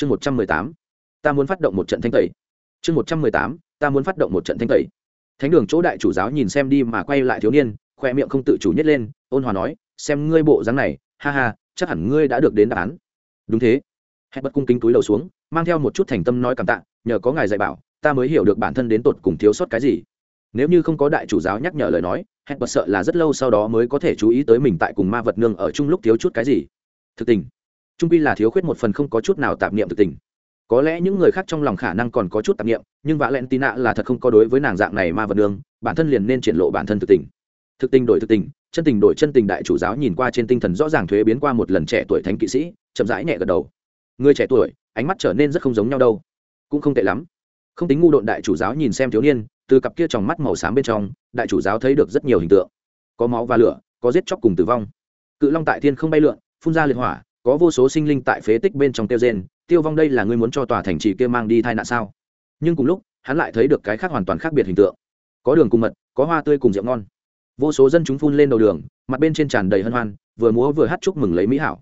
chương một trăm mười tám, ta muốn phát động một trận thanh tẩy. Chương một trăm mười tám, ta muốn phát động một trận thanh tẩy. Thánh đường chỗ đại chủ giáo nhìn xem đi mà quay lại thiếu niên, khoe miệng không tự chủ nhất lên, ôn hòa nói, xem ngươi bộ dáng này, ha ha, chắc hẳn ngươi đã được đến đáp án. Đúng thế. Hẹn bất cung kính túi đầu xuống, mang theo một chút thành tâm nói cảm tạ, nhờ có ngài dạy bảo, ta mới hiểu được bản thân đến tột cùng thiếu sót cái gì. Nếu như không có đại chủ giáo nhắc nhở lời nói hẹn bật sợ là rất lâu sau đó mới có thể chú ý tới mình tại cùng ma vật nương ở chung lúc thiếu chút cái gì. Thực tình trung pi là thiếu khuyết một phần không có chút nào tạp niệm thực tình. Có lẽ những người khác trong lòng khả năng còn có chút tạp niệm, nhưng vạ lẹn tì nạ là thật không có đối với nàng dạng này ma vật đường bản thân liền nên triển lộ bản thân thực tình. Thực tình đổi thực tình, chân tình đổi chân tình đại chủ giáo nhìn qua trên tinh thần rõ ràng thuế biến qua một lần trẻ tuổi thánh kỵ sĩ, chậm rãi nhẹ gật đầu. Người trẻ tuổi, ánh mắt trở nên rất không giống nhau đâu. Cũng không tệ lắm. Không tính ngu độn đại chủ giáo nhìn xem thiếu niên, từ cặp kia tròng mắt màu xám bên trong, đại chủ giáo thấy được rất nhiều hình tượng. Có máu và lửa, có giết chóc cùng tử vong. Cự long tại thiên không bay lượn, phun ra liệt hỏa có vô số sinh linh tại phế tích bên trong tiêu rên, tiêu vong đây là ngươi muốn cho tòa thành trì kia mang đi tai nạn sao? Nhưng cùng lúc, hắn lại thấy được cái khác hoàn toàn khác biệt hình tượng. Có đường cùng mật, có hoa tươi cùng rượu ngon. Vô số dân chúng phun lên đầu đường, mặt bên trên tràn đầy hân hoan, vừa múa vừa hát chúc mừng lấy mỹ hảo.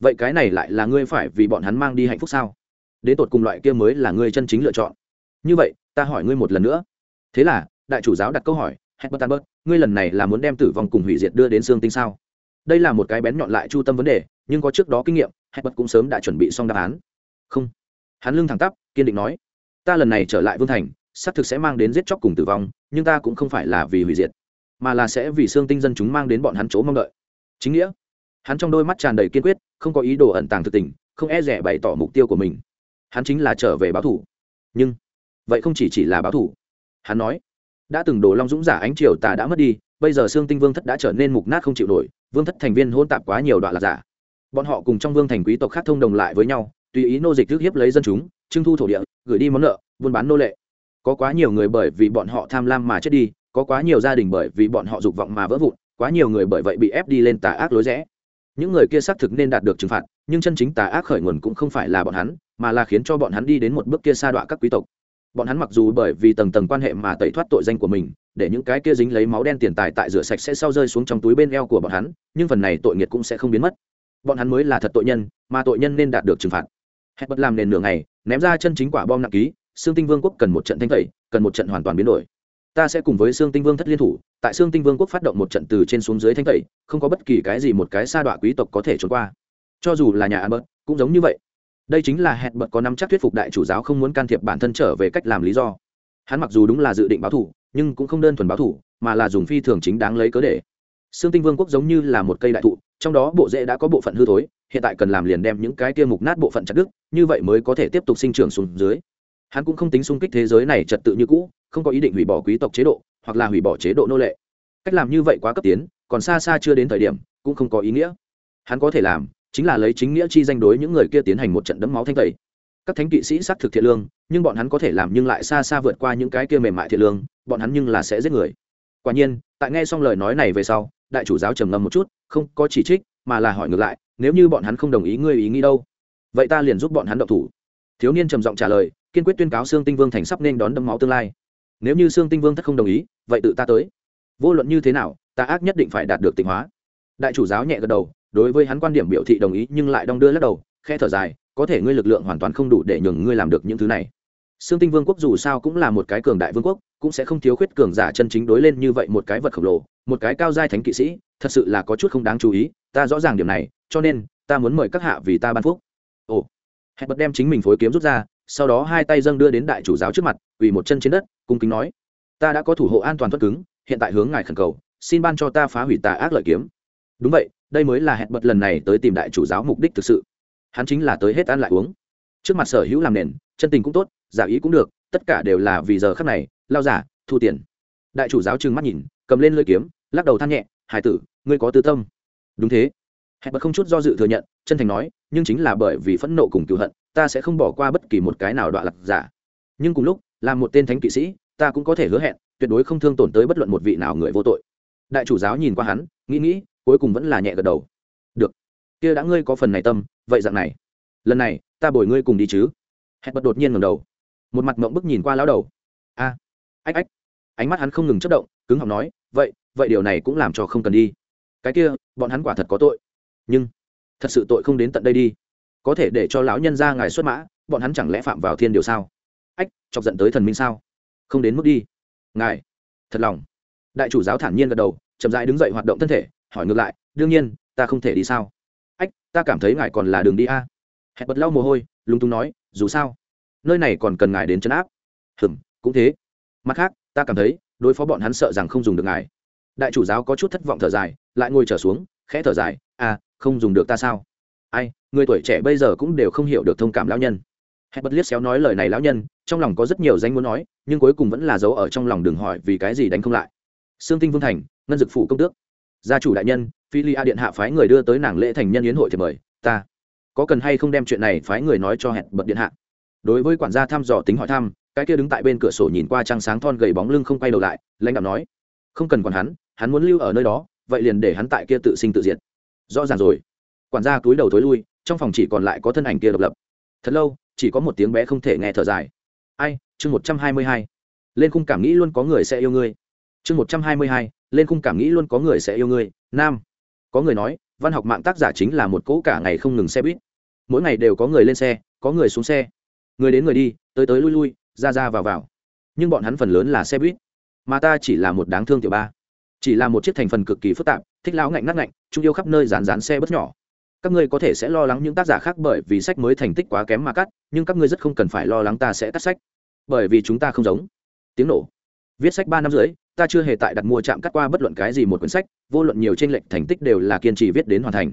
Vậy cái này lại là ngươi phải vì bọn hắn mang đi hạnh phúc sao? Đến tột cùng loại kia mới là ngươi chân chính lựa chọn. Như vậy, ta hỏi ngươi một lần nữa. Thế là, đại chủ giáo đặt câu hỏi hebert albert ngươi lần này là muốn đem tử vong cùng hủy diệt đưa đến xương tinh sao? Đây là một cái bén nhọn lại chu tâm vấn đề, nhưng có trước đó kinh nghiệm hebert cũng sớm đã chuẩn bị xong đáp án. Không. Hắn lưng thẳng tắp, kiên định nói, ta lần này trở lại vương thành, xác thực sẽ mang đến giết chóc cùng tử vong, nhưng ta cũng không phải là vì hủy diệt, mà là sẽ vì xương tinh dân chúng mang đến bọn hắn chỗ mong đợi. Chính nghĩa. Hắn trong đôi mắt tràn đầy kiên quyết, không có ý đồ ẩn tàng thực tình, không e rẻ bày tỏ mục tiêu của mình. Hắn chính là trở về báo thủ. Nhưng, vậy không chỉ chỉ là báo thủ. Hắn nói, đã từng đồ long dũng giả ánh triều tà đã mất đi bây giờ xương tinh vương thất đã trở nên mục nát không chịu nổi, vương thất thành viên hôn tạp quá nhiều đoạn là giả. Bọn họ cùng trong vương thành quý tộc khác thông đồng lại với nhau, tùy ý nô dịch thức hiếp lấy dân chúng, trưng thu thổ địa, gửi đi món nợ, buôn bán nô lệ. Có quá nhiều người bởi vì bọn họ tham lam mà chết đi, có quá nhiều gia đình bởi vì bọn họ dục vọng mà vỡ vụn, quá nhiều người bởi vậy bị ép đi lên tà ác lối rẽ. Những người kia xác thực nên đạt được trừng phạt, nhưng chân chính tà ác khởi nguồn cũng không phải là bọn hắn, mà là khiến cho bọn hắn đi đến một bước kia sa đọa các quý tộc bọn hắn mặc dù bởi vì tầng tầng quan hệ mà tẩy thoát tội danh của mình, để những cái kia dính lấy máu đen tiền tài tại rửa sạch sẽ sau rơi xuống trong túi bên eo của bọn hắn, nhưng phần này tội nghiệt cũng sẽ không biến mất. Bọn hắn mới là thật tội nhân, mà tội nhân nên đạt được trừng phạt. Hẹn bật làm nền nửa ngày, ném ra chân chính quả bom nặng ký xương tinh vương quốc cần một trận thanh tẩy, cần một trận hoàn toàn biến đổi. Ta sẽ cùng với xương tinh vương thất liên thủ, tại xương tinh vương quốc phát động một trận từ trên xuống dưới thanh tẩy, không có bất kỳ cái gì một cái sa đọa quý tộc có thể trốn qua. Cho dù là nhà albert, cũng giống như vậy đây chính là hẹn bật có năm chắc thuyết phục đại chủ giáo không muốn can thiệp bản thân trở về cách làm lý do. Hắn mặc dù đúng là dự định báo thủ, nhưng cũng không đơn thuần báo thủ, mà là dùng phi thường chính đáng lấy cớ để. Xương tinh vương quốc giống như là một cây đại thụ, trong đó bộ rễ đã có bộ phận hư thối, hiện tại cần làm liền đem những cái kia mục nát bộ phận chặt đứt, như vậy mới có thể tiếp tục sinh trưởng xuống dưới. Hắn cũng không tính xung kích thế giới này trật tự như cũ, không có ý định hủy bỏ quý tộc chế độ, hoặc là hủy bỏ chế độ nô lệ. Cách làm như vậy quá cấp tiến, còn xa xa chưa đến thời điểm, cũng không có ý nghĩa. Hắn có thể làm chính là lấy chính nghĩa chi danh đối những người kia tiến hành một trận đấm máu thanh tẩy. Các thánh kỵ sĩ xác thực thiện lương, nhưng bọn hắn có thể làm nhưng lại xa xa vượt qua những cái kia mềm mại thiện lương, bọn hắn nhưng là sẽ giết người. Quả nhiên, tại nghe xong lời nói này về sau, đại chủ giáo trầm ngâm một chút, không có chỉ trích, mà là hỏi ngược lại, nếu như bọn hắn không đồng ý ngươi ý nghĩ đâu? Vậy ta liền giúp bọn hắn động thủ. Thiếu niên trầm giọng trả lời, kiên quyết tuyên cáo xương tinh vương thành sắp nên đón đấm máu tương lai. Nếu như xương tinh vương thất không đồng ý, vậy tự ta tới. Vô luận như thế nào, ta ác nhất định phải đạt được tịnh hóa. Đại chủ giáo nhẹ gật đầu đối với hắn quan điểm biểu thị đồng ý nhưng lại đong đưa lắc đầu khe thở dài có thể ngươi lực lượng hoàn toàn không đủ để nhường ngươi làm được những thứ này Sương Tinh Vương quốc dù sao cũng là một cái cường đại vương quốc, cũng sẽ không thiếu khuyết cường giả chân chính đối lên như vậy một cái vật khổng lồ, một cái cao giai thánh kỵ sĩ, thật sự là có chút không đáng chú ý, ta rõ ràng điểm này, cho nên ta muốn mời các hạ vì ta ban phúc. Ồ. Hẹn bật đem chính mình phối kiếm rút ra, sau đó hai tay dâng đưa đến đại chủ giáo trước mặt, quỳ một chân trên đất, cung kính nói: "Ta đã có thủ hộ an toàn thuận cứng, hiện tại hướng ngài khẩn cầu, xin ban cho ta phá hủy tà ác lợi kiếm." Đúng vậy, đây mới là hẹn bật lần này tới tìm đại chủ giáo mục đích thực sự. Hắn chính là tới hết ăn lại uống. Trước mặt sở hữu làm nền, chân tình cũng tốt, giả ý cũng được, tất cả đều là vì giờ khắc này, lao giả, thu tiền. Đại chủ giáo trừng mắt nhìn, cầm lên lưỡi kiếm, lắc đầu than nhẹ, hải tử, ngươi có tư tâm. Đúng thế. Hẹn bật không chút do dự thừa nhận, chân thành nói, nhưng chính là bởi vì phẫn nộ cùng cựu hận, ta sẽ không bỏ qua bất kỳ một cái nào đoạn lạc giả. Nhưng cùng lúc, là một tên thánh kỵ sĩ, ta cũng có thể hứa hẹn, tuyệt đối không thương tổn tới bất luận một vị nào người vô tội. Đại chủ giáo nhìn qua hắn, nghĩ nghĩ cuối cùng vẫn là nhẹ gật đầu. Được. Kia đã ngươi có phần này tâm, vậy dạng này. Lần này, ta bồi ngươi cùng đi chứ. Hẹn bật đột nhiên ngầm đầu. Một mặt mộng bức nhìn qua lão đầu. A. Ách ách. Ánh mắt hắn không ngừng chất động, cứng họng nói, vậy vậy điều này cũng làm cho không cần đi. Cái kia, bọn hắn quả thật có tội. Nhưng, thật sự tội không đến tận đây đi. Có thể để cho lão nhân ra ngài xuất mã, bọn hắn chẳng lẽ phạm vào thiên điều sao? Ách, chọc giận tới thần minh sao? Không đến mức đi. Ngài, thật lòng. Đại chủ giáo thản nhiên gật đầu, chậm dại đứng dậy hoạt động thân thể hỏi ngược lại, đương nhiên, ta không thể đi sao? Ách, ta cảm thấy ngài còn là đường đi a. À. hẹn bật lau mồ hôi, lúng túng nói, dù sao, nơi này còn cần ngài đến chấn áp. Hừm, cũng thế. Mặt khác, ta cảm thấy, đối phó bọn hắn sợ rằng không dùng được ngài. Đại chủ giáo có chút thất vọng thở dài, lại ngồi trở xuống, khẽ thở dài à không dùng được ta sao? Ai, người tuổi trẻ bây giờ cũng đều không hiểu được thông cảm lão nhân. Hẹn bật liếc xéo nói lời này lão nhân, trong lòng có rất nhiều danh muốn nói, nhưng cuối cùng vẫn là giấu ở trong lòng đừng hỏi vì cái gì đánh không lại. Sương tinh vương thành, ngân dực phủ công tước gia chủ đại nhân, phi lia điện hạ phái người đưa tới nàng lễ thành nhân yến hội thì mời, ta. Có cần hay không đem chuyện này phái người nói cho hẹn bật điện hạ? Đối với quản gia thăm dò tính hỏi thăm, cái kia đứng tại bên cửa sổ nhìn qua trăng sáng thon gầy bóng lưng không quay đầu lại, lãnh đạo nói, không cần còn hắn hắn muốn lưu ở nơi đó, vậy liền để hắn tại kia tự sinh tự diệt. Rõ ràng rồi. Quản gia cúi đầu tối lui, trong phòng chỉ còn lại có thân ảnh kia độc lập. Thật lâu, chỉ có một tiếng bé không thể nghe thở dài. Ai, chương một trăm hai mươi hai. Lên khung cảm nghĩ luôn có người sẽ yêu ngươi. Chương một trăm hai mươi hai lên khung cảm nghĩ luôn có người sẽ yêu ngươi. Nam, có người nói, văn học mạng tác giả chính là một cỗ cả ngày không ngừng xe buýt. Mỗi ngày đều có người lên xe, có người xuống xe. Người đến người đi, tới tới lui lui, ra ra vào vào. Nhưng bọn hắn phần lớn là xe buýt. Mà ta chỉ là một đáng thương tiểu ba. Chỉ là một chiếc thành phần cực kỳ phức tạp, thích lão ngạnh nát ngạnh, trung yêu khắp nơi rán rán xe bất nhỏ. Các ngươi có thể sẽ lo lắng những tác giả khác bởi vì sách mới thành tích quá kém mà cắt, nhưng các ngươi rất không cần phải lo lắng ta sẽ cắt sách. Bởi vì chúng ta không giống. Tiếng nổ. Viết sách ba năm rưỡi ta chưa hề tại đặt mua chạm cắt qua bất luận cái gì một quyển sách, vô luận nhiều tranh lệch thành tích đều là kiên trì viết đến hoàn thành.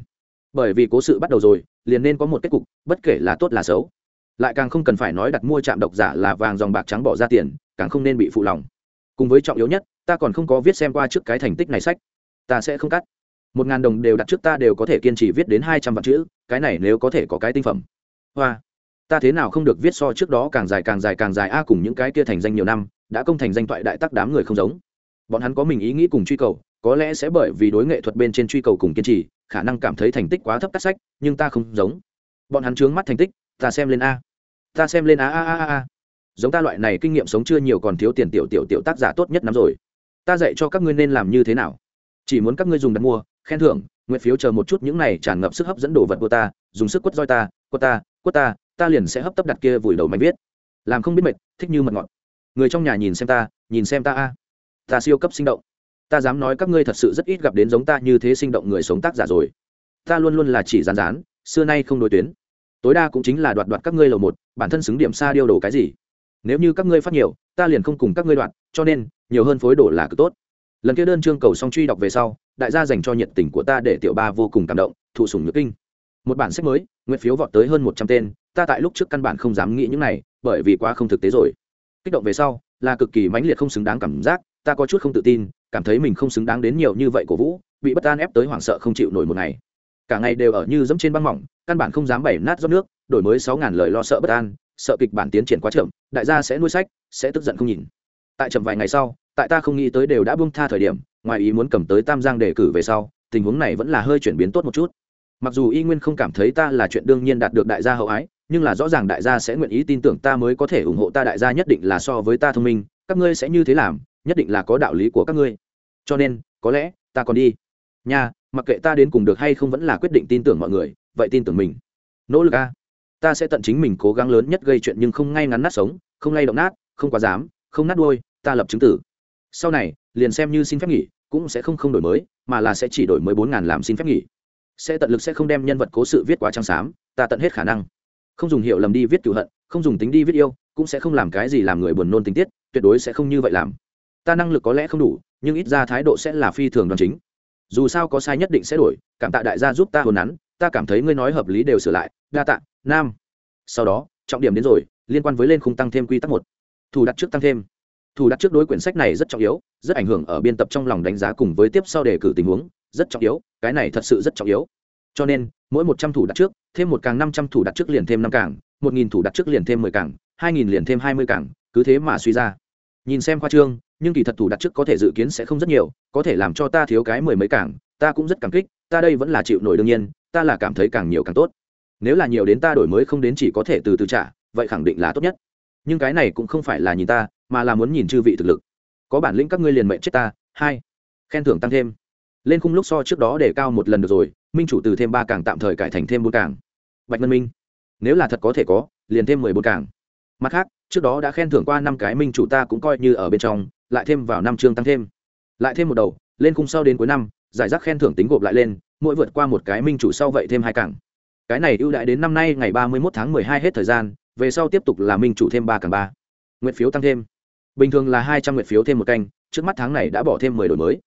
Bởi vì cố sự bắt đầu rồi, liền nên có một kết cục, bất kể là tốt là xấu. Lại càng không cần phải nói đặt mua chạm độc giả là vàng dòng bạc trắng bỏ ra tiền, càng không nên bị phụ lòng. Cùng với trọng yếu nhất, ta còn không có viết xem qua trước cái thành tích này sách. Ta sẽ không cắt. Một ngàn đồng đều đặt trước ta đều có thể kiên trì viết đến hai trăm vạn chữ, cái này nếu có thể có cái tinh phẩm. Hoa. Ta thế nào không được viết so trước đó càng dài càng dài càng dài, a, cùng những cái kia thành danh nhiều năm, đã công thành danh toại đại tác đám người không giống bọn hắn có mình ý nghĩ cùng truy cầu, có lẽ sẽ bởi vì đối nghệ thuật bên trên truy cầu cùng kiên trì, khả năng cảm thấy thành tích quá thấp cắt sách, nhưng ta không giống. Bọn hắn trướng mắt thành tích, ta xem lên a. Ta xem lên a a a a giống ta loại này kinh nghiệm sống chưa nhiều còn thiếu tiền tiểu tiểu tiểu tác giả tốt nhất lắm rồi. Ta dạy cho các ngươi nên làm như thế nào. Chỉ muốn các ngươi dùng đặt mua, khen thưởng, nguyện phiếu chờ một chút những này tràn ngập sức hấp dẫn đồ vật của ta, dùng sức quất roi ta, quất ta quất ta ta liền sẽ hấp tấp đặt kia vùi đầu mạnh viết. Làm không biết mệt, thích như mật ngọt. Người trong nhà nhìn xem ta, nhìn xem ta a ta siêu cấp sinh động. Ta dám nói các ngươi thật sự rất ít gặp đến giống ta như thế sinh động người sống tác giả rồi. Ta luôn luôn là chỉ rán rán xưa nay không đối tuyến. Tối đa cũng chính là đoạt đoạt các ngươi lầu một, bản thân xứng điểm xa điêu đồ cái gì. Nếu như các ngươi phát nhiều, ta liền không cùng các ngươi đoạt, cho nên, nhiều hơn phối đồ là cực tốt. Lần kia đơn chương cầu song truy đọc về sau, đại gia dành cho nhiệt tình của ta để tiểu ba vô cùng cảm động, thụ sủng nhược kinh. Một bản sách mới, nguyện phiếu vọt tới hơn một trăm tên, ta tại lúc trước căn bản không dám nghĩ những này, bởi vì quá không thực tế rồi. Kích động về sau, là cực kỳ mãnh liệt không xứng đáng cảm giác ta có chút không tự tin, cảm thấy mình không xứng đáng đến nhiều như vậy cổ vũ, bị bất an ép tới hoảng sợ không chịu nổi một ngày. Cả ngày đều ở như dẫm trên băng mỏng, căn bản không dám bày nát rót nước, đổi mới sáu ngàn lời lo sợ bất an, sợ kịch bản tiến triển quá chậm, đại gia sẽ nuôi sách, sẽ tức giận không nhìn. Tại chậm vài ngày sau, tại ta không nghĩ tới đều đã buông tha thời điểm, ngoài ý muốn cầm tới tam giang đề cử về sau, tình huống này vẫn là hơi chuyển biến tốt một chút. Mặc dù y nguyên không cảm thấy ta là chuyện đương nhiên đạt được đại gia hậu ái, nhưng là rõ ràng đại gia sẽ nguyện ý tin tưởng ta mới có thể ủng hộ ta đại gia nhất định là so với ta thông minh, các ngươi sẽ như thế làm nhất định là có đạo lý của các ngươi. Cho nên, có lẽ, ta còn đi. Nha, mặc kệ ta đến cùng được hay không vẫn là quyết định tin tưởng mọi người, vậy tin tưởng mình. Nỗ lực a. Ta sẽ tận chính mình cố gắng lớn nhất gây chuyện nhưng không ngay ngắn nát sống, không lay động nát, không quá dám, không nát đôi ta lập chứng tử. Sau này, liền xem như xin phép nghỉ, cũng sẽ không không đổi mới, mà là sẽ chỉ đổi mới bốn ngàn làm xin phép nghỉ. Sẽ tận lực sẽ không đem nhân vật cố sự viết quá trăng xám, ta tận hết khả năng. Không dùng hiệu lầm đi viết cựu hận, không dùng tính đi viết yêu, cũng sẽ không làm cái gì làm người buồn nôn tình tiết, tuyệt đối sẽ không như vậy làm ta năng lực có lẽ không đủ, nhưng ít ra thái độ sẽ là phi thường đoàn chính. Dù sao có sai nhất định sẽ đổi, cảm tạ đại gia giúp ta hồn nắn, ta cảm thấy ngươi nói hợp lý đều sửa lại. Đa tạ, nam. Sau đó, trọng điểm đến rồi, liên quan với lên khung tăng thêm quy tắc một. Thủ đặt trước tăng thêm. Thủ đặt trước đối quyển sách này rất trọng yếu, rất ảnh hưởng ở biên tập trong lòng đánh giá cùng với tiếp sau đề cử tình huống, rất trọng yếu, cái này thật sự rất trọng yếu. Cho nên, mỗi một trăm thủ đặt trước, thêm một càng năm trăm thủ đặt trước liền thêm năm càng, một nghìn thủ đặt trước liền thêm mười càng, hai nghìn liền thêm hai mươi càng, cứ thế mà suy ra. Nhìn xem khoa trương nhưng kỳ thật thủ đặt trước có thể dự kiến sẽ không rất nhiều, có thể làm cho ta thiếu cái mười mấy càng ta cũng rất cảm kích, ta đây vẫn là chịu nổi đương nhiên, ta là cảm thấy càng nhiều càng tốt. Nếu là nhiều đến ta đổi mới không đến chỉ có thể từ từ trả, vậy khẳng định là tốt nhất. Nhưng cái này cũng không phải là nhìn ta, mà là muốn nhìn chư vị thực lực. Có bản lĩnh các ngươi liền mệnh chết ta, hai. Khen thưởng tăng thêm. Lên khung lúc so trước đó để cao một lần được rồi, minh chủ từ thêm ba càng tạm thời cải thành thêm bốn càng bạch ngân minh, nếu là thật có thể có, liền thêm mười bốn càng mặt khác, trước đó đã khen thưởng qua năm cái minh chủ ta cũng coi như ở bên trong lại thêm vào năm chương tăng thêm. Lại thêm một đầu, lên khung sau đến cuối năm, giải rác khen thưởng tính gộp lại lên, mỗi vượt qua một cái minh chủ sau vậy thêm hai cảng. Cái này ưu đãi đến năm nay, ngày ba mươi một tháng mười hai hết thời gian, về sau tiếp tục là minh chủ thêm ba cảng ba. Nguyện phiếu tăng thêm. Bình thường là hai trăm nguyện phiếu thêm một canh, trước mắt tháng này đã bỏ thêm mười đổi mới.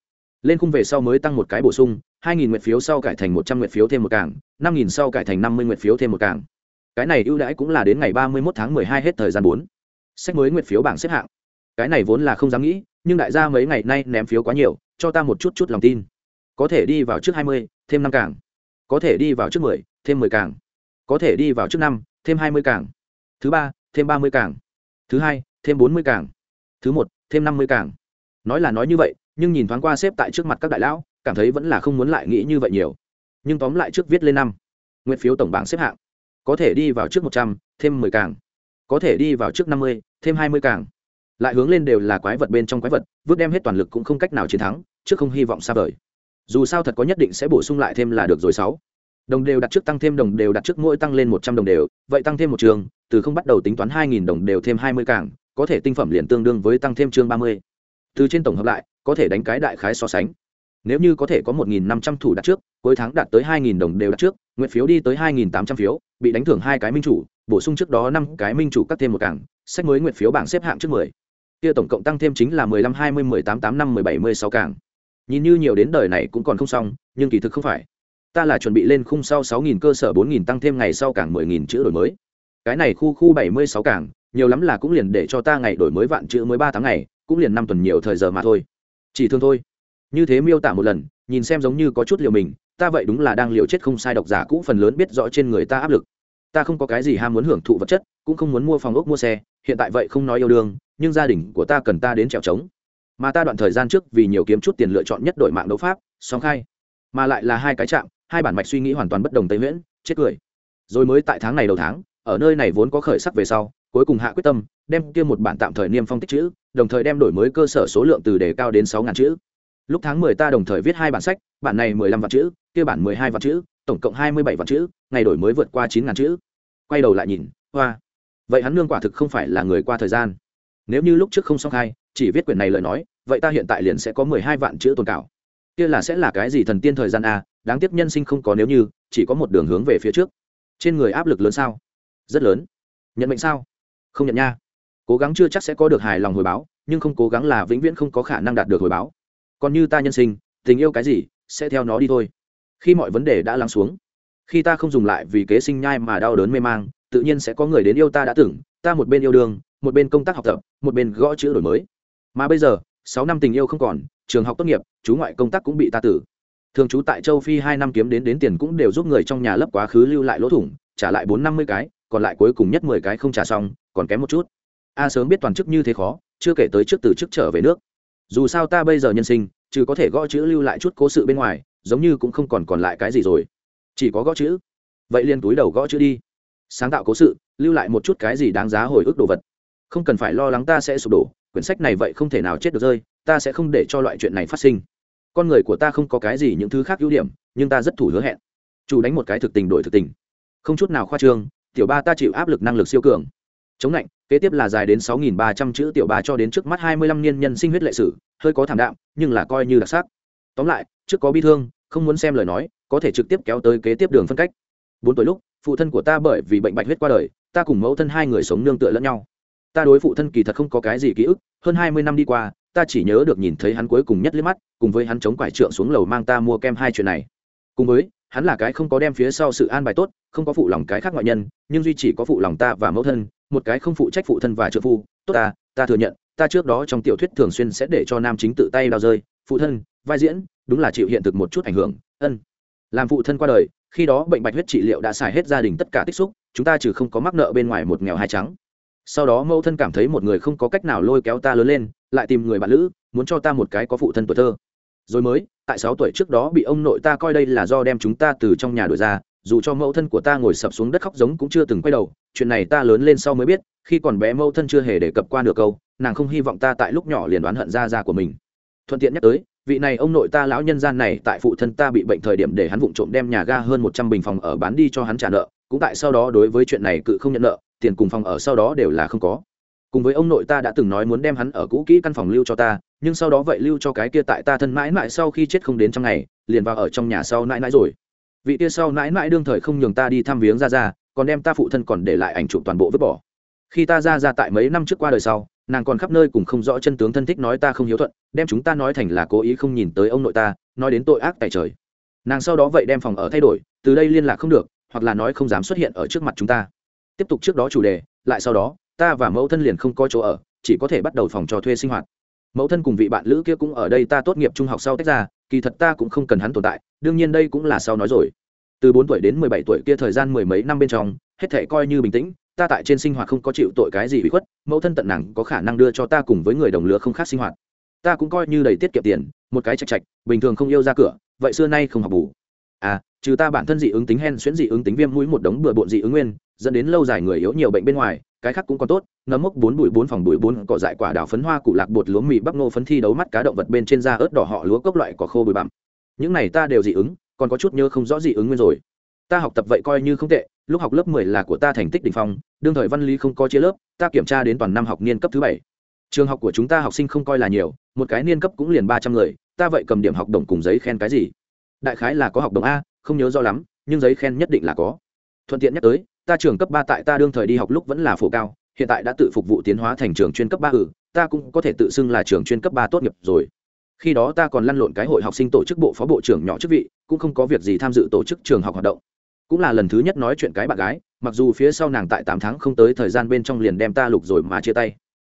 Lên khung về sau mới tăng một cái bổ sung, hai nghìn nguyện phiếu sau cải thành một trăm nguyện phiếu thêm một cảng, năm nghìn sau cải thành năm mươi nguyện phiếu thêm một cảng. Cái này ưu đãi cũng là đến ngày ba mươi một tháng mười hai hết thời gian bốn. Sách mới nguyện phiếu bảng xếp hạng cái này vốn là không dám nghĩ, nhưng đại gia mấy ngày nay ném phiếu quá nhiều, cho ta một chút chút lòng tin. Có thể đi vào trước hai mươi, thêm năm cảng có thể đi vào trước mười, thêm mười cảng có thể đi vào trước năm, thêm hai mươi cảng thứ ba, thêm ba mươi cảng thứ hai, thêm bốn mươi cảng thứ một, thêm năm mươi cảng nói là nói như vậy, nhưng nhìn thoáng qua xếp tại trước mặt các đại lão, cảm thấy vẫn là không muốn lại nghĩ như vậy nhiều. Nhưng tóm lại trước viết lên năm. Nguyện phiếu tổng bảng xếp hạng. Có thể đi vào trước một trăm, thêm mười càng. Có thể đi vào trước năm mươi, thêm hai mươi càng lại hướng lên đều là quái vật bên trong quái vật vứt đem hết toàn lực cũng không cách nào chiến thắng trước không hy vọng xa vời. Dù sao thật có nhất định sẽ bổ sung lại thêm là được rồi sáu. Đồng đều đặt trước tăng thêm đồng đều đặt trước mỗi tăng lên một trăm đồng đều vậy tăng thêm một trường từ không bắt đầu tính toán hai nghìn đồng đều thêm hai mươi cảng, có thể tinh phẩm liền tương đương với tăng thêm chương ba mươi. Từ trên tổng hợp lại có thể đánh cái đại khái so sánh. Nếu như có thể có một nghìn năm trăm thủ đặt trước cuối tháng đạt tới hai nghìn đồng đều đặt trước nguyện phiếu đi tới hai nghìn tám trăm phiếu bị đánh thưởng hai cái minh chủ bổ sung trước đó năm cái minh chủ cắt thêm một cảng sách mới nguyện phiếu bảng xếp hạng trước mười kia tổng cộng tăng thêm chính là mười lăm, hai mươi, mười tám tám năm, mười bảy mươi sáu cảng nhìn như nhiều đến đời này cũng còn không xong, nhưng kỳ thực không phải. Ta là chuẩn bị lên khung sau sáu nghìn cơ sở bốn nghìn tăng thêm ngày sau cảng mười nghìn chữ đổi mới. Cái này khu khu bảy mươi sáu cảng nhiều lắm là cũng liền để cho ta ngày đổi mới vạn chữ mới ba tháng ngày, cũng liền năm tuần nhiều thời giờ mà thôi. Chỉ thương thôi. Như thế miêu tả một lần, nhìn xem giống như có chút liều mình, ta vậy đúng là đang liều chết không sai độc giả cũ phần lớn biết rõ trên người ta áp lực ta không có cái gì ham muốn hưởng thụ vật chất, cũng không muốn mua phòng ốc mua xe, hiện tại vậy không nói yêu đương, nhưng gia đình của ta cần ta đến trèo trống. Mà ta đoạn thời gian trước vì nhiều kiếm chút tiền lựa chọn nhất đổi mạng đấu pháp, song khai. Mà lại là hai cái chạm, hai bản mạch suy nghĩ hoàn toàn bất đồng tây nguyễn, chết cười. Rồi mới tại tháng này đầu tháng, ở nơi này vốn có khởi sắc về sau, cuối cùng hạ quyết tâm, đem kia một bản tạm thời niêm phong tích chữ, đồng thời đem đổi mới cơ sở số lượng từ đề cao đến sáu ngàn chữ lúc tháng mười ta đồng thời viết hai bản sách, bản này mười lăm vạn chữ, kia bản mười hai vạn chữ, tổng cộng hai mươi bảy vạn chữ, ngày đổi mới vượt qua chín ngàn chữ. Quay đầu lại nhìn, hoa. Vậy hắn nương quả thực không phải là người qua thời gian. Nếu như lúc trước không song khai chỉ viết quyển này lời nói, vậy ta hiện tại liền sẽ có mười hai vạn chữ tồn cảo. Kia là sẽ là cái gì thần tiên thời gian a? Đáng tiếc nhân sinh không có nếu như, chỉ có một đường hướng về phía trước. Trên người áp lực lớn sao? Rất lớn. Nhận mệnh sao? Không nhận nha. Cố gắng chưa chắc sẽ có được hài lòng hồi báo, nhưng không cố gắng là vĩnh viễn không có khả năng đạt được hồi báo còn như ta nhân sinh, tình yêu cái gì, sẽ theo nó đi thôi. Khi mọi vấn đề đã lắng xuống, khi ta không dùng lại vì kế sinh nhai mà đau đớn mê mang, tự nhiên sẽ có người đến yêu ta đã tưởng ta một bên yêu đương, một bên công tác học tập, một bên gõ chữ đổi mới. Mà bây giờ, sáu năm tình yêu không còn, trường học tốt nghiệp, chú ngoại công tác cũng bị ta tử. Thường trú tại châu phi hai năm kiếm đến đến tiền cũng đều giúp người trong nhà lấp quá khứ lưu lại lỗ thủng, trả lại bốn năm mươi cái, còn lại cuối cùng nhất mười cái không trả xong, còn kém một chút. A sớm biết toàn chức như thế khó, chưa kể tới trước từ chức trở về nước dù sao ta bây giờ nhân sinh, trừ có thể gõ chữ lưu lại chút cố sự bên ngoài, giống như cũng không còn còn lại cái gì rồi. Chỉ có gõ chữ. Vậy liền túi đầu gõ chữ đi. Sáng tạo cố sự, lưu lại một chút cái gì đáng giá hồi ức đồ vật. Không cần phải lo lắng ta sẽ sụp đổ, quyển sách này vậy không thể nào chết được rơi, ta sẽ không để cho loại chuyện này phát sinh. Con người của ta không có cái gì những thứ khác ưu điểm, nhưng ta rất thủ hứa hẹn. Chủ đánh một cái thực tình đổi thực tình. Không chút nào khoa trương, tiểu ba ta chịu áp lực năng lực siêu cường. Chống lạnh kế tiếp là dài đến sáu nghìn ba trăm chữ tiểu ba cho đến trước mắt hai mươi lăm niên nhân sinh huyết lệ sử, hơi có thảm đạm, nhưng là coi như đặc sắc. Tóm lại, trước có bi thương, không muốn xem lời nói, có thể trực tiếp kéo tới kế tiếp đường phân cách. Bốn tuổi lúc, phụ thân của ta bởi vì bệnh bạch huyết qua đời, ta cùng mẫu thân hai người sống nương tựa lẫn nhau. Ta đối phụ thân kỳ thật không có cái gì ký ức, hơn hai mươi năm đi qua, ta chỉ nhớ được nhìn thấy hắn cuối cùng nhất liếc mắt, cùng với hắn chống quải trượng xuống lầu mang ta mua kem hai chuyện này. Cùng với, hắn là cái không có đem phía sau sự an bài tốt, không có phụ lòng cái khác ngoại nhân, nhưng duy chỉ có phụ lòng ta và mẫu thân một cái không phụ trách phụ thân và trợ phu, tốt ta ta thừa nhận, ta trước đó trong tiểu thuyết thường xuyên sẽ để cho nam chính tự tay đào rơi, phụ thân, vai diễn, đúng là chịu hiện thực một chút ảnh hưởng, ân. Làm phụ thân qua đời, khi đó bệnh bạch huyết trị liệu đã xài hết gia đình tất cả tích xúc, chúng ta trừ không có mắc nợ bên ngoài một nghèo hai trắng. Sau đó mẫu thân cảm thấy một người không có cách nào lôi kéo ta lớn lên, lại tìm người bạn lữ, muốn cho ta một cái có phụ thân tuổi thơ. Rồi mới, tại sáu tuổi trước đó bị ông nội ta coi đây là do đem chúng ta từ trong nhà đuổi ra dù cho mẫu thân của ta ngồi sập xuống đất khóc giống cũng chưa từng quay đầu, chuyện này ta lớn lên sau mới biết, khi còn bé mẫu thân chưa hề đề cập qua nửa câu, nàng không hy vọng ta tại lúc nhỏ liền đoán hận ra ra của mình. Thuận tiện nhắc tới, vị này ông nội ta lão nhân gian này tại phụ thân ta bị bệnh thời điểm để hắn vụng trộm đem nhà ga hơn một trăm bình phòng ở bán đi cho hắn trả nợ, cũng tại sau đó đối với chuyện này cự không nhận nợ, tiền cùng phòng ở sau đó đều là không có. Cùng với ông nội ta đã từng nói muốn đem hắn ở cũ kỹ căn phòng lưu cho ta, nhưng sau đó vậy lưu cho cái kia tại ta thân mãi mãi sau khi chết không đến trong ngày, liền vào ở trong nhà sau mãi mãi rồi vị kia sau mãi mãi đương thời không nhường ta đi thăm viếng ra ra, còn đem ta phụ thân còn để lại ảnh chụp toàn bộ vứt bỏ. Khi ta ra ra tại mấy năm trước qua đời sau, nàng còn khắp nơi cùng không rõ chân tướng thân thích nói ta không hiếu thuận, đem chúng ta nói thành là cố ý không nhìn tới ông nội ta, nói đến tội ác tại trời. Nàng sau đó vậy đem phòng ở thay đổi, từ đây liên lạc không được, hoặc là nói không dám xuất hiện ở trước mặt chúng ta. Tiếp tục trước đó chủ đề, lại sau đó, ta và mẫu thân liền không có chỗ ở, chỉ có thể bắt đầu phòng trò thuê sinh hoạt mẫu thân cùng vị bạn lữ kia cũng ở đây ta tốt nghiệp trung học sau tách ra kỳ thật ta cũng không cần hắn tồn tại đương nhiên đây cũng là sau nói rồi. Từ bốn tuổi đến mười bảy tuổi kia thời gian mười mấy năm bên trong hết thể coi như bình tĩnh ta tại trên sinh hoạt không có chịu tội cái gì bị khuất mẫu thân tận nặng, có khả năng đưa cho ta cùng với người đồng lứa không khác sinh hoạt. Ta cũng coi như đầy tiết kiệm tiền một cái chạch chạch bình thường không yêu ra cửa vậy xưa nay không học bù. À trừ ta bản thân dị ứng tính hen xuyễn dị ứng tính viêm mũi một đống bừa bộn dị ứng nguyên dẫn đến lâu dài người yếu nhiều bệnh bên ngoài, cái khác cũng còn tốt nấm mốc bốn bụi bốn phòng bụi bốn cỏ dại quả đào phấn hoa cụ lạc bột lúa mì bắp nô phấn thi đấu mắt cá động vật bên trên da ớt đỏ họ lúa cốc loại cỏ khô bụi bặm. Những này ta đều dị ứng, còn có chút nhớ không rõ dị ứng nguyên rồi. Ta học tập vậy coi như không tệ, lúc học lớp mười là của ta thành tích đỉnh phong, đương thời văn lý không có chia lớp, ta kiểm tra đến toàn năm học niên cấp thứ bảy. Trường học của chúng ta học sinh không coi là nhiều, một cái niên cấp cũng liền ba trăm người, ta vậy cầm điểm học đồng cùng giấy khen cái gì? Đại khái là có học đồng a, không nhớ rõ lắm, nhưng giấy khen nhất định là có. Thuận tiện nhắc tới ta trường cấp ba tại ta đương thời đi học lúc vẫn là phổ cao, hiện tại đã tự phục vụ tiến hóa thành trường chuyên cấp ba ừ ta cũng có thể tự xưng là trường chuyên cấp ba tốt nghiệp rồi. Khi đó ta còn lăn lộn cái hội học sinh tổ chức bộ phó bộ trưởng nhỏ chức vị, cũng không có việc gì tham dự tổ chức trường học hoạt động. Cũng là lần thứ nhất nói chuyện cái bạn gái, mặc dù phía sau nàng tại tám tháng không tới thời gian bên trong liền đem ta lục rồi mà chia tay.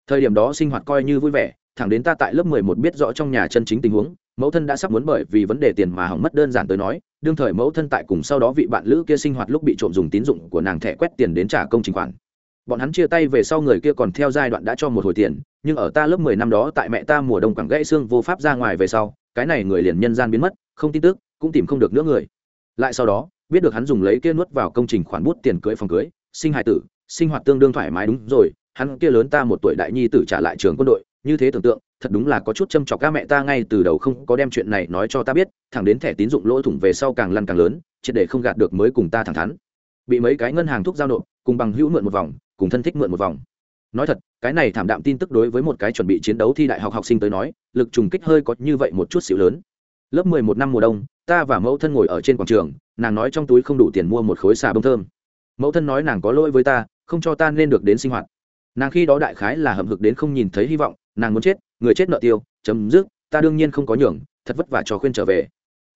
Thời điểm đó sinh hoạt coi như vui vẻ thẳng đến ta tại lớp mười một biết rõ trong nhà chân chính tình huống, mẫu thân đã sắp muốn bởi vì vấn đề tiền mà hỏng mất đơn giản tới nói, đương thời mẫu thân tại cùng sau đó vị bạn lữ kia sinh hoạt lúc bị trộm dùng tín dụng của nàng thẻ quét tiền đến trả công trình khoản. Bọn hắn chia tay về sau người kia còn theo giai đoạn đã cho một hồi tiền, nhưng ở ta lớp mười năm đó tại mẹ ta mùa đông quẳng gãy xương vô pháp ra ngoài về sau, cái này người liền nhân gian biến mất, không tin tức, cũng tìm không được nữa người. Lại sau đó, biết được hắn dùng lấy kia nuốt vào công trình khoản bút tiền cưới phòng cưới, sinh hài tử, sinh hoạt tương đương thoải mái đúng rồi, hắn kia lớn ta một tuổi đại nhi tử trả lại trường quân đội như thế tưởng tượng, thật đúng là có chút châm chọc ca mẹ ta ngay từ đầu không có đem chuyện này nói cho ta biết, thẳng đến thẻ tín dụng lỗ thủng về sau càng lăn càng lớn, triệt để không gạt được mới cùng ta thẳng thắn. Bị mấy cái ngân hàng thuốc giao nộp, cùng bằng hữu mượn một vòng, cùng thân thích mượn một vòng. Nói thật, cái này thảm đạm tin tức đối với một cái chuẩn bị chiến đấu thi đại học học sinh tới nói, lực trùng kích hơi có như vậy một chút xíu lớn. Lớp mười một năm mùa đông, ta và mẫu thân ngồi ở trên quảng trường, nàng nói trong túi không đủ tiền mua một khối xà bông thơm. Mẫu thân nói nàng có lỗi với ta, không cho ta nên được đến sinh hoạt nàng khi đó đại khái là hậm hực đến không nhìn thấy hy vọng, nàng muốn chết, người chết nợ tiêu, chấm dứt, ta đương nhiên không có nhường, thật vất vả cho khuyên trở về.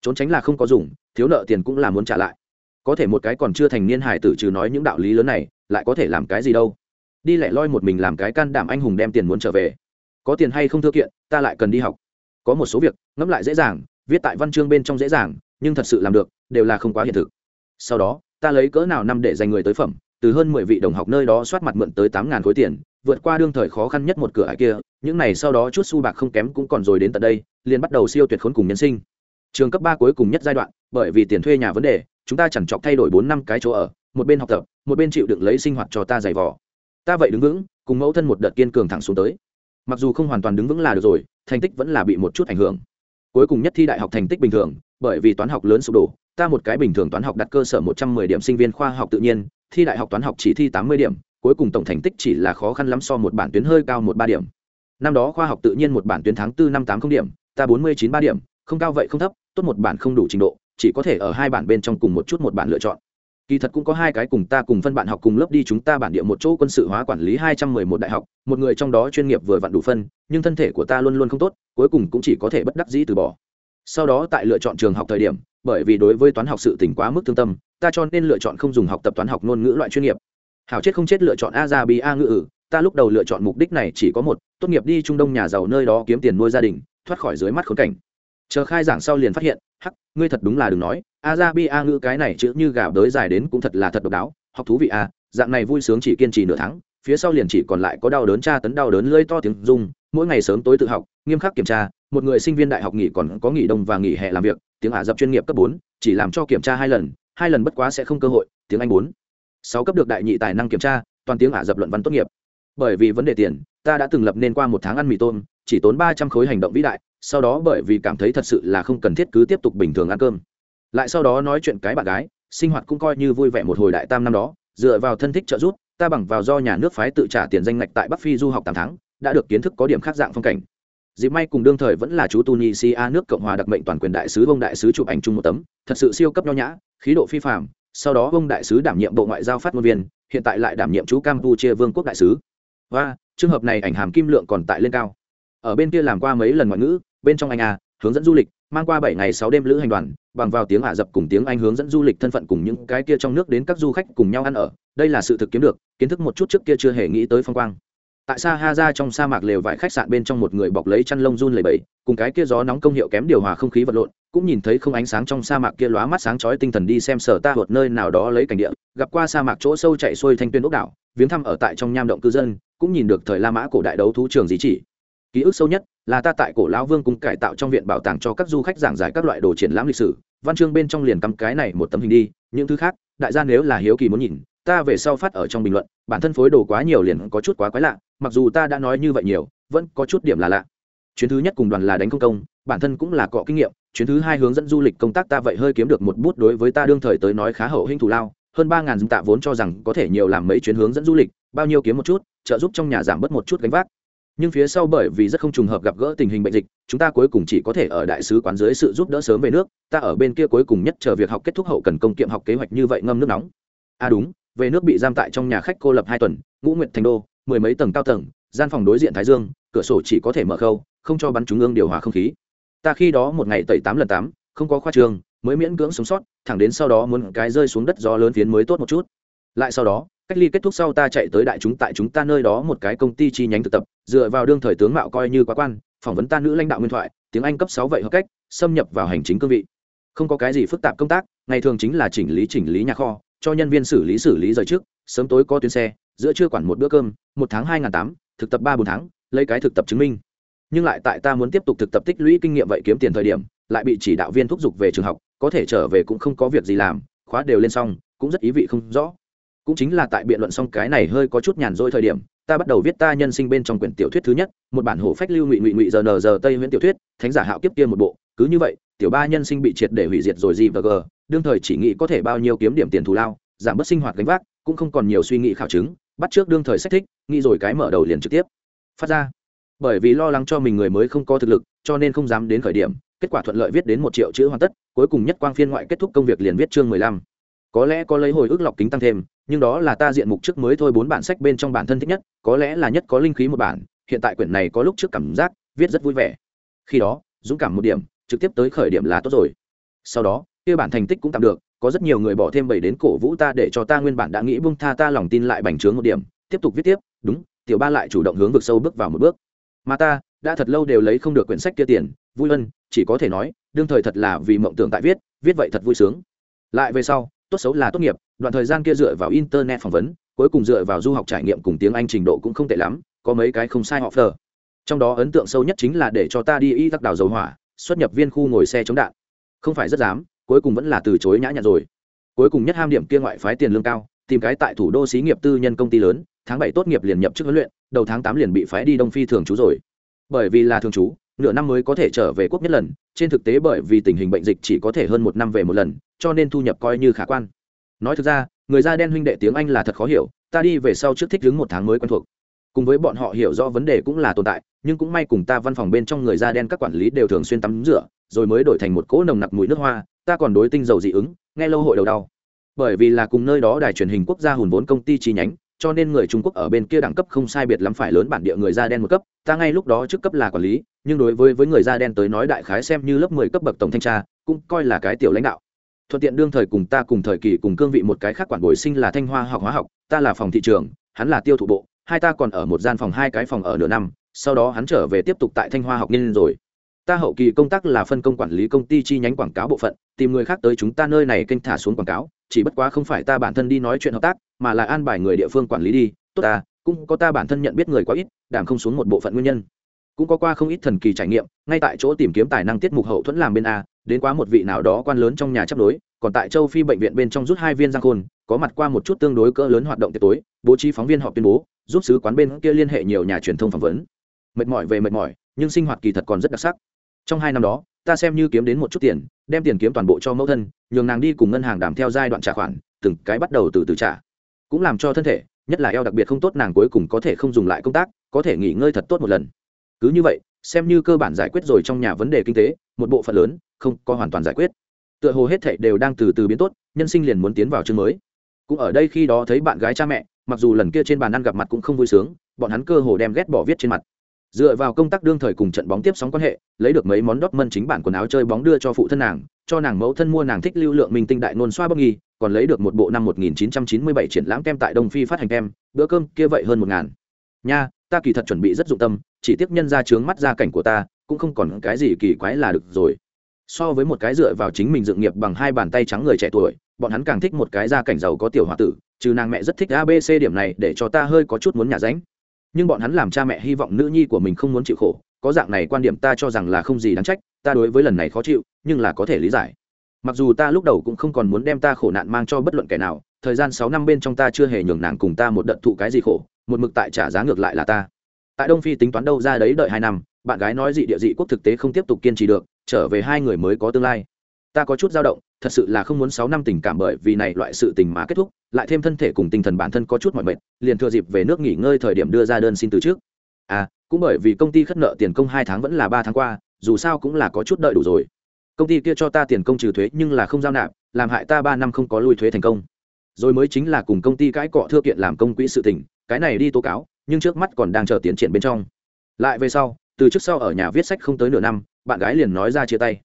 Trốn tránh là không có dùng, thiếu nợ tiền cũng là muốn trả lại. Có thể một cái còn chưa thành niên hải tử trừ nói những đạo lý lớn này, lại có thể làm cái gì đâu. Đi lẻ loi một mình làm cái can đảm anh hùng đem tiền muốn trở về. Có tiền hay không thưa kiện, ta lại cần đi học. Có một số việc, ngẫm lại dễ dàng, viết tại văn chương bên trong dễ dàng, nhưng thật sự làm được, đều là không quá hiện thực. Sau đó, ta lấy cỡ nào năm để dành người tới phẩm từ hơn mười vị đồng học nơi đó soát mặt mượn tới tám ngàn khối tiền, vượt qua đương thời khó khăn nhất một cửa ải kia, những này sau đó chút xu bạc không kém cũng còn rồi đến tận đây, liền bắt đầu siêu tuyệt khốn cùng nhân sinh. Trường cấp ba cuối cùng nhất giai đoạn, bởi vì tiền thuê nhà vấn đề, chúng ta chẳng chọc thay đổi bốn năm cái chỗ ở, một bên học tập, một bên chịu đựng lấy sinh hoạt cho ta giày vò. Ta vậy đứng vững, cùng mẫu thân một đợt kiên cường thẳng xuống tới. Mặc dù không hoàn toàn đứng vững là được rồi, thành tích vẫn là bị một chút ảnh hưởng. Cuối cùng nhất thi đại học thành tích bình thường, bởi vì toán học lớn sụp đổ, ta một cái bình thường toán học đặt cơ sở một trăm mười điểm sinh viên khoa học tự nhiên thi đại học toán học chỉ thi tám mươi điểm, cuối cùng tổng thành tích chỉ là khó khăn lắm so một bản tuyến hơi cao một ba điểm. Năm đó khoa học tự nhiên một bản tuyến tháng tư năm tám không điểm, ta bốn mươi chín ba điểm, không cao vậy không thấp, tốt một bản không đủ trình độ, chỉ có thể ở hai bản bên trong cùng một chút một bản lựa chọn. Kỳ thật cũng có hai cái cùng ta cùng phân bạn học cùng lớp đi chúng ta bản địa một chỗ quân sự hóa quản lý hai trăm mười một đại học, một người trong đó chuyên nghiệp vừa vặn đủ phân, nhưng thân thể của ta luôn luôn không tốt, cuối cùng cũng chỉ có thể bất đắc dĩ từ bỏ. Sau đó tại lựa chọn trường học thời điểm, bởi vì đối với toán học sự tỉnh quá mức thương tâm ta cho nên lựa chọn không dùng học tập toán học ngôn ngữ loại chuyên nghiệp. Hảo chết không chết lựa chọn a ra bi, a ngữ ử ừ. ta lúc đầu lựa chọn mục đích này chỉ có một, tốt nghiệp đi trung đông nhà giàu nơi đó kiếm tiền nuôi gia đình, thoát khỏi dưới mắt khốn cảnh. Chờ khai giảng sau liền phát hiện, hắc, ngươi thật đúng là đừng nói. A ra bi, a ngữ cái này chữ như gà đới dài đến cũng thật là thật độc đáo. Học thú vị a dạng này vui sướng chỉ kiên trì nửa tháng, phía sau liền chỉ còn lại có đau đớn tra tấn đau đớn lưỡi to tiếng rung. Mỗi ngày sớm tối tự học, nghiêm khắc kiểm tra, một người sinh viên đại học nghỉ còn có nghỉ đông và nghỉ hè làm việc, tiếng ả dập chuyên nghiệp cấp bốn, chỉ làm cho kiểm tra hai lần hai lần bất quá sẽ không cơ hội, tiếng anh bốn. Sáu cấp được đại nhị tài năng kiểm tra, toàn tiếng ả dập luận văn tốt nghiệp. Bởi vì vấn đề tiền, ta đã từng lập nên qua một tháng ăn mì tôm, chỉ tốn ba trăm khối hành động vĩ đại, sau đó bởi vì cảm thấy thật sự là không cần thiết cứ tiếp tục bình thường ăn cơm. Lại sau đó nói chuyện cái bạn gái, sinh hoạt cũng coi như vui vẻ một hồi đại tam năm đó, dựa vào thân thích trợ giúp, ta bằng vào do nhà nước phái tự trả tiền danh ngạch tại bắc phi du học tám tháng, đã được kiến thức có điểm khác dạng phong cảnh. Dịp may cùng đương thời vẫn là chú tunisia nước cộng hòa đặc mệnh toàn quyền đại sứ vông đại sứ chụp ảnh chung một tấm, thật sự siêu cấp nho nhã khí độ phi phạm sau đó ông đại sứ đảm nhiệm bộ ngoại giao phát ngôn viên, hiện tại lại đảm nhiệm chú campuchia vương quốc đại sứ. Và, trường hợp này ảnh hàm kim lượng còn tại lên cao. Ở bên kia làm qua mấy lần ngoại ngữ, bên trong anh a, hướng dẫn du lịch, mang qua bảy ngày sáu đêm lữ hành đoàn, bằng vào tiếng ả rập cùng tiếng anh hướng dẫn du lịch thân phận cùng những cái kia trong nước đến các du khách cùng nhau ăn ở. Đây là sự thực kiếm được, kiến thức một chút trước kia chưa hề nghĩ tới phong quang. Tại sa ha ra trong sa mạc lều vải khách sạn bên trong một người bọc lấy chăn lông run lầy bẫy cùng cái kia gió nóng công hiệu kém điều hòa không khí vật lộn cũng nhìn thấy không ánh sáng trong sa mạc kia lóa mắt sáng chói tinh thần đi xem sở ta hột nơi nào đó lấy cảnh địa, gặp qua sa mạc chỗ sâu chạy xuôi thanh tuyên ốc đảo, viếng thăm ở tại trong nham động cư dân, cũng nhìn được thời la mã cổ đại đấu thú trường gì chỉ. Ký ức sâu nhất là ta tại cổ lão vương cung cải tạo trong viện bảo tàng cho các du khách giảng giải các loại đồ triển lãm lịch sử, văn chương bên trong liền cắm cái này một tấm hình đi, những thứ khác, đại gia nếu là hiếu kỳ muốn nhìn, ta về sau phát ở trong bình luận, bản thân phối đồ quá nhiều liền có chút quá quái lạ, mặc dù ta đã nói như vậy nhiều, vẫn có chút điểm là lạ. Chuyến thứ nhất cùng đoàn là đánh công công, bản thân cũng là cọ kinh nghiệm chuyến thứ hai hướng dẫn du lịch công tác ta vậy hơi kiếm được một bút đối với ta đương thời tới nói khá hậu hinh thủ lao. Hơn ba ngàn tạ vốn cho rằng có thể nhiều làm mấy chuyến hướng dẫn du lịch, bao nhiêu kiếm một chút, trợ giúp trong nhà giảm bớt một chút gánh vác. Nhưng phía sau bởi vì rất không trùng hợp gặp gỡ tình hình bệnh dịch, chúng ta cuối cùng chỉ có thể ở đại sứ quán dưới sự giúp đỡ sớm về nước, ta ở bên kia cuối cùng nhất chờ việc học kết thúc hậu cần công kiệm học kế hoạch như vậy ngâm nước nóng. À đúng, về nước bị giam tại trong nhà khách cô lập hai tuần, ngũ nguyện thành đô, mười mấy tầng cao tầng, gian phòng đối diện thái dương, cửa sổ chỉ có thể mở khâu, không cho bắn trung ương điều hòa không khí ta khi đó một ngày tẩy tám lần tám, không có khoa trường, mới miễn cưỡng sống sót, thẳng đến sau đó muốn cái rơi xuống đất gió lớn phiến mới tốt một chút. Lại sau đó, cách ly kết thúc sau ta chạy tới đại chúng tại chúng ta nơi đó một cái công ty chi nhánh thực tập, dựa vào đương thời tướng mạo coi như quá quan, phỏng vấn ta nữ lãnh đạo nguyên thoại, tiếng anh cấp sáu vậy hợp cách, xâm nhập vào hành chính cương vị. Không có cái gì phức tạp công tác, ngày thường chính là chỉnh lý chỉnh lý nhà kho, cho nhân viên xử lý xử lý rời trước, sớm tối có tuyến xe, giữa trưa quản một bữa cơm, một tháng hai n tám, thực tập ba bốn tháng, lấy cái thực tập chứng minh nhưng lại tại ta muốn tiếp tục thực tập tích lũy kinh nghiệm vậy kiếm tiền thời điểm, lại bị chỉ đạo viên thúc giục về trường học, có thể trở về cũng không có việc gì làm, khóa đều lên xong, cũng rất ý vị không rõ. Cũng chính là tại biện luận xong cái này hơi có chút nhàn rỗi thời điểm, ta bắt đầu viết ta nhân sinh bên trong quyển tiểu thuyết thứ nhất, một bản hổ phách lưu ngụy ngụy ngụy giờ nờ giờ tây nguyễn tiểu thuyết, thánh giả hạo kiếp kia một bộ, cứ như vậy, tiểu ba nhân sinh bị triệt để hủy diệt rồi gì và g đương thời chỉ nghĩ có thể bao nhiêu kiếm điểm tiền thù lao, giảm bớt sinh hoạt gánh vác, cũng không còn nhiều suy nghĩ khảo chứng, bắt trước đương thời sách thích, nghĩ rồi cái mở đầu liền trực tiếp. Phát ra bởi vì lo lắng cho mình người mới không có thực lực, cho nên không dám đến khởi điểm, kết quả thuận lợi viết đến một triệu chữ hoàn tất, cuối cùng nhất quang phiên ngoại kết thúc công việc liền viết chương mười lăm. Có lẽ có lấy hồi ức lọc kính tăng thêm, nhưng đó là ta diện mục trước mới thôi bốn bản sách bên trong bản thân thích nhất, có lẽ là nhất có linh khí một bản, hiện tại quyển này có lúc trước cảm giác, viết rất vui vẻ. Khi đó, dũng cảm một điểm, trực tiếp tới khởi điểm là tốt rồi. Sau đó, kia bản thành tích cũng tạm được, có rất nhiều người bỏ thêm bảy đến cổ vũ ta để cho ta nguyên bản đã nghĩ bung tha ta lòng tin lại bành trướng một điểm, tiếp tục viết tiếp, đúng, tiểu ba lại chủ động hướng vực sâu bước vào một bước mà ta đã thật lâu đều lấy không được quyển sách kia tiền, vui ân chỉ có thể nói, đương thời thật là vì mộng tưởng tại viết viết vậy thật vui sướng. Lại về sau, tốt xấu là tốt nghiệp, đoạn thời gian kia dựa vào internet phỏng vấn, cuối cùng dựa vào du học trải nghiệm cùng tiếng anh trình độ cũng không tệ lắm, có mấy cái không sai họ phờ trong đó ấn tượng sâu nhất chính là để cho ta đi y tắc đào dầu hỏa, xuất nhập viên khu ngồi xe chống đạn. Không phải rất dám, cuối cùng vẫn là từ chối nhã nhặn rồi. Cuối cùng nhất ham điểm kia ngoại phái tiền lương cao, tìm cái tại thủ đô xí nghiệp tư nhân công ty lớn tháng bảy tốt nghiệp liền nhập chức huấn luyện, đầu tháng tám liền bị phái đi đông phi thường trú rồi. Bởi vì là thường trú, nửa năm mới có thể trở về quốc nhất lần, trên thực tế bởi vì tình hình bệnh dịch chỉ có thể hơn một năm về một lần, cho nên thu nhập coi như khả quan. Nói thực ra, người da đen huynh đệ tiếng anh là thật khó hiểu, ta đi về sau trước thích đứng một tháng mới quen thuộc. Cùng với bọn họ hiểu rõ vấn đề cũng là tồn tại, nhưng cũng may cùng ta văn phòng bên trong người da đen các quản lý đều thường xuyên tắm rửa, rồi mới đổi thành một cỗ nồng nặc mùi nước hoa, ta còn đối tinh dầu dị ứng, nghe lâu hội đầu đau. Bởi vì là cùng nơi đó đài truyền hình quốc gia hùn vốn công ty chi nhánh cho nên người trung quốc ở bên kia đẳng cấp không sai biệt lắm phải lớn bản địa người da đen một cấp, ta ngay lúc đó trước cấp là quản lý, nhưng đối với với người da đen tới nói đại khái xem như lớp mười cấp bậc tổng thanh tra, cũng coi là cái tiểu lãnh đạo. Thuận tiện đương thời cùng ta cùng thời kỳ cùng cương vị một cái khác quản bồi sinh là thanh hoa học hóa học, ta là phòng thị trường, hắn là tiêu thụ bộ, hai ta còn ở một gian phòng hai cái phòng ở nửa năm, sau đó hắn trở về tiếp tục tại thanh hoa học nên rồi. Ta hậu kỳ công tác là phân công quản lý công ty chi nhánh quảng cáo bộ phận, tìm người khác tới chúng ta nơi này kênh thả xuống quảng cáo chỉ bất quá không phải ta bản thân đi nói chuyện hợp tác, mà là an bài người địa phương quản lý đi. Tốt ta, cũng có ta bản thân nhận biết người quá ít, đảm không xuống một bộ phận nguyên nhân. Cũng có qua không ít thần kỳ trải nghiệm, ngay tại chỗ tìm kiếm tài năng tiết mục hậu thuẫn làm bên a, đến quá một vị nào đó quan lớn trong nhà chấp đối còn tại châu phi bệnh viện bên trong rút hai viên giang khôn, có mặt qua một chút tương đối cỡ lớn hoạt động tiệc tối, bố trí phóng viên họp tuyên bố, giúp sứ quán bên kia liên hệ nhiều nhà truyền thông phỏng vấn. Mệt mỏi về mệt mỏi, nhưng sinh hoạt kỳ thật còn rất đặc sắc. Trong hai năm đó ta xem như kiếm đến một chút tiền, đem tiền kiếm toàn bộ cho mẫu thân, nhường nàng đi cùng ngân hàng đảm theo giai đoạn trả khoản, từng cái bắt đầu từ từ trả. Cũng làm cho thân thể, nhất là eo đặc biệt không tốt, nàng cuối cùng có thể không dùng lại công tác, có thể nghỉ ngơi thật tốt một lần. Cứ như vậy, xem như cơ bản giải quyết rồi trong nhà vấn đề kinh tế, một bộ phận lớn, không có hoàn toàn giải quyết. Tựa hồ hết thảy đều đang từ từ biến tốt, nhân sinh liền muốn tiến vào chương mới. Cũng ở đây khi đó thấy bạn gái cha mẹ, mặc dù lần kia trên bàn ăn gặp mặt cũng không vui sướng, bọn hắn cơ hồ đem ghét bỏ viết trên mặt dựa vào công tác đương thời cùng trận bóng tiếp sóng quan hệ, lấy được mấy món đót mân chính bản quần áo chơi bóng đưa cho phụ thân nàng, cho nàng mẫu thân mua nàng thích lưu lượng minh tinh đại nôn xoa bốc nghi, còn lấy được một bộ năm 1997 triển lãm kem tại đông phi phát hành kem, bữa cơm kia vậy hơn một ngàn. Nha, ta kỳ thật chuẩn bị rất dụng tâm, chỉ tiếp nhân ra trướng mắt gia cảnh của ta, cũng không còn cái gì kỳ quái là được rồi. So với một cái dựa vào chính mình dựng nghiệp bằng hai bàn tay trắng người trẻ tuổi, bọn hắn càng thích một cái gia cảnh giàu có tiểu h o a tử, trừ nàng mẹ rất thích abc điểm này để cho ta hơi có chút muốn nhà ránh nhưng bọn hắn làm cha mẹ hy vọng nữ nhi của mình không muốn chịu khổ, có dạng này quan điểm ta cho rằng là không gì đáng trách, ta đối với lần này khó chịu, nhưng là có thể lý giải. Mặc dù ta lúc đầu cũng không còn muốn đem ta khổ nạn mang cho bất luận kẻ nào, thời gian sáu năm bên trong ta chưa hề nhường nàng cùng ta một đợt thụ cái gì khổ, một mực tại trả giá ngược lại là ta. Tại đông phi tính toán đâu ra đấy đợi hai năm, bạn gái nói dị địa dị quốc thực tế không tiếp tục kiên trì được, trở về hai người mới có tương lai. Ta có chút dao động thật sự là không muốn sáu năm tình cảm bởi vì này loại sự tình mà kết thúc, lại thêm thân thể cùng tinh thần bản thân có chút mỏi mệt, liền thừa dịp về nước nghỉ ngơi thời điểm đưa ra đơn xin từ trước. À cũng bởi vì công ty khất nợ tiền công hai tháng vẫn là ba tháng qua, dù sao cũng là có chút đợi đủ rồi. Công ty kia cho ta tiền công trừ thuế nhưng là không giao nạp, làm hại ta ba năm không có lui thuế thành công. Rồi mới chính là cùng công ty cãi cọ thưa kiện làm công quỹ sự tình, cái này đi tố cáo, nhưng trước mắt còn đang chờ tiến triển bên trong. Lại về sau, từ trước sau ở nhà viết sách không tới nửa năm, bạn gái liền nói ra chia tay.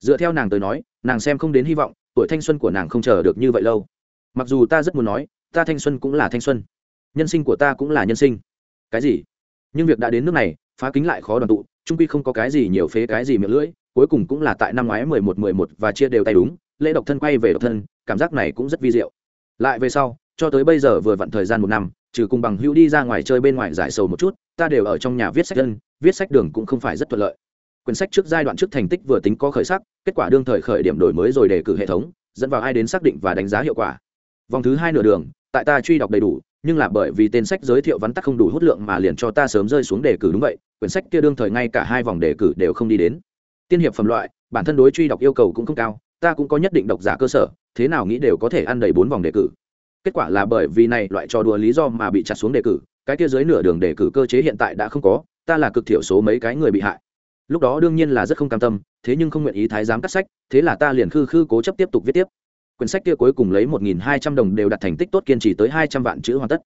Dựa theo nàng tới nói nàng xem không đến hy vọng, tuổi thanh xuân của nàng không chờ được như vậy lâu. Mặc dù ta rất muốn nói, ta thanh xuân cũng là thanh xuân. Nhân sinh của ta cũng là nhân sinh. Cái gì? Nhưng việc đã đến nước này, phá kính lại khó đoàn tụ trung quy không có cái gì nhiều phế cái gì miệng lưỡi, cuối cùng cũng là tại năm ngoái mười một mười một và chia đều tay đúng, lễ độc thân quay về độc thân, cảm giác này cũng rất vi diệu. Lại về sau, cho tới bây giờ vừa vặn thời gian một năm, trừ cùng bằng hữu đi ra ngoài chơi bên ngoài giải sầu một chút, ta đều ở trong nhà viết sách dân, viết sách đường cũng không phải rất thuận lợi quyển sách trước giai đoạn trước thành tích vừa tính có khởi sắc, kết quả đương thời khởi điểm đổi mới rồi đề cử hệ thống, dẫn vào ai đến xác định và đánh giá hiệu quả. Vòng thứ hai nửa đường, tại ta truy đọc đầy đủ, nhưng là bởi vì tên sách giới thiệu vắn tắt không đủ hút lượng mà liền cho ta sớm rơi xuống đề cử đúng vậy, quyển sách kia đương thời ngay cả hai vòng đề cử đều không đi đến. Tiên hiệp phẩm loại, bản thân đối truy đọc yêu cầu cũng không cao, ta cũng có nhất định độc giả cơ sở, thế nào nghĩ đều có thể ăn đầy bốn vòng đề cử. Kết quả là bởi vì này loại trò đùa lý do mà bị chặt xuống đề cử, cái kia dưới nửa đường đề cử cơ chế hiện tại đã không có, ta là cực thiểu số mấy cái người bị hại lúc đó đương nhiên là rất không cam tâm, thế nhưng không nguyện ý thái giám cắt sách, thế là ta liền khư khư cố chấp tiếp tục viết tiếp. Quyển sách kia cuối cùng lấy một nghìn hai trăm đồng đều đặt thành tích tốt kiên trì tới hai trăm vạn chữ hoàn tất.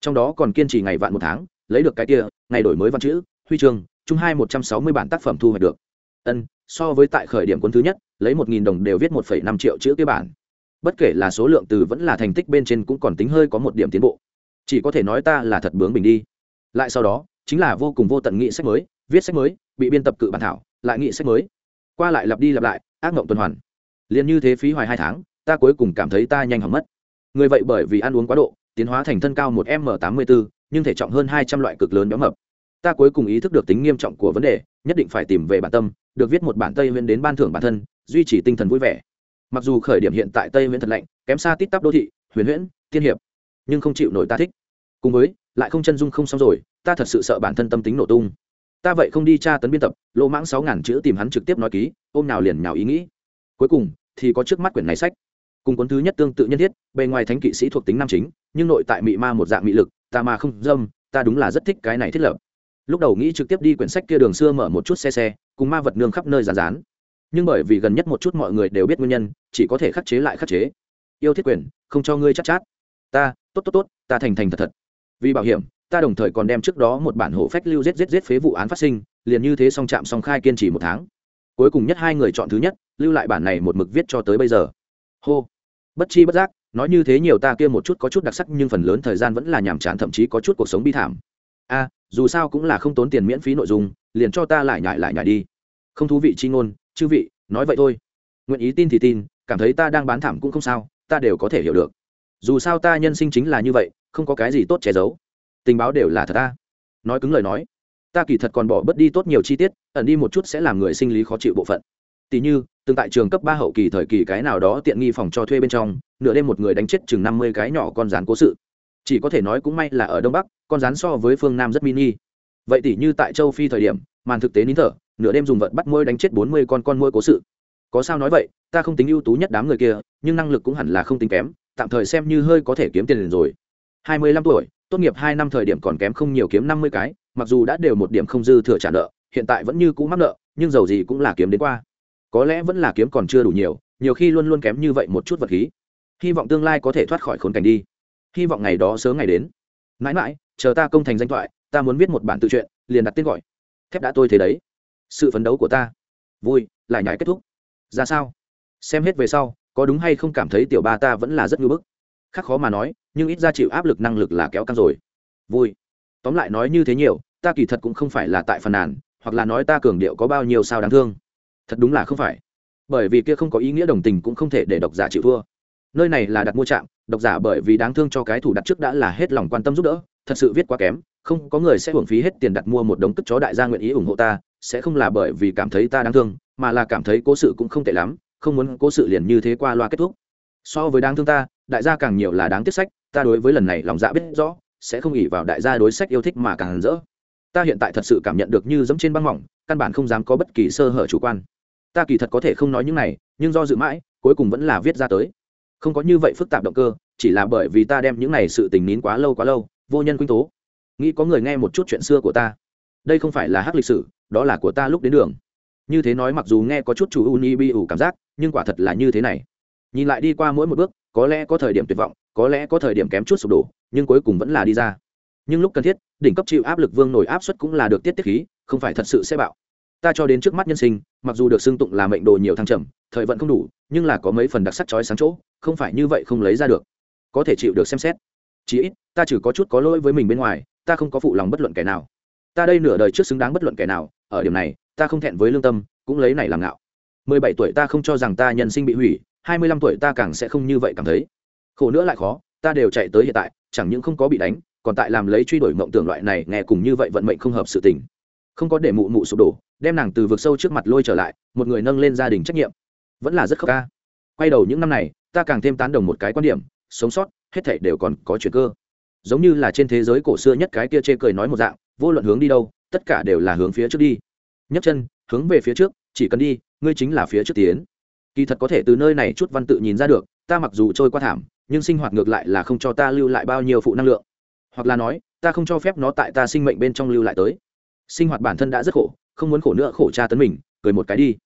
Trong đó còn kiên trì ngày vạn một tháng, lấy được cái kia, ngày đổi mới văn chữ, huy chương, chung hai một trăm sáu mươi bản tác phẩm thu hoạch được. Ân, so với tại khởi điểm cuốn thứ nhất, lấy một nghìn đồng đều viết một phẩy năm triệu chữ kia bản. Bất kể là số lượng từ vẫn là thành tích bên trên cũng còn tính hơi có một điểm tiến bộ. Chỉ có thể nói ta là thật bướng bình đi. Lại sau đó, chính là vô cùng vô tận nghị sách mới viết sách mới, bị biên tập cự bản thảo, lại nghị sách mới. Qua lại lặp đi lặp lại, ác mộng tuần hoàn. Liền như thế phí hoài hai tháng, ta cuối cùng cảm thấy ta nhanh hỏng mất. Người vậy bởi vì ăn uống quá độ, tiến hóa thành thân cao một m tám mươi bốn, nhưng thể trọng hơn hai trăm loại cực lớn béo mập. Ta cuối cùng ý thức được tính nghiêm trọng của vấn đề, nhất định phải tìm về bản tâm, được viết một bản tây huyễn đến ban thưởng bản thân, duy trì tinh thần vui vẻ. Mặc dù khởi điểm hiện tại tây huyễn thật lạnh, kém xa tít tắp đô thị, huyền huyễn tiên hiệp, nhưng không chịu nổi ta thích. Cùng với, lại không chân dung không xong rồi, ta thật sự sợ bản thân tâm tính nổ tung ta vậy không đi tra tấn biên tập lô mãng sáu ngàn chữ tìm hắn trực tiếp nói ký ôm nào liền nhào ý nghĩ. Cuối cùng thì có trước mắt quyển này sách. Cùng cuốn thứ nhất tương tự nhân thiết bề ngoài thánh kỵ sĩ thuộc tính nam chính nhưng nội tại mị ma một dạng mị lực ta mà không dâm ta đúng là rất thích cái này thiết lập. Lúc đầu nghĩ trực tiếp đi quyển sách kia đường xưa mở một chút xe xe cùng ma vật nương khắp nơi rán rán nhưng bởi vì gần nhất một chút mọi người đều biết nguyên nhân chỉ có thể khắc chế lại khắc chế. Yêu thiết quyền không cho ngươi chắc chát, chát. Ta tốt tốt tốt ta thành thành thật thật. Vì bảo hiểm ta đồng thời còn đem trước đó một bản hộ phách lưu giết giết giết phế vụ án phát sinh, liền như thế song chạm song khai kiên trì một tháng. Cuối cùng nhất hai người chọn thứ nhất, lưu lại bản này một mực viết cho tới bây giờ. Hô. Bất chi bất giác, nói như thế nhiều ta kia một chút có chút đặc sắc nhưng phần lớn thời gian vẫn là nhàm chán thậm chí có chút cuộc sống bi thảm. A, dù sao cũng là không tốn tiền miễn phí nội dung, liền cho ta lại nhại lại nhại đi. Không thú vị chi ngôn, chư vị, nói vậy thôi. Nguyện ý tin thì tin, cảm thấy ta đang bán thảm cũng không sao, ta đều có thể hiểu được. Dù sao ta nhân sinh chính là như vậy, không có cái gì tốt che giấu tình báo đều là thật ta. Nói cứng lời nói, ta kỳ thật còn bỏ bớt đi tốt nhiều chi tiết, ẩn đi một chút sẽ làm người sinh lý khó chịu bộ phận. Tỉ như từng tại trường cấp ba hậu kỳ thời kỳ cái nào đó tiện nghi phòng cho thuê bên trong, nửa đêm một người đánh chết chừng năm mươi cái nhỏ con rán cố sự. Chỉ có thể nói cũng may là ở đông bắc, con rán so với phương nam rất mini. Vậy tỉ như tại châu phi thời điểm, màn thực tế nín thở, nửa đêm dùng vật bắt môi đánh chết bốn mươi con con môi cố sự. Có sao nói vậy, ta không tính ưu tú nhất đám người kia, nhưng năng lực cũng hẳn là không tính kém, tạm thời xem như hơi có thể kiếm tiền liền rồi. Hai mươi lăm tuổi tốt nghiệp hai năm thời điểm còn kém không nhiều kiếm năm mươi cái, mặc dù đã đều một điểm không dư thừa trả nợ, hiện tại vẫn như cũ mắc nợ, nhưng dầu gì cũng là kiếm đến qua. Có lẽ vẫn là kiếm còn chưa đủ nhiều nhiều khi luôn luôn kém như vậy một chút vật khí. Hy vọng tương lai có thể thoát khỏi khốn cảnh đi. Hy vọng ngày đó sớm ngày đến. Mãi mãi, chờ ta công thành danh thoại, ta muốn viết một bản tự truyện, liền đặt tên gọi. Thép đã tôi thế đấy. Sự phấn đấu của ta. Vui, lại nhảy kết thúc. Ra sao? Xem hết về sau, có đúng hay không cảm thấy tiểu ba ta vẫn là rất ngưỡng bức khác khó mà nói, nhưng ít ra chịu áp lực năng lực là kéo căng rồi. Vui. Tóm lại nói như thế nhiều, ta kỳ thật cũng không phải là tại phần nàn, hoặc là nói ta cường điệu có bao nhiêu sao đáng thương. Thật đúng là không phải. Bởi vì kia không có ý nghĩa đồng tình cũng không thể để độc giả chịu thua. Nơi này là đặt mua trạm, độc giả bởi vì đáng thương cho cái thủ đặt trước đã là hết lòng quan tâm giúp đỡ, thật sự viết quá kém, không có người sẽ hưởng phí hết tiền đặt mua một đống tức chó đại gia nguyện ý ủng hộ ta, sẽ không là bởi vì cảm thấy ta đáng thương, mà là cảm thấy cố sự cũng không tệ lắm, không muốn cố sự liền như thế qua loa kết thúc. So với đáng thương ta đại gia càng nhiều là đáng tiếc sách, ta đối với lần này lòng dạ biết rõ, sẽ không ỉ vào đại gia đối sách yêu thích mà càng rỡ. Ta hiện tại thật sự cảm nhận được như dẫm trên băng mỏng, căn bản không dám có bất kỳ sơ hở chủ quan. Ta kỳ thật có thể không nói những này, nhưng do dự mãi, cuối cùng vẫn là viết ra tới. Không có như vậy phức tạp động cơ, chỉ là bởi vì ta đem những này sự tình nín quá lâu quá lâu, vô nhân quynh tố. Nghĩ có người nghe một chút chuyện xưa của ta. Đây không phải là hát lịch sử, đó là của ta lúc đến đường. Như thế nói mặc dù nghe có chút chủ uni bi ủ cảm giác, nhưng quả thật là như thế này. Nhìn lại đi qua mỗi một bước có lẽ có thời điểm tuyệt vọng, có lẽ có thời điểm kém chút sụp đổ, nhưng cuối cùng vẫn là đi ra. Nhưng lúc cần thiết, đỉnh cấp chịu áp lực vương nổi áp suất cũng là được tiết tiết khí, không phải thật sự sẽ bạo. Ta cho đến trước mắt nhân sinh, mặc dù được xưng tụng là mệnh đồ nhiều thăng trầm, thời vận không đủ, nhưng là có mấy phần đặc sắc chói sáng chỗ, không phải như vậy không lấy ra được. Có thể chịu được xem xét. Chỉ ít, ta chỉ có chút có lỗi với mình bên ngoài, ta không có phụ lòng bất luận kẻ nào. Ta đây nửa đời trước xứng đáng bất luận kẻ nào, ở điểm này, ta không thẹn với lương tâm, cũng lấy này làm ngạo. Mười bảy tuổi ta không cho rằng ta nhân sinh bị hủy hai mươi lăm tuổi ta càng sẽ không như vậy cảm thấy. Khổ nữa lại khó, ta đều chạy tới hiện tại, chẳng những không có bị đánh, còn tại làm lấy truy đuổi mộng tưởng loại này, nghe cùng như vậy vận mệnh không hợp sự tình. Không có để mụ mụ sụp đổ, đem nàng từ vực sâu trước mặt lôi trở lại, một người nâng lên gia đình trách nhiệm. Vẫn là rất khóc ca. Quay đầu những năm này, ta càng thêm tán đồng một cái quan điểm, sống sót, hết thảy đều còn có chuyện cơ. Giống như là trên thế giới cổ xưa nhất cái kia chê cười nói một dạng, vô luận hướng đi đâu, tất cả đều là hướng phía trước đi. Nhấc chân, hướng về phía trước, chỉ cần đi, ngươi chính là phía trước tiến kỳ thật có thể từ nơi này chút văn tự nhìn ra được, ta mặc dù trôi qua thảm, nhưng sinh hoạt ngược lại là không cho ta lưu lại bao nhiêu phụ năng lượng. Hoặc là nói, ta không cho phép nó tại ta sinh mệnh bên trong lưu lại tới. Sinh hoạt bản thân đã rất khổ, không muốn khổ nữa khổ tra tấn mình, cười một cái đi.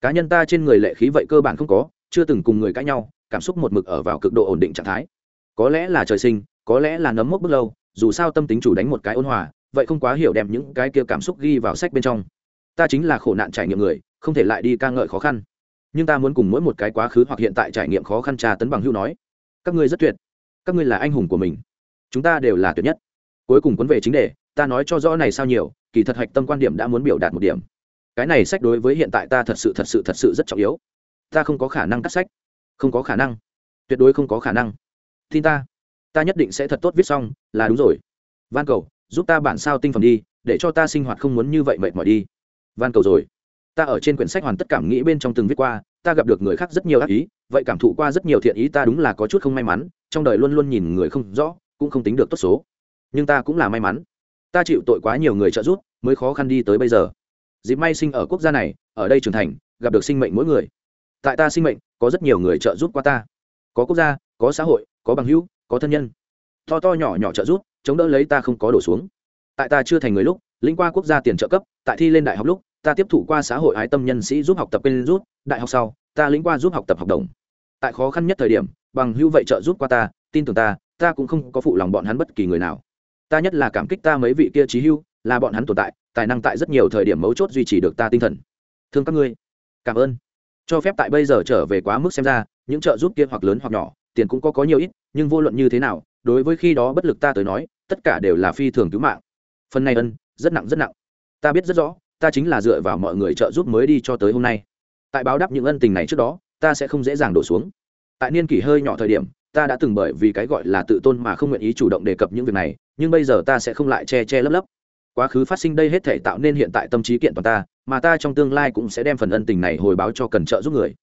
Cá nhân ta trên người lệ khí vậy cơ bản không có, chưa từng cùng người cãi nhau, cảm xúc một mực ở vào cực độ ổn định trạng thái. Có lẽ là trời sinh, có lẽ là nấm mốc bước lâu, dù sao tâm tính chủ đánh một cái ôn hòa, vậy không quá hiểu đem những cái kia cảm xúc ghi vào sách bên trong. Ta chính là khổ nạn trải nghiệm người, không thể lại đi ca ngợi khó khăn nhưng ta muốn cùng mỗi một cái quá khứ hoặc hiện tại trải nghiệm khó khăn trà tấn bằng hưu nói. Các ngươi rất tuyệt. Các ngươi là anh hùng của mình. Chúng ta đều là tuyệt nhất. Cuối cùng quấn về chính đề, ta nói cho rõ này sao nhiều, kỳ thật hạch tâm quan điểm đã muốn biểu đạt một điểm. Cái này sách đối với hiện tại ta thật sự thật sự thật sự rất trọng yếu. Ta không có khả năng cắt sách. Không có khả năng. Tuyệt đối không có khả năng. Tin ta. Ta nhất định sẽ thật tốt viết xong, là đúng rồi. Van cầu, giúp ta bản sao tinh phẩm đi, để cho ta sinh hoạt không muốn như vậy mệt mỏi đi. Van cầu rồi ta ở trên quyển sách hoàn tất cảm nghĩ bên trong từng viết qua, ta gặp được người khác rất nhiều ác ý, vậy cảm thụ qua rất nhiều thiện ý ta đúng là có chút không may mắn, trong đời luôn luôn nhìn người không rõ, cũng không tính được tốt số. Nhưng ta cũng là may mắn. Ta chịu tội quá nhiều người trợ giúp, mới khó khăn đi tới bây giờ. Dịp may sinh ở quốc gia này, ở đây trưởng thành, gặp được sinh mệnh mỗi người. Tại ta sinh mệnh, có rất nhiều người trợ giúp qua ta. Có quốc gia, có xã hội, có bằng hữu, có thân nhân. To to nhỏ nhỏ trợ giúp, chống đỡ lấy ta không có đổ xuống. Tại ta chưa thành người lúc linh qua quốc gia tiền trợ cấp, tại thi lên đại học lúc ta tiếp thụ qua xã hội ái tâm nhân sĩ giúp học tập bên rút, đại học sau, ta lĩnh qua giúp học tập học đồng. Tại khó khăn nhất thời điểm, bằng hữu vậy trợ giúp qua ta, tin tưởng ta ta cũng không có phụ lòng bọn hắn bất kỳ người nào. Ta nhất là cảm kích ta mấy vị kia trí hưu là bọn hắn tồn tại, tài năng tại rất nhiều thời điểm mấu chốt duy trì được ta tinh thần. Thương các ngươi. Cảm ơn. Cho phép tại bây giờ trở về quá mức xem ra, những trợ giúp kia hoặc lớn hoặc nhỏ, tiền cũng có có nhiều ít, nhưng vô luận như thế nào, đối với khi đó bất lực ta tới nói, tất cả đều là phi thường cứu mạng. Phần này ân, rất nặng rất nặng. Ta biết rất rõ ta chính là dựa vào mọi người trợ giúp mới đi cho tới hôm nay. Tại báo đáp những ân tình này trước đó, ta sẽ không dễ dàng đổ xuống. Tại niên kỷ hơi nhỏ thời điểm, ta đã từng bởi vì cái gọi là tự tôn mà không nguyện ý chủ động đề cập những việc này, nhưng bây giờ ta sẽ không lại che che lấp lấp. Quá khứ phát sinh đây hết thể tạo nên hiện tại tâm trí kiện toàn ta, mà ta trong tương lai cũng sẽ đem phần ân tình này hồi báo cho cần trợ giúp người.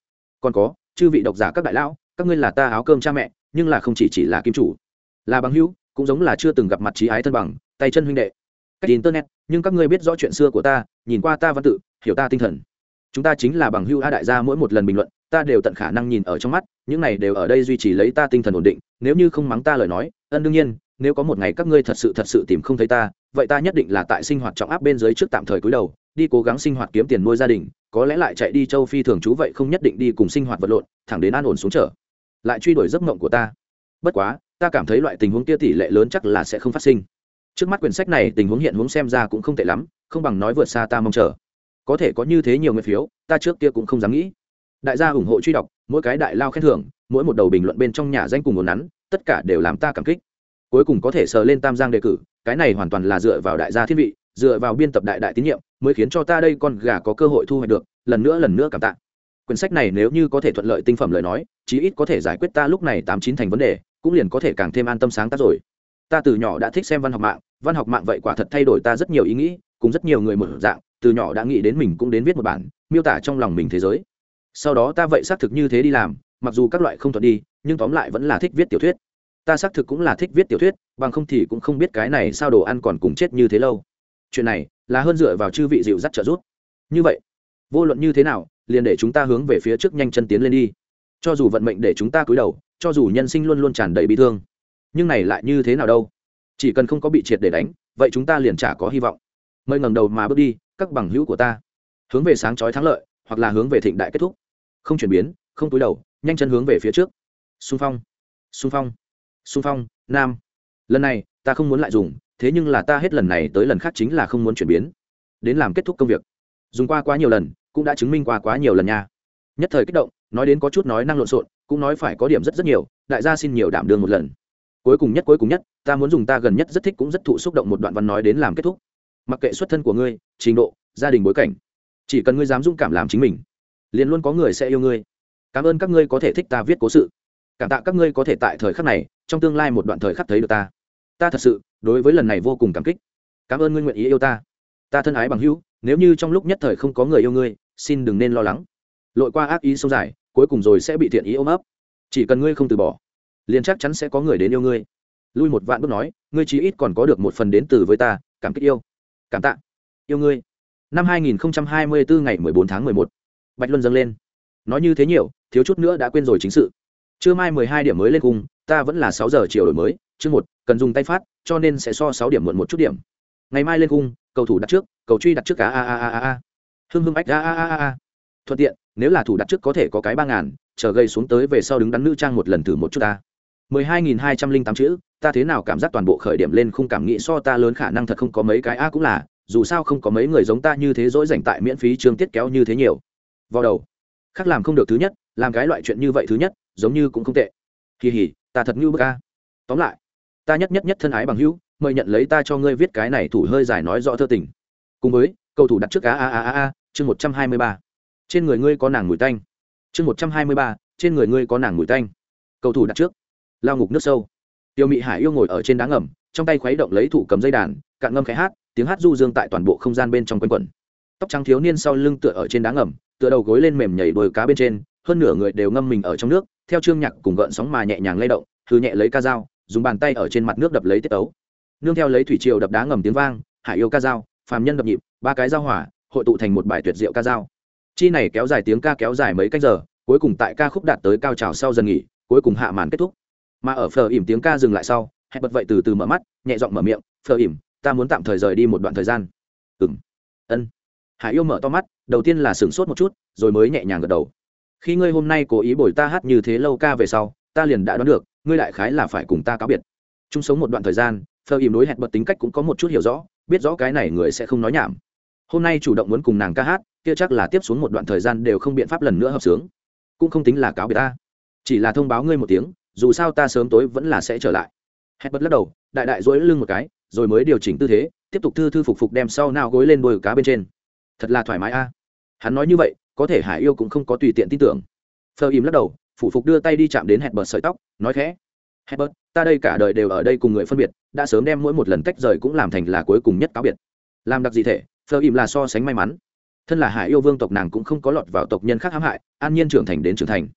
Còn có, chư vị độc giả các đại lão, các ngươi là ta áo cơm cha mẹ, nhưng là không chỉ chỉ là kim chủ. Là bằng hữu, cũng giống là chưa từng gặp mặt trí ái thân bằng, tay chân huynh đệ cách internet, nhưng các ngươi biết rõ chuyện xưa của ta, nhìn qua ta văn tự, hiểu ta tinh thần. Chúng ta chính là bằng hữu a đại gia mỗi một lần bình luận, ta đều tận khả năng nhìn ở trong mắt, những này đều ở đây duy trì lấy ta tinh thần ổn định, nếu như không mắng ta lời nói, ân đương nhiên, nếu có một ngày các ngươi thật sự thật sự tìm không thấy ta, vậy ta nhất định là tại sinh hoạt trọng áp bên dưới trước tạm thời cúi đầu, đi cố gắng sinh hoạt kiếm tiền nuôi gia đình, có lẽ lại chạy đi châu phi thường trú vậy không nhất định đi cùng sinh hoạt vật lộn, thẳng đến an ổn xuống trở lại truy đuổi giấc mộng của ta. Bất quá, ta cảm thấy loại tình huống kia tỷ lệ lớn chắc là sẽ không phát sinh trước mắt quyển sách này tình huống hiện huống xem ra cũng không tệ lắm, không bằng nói vượt xa ta mong chờ. Có thể có như thế nhiều người phiếu, ta trước kia cũng không dám nghĩ. Đại gia ủng hộ truy đọc, mỗi cái đại lao khen thưởng, mỗi một đầu bình luận bên trong nhà danh cùng một nắn, tất cả đều làm ta cảm kích. Cuối cùng có thể sờ lên tam giang đề cử, cái này hoàn toàn là dựa vào đại gia thiên vị, dựa vào biên tập đại đại tín nhiệm, mới khiến cho ta đây con gà có cơ hội thu hoạch được, lần nữa lần nữa cảm tạ. Quyển sách này nếu như có thể thuận lợi tinh phẩm lời nói, chí ít có thể giải quyết ta lúc này tám chín thành vấn đề, cũng liền có thể càng thêm an tâm sáng tác rồi ta từ nhỏ đã thích xem văn học mạng, văn học mạng vậy quả thật thay đổi ta rất nhiều ý nghĩ, cùng rất nhiều người một dạng, từ nhỏ đã nghĩ đến mình cũng đến viết một bản, miêu tả trong lòng mình thế giới. Sau đó ta vậy xác thực như thế đi làm, mặc dù các loại không thuận đi, nhưng tóm lại vẫn là thích viết tiểu thuyết. Ta xác thực cũng là thích viết tiểu thuyết, bằng không thì cũng không biết cái này sao đồ ăn còn cùng chết như thế lâu. Chuyện này là hơn dựa vào chư vị dịu dắt trợ giúp. Như vậy, vô luận như thế nào, liền để chúng ta hướng về phía trước nhanh chân tiến lên đi. Cho dù vận mệnh để chúng ta cúi đầu, cho dù nhân sinh luôn luôn tràn đầy bị thương nhưng này lại như thế nào đâu? Chỉ cần không có bị triệt để đánh, vậy chúng ta liền chả có hy vọng. Mời ngẩng đầu mà bước đi, các bằng hữu của ta. Hướng về sáng chói thắng lợi, hoặc là hướng về thịnh đại kết thúc. Không chuyển biến, không túi đầu, nhanh chân hướng về phía trước. Xung phong xung phong xung phong, nam. Lần này, ta không muốn lại dùng, thế nhưng là ta hết lần này tới lần khác chính là không muốn chuyển biến. Đến làm kết thúc công việc. Dùng qua quá nhiều lần, cũng đã chứng minh qua quá nhiều lần nha. Nhất thời kích động, nói đến có chút nói năng lộn xộn, cũng nói phải có điểm rất rất nhiều, đại gia xin nhiều đảm đương một lần cuối cùng nhất, cuối cùng nhất, ta muốn dùng ta gần nhất rất thích cũng rất thụ xúc động một đoạn văn nói đến làm kết thúc. Mặc kệ xuất thân của ngươi, trình độ, gia đình bối cảnh, chỉ cần ngươi dám dũng cảm làm chính mình, liền luôn có người sẽ yêu ngươi. Cảm ơn các ngươi có thể thích ta viết cố sự. Cảm tạ các ngươi có thể tại thời khắc này, trong tương lai một đoạn thời khắc thấy được ta. Ta thật sự, đối với lần này vô cùng cảm kích. Cảm ơn ngươi nguyện ý yêu ta. Ta thân ái bằng hữu, nếu như trong lúc nhất thời không có người yêu ngươi, xin đừng nên lo lắng. Lội qua ác ý sâu dài, cuối cùng rồi sẽ bị thiện ý ôm ấp. Chỉ cần ngươi không từ bỏ liền chắc chắn sẽ có người đến yêu ngươi. Lui một vạn bước nói ngươi chí ít còn có được một phần đến từ với ta cảm kích yêu. Cảm tạ. Yêu ngươi. Năm 2024 ngày 14 tháng 11, bạch luân dâng lên. Nói như thế nhiều thiếu chút nữa đã quên rồi chính sự. Trưa mai 12 điểm mới lên cung ta vẫn là sáu giờ chiều đổi mới chương một cần dùng tay phát cho nên sẽ so sáu điểm muộn một chút điểm. Ngày mai lên cung cầu thủ đặt trước cầu truy đặt trước a a a a a hưng hưng ách a a a a. Thuận tiện nếu là thủ đặt trước có thể có cái ba ngàn chờ gây xuống tới về sau đứng đắn nữ trang một lần thử một chút ta mười hai nghìn hai trăm linh tám chữ, ta thế nào cảm giác toàn bộ khởi điểm lên không cảm nghĩ so ta lớn khả năng thật không có mấy cái a cũng là, dù sao không có mấy người giống ta như thế dỗi dành tại miễn phí chương tiết kéo như thế nhiều. Vào đầu, khác làm không được thứ nhất, làm cái loại chuyện như vậy thứ nhất, giống như cũng không tệ. Kỳ hỉ, ta thật như bức a. Tóm lại, ta nhất nhất nhất thân ái bằng hữu, mời nhận lấy ta cho ngươi viết cái này thủ hơi dài nói rõ thơ tình. Cùng với, cầu thủ đặt trước a a a a a, chương một trăm hai mươi ba. Trên người ngươi có nàng mùi tanh. Chương một trăm hai mươi ba, trên người ngươi có nàng mùi tanh. Cầu thủ đặt trước lao ngục nước sâu. Tiêu mị hải yêu ngồi ở trên đá ngầm, trong tay khuấy động lấy thủ cầm dây đàn, cạn ngâm khẽ hát, tiếng hát du dương tại toàn bộ không gian bên trong quanh quẩn. Tóc trắng thiếu niên sau lưng tựa ở trên đá ngầm, tựa đầu gối lên mềm nhảy đồi cá bên trên, hơn nửa người đều ngâm mình ở trong nước, theo chương nhạc cùng gợn sóng mà nhẹ nhàng lay động thư nhẹ lấy ca dao, dùng bàn tay ở trên mặt nước đập lấy tiết ấu. Nương theo lấy thủy triều đập đá ngầm tiếng vang, hải yêu ca dao, phàm nhân đập nhịp, ba cái dao hỏa, hội tụ thành một bài tuyệt diệu ca dao. Chi này kéo dài tiếng ca kéo dài mấy cách giờ, cuối cùng tại ca khúc đạt tới cao trào sau dần nghỉ, cuối cùng hạ màn kết thúc mà ở phờ ỉm tiếng ca dừng lại sau, hẹn bật vậy từ từ mở mắt, nhẹ giọng mở miệng, phờ ỉm, ta muốn tạm thời rời đi một đoạn thời gian. Ừng ân. Hải yêu mở to mắt, đầu tiên là sửng sốt một chút, rồi mới nhẹ nhàng gật đầu. Khi ngươi hôm nay cố ý bồi ta hát như thế lâu ca về sau, ta liền đã đoán được, ngươi đại khái là phải cùng ta cáo biệt. Chung sống một đoạn thời gian, phờ ỉm đối hẹn bật tính cách cũng có một chút hiểu rõ, biết rõ cái này người sẽ không nói nhảm. Hôm nay chủ động muốn cùng nàng ca hát, kia chắc là tiếp xuống một đoạn thời gian đều không biện pháp lần nữa hợp sướng. Cũng không tính là cáo biệt ta. Chỉ là thông báo ngươi một tiếng dù sao ta sớm tối vẫn là sẽ trở lại. Hẹn bật lắc đầu, đại đại dối lưng một cái, rồi mới điều chỉnh tư thế, tiếp tục thư thư phục phục đem sau nào gối lên đôi cá bên trên. Thật là thoải mái a. Hắn nói như vậy, có thể hải yêu cũng không có tùy tiện tin tưởng. Phờ im lắc đầu phụ phục đưa tay đi chạm đến hẹn bật sợi tóc, nói khẽ. Hẹn bật, ta đây cả đời đều ở đây cùng người phân biệt, đã sớm đem mỗi một lần tách rời cũng làm thành là cuối cùng nhất cáo biệt. Làm đặc gì thể, phờ im là so sánh may mắn. Thân là hải yêu vương tộc nàng cũng không có lọt vào tộc nhân khác hãm hại, an nhiên trưởng thành đến trưởng thành.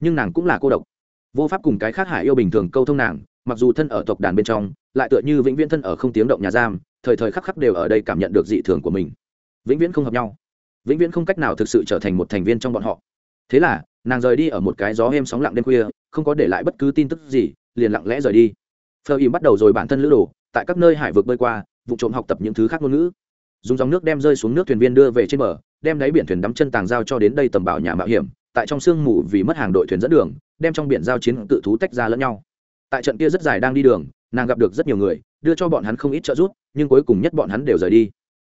Nhưng nàng cũng là cô độc vô pháp cùng cái khác hải yêu bình thường câu thông nàng, mặc dù thân ở tộc đàn bên trong, lại tựa như vĩnh viễn thân ở không tiếng động nhà giam, thời thời khắc khắc đều ở đây cảm nhận được dị thường của mình. Vĩnh viễn không hợp nhau. Vĩnh viễn không cách nào thực sự trở thành một thành viên trong bọn họ. Thế là, nàng rời đi ở một cái gió êm sóng lặng đêm khuya, không có để lại bất cứ tin tức gì, liền lặng lẽ rời đi. Phờ im bắt đầu rồi bản thân lữ đồ, tại các nơi hải vực bơi qua, vụ trộm học tập những thứ khác ngôn ngữ. Dùng dòng nước đem rơi xuống nước thuyền viên đưa về trên bờ, đem đáy biển thuyền đắm chân tàng giao cho đến đây tầm bảo nhà mạo hiểm tại trong sương mù vì mất hàng đội thuyền dẫn đường, đem trong biển giao chiến tự thú tách ra lẫn nhau. Tại trận kia rất dài đang đi đường, nàng gặp được rất nhiều người, đưa cho bọn hắn không ít trợ giúp, nhưng cuối cùng nhất bọn hắn đều rời đi.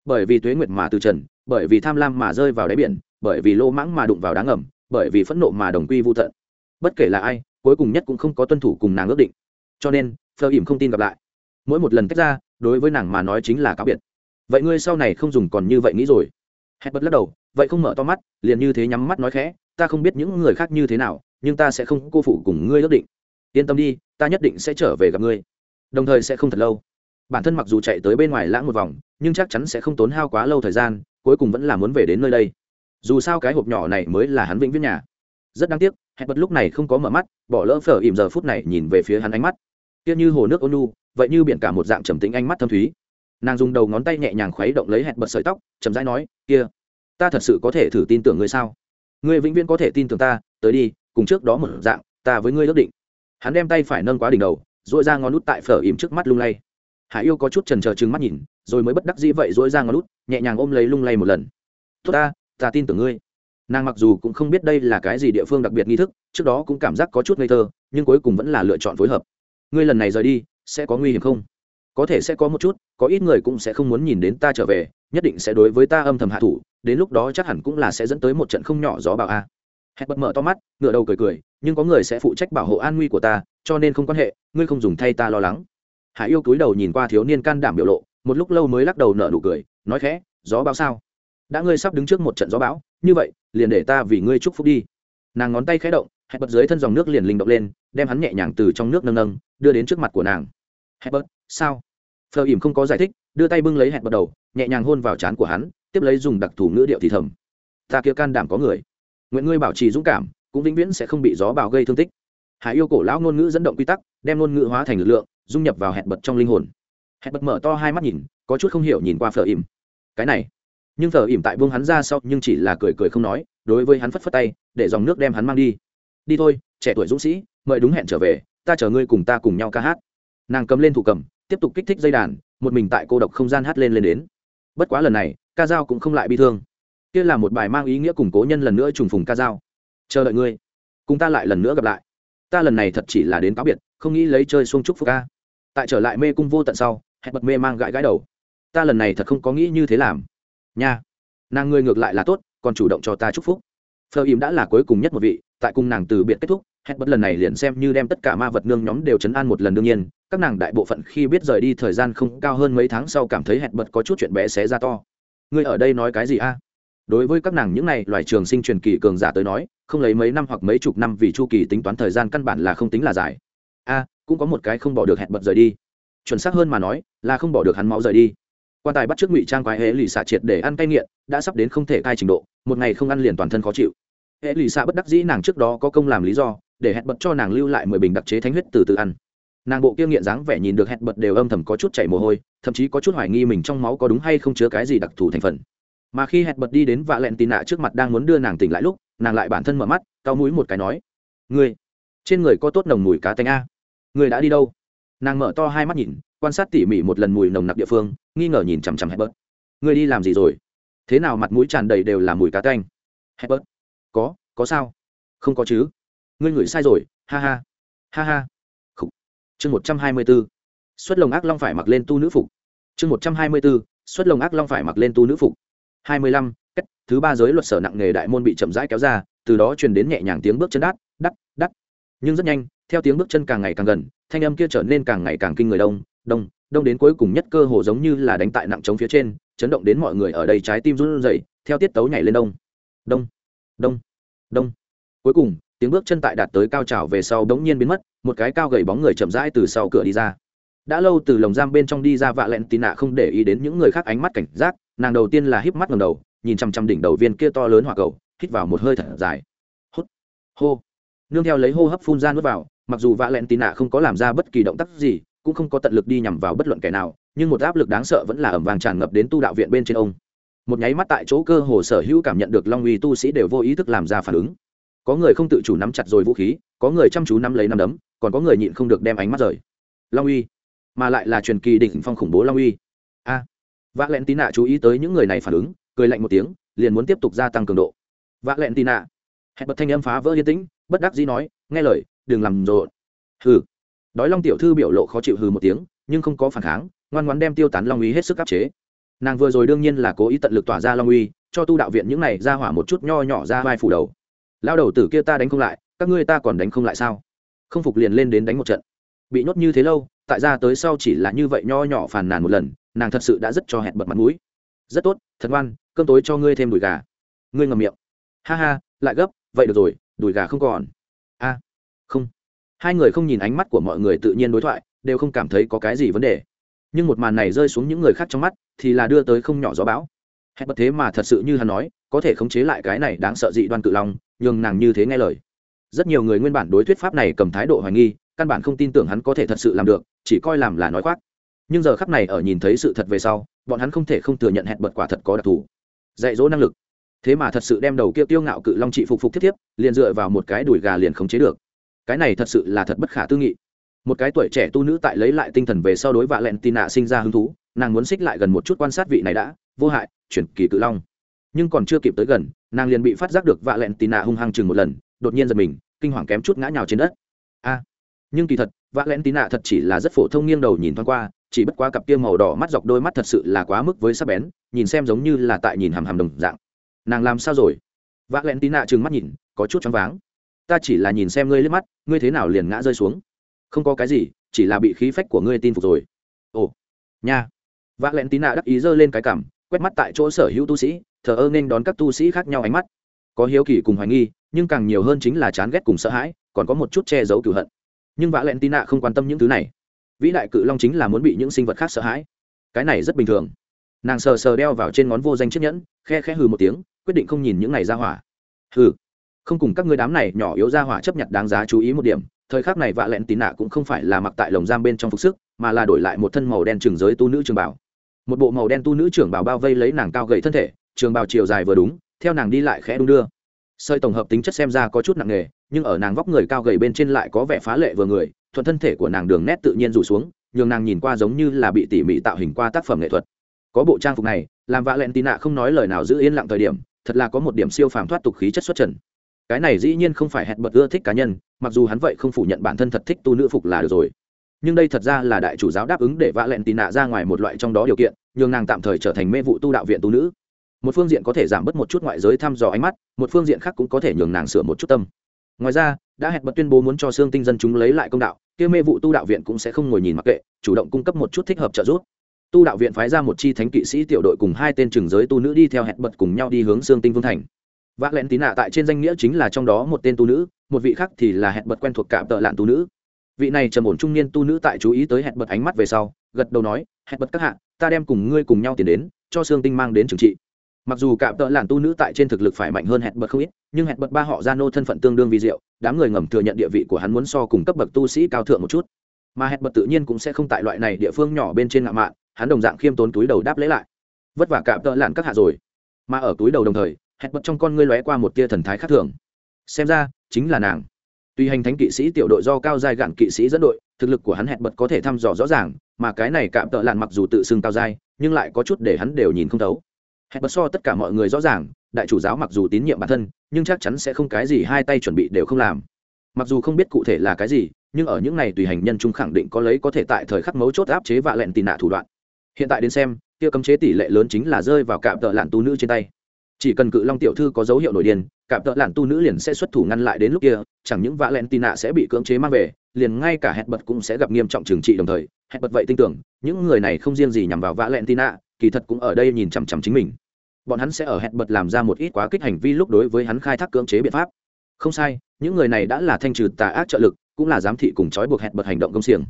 Bởi vì tuế nguyệt mà từ trần, bởi vì tham lam mà rơi vào đáy biển, bởi vì lô mãng mà đụng vào đá ngầm, bởi vì phẫn nộ mà đồng quy vô tận. Bất kể là ai, cuối cùng nhất cũng không có tuân thủ cùng nàng ước định. Cho nên, phờ ỉm không tin gặp lại. Mỗi một lần tách ra, đối với nàng mà nói chính là cáo biệt. Vậy ngươi sau này không dùng còn như vậy nghĩ rồi. Hét bật lắc đầu, vậy không mở to mắt, liền như thế nhắm mắt nói khẽ ta không biết những người khác như thế nào, nhưng ta sẽ không cô phụ cùng ngươi ước định. Yên tâm đi, ta nhất định sẽ trở về gặp ngươi. Đồng thời sẽ không thật lâu. Bản thân mặc dù chạy tới bên ngoài lãng một vòng, nhưng chắc chắn sẽ không tốn hao quá lâu thời gian, cuối cùng vẫn là muốn về đến nơi đây. Dù sao cái hộp nhỏ này mới là hắn vĩnh viễn nhà. Rất đáng tiếc hẹn bật lúc này không có mở mắt, bỏ lỡ phở ìm giờ phút này nhìn về phía hắn ánh mắt. Kia như hồ nước ôn nu vậy như biển cả một dạng trầm tĩnh ánh mắt thâm thúy. Nàng dùng đầu ngón tay nhẹ nhàng khuấy động lấy hẹn bật sợi tóc, chậm rãi nói, kia, ta thật sự có thể thử tin tưởng ngươi sao? Ngươi vĩnh viễn có thể tin tưởng ta, tới đi, cùng trước đó một dạng, ta với ngươi ước định. Hắn đem tay phải nâng quá đỉnh đầu dội ra ngón nút tại phở ìm trước mắt lung lay. Hải yêu có chút trần trờ trừng mắt nhìn, rồi mới bất đắc dĩ vậy dội ra ngón nút, nhẹ nhàng ôm lấy lung lay một lần. Tốt ta ta tin tưởng ngươi. Nàng mặc dù cũng không biết đây là cái gì địa phương đặc biệt nghi thức, trước đó cũng cảm giác có chút ngây thơ, nhưng cuối cùng vẫn là lựa chọn phối hợp. Ngươi lần này rời đi, sẽ có nguy hiểm không? Có thể sẽ có một chút, có ít người cũng sẽ không muốn nhìn đến ta trở về, nhất định sẽ đối với ta âm thầm hạ thủ, đến lúc đó chắc hẳn cũng là sẽ dẫn tới một trận không nhỏ gió bão a. Hẹn bật mở to mắt ngựa đầu cười cười, nhưng có người sẽ phụ trách bảo hộ an nguy của ta, cho nên không quan hệ, ngươi không dùng thay ta lo lắng. Hải yêu cúi đầu nhìn qua thiếu niên can đảm biểu lộ, một lúc lâu mới lắc đầu nở nụ cười, nói khẽ, gió bão sao? Đã ngươi sắp đứng trước một trận gió bão, như vậy, liền để ta vì ngươi chúc phúc đi. Nàng ngón tay khẽ động hẹn bật dưới thân dòng nước liền linh động lên, đem hắn nhẹ nhàng từ trong nước nâng nâng, đưa đến trước mặt của nàng. Hẹn bật, sao? Phờ ỉm không có giải thích, đưa tay bưng lấy hẹn bật đầu, nhẹ nhàng hôn vào trán của hắn, tiếp lấy dùng đặc thù ngữ điệu thì thầm. Ta kia can đảm có người. Nguyện ngươi bảo trì dũng cảm, cũng vĩnh viễn sẽ không bị gió bào gây thương tích. Hải yêu cổ lão ngôn ngữ dẫn động quy tắc, đem ngôn ngữ hóa thành lực lượng, dung nhập vào hẹn bật trong linh hồn. Hẹn bật mở to hai mắt nhìn, có chút không hiểu nhìn qua phở ỉm. Cái này. Nhưng phở ỉm tại vương hắn ra sau, nhưng chỉ là cười cười không nói, đối với hắn phất phất tay, để dòng nước đem hắn mang đi. Đi thôi, trẻ tuổi dũng sĩ, mời đúng hẹn trở về, ta chờ ngươi cùng ta cùng nhau ca hát. Nàng cầm lên thủ cầm tiếp tục kích thích dây đàn, một mình tại cô độc không gian hát lên lên đến. Bất quá lần này, ca dao cũng không lại bị thương. Kia là một bài mang ý nghĩa củng cố nhân lần nữa trùng phùng ca dao. Chờ đợi ngươi. Cùng ta lại lần nữa gặp lại. Ta lần này thật chỉ là đến cáo biệt, không nghĩ lấy chơi xuông trúc phúc ca. Tại trở lại mê cung vô tận sau, hẹn bật mê mang gãi gãi đầu. Ta lần này thật không có nghĩ như thế làm. Nha. Nàng ngươi ngược lại là tốt, còn chủ động cho ta chúc phúc. Phờ im đã là cuối cùng nhất một vị, tại cung nàng từ biệt kết thúc, hẹn bật lần này liền xem như đem tất cả ma vật nương nhóm đều chấn an một lần đương nhiên các nàng đại bộ phận khi biết rời đi thời gian không cao hơn mấy tháng sau cảm thấy hẹn bật có chút chuyện bé xé ra to. Ngươi ở đây nói cái gì a? Đối với các nàng những này, loài trường sinh truyền kỳ cường giả tới nói, không lấy mấy năm hoặc mấy chục năm vì chu kỳ tính toán thời gian căn bản là không tính là dài. A, cũng có một cái không bỏ được hẹn bật rời đi. Chuẩn xác hơn mà nói, là không bỏ được hắn máu rời đi. Quan tài bắt trước ngụy trang quái hễ lì xạ triệt để ăn cay nghiện, đã sắp đến không thể cai trình độ, một ngày không ăn liền toàn thân khó chịu. Hễ lì xạ bất đắc dĩ nàng trước đó có công làm lý do, để hẹn bật cho nàng lưu lại mười bình đặc chế thánh huyết từ từ ăn nàng bộ kia nghiện dáng vẻ nhìn được hẹn bật đều âm thầm có chút chảy mồ hôi, thậm chí có chút hoài nghi mình trong máu có đúng hay không chứa cái gì đặc thù thành phần. Mà khi hẹn bật đi đến vạ lẹn tì nạ trước mặt đang muốn đưa nàng tỉnh lại lúc, nàng lại bản thân mở mắt, cau mũi một cái nói, ngươi, trên người có tốt nồng mùi cá tanh a. Ngươi đã đi đâu? Nàng mở to hai mắt nhìn, quan sát tỉ mỉ một lần mùi nồng nặc địa phương, nghi ngờ nhìn chằm chằm hẹn bật. Ngươi đi làm gì rồi? Thế nào mặt mũi tràn đầy đều là mùi cá tanh? Hẹn bật, có có sao? Không có chứ. Ngươi ngửi sai rồi, ha ha. Ha ha chương một trăm hai mươi b ố xuất lồng ác long phải mặc lên tu nữ phục. Chương một trăm hai mươi b ố xuất lồng ác long phải mặc lên tu nữ phục. hai mươi lăm cách thứ ba giới luật sở nặng nghề đại môn bị chậm rãi kéo ra, từ đó truyền đến nhẹ nhàng tiếng bước chân đắt đắt đắt. Nhưng rất nhanh, theo tiếng bước chân càng ngày càng gần, thanh âm kia trở nên càng ngày càng kinh người đông đông đông đến cuối cùng nhất cơ hồ giống như là đánh tại nặng trống phía trên, chấn động đến mọi người ở đây trái tim run rẩy, theo tiết tấu nhảy lên đông. Đông đông đông. Cuối cùng tiếng bước chân tại đạt tới cao trào về sau đống nhiên biến mất, một cái cao gầy bóng người chậm rãi từ sau cửa đi ra. Đã lâu từ lồng giam bên trong đi ra vạ lẹn tì nạ không để ý đến những người khác ánh mắt cảnh giác, nàng đầu tiên là híp mắt ngầm đầu, nhìn chằm chằm đỉnh đầu viên kia to lớn hỏa cầu, hít vào một hơi thở dài. Hút. Hô. Nương theo lấy hô hấp phun ra nước vào, mặc dù vạ lẹn tì nạ không có làm ra bất kỳ động tác gì, cũng không có tận lực đi nhằm vào bất luận kẻ nào, nhưng một áp lực đáng sợ vẫn là ẩm vàng tràn ngập đến tu đạo viện bên trên ông. Một nháy mắt tại chỗ cơ hồ sở hữu cảm nhận được long uy tu sĩ đều vô ý thức làm ra phản ứng có người không tự chủ nắm chặt rồi vũ khí, có người chăm chú nắm lấy nắm đấm, còn có người nhịn không được đem ánh mắt rời. Long uy, mà lại là truyền kỳ đỉnh phong khủng bố long uy. A vạ lẹn tí nạ chú ý tới những người này phản ứng, cười lạnh một tiếng, liền muốn tiếp tục gia tăng cường độ. Vạ lẹn tí nạ hẹn bật thanh âm phá vỡ yên tĩnh, bất đắc dĩ nói, nghe lời, đừng làm rộn. Hừ. Đói long tiểu thư biểu lộ khó chịu hừ một tiếng, nhưng không có phản kháng, ngoan ngoãn đem tiêu tán long uy hết sức áp chế. Nàng vừa rồi đương nhiên là cố ý tận lực tỏa ra long uy, cho tu đạo viện những này ra hỏa một chút nho nhỏ ra vai phủ đầu lao đầu tử kia ta đánh không lại, các ngươi ta còn đánh không lại sao? Không phục liền lên đến đánh một trận. Bị nhốt như thế lâu, tại ra tới sau chỉ là như vậy nho nhỏ phàn nàn một lần, nàng thật sự đã rất cho hẹn bật mặt mũi. Rất tốt, thật ngoan, cơm tối cho ngươi thêm đùi gà. Ngươi ngầm miệng. Ha ha, lại gấp, vậy được rồi, đùi gà không còn. A, không. Hai người không nhìn ánh mắt của mọi người tự nhiên đối thoại, đều không cảm thấy có cái gì vấn đề. Nhưng một màn này rơi xuống những người khác trong mắt, thì là đưa tới không nhỏ gió bão. Hẹn bật thế mà thật sự như hắn nói, có thể khống chế lại cái này đáng sợ dị đoan cự long nhưng nàng như thế nghe lời. Rất nhiều người nguyên bản đối thuyết pháp này cầm thái độ hoài nghi, căn bản không tin tưởng hắn có thể thật sự làm được, chỉ coi làm là nói khoác. Nhưng giờ khắp này ở nhìn thấy sự thật về sau, bọn hắn không thể không thừa nhận hẹn bật quả thật có đặc thù. Dạy dỗ năng lực. Thế mà thật sự đem đầu kia tiêu ngạo cự long trị phục phục thiết thiếp, liền dựa vào một cái đùi gà liền khống chế được. Cái này thật sự là thật bất khả tư nghị. Một cái tuổi trẻ tu nữ tại lấy lại tinh thần về sau đối vạ lẹn tì nạ sinh ra hứng thú, nàng muốn xích lại gần một chút quan sát vị này đã, vô hại, chuyển kỳ cự long nhưng còn chưa kịp tới gần, nàng liền bị phát giác được vạ lẹn tì nạ hung hăng chừng một lần, đột nhiên giật mình, kinh hoàng kém chút ngã nhào trên đất. A! Nhưng kỳ thật vạ lẹn tì nạ thật chỉ là rất phổ thông nghiêng đầu nhìn thoáng qua, chỉ bất quá cặp kia màu đỏ mắt dọc đôi mắt thật sự là quá mức với sắc bén, nhìn xem giống như là tại nhìn hàm hàm đồng dạng. Nàng làm sao rồi? Vạ lẹn tì nạ trừng mắt nhìn, có chút choáng váng. Ta chỉ là nhìn xem ngươi liếc mắt, ngươi thế nào liền ngã rơi xuống? Không có cái gì, chỉ là bị khí phách của ngươi tin phục rồi. Ồ, nha. Vạ lẹn tì nạ đắc ý giơ lên cái cảm quét mắt tại chỗ sở hữu tu sĩ, thờ ơ nên đón các tu sĩ khác nhau ánh mắt. Có hiếu kỳ cùng hoài nghi, nhưng càng nhiều hơn chính là chán ghét cùng sợ hãi, còn có một chút che giấu cửu hận. Nhưng vã lẹn tí nạ không quan tâm những thứ này. Vĩ đại cự long chính là muốn bị những sinh vật khác sợ hãi. Cái này rất bình thường. Nàng sờ sờ đeo vào trên ngón vô danh chiếc nhẫn, khe khe hừ một tiếng, quyết định không nhìn những này ra hỏa. Hừ. Không cùng các ngươi đám này nhỏ yếu ra hỏa chấp nhận đáng giá chú ý một điểm, thời khắc này vạ lẹn tín nạ cũng không phải là mặc tại lồng giam bên trong phục sức, mà là đổi lại một thân màu đen trường giới tu nữ trường bảo một bộ màu đen tu nữ trưởng bảo bao vây lấy nàng cao gầy thân thể, trường bào chiều dài vừa đúng, theo nàng đi lại khẽ đung đưa. Sợi tổng hợp tính chất xem ra có chút nặng nề, nhưng ở nàng vóc người cao gầy bên trên lại có vẻ phá lệ vừa người, thuận thân thể của nàng đường nét tự nhiên rủ xuống, nhường nàng nhìn qua giống như là bị tỉ mỉ tạo hình qua tác phẩm nghệ thuật. Có bộ trang phục này, làm vạ lẹn tì nạ không nói lời nào giữ yên lặng thời điểm, thật là có một điểm siêu phàm thoát tục khí chất xuất trần. Cái này dĩ nhiên không phải hẹn bật ưa thích cá nhân, mặc dù hắn vậy không phủ nhận bản thân thật thích tu nữ phục là được rồi nhưng đây thật ra là đại chủ giáo đáp ứng để vạ lẹn tì nạ ra ngoài một loại trong đó điều kiện, nhường nàng tạm thời trở thành mê vụ tu đạo viện tu nữ. Một phương diện có thể giảm bớt một chút ngoại giới thăm dò ánh mắt, một phương diện khác cũng có thể nhường nàng sửa một chút tâm. Ngoài ra, đã hẹn bật tuyên bố muốn cho xương tinh dân chúng lấy lại công đạo, kia mê vụ tu đạo viện cũng sẽ không ngồi nhìn mặc kệ, chủ động cung cấp một chút thích hợp trợ giúp. Tu đạo viện phái ra một chi thánh kỵ sĩ tiểu đội cùng hai tên trường giới tu nữ đi theo hẹn bật cùng nhau đi hướng xương tinh vương thành. Vác lén tín nạ tại trên danh nghĩa chính là trong đó một tên tu nữ, một vị khác thì là hẹn bật quen thuộc cả tợ lạn tu nữ vị này trầm ổn trung niên tu nữ tại chú ý tới hẹn bật ánh mắt về sau, gật đầu nói, hẹn bật các hạ, ta đem cùng ngươi cùng nhau tiến đến, cho xương tinh mang đến trừng trị. Mặc dù cạm tợ làn tu nữ tại trên thực lực phải mạnh hơn hẹn bật không ít, nhưng hẹn bật ba họ ra nô thân phận tương đương vi diệu, đám người ngầm thừa nhận địa vị của hắn muốn so cùng cấp bậc tu sĩ cao thượng một chút. Mà hẹn bật tự nhiên cũng sẽ không tại loại này địa phương nhỏ bên trên ngạo mạn, hắn đồng dạng khiêm tốn túi đầu đáp lễ lại. Vất vả cạm tợ làn các hạ rồi. Mà ở túi đầu đồng thời, hẹn bật trong con ngươi lóe qua một tia thần thái khác thường. Xem ra, chính là nàng tuy hành thánh kỵ sĩ tiểu đội do cao giai gạn kỵ sĩ dẫn đội, thực lực của hắn hẹn bật có thể thăm dò rõ ràng, mà cái này cạm tợ lạn mặc dù tự xưng cao giai, nhưng lại có chút để hắn đều nhìn không thấu. Hẹn bật so tất cả mọi người rõ ràng, đại chủ giáo mặc dù tín nhiệm bản thân, nhưng chắc chắn sẽ không cái gì hai tay chuẩn bị đều không làm. Mặc dù không biết cụ thể là cái gì, nhưng ở những này tùy hành nhân chúng khẳng định có lấy có thể tại thời khắc mấu chốt áp chế vạ lẹn tì nạ thủ đoạn. Hiện tại đến xem, kia cấm chế tỷ lệ lớn chính là rơi vào cạm tợ lạn tu nữ trên tay chỉ cần cự long tiểu thư có dấu hiệu nổi điên, cạm tợ lạn tu nữ liền sẽ xuất thủ ngăn lại đến lúc kia, chẳng những vã len tì nạ sẽ bị cưỡng chế mang về, liền ngay cả hẹn bật cũng sẽ gặp nghiêm trọng trừng trị đồng thời. Hẹn bật vậy tin tưởng, những người này không riêng gì nhằm vào vã len tì nạ kỳ thật cũng ở đây nhìn chằm chằm chính mình. Bọn hắn sẽ ở hẹn bật làm ra một ít quá kích hành vi lúc đối với hắn khai thác cưỡng chế biện pháp. Không sai, những người này đã là thanh trừ tà ác trợ lực, cũng là giám thị cùng trói buộc hẹn bật hành động công xiềng.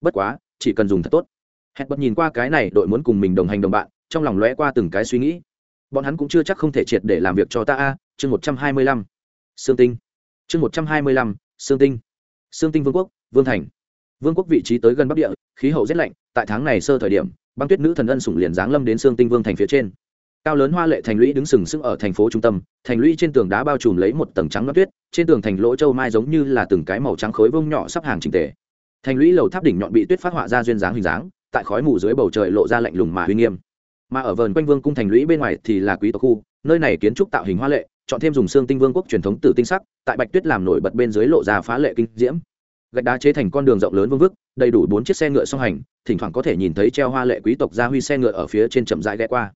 Bất quá, chỉ cần dùng thật tốt. Hẹn bật nhìn qua cái này, đội muốn cùng mình đồng hành đồng bạn, trong lòng lóe qua từng cái suy nghĩ bọn hắn cũng chưa chắc không thể triệt để làm việc cho ta a, chương một trăm hai mươi lăm. Sương tinh. Chương một trăm hai mươi lăm, sương tinh. Sương tinh vương quốc, vương thành. Vương quốc vị trí tới gần bắc địa, khí hậu rét lạnh, tại tháng này sơ thời điểm, băng tuyết nữ thần ân sủng liền giáng lâm đến sương tinh vương thành phía trên. Cao lớn hoa lệ thành lũy đứng sừng sững ở thành phố trung tâm, thành lũy trên tường đá bao trùm lấy một tầng trắng loát tuyết, trên tường thành lỗ châu mai giống như là từng cái màu trắng khối vông nhỏ sắp hàng trình tề. Thành lũy lầu tháp đỉnh nhọn bị tuyết phát họa ra duyên dáng hình dáng, tại khói mù dưới bầu trời lộ ra lạnh lùng mà uy nghiêm mà ở vườn quanh vương cung thành lũy bên ngoài thì là quý tộc khu, nơi này kiến trúc tạo hình hoa lệ, chọn thêm dùng xương tinh vương quốc truyền thống tử tinh sắc, tại bạch tuyết làm nổi bật bên dưới lộ ra phá lệ kinh diễm. Gạch đá chế thành con đường rộng lớn vương vức, đầy đủ bốn chiếc xe ngựa song hành, thỉnh thoảng có thể nhìn thấy treo hoa lệ quý tộc gia huy xe ngựa ở phía trên chậm rãi ghé qua.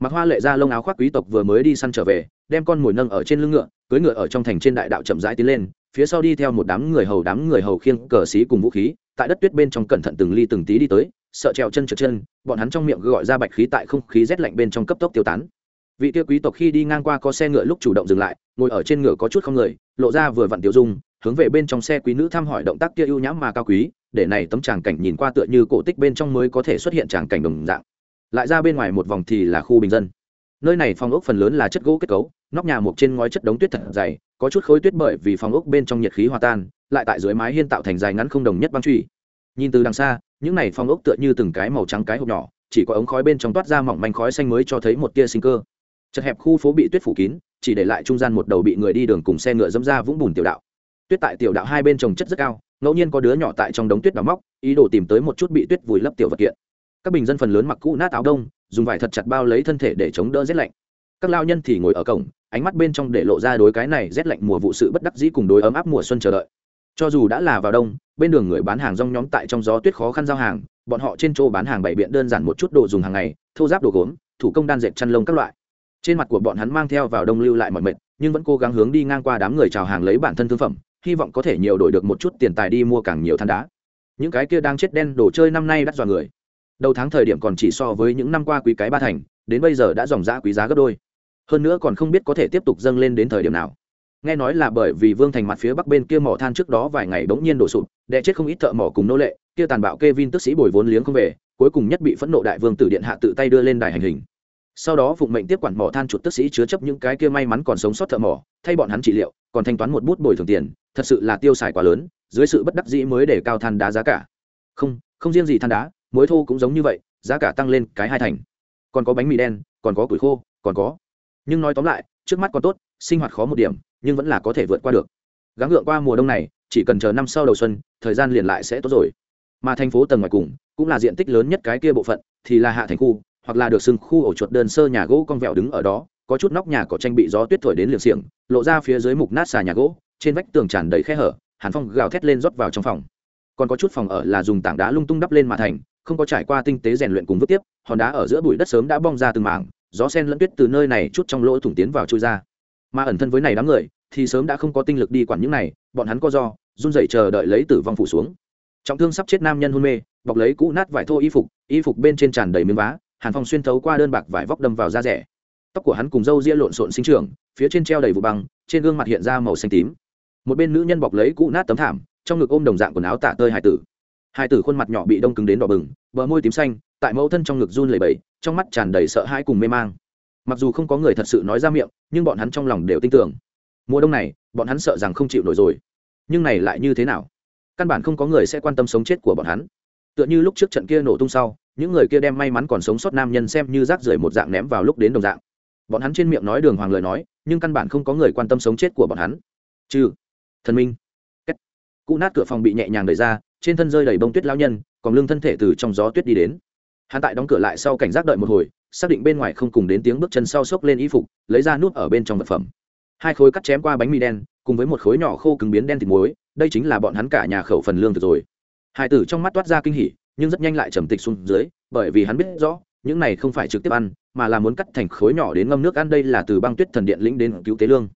Mặc hoa lệ ra lông áo khoác quý tộc vừa mới đi săn trở về, đem con mồi nâng ở trên lưng ngựa, cưỡi ngựa ở trong thành trên đại đạo chậm rãi tiến lên, phía sau đi theo một đám người hầu đám người hầu khiêng cờ xí cùng vũ khí, tại đất tuyết bên trong cẩn thận từng ly từng tí đi tới sợ trèo chân trượt chân, bọn hắn trong miệng gọi ra bạch khí tại không khí rét lạnh bên trong cấp tốc tiêu tán. Vị kia quý tộc khi đi ngang qua có xe ngựa lúc chủ động dừng lại, ngồi ở trên ngựa có chút không người, lộ ra vừa vặn tiêu dung, hướng về bên trong xe quý nữ thăm hỏi động tác kia ưu nhãm mà cao quý, để này tấm tràng cảnh nhìn qua tựa như cổ tích bên trong mới có thể xuất hiện tràng cảnh đồng dạng. Lại ra bên ngoài một vòng thì là khu bình dân. Nơi này phòng ốc phần lớn là chất gỗ kết cấu, nóc nhà mộc trên ngói chất đống tuyết thật dày, có chút khối tuyết bởi vì phòng ốc bên trong nhiệt khí hòa tan, lại tại dưới mái hiên tạo thành dài ngắn không đồng nhất băng truy nhìn từ đằng xa, những này phong ốc tựa như từng cái màu trắng cái hộp nhỏ, chỉ có ống khói bên trong toát ra mỏng manh khói xanh mới cho thấy một tia sinh cơ. Chật hẹp khu phố bị tuyết phủ kín, chỉ để lại trung gian một đầu bị người đi đường cùng xe ngựa dẫm ra vũng bùn tiểu đạo. Tuyết tại tiểu đạo hai bên trồng chất rất cao, ngẫu nhiên có đứa nhỏ tại trong đống tuyết đào móc, ý đồ tìm tới một chút bị tuyết vùi lấp tiểu vật kiện. Các bình dân phần lớn mặc cũ nát áo đông, dùng vải thật chặt bao lấy thân thể để chống đỡ rét lạnh. Các lao nhân thì ngồi ở cổng, ánh mắt bên trong để lộ ra đối cái này rét lạnh mùa vụ sự bất đắc dĩ cùng đối ấm áp mùa xuân chờ đợi cho dù đã là vào đông, bên đường người bán hàng rong nhóm tại trong gió tuyết khó khăn giao hàng, bọn họ trên chỗ bán hàng bày biện đơn giản một chút đồ dùng hàng ngày, thô giáp đồ gốm, thủ công đan dệt chăn lông các loại. Trên mặt của bọn hắn mang theo vào đông lưu lại mọi mệt, nhưng vẫn cố gắng hướng đi ngang qua đám người chào hàng lấy bản thân thương phẩm, hy vọng có thể nhiều đổi được một chút tiền tài đi mua càng nhiều than đá. Những cái kia đang chết đen đồ chơi năm nay đắt dọa người. Đầu tháng thời điểm còn chỉ so với những năm qua quý cái ba thành, đến bây giờ đã dòng giá quý giá gấp đôi. Hơn nữa còn không biết có thể tiếp tục dâng lên đến thời điểm nào nghe nói là bởi vì vương thành mặt phía bắc bên kia mỏ than trước đó vài ngày bỗng nhiên đổ sụp đẻ chết không ít thợ mỏ cùng nô lệ, kia tàn bạo kê vin tức sĩ bồi vốn liếng không về, cuối cùng nhất bị phẫn nộ đại vương tử điện hạ tự tay đưa lên đài hành hình. Sau đó phụng mệnh tiếp quản mỏ than chuột tức sĩ chứa chấp những cái kia may mắn còn sống sót thợ mỏ, thay bọn hắn trị liệu, còn thanh toán một bút bồi thường tiền, thật sự là tiêu xài quá lớn, dưới sự bất đắc dĩ mới để cao than đá giá cả. Không không riêng gì than đá, muối thô cũng giống như vậy, giá cả tăng lên cái hai thành. Còn có bánh mì đen, còn có củi khô, còn có. Nhưng nói tóm lại trước mắt còn tốt, sinh hoạt khó một điểm, nhưng vẫn là có thể vượt qua được. Gắng gượng qua mùa đông này, chỉ cần chờ năm sau đầu xuân, thời gian liền lại sẽ tốt rồi. Mà thành phố tầng ngoài cùng, cũng là diện tích lớn nhất cái kia bộ phận, thì là hạ thành khu, hoặc là được xưng khu ổ chuột đơn sơ nhà gỗ con vẹo đứng ở đó, có chút nóc nhà có tranh bị gió tuyết thổi đến liều xiềng, lộ ra phía dưới mục nát xà nhà gỗ, trên vách tường tràn đầy khe hở, hàn phong gào thét lên rót vào trong phòng. Còn có chút phòng ở là dùng tảng đá lung tung đắp lên mà thành, không có trải qua tinh tế rèn luyện cùng vứt tiếp, hòn đá ở giữa bụi đất sớm đã bong ra từng mảng gió sen lẫn tuyết từ nơi này chút trong lỗ thủng tiến vào chui ra. Mà ẩn thân với này đám người, thì sớm đã không có tinh lực đi quản những này, bọn hắn co do, run rẩy chờ đợi lấy tử vong phủ xuống. Trọng thương sắp chết nam nhân hôn mê, bọc lấy cũ nát vải thô y phục y phục bên trên tràn đầy miếng vá, hàn phong xuyên thấu qua đơn bạc vải vóc đâm vào da rẻ. Tóc của hắn cùng râu ria lộn xộn sinh trưởng, phía trên treo đầy vụ băng, trên gương mặt hiện ra màu xanh tím. Một bên nữ nhân bọc lấy cũ nát tấm thảm, trong ngực ôm đồng dạng quần áo tả tơi hải tử. Hải tử khuôn mặt nhỏ bị đông cứng đến đỏ bừng, bờ môi tím xanh tại mẫu thân trong ngực run lẩy bẩy, trong mắt tràn đầy sợ hãi cùng mê mang. Mặc dù không có người thật sự nói ra miệng, nhưng bọn hắn trong lòng đều tin tưởng. Mùa đông này, bọn hắn sợ rằng không chịu nổi rồi. Nhưng này lại như thế nào? Căn bản không có người sẽ quan tâm sống chết của bọn hắn. Tựa như lúc trước trận kia nổ tung sau, những người kia đem may mắn còn sống sót nam nhân xem như rác rưởi một dạng ném vào lúc đến đồng dạng. Bọn hắn trên miệng nói đường hoàng lời nói, nhưng căn bản không có người quan tâm sống chết của bọn hắn. Trừ thần minh. Kết. cụ nát cửa phòng bị nhẹ nhàng đẩy ra, trên thân rơi đầy bông tuyết lao nhân, còn lưng thân thể từ trong gió tuyết đi đến hắn tại đóng cửa lại sau cảnh giác đợi một hồi, xác định bên ngoài không cùng đến tiếng bước chân sau xốc lên y phục, lấy ra nút ở bên trong vật phẩm. Hai khối cắt chém qua bánh mì đen, cùng với một khối nhỏ khô cứng biến đen thịt muối, đây chính là bọn hắn cả nhà khẩu phần lương thực rồi. Hai tử trong mắt toát ra kinh hỉ, nhưng rất nhanh lại trầm tịch xuống dưới, bởi vì hắn biết rõ, những này không phải trực tiếp ăn, mà là muốn cắt thành khối nhỏ đến ngâm nước ăn, đây là từ băng tuyết thần điện lĩnh đến cứu tế lương.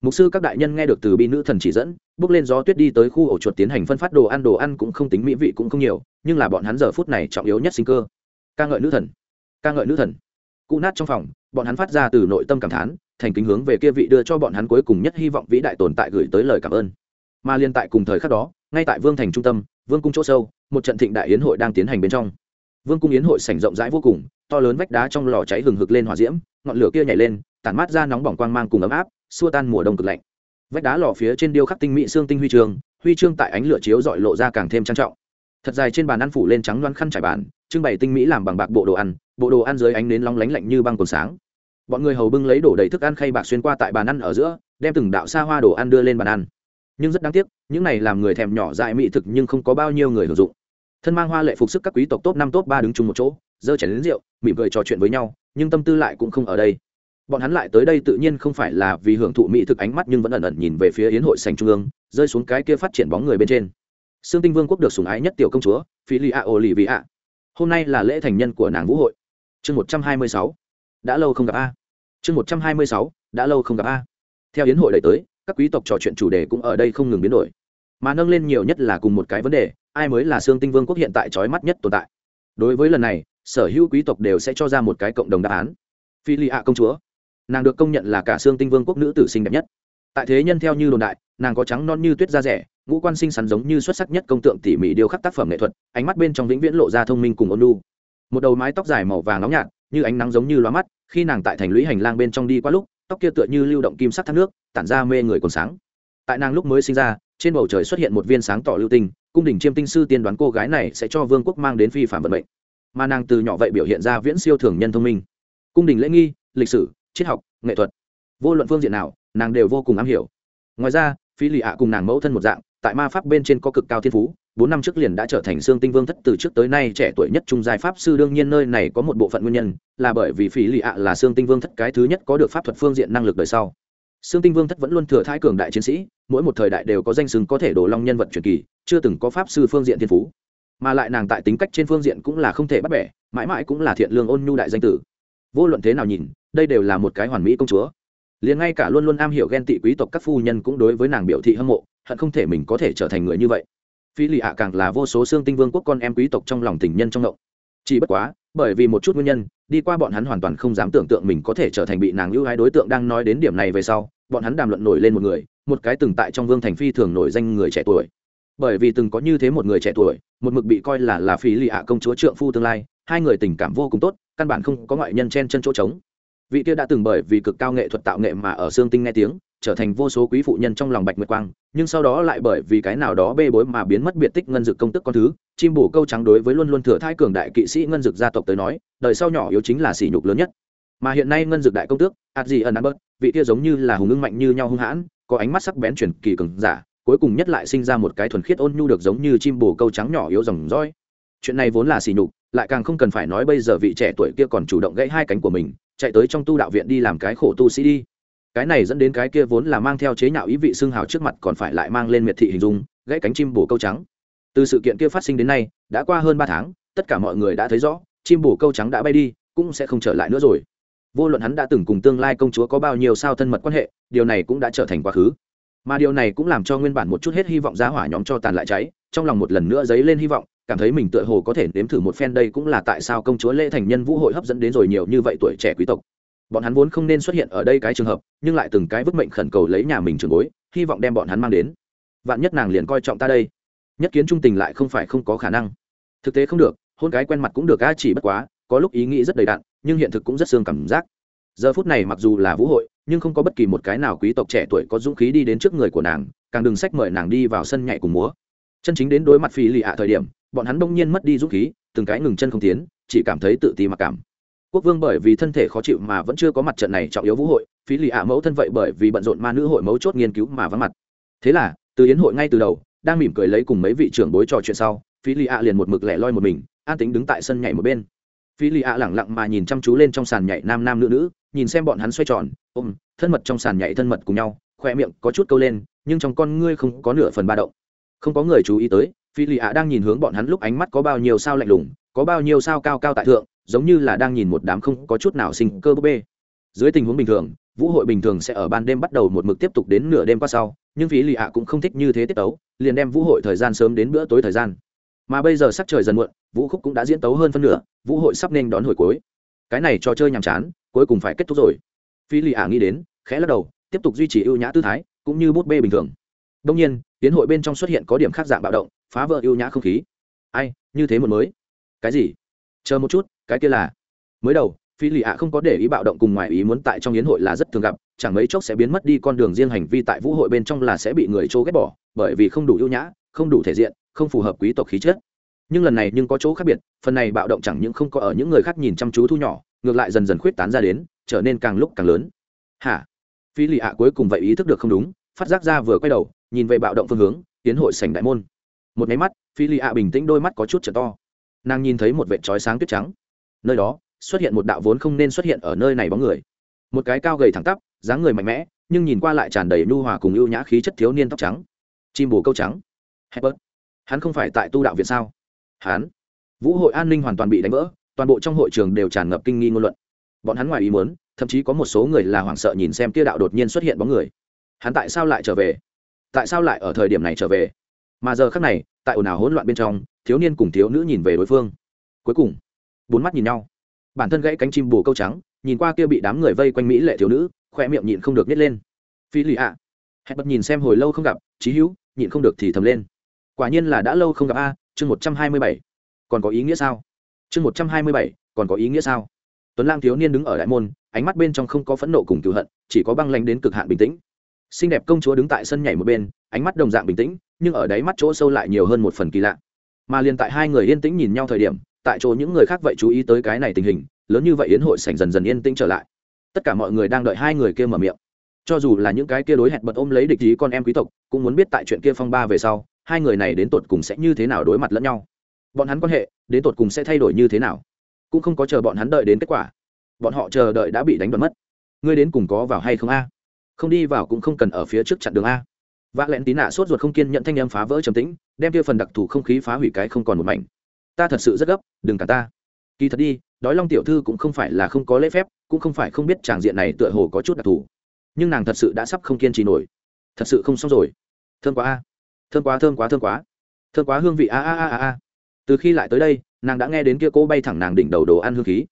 Mục sư các đại nhân nghe được từ bi nữ thần chỉ dẫn, bước lên gió tuyết đi tới khu ổ chuột tiến hành phân phát đồ ăn đồ ăn cũng không tính mỹ vị cũng không nhiều, nhưng là bọn hắn giờ phút này trọng yếu nhất sinh cơ ca ngợi nữ thần, ca ngợi nữ thần. Cụ nát trong phòng, bọn hắn phát ra từ nội tâm cảm thán, thành kính hướng về kia vị đưa cho bọn hắn cuối cùng nhất hy vọng vĩ đại tồn tại gửi tới lời cảm ơn. Mà liên tại cùng thời khắc đó, ngay tại vương thành trung tâm, vương cung chỗ sâu, một trận thịnh đại yến hội đang tiến hành bên trong. Vương cung yến hội sảnh rộng rãi vô cùng, to lớn vách đá trong lò cháy hừng hực lên hỏa diễm, ngọn lửa kia nhảy lên, tản mát ra nóng bỏng quang mang cùng ấm áp, xua tan mùa đông cực lạnh. Vách đá lò phía trên điêu khắc tinh mỹ xương tinh huy trường huy chương tại ánh lửa chiếu dọi lộ ra càng thêm trang trọng. Thật dài trên bàn ăn phủ lên trắng loan khăn trải bàn trưng bày tinh mỹ làm bằng bạc bộ đồ ăn, bộ đồ ăn dưới ánh nến long lánh lạnh như băng cồn sáng. Bọn người hầu bưng lấy đổ đầy thức ăn khay bạc xuyên qua tại bàn ăn ở giữa, đem từng đạo xa hoa đồ ăn đưa lên bàn ăn. Nhưng rất đáng tiếc, những này làm người thèm nhỏ dại mỹ thực nhưng không có bao nhiêu người hưởng dụng. Thân mang hoa lệ phục sức các quý tộc top năm top ba đứng chung một chỗ, giơ chén đến rượu, mỉm cười trò chuyện với nhau, nhưng tâm tư lại cũng không ở đây. Bọn hắn lại tới đây tự nhiên không phải là vì hưởng thụ mỹ thực ánh mắt nhưng vẫn ẩn ẩn nhìn về phía yến hội sành trung ương, rơi xuống cái kia phát triển bóng người bên trên. Xương tinh vương quốc được sủng ái nhất tiểu công chúa, phi li a ô lì vị ạ hôm nay là lễ thành nhân của nàng vũ hội. Chương một trăm hai mươi sáu. Đã lâu không gặp a. Chương một trăm hai mươi sáu. Đã lâu không gặp a. Theo hiến hội đẩy tới, các quý tộc trò chuyện chủ đề cũng ở đây không ngừng biến đổi. Mà nâng lên nhiều nhất là cùng một cái vấn đề, ai mới là xương tinh vương quốc hiện tại trói mắt nhất tồn tại. Đối với lần này, sở hữu quý tộc đều sẽ cho ra một cái cộng đồng đáp án. Phi lì ạ công chúa. Nàng được công nhận là cả xương tinh vương quốc nữ tử sinh đẹp nhất. Tại thế nhân theo như đồn đại, nàng có trắng non như tuyết da rẻ ngũ quan sinh sắn giống như xuất sắc nhất công tượng tỉ mỉ điêu khắc tác phẩm nghệ thuật, ánh mắt bên trong vĩnh viễn lộ ra thông minh cùng ôn lu một đầu mái tóc dài màu vàng nóng nhạt, như ánh nắng giống như loa mắt, khi nàng tại thành lũy hành lang bên trong đi qua lúc, tóc kia tựa như lưu động kim sắc thác nước, tản ra mê người còn sáng. Tại nàng lúc mới sinh ra, trên bầu trời xuất hiện một viên sáng tỏ lưu tinh, cung đình chiêm tinh sư tiên đoán cô gái này sẽ cho vương quốc mang đến phi phạm vận mệnh. Mà nàng từ nhỏ vậy biểu hiện ra viễn siêu thường nhân thông minh. Cung đình lễ nghi, lịch sử, triết học, nghệ thuật. Vô luận phương diện nào, nàng đều vô cùng am hiểu. Ngoài ra phi lì ạ cùng nàng mẫu thân một dạng tại ma pháp bên trên có cực cao thiên phú, bốn năm trước liền đã trở thành xương tinh vương thất từ trước tới nay trẻ tuổi nhất trung giai pháp sư, đương nhiên nơi này có một bộ phận nguyên nhân, là bởi vì phí lì ạ là xương tinh vương thất cái thứ nhất có được pháp thuật phương diện năng lực đời sau. Xương tinh vương thất vẫn luôn thừa thái cường đại chiến sĩ, mỗi một thời đại đều có danh xứng có thể đổ long nhân vật truyền kỳ, chưa từng có pháp sư phương diện thiên phú. Mà lại nàng tại tính cách trên phương diện cũng là không thể bắt bẻ, mãi mãi cũng là thiện lương ôn nhu đại danh tử. Vô luận thế nào nhìn, đây đều là một cái hoàn mỹ công chúa liền ngay cả luôn luôn am hiểu ghen tị quý tộc các phu nhân cũng đối với nàng biểu thị hâm mộ, hận không thể mình có thể trở thành người như vậy. Phi lì ạ càng là vô số xương tinh vương quốc con em quý tộc trong lòng tình nhân trong động. Chỉ bất quá, bởi vì một chút nguyên nhân, đi qua bọn hắn hoàn toàn không dám tưởng tượng mình có thể trở thành bị nàng ưu ái đối tượng đang nói đến điểm này về sau, bọn hắn đàm luận nổi lên một người, một cái từng tại trong vương thành phi thường nổi danh người trẻ tuổi. Bởi vì từng có như thế một người trẻ tuổi, một mực bị coi là là phí lì ạ công chúa trượng phu tương lai, hai người tình cảm vô cùng tốt, căn bản không có ngoại nhân chen chân chỗ trống vị kia đã từng bởi vì cực cao nghệ thuật tạo nghệ mà ở xương tinh nghe tiếng, trở thành vô số quý phụ nhân trong lòng bạch nguyệt quang, nhưng sau đó lại bởi vì cái nào đó bê bối mà biến mất biệt tích ngân dực công tức con thứ. Chim bổ câu trắng đối với luôn luôn thừa thai cường đại kỵ sĩ ngân dực gia tộc tới nói, đời sau nhỏ yếu chính là sỉ nhục lớn nhất. Mà hiện nay ngân dực đại công tước ạt gì ẩn ăn bớt, vị kia giống như là hùng ưng mạnh như nhau hung hãn, có ánh mắt sắc bén chuyển kỳ cường giả, cuối cùng nhất lại sinh ra một cái thuần khiết ôn nhu được giống như chim bồ câu trắng nhỏ yếu dòng roi. Chuyện này vốn là sỉ nhục, lại càng không cần phải nói bây giờ vị trẻ tuổi kia còn chủ động gãy hai cánh của mình chạy tới trong tu đạo viện đi làm cái khổ tu sĩ đi. Cái này dẫn đến cái kia vốn là mang theo chế nhạo ý vị xương hào trước mặt còn phải lại mang lên miệt thị hình dung, gãy cánh chim bồ câu trắng. Từ sự kiện kia phát sinh đến nay, đã qua hơn ba tháng, tất cả mọi người đã thấy rõ, chim bồ câu trắng đã bay đi, cũng sẽ không trở lại nữa rồi. Vô luận hắn đã từng cùng tương lai công chúa có bao nhiêu sao thân mật quan hệ, điều này cũng đã trở thành quá khứ. Mà điều này cũng làm cho nguyên bản một chút hết hy vọng giá hỏa nhóm cho tàn lại cháy, trong lòng một lần nữa dấy lên hy vọng cảm thấy mình tựa hồ có thể nếm thử một phen đây cũng là tại sao công chúa lễ thành nhân vũ hội hấp dẫn đến rồi nhiều như vậy tuổi trẻ quý tộc. Bọn hắn vốn không nên xuất hiện ở đây cái trường hợp, nhưng lại từng cái vứt mệnh khẩn cầu lấy nhà mình trường bối, hy vọng đem bọn hắn mang đến. Vạn nhất nàng liền coi trọng ta đây. Nhất kiến trung tình lại không phải không có khả năng. Thực tế không được, hôn cái quen mặt cũng được, a, chỉ bất quá, có lúc ý nghĩ rất đầy đặn, nhưng hiện thực cũng rất xương cảm giác. Giờ phút này mặc dù là vũ hội, nhưng không có bất kỳ một cái nào quý tộc trẻ tuổi có dũng khí đi đến trước người của nàng, càng đừng sách mời nàng đi vào sân nhảy cùng múa. Chân chính đến đối mặt phi lì ạ thời điểm bọn hắn đông nhiên mất đi dũng khí, từng cái ngừng chân không tiến, chỉ cảm thấy tự ti mặc cảm. Quốc vương bởi vì thân thể khó chịu mà vẫn chưa có mặt trận này trọng yếu vũ hội, phí lì ạ mẫu thân vậy bởi vì bận rộn ma nữ hội mấu chốt nghiên cứu mà vắng mặt. Thế là, từ yến hội ngay từ đầu, đang mỉm cười lấy cùng mấy vị trưởng bối trò chuyện sau, phí lì ạ liền một mực lẻ loi một mình, an tính đứng tại sân nhảy một bên. Phí lì ạ lẳng lặng mà nhìn chăm chú lên trong sàn nhảy nam nam nữ nữ, nhìn xem bọn hắn xoay tròn, ôm, thân mật trong sàn nhảy thân mật cùng nhau khoe miệng có chút câu lên, nhưng trong con ngươi không có nửa phần ba động. Không có người chú ý tới phi lì ạ đang nhìn hướng bọn hắn lúc ánh mắt có bao nhiêu sao lạnh lùng, có bao nhiêu sao cao cao tại thượng, giống như là đang nhìn một đám không có chút nào sinh cơ búp bê. Dưới tình huống bình thường, vũ hội bình thường sẽ ở ban đêm bắt đầu một mực tiếp tục đến nửa đêm qua sau, nhưng phí lì ạ cũng không thích như thế tiết tấu, liền đem vũ hội thời gian sớm đến bữa tối thời gian. Mà bây giờ sắc trời dần muộn, vũ khúc cũng đã diễn tấu hơn phân nửa, vũ hội sắp nên đón hồi cuối. Cái này trò chơi nhàm chán, cuối cùng phải kết thúc rồi. Phi lì ả nghĩ đến, khẽ lắc đầu, tiếp tục duy trì ưu nhã tư thái, cũng như bút bê bình thường. Đông nhiên, tiến hội bên trong xuất hiện có điểm khác dạng bạo động phá vỡ ưu nhã không khí. Ai, như thế một mới. Cái gì? Chờ một chút, cái kia là. Mới đầu, phi lì ạ không có để ý bạo động cùng ngoài ý muốn tại trong yến hội là rất thường gặp, chẳng mấy chốc sẽ biến mất đi con đường riêng hành vi tại vũ hội bên trong là sẽ bị người trô ghét bỏ, bởi vì không đủ ưu nhã, không đủ thể diện, không phù hợp quý tộc khí chất. Nhưng lần này nhưng có chỗ khác biệt, phần này bạo động chẳng những không có ở những người khác nhìn chăm chú thu nhỏ, ngược lại dần dần khuyết tán ra đến, trở nên càng lúc càng lớn. Hả? Phi lì ạ cuối cùng vậy ý thức được không đúng, phát giác ra vừa quay đầu, nhìn về bạo động phương hướng tiến hội sảnh đại môn một máy mắt, phi lì ạ bình tĩnh đôi mắt có chút trở to. Nàng nhìn thấy một vệt trói sáng tuyết trắng. Nơi đó, xuất hiện một đạo vốn không nên xuất hiện ở nơi này bóng người. Một cái cao gầy thẳng tắp, dáng người mạnh mẽ, nhưng nhìn qua lại tràn đầy nhu hòa cùng ưu nhã khí chất thiếu niên tóc trắng. Chim bồ câu trắng. Herbert. hắn không phải tại tu đạo viện sao? Hắn. Vũ hội an ninh hoàn toàn bị đánh vỡ, toàn bộ trong hội trường đều tràn ngập kinh nghi ngôn luận. Bọn hắn ngoài ý muốn, thậm chí có một số người là hoảng sợ nhìn xem Tia đạo đột nhiên xuất hiện bóng người. Hắn tại sao lại trở về? Tại sao lại ở thời điểm này trở về? Mà giờ khác này, tại ồn ào hỗn loạn bên trong, thiếu niên cùng thiếu nữ nhìn về đối phương. Cuối cùng, bốn mắt nhìn nhau. Bản thân gãy cánh chim bồ câu trắng, nhìn qua kia bị đám người vây quanh mỹ lệ thiếu nữ khoe miệng nhịn không được nhét lên. Phi lì ạ. Hẹn bật nhìn xem hồi lâu không gặp trí hữu, nhịn không được thì thầm lên. Quả nhiên là đã lâu không gặp a, chương một trăm hai mươi bảy. Còn có ý nghĩa sao? Chương một trăm hai mươi bảy, còn có ý nghĩa sao? Tuấn lang thiếu niên đứng ở đại môn, ánh mắt bên trong không có phẫn nộ cùng cựu hận, chỉ có băng lanh đến cực hạn bình tĩnh. Xinh đẹp công chúa đứng tại sân nhảy một bên, ánh mắt đồng dạng bình tĩnh nhưng ở đáy mắt chỗ sâu lại nhiều hơn một phần kỳ lạ. Mà liền tại hai người yên tĩnh nhìn nhau thời điểm, tại chỗ những người khác vậy chú ý tới cái này tình hình, lớn như vậy yến hội sảnh dần dần yên tĩnh trở lại. Tất cả mọi người đang đợi hai người kia mở miệng. Cho dù là những cái kia đối hẹn bật ôm lấy địch ý con em quý tộc, cũng muốn biết tại chuyện kia phong ba về sau, hai người này đến tột cùng sẽ như thế nào đối mặt lẫn nhau. Bọn hắn quan hệ, đến tột cùng sẽ thay đổi như thế nào? Cũng không có chờ bọn hắn đợi đến kết quả. Bọn họ chờ đợi đã bị đánh bật mất. Ngươi đến cùng có vào hay không a? Không đi vào cũng không cần ở phía trước chặn đường a vạ lẹn tí nạ sốt ruột không kiên nhận thanh em phá vỡ trầm tĩnh, đem kia phần đặc thù không khí phá hủy cái không còn một mảnh. Ta thật sự rất gấp, đừng cả ta. Kỳ thật đi, đói long tiểu thư cũng không phải là không có lễ phép, cũng không phải không biết tràng diện này tựa hồ có chút đặc thù. Nhưng nàng thật sự đã sắp không kiên trì nổi. Thật sự không xong rồi. Thơm quá a, thơm quá thơm quá thơm quá thơm quá hương vị, a a a a từ khi lại tới đây, nàng đã nghe đến kia cô bay thẳng nàng đỉnh đầu đồ ăn hương khí.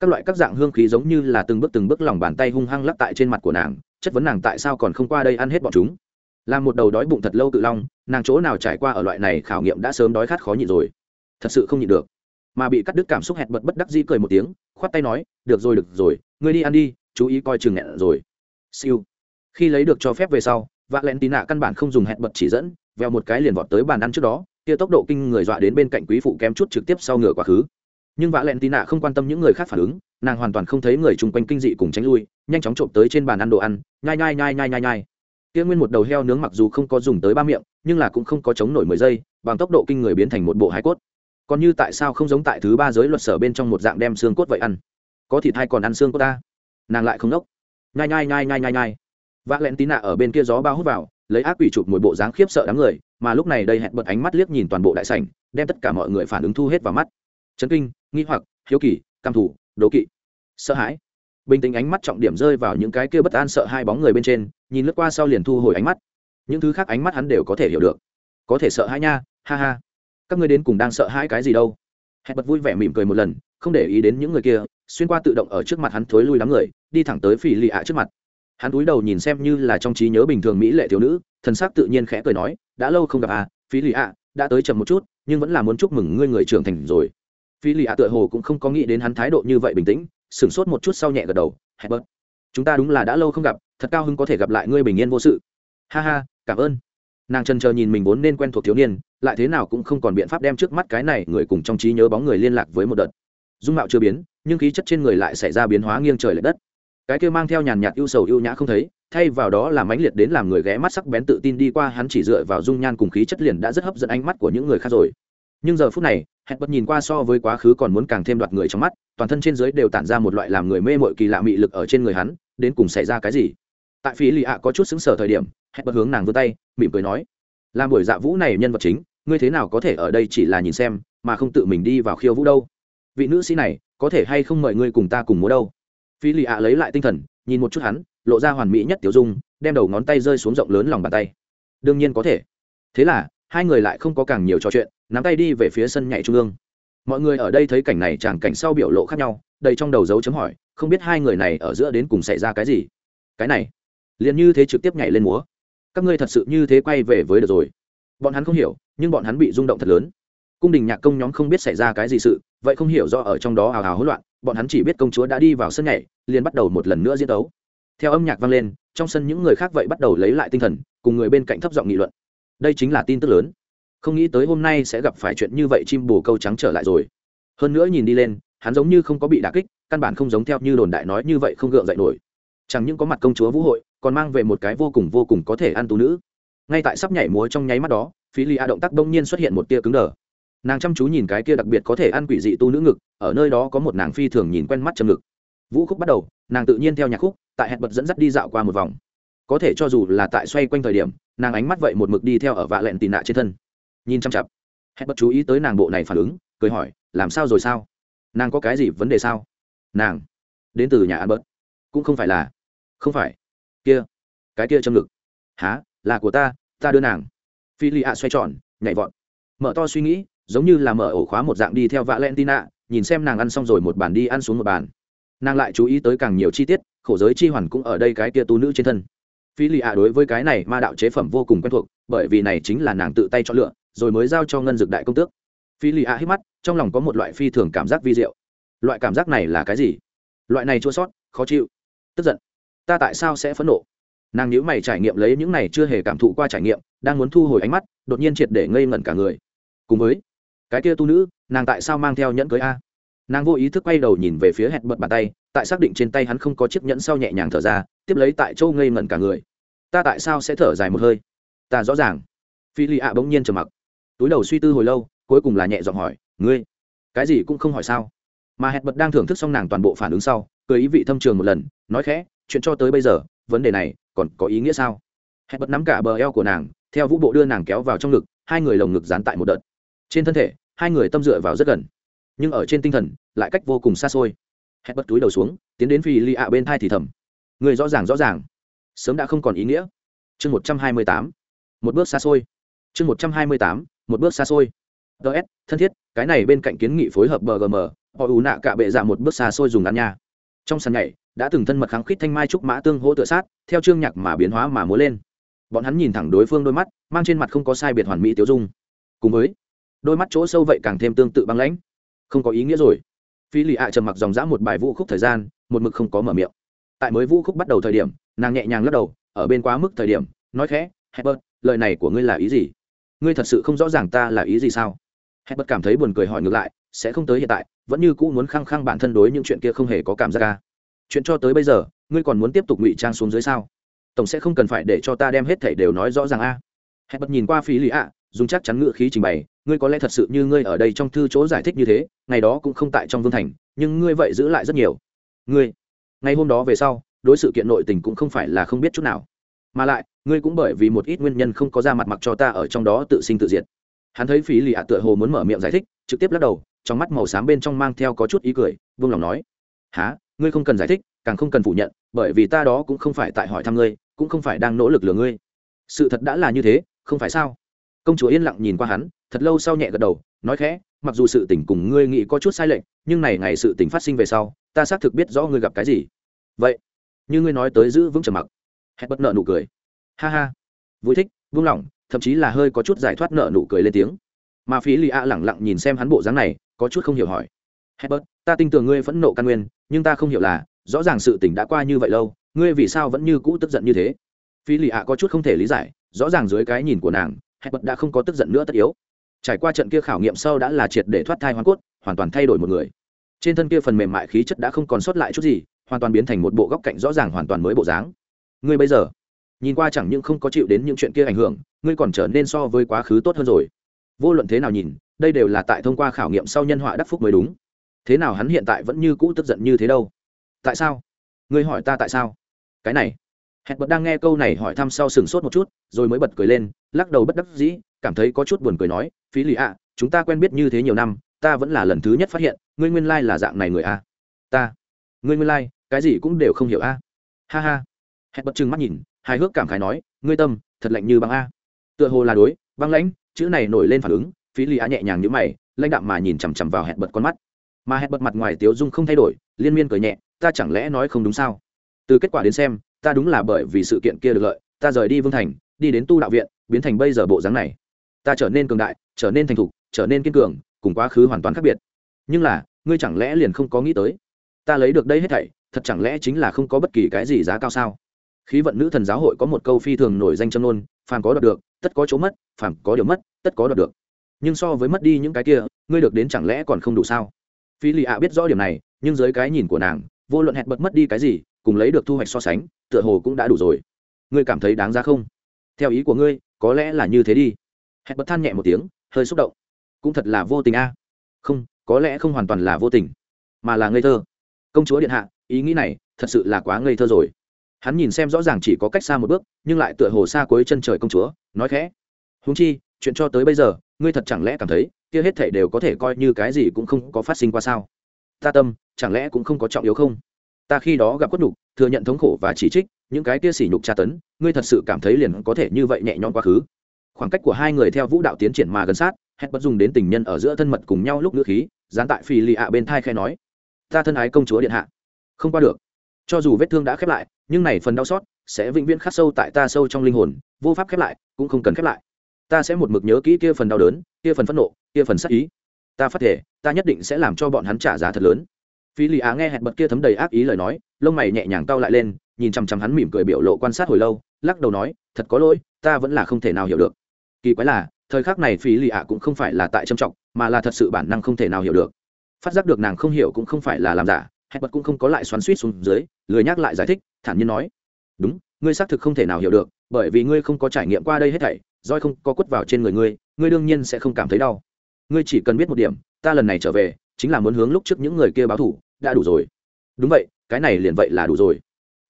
Các loại các dạng hương khí giống như là từng bước từng bước lòng bàn tay hung hăng lắp tại trên mặt của nàng, chất vấn nàng tại sao còn không qua đây ăn hết bọn chúng là một đầu đói bụng thật lâu cự long, nàng chỗ nào trải qua ở loại này khảo nghiệm đã sớm đói khát khó nhịn rồi. Thật sự không nhịn được. Mà bị cắt đứt cảm xúc hẹn bật bất đắc dĩ cười một tiếng, khoát tay nói, được rồi được rồi, ngươi đi ăn đi, chú ý coi chừng nghẹn rồi. Siêu. Khi lấy được cho phép về sau vạ lẹn tì nạ căn bản không dùng hẹn bật chỉ dẫn veo một cái liền vọt tới bàn ăn trước đó, kia tốc độ kinh người dọa đến bên cạnh quý phụ kém chút trực tiếp sau ngựa quá khứ. Nhưng vạ lẹn tì nạ không quan tâm những người khác phản ứng, nàng hoàn toàn không thấy người chung quanh kinh dị cùng tránh lui, nhanh chóng trộm tới trên bàn ăn đồ ăn, nhai nhai nhai nhai nhai nhai kia nguyên một đầu heo nướng mặc dù không có dùng tới ba miệng, nhưng là cũng không có chống nổi mười giây, bằng tốc độ kinh người biến thành một bộ hải cốt. Còn như tại sao không giống tại thứ ba giới luật sở bên trong một dạng đem xương cốt vậy ăn? Có thịt hay còn ăn xương cốt ta? Nàng lại không nốc. Nhai nhai nhai nhai nhai nhai. V lẹn tí nạ ở bên kia gió bao hút vào, lấy ác quỷ chụp một bộ dáng khiếp sợ đám người, mà lúc này đây hẹn bật ánh mắt liếc nhìn toàn bộ đại sảnh, đem tất cả mọi người phản ứng thu hết vào mắt. Chấn kinh, nghi hoặc, hiếu kỳ cam thủ đố kỵ. Sợ hãi bình tĩnh ánh mắt trọng điểm rơi vào những cái kia bất an sợ hai bóng người bên trên, nhìn lướt qua sau liền thu hồi ánh mắt. Những thứ khác ánh mắt hắn đều có thể hiểu được. Có thể sợ hãi nha, ha ha. Các ngươi đến cùng đang sợ hãi cái gì đâu? Hẹn bật vui vẻ mỉm cười một lần, không để ý đến những người kia, xuyên qua tự động ở trước mặt hắn thối lui đám người, đi thẳng tới phỉ lì ạ trước mặt. Hắn cúi đầu nhìn xem như là trong trí nhớ bình thường mỹ lệ thiếu nữ, thần sắc tự nhiên khẽ cười nói, đã lâu không gặp à phí lì ạ, đã tới chậm một chút, nhưng vẫn là muốn chúc mừng ngươi người trưởng thành rồi. Phí lì ạ tựa hồ cũng không có nghĩ đến hắn thái độ như vậy bình tĩnh sửng sốt một chút sau nhẹ gật đầu, hẹn bớt. Chúng ta đúng là đã lâu không gặp, thật cao hưng có thể gặp lại ngươi bình yên vô sự. Ha ha, cảm ơn. Nàng trần chờ nhìn mình vốn nên quen thuộc thiếu niên, lại thế nào cũng không còn biện pháp đem trước mắt cái này người cùng trong trí nhớ bóng người liên lạc với một đợt. Dung mạo chưa biến, nhưng khí chất trên người lại xảy ra biến hóa nghiêng trời l ệ đất. Cái kia mang theo nhàn nhạt ưu sầu ưu nhã không thấy, thay vào đó là mãnh liệt đến làm người ghé mắt sắc bén tự tin đi qua, hắn chỉ dựa vào dung nhan cùng khí chất liền đã rất hấp dẫn ánh mắt của những người khác rồi nhưng giờ phút này, hẹn bật nhìn qua so với quá khứ còn muốn càng thêm đoạt người trong mắt, toàn thân trên dưới đều tản ra một loại làm người mê mội kỳ lạ mị lực ở trên người hắn, đến cùng xảy ra cái gì? Tại phía lì ạ có chút xứng sở thời điểm, hẹn bật hướng nàng vươn tay, mỉm cười nói, làm buổi dạ vũ này nhân vật chính, ngươi thế nào có thể ở đây chỉ là nhìn xem, mà không tự mình đi vào khiêu vũ đâu? Vị nữ sĩ này, có thể hay không mời ngươi cùng ta cùng múa đâu? Phi lì ạ lấy lại tinh thần, nhìn một chút hắn, lộ ra hoàn mỹ nhất tiểu dung, đem đầu ngón tay rơi xuống rộng lớn lòng bàn tay. Đương nhiên có thể. Thế là, hai người lại không có càng nhiều trò chuyện nắm tay đi về phía sân nhảy trung ương. Mọi người ở đây thấy cảnh này chẳng cảnh sau biểu lộ khác nhau, đầy trong đầu dấu chấm hỏi, không biết hai người này ở giữa đến cùng xảy ra cái gì? Cái này, liền như thế trực tiếp nhảy lên múa. Các ngươi thật sự như thế quay về với được rồi. Bọn hắn không hiểu, nhưng bọn hắn bị rung động thật lớn. Cung đình nhạc công nhóm không biết xảy ra cái gì sự, vậy không hiểu do ở trong đó hào hào hỗn loạn, bọn hắn chỉ biết công chúa đã đi vào sân nhảy, liền bắt đầu một lần nữa diễn đấu. Theo âm nhạc vang lên, trong sân những người khác vậy bắt đầu lấy lại tinh thần, cùng người bên cạnh thấp giọng nghị luận. Đây chính là tin tức lớn không nghĩ tới hôm nay sẽ gặp phải chuyện như vậy chim bồ câu trắng trở lại rồi. Hơn nữa nhìn đi lên, hắn giống như không có bị đả kích, căn bản không giống theo như đồn đại nói như vậy không gượng dậy nổi. Chẳng những có mặt công chúa vũ hội, còn mang về một cái vô cùng vô cùng có thể ăn tú nữ. Ngay tại sắp nhảy múa trong nháy mắt đó, phí lì a động tác đông nhiên xuất hiện một tia cứng đờ. Nàng chăm chú nhìn cái kia đặc biệt có thể ăn quỷ dị tu nữ ngực, ở nơi đó có một nàng phi thường nhìn quen mắt châm ngực. Vũ khúc bắt đầu, nàng tự nhiên theo nhạc khúc, tại hẹn bật dẫn dắt đi dạo qua một vòng. Có thể cho dù là tại xoay quanh thời điểm, nàng ánh mắt vậy một mực đi theo ở vạ lẹn tì nạ trên thân nhìn chăm chặp. Hẹn bật chú ý tới nàng bộ này phản ứng, cười hỏi, làm sao rồi sao? Nàng có cái gì vấn đề sao? Nàng, đến từ nhà ăn bớt cũng không phải là. Không phải. Kia, cái kia châm ngực. Há là của ta ta đưa nàng. Phi lì ạ xoay tròn, nhảy vọt. Mở to suy nghĩ, giống như là mở ổ khóa một dạng đi theo valentina, nhìn xem nàng ăn xong rồi một bàn đi ăn xuống một bàn. Nàng lại chú ý tới càng nhiều chi tiết, khổ giới chi hoàn cũng ở đây cái kia tu nữ trên thân. Phi lì ạ đối với cái này ma đạo chế phẩm vô cùng quen thuộc, bởi vì này chính là nàng tự tay chọn lựa rồi mới giao cho ngân dược đại công tước. Phi lì ạ hít mắt, trong lòng có một loại phi thường cảm giác vi diệu. Loại cảm giác này là cái gì? Loại này chua sót, khó chịu, tức giận. Ta tại sao sẽ phẫn nộ? Nàng nhữ mày trải nghiệm lấy những này chưa hề cảm thụ qua trải nghiệm, đang muốn thu hồi ánh mắt, đột nhiên triệt để ngây ngẩn cả người. Cùng với cái kia tu nữ, nàng tại sao mang theo nhẫn cưới a? Nàng vô ý thức quay đầu nhìn về phía hẹn bật bàn tay, tại xác định trên tay hắn không có chiếc nhẫn sau nhẹ nhàng thở ra, tiếp lấy tại châu ngây ngẩn cả người. Ta tại sao sẽ thở dài một hơi? Ta rõ ràng. Phi lì ạ bỗng nhiên trầm mặc túi đầu suy tư hồi lâu, cuối cùng là nhẹ giọng hỏi, ngươi, cái gì cũng không hỏi sao? Mà hẹn bật đang thưởng thức xong nàng toàn bộ phản ứng sau, cười ý vị thâm trường một lần, nói khẽ, chuyện cho tới bây giờ, vấn đề này còn có ý nghĩa sao? Hẹn bật nắm cả bờ eo của nàng, theo vũ bộ đưa nàng kéo vào trong ngực, hai người lồng ngực dán tại một đợt. Trên thân thể, hai người tâm dựa vào rất gần, nhưng ở trên tinh thần, lại cách vô cùng xa xôi. Hẹn bật túi đầu xuống, tiến đến phi lì ạ bên thai thì thầm người rõ ràng rõ ràng. Sớm đã không còn ý nghĩa. Chương một trăm hai mươi tám. Một bước xa xôi. Chương một trăm hai mươi tám một bước xa xôi. Ts thân thiết, cái này bên cạnh kiến nghị phối hợp bgm họ ủ nạ cả bệ dạ một bước xa xôi dùng ăn nha. Trong sàn nhảy, đã từng thân mật kháng khít thanh mai trúc mã tương hỗ tựa sát, theo chương nhạc mà biến hóa mà múa lên. Bọn hắn nhìn thẳng đối phương đôi mắt, mang trên mặt không có sai biệt hoàn mỹ tiêu dung. Cùng với, đôi mắt chỗ sâu vậy càng thêm tương tự băng lãnh. Không có ý nghĩa rồi. Phi lì ạ trầm mặc dòng dã một bài vũ khúc thời gian, một mực không có mở miệng. Tại mới vũ khúc bắt đầu thời điểm, nàng nhẹ nhàng lắc đầu, ở bên quá mức thời điểm, nói khẽ hebert lời này của ngươi là ý gì? Ngươi thật sự không rõ ràng ta là ý gì sao? Hebert cảm thấy buồn cười hỏi ngược lại, sẽ không tới hiện tại, vẫn như cũ muốn khăng khăng bản thân đối những chuyện kia không hề có cảm giác ca chuyện cho tới bây giờ, ngươi còn muốn tiếp tục ngụy trang xuống dưới sao? Tổng sẽ không cần phải để cho ta đem hết thảy đều nói rõ ràng a à. bất nhìn qua phí lý ạ, dùng chắc chắn ngựa khí trình bày, ngươi có lẽ thật sự như ngươi ở đây trong thư chỗ giải thích như thế, ngày đó cũng không tại trong vương thành, nhưng ngươi vậy giữ lại rất nhiều. Ngươi, ngày hôm đó về sau, đối sự kiện nội tình cũng không phải là không biết chút nào. Mà lại ngươi cũng bởi vì một ít nguyên nhân không có ra mặt mặc cho ta ở trong đó tự sinh tự diệt. Hắn thấy phí lì ạ tựa hồ muốn mở miệng giải thích, trực tiếp lắc đầu, trong mắt màu xám bên trong mang theo có chút ý cười, vương lòng nói há ngươi không cần giải thích, càng không cần phủ nhận, bởi vì ta đó cũng không phải tại hỏi thăm ngươi, cũng không phải đang nỗ lực lừa ngươi. Sự thật đã là như thế, không phải sao? Công chúa yên lặng nhìn qua hắn, thật lâu sau nhẹ gật đầu, nói khẽ, mặc dù sự tình cùng ngươi nghĩ có chút sai lệch, nhưng này ngày sự tình phát sinh về sau, ta xác thực biết rõ ngươi gặp cái gì. Vậy? Như ngươi nói tới giữ vững trầm mặc. Hẹn bất nợ nụ cười ha ha vui thích vung lòng thậm chí là hơi có chút giải thoát nợ nụ cười lên tiếng mà phí lì a lẳng lặng nhìn xem hắn bộ dáng này có chút không hiểu hỏi Herbert, ta tin tưởng ngươi phẫn nộ căn nguyên, nhưng ta không hiểu là, rõ ràng sự tình đã qua như vậy lâu, ngươi vì sao vẫn như cũ tức giận như thế? Phi Lì ạ có chút không thể lý giải, rõ ràng dưới cái nhìn của nàng, Herbert đã không có tức giận nữa tất yếu. Trải qua trận kia khảo nghiệm sau đã là triệt để thoát thai hoàn cốt, hoàn toàn thay đổi một người. Trên thân kia phần mềm mại khí chất đã không còn sót lại chút gì, hoàn toàn biến thành một bộ góc cạnh rõ ràng hoàn toàn mới bộ dáng. Ngươi bây giờ, nhìn qua chẳng những không có chịu đến những chuyện kia ảnh hưởng, ngươi còn trở nên so với quá khứ tốt hơn rồi. Vô luận thế nào nhìn, đây đều là tại thông qua khảo nghiệm sau nhân họa đắc phúc mới đúng. Thế nào hắn hiện tại vẫn như cũ tức giận như thế đâu? Tại sao? Ngươi hỏi ta tại sao? Cái này. Hẹn bật đang nghe câu này hỏi thăm sau sừng sốt một chút rồi mới bật cười lên lắc đầu bất đắc dĩ cảm thấy có chút buồn cười nói phí lì ạ chúng ta quen biết như thế nhiều năm ta vẫn là lần thứ nhất phát hiện ngươi nguyên lai là dạng này người a. Ta. Ngươi nguyên lai cái gì cũng đều không hiểu a. Ha ha. Hẹn bật chừng mắt nhìn hài hước cảm khái nói, ngươi tâm, thật lạnh như băng a. Tựa hồ là đối, băng lãnh, chữ này nổi lên phản ứng, phí lì á nhẹ nhàng như mày, lãnh đạm mà nhìn chằm chằm vào hẹn bật con mắt. Mà hẹn bật mặt ngoài tiếu dung không thay đổi, liên miên cười nhẹ, ta chẳng lẽ nói không đúng sao? Từ kết quả đến xem, ta đúng là bởi vì sự kiện kia được lợi, ta rời đi vương thành, đi đến tu đạo viện, biến thành bây giờ bộ dáng này. Ta trở nên cường đại, trở nên thành thục, trở nên kiên cường, cùng quá khứ hoàn toàn khác biệt. Nhưng là, ngươi chẳng lẽ liền không có nghĩ tới? Ta lấy được đây hết thảy, thật chẳng lẽ chính là không có bất kỳ cái gì giá cao sao? Khí vận nữ thần giáo hội có một câu phi thường nổi danh châm nôn phàm có đoạt được, tất có chỗ mất, phàm có điều mất, tất có đoạt được. Nhưng so với mất đi những cái kia, ngươi được đến chẳng lẽ còn không đủ sao? Phi lì ạ biết rõ điểm này, nhưng dưới cái nhìn của nàng, vô luận hẹn bật mất đi cái gì, cùng lấy được thu hoạch so sánh, tựa hồ cũng đã đủ rồi. Ngươi cảm thấy đáng giá không? Theo ý của ngươi, có lẽ là như thế đi. Hẹn bật than nhẹ một tiếng, hơi xúc động. Cũng thật là vô tình a. Không, có lẽ không hoàn toàn là vô tình, mà là ngây thơ. Công chúa điện hạ, ý nghĩ này thật sự là quá ngây thơ rồi hắn nhìn xem rõ ràng chỉ có cách xa một bước, nhưng lại tựa hồ xa cuối chân trời công chúa, nói khẽ húng chi, chuyện cho tới bây giờ, ngươi thật chẳng lẽ cảm thấy, kia hết thể đều có thể coi như cái gì cũng không có phát sinh qua sao? Ta tâm, chẳng lẽ cũng không có trọng yếu không? Ta khi đó gặp quất nhục, thừa nhận thống khổ và chỉ trích, những cái kia sỉ nhục tra tấn, ngươi thật sự cảm thấy liền có thể như vậy nhẹ nhõm quá khứ? Khoảng cách của hai người theo vũ đạo tiến triển mà gần sát hết bất dùng đến tình nhân ở giữa thân mật cùng nhau lúc ngữ khí, dán tại phi lì ạ bên thai khe nói, ta thân ái công chúa điện hạ. Không qua được cho dù vết thương đã khép lại, nhưng này phần đau xót sẽ vĩnh viễn khắc sâu tại ta sâu trong linh hồn, vô pháp khép lại, cũng không cần khép lại. Ta sẽ một mực nhớ kỹ kia phần đau đớn, kia phần phẫn nộ, kia phần sắc ý. Ta phát thể, ta nhất định sẽ làm cho bọn hắn trả giá thật lớn. Phi lì á nghe hẹn bật kia thấm đầy ác ý lời nói, lông mày nhẹ nhàng cau lại lên, nhìn chằm chằm hắn mỉm cười biểu lộ quan sát hồi lâu, lắc đầu nói, thật có lỗi, ta vẫn là không thể nào hiểu được. Kỳ quái là, thời khắc này phi lì ạ cũng không phải là tại trầm trọng, mà là thật sự bản năng không thể nào hiểu được. Phát giác được nàng không hiểu cũng không phải là làm giả hẹn bật cũng không có lại xoắn suýt xuống dưới, lười nhắc lại giải thích, thản nhiên nói. Đúng, ngươi xác thực không thể nào hiểu được, bởi vì ngươi không có trải nghiệm qua đây hết thảy, roi không có quất vào trên người ngươi ngươi đương nhiên sẽ không cảm thấy đau. Ngươi chỉ cần biết một điểm, ta lần này trở về, chính là muốn hướng lúc trước những người kia báo thủ đã đủ rồi. Đúng vậy, cái này liền vậy là đủ rồi.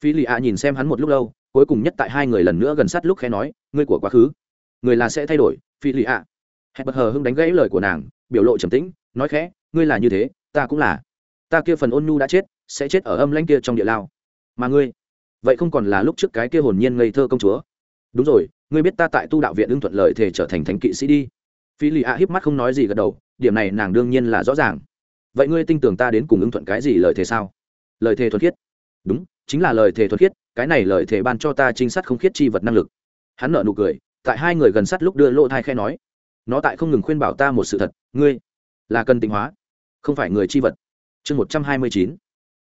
Phi lì ạ nhìn xem hắn một lúc lâu, cuối cùng nhất tại hai người lần nữa gần sát lúc khẽ nói, ngươi của quá khứ, người là sẽ thay đổi, phi lì ạ hẹn bật hờ hưng đánh gãy lời của nàng, biểu lộ trầm tĩnh, nói khẽ, ngươi là như thế, ta cũng là ta kia phần ôn nhu đã chết, sẽ chết ở âm lãnh kia trong địa lao. Mà ngươi, vậy không còn là lúc trước cái kia hồn nhiên ngây thơ công chúa. Đúng rồi, ngươi biết ta tại tu đạo viện ưng thuận lợi thể trở thành thánh kỵ sĩ đi. Phi lì ạ híp mắt không nói gì gật đầu, điểm này nàng đương nhiên là rõ ràng. Vậy ngươi tin tưởng ta đến cùng ưng thuận cái gì lời thề sao? Lời thề thuật khiết. Đúng, chính là lời thề thuật khiết, cái này lời thề ban cho ta trinh sát không khiết chi vật năng lực. Hắn nợ nụ cười, tại hai người gần sát lúc đưa lỗ thai khe nói. Nó tại không ngừng khuyên bảo ta một sự thật, ngươi là cần tịnh hóa, không phải người chi vật chương một trăm hai mươi chín,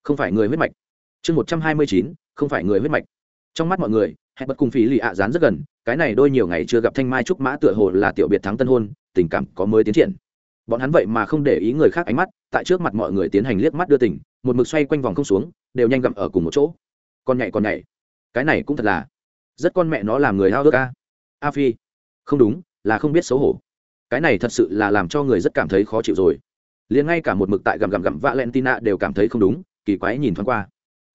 không phải người huyết mạch. Chương một trăm hai mươi chín, không phải người huyết mạch. Trong mắt mọi người, hẹn bật cùng phí lì ạ dán rất gần, cái này đôi nhiều ngày chưa gặp thanh mai trúc mã tựa hồ là tiểu biệt thắng tân hôn, tình cảm có mới tiến triển. Bọn hắn vậy mà không để ý người khác ánh mắt, tại trước mặt mọi người tiến hành liếc mắt đưa tỉnh một mực xoay quanh vòng không xuống, đều nhanh gặm ở cùng một chỗ. Con nhảy con nhảy. Cái này cũng thật là rất con mẹ nó làm người hao ước a. A phi, không đúng, là không biết xấu hổ. Cái này thật sự là làm cho người rất cảm thấy khó chịu rồi liền ngay cả một mực tại gặm gặm gặm valentina đều cảm thấy không đúng, kỳ quái nhìn thoáng qua.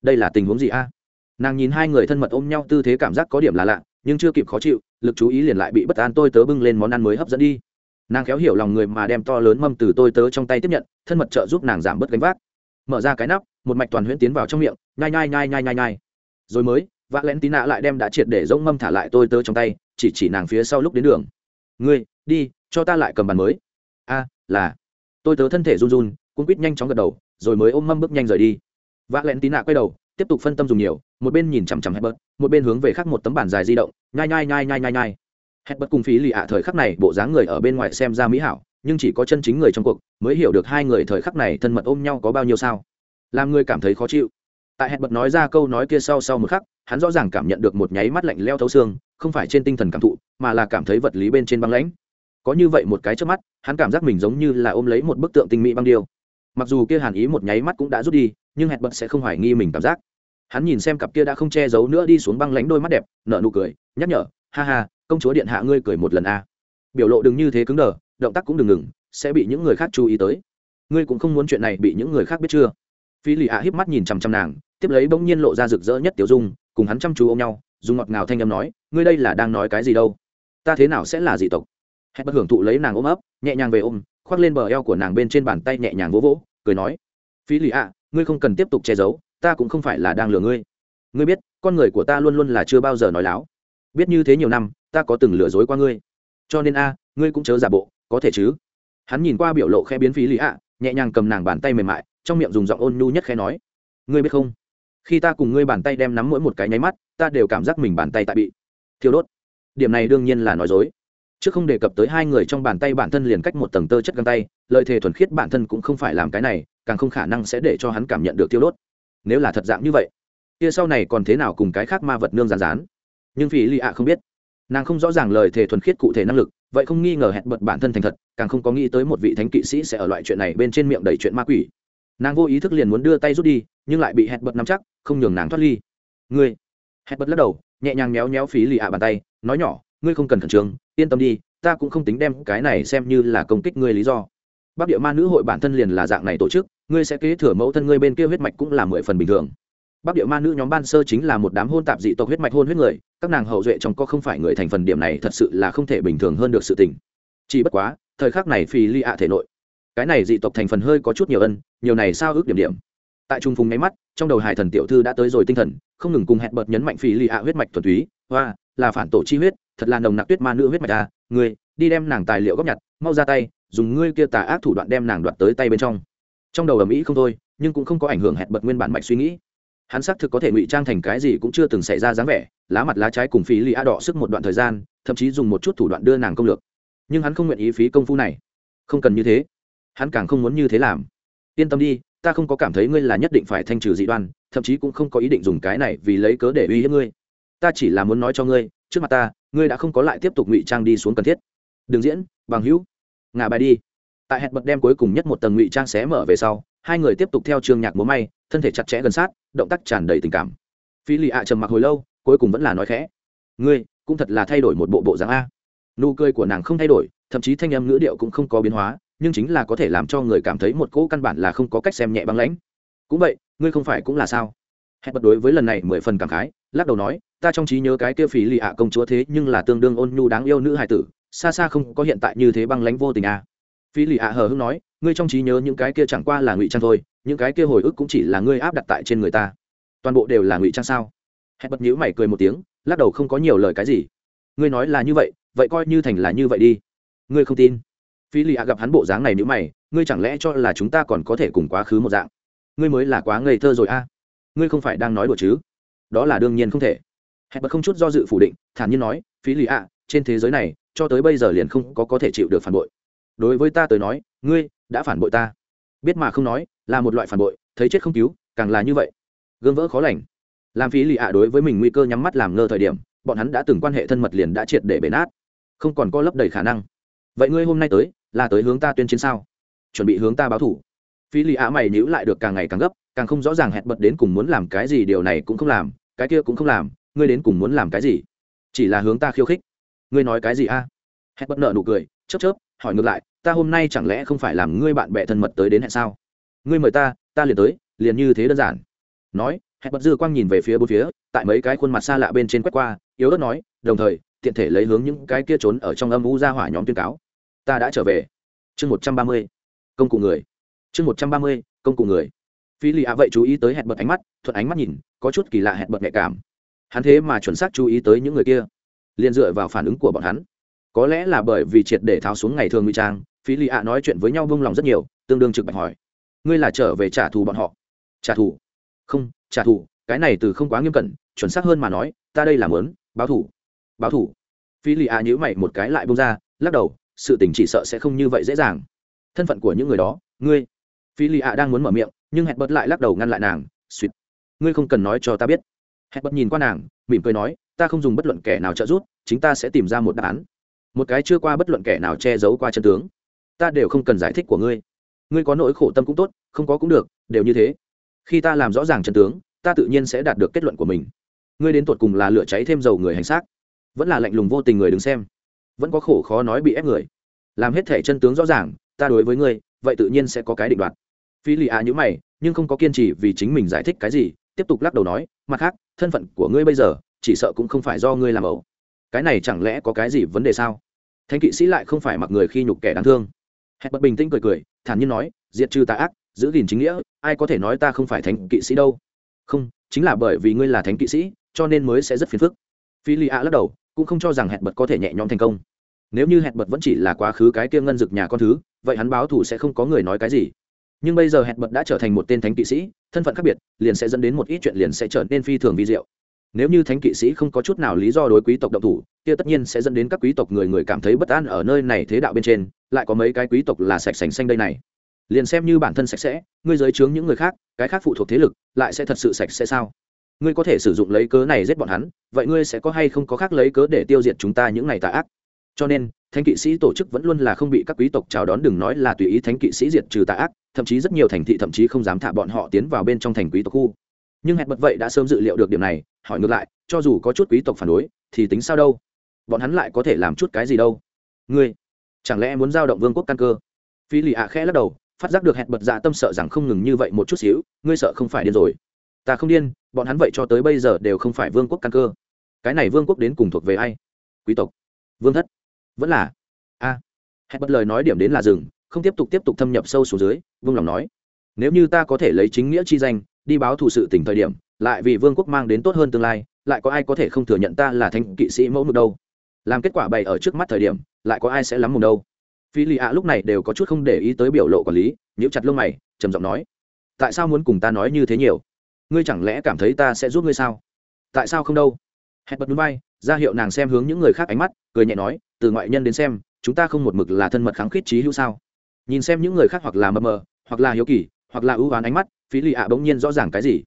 Đây là tình huống gì a? Nàng nhìn hai người thân mật ôm nhau tư thế cảm giác có điểm là lạ, nhưng chưa kịp khó chịu, lực chú ý liền lại bị bất an tôi tớ bưng lên món ăn mới hấp dẫn đi. Nàng khéo hiểu lòng người mà đem to lớn mâm từ tôi tớ trong tay tiếp nhận, thân mật trợ giúp nàng giảm bớt gánh vác. Mở ra cái nắp, một mạch toàn huyễn tiến vào trong miệng, nhai nhai nhai nhai nhai nhai. Rồi mới v a l e n t i n a lại đem đã triệt để rỗng mâm thả lại tôi tớ trong tay, chỉ chỉ nàng phía sau lúc đến đường. Ngươi, đi, cho ta lại cầm bàn mới. A, là tôi tớ thân thể run run cũng quýt nhanh chóng gật đầu, rồi mới ôm mâm bước nhanh rời đi. V a l e n quay đầu, tiếp tục phân tâm dùng nhiều, một bên nhìn chằm chằm hẹp bớt một bên hướng về khắc một tấm bản dài di động, nhai nhai nhai nhai nhai nhai. Hẹp bớt cùng phí lì ạ thời khắc này, bộ dáng người ở bên ngoài xem ra mỹ hảo, nhưng chỉ có chân chính người trong cuộc, mới hiểu được hai người thời khắc này thân mật ôm nhau có bao nhiêu sao. Làm người cảm thấy khó chịu. Tại hẹn bật nói ra câu nói kia sau sau một khắc, hắn rõ ràng cảm nhận được một nháy mắt lạnh leo thấu xương, không phải trên tinh thần cảm thụ, mà là cảm thấy vật lý bên trên băng lãnh có như vậy một cái trước mắt, hắn cảm giác mình giống như là ôm lấy một bức tượng tinh mỹ băng điêu. Mặc dù kia hàn ý một nháy mắt cũng đã rút đi, nhưng hẹn bật sẽ không hoài nghi mình cảm giác. Hắn nhìn xem cặp kia đã không che giấu nữa đi xuống băng lánh đôi mắt đẹp, nở nụ cười, nhắc nhở, ha ha, công chúa điện hạ ngươi cười một lần a. Biểu lộ đừng như thế cứng đờ, động tác cũng đừng ngừng, sẽ bị những người khác chú ý tới. Ngươi cũng không muốn chuyện này bị những người khác biết chưa? Phi lì ạ híp mắt nhìn chằm chằm nàng, tiếp lấy bỗng nhiên lộ ra rực rỡ nhất tiểu dung, cùng hắn chăm chú ôm nhau, dùng ngọt ngào thanh âm nói, ngươi đây là đang nói cái gì đâu? Ta thế nào sẽ là dị tộc? Hét bất hưởng thụ lấy nàng ôm ấp, nhẹ nhàng về ôm, khoác lên bờ eo của nàng bên trên bàn tay nhẹ nhàng vỗ vỗ, cười nói. Phí lì ạ, ngươi không cần tiếp tục che giấu, ta cũng không phải là đang lừa ngươi. Ngươi biết, con người của ta luôn luôn là chưa bao giờ nói láo. Biết như thế nhiều năm, ta có từng lừa dối qua ngươi. Cho nên a, ngươi cũng chớ giả bộ, có thể chứ? Hắn nhìn qua biểu lộ khe biến phí lý ạ, nhẹ nhàng cầm nàng bàn tay mềm mại, trong miệng dùng giọng ôn nhu nhất khe nói. Ngươi biết không? Khi ta cùng ngươi bàn tay đem nắm mỗi một cái nháy mắt, ta đều cảm giác mình bàn tay tại bị thiêu đốt. Điểm này đương nhiên là nói dối chứ không đề cập tới hai người trong bàn tay bản thân liền cách một tầng tơ chất găng tay lợi thề thuần khiết bản thân cũng không phải làm cái này, càng không khả năng sẽ để cho hắn cảm nhận được tiêu đốt. Nếu là thật dạng như vậy, kia sau này còn thế nào cùng cái khác ma vật nương giàn rán nhưng vì lì ạ không biết. Nàng không rõ ràng lời thề thuần khiết cụ thể năng lực, vậy không nghi ngờ hẹn bật bản thân thành thật, càng không có nghĩ tới một vị thánh kỵ sĩ sẽ ở loại chuyện này bên trên miệng đầy chuyện ma quỷ. Nàng vô ý thức liền muốn đưa tay rút đi, nhưng lại bị hẹn bật nắm chắc, không nhường nàng thoát ly. Ngươi, hẹn bật lắc đầu, nhẹ nhàng méo méo phí lì ạ bàn tay, nói nhỏ ngươi không cần khẩn trương, yên tâm đi, ta cũng không tính đem cái này xem như là công kích ngươi lý do. Bắc địa ma nữ hội bản thân liền là dạng này tổ chức, ngươi sẽ kế thừa mẫu thân ngươi bên kia huyết mạch cũng là mười phần bình thường. Bắc địa ma nữ nhóm ban sơ chính là một đám hôn tạp dị tộc huyết mạch hôn huyết người, các nàng hậu duệ trong có không phải người thành phần điểm này thật sự là không thể bình thường hơn được sự tình. Chỉ bất quá, thời khắc này phi ly ạ thể nội, cái này dị tộc thành phần hơi có chút nhiều ân, nhiều này sao ước điểm điểm. Tại trung phùng nháy mắt, trong đầu hải thần tiểu thư đã tới rồi tinh thần, không ngừng cùng hẹn bật nhấn mạnh phi ly ạ huyết mạch thuần túy, hoa, là phản tổ chi huyết thật là nồng nặc tuyết ma nữ huyết mạch à ngươi, đi đem nàng tài liệu góp nhặt, mau ra tay, dùng ngươi kia tà ác thủ đoạn đem nàng đoạt tới tay bên trong. Trong đầu ầm ĩ không thôi, nhưng cũng không có ảnh hưởng hẹn bật nguyên bản mạch suy nghĩ. Hắn xác thực có thể ngụy trang thành cái gì cũng chưa từng xảy ra dáng vẻ, lá mặt lá trái cùng phí lì a đỏ sức một đoạn thời gian, thậm chí dùng một chút thủ đoạn đưa nàng công lược. Nhưng hắn không nguyện ý phí công phu này. Không cần như thế. Hắn càng không muốn như thế làm. Yên tâm đi, ta không có cảm thấy ngươi là nhất định phải thanh trừ dị đoan, thậm chí cũng không có ý định dùng cái này vì lấy cớ để uy hiếp ngươi. Ta chỉ là muốn nói cho ngươi trước mặt ta, ngươi đã không có lại tiếp tục ngụy trang đi xuống cần thiết. Đừng diễn, bằng hữu. Ngả bài đi. Tại hẹn bật đem cuối cùng nhất một tầng ngụy trang xé mở về sau, hai người tiếp tục theo trường nhạc múa may, thân thể chặt chẽ gần sát, động tác tràn đầy tình cảm. Phi lì ạ trầm mặc hồi lâu, cuối cùng vẫn là nói khẽ. Ngươi, cũng thật là thay đổi một bộ bộ dáng a. Nụ cười của nàng không thay đổi, thậm chí thanh âm ngữ điệu cũng không có biến hóa, nhưng chính là có thể làm cho người cảm thấy một cỗ căn bản là không có cách xem nhẹ băng lãnh. Cũng vậy, ngươi không phải cũng là sao? Hẹn bật đối với lần này mười phần cảm khái, lắc đầu nói ta trong trí nhớ cái kia phí lì ạ công chúa thế nhưng là tương đương ôn nhu đáng yêu nữ hài tử, xa xa không có hiện tại như thế băng lãnh vô tình à. phí lì ạ hờ hưng nói, ngươi trong trí nhớ những cái kia chẳng qua là ngụy trang thôi, những cái kia hồi ức cũng chỉ là ngươi áp đặt tại trên người ta. Toàn bộ đều là ngụy trang sao? Hẹn bật nhữ mày cười một tiếng, lắc đầu không có nhiều lời cái gì. Ngươi nói là như vậy vậy coi như thành là như vậy đi. Ngươi không tin. Phi lì ạ gặp hắn bộ dáng này nhữ mày, ngươi chẳng lẽ cho là chúng ta còn có thể cùng quá khứ một dạng? Ngươi mới là quá ngây thơ rồi a ngươi không phải đang nói đùa chứ? Đó là đương nhiên không thể hẹn bật không chút do dự phủ định, thản nhiên nói, phí lì ạ, trên thế giới này, cho tới bây giờ liền không có có thể chịu được phản bội. Đối với ta tới nói, ngươi đã phản bội ta. Biết mà không nói, là một loại phản bội, thấy chết không cứu, càng là như vậy. Gương vỡ khó lành. Làm phí lì ạ đối với mình nguy cơ nhắm mắt làm ngơ thời điểm, bọn hắn đã từng quan hệ thân mật liền đã triệt để bể nát. Không còn có lấp đầy khả năng. Vậy ngươi hôm nay tới, là tới hướng ta tuyên chiến sao? Chuẩn bị hướng ta báo thủ. Phí lì ạ mày nhữ lại được càng ngày càng gấp, càng không rõ ràng hẹn bật đến cùng muốn làm cái gì, điều này cũng không làm, cái kia cũng không làm ngươi đến cùng muốn làm cái gì? Chỉ là hướng ta khiêu khích. Ngươi nói cái gì a? Hẹn bật nợ nụ cười, chớp chớp, hỏi ngược lại, ta hôm nay chẳng lẽ không phải làm ngươi bạn bè thân mật tới đến hẹn sao? Ngươi mời ta ta liền tới, liền như thế đơn giản. Nói hẹn bật dư quang nhìn về phía bốn phía, tại mấy cái khuôn mặt xa lạ bên trên quét qua, yếu ớt nói, đồng thời, tiện thể lấy hướng những cái kia trốn ở trong âm u ra hỏa nhóm tuyên cáo. Ta đã trở về. Chương một trăm ba mươi, công cụ người. Chương một trăm ba mươi, công cụ người. Phi lì ạ vậy chú ý tới hẹn bật ánh mắt, thuận ánh mắt nhìn, có chút kỳ lạ hẹn bật nhạy cảm hắn thế mà chuẩn xác chú ý tới những người kia, liền dựa vào phản ứng của bọn hắn. Có lẽ là bởi vì triệt để tháo xuống ngày thường ngụy trang phi lì ạ nói chuyện với nhau vung lòng rất nhiều, tương đương trực bạch hỏi. Ngươi là trở về trả thù bọn họ? Trả thù? Không, trả thù, cái này từ không quá nghiêm cẩn, chuẩn xác hơn mà nói, ta đây là mớn báo thủ báo thủ phi lì ạ nhữ mày một cái lại bông ra, lắc đầu, sự tình chỉ sợ sẽ không như vậy dễ dàng. Thân phận của những người đó, ngươi. Phi lì ạ đang muốn mở miệng, nhưng hẹn bật lại lắc đầu ngăn lại nàng, suýt. Ngươi không cần nói cho ta biết hẹn bật nhìn qua nàng, mỉm cười nói, ta không dùng bất luận kẻ nào trợ giúp, chính ta sẽ tìm ra một đáp án. Một cái chưa qua bất luận kẻ nào che giấu qua chân tướng. Ta đều không cần giải thích của ngươi. Ngươi có nỗi khổ tâm cũng tốt, không có cũng được, đều như thế. Khi ta làm rõ ràng chân tướng, ta tự nhiên sẽ đạt được kết luận của mình. Ngươi đến tột cùng là lửa cháy thêm dầu người hành xác, vẫn là lạnh lùng vô tình người đứng xem. Vẫn có khổ khó nói bị ép người. Làm hết thể chân tướng rõ ràng, ta đối với ngươi, vậy tự nhiên sẽ có cái định đoạt. Phi lì à nhữ mày, nhưng không có kiên trì vì chính mình giải thích cái gì, tiếp tục lắc đầu nói mặt khác, thân phận của ngươi bây giờ, chỉ sợ cũng không phải do ngươi làm ẩu. Cái này chẳng lẽ có cái gì vấn đề sao? Thánh kỵ sĩ lại không phải mặc người khi nhục kẻ đáng thương. Hẹn bật bình tĩnh cười cười, thản nhiên nói, diệt trừ tà ác, giữ gìn chính nghĩa, ai có thể nói ta không phải thánh kỵ sĩ đâu? Không, chính là bởi vì ngươi là thánh kỵ sĩ, cho nên mới sẽ rất phiền phức. Phi lì ạ lắc đầu, cũng không cho rằng hẹn bật có thể nhẹ nhõm thành công. Nếu như hẹn bật vẫn chỉ là quá khứ cái kia ngân dực nhà con thứ, vậy hắn báo thù sẽ không có người nói cái gì nhưng bây giờ hẹn bật đã trở thành một tên thánh kỵ sĩ, thân phận khác biệt, liền sẽ dẫn đến một ít chuyện liền sẽ trở nên phi thường vi diệu. Nếu như thánh kỵ sĩ không có chút nào lý do đối quý tộc động thủ, kia tất nhiên sẽ dẫn đến các quý tộc người người cảm thấy bất an ở nơi này thế đạo bên trên, lại có mấy cái quý tộc là sạch sành xanh đây này. Liền xem như bản thân sạch sẽ, ngươi giới chướng những người khác, cái khác phụ thuộc thế lực, lại sẽ thật sự sạch sẽ sao? Ngươi có thể sử dụng lấy cớ này giết bọn hắn, vậy ngươi sẽ có hay không có khác lấy cớ để tiêu diệt chúng ta những này tà ác? Cho nên, thánh kỵ sĩ tổ chức vẫn luôn là không bị các quý tộc chào đón đừng nói là tùy ý thánh kỵ sĩ diệt trừ tà ác thậm chí rất nhiều thành thị thậm chí không dám thả bọn họ tiến vào bên trong thành quý tộc khu. Nhưng hẹn bật vậy đã sớm dự liệu được điểm này, hỏi ngược lại, cho dù có chút quý tộc phản đối, thì tính sao đâu? Bọn hắn lại có thể làm chút cái gì đâu? Ngươi, chẳng lẽ muốn giao động vương quốc căn cơ? Phi lì ạ khẽ lắc đầu, phát giác được hẹn bật dạ tâm sợ rằng không ngừng như vậy một chút xíu, ngươi sợ không phải điên rồi. Ta không điên, bọn hắn vậy cho tới bây giờ đều không phải vương quốc căn cơ. Cái này vương quốc đến cùng thuộc về ai? Quý tộc. Vương thất. Vẫn là. A. Hẹn bật lời nói điểm đến là rừng không tiếp tục tiếp tục thâm nhập sâu xuống dưới vương lòng nói, nếu như ta có thể lấy chính nghĩa chi danh, đi báo thù sự tỉnh thời điểm, lại vì vương quốc mang đến tốt hơn tương lai, lại có ai có thể không thừa nhận ta là thanh kỵ sĩ mẫu mực đâu? Làm kết quả bày ở trước mắt thời điểm, lại có ai sẽ lắm mồm đâu? Phi lì ạ lúc này đều có chút không để ý tới biểu lộ quản lý, nhíu chặt lông mày, trầm giọng nói, tại sao muốn cùng ta nói như thế nhiều? Ngươi chẳng lẽ cảm thấy ta sẽ giúp ngươi sao? Tại sao không đâu? Hẹn bật núi bay ra hiệu nàng xem hướng những người khác ánh mắt, cười nhẹ nói, từ ngoại nhân đến xem, chúng ta không một mực là thân mật kháng khít trí hữu sao? Nhìn xem những người khác hoặc là mờ mờ, hoặc là hiếu kỳ, hoặc là ưu oán ánh mắt, phí lì ạ bỗng nhiên rõ ràng cái gì?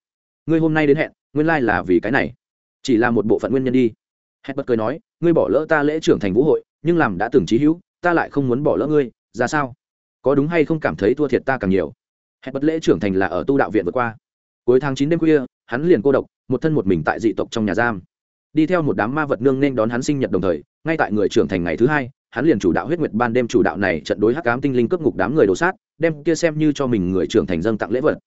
Ngươi hôm nay đến hẹn, nguyên lai、like、là vì cái này. Chỉ là một bộ phận nguyên nhân đi. Hẹn bật cười nói, ngươi bỏ lỡ ta lễ trưởng thành vũ hội, nhưng làm đã từng trí hữu, ta lại không muốn bỏ lỡ ngươi, ra sao? Có đúng hay không cảm thấy thua thiệt ta càng nhiều? Hẹn bật lễ trưởng thành là ở tu đạo viện vượt qua. Cuối tháng chín đêm khuya, hắn liền cô độc, một thân một mình tại dị tộc trong nhà giam. Đi theo một đám ma vật nương nên đón hắn sinh nhật đồng thời, ngay tại người trưởng thành ngày thứ hai hắn liền chủ đạo huyết nguyệt ban đêm chủ đạo này trận đối hắc ám tinh linh cướp ngục đám người đồ sát, đem kia xem như cho mình người trưởng thành dâng tặng lễ vật.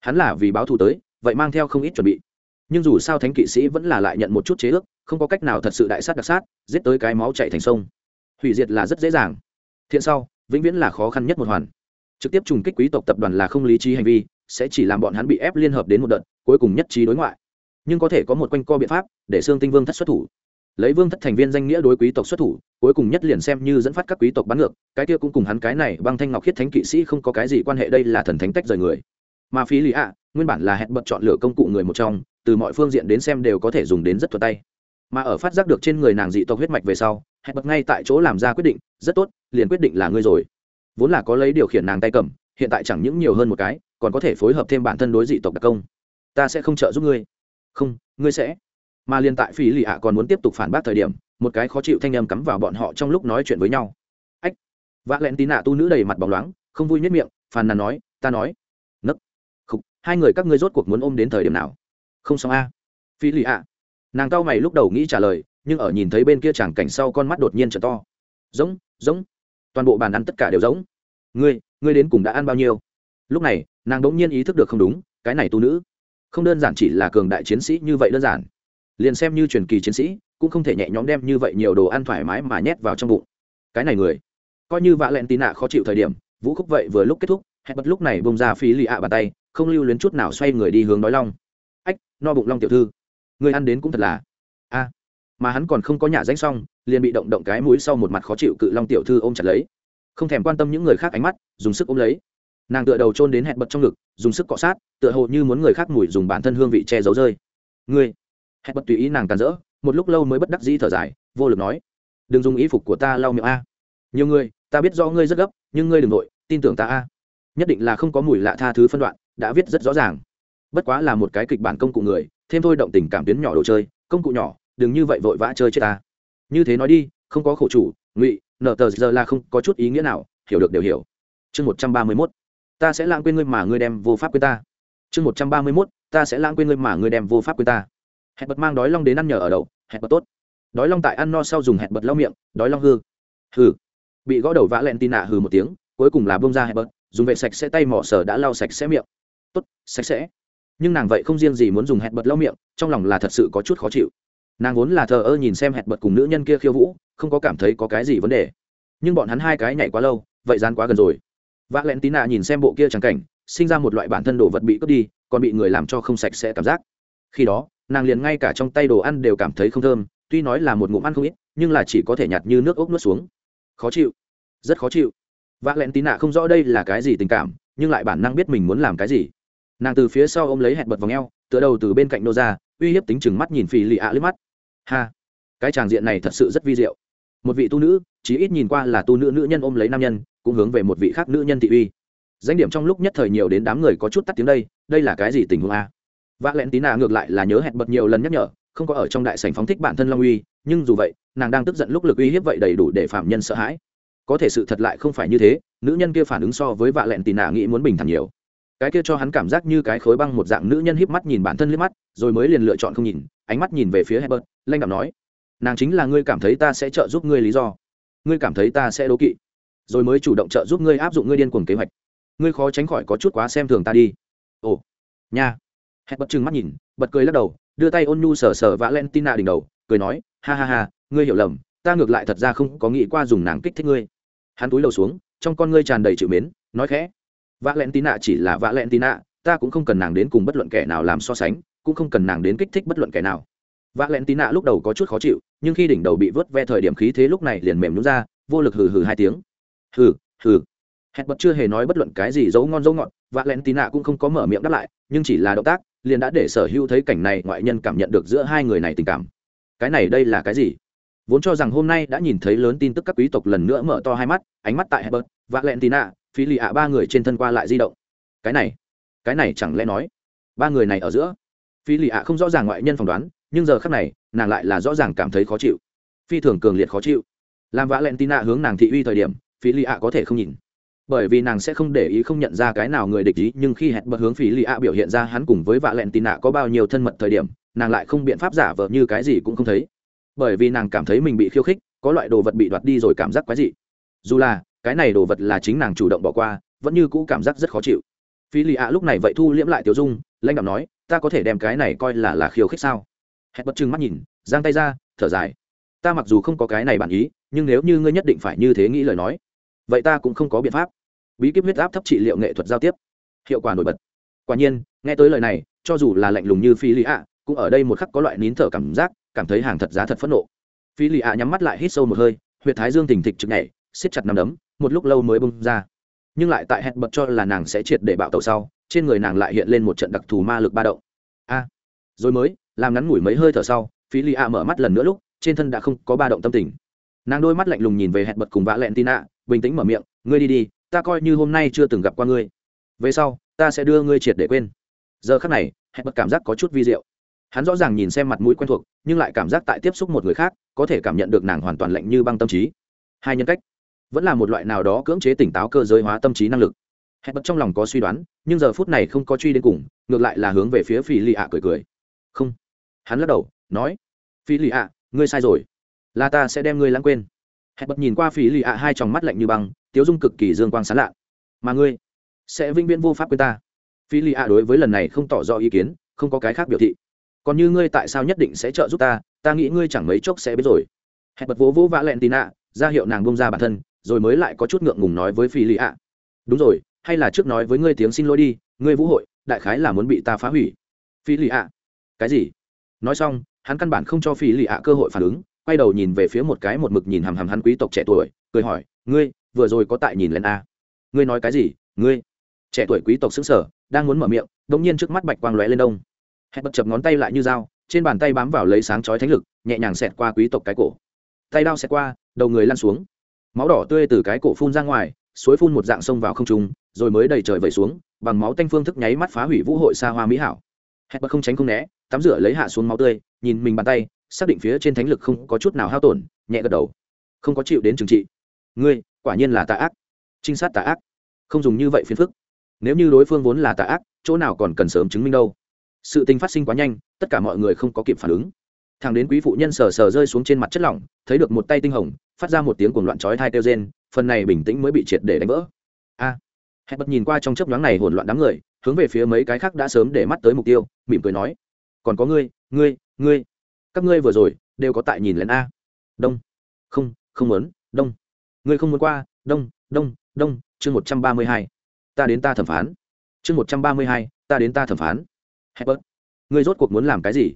Hắn là vì báo thù tới, vậy mang theo không ít chuẩn bị. Nhưng dù sao thánh kỵ sĩ vẫn là lại nhận một chút chế ước, không có cách nào thật sự đại sát đặc sát, giết tới cái máu chạy thành sông. Hủy diệt là rất dễ dàng. Thiện sau, vĩnh viễn là khó khăn nhất một hoàn. Trực tiếp trùng kích quý tộc tập đoàn là không lý trí hành vi, sẽ chỉ làm bọn hắn bị ép liên hợp đến một đợt, cuối cùng nhất trí đối ngoại. Nhưng có thể có một quanh co biện pháp để xương tinh vương thất xuất thủ lấy vương thất thành viên danh nghĩa đối quý tộc xuất thủ, cuối cùng nhất liền xem như dẫn phát các quý tộc bắn ngược, cái kia cũng cùng hắn cái này băng thanh ngọc khiết thánh kỵ sĩ không có cái gì quan hệ, đây là thần thánh tách rời người. Mà phí lý ạ, nguyên bản là hẹn bật chọn lựa công cụ người một trong, từ mọi phương diện đến xem đều có thể dùng đến rất thuật tay. Mà ở phát giác được trên người nàng dị tộc huyết mạch về sau, hẹn bật ngay tại chỗ làm ra quyết định, rất tốt, liền quyết định là ngươi rồi. Vốn là có lấy điều khiển nàng tay cầm, hiện tại chẳng những nhiều hơn một cái, còn có thể phối hợp thêm bản thân đối dị tộc đặc công. Ta sẽ không trợ giúp ngươi. Không, ngươi sẽ mà liên tại phí lì ạ còn muốn tiếp tục phản bác thời điểm, một cái khó chịu thanh âm cắm vào bọn họ trong lúc nói chuyện với nhau. Ách! Vạ lẹn tí nạ tu nữ đầy mặt bóng loáng, không vui nhất miệng, phàn nàn nói, ta nói. Nấc! Khục! Hai người các ngươi rốt cuộc muốn ôm đến thời điểm nào? Không xong a. Phí lì ạ! Nàng cao mày lúc đầu nghĩ trả lời, nhưng ở nhìn thấy bên kia chàng cảnh sau con mắt đột nhiên trở to. Giống giống. Toàn bộ bàn ăn tất cả đều giống. Ngươi ngươi đến cùng đã ăn bao nhiêu? Lúc này, nàng đ ỗ n g nhiên ý thức được không đúng, cái này tu nữ. Không đơn giản chỉ là cường đại chiến sĩ như vậy đơn giản liền xem như truyền kỳ chiến sĩ, cũng không thể nhẹ nhõm đem như vậy nhiều đồ ăn thoải mái mà nhét vào trong bụng. Cái này người, coi như vạ lẹn tì nạ khó chịu thời điểm, vũ khúc vậy vừa lúc kết thúc hẹn bật lúc này bông ra phí lì ạ bàn tay, không lưu luyến chút nào xoay người đi hướng đói long. Ách, no bụng long tiểu thư, người ăn đến cũng thật là. A, mà hắn còn không có nhà danh xong, liền bị động động cái mũi sau một mặt khó chịu cự long tiểu thư ôm chặt lấy. Không thèm quan tâm những người khác ánh mắt, dùng sức ôm lấy. Nàng tựa đầu trôn đến hẹn bật trong ngực, dùng sức cọ sát, tựa hồ như muốn người khác mùi dùng bản thân hương vị che giấu rơi. Ngươi hẹn bật tùy ý nàng tàn rỡ, một lúc lâu mới bất đắc dĩ thở dài, vô lực nói, đừng dùng ý phục của ta lau miệng a. Nhiều người, ta biết do ngươi rất gấp, nhưng ngươi đừng nội, tin tưởng ta a. Nhất định là không có mùi lạ tha thứ phân đoạn, đã viết rất rõ ràng. Bất quá là một cái kịch bản công cụ người, thêm thôi động tình cảm tuyến nhỏ đồ chơi, công cụ nhỏ, đừng như vậy vội vã chơi chết ta. Như thế nói đi, không có khổ chủ, ngụy nợ tờ giờ là không có chút ý nghĩa nào, hiểu được đều hiểu. Chương một trăm ba mươi mốt, ta sẽ lãng quên ngươi mà ngươi đem vô pháp quên ta. Chương một trăm ba mươi mốt, ta sẽ lãng quên ngươi mà ngươi đem vô pháp quên ta hẹn bật mang đói long đến ăn nhờ ở đậu, hẹn bật tốt. Đói long tại ăn no sau dùng hẹn bật lau miệng, đói long hư. Hừ. Bị gõ đầu vã lẹn tin nạ hừ một tiếng, cuối cùng là bông ra hẹn bật, dùng vệ sạch sẽ tay mỏ sở đã lau sạch sẽ miệng. Tốt, sạch sẽ. Nhưng nàng vậy không riêng gì muốn dùng hẹn bật lau miệng, trong lòng là thật sự có chút khó chịu. Nàng vốn là thờ ơ nhìn xem hẹn bật cùng nữ nhân kia khiêu vũ, không có cảm thấy có cái gì vấn đề. Nhưng bọn hắn hai cái nhảy quá lâu, vậy gian quá gần rồi. Vã ạ l tín nạ nhìn xem bộ kia trắng cảnh, sinh ra một loại bản thân đồ vật bị cướp đi, còn bị người làm cho không sạch sẽ cảm giác. Khi đó nàng liền ngay cả trong tay đồ ăn đều cảm thấy không thơm, tuy nói là một ngụm ăn không ít, nhưng là chỉ có thể nhạt như nước ốc nuốt xuống. Khó chịu. Rất khó chịu. Vác lén tí tín nạ không rõ đây là cái gì tình cảm, nhưng lại bản năng biết mình muốn làm cái gì. Nàng từ phía sau ôm lấy hẹn bật vào ngheo tựa đầu từ bên cạnh nô ra, uy hiếp tính chừng mắt nhìn phì lì ạ lướt mắt. Ha! Cái tràng diện này thật sự rất vi diệu. Một vị tu nữ chỉ ít nhìn qua là tu nữ nữ nhân ôm lấy nam nhân, cũng hướng về một vị khác nữ nhân thị uy. Danh điểm trong lúc nhất thời nhiều đến đám người có chút tắt tiếng đây đây là cái gì tình huống a? Vạ lẹn tí nà ngược lại là nhớ hẹn bật nhiều lần nhắc nhở không có ở trong đại sảnh phóng thích bản thân long uy nhưng dù vậy nàng đang tức giận lúc lực uy hiếp vậy đầy đủ để phạm nhân sợ hãi. Có thể sự thật lại không phải như thế nữ nhân kia phản ứng so với vạ lẹn tì nà nghĩ muốn bình thản nhiều. Cái kia cho hắn cảm giác như cái khối băng một dạng nữ nhân híp mắt nhìn bản thân liếc mắt rồi mới liền lựa chọn không nhìn ánh mắt nhìn về phía Herbert, lanh cảm nói: nàng chính là ngươi cảm thấy ta sẽ trợ giúp ngươi lý do. Ngươi cảm thấy ta sẽ đố kỵ rồi mới chủ động trợ giúp ngươi áp dụng ngươi điên cuồng kế hoạch. Ngươi khó tránh khỏi có chút quá xem thường ta đi. Ồ nha hẹn bật chừng mắt nhìn, bật cười lắc đầu, đưa tay ôn nhu sờ sờ valentina tina đỉnh đầu, cười nói, ha ha ha, ngươi hiểu lầm, ta ngược lại thật ra không có nghĩ qua dùng nàng kích thích ngươi. Hắn túi đầu xuống, trong con ngươi tràn đầy chịu mến, nói khẽ, valentina tina chỉ là valentina tina ta cũng không cần nàng đến cùng bất luận kẻ nào làm so sánh, cũng không cần nàng đến kích thích bất luận kẻ nào. Valentina tina lúc đầu có chút khó chịu, nhưng khi đỉnh đầu bị vớt ve thời điểm khí thế lúc này liền mềm nhún ra, vô lực hừ hừ hai tiếng. Hừ hừ. Hẹn bật chưa hề nói bất luận cái gì dấu ngon dấu ngọt, valentina cũng không có mở miệng đáp lại, nhưng chỉ là động tác liền đã để sở hữu thấy cảnh này ngoại nhân cảm nhận được giữa hai người này tình cảm. Cái này đây là cái gì? Vốn cho rằng hôm nay đã nhìn thấy lớn tin tức các quý tộc lần nữa mở to hai mắt, ánh mắt tại hebert và len tì nạ phi lì ạ ba người trên thân qua lại di động. Cái này cái này chẳng lẽ nói, ba người này ở giữa? Phi lì ạ không rõ ràng ngoại nhân phỏng đoán, nhưng giờ khác này, nàng lại là rõ ràng cảm thấy khó chịu. Phi thường cường liệt khó chịu. Làm vã len tina hướng nàng thị uy thời điểm phi lì ạ có thể không nhìn bởi vì nàng sẽ không để ý không nhận ra cái nào người địch ý, nhưng khi hẹn bật hướng phí lì ạ biểu hiện ra hắn cùng với vạ lẹn tì nạ có bao nhiêu thân mật thời điểm, nàng lại không biện pháp giả vờ như cái gì cũng không thấy. Bởi vì nàng cảm thấy mình bị khiêu khích, có loại đồ vật bị đoạt đi rồi cảm giác quái dị. Dù là, cái này đồ vật là chính nàng chủ động bỏ qua, vẫn như cũ cảm giác rất khó chịu. Phi lì ạ lúc này vậy thu liễm lại tiểu dung, lãnh đạo nói, ta có thể đem cái này coi là là khiêu khích sao? Hẹn bật chừng mắt nhìn, giang tay ra, thở dài. Ta mặc dù không có cái này bản ý, nhưng nếu như ngươi nhất định phải như thế nghĩ lời nói, vậy ta cũng không có biện pháp bí kíp huyết áp thấp trị liệu nghệ thuật giao tiếp. Hiệu quả nổi bật. Quả nhiên, nghe tới lời này, cho dù là lạnh lùng như phi Lì ạ, cũng ở đây một khắc có loại nín thở cảm giác, cảm thấy hàng thật giá thật phẫn nộ. Phi Lì ạ nhắm mắt lại hít sâu một hơi, huyệt thái dương tỉnh thịch trực nhảy, siết chặt nằm đấm, một lúc lâu mới bung ra. Nhưng lại tại hẹn bật cho là nàng sẽ triệt để bạo tàu sau, trên người nàng lại hiện lên một trận đặc thù ma lực ba động. A! Rồi mới, làm ngắn ngủi mấy hơi thở sau, phi Lì ạ mở mắt lần nữa lúc, trên thân đã không có ba động tâm tình. Nàng đôi mắt lạnh lùng nhìn về hẹn bật cùng vã lẹn tin ạ bình tĩnh mở miệng, ngươi đi đi ta coi như hôm nay chưa từng gặp qua ngươi. Về sau, ta sẽ đưa ngươi triệt để quên. Giờ khắc này, hẹn bật cảm giác có chút vi diệu. Hắn rõ ràng nhìn xem mặt mũi quen thuộc, nhưng lại cảm giác tại tiếp xúc một người khác, có thể cảm nhận được nàng hoàn toàn lạnh như băng tâm trí. Hai nhân cách, vẫn là một loại nào đó cưỡng chế tỉnh táo cơ giới hóa tâm trí năng lực. Hẹn bật trong lòng có suy đoán, nhưng giờ phút này không có truy đến cùng, ngược lại là hướng về phía phi lì ạ cười cười. Không. Hắn lắc đầu, nói, phi lì ạ, ngươi sai rồi. Là ta sẽ đem ngươi lãng quên. Hẹn bật nhìn qua phi lì ạ hai tròng mắt lạnh như băng tiếu dung cực kỳ dương quang sán lạ. Mà ngươi sẽ vĩnh viễn vô pháp quên ta. Phi lì ạ đối với lần này không tỏ rõ ý kiến, không có cái khác biểu thị. Còn như ngươi tại sao nhất định sẽ trợ giúp ta ta nghĩ ngươi chẳng mấy chốc sẽ biết rồi. Hẹn bật vỗ vỗ vã lẹn tì nạ ra hiệu nàng bông ra bản thân, rồi mới lại có chút ngượng ngùng nói với phi lì ạ đúng rồi, hay là trước nói với ngươi tiếng xin lỗi đi, ngươi vũ hội, đại khái là muốn bị ta phá hủy. Phi lì ạ cái gì? Nói xong, hắn căn bản không cho phi lì ạ cơ hội phản ứng, quay đầu nhìn về phía một cái một mực nhìn hằm hằm hắn quý tộc trẻ tuổi, cười hỏi, ngươi vừa rồi có tại nhìn lên a. Ngươi nói cái gì? Ngươi? Trẻ tuổi quý tộc xứng sở đang muốn mở miệng đống nhiên trước mắt bạch quang lóe lên đông. Hẹn bật chập ngón tay lại như dao, trên bàn tay bám vào lấy sáng chói thánh lực, nhẹ nhàng xẹt qua quý tộc cái cổ. Tay đao xẹt qua, đầu người lăn xuống. Máu đỏ tươi từ cái cổ phun ra ngoài, suối phun một dạng sông vào không trung, rồi mới đầy trời vẩy xuống, bằng máu tanh phương thức nháy mắt phá hủy vũ hội xa hoa mỹ hảo. Hẹn bật không tránh không né, tắm rửa lấy hạ xuống máu tươi, nhìn mình bàn tay, xác định phía trên thánh lực không có chút nào hao tổn, nhẹ gật đầu. Không có chịu đến trừng trị. Ngươi quả nhiên là tà ác. Trinh sát tà ác. Không dùng như vậy phiền phức. Nếu như đối phương vốn là tà ác chỗ nào còn cần sớm chứng minh đâu? Sự tình phát sinh quá nhanh tất cả mọi người không có kịp phản ứng. Thằng đến quý phụ nhân sờ sờ rơi xuống trên mặt chất lỏng thấy được một tay tinh hồng phát ra một tiếng cuồng loạn chói thai kêu rên phần này bình tĩnh mới bị triệt để đánh vỡ. A. À, hẹn bật nhìn qua trong chớp nhoáng này hỗn loạn đám người hướng về phía mấy cái khác đã sớm để mắt tới mục tiêu mỉm cười nói còn có ngươi ngươi ngươi. Các ngươi vừa rồi đều có tại nhìn lên a. Đông. Không không muốn. Đông ngươi không muốn qua, đông đông đông, chương một trăm ba mươi hai. Ta đến ta thẩm phán. Chương một trăm ba mươi hai, ta đến ta thẩm phán. Hebert ngươi rốt cuộc muốn làm cái gì?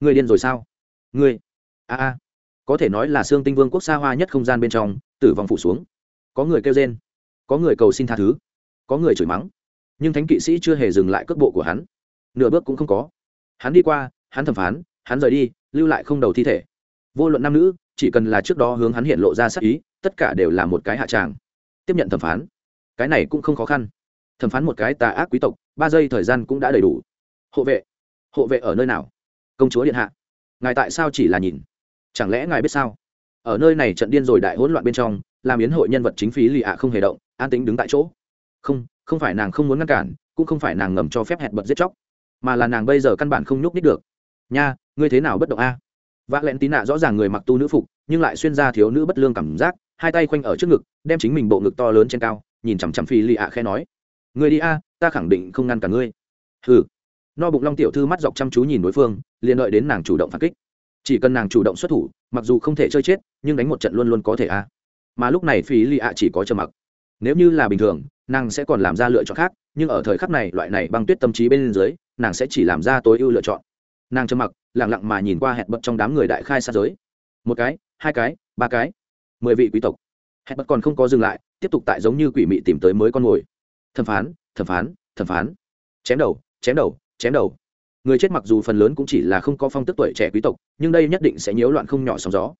Ngươi điên rồi sao? Ngươi, a a, có thể nói là xương tinh vương quốc xa hoa nhất không gian bên trong, tử vong phủ xuống. Có người kêu rên, có người cầu xin tha thứ, có người chửi mắng. Nhưng thánh kỵ sĩ chưa hề dừng lại cước bộ của hắn. Nửa bước cũng không có. Hắn đi qua, hắn thẩm phán, hắn rời đi, lưu lại không đầu thi thể. Vô luận nam nữ, chỉ cần là trước đó hướng hắn hiện lộ ra sắc ý tất cả đều là một cái hạ tràng. Tiếp nhận thẩm phán. Cái này cũng không khó khăn. Thẩm phán một cái tà ác quý tộc, ba giây thời gian cũng đã đầy đủ. Hộ vệ. Hộ vệ ở nơi nào? Công chúa điện hạ. Ngài tại sao chỉ là nhìn? Chẳng lẽ ngài biết sao? Ở nơi này trận điên rồi đại hỗn loạn bên trong, làm yến hội nhân vật chính phí lì ạ không hề động, an tính đứng tại chỗ. Không không phải nàng không muốn ngăn cản, cũng không phải nàng ngầm cho phép hẹn bật giết chóc, mà là nàng bây giờ căn bản không nhúc nít được. Nha, ngươi thế nào bất động a? Vác lẹn tí nạ rõ ràng người mặc tu nữ phục, nhưng lại xuyên ra thiếu nữ bất lương cảm giác hai tay khoanh ở trước ngực, đem chính mình bộ ngực to lớn trên cao, nhìn chằm chằm phi lì ạ à khẽ nói, người đi a, ta khẳng định không ngăn cả ngươi. Hừ. No bụng long tiểu thư mắt dọc chăm chú nhìn đối phương, liền đợi đến nàng chủ động phản kích. Chỉ cần nàng chủ động xuất thủ, mặc dù không thể chơi chết, nhưng đánh một trận luôn luôn có thể a. Mà lúc này phi lì ạ chỉ có trầm mặc. Nếu như là bình thường, nàng sẽ còn làm ra lựa chọn khác, nhưng ở thời khắc này, loại này băng tuyết tâm trí bên dưới, nàng sẽ chỉ làm ra tối ưu lựa chọn. Nàng trầm mặc lẳng lặng mà nhìn qua hẹn bật trong đám người đại khai xa giới. Một cái, hai cái, ba cái mười vị quý tộc. Hẹn bật còn không có dừng lại, tiếp tục tại giống như quỷ mị tìm tới mới con mồi. Thẩm phán thẩm phán thẩm phán. Chém đầu chém đầu chém đầu. Người chết mặc dù phần lớn cũng chỉ là không có phong tức tuổi trẻ quý tộc, nhưng đây nhất định sẽ nhiễu loạn không nhỏ sóng gió.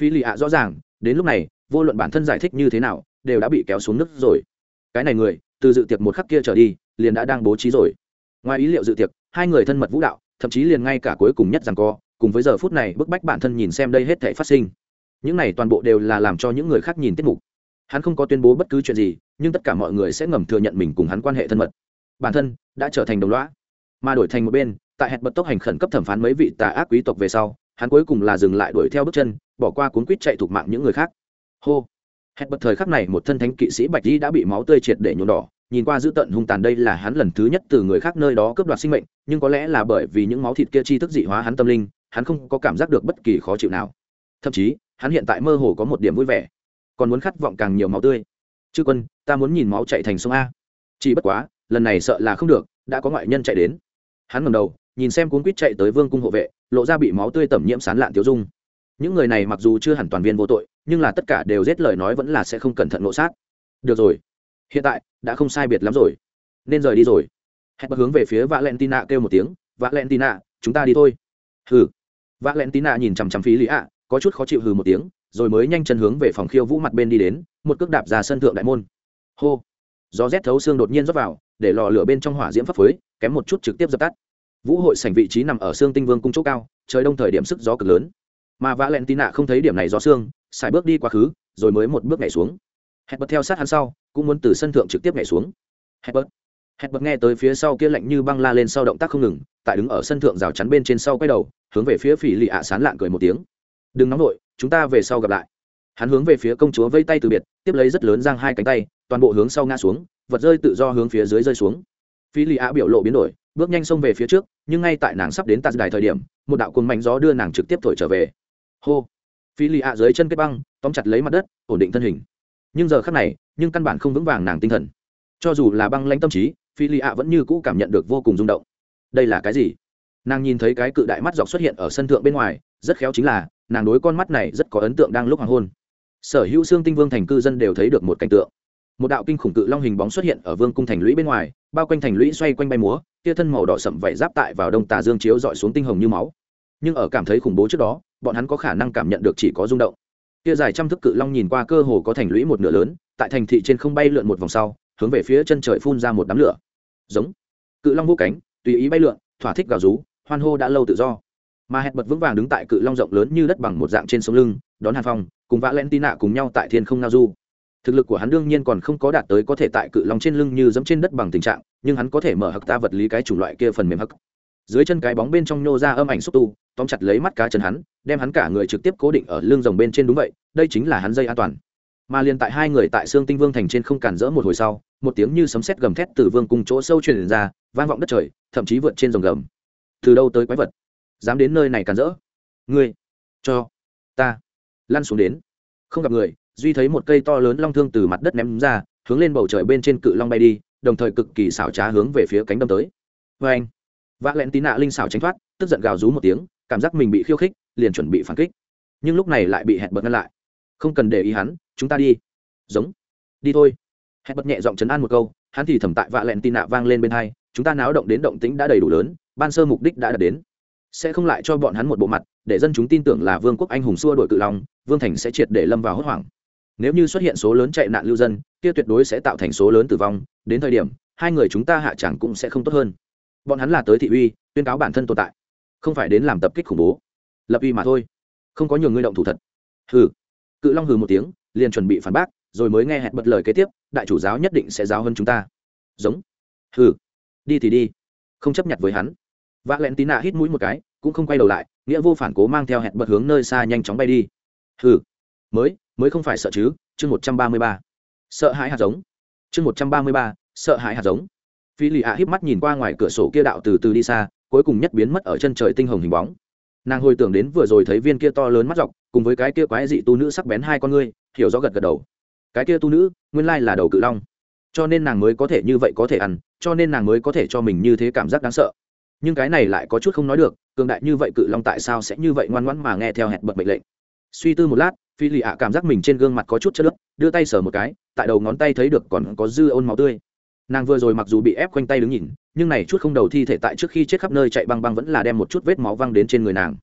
Phi lì ạ rõ ràng, đến lúc này, vô luận bản thân giải thích như thế nào, đều đã bị kéo xuống nước rồi. Cái này người, từ dự tiệc một khắc kia trở đi, liền đã đang bố trí rồi. Ngoài ý liệu dự tiệc, hai người thân mật vũ đạo, thậm chí liền ngay cả cuối cùng nhất rằng co, cùng với giờ phút này bức bách bản thân nhìn xem đây hết thể phát sinh những này toàn bộ đều là làm cho những người khác nhìn tiết mục. Hắn không có tuyên bố bất cứ chuyện gì, nhưng tất cả mọi người sẽ ngầm thừa nhận mình cùng hắn quan hệ thân mật. Bản thân đã trở thành đồng lõa, mà đổi thành một bên, tại hẹn bật tốc hành khẩn cấp thẩm phán mấy vị tà ác quý tộc về sau, hắn cuối cùng là dừng lại đuổi theo bước chân, bỏ qua cuốn quýt chạy thuộc mạng những người khác. Hô! Hẹn bật thời khắc này, một thân thánh kỵ sĩ bạch di đã bị máu tươi triệt để nhuộm đỏ, nhìn qua dữ tận hung tàn đây là hắn lần thứ nhất từ người khác nơi đó cướp đoạt sinh mệnh, nhưng có lẽ là bởi vì những máu thịt kia chi thức dị hóa hắn tâm linh, hắn không có cảm giác được bất kỳ khó chịu nào. Thậm chí hắn hiện tại mơ hồ có một điểm vui vẻ. Còn muốn khát vọng càng nhiều máu tươi. Chư quân, ta muốn nhìn máu chạy thành sông a. Chỉ bất quá, lần này sợ là không được, đã có ngoại nhân chạy đến. Hắn ngầm đầu, nhìn xem cuốn quýt chạy tới vương cung hộ vệ, lộ ra bị máu tươi tẩm nhiễm sán lạn tiêu dung. Những người này mặc dù chưa hẳn toàn viên vô tội, nhưng là tất cả đều giết lời nói vẫn là sẽ không cẩn thận nộ sát. Được rồi. Hiện tại, đã không sai biệt lắm rồi. Nên rời đi rồi. Hẹn bật hướng về phía valentina tina kêu một tiếng, valentina tina chúng ta đi thôi. Hừ. Valentina tina nhìn chằm chằm phí lý ạ có chút khó chịu hừ một tiếng, rồi mới nhanh chân hướng về phòng khiêu vũ mặt bên đi đến, một cước đạp ra sân thượng đại môn. Hô! Gió rét thấu xương đột nhiên rót vào, để lò lửa bên trong hỏa diễm phấp phới, kém một chút trực tiếp dập tắt. Vũ hội sảnh vị trí nằm ở xương tinh vương cung chỗ cao, trời đông thời điểm sức gió cực lớn. Mà vạ len tina không thấy điểm này gió xương xài bước đi quá khứ, rồi mới một bước nhảy xuống. Hẹn bật theo sát hắn sau, cũng muốn từ sân thượng trực tiếp nhảy xuống. Hẹn bật hẹn bật nghe tới phía sau kia lạnh như băng la lên sau động tác không ngừng, tại đứng ở sân thượng rào chắn bên trên sau quay đầu, hướng về phía phỉ lì ạ sán lạng cười một tiếng đừng nóng nổi chúng ta về sau gặp lại. Hắn hướng về phía công chúa vây tay từ biệt, tiếp lấy rất lớn giang hai cánh tay, toàn bộ hướng sau ngã xuống, vật rơi tự do hướng phía dưới rơi xuống. Phi lì ạ biểu lộ biến đổi, bước nhanh xông về phía trước, nhưng ngay tại nàng sắp đến tạt đài thời điểm, một đạo cồn mạnh gió đưa nàng trực tiếp thổi trở về. Hô! Phi lì ạ dưới chân kết băng, tóm chặt lấy mặt đất, ổn định thân hình. Nhưng giờ khắc này, nhưng căn bản không vững vàng nàng tinh thần. Cho dù là băng lãnh tâm trí, phi lì ạ vẫn như cũ cảm nhận được vô cùng rung động. Đây là cái gì? Nàng nhìn thấy cái cự đại mắt dọc xuất hiện ở sân thượng bên ngoài, rất khéo chính là nàng đối con mắt này rất có ấn tượng đang lúc hoàng hôn. Sở hữu xương tinh vương thành cư dân đều thấy được một cảnh tượng. Một đạo kinh khủng cự long hình bóng xuất hiện ở vương cung thành lũy bên ngoài, bao quanh thành lũy xoay quanh bay múa, tia thân màu đỏ sậm vẩy giáp tại vào đông tà dương chiếu dọi xuống tinh hồng như máu. Nhưng ở cảm thấy khủng bố trước đó, bọn hắn có khả năng cảm nhận được chỉ có rung động. Tia dài trăm thước cự long nhìn qua cơ hồ có thành lũy một nửa lớn, tại thành thị trên không bay lượn một vòng sau, hướng về phía chân trời phun ra một đám lửa. Giống. Cự long vô cánh, tùy ý bay lượn, thỏa thích gào rú, hoan hô đã lâu tự do mà hẹn bật vững vàng đứng tại cự long rộng lớn như đất bằng một dạng trên sông lưng, đón hàn phong, cùng vã len tin nạ cùng nhau tại thiên không ngao du. Thực lực của hắn đương nhiên còn không có đạt tới có thể tại cự long trên lưng như dẫm trên đất bằng tình trạng, nhưng hắn có thể mở hặc ta vật lý cái chủng loại kia phần mềm hặc dưới chân cái bóng bên trong nhô ra âm ảnh xúc tu, tóm chặt lấy mắt cá chân hắn, đem hắn cả người trực tiếp cố định ở lưng rồng bên trên đúng vậy, đây chính là hắn dây an toàn. Mà liền tại hai người tại xương tinh vương thành trên không cản rỡ một hồi sau, một tiếng như sấm sét gầm thét từ vương cùng chỗ sâu truyền ra, vang vọng đất trời, thậm chí vượt trên rồng gầm. Từ đâu tới quái vật? Dám đến nơi này cản rỡ. Ngươi, cho ta. Lăn xuống đến. Không gặp người, duy thấy một cây to lớn long thương từ mặt đất ném ra, hướng lên bầu trời bên trên cự long bay đi, đồng thời cực kỳ xảo trá hướng về phía cánh đâm tới. Vê anh vác lén tí nạ linh xảo tránh thoát, tức giận gào rú một tiếng, cảm giác mình bị khiêu khích, liền chuẩn bị phản kích. Nhưng lúc này lại bị hẹn bật ngăn lại. Không cần để ý hắn, chúng ta đi. Giống. Đi thôi. Hẹn bật nhẹ giọng chấn an một câu, hắn thì thẩm tại vạ lẹn tin nạ vang lên bên hai, chúng ta náo động đến động tĩnh đã đầy đủ lớn, ban sơ mục đích đã đạt đến sẽ không lại cho bọn hắn một bộ mặt, để dân chúng tin tưởng là vương quốc anh hùng xua đổi cự long, vương thành sẽ triệt để lâm vào hốt hoảng. Nếu như xuất hiện số lớn chạy nạn lưu dân, kia tuyệt đối sẽ tạo thành số lớn tử vong, đến thời điểm, hai người chúng ta hạ chẳng cũng sẽ không tốt hơn. Bọn hắn là tới thị uy, tuyên cáo bản thân tồn tại, không phải đến làm tập kích khủng bố. Lập uy mà thôi, không có nhiều người động thủ thật. Hừ. Cự long hừ một tiếng, liền chuẩn bị phản bác, rồi mới nghe hẹn bật lời kế tiếp, đại chủ giáo nhất định sẽ giáo hơn chúng ta. Giống. Hừ. Đi thì đi, không chấp nhận với hắn v ạ l e n nạ hít mũi một cái, cũng không quay đầu lại, nghĩa vô phản cố mang theo hẹn bật hướng nơi xa nhanh chóng bay đi. Hừ, mới mới không phải sợ chứ, chương một trăm ba mươi ba. Sợ hãi hạt giống. Chương một trăm ba mươi ba, sợ hãi hạt giống. Phi lì ạ híp mắt nhìn qua ngoài cửa sổ kia đạo từ từ đi xa, cuối cùng nhất biến mất ở chân trời tinh hồng hình bóng. Nàng hồi tưởng đến vừa rồi thấy viên kia to lớn mắt dọc, cùng với cái kia quái dị tu nữ sắc bén hai con ngươi, hiểu rõ gật gật đầu. Cái kia tu nữ, nguyên lai là đầu cự long. Cho nên nàng mới có thể như vậy có thể ăn, cho nên nàng mới có thể cho mình như thế cảm giác đáng sợ nhưng cái này lại có chút không nói được, cường đại như vậy cự long tại sao sẽ như vậy ngoan ngoãn mà nghe theo hẹn bật mệnh lệnh? Suy tư một lát, phi lì ạ cảm giác mình trên gương mặt có chút chất lớp đưa tay sờ một cái, tại đầu ngón tay thấy được còn có dư ôn máu tươi. Nàng vừa rồi mặc dù bị ép quanh tay đứng nhìn, nhưng này chút không đầu thi thể tại trước khi chết khắp nơi chạy băng băng vẫn là đem một chút vết máu văng đến trên người nàng.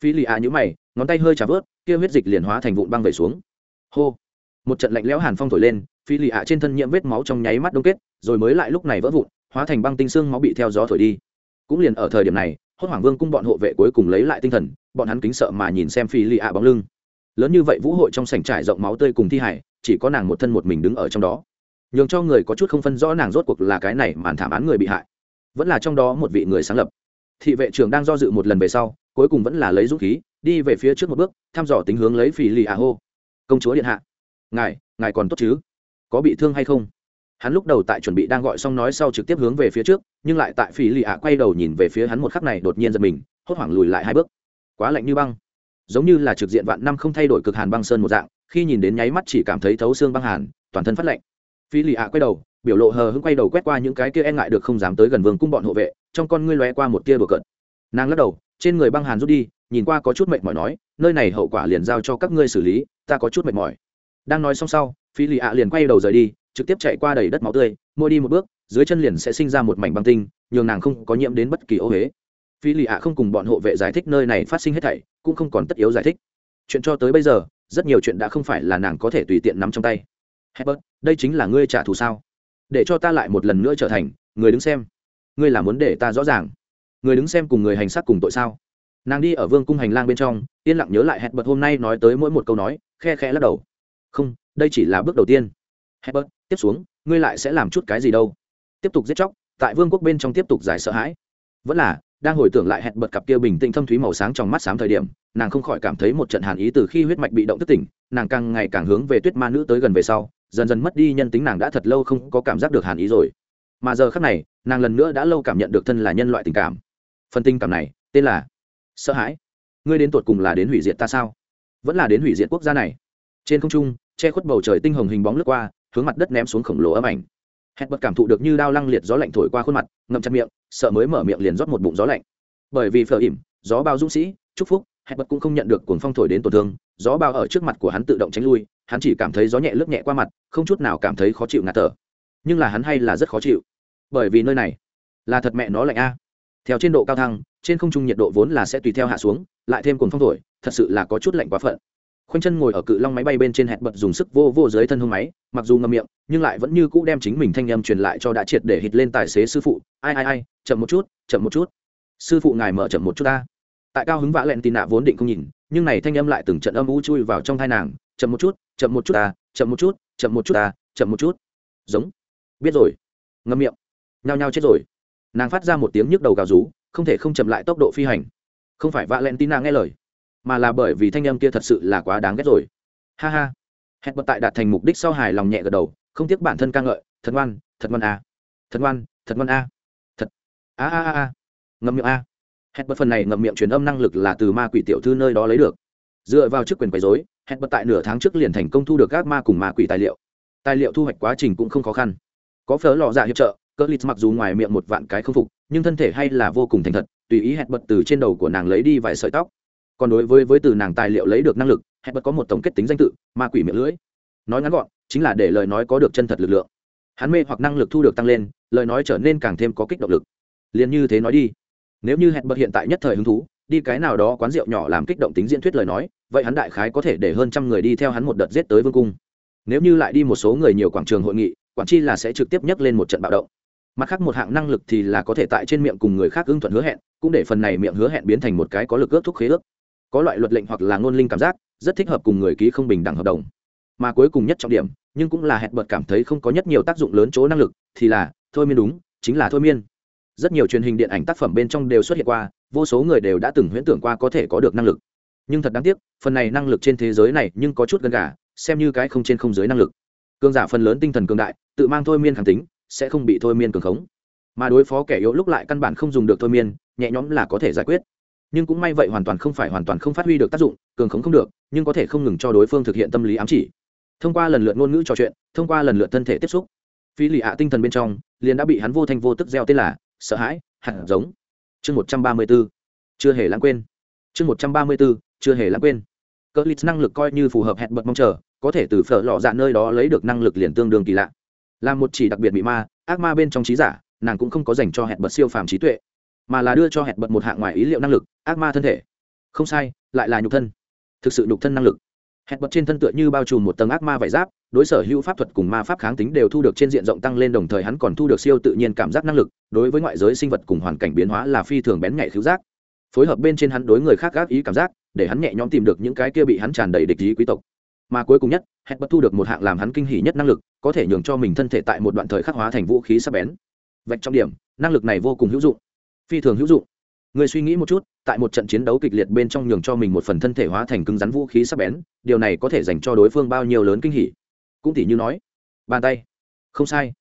Phi lì ạ nhữ mày, ngón tay hơi trả vớt, kia huyết dịch liền hóa thành vụn băng về xuống. Hô! Một trận lạnh lẽo hàn phong thổi lên, phi lì ạ trên thân nhiễm vết máu trong nháy mắt đông kết, rồi mới lại lúc này vỡ vụn, hóa thành băng tinh xương máu bị theo gió thổi đi cũng liền ở thời điểm này, hốt hoàng vương cung bọn hộ vệ cuối cùng lấy lại tinh thần, bọn hắn kính sợ mà nhìn xem phi lì ạ bóng lưng. Lớn như vậy vũ hội trong sảnh trải rộng máu tươi cùng thi hải chỉ có nàng một thân một mình đứng ở trong đó. Nhường cho người có chút không phân rõ nàng rốt cuộc là cái này màn thảm án người bị hại. Vẫn là trong đó một vị người sáng lập. Thị vệ trưởng đang do dự một lần về sau, cuối cùng vẫn là lấy dũng khí, đi về phía trước một bước, thăm dò tính hướng lấy phì lì à hô. Công chúa điện hạ. Ngài ngài còn tốt chứ? Có bị thương hay không? Hắn lúc đầu tại chuẩn bị đang gọi xong nói sau trực tiếp hướng về phía trước, nhưng lại tại phi lì ạ quay đầu nhìn về phía hắn một khắc này đột nhiên giật mình, hốt hoảng lùi lại hai bước. Quá lạnh như băng. Giống như là trực diện vạn năm không thay đổi cực hàn băng sơn một dạng, khi nhìn đến nháy mắt chỉ cảm thấy thấu xương băng hàn, toàn thân phát lạnh. Phi lì ạ quay đầu, biểu lộ hờ hững quay đầu quét qua những cái kia e ngại được không dám tới gần vương cung bọn hộ vệ, trong con ngươi lóe qua một tia bừa cợt. Nàng lắc đầu, trên người băng hàn rút đi, nhìn qua có chút mệt mỏi nói, nơi này hậu quả liền giao cho các ngươi xử lý, ta có chút mệt mỏi. Đang nói xong sau phi lì ạ liền quay đầu rời đi trực tiếp chạy qua đầy đất máu tươi mua đi một bước dưới chân liền sẽ sinh ra một mảnh băng tinh nhường nàng không có nhiễm đến bất kỳ ô huế. Phi lì ạ không cùng bọn hộ vệ giải thích nơi này phát sinh hết thảy cũng không còn tất yếu giải thích. Chuyện cho tới bây giờ rất nhiều chuyện đã không phải là nàng có thể tùy tiện nắm trong tay. Herbert, đây chính là ngươi trả thù sao? Để cho ta lại một lần nữa trở thành người đứng xem. Ngươi là muốn để ta rõ ràng. Người đứng xem cùng người hành xác cùng tội sao? Nàng đi ở vương cung hành lang bên trong yên lặng nhớ lại hẹn bật hôm nay nói tới mỗi một câu nói khe khe lắc đầu. Không đây chỉ là bước đầu tiên. Herbert, tiếp xuống ngươi lại sẽ làm chút cái gì đâu. Tiếp tục giết chóc tại vương quốc bên trong tiếp tục giải sợ hãi. Vẫn là đang hồi tưởng lại hẹn bật cặp kia bình tĩnh thâm thúy màu sáng trong mắt xám thời điểm nàng không khỏi cảm thấy một trận hàn ý từ khi huyết mạch bị động thức tỉnh nàng càng ngày càng hướng về tuyết ma nữ tới gần về sau dần dần mất đi nhân tính nàng đã thật lâu không có cảm giác được hàn ý rồi. Mà giờ khác này nàng lần nữa đã lâu cảm nhận được thân là nhân loại tình cảm. Phần tình cảm này tên là sợ hãi. Ngươi đến tột cùng là đến hủy diệt ta sao? Vẫn là đến hủy diệt quốc gia này. Trên không trung che khuất bầu trời tinh hồng hình bóng lướt qua hướng mặt đất ném xuống khổng lồ ấm ảnh. Hẹn bật cảm thụ được như đao lăng liệt gió lạnh thổi qua khuôn mặt, ngậm chặt miệng, sợ mới mở miệng liền rót một bụng gió lạnh. Bởi vì phở ỉm, gió bao dũng sĩ, chúc phúc hẹn bật cũng không nhận được cuồng phong thổi đến tổn thương, gió bao ở trước mặt của hắn tự động tránh lui, hắn chỉ cảm thấy gió nhẹ lướt nhẹ qua mặt, không chút nào cảm thấy khó chịu ngạt thở. Nhưng là hắn hay là rất khó chịu. Bởi vì nơi này là thật mẹ nó lạnh a. Theo trên độ cao thăng, trên không trung nhiệt độ vốn là sẽ tùy theo hạ xuống, lại thêm cuồng phong thổi, thật sự là có chút lạnh quá phận khoanh chân ngồi ở cự long máy bay bên trên hẹn bật dùng sức vô vô dưới thân hông máy, mặc dù ngâm miệng, nhưng lại vẫn như cũ đem chính mình thanh âm truyền lại cho đã triệt để hít lên tài xế sư phụ. Ai ai ai, chậm một chút, chậm một chút. Sư phụ ngài mở chậm một chút ta. Tại cao hứng vã lẹn tì nạ vốn định không nhìn, nhưng này thanh âm lại từng trận âm u chui vào trong thai nàng. Chậm một chút, chậm một chút ta, chậm một chút, chậm một chút ta, chậm một chút. Giống. Biết rồi. Ngâm miệng. Nhao nhao chết rồi. Nàng phát ra một tiếng nhức đầu gào rú, không thể không chậm lại tốc độ phi hành. Không phải vạ len tin nàng nghe lời mà là bởi vì thanh âm kia thật sự là quá đáng ghét rồi. Ha ha. Hẹn bật tại đạt thành mục đích sau hài lòng nhẹ gật đầu, không tiếc bản thân ca ngợi, thật ngoan thật ngoan a à. thật ngoan thật ngoan a thật. A a a a. Ngậm miệng a. Hẹn bật phần này ngậm miệng truyền âm năng lực là từ ma quỷ tiểu thư nơi đó lấy được. Dựa vào chức quyền quấy dối hẹn bật tại nửa tháng trước liền thành công thu được các ma cùng ma quỷ tài liệu. Tài liệu thu hoạch quá trình cũng không khó khăn. Có phớ lò dạ hiệp trợ cỡ lít mặc dù ngoài miệng một vạn cái không phục, nhưng thân thể hay là vô cùng thành thật, tùy ý hẹn bật từ trên đầu của nàng lấy đi vài sợi tóc còn đối với với từ nàng tài liệu lấy được năng lực hẹn bật có một tổng kết tính danh tự, ma quỷ miệng lưỡi. Nói ngắn gọn, chính là để lời nói có được chân thật lực lượng. Hắn mê hoặc năng lực thu được tăng lên, lời nói trở nên càng thêm có kích động lực. Liền như thế nói đi. Nếu như hẹn bật hiện tại nhất thời hứng thú, đi cái nào đó quán rượu nhỏ làm kích động tính diễn thuyết lời nói, vậy hắn đại khái có thể để hơn trăm người đi theo hắn một đợt giết tới vương cung. Nếu như lại đi một số người nhiều quảng trường hội nghị, quản chi là sẽ trực tiếp nhắc lên một trận bạo động. Mặt khác một hạng năng lực thì là có thể tại trên miệng cùng người khác ưng thuận hứa hẹn, cũng để phần này miệng hứa hẹn biến thành một cái có lực ước thúc khế ước có loại luật lệnh hoặc là ngôn linh cảm giác, rất thích hợp cùng người ký không bình đẳng hợp đồng. Mà cuối cùng nhất trọng điểm, nhưng cũng là hẹn bật cảm thấy không có nhất nhiều tác dụng lớn chỗ năng lực, thì là, thôi miên đúng, chính là thôi miên. Rất nhiều truyền hình điện ảnh tác phẩm bên trong đều xuất hiện qua, vô số người đều đã từng huyễn tưởng qua có thể có được năng lực. Nhưng thật đáng tiếc, phần này năng lực trên thế giới này nhưng có chút gần cả xem như cái không trên không dưới năng lực. Cường giả phần lớn tinh thần cường đại, tự mang thôi miên khẳng tính, sẽ không bị thôi miên cường khống. Mà đối phó kẻ yếu lúc lại căn bản không dùng được thôi miên, nhẹ nhõm là có thể giải quyết nhưng cũng may vậy hoàn toàn không phải hoàn toàn không phát huy được tác dụng, cường khống không được, nhưng có thể không ngừng cho đối phương thực hiện tâm lý ám chỉ. Thông qua lần lượt ngôn ngữ trò chuyện, thông qua lần lượt thân thể tiếp xúc, phi lì ạ tinh thần bên trong, liền đã bị hắn vô thanh vô tức gieo tên là sợ hãi, hẳn giống. Chương một trăm ba mươi b ố chưa hề lãng quên. Chương một trăm ba mươi b ố chưa hề lãng quên. Cỡ lít năng lực coi như phù hợp hẹn bật mong chờ, có thể từ phở lọ dạ nơi đó lấy được năng lực liền tương đương kỳ lạ. Là một chỉ đặc biệt bị ma, ác ma bên trong trí giả, nàng cũng không có dành cho hẹn bật siêu phàm trí tuệ mà là đưa cho hẹn bật một hạng ngoài ý liệu năng lực, ác ma thân thể. Không sai, lại là nhục thân. Thực sự nhục thân năng lực. Hẹn bật trên thân tựa như bao trùm một tầng ác ma vải giáp, đối sở hữu pháp thuật cùng ma pháp kháng tính đều thu được trên diện rộng tăng lên, đồng thời hắn còn thu được siêu tự nhiên cảm giác năng lực, đối với ngoại giới sinh vật cùng hoàn cảnh biến hóa là phi thường bén nhạy khiếu giác. Phối hợp bên trên hắn đối người khác gác ý cảm giác, để hắn nhẹ nhõm tìm được những cái kia bị hắn tràn đầy địch ý quý tộc. Mà cuối cùng nhất, hẹn Bật thu được một hạng làm hắn kinh hỉ nhất năng lực, có thể nhường cho mình thân thể tại một đoạn thời khắc hóa thành vũ khí sắc bén. Vạch trong điểm, năng lực này vô cùng hữu dụng phi thường hữu dụng. Người suy nghĩ một chút, tại một trận chiến đấu kịch liệt bên trong nhường cho mình một phần thân thể hóa thành cứng rắn vũ khí sắc bén, điều này có thể dành cho đối phương bao nhiêu lớn kinh hỉ. Cũng tỉ như nói, bàn tay. Không sai.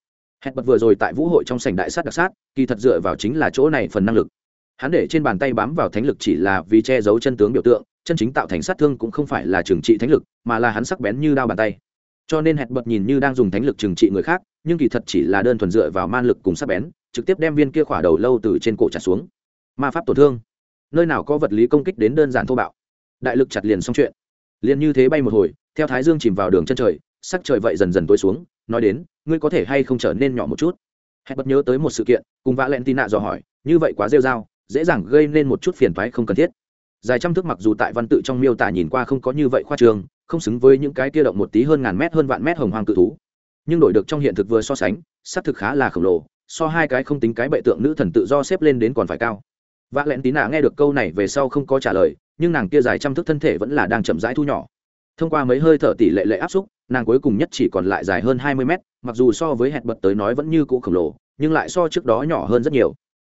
Hẹn bật vừa rồi tại vũ hội trong sảnh đại sát đặc sát, kỳ thật dựa vào chính là chỗ này phần năng lực. Hắn để trên bàn tay bám vào thánh lực chỉ là vì che giấu chân tướng biểu tượng, chân chính tạo thành sát thương cũng không phải là trừng trị thánh lực, mà là hắn sắc bén như đao bàn tay. Cho nên hẹn bật nhìn như đang dùng thánh lực trừng trị người khác, nhưng kỳ thật chỉ là đơn thuần dựa vào man lực cùng sắc bén trực tiếp đem viên kia khỏa đầu lâu từ trên cổ trả xuống. Ma pháp tổn thương. Nơi nào có vật lý công kích đến đơn giản thô bạo. Đại lực chặt liền xong chuyện. Liền như thế bay một hồi, theo thái dương chìm vào đường chân trời, sắc trời vậy dần dần tối xuống, nói đến, ngươi có thể hay không trở nên nhỏ một chút? Hẹn bật nhớ tới một sự kiện, cùng vã len tin nạ dò hỏi, như vậy quá rêu r a o dễ dàng gây nên một chút phiền thoái không cần thiết. Dài trăm thước mặc dù tại văn tự trong miêu tả nhìn qua không có như vậy khoa trường không xứng với những cái kia động một tí hơn ngàn mét hơn vạn mét hồng hoàng cự thú, nhưng đổi được trong hiện thực vừa so sánh, xác thực khá là khổng lồ so hai cái không tính cái bệ tượng nữ thần tự do xếp lên đến còn phải cao. Vạ lẹn tí nạ nghe được câu này về sau không có trả lời, nhưng nàng kia dài trăm thước thân thể vẫn là đang chậm rãi thu nhỏ. Thông qua mấy hơi thở tỷ lệ lệ áp xúc, nàng cuối cùng nhất chỉ còn lại dài hơn hai mươi mét, mặc dù so với hẹn bật tới nói vẫn như cũ khổng lồ, nhưng lại so trước đó nhỏ hơn rất nhiều.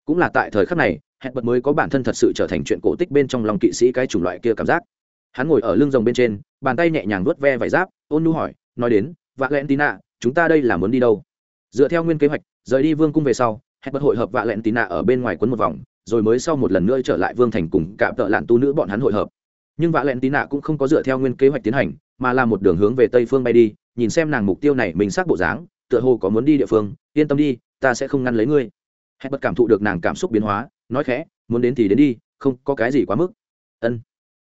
Cũng là tại thời khắc này, hẹn bật mới có bản thân thật sự trở thành chuyện cổ tích bên trong lòng kỵ sĩ cái chủng loại kia cảm giác. Hắn ngồi ở lưng rồng bên trên, bàn tay nhẹ nhàng vuốt ve vải giáp, ôn nu hỏi, nói đến, vạ lẹn tí nạ, chúng ta đây là muốn đi đâu? Dựa theo nguyên kế hoạch rời đi vương cung về sau, hẹn bật hội hợp vạ lẹn tì nạ ở bên ngoài quấn một vòng, rồi mới sau một lần nữa trở lại vương thành cùng cạm tợ lạn tu nữ bọn hắn hội hợp. Nhưng vạ lẹn tì nạ cũng không có dựa theo nguyên kế hoạch tiến hành, mà là một đường hướng về tây phương bay đi, nhìn xem nàng mục tiêu này mình xác bộ dáng, tựa hồ có muốn đi địa phương, yên tâm đi, ta sẽ không ngăn lấy ngươi. Hẹn bật cảm thụ được nàng cảm xúc biến hóa, nói khẽ, muốn đến thì đến đi, không có cái gì quá mức. Ân.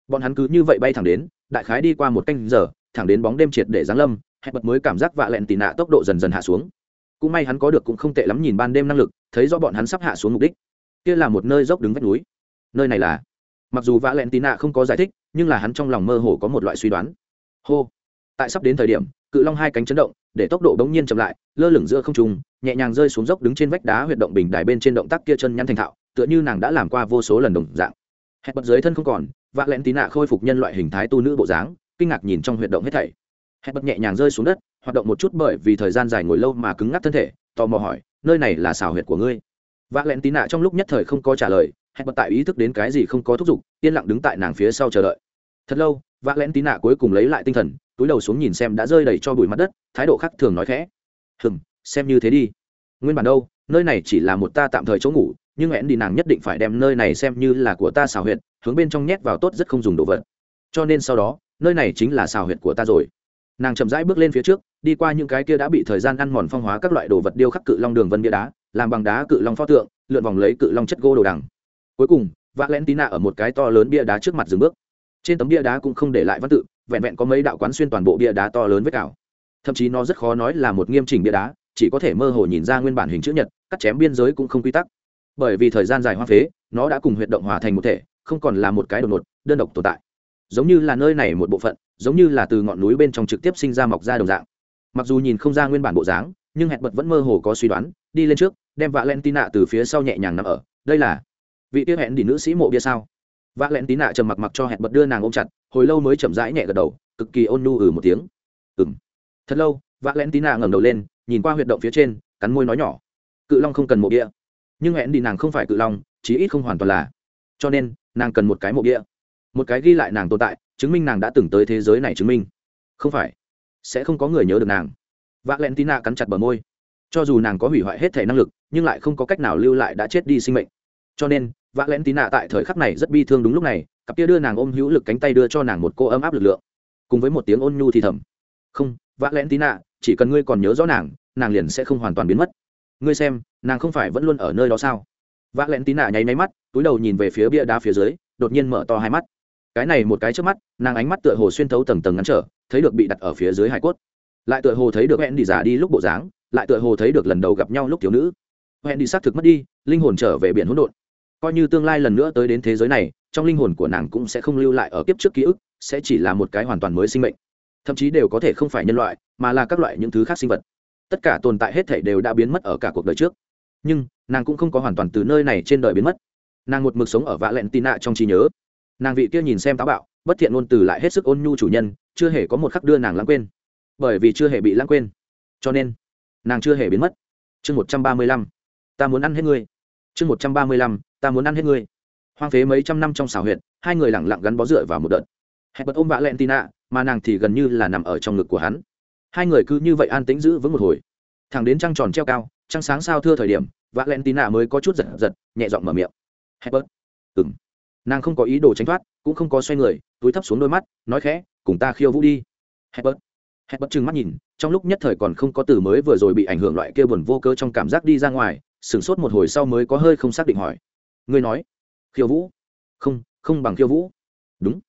Bọn hắn cứ như vậy bay thẳng đến, đại khái đi qua một canh giờ, thẳng đến bóng đêm triệt để giáng lâm, hẹn bật mới cảm giác vạ lẹn tì nạ tốc độ dần dần hạ xuống cũng may hắn có được cũng không tệ lắm nhìn ban đêm năng lực, thấy rõ bọn hắn sắp hạ xuống mục đích. Kia là một nơi dốc đứng vách núi. Nơi này là? Mặc dù vã lẹn tí nạ không có giải thích, nhưng là hắn trong lòng mơ hồ có một loại suy đoán. Hô! Tại sắp đến thời điểm, cự long hai cánh chấn động, để tốc độ bỗng nhiên chậm lại, lơ lửng giữa không trung, nhẹ nhàng rơi xuống dốc đứng trên vách đá huyệt động bình đài bên trên động tác kia chân nhăn thành thạo, tựa như nàng đã làm qua vô số lần đồng dạng. Hẹn bật dưới thân không còn vạ lẹn tí nạ khôi phục nhân loại hình thái tu nữ bộ dáng, kinh ngạc nhìn trong huyệt động hết thảy. Hẹn bật nhẹ nhàng rơi xuống đất hoạt động một chút bởi vì thời gian dài ngồi lâu mà cứng ngắc thân thể, tò mò hỏi, nơi này là xào huyệt của ngươi? Vạ lẹn tí nạ trong lúc nhất thời không có trả lời, hẹn bật tại ý thức đến cái gì không có thúc giục, yên lặng đứng tại nàng phía sau chờ đợi. Thật lâu vạ lẹn tí nạ cuối cùng lấy lại tinh thần, túi đầu xuống nhìn xem đã rơi đầy cho bụi mặt đất, thái độ khác thường nói khẽ, hừm, xem như thế đi. Nguyên bản đâu, nơi này chỉ là một ta tạm thời chỗ ngủ, nhưng hẹn đi nàng nhất định phải đem nơi này xem như là của ta xào huyệt, hướng bên trong nhét vào tốt rất không dùng đồ vật. Cho nên sau đó, nơi này chính là xào huyệt của ta rồi nàng chậm rãi bước lên phía trước, đi qua những cái kia đã bị thời gian ăn mòn phong hóa các loại đồ vật điêu khắc cự long đường vân bia đá, làm bằng đá cự long pho tượng, lượn vòng lấy cự long chất gỗ đồ đằng. Cuối cùng vạ len tín nạ ở một cái to lớn bia đá trước mặt dừng bước. Trên tấm bia đá cũng không để lại văn tự, vẹn vẹn có mấy đạo quán xuyên toàn bộ bia đá to lớn với cảo. thậm chí nó rất khó nói là một nghiêm chỉnh bia đá, chỉ có thể mơ hồ nhìn ra nguyên bản hình chữ nhật, cắt chém biên giới cũng không quy tắc. Bởi vì thời gian dài hoa phế, nó đã cùng huyệt động hòa thành một thể, không còn là một cái đột ngột, đơn độc tồn tại giống như là nơi này một bộ phận, giống như là từ ngọn núi bên trong trực tiếp sinh ra mọc ra đồng dạng. Mặc dù nhìn không ra nguyên bản bộ dáng, nhưng hẹn bật vẫn mơ hồ có suy đoán, đi lên trước, đem vạ len tí nạ từ phía sau nhẹ nhàng nằm ở. Đây là vị tiêu hẹn đi nữ sĩ mộ bia sao? Vạ len tí nạ trầm mặc mặc cho hẹn bật đưa nàng ôm chặt, hồi lâu mới chậm rãi nhẹ gật đầu, cực kỳ ôn nu ừ một tiếng. Ừng thật lâu vạ len tí nạ ngẩng đầu lên, nhìn qua huyệt động phía trên, cắn môi nói nhỏ. Cự long không cần mộ bia. Nhưng hẹn đi nàng không phải cự long, chí ít không hoàn toàn là. Cho nên, nàng cần một cái mộ địa một cái ghi lại nàng tồn tại, chứng minh nàng đã từng tới thế giới này chứng minh. Không phải, sẽ không có người nhớ được nàng. Vạ len tina cắn chặt bờ môi. Cho dù nàng có hủy hoại hết thể năng lực, nhưng lại không có cách nào lưu lại đã chết đi sinh mệnh. Cho nên vạ len tina tại thời khắc này rất bi thương đúng lúc này, cặp kia đưa nàng ôm hữu lực cánh tay đưa cho nàng một cô ấm áp lực lượng. Cùng với một tiếng ôn nhu thì thầm. Không vạ len tina chỉ cần ngươi còn nhớ rõ nàng nàng liền sẽ không hoàn toàn biến mất. Ngươi xem, nàng không phải vẫn luôn ở nơi đó sao? Vạ len tina nháy máy mắt, túi đầu nhìn về phía bia đá phía dưới, đột nhiên mở to hai mắt cái này một cái trước mắt, nàng ánh mắt tựa hồ xuyên thấu tầng tầng ngắn trở, thấy được bị đặt ở phía dưới hải cốt. Lại tựa hồ thấy được hẹn đi giả đi lúc bộ dáng, lại tựa hồ thấy được lần đầu gặp nhau lúc thiếu nữ. Hẹn đi xác thực mất đi, linh hồn trở về biển hỗn độn. Coi như tương lai lần nữa tới đến thế giới này, trong linh hồn của nàng cũng sẽ không lưu lại ở kiếp trước ký ức, sẽ chỉ là một cái hoàn toàn mới sinh mệnh. Thậm chí đều có thể không phải nhân loại, mà là các loại những thứ khác sinh vật. Tất cả tồn tại hết thể đều đã biến mất ở cả cuộc đời trước. Nhưng, nàng cũng không có hoàn toàn từ nơi này trên đời biến mất. Nàng một mực sống ở vạ lẹn tì nạ trong trí nhớ nàng vị kia nhìn xem táo bạo, bất thiện ngôn từ lại hết sức ôn nhu chủ nhân, chưa hề có một khắc đưa nàng lãng quên. Bởi vì chưa hề bị lãng quên. Cho nên, nàng chưa hề biến mất. Chương một trăm ba mươi lăm, ta muốn ăn hết ngươi. Chương một trăm ba mươi lăm, ta muốn ăn hết ngươi. Hoang phế mấy trăm năm trong xảo huyện hai người lẳng lặng gắn bó dựa vào một đợt. Hẹn bật ôm vạ len tina mà nàng thì gần như là nằm ở trong ngực của hắn. Hai người cứ như vậy an tĩnh giữ vững một hồi. Thẳng đến trăng tròn treo cao, trăng sáng sao thưa thời điểm, vạ len tina mới có chút giật giật, nhẹ giọng mở miệng. Hẹn bật ừng nàng không có ý đồ tránh thoát, cũng không có xoay người, túi thấp xuống đôi mắt, nói khẽ, cùng ta khiêu vũ đi. Hebert hebert trừng mắt nhìn, trong lúc nhất thời còn không có từ mới vừa rồi bị ảnh hưởng loại kia buồn vô cơ trong cảm giác đi ra ngoài, sửng sốt một hồi sau mới có hơi không xác định hỏi. Ngươi nói, khiêu vũ? Không không bằng khiêu vũ. Đúng.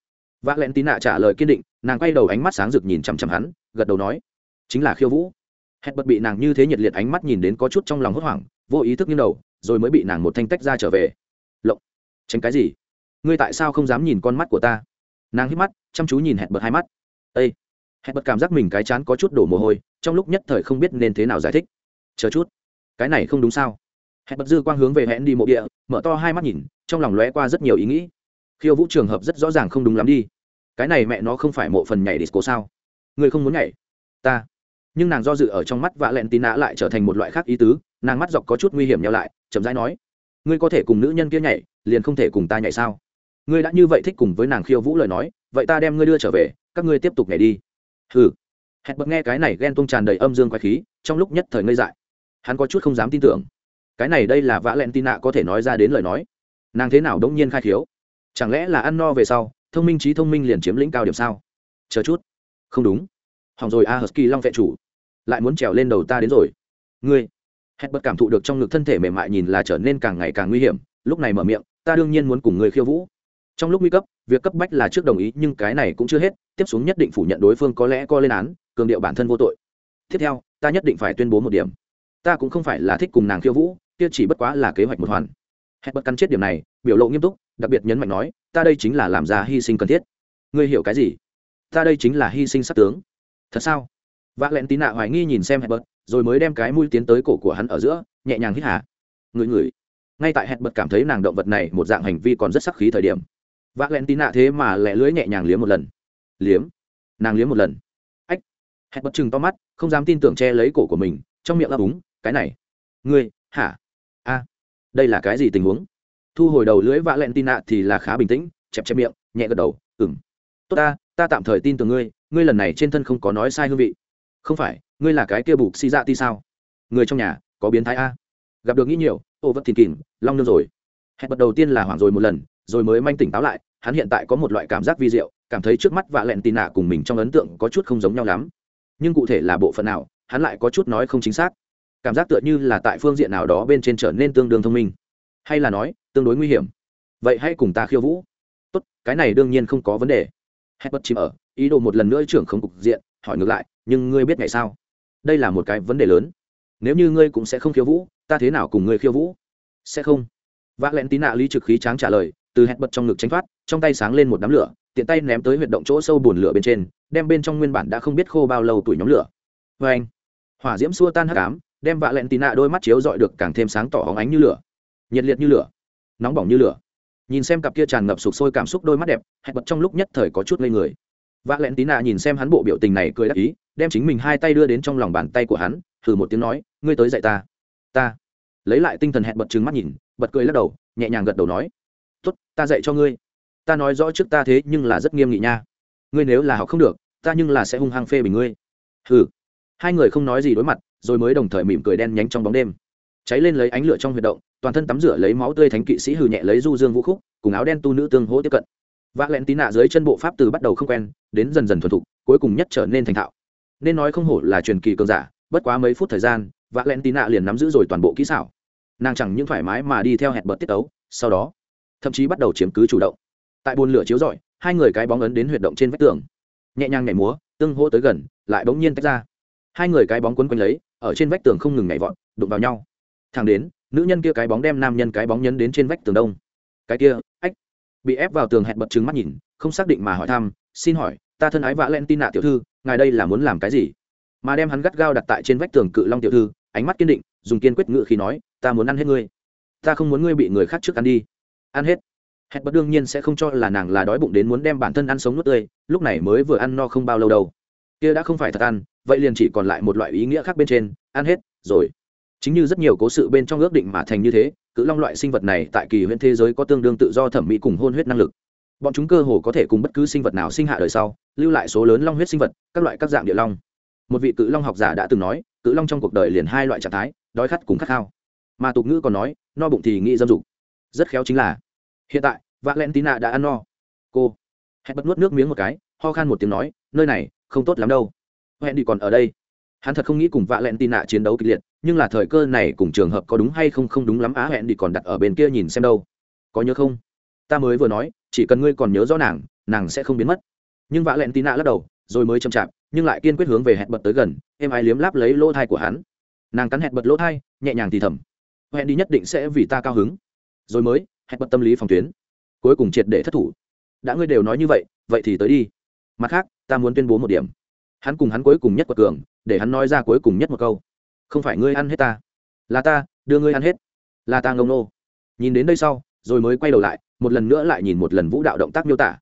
V ạ l ẹ n tín nạ trả lời kiên định, nàng quay đầu ánh mắt sáng rực nhìn chằm chằm hắn, gật đầu nói, chính là khiêu vũ. Hẹn bật bị nàng như thế nhiệt liệt ánh mắt nhìn đến có chút trong lòng hốt hoảng, vô ý thức như đầu, rồi mới bị nàng một thanh tách ra trở về. Lộng, tránh cái gì? Ngươi tại sao không dám nhìn con mắt của ta? Nàng hít mắt, chăm chú nhìn hẹn bật hai mắt. Â hẹn bật cảm giác mình cái chán có chút đổ mồ hôi, trong lúc nhất thời không biết nên thế nào giải thích. Chờ chút. Cái này không đúng sao? Hẹn bật dư quang hướng về hẹn đi mộ địa, mở to hai mắt nhìn, trong lòng lóe qua rất nhiều ý nghĩ. Khiêu vũ trường hợp rất rõ ràng không đúng lắm đi. Cái này mẹ nó không phải mộ phần nhảy disco sao? Ngươi không muốn nhảy? Ta. Nhưng nàng do dự ở trong mắt vạ lẹn tín nã lại trở thành một loại khác ý tứ, nàng mắt dọc có chút nguy hiểm nhau lại, chậm rãi nói, ngươi có thể cùng nữ nhân kia nhảy, liền không thể cùng ta nhảy sao? Ngươi đã như vậy thích cùng với nàng khiêu vũ lời nói, vậy ta đem ngươi đưa trở về, các ngươi tiếp tục nhảy đi. Hừ. Hẹn bật nghe cái này ghen tung tràn đầy âm dương quái khí, trong lúc nhất thời ngây dại. Hắn có chút không dám tin tưởng. Cái này đây là vã len tin nạ có thể nói ra đến lời nói. Nàng thế nào đống nhiên khai thiếu chẳng lẽ là ăn no về sau, thông minh trí thông minh liền chiếm lĩnh cao điểm sao? Chờ chút. Không đúng. Hỏng rồi a hờ kỳ long vệ chủ. Lại muốn trèo lên đầu ta đến rồi. Ngươi. Hẹn bật cảm thụ được trong ngực thân thể mềm mại nhìn là trở nên càng ngày càng nguy hiểm, lúc này mở miệng, ta đương nhiên muốn cùng người khiêu vũ trong lúc nguy cấp, việc cấp bách là trước đồng ý, nhưng cái này cũng chưa hết. Tiếp xuống nhất định phủ nhận đối phương có lẽ có lên án, cường điệu bản thân vô tội. Tiếp theo, ta nhất định phải tuyên bố một điểm. Ta cũng không phải là thích cùng nàng khiêu vũ, kia chỉ bất quá là kế hoạch một hoàn. Hẹn bất căn chết điểm này, biểu lộ nghiêm túc, đặc biệt nhấn mạnh nói, ta đây chính là làm ra hy sinh cần thiết. Ngươi hiểu cái gì? Ta đây chính là hy sinh sắc tướng. Thật sao? V lẹn tí nạ hoài nghi nhìn xem hẹn bật rồi mới đem cái mũi tiến tới cổ của hắn ở giữa, nhẹ nhàng hít hà. Người người. Ngay tại hẹn bật cảm thấy nàng động vật này một dạng hành vi còn rất sắc khí thời điểm vạ lẹn tín nạ thế mà lẹ lưới nhẹ nhàng liếm một lần. Liếm? Nàng liếm một lần. Ách! Hẹn bật chừng to mắt, không dám tin tưởng che lấy cổ của mình, trong miệng ấp úng, cái này, ngươi, hả? A, đây là cái gì tình huống? Thu hồi đầu lưới vạ lẹn l nạ thì là khá bình tĩnh, chẹp chẹp miệng, nhẹ gật đầu ừng tốt ta ta tạm thời tin tưởng ngươi ngươi lần này trên thân không có nói sai hương vị. Không phải, ngươi là cái kia bục xì dạ ti sao? Người trong nhà, có biến thái a. Gặp được nghĩ nhiều, ô vật thìn kìm, long nương rồi. Hẹn bật đầu tiên là hoảng rồi một lần, rồi mới manh tỉnh táo lại hắn hiện tại có một loại cảm giác vi diệu, cảm thấy trước mắt vạ lẹn tì nạ cùng mình trong ấn tượng có chút không giống nhau lắm. Nhưng cụ thể là bộ phận nào, hắn lại có chút nói không chính xác. Cảm giác tựa như là tại phương diện nào đó bên trên trở nên tương đương thông minh. Hay là nói, tương đối nguy hiểm. Vậy hãy cùng ta khiêu vũ. Tốt, cái này đương nhiên không có vấn đề. Hết bất chìm ở, ý đồ một lần nữa trưởng không cục diện, hỏi ngược lại, nhưng ngươi biết ngày sao đây là một cái vấn đề lớn. Nếu như ngươi cũng sẽ không khiêu vũ, ta thế nào cùng ngươi khiêu vũ? Sẽ không. Vác lẹn tí nạ lý trực khí tráng trả lời, từ hẹn bật trong ngực tránh thoát trong tay sáng lên một đám lửa, tiện tay ném tới huyệt động chỗ sâu bùn lửa bên trên, đem bên trong nguyên bản đã không biết khô bao lâu tuổi nhóm lửa. Vê anh, hỏa diễm xua tan hắc ám, đem vạ lẹn tì nạ đôi mắt chiếu dọi được càng thêm sáng tỏ hóng ánh như lửa. Nhiệt liệt như lửa, nóng bỏng như lửa. Nhìn xem cặp kia tràn ngập sụp sôi cảm xúc đôi mắt đẹp, hẹn bật trong lúc nhất thời có chút ngây người. Vạ lẹn tì nạ nhìn xem hắn bộ biểu tình này cười đắc ý, đem chính mình hai tay đưa đến trong lòng bàn tay của hắn thử một tiếng nói, ngươi tới dạy ta. Ta. Lấy lại tinh thần hẹn bật trừng mắt nhìn, bật cười lắc đầu, nhẹ nhàng gật đầu nói, tốt, ta dạy cho ngươi ta nói rõ trước ta thế nhưng là rất nghiêm nghị nha. Ngươi nếu là học không được, ta nhưng là sẽ hung hăng phê bình ngươi. Hừ. Hai người không nói gì đối mặt, rồi mới đồng thời mỉm cười đen nhánh trong bóng đêm. Cháy lên lấy ánh lửa trong huyệt động, toàn thân tắm rửa lấy máu tươi thánh kỵ sĩ hừ nhẹ lấy du dương vũ khúc, cùng áo đen tu nữ tương hỗ tiếp cận. Vạ lẹn tí nạ dưới chân bộ pháp từ bắt đầu không quen, đến dần dần thuần thục, cuối cùng nhất trở nên thành thạo. Nên nói không hổ là truyền kỳ cường giả, bất quá mấy phút thời gian vạ lẹn tí nạ liền nắm giữ rồi toàn bộ kỹ xảo. Nàng chẳng những thoải mái mà đi theo hẹn bật tiết ấu sau đó, thậm chí bắt đầu chiếm cứ chủ động tại bồn lửa chiếu rọi, hai người cái bóng ấn đến huyệt động trên vách tường. Nhẹ nhàng nhảy múa, tương hỗ tới gần, lại bỗng nhiên tách ra. Hai người cái bóng quấn quanh lấy, ở trên vách tường không ngừng nhảy vọt, đụng vào nhau. Thẳng đến, nữ nhân kia cái bóng đem nam nhân cái bóng nhấn đến trên vách tường đông. Cái kia, ách, bị ép vào tường hẹn bật trứng mắt nhìn, không xác định mà hỏi thăm, xin hỏi, ta thân ái vạ len tin nạ tiểu thư, ngài đây là muốn làm cái gì? Mà đem hắn gắt gao đặt tại trên vách tường cự long tiểu thư, ánh mắt kiên định, dùng kiên quyết ngự khi nói, ta muốn ăn hết ngươi. Ta không muốn ngươi bị người khác trước ăn đi. Ăn hết hẹn bất đương nhiên sẽ không cho là nàng là đói bụng đến muốn đem bản thân ăn sống nuốt tươi, lúc này mới vừa ăn no không bao lâu đâu. Kia đã không phải thật ăn, vậy liền chỉ còn lại một loại ý nghĩa khác bên trên, ăn hết, rồi. Chính như rất nhiều cố sự bên trong ước định mà thành như thế, cự long loại sinh vật này tại kỳ huyễn thế giới có tương đương tự do thẩm mỹ cùng hôn huyết năng lực. Bọn chúng cơ hồ có thể cùng bất cứ sinh vật nào sinh hạ đời sau, lưu lại số lớn long huyết sinh vật, các loại các dạng địa long. Một vị cự long học giả đã từng nói, cự long trong cuộc đời liền hai loại trạng thái, đói khát cùng khát khao. Mà tục ngữ còn nói, no bụng thì nghĩ dâm dục. Rất khéo chính là hiện tại, valentina đã ăn no. Cô hẹn bật nuốt nước miếng một cái, ho khan một tiếng nói, nơi này không tốt lắm đâu. Hẹn đi còn ở đây. Hắn thật không nghĩ cùng valentina chiến đấu kịch liệt, nhưng là thời cơ này cùng trường hợp có đúng hay không không đúng lắm á, hẹn đi còn đặt ở bên kia nhìn xem đâu. Có nhớ không? Ta mới vừa nói, chỉ cần ngươi còn nhớ rõ nàng nàng sẽ không biến mất. Nhưng vạ lẹn tì nạ lắc đầu, rồi mới chậm chạp, nhưng lại kiên quyết hướng về hẹn bật tới gần em ai liếm láp lấy lỗ thai của hắn. Nàng cắn hẹn bật lỗ thai, nhẹ nhàng thì thầm. Hẹn đi nhất định sẽ vì ta cao hứng. Rồi mới hẹn bật tâm lý phòng tuyến. Cuối cùng triệt để thất thủ. Đã ngươi đều nói như vậy vậy thì tới đi. Mặt khác, ta muốn tuyên bố một điểm. Hắn cùng hắn cuối cùng nhất quật cường, để hắn nói ra cuối cùng nhất một câu. Không phải ngươi ăn hết ta. Là ta, đưa ngươi ăn hết. Là ta ngông nô. Nhìn đến đây sau, rồi mới quay đầu lại, một lần nữa lại nhìn một lần vũ đạo động tác miêu tả.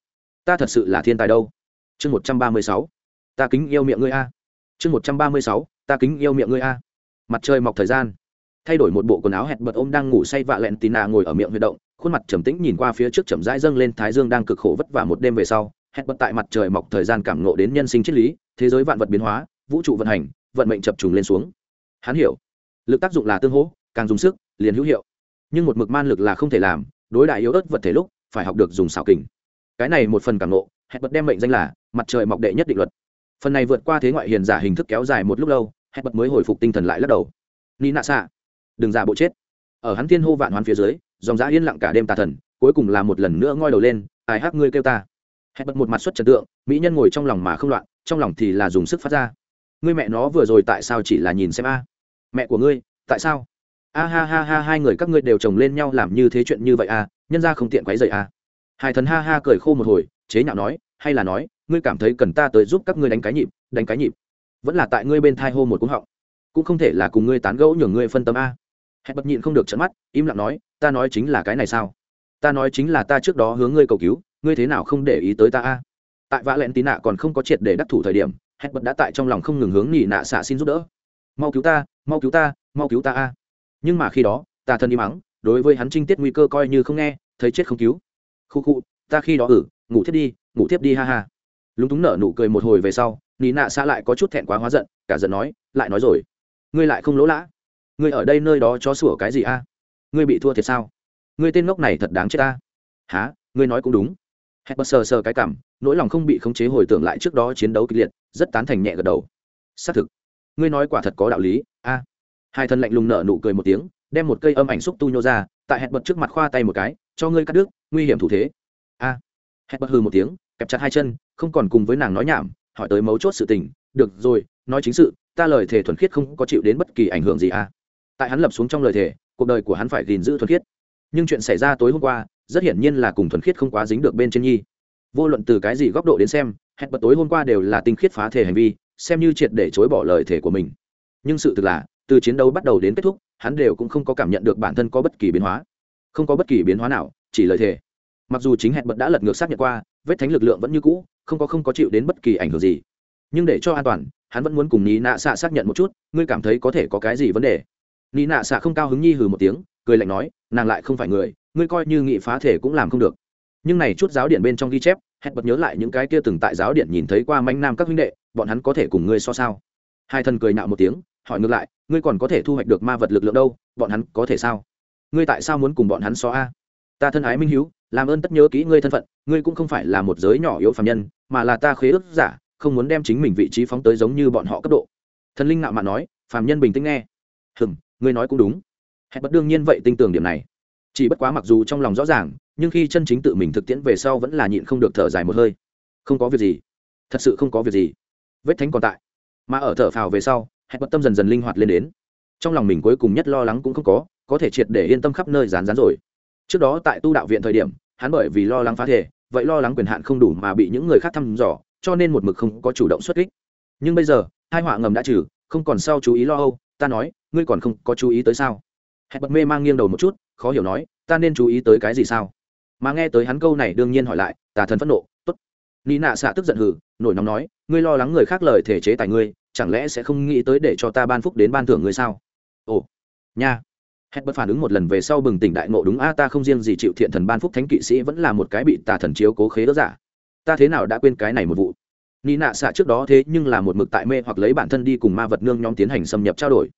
Ta thật sự là thiên tài đâu? Chương một trăm ba mươi sáu. Ta kính yêu miệng ngươi a. Chương một trăm ba mươi sáu. Ta kính yêu miệng ngươi a. Mặt trời mọc thời gian. Thay đổi một bộ quần áo hẹn bật ôm đang ngủ say vạ lẹn tì nà ngồi ở miệng huy động khuôn mặt trầm tĩnh nhìn qua phía trước chậm rãi dâng lên thái dương đang cực khổ vất vả một đêm về sau, hẹn bật tại mặt trời mọc thời gian cảm nộ đến nhân sinh triết lý, thế giới vạn vật biến hóa, vũ trụ vận hành, vận mệnh chập trùng lên xuống. Hắn hiểu, lực tác dụng là tương hỗ, càng dùng sức, liền hữu hiệu. Nhưng một mực man lực là không thể làm, đối đại yếu ớt vật thể lúc, phải học được dùng xảo kình. Cái này một phần cảm nộ hẹn bật đem mệnh danh là mặt trời mọc đệ nhất định luật. Phần này vượt qua thế ngoại hiền giả hình thức kéo dài một lúc lâu, hẹn bật mới hồi phục tinh thần lại lắc đầu. Ni nạ xạ, đừng giả bộ chết. Ở hắn thiên hô vạn hoán phía dưới dòng giã yên lặng cả đêm tà thần, cuối cùng là một lần nữa ngoi đầu lên, ai hát ngươi kêu ta? Hẹn bật một mặt xuất trần tượng, mỹ nhân ngồi trong lòng mà không loạn, trong lòng thì là dùng sức phát ra. Ngươi mẹ nó vừa rồi tại sao chỉ là nhìn xem a? Mẹ của ngươi, tại sao? A ha ha ha, hai người các ngươi đều chồng lên nhau làm như thế chuyện như vậy a, nhân ra không tiện quấy dậy a. Hai thần ha ha cười khô một hồi, chế nhạo nói, hay là nói, ngươi cảm thấy cần ta tới giúp các ngươi đánh cái nhịp, đánh cái nhịp? Vẫn là tại ngươi bên thai hô một cúng họng. Cũng không thể là cùng ngươi tán gẫu nhường ngươi phân tâm a hẹn bật nhịn không được trận mắt im lặng nói ta nói chính là cái này sao? Ta nói chính là ta trước đó hướng ngươi cầu cứu ngươi thế nào không để ý tới ta a? Tại vã lẹn tí nạ còn không có triệt để đắc thủ thời điểm hẹn bật đã tại trong lòng không ngừng hướng nhị nạ xạ xin giúp đỡ. Mau cứu ta mau cứu ta mau cứu ta a. Nhưng mà khi đó ta thân đi mắng đối với hắn trinh tiết nguy cơ coi như không nghe thấy chết không cứu. Khu khu ta khi đó ử ừ, ngủ thiết đi ngủ tiếp đi ha ha. Lúng túng nở nụ cười một hồi về sau nị nạ xạ lại có chút thẹn quá hóa giận cả giận nói lại nói rồi. Ngươi lại không lỗ lã ngươi ở đây nơi đó cho sủa cái gì a? Ngươi bị thua thiệt sao? Ngươi tên ngốc này thật đáng chết ta. Há ngươi nói cũng đúng. Hẹn bật sờ sờ cái cảm, nỗi lòng không bị khống chế hồi tưởng lại trước đó chiến đấu kịch liệt, rất tán thành nhẹ gật đầu. Xác thực. Ngươi nói quả thật có đạo lý, a. Hai thân lạnh lùng nở nụ cười một tiếng, đem một cây âm ảnh xúc tu nhô ra, tại hẹn bật trước mặt khoa tay một cái, cho ngươi cắt đứt, nguy hiểm thủ thế. A. Hẹn bật hư một tiếng, kẹp chặt hai chân, không còn cùng với nàng nói nhảm, hỏi tới mấu chốt sự tình, được rồi, nói chính sự, ta lời thề thuần khiết không có chịu đến bất kỳ ảnh hưởng gì a tại hắn lập xuống trong lời thề, cuộc đời của hắn phải gìn giữ thuần khiết. Nhưng chuyện xảy ra tối hôm qua, rất hiển nhiên là cùng thuần khiết không quá dính được bên trên nhi. Vô luận từ cái gì góc độ đến xem hẹn bật tối hôm qua đều là tinh khiết phá thể hành vi, xem như triệt để chối bỏ lời thể của mình. Nhưng sự thực là, từ chiến đấu bắt đầu đến kết thúc, hắn đều cũng không có cảm nhận được bản thân có bất kỳ biến hóa. Không có bất kỳ biến hóa nào, chỉ lời thề. Mặc dù chính hẹn bật đã lật ngược xác nhận qua, vết thánh lực lượng vẫn như cũ, không có không có chịu đến bất kỳ ảnh hưởng gì. Nhưng để cho an toàn, hắn vẫn muốn cùng ní nạ xạ xác nhận một chút, ngươi cảm thấy có thể có cái gì vấn đề? Nị nạ xạ không cao hứng nhi hừ một tiếng, cười lạnh nói, nàng lại không phải người, ngươi coi như nghị phá thể cũng làm không được. Nhưng này chút giáo điện bên trong ghi chép, hẹn bật nhớ lại những cái kia từng tại giáo điện nhìn thấy qua manh nam các huynh đệ, bọn hắn có thể cùng ngươi so sao? Hai thần cười nạo một tiếng, hỏi ngược lại, ngươi còn có thể thu hoạch được ma vật lực lượng đâu, bọn hắn có thể sao? Ngươi tại sao muốn cùng bọn hắn so a? Ta thân ái minh hiếu, làm ơn tất nhớ kỹ ngươi thân phận, ngươi cũng không phải là một giới nhỏ yếu phạm nhân, mà là ta khế ước giả, không muốn đem chính mình vị trí phóng tới giống như bọn họ cấp độ. Thần linh nạo mạn nói phạm nhân bình tĩnh nghe. Hừm ngươi nói cũng đúng. Hẹn bật đương nhiên vậy tin tưởng điểm này. Chỉ bất quá mặc dù trong lòng rõ ràng, nhưng khi chân chính tự mình thực tiễn về sau vẫn là nhịn không được thở dài một hơi. Không có việc gì. Thật sự không có việc gì. Vết thánh còn tại. Mà ở thở phào về sau hẹn bật tâm dần dần linh hoạt lên đến. Trong lòng mình cuối cùng nhất lo lắng cũng không có có thể triệt để yên tâm khắp nơi rán rán rồi. Trước đó tại tu đạo viện thời điểm, hắn bởi vì lo lắng phá thể, vậy lo lắng quyền hạn không đủ mà bị những người khác thăm dò, cho nên một mực không có chủ động xuất kích. Nhưng bây giờ, hai họa ngầm đã trừ không còn sau chú ý lo âu, ta nói, ngươi còn không có chú ý tới sao? Hẹn bật mê mang nghiêng đầu một chút, khó hiểu nói, ta nên chú ý tới cái gì sao? Mà nghe tới hắn câu này đương nhiên hỏi lại, tà thần phẫn nộ t ố t ni nạ xạ tức giận hừ, nổi nóng nói, ngươi lo lắng người khác lời thể chế tài ngươi, chẳng lẽ sẽ không nghĩ tới để cho ta ban phúc đến ban thưởng ngươi sao? Ồ, nha. Hẹn bật phản ứng một lần về sau bừng tỉnh đại ngộ đúng, a, ta không riêng gì chịu thiện thần ban phúc thánh kỵ sĩ vẫn là một cái bị tà thần chiếu cố khế đỡ giả. Ta thế nào đã quên cái này một vụ? Ni nạ xạ trước đó thế nhưng là một mực tại mê hoặc lấy bản thân đi cùng ma vật nương nhóm tiến hành xâm nhập trao đổi.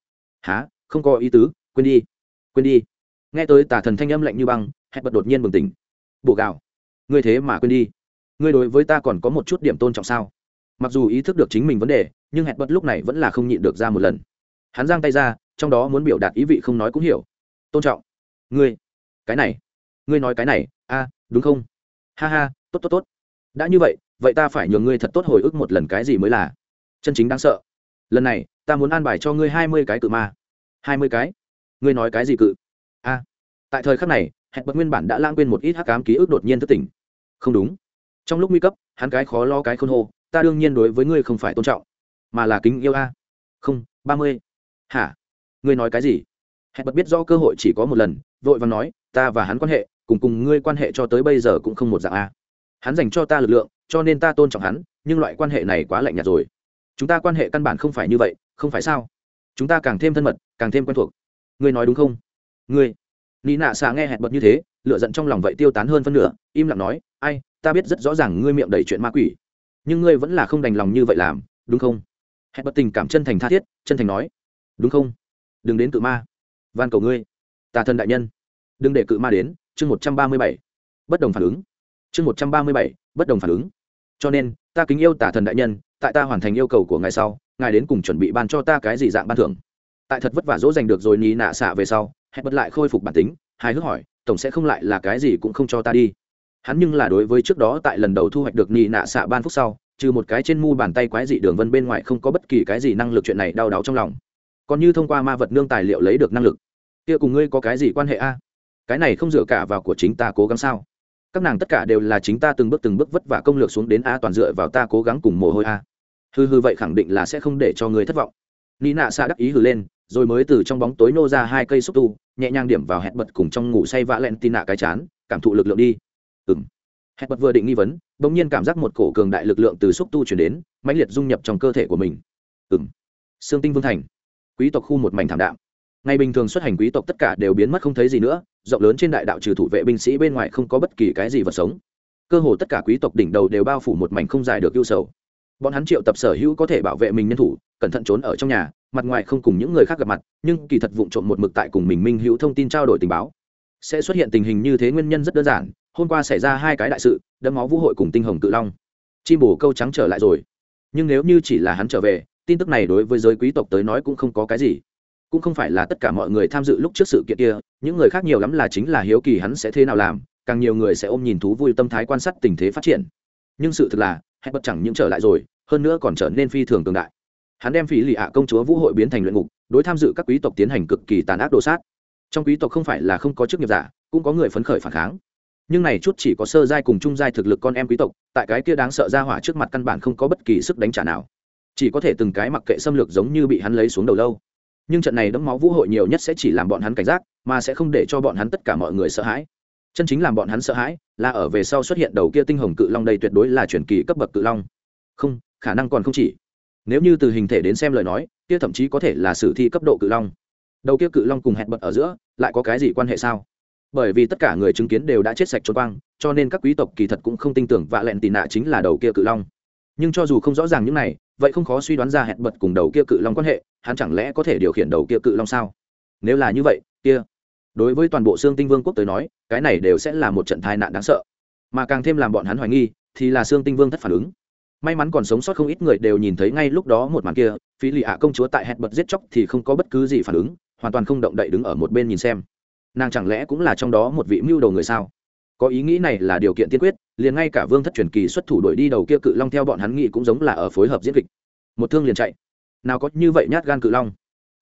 Há không có ý tứ, quên đi. Quên đi. Nghe tới tà thần thanh âm lạnh như băng hẹn bật đột nhiên bừng tỉnh. Bộ gạo ngươi thế mà quên đi. Ngươi đối với ta còn có một chút điểm tôn trọng sao? Mặc dù ý thức được chính mình vấn đề, nhưng hẹn bật lúc này vẫn là không nhịn được ra một lần. Hắn giang tay ra, trong đó muốn biểu đạt ý vị không nói cũng hiểu. Tôn trọng. Ngươi. Cái này. Ngươi nói cái này. A đúng không? Ha ha, tốt tốt tốt. Đã như vậy vậy ta phải nhường ngươi thật tốt hồi ức một lần cái gì mới là? Chân chính đáng sợ. Lần này, ta muốn an bài cho ngươi hai mươi cái cự ma. hai mươi cái? Ngươi nói cái gì cự? A. Tại thời khắc này, hẹn bật nguyên bản đã lãng quên một ít hắc cám ký ức đột nhiên thất tỉnh. Không đúng. Trong lúc nguy cấp, hắn cái khó lo cái khôn hô, ta đương nhiên đối với ngươi không phải tôn trọng, mà là kính yêu a. Không, ba mươi. Hả? Ngươi nói cái gì? Hẹn bật biết do cơ hội chỉ có một lần, vội và nói, ta và hắn quan hệ, cùng cùng ngươi quan hệ cho tới bây giờ cũng không một dạng a. Hắn dành cho ta lực lượng cho nên ta tôn trọng hắn, nhưng loại quan hệ này quá lạnh nhạt rồi. Chúng ta quan hệ căn bản không phải như vậy, không phải sao? Chúng ta càng thêm thân mật, càng thêm quen thuộc. Ngươi nói đúng không? Ngươi. Nị nạ xạ nghe hẹn bật như thế lựa giận trong lòng vậy tiêu tán hơn phân nửa, im lặng nói, ai, ta biết rất rõ ràng ngươi miệng đầy chuyện ma quỷ, nhưng ngươi vẫn là không đành lòng như vậy làm, đúng không? Hẹn bật tình cảm chân thành tha thiết, chân thành nói, đúng không? Đừng đến cự ma. Van cầu ngươi. Tà thần đại nhân. Đừng để cự ma đến. Chương một trăm ba mươi bảy. Bất đồng phản ứng. Chương một trăm ba mươi bảy. Bất đồng phản ứng cho nên, ta kính yêu tả thần đại nhân, tại ta hoàn thành yêu cầu của ngài sau, ngài đến cùng chuẩn bị ban cho ta cái gì dạng ban thưởng. Tại thật vất vả dỗ dành được rồi ní nạ xạ về sau hẹn bật lại khôi phục bản tính, hài hước hỏi, tổng sẽ không lại là cái gì cũng không cho ta đi. Hắn nhưng là đối với trước đó tại lần đầu thu hoạch được ní nạ xạ ban phúc sau, trừ một cái trên mu bàn tay quái dị đường vân bên ngoài không có bất kỳ cái gì năng lực chuyện này đau đáu trong lòng. Còn như thông qua ma vật nương tài liệu lấy được năng lực, kia cùng ngươi có cái gì quan hệ a? Cái này không dựa cả vào của chính ta cố gắng sao? Các nàng tất cả đều là chính ta từng bước từng bước vất vả công lược xuống đến a, toàn dựa vào ta cố gắng cùng mồ hôi a. Hư hư vậy khẳng định là sẽ không để cho người thất vọng. Ni nạ xa đắc ý hừ lên, rồi mới từ trong bóng tối nô ra hai cây xúc tu, nhẹ nhàng điểm vào hẹn bật cùng trong ngủ say vã len tin nạ cái chán, cảm thụ lực lượng đi. Ừng hẹn bật vừa định nghi vấn, bỗng nhiên cảm giác một cổ cường đại lực lượng từ xúc tu chuyển đến, mãnh liệt dung nhập trong cơ thể của mình. Ừng sương tinh vương thành. Quý tộc khu một mảnh thảm đạm ngày bình thường xuất hành quý tộc tất cả đều biến mất không thấy gì nữa, rộng lớn trên đại đạo trừ thủ vệ binh sĩ bên ngoài không có bất kỳ cái gì vật sống. Cơ hồ tất cả quý tộc đỉnh đầu đều bao phủ một mảnh không dài được ưu sầu. Bọn hắn triệu tập sở hữu có thể bảo vệ mình nhân thủ, cẩn thận trốn ở trong nhà, mặt ngoài không cùng những người khác gặp mặt, nhưng kỳ thật vụng trộm một mực tại cùng mình minh hữu thông tin trao đổi tình báo. Sẽ xuất hiện tình hình như thế nguyên nhân rất đơn giản, hôm qua xảy ra hai cái đại sự, đẫm máu vũ hội cùng tinh hồng cự long. Chim bổ câu trắng trở lại rồi. Nhưng nếu như chỉ là hắn trở về, tin tức này đối với giới quý tộc tới nói cũng không có cái gì cũng không phải là tất cả mọi người tham dự lúc trước sự kiện kia, những người khác nhiều lắm là chính là hiếu kỳ hắn sẽ thế nào làm, càng nhiều người sẽ ôm nhìn thú vui tâm thái quan sát tình thế phát triển. Nhưng sự thực là hẹn bất chẳng những trở lại rồi, hơn nữa còn trở nên phi thường cường đại. Hắn đem phí lì ạ công chúa vũ hội biến thành luyện ngục, đối tham dự các quý tộc tiến hành cực kỳ tàn ác đồ sát. Trong quý tộc không phải là không có chức nghiệp giả, cũng có người phấn khởi phản kháng. Nhưng này chút chỉ có sơ giai cùng trung giai thực lực con em quý tộc, tại cái kia đáng sợ ra hỏa trước mặt căn bản không có bất kỳ sức đánh trả nào. Chỉ có thể từng cái mặc kệ xâm lược giống như bị hắn lấy xuống đầu lâu nhưng trận này đẫm máu vũ hội nhiều nhất sẽ chỉ làm bọn hắn cảnh giác, mà sẽ không để cho bọn hắn tất cả mọi người sợ hãi. Chân chính làm bọn hắn sợ hãi là ở về sau xuất hiện đầu kia tinh hồng cự long đây tuyệt đối là truyền kỳ cấp bậc cự long. Không, khả năng còn không chỉ. Nếu như từ hình thể đến xem lời nói, kia thậm chí có thể là sử thi cấp độ cự long. Đầu kia cự long cùng hẹn bật ở giữa, lại có cái gì quan hệ sao? Bởi vì tất cả người chứng kiến đều đã chết sạch trốn quang, cho nên các quý tộc kỳ thật cũng không tin tưởng vạ lẹn tì nạ chính là đầu kia cự long. Nhưng cho dù không rõ ràng những này vậy không khó suy đoán ra hẹn bật cùng đầu kia cự long quan hệ, hắn chẳng lẽ có thể điều khiển đầu kia cự long sao? Nếu là như vậy, kia, đối với toàn bộ xương tinh vương quốc tới nói, cái này đều sẽ là một trận tai nạn đáng sợ. Mà càng thêm làm bọn hắn hoài nghi, thì là xương tinh vương thất phản ứng. May mắn còn sống sót không ít người đều nhìn thấy ngay lúc đó một màn kia, phí lì ạ công chúa tại hẹn bật giết chóc thì không có bất cứ gì phản ứng, hoàn toàn không động đậy đứng ở một bên nhìn xem. Nàng chẳng lẽ cũng là trong đó một vị mưu đồ người sao? Có ý nghĩ này là điều kiện tiên quyết, liền ngay cả vương thất truyền kỳ xuất thủ đội đi đầu kia cự long theo bọn hắn nghĩ cũng giống là ở phối hợp diễn kịch. Một thương liền chạy. Nào có như vậy nhát gan cự long.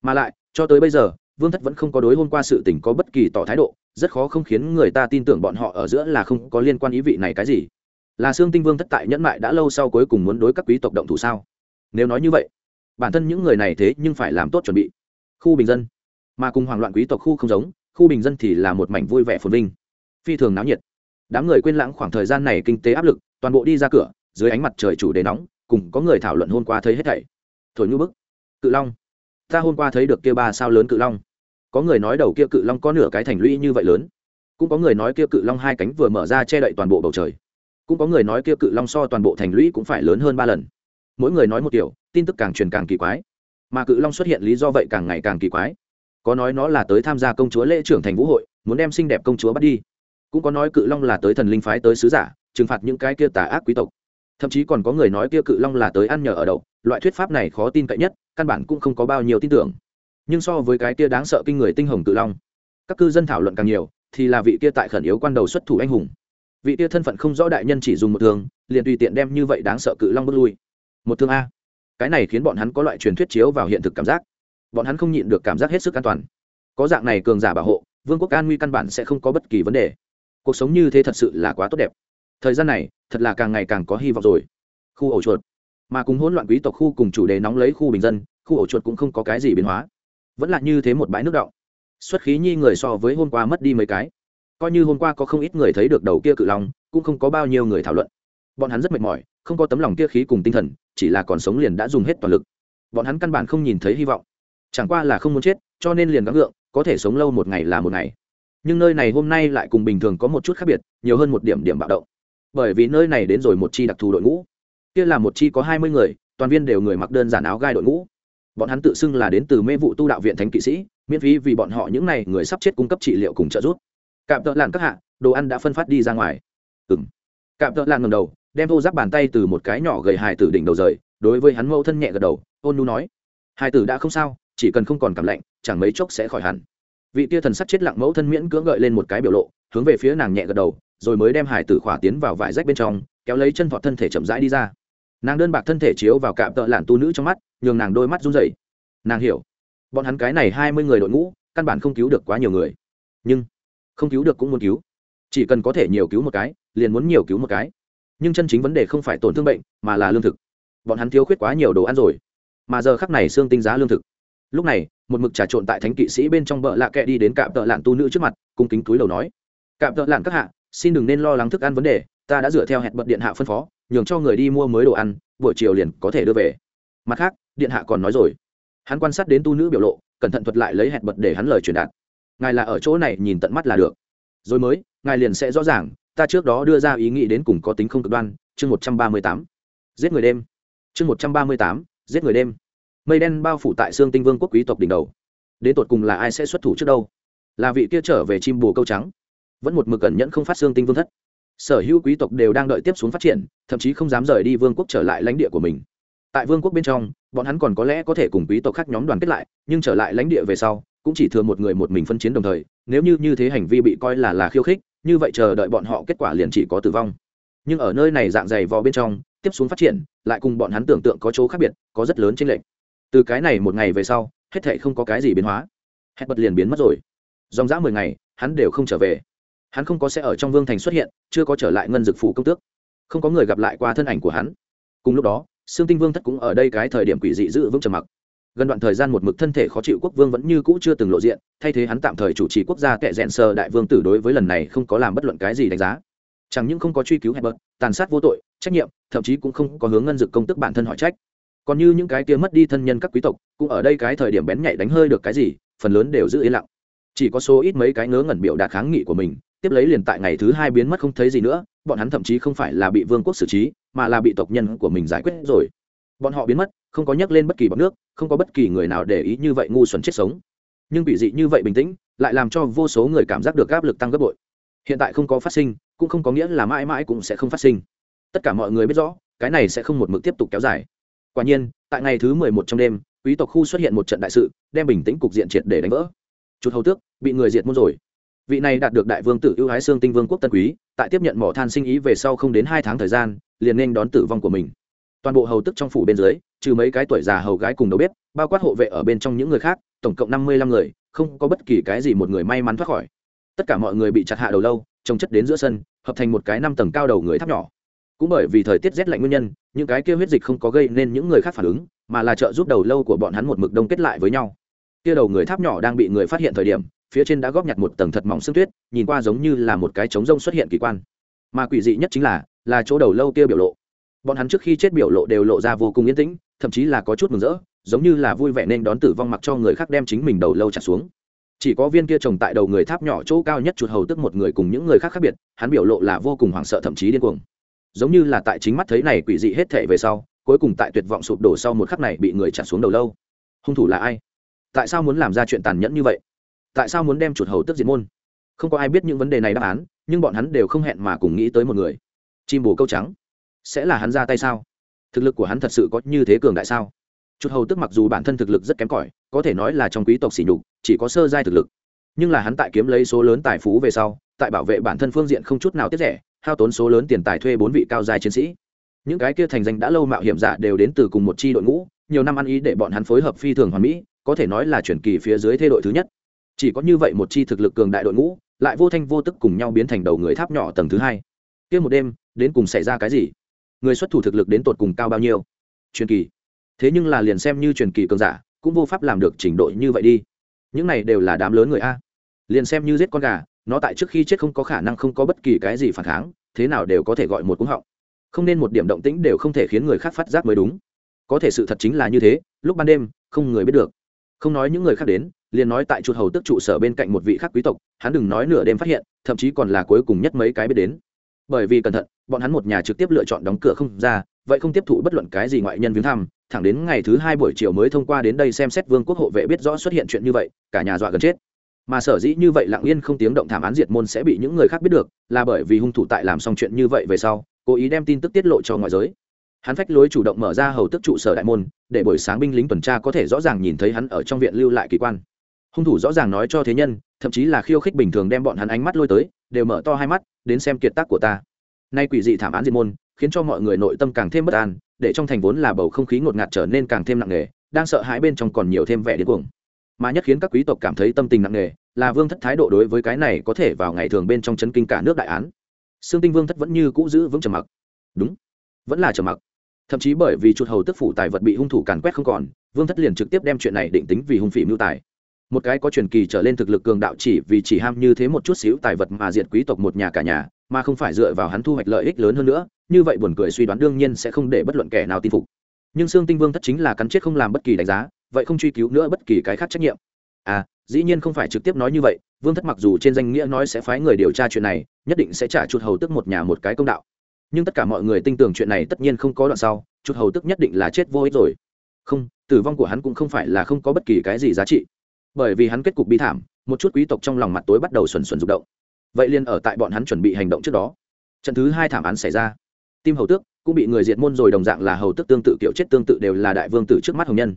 Mà lại, cho tới bây giờ, vương thất vẫn không có đối hôm qua sự tình có bất kỳ tỏ thái độ, rất khó không khiến người ta tin tưởng bọn họ ở giữa là không có liên quan ý vị này cái gì. Là xương tinh vương thất tại nhẫn mại đã lâu sau cuối cùng muốn đối các quý tộc động thủ sao? Nếu nói như vậy, bản thân những người này thế nhưng phải làm tốt chuẩn bị. Khu bình dân. Mà cùng hoảng loạn quý tộc khu không giống, khu bình dân thì là một mảnh vui vẻ phồn vinh phi thường náo nhiệt. Đám người quên lãng khoảng thời gian này kinh tế áp lực, toàn bộ đi ra cửa, dưới ánh mặt trời chủ đề nóng, cùng có người thảo luận hôm qua thấy hết thảy. Thổi nhu bức, cự long. Ta hôm qua thấy được kia ba sao lớn cự long. Có người nói đầu kia cự long có nửa cái thành lũy như vậy lớn. Cũng có người nói kia cự long hai cánh vừa mở ra che đậy toàn bộ bầu trời. Cũng có người nói kia cự long so toàn bộ thành lũy cũng phải lớn hơn ba lần. Mỗi người nói một kiểu, tin tức càng truyền càng kỳ quái. Mà cự long xuất hiện lý do vậy càng ngày càng kỳ quái. Có nói nó là tới tham gia công chúa lễ trưởng thành vũ hội, muốn đem xinh đẹp công chúa bắt đi cũng có nói cự long là tới thần linh phái tới sứ giả, trừng phạt những cái kia tà ác quý tộc. Thậm chí còn có người nói kia cự long là tới ăn nhờ ở đậu, loại thuyết pháp này khó tin cậy nhất, căn bản cũng không có bao nhiêu tin tưởng. Nhưng so với cái kia đáng sợ kinh người tinh hồng cự long, các cư dân thảo luận càng nhiều, thì là vị kia tại khẩn yếu quan đầu xuất thủ anh hùng. Vị kia thân phận không rõ đại nhân chỉ dùng một thương, liền tùy tiện đem như vậy đáng sợ cự long bước lui. Một thương a. Cái này khiến bọn hắn có loại truyền thuyết chiếu vào hiện thực cảm giác. Bọn hắn không nhịn được cảm giác hết sức an toàn. Có dạng này cường giả bảo hộ, vương quốc an nguy căn bản sẽ không có bất kỳ vấn đề cuộc sống như thế thật sự là quá tốt đẹp. Thời gian này, thật là càng ngày càng có hy vọng rồi. Khu ổ chuột. Mà cùng hỗn loạn quý tộc khu cùng chủ đề nóng lấy khu bình dân, khu ổ chuột cũng không có cái gì biến hóa. Vẫn là như thế một bãi nước động xuất khí nhi người so với hôm qua mất đi mấy cái. Coi như hôm qua có không ít người thấy được đầu kia cự long, cũng không có bao nhiêu người thảo luận. Bọn hắn rất mệt mỏi, không có tấm lòng kia khí cùng tinh thần, chỉ là còn sống liền đã dùng hết toàn lực. Bọn hắn căn bản không nhìn thấy hy vọng. Chẳng qua là không muốn chết, cho nên liền gắng gượng, có thể sống lâu một ngày là một ngày nhưng nơi này hôm nay lại cùng bình thường có một chút khác biệt, nhiều hơn một điểm điểm bạo động. Bởi vì nơi này đến rồi một chi đặc thù đội ngũ. Kia là một chi có hai mươi người, toàn viên đều người mặc đơn giản áo gai đội ngũ. Bọn hắn tự xưng là đến từ mê vụ tu đạo viện thánh kỵ sĩ, miễn phí vì bọn họ những n à y người sắp chết cung cấp trị liệu cùng trợ giúp. Cạm tợ làn các hạ, đồ ăn đã phân phát đi ra ngoài. Ừ m cạm tợ làn ngầm đầu, đem thô giáp bàn tay từ một cái nhỏ gầy hài tử đỉnh đầu rời, đối với hắn mẫu thân nhẹ gật đầu, ôn nu nói. Hài tử đã không sao, chỉ cần không còn cảm lạnh, chẳng mấy chốc sẽ khỏi hẳn vị tia thần sắc chết lặng mẫu thân miễn cưỡng gợi lên một cái biểu lộ, hướng về phía nàng nhẹ gật đầu, rồi mới đem hải tử khỏa tiến vào vải rách bên trong, kéo lấy chân thọ thân thể chậm rãi đi ra. Nàng đơn bạc thân thể chiếu vào cạm tợ lản tu nữ trong mắt, nhường nàng đôi mắt run rẩy. Nàng hiểu, bọn hắn cái này hai mươi người đội ngũ, căn bản không cứu được quá nhiều người. Nhưng, không cứu được cũng muốn cứu. Chỉ cần có thể nhiều cứu một cái, liền muốn nhiều cứu một cái. Nhưng chân chính vấn đề không phải tổn thương bệnh, mà là lương thực. Bọn hắn thiếu khuyết quá nhiều đồ ăn rồi. Mà giờ khắc này xương tinh giá lương thực lúc này, một mực trà trộn tại thánh kỵ sĩ bên trong bờ lạ kệ đi đến cạm tợ lạn tu nữ trước mặt, cung kính túi đầu nói, cạm tợ lạn các hạ, xin đừng nên lo lắng thức ăn vấn đề, ta đã dựa theo hẹn bật điện hạ phân phó, nhường cho người đi mua mới đồ ăn, buổi chiều liền có thể đưa về. Mặt khác, điện hạ còn nói rồi. Hắn quan sát đến tu nữ biểu lộ, cẩn thận thuật lại lấy hẹn bật để hắn lời truyền đạt. Ngài là ở chỗ này nhìn tận mắt là được. Rồi mới, ngài liền sẽ rõ ràng, ta trước đó đưa ra ý nghĩ đến cùng có tính không cực đoan, chương một trăm ba mươi tám, giết người đêm. Chương một trăm ba mươi tám, giết người đêm mây đen bao phủ tại xương tinh vương quốc quý tộc đỉnh đầu. Đến tột cùng là ai sẽ xuất thủ trước đâu? Là vị kia trở về chim bồ câu trắng. Vẫn một mực cẩn nhẫn không phát xương tinh vương thất. Sở hữu quý tộc đều đang đợi tiếp xuống phát triển, thậm chí không dám rời đi vương quốc trở lại lãnh địa của mình. Tại vương quốc bên trong, bọn hắn còn có lẽ có thể cùng quý tộc khác nhóm đoàn kết lại, nhưng trở lại lãnh địa về sau, cũng chỉ thừa một người một mình phân chiến đồng thời, nếu như như thế hành vi bị coi là là khiêu khích, như vậy chờ đợi bọn họ kết quả liền chỉ có tử vong. Nhưng ở nơi này dạng dày vò bên trong, tiếp xuống phát triển, lại cùng bọn hắn tưởng tượng có chỗ khác biệt, có rất lớn chênh lệch từ cái này một ngày về sau, hết thệ không có cái gì biến hóa. Hết bật liền biến mất rồi. Dòng dã mười ngày, hắn đều không trở về. Hắn không có sẽ ở trong vương thành xuất hiện, chưa có trở lại ngân dực phủ công tước. Không có người gặp lại qua thân ảnh của hắn. Cùng lúc đó xương tinh vương thất cũng ở đây cái thời điểm quỷ dị giữ vững trầm mặc. Gần đoạn thời gian một mực thân thể khó chịu quốc vương vẫn như cũ chưa từng lộ diện, thay thế hắn tạm thời chủ trì quốc gia kệ rẽn sơ đại vương tử đối với lần này không có làm bất luận cái gì đánh giá. Chẳng những không có truy cứu hẹp bớt tàn sát vô tội, trách nhiệm, thậm chí cũng không có hướng ngân dực công tức bản thân hỏi trách còn như những cái kia mất đi thân nhân các quý tộc, cũng ở đây cái thời điểm bén nhạy đánh hơi được cái gì, phần lớn đều giữ yên lặng. Chỉ có số ít mấy cái ngớ ngẩn biểu đạt kháng nghị của mình, tiếp lấy liền tại ngày thứ hai biến mất không thấy gì nữa, bọn hắn thậm chí không phải là bị vương quốc xử trí, mà là bị tộc nhân của mình giải quyết rồi. Bọn họ biến mất, không có nhắc lên bất kỳ bọn nước, không có bất kỳ người nào để ý như vậy ngu xuẩn chết sống. Nhưng bị dị như vậy bình tĩnh, lại làm cho vô số người cảm giác được áp lực tăng gấp bội. Hiện tại không có phát sinh, cũng không có nghĩa là mãi mãi cũng sẽ không phát sinh. Tất cả mọi người biết rõ, cái này sẽ không một mực tiếp tục kéo dài quả nhiên, tại ngày thứ mười một trong đêm, quý tộc khu xuất hiện một trận đại sự, đem bình tĩnh cục diện triệt để đánh vỡ. Chút hầu tước, bị người diệt môn rồi. Vị này đạt được đại vương tử ưu hái xương tinh vương quốc tân quý, tại tiếp nhận mỏ than sinh ý về sau không đến hai tháng thời gian, liền nên đón tử vong của mình. Toàn bộ hầu tức trong phủ bên dưới, trừ mấy cái tuổi già hầu gái cùng đầu bếp, bao quát hộ vệ ở bên trong những người khác, tổng cộng năm mươi lăm người, không có bất kỳ cái gì một người may mắn thoát khỏi. Tất cả mọi người bị chặt hạ đầu lâu, trồng chất đến giữa sân, hợp thành một cái năm tầng cao đầu người tháp nhỏ cũng bởi vì thời tiết rét lạnh nguyên nhân, những cái kia huyết dịch không có gây nên những người khác phản ứng, mà là trợ giúp đầu lâu của bọn hắn một mực đông kết lại với nhau. Kia đầu người tháp nhỏ đang bị người phát hiện thời điểm, phía trên đã góp nhặt một tầng thật mỏng xương tuyết, nhìn qua giống như là một cái trống rông xuất hiện kỳ quan. Mà quỷ dị nhất chính là là chỗ đầu lâu kia biểu lộ. Bọn hắn trước khi chết biểu lộ đều lộ ra vô cùng yên tĩnh, thậm chí là có chút mừng rỡ, giống như là vui vẻ nên đón tử vong mặc cho người khác đem chính mình đầu lâu trả xuống. Chỉ có viên kia trồng tại đầu người tháp nhỏ chỗ cao nhất chuột hầu tức một người cùng những người khác khác biệt, hắn biểu lộ là vô cùng hoảng sợ thậm chí điên cuồng giống như là tại chính mắt thấy này quỷ dị hết thể về sau, cuối cùng tại tuyệt vọng sụp đổ sau một khắc này bị người trả xuống đầu lâu. Hung thủ là ai? Tại sao muốn làm ra chuyện tàn nhẫn như vậy? Tại sao muốn đem chuột hầu tức diệt môn? Không có ai biết những vấn đề này đáp án, nhưng bọn hắn đều không hẹn mà cùng nghĩ tới một người. Chim bồ câu trắng, sẽ là hắn ra tay sao? Thực lực của hắn thật sự có như thế cường đại sao? Chuột hầu tức mặc dù bản thân thực lực rất kém cỏi, có thể nói là trong quý tộc sỉ nhục, chỉ có sơ giai thực lực. Nhưng là hắn tại kiếm lấy số lớn tài phú về sau, tại bảo vệ bản thân phương diện không chút nào tiết rẻ hao tốn số lớn tiền tài thuê bốn vị cao giai chiến sĩ. Những cái kia thành danh đã lâu mạo hiểm giả đều đến từ cùng một chi đội ngũ, nhiều năm ăn ý để bọn hắn phối hợp phi thường hoàn mỹ, có thể nói là chuyển kỳ phía dưới thê đội thứ nhất. Chỉ có như vậy một chi thực lực cường đại đội ngũ, lại vô thanh vô tức cùng nhau biến thành đầu người tháp nhỏ tầng thứ hai. Kia một đêm, đến cùng xảy ra cái gì? Người xuất thủ thực lực đến tột cùng cao bao nhiêu? Truyền kỳ. Thế nhưng là liền xem như truyền kỳ cường giả, cũng vô pháp làm được trình độ như vậy đi. Những này đều là đám lớn người a. Liền xem như giết con gà nó tại trước khi chết không có khả năng không có bất kỳ cái gì phản kháng, thế nào đều có thể gọi một cúng họng. Không nên một điểm động tĩnh đều không thể khiến người khác phát giác mới đúng. Có thể sự thật chính là như thế, lúc ban đêm, không người biết được. Không nói những người khác đến, liền nói tại chuột hầu tức trụ sở bên cạnh một vị khác quý tộc, hắn đừng nói nửa đêm phát hiện, thậm chí còn là cuối cùng nhất mấy cái biết đến. Bởi vì cẩn thận, bọn hắn một nhà trực tiếp lựa chọn đóng cửa không ra, vậy không tiếp thụ bất luận cái gì ngoại nhân viếng thăm, thẳng đến ngày thứ hai buổi chiều mới thông qua đến đây xem xét vương quốc hộ vệ biết rõ xuất hiện chuyện như vậy, cả nhà dọa gần chết mà sở dĩ như vậy lặng yên không tiếng động thảm án diệt môn sẽ bị những người khác biết được, là bởi vì hung thủ tại làm xong chuyện như vậy về sau, cố ý đem tin tức tiết lộ cho ngoại giới. Hắn phách lối chủ động mở ra hầu tức trụ sở đại môn, để buổi sáng binh lính tuần tra có thể rõ ràng nhìn thấy hắn ở trong viện lưu lại kỳ quan. Hung thủ rõ ràng nói cho thế nhân, thậm chí là khiêu khích bình thường đem bọn hắn ánh mắt lôi tới, đều mở to hai mắt, đến xem kiệt tác của ta. Nay quỷ dị thảm án diệt môn, khiến cho mọi người nội tâm càng thêm bất an, để trong thành vốn là bầu không khí ngột ngạt trở nên càng thêm nặng nề, đang sợ hãi bên trong còn nhiều thêm vẻ điên cuồng mà nhất khiến các quý tộc cảm thấy tâm tình nặng nề, là vương thất thái độ đối với cái này có thể vào ngày thường bên trong chấn kinh cả nước đại án. Xương tinh vương thất vẫn như cũ giữ vững trầm mặc. Đúng, vẫn là trầm mặc. Thậm chí bởi vì chuột hầu tức phủ tài vật bị hung thủ càn quét không còn, vương thất liền trực tiếp đem chuyện này định tính vì hung phỉ mưu tài. Một cái có truyền kỳ trở lên thực lực cường đạo chỉ vì chỉ ham như thế một chút xíu tài vật mà diệt quý tộc một nhà cả nhà, mà không phải dựa vào hắn thu hoạch lợi ích lớn hơn nữa, như vậy buồn cười suy đoán đương nhiên sẽ không để bất luận kẻ nào tin phục. Nhưng xương tinh vương thất chính là cắn chết không làm bất kỳ đánh giá vậy không truy cứu nữa bất kỳ cái khác trách nhiệm. À dĩ nhiên không phải trực tiếp nói như vậy, vương thất mặc dù trên danh nghĩa nói sẽ phái người điều tra chuyện này, nhất định sẽ trả chuột hầu tức một nhà một cái công đạo. Nhưng tất cả mọi người tin tưởng chuyện này tất nhiên không có đoạn sau, chuột hầu tức nhất định là chết vô ích rồi. Không, tử vong của hắn cũng không phải là không có bất kỳ cái gì giá trị. Bởi vì hắn kết cục bi thảm, một chút quý tộc trong lòng mặt tối bắt đầu xuẩn xuẩn rụng động. Vậy liền ở tại bọn hắn chuẩn bị hành động trước đó. Trận thứ hai thảm án xảy ra. Tim hầu tước cũng bị người diệt môn rồi, đồng dạng là hầu tước tương tự, kiểu chết tương tự đều là đại vương tử trước mắt hồng nhân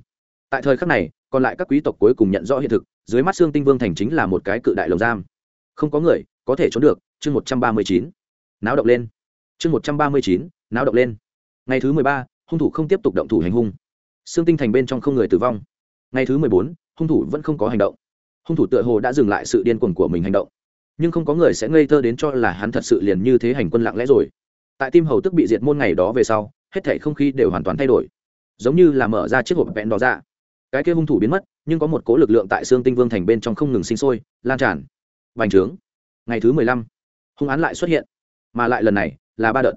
tại thời khắc này, còn lại các quý tộc cuối cùng nhận rõ hiện thực, dưới mắt xương tinh vương thành chính là một cái cự đại lồng giam. Không có người có thể trốn được, chương một trăm ba mươi chín. Náo động lên. Chương một trăm ba mươi chín, náo động lên. Ngày thứ mười ba, hung thủ không tiếp tục động thủ hành hung. Xương tinh thành bên trong không người tử vong. Ngày thứ mười bốn, hung thủ vẫn không có hành động. Hung thủ tựa hồ đã dừng lại sự điên cuồng của mình hành động. Nhưng không có người sẽ ngây thơ đến cho là hắn thật sự liền như thế hành quân lặng lẽ rồi. Tại tim hầu tức bị diệt môn ngày đó về sau, hết thể không khí đều hoàn toàn thay đổi. Giống như là mở ra chiếc hộp vẹn đó ra dạ cái kia hung thủ biến mất, nhưng có một cố lực lượng tại xương tinh vương thành bên trong không ngừng sinh sôi, lan tràn. Bành trướng. Ngày thứ mười lăm, hung án lại xuất hiện, mà lại lần này là ba đợt.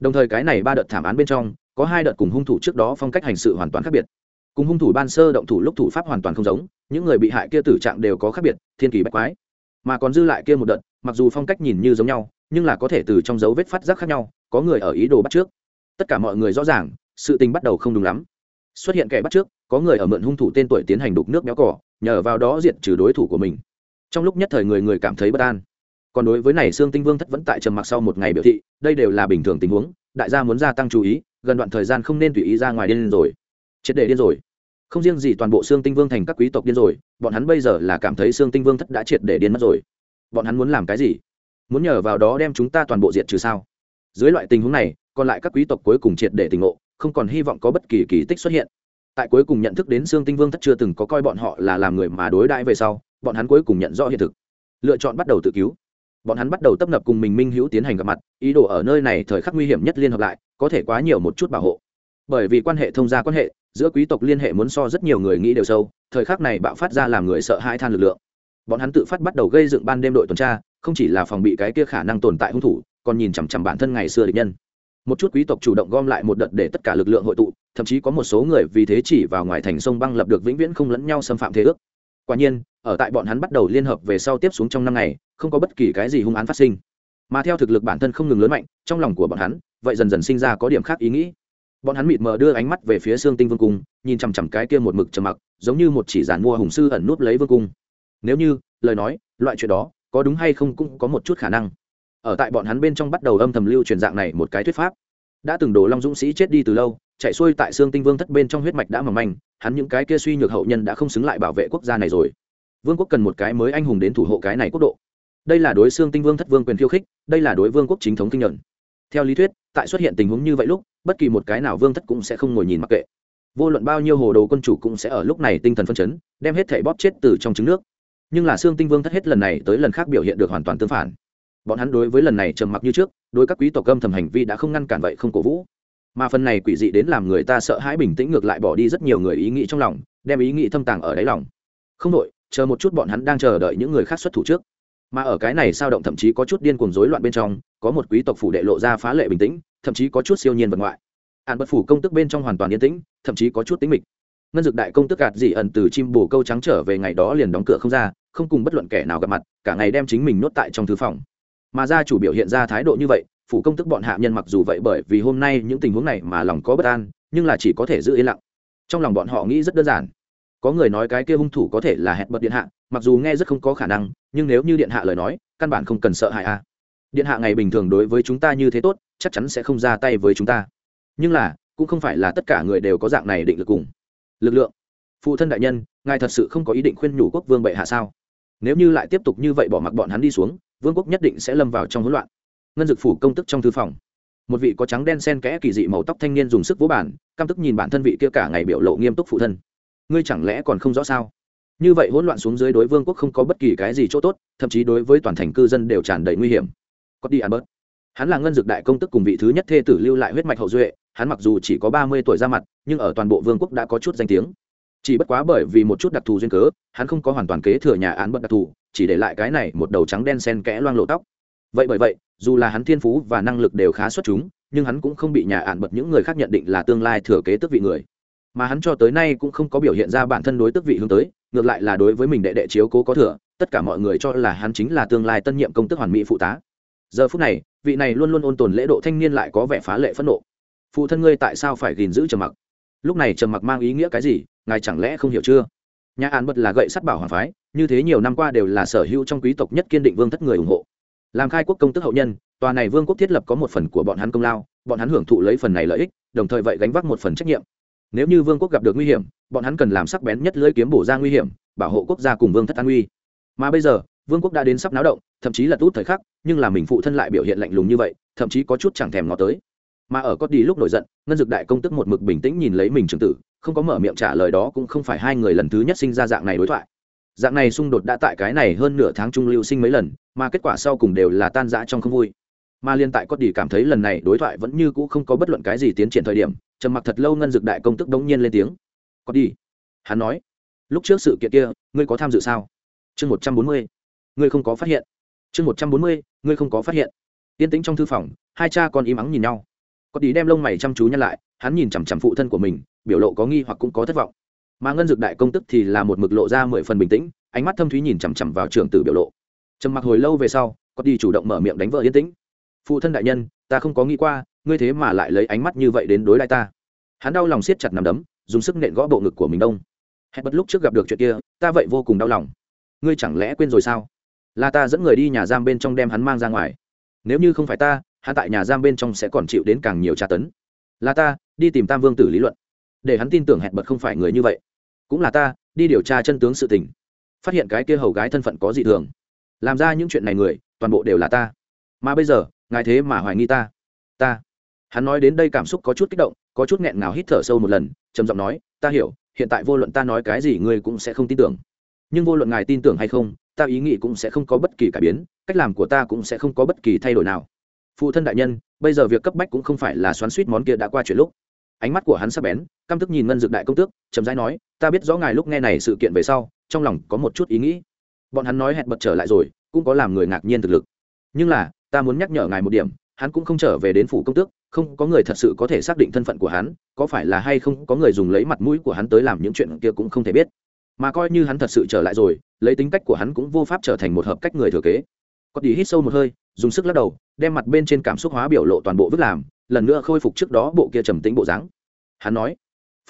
Đồng thời cái này ba đợt thảm án bên trong, có hai đợt cùng hung thủ trước đó phong cách hành sự hoàn toàn khác biệt. Cùng hung thủ ban sơ động thủ lúc thủ pháp hoàn toàn không giống, những người bị hại kia tử trạng đều có khác biệt, thiên kỳ bách quái. Mà còn dư lại kia một đợt, mặc dù phong cách nhìn như giống nhau, nhưng là có thể từ trong dấu vết phát giác khác nhau, có người ở ý đồ bắt trước. Tất cả mọi người rõ ràng, sự tình bắt đầu không đúng lắm. Xuất hiện kẻ bắt trước có người ở mượn hung thủ tên tuổi tiến hành đục nước béo cỏ nhờ vào đó diệt trừ đối thủ của mình. Trong lúc nhất thời người người cảm thấy bất an. Còn đối với này xương tinh vương thất vẫn tại trầm mặc sau một ngày biểu thị, đây đều là bình thường tình huống, đại gia muốn gia tăng chú ý, gần đoạn thời gian không nên tùy ý ra ngoài điên rồi. Triệt để điên rồi. Không riêng gì toàn bộ xương tinh vương thành các quý tộc điên rồi, bọn hắn bây giờ là cảm thấy xương tinh vương thất đã triệt để điên mất rồi. Bọn hắn muốn làm cái gì? Muốn nhờ vào đó đem chúng ta toàn bộ diệt trừ sao? Dưới loại tình huống này, còn lại các quý tộc cuối cùng triệt để tỉnh ngộ, không còn hy vọng có bất kỳ kỳ tích xuất hiện tại cuối cùng nhận thức đến xương tinh vương thất chưa từng có coi bọn họ là làm người mà đối đãi về sau, bọn hắn cuối cùng nhận rõ hiện thực. Lựa chọn bắt đầu tự cứu. Bọn hắn bắt đầu tấp nập cùng mình minh hữu tiến hành gặp mặt, ý đồ ở nơi này thời khắc nguy hiểm nhất liên hợp lại, có thể quá nhiều một chút bảo hộ. Bởi vì quan hệ thông gia quan hệ, giữa quý tộc liên hệ muốn so rất nhiều người nghĩ đều sâu, thời khắc này bạo phát ra làm người sợ hãi than lực lượng. Bọn hắn tự phát bắt đầu gây dựng ban đêm đội tuần tra, không chỉ là phòng bị cái kia khả năng tồn tại hung thủ, còn nhìn chằm chằm bản thân ngày xưa địch nhân một chút quý tộc chủ động gom lại một đợt để tất cả lực lượng hội tụ, thậm chí có một số người vì thế chỉ vào ngoài thành sông băng lập được vĩnh viễn không lẫn nhau xâm phạm thế ước. Quả nhiên, ở tại bọn hắn bắt đầu liên hợp về sau tiếp xuống trong năm ngày, không có bất kỳ cái gì hung án phát sinh. Mà theo thực lực bản thân không ngừng lớn mạnh, trong lòng của bọn hắn, vậy dần dần sinh ra có điểm khác ý nghĩ. Bọn hắn mịt mờ đưa ánh mắt về phía xương tinh vương cung, nhìn chằm chằm cái kia một mực trầm mặc, giống như một chỉ giản mua hùng sư ẩn núp lấy vương cung. Nếu như, lời nói, loại chuyện đó, có đúng hay không cũng có một chút khả năng ở tại bọn hắn bên trong bắt đầu âm thầm lưu truyền dạng này một cái thuyết pháp. Đã từng đổ long dũng sĩ chết đi từ lâu, chạy xuôi tại xương tinh vương thất bên trong huyết mạch đã mầm manh, hắn những cái kia suy nhược hậu nhân đã không xứng lại bảo vệ quốc gia này rồi. Vương quốc cần một cái mới anh hùng đến thủ hộ cái này quốc độ. Đây là đối xương tinh vương thất vương quyền khiêu khích, đây là đối vương quốc chính thống kinh nhuận. Theo lý thuyết, tại xuất hiện tình huống như vậy lúc, bất kỳ một cái nào vương thất cũng sẽ không ngồi nhìn mặc kệ. Vô luận bao nhiêu hồ đồ quân chủ cũng sẽ ở lúc này tinh thần phân chấn, đem hết thảy bóp chết từ trong trứng nước. Nhưng là xương tinh vương thất hết lần này tới lần khác biểu hiện được hoàn toàn tương phản bọn hắn đối với lần này trầm mặc như trước, đối các quý tộc âm thầm hành vi đã không ngăn cản vậy không cổ vũ. Mà phần này quỷ dị đến làm người ta sợ hãi bình tĩnh ngược lại bỏ đi rất nhiều người ý nghĩ trong lòng, đem ý nghĩ thâm tàng ở đáy lòng. Không đội chờ một chút bọn hắn đang chờ đợi những người khác xuất thủ trước. Mà ở cái này sao động thậm chí có chút điên cuồng rối loạn bên trong, có một quý tộc phủ đệ lộ ra phá lệ bình tĩnh, thậm chí có chút siêu nhiên vật ngoại. Ạn bất phủ công tức bên trong hoàn toàn yên tĩnh, thậm chí có chút tính mịch. Ngân dược đại công tức gạt dị ẩn từ chim bồ câu trắng trở về ngày đó liền đóng cửa không ra, không cùng bất luận kẻ nào gặp mặt, cả ngày đem chính mình nuốt tại trong thư phòng mà gia chủ biểu hiện ra thái độ như vậy, phủ công tức bọn hạ nhân mặc dù vậy bởi vì hôm nay những tình huống này mà lòng có bất an, nhưng là chỉ có thể giữ yên lặng. Trong lòng bọn họ nghĩ rất đơn giản. Có người nói cái kia hung thủ có thể là hẹn bật điện hạ, mặc dù nghe rất không có khả năng, nhưng nếu như điện hạ lời nói, căn bản không cần sợ hãi a. Điện hạ ngày bình thường đối với chúng ta như thế tốt, chắc chắn sẽ không ra tay với chúng ta. Nhưng là, cũng không phải là tất cả người đều có dạng này định lực cùng lực lượng. Phụ thân đại nhân, ngài thật sự không có ý định khuyên nhủ quốc vương bệ hạ sao? Nếu như lại tiếp tục như vậy bỏ mặc bọn hắn đi xuống vương quốc nhất định sẽ lâm vào trong hỗn loạn. Ngân dực phủ công tức trong thư phòng. Một vị có trắng đen sen kẽ kỳ dị màu tóc thanh niên dùng sức vỗ bản căm tức nhìn bản thân vị kia cả ngày biểu lộ nghiêm túc phụ thân. Ngươi chẳng lẽ còn không rõ sao? Như vậy hỗn loạn xuống dưới đối vương quốc không có bất kỳ cái gì chỗ tốt, thậm chí đối với toàn thành cư dân đều tràn đầy nguy hiểm. Có đi ăn bớt hắn là ngân dực đại công tức cùng vị thứ nhất thê tử lưu lại huyết mạch hậu duệ, hắn mặc dù chỉ có ba mươi tuổi ra mặt, nhưng ở toàn bộ vương quốc đã có chút danh tiếng chỉ bất quá bởi vì một chút đặc thù duyên cớ, hắn không có hoàn toàn kế thừa nhà án bất đặc thù, chỉ để lại cái này một đầu trắng đen sen kẽ loang lộ tóc. Vậy bởi vậy, dù là hắn thiên phú và năng lực đều khá xuất chúng, nhưng hắn cũng không bị nhà án bật những người khác nhận định là tương lai thừa kế tước vị người. Mà hắn cho tới nay cũng không có biểu hiện ra bản thân đối tước vị hướng tới, ngược lại là đối với mình đệ đệ chiếu cố có thừa, tất cả mọi người cho là hắn chính là tương lai tân nhiệm công tước hoàn mỹ phụ tá. Giờ phút này, vị này luôn luôn ôn tồn lễ độ thanh niên lại có vẻ phá lệ phẫn nộ. Phụ thân ngươi tại sao phải gìn giữ trầm mặc? Lúc này trầm mặc mang ý nghĩa cái gì? Ngài chẳng lẽ không hiểu chưa? Nhà án bật là gậy sắt bảo hoàng phái, như thế nhiều năm qua đều là sở hữu trong quý tộc nhất kiên định vương thất người ủng hộ. Làm khai quốc công tức hậu nhân, tòa này vương quốc thiết lập có một phần của bọn hắn công lao, bọn hắn hưởng thụ lấy phần này lợi ích, đồng thời vậy gánh vác một phần trách nhiệm. Nếu như vương quốc gặp được nguy hiểm, bọn hắn cần làm sắc bén nhất lưỡi kiếm bổ ra nguy hiểm, bảo hộ quốc gia cùng vương thất an uy mà bây giờ, vương quốc đã đến sắp náo động, thậm chí là tốt thời khắc, nhưng là mình phụ thân lại biểu hiện lạnh lùng như vậy, thậm chí có chút chẳng thèm ngó tới mà ở có đi lúc nổi giận, ngân dực đại công tức một mực bình tĩnh nhìn lấy mình trường tử, không có mở miệng trả lời đó cũng không phải hai người lần thứ nhất sinh ra dạng này đối thoại. Dạng này xung đột đã tại cái này hơn nửa tháng trung lưu sinh mấy lần, mà kết quả sau cùng đều là tan rã trong không vui. Mà liên tại có đi cảm thấy lần này đối thoại vẫn như cũ không có bất luận cái gì tiến triển thời điểm, trầm mặc thật lâu ngân dực đại công tức đống nhiên lên tiếng. Có đi, hắn nói, lúc trước sự kiện kia, ngươi có tham dự sao? Chương một trăm bốn mươi, ngươi không có phát hiện. Chương một trăm bốn mươi, ngươi không có phát hiện. Yên tĩnh trong thư phòng, hai cha con im ắng nhìn nhau có tí đem lông mày chăm chú nhăn lại, hắn nhìn chằm chằm phụ thân của mình, biểu lộ có nghi hoặc cũng có thất vọng. Mà ngân dược đại công tức thì là một mực lộ ra mười phần bình tĩnh, ánh mắt thâm thúy nhìn chằm chằm vào trường tử biểu lộ. Trầm mặc hồi lâu về sau, có đi chủ động mở miệng đánh vợ yên tĩnh. Phụ thân đại nhân, ta không có nghĩ qua, ngươi thế mà lại lấy ánh mắt như vậy đến đối lại ta. Hắn đau lòng siết chặt nằm đấm, dùng sức nện gõ bộ ngực của mình đông. Hẹn bất lúc trước gặp được chuyện kia, ta vậy vô cùng đau lòng. Ngươi chẳng lẽ quên rồi sao? Là ta dẫn người đi nhà giam bên trong đem hắn mang ra ngoài. Nếu như không phải ta hắn tại nhà giam bên trong sẽ còn chịu đến càng nhiều tra tấn. Là ta, đi tìm tam vương tử lý luận. Để hắn tin tưởng hẹn bật không phải người như vậy. Cũng là ta, đi điều tra chân tướng sự tình. Phát hiện cái kia hầu gái thân phận có dị thường. Làm ra những chuyện này người, toàn bộ đều là ta. Mà bây giờ, ngài thế mà hoài nghi ta. Ta. Hắn nói đến đây cảm xúc có chút kích động, có chút nghẹn ngào hít thở sâu một lần, trầm giọng nói, ta hiểu, hiện tại vô luận ta nói cái gì ngươi cũng sẽ không tin tưởng. Nhưng vô luận ngài tin tưởng hay không, ta ý nghĩ cũng sẽ không có bất kỳ cải biến, cách làm của ta cũng sẽ không có bất kỳ thay đổi nào phụ thân đại nhân, bây giờ việc cấp bách cũng không phải là xoắn suýt món kia đã qua chuyện lúc. Ánh mắt của hắn sắp bén, căm tức nhìn ngân dược đại công tước, chậm rãi nói, ta biết rõ ngài lúc nghe này sự kiện về sau, trong lòng có một chút ý nghĩ. Bọn hắn nói hẹn bật trở lại rồi, cũng có làm người ngạc nhiên thực lực. Nhưng là, ta muốn nhắc nhở ngài một điểm, hắn cũng không trở về đến phủ công tước, không có người thật sự có thể xác định thân phận của hắn, có phải là hay không có người dùng lấy mặt mũi của hắn tới làm những chuyện kia cũng không thể biết. Mà coi như hắn thật sự trở lại rồi, lấy tính cách của hắn cũng vô pháp trở thành một hợp cách người thừa kế có đi hít sâu một hơi, dùng sức lắc đầu, đem mặt bên trên cảm xúc hóa biểu lộ toàn bộ vứt làm, lần nữa khôi phục trước đó bộ kia trầm tĩnh bộ dáng. Hắn nói,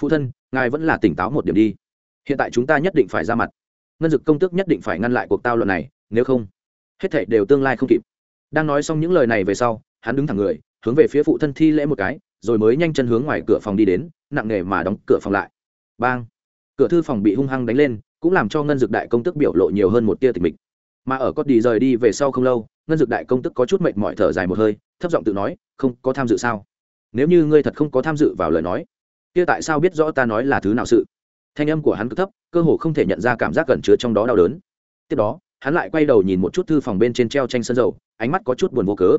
phụ thân, ngài vẫn là tỉnh táo một điểm đi. Hiện tại chúng ta nhất định phải ra mặt. Ngân dực công tước nhất định phải ngăn lại cuộc tao luận này, nếu không, hết thảy đều tương lai không kịp. Đang nói xong những lời này về sau, hắn đứng thẳng người, hướng về phía phụ thân thi lễ một cái, rồi mới nhanh chân hướng ngoài cửa phòng đi đến, nặng nề mà đóng cửa phòng lại. Bang! Cửa thư phòng bị hung hăng đánh lên, cũng làm cho ngân dực đại công tức biểu lộ nhiều hơn một tia tịch mịch mà ở cốt đi rời đi về sau không lâu, ngân dực đại công tức có chút mệt mỏi thở dài một hơi, thấp giọng tự nói, không có tham dự sao? Nếu như ngươi thật không có tham dự vào lời nói, kia tại sao biết rõ ta nói là thứ nào sự? Thanh âm của hắn cứ thấp, cơ hồ không thể nhận ra cảm giác cẩn chứa trong đó đau đớn. Tiếp đó, hắn lại quay đầu nhìn một chút thư phòng bên trên treo tranh sân dầu, ánh mắt có chút buồn vô cớ.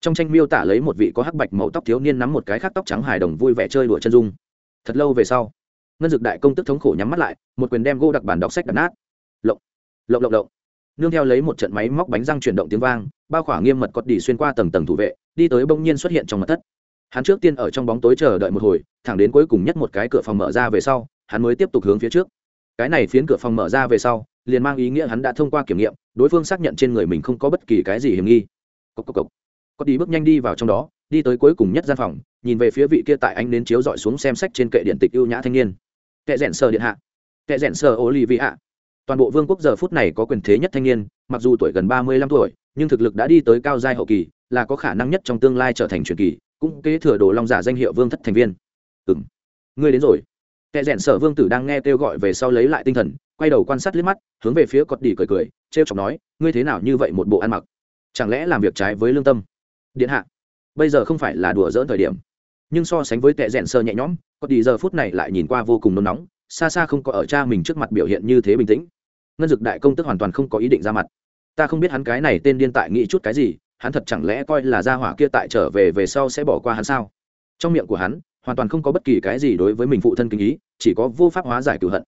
Trong tranh miêu tả lấy một vị có hắc bạch màu tóc thiếu niên nắm một cái khác tóc trắng hài đồng vui vẻ chơi đùa chân dung. Thật lâu về sau, ngân dực đại công tức thống khổ nhắm mắt lại, một quyền đem gô đặc bản đọc sách đập nát. Lộng lộng lộng lộng nương theo lấy một trận máy móc bánh răng chuyển động tiếng vang, bao khỏa nghiêm mật cọt đi xuyên qua tầng tầng thủ vệ, đi tới bỗng nhiên xuất hiện trong mặt thất. Hắn trước tiên ở trong bóng tối chờ đợi một hồi, thẳng đến cuối cùng nhất một cái cửa phòng mở ra về sau, hắn mới tiếp tục hướng phía trước. Cái này phiến cửa phòng mở ra về sau, liền mang ý nghĩa hắn đã thông qua kiểm nghiệm, đối phương xác nhận trên người mình không có bất kỳ cái gì hiểm nghi. Cốc cốc cốc. có đi bước nhanh đi vào trong đó, đi tới cuối cùng nhất gian phòng, nhìn về phía vị kia tại anh đến chiếu dọi xuống xem sách trên kệ điện tịch ưu nhã thanh niên. Kệ rẽn sờ điện hạ. Kệ rẽn sờ ô lì vị hạ toàn bộ vương quốc giờ phút này có quyền thế nhất thanh niên, mặc dù tuổi gần ba mươi lăm tuổi, nhưng thực lực đã đi tới cao giai hậu kỳ, là có khả năng nhất trong tương lai trở thành truyền kỳ, cũng kế thừa đồ long giả danh hiệu vương thất thành viên. Ừng ngươi đến rồi. Kẻ rẽn sở vương tử đang nghe kêu gọi về sau lấy lại tinh thần, quay đầu quan sát liếc mắt, hướng về phía cọt đỉ cười cười t r e o chọc nói, ngươi thế nào như vậy một bộ ăn mặc? Chẳng lẽ làm việc trái với lương tâm? Điện hạ, bây giờ không phải là đùa dỡn thời điểm. Nhưng so sánh với Tệ rẽn sơ nhẹ nhõm, cọt đỉ giờ phút này lại nhìn qua vô cùng nôn nóng, xa xa không có ở cha mình trước mặt biểu hiện như thế bình tĩnh ngân dực đại công tức hoàn toàn không có ý định ra mặt. Ta không biết hắn cái này tên điên tại nghĩ chút cái gì, hắn thật chẳng lẽ coi là gia hỏa kia tại trở về về sau sẽ bỏ qua hắn sao? Trong miệng của hắn, hoàn toàn không có bất kỳ cái gì đối với mình phụ thân kinh ý, chỉ có vô pháp hóa giải cửu hận.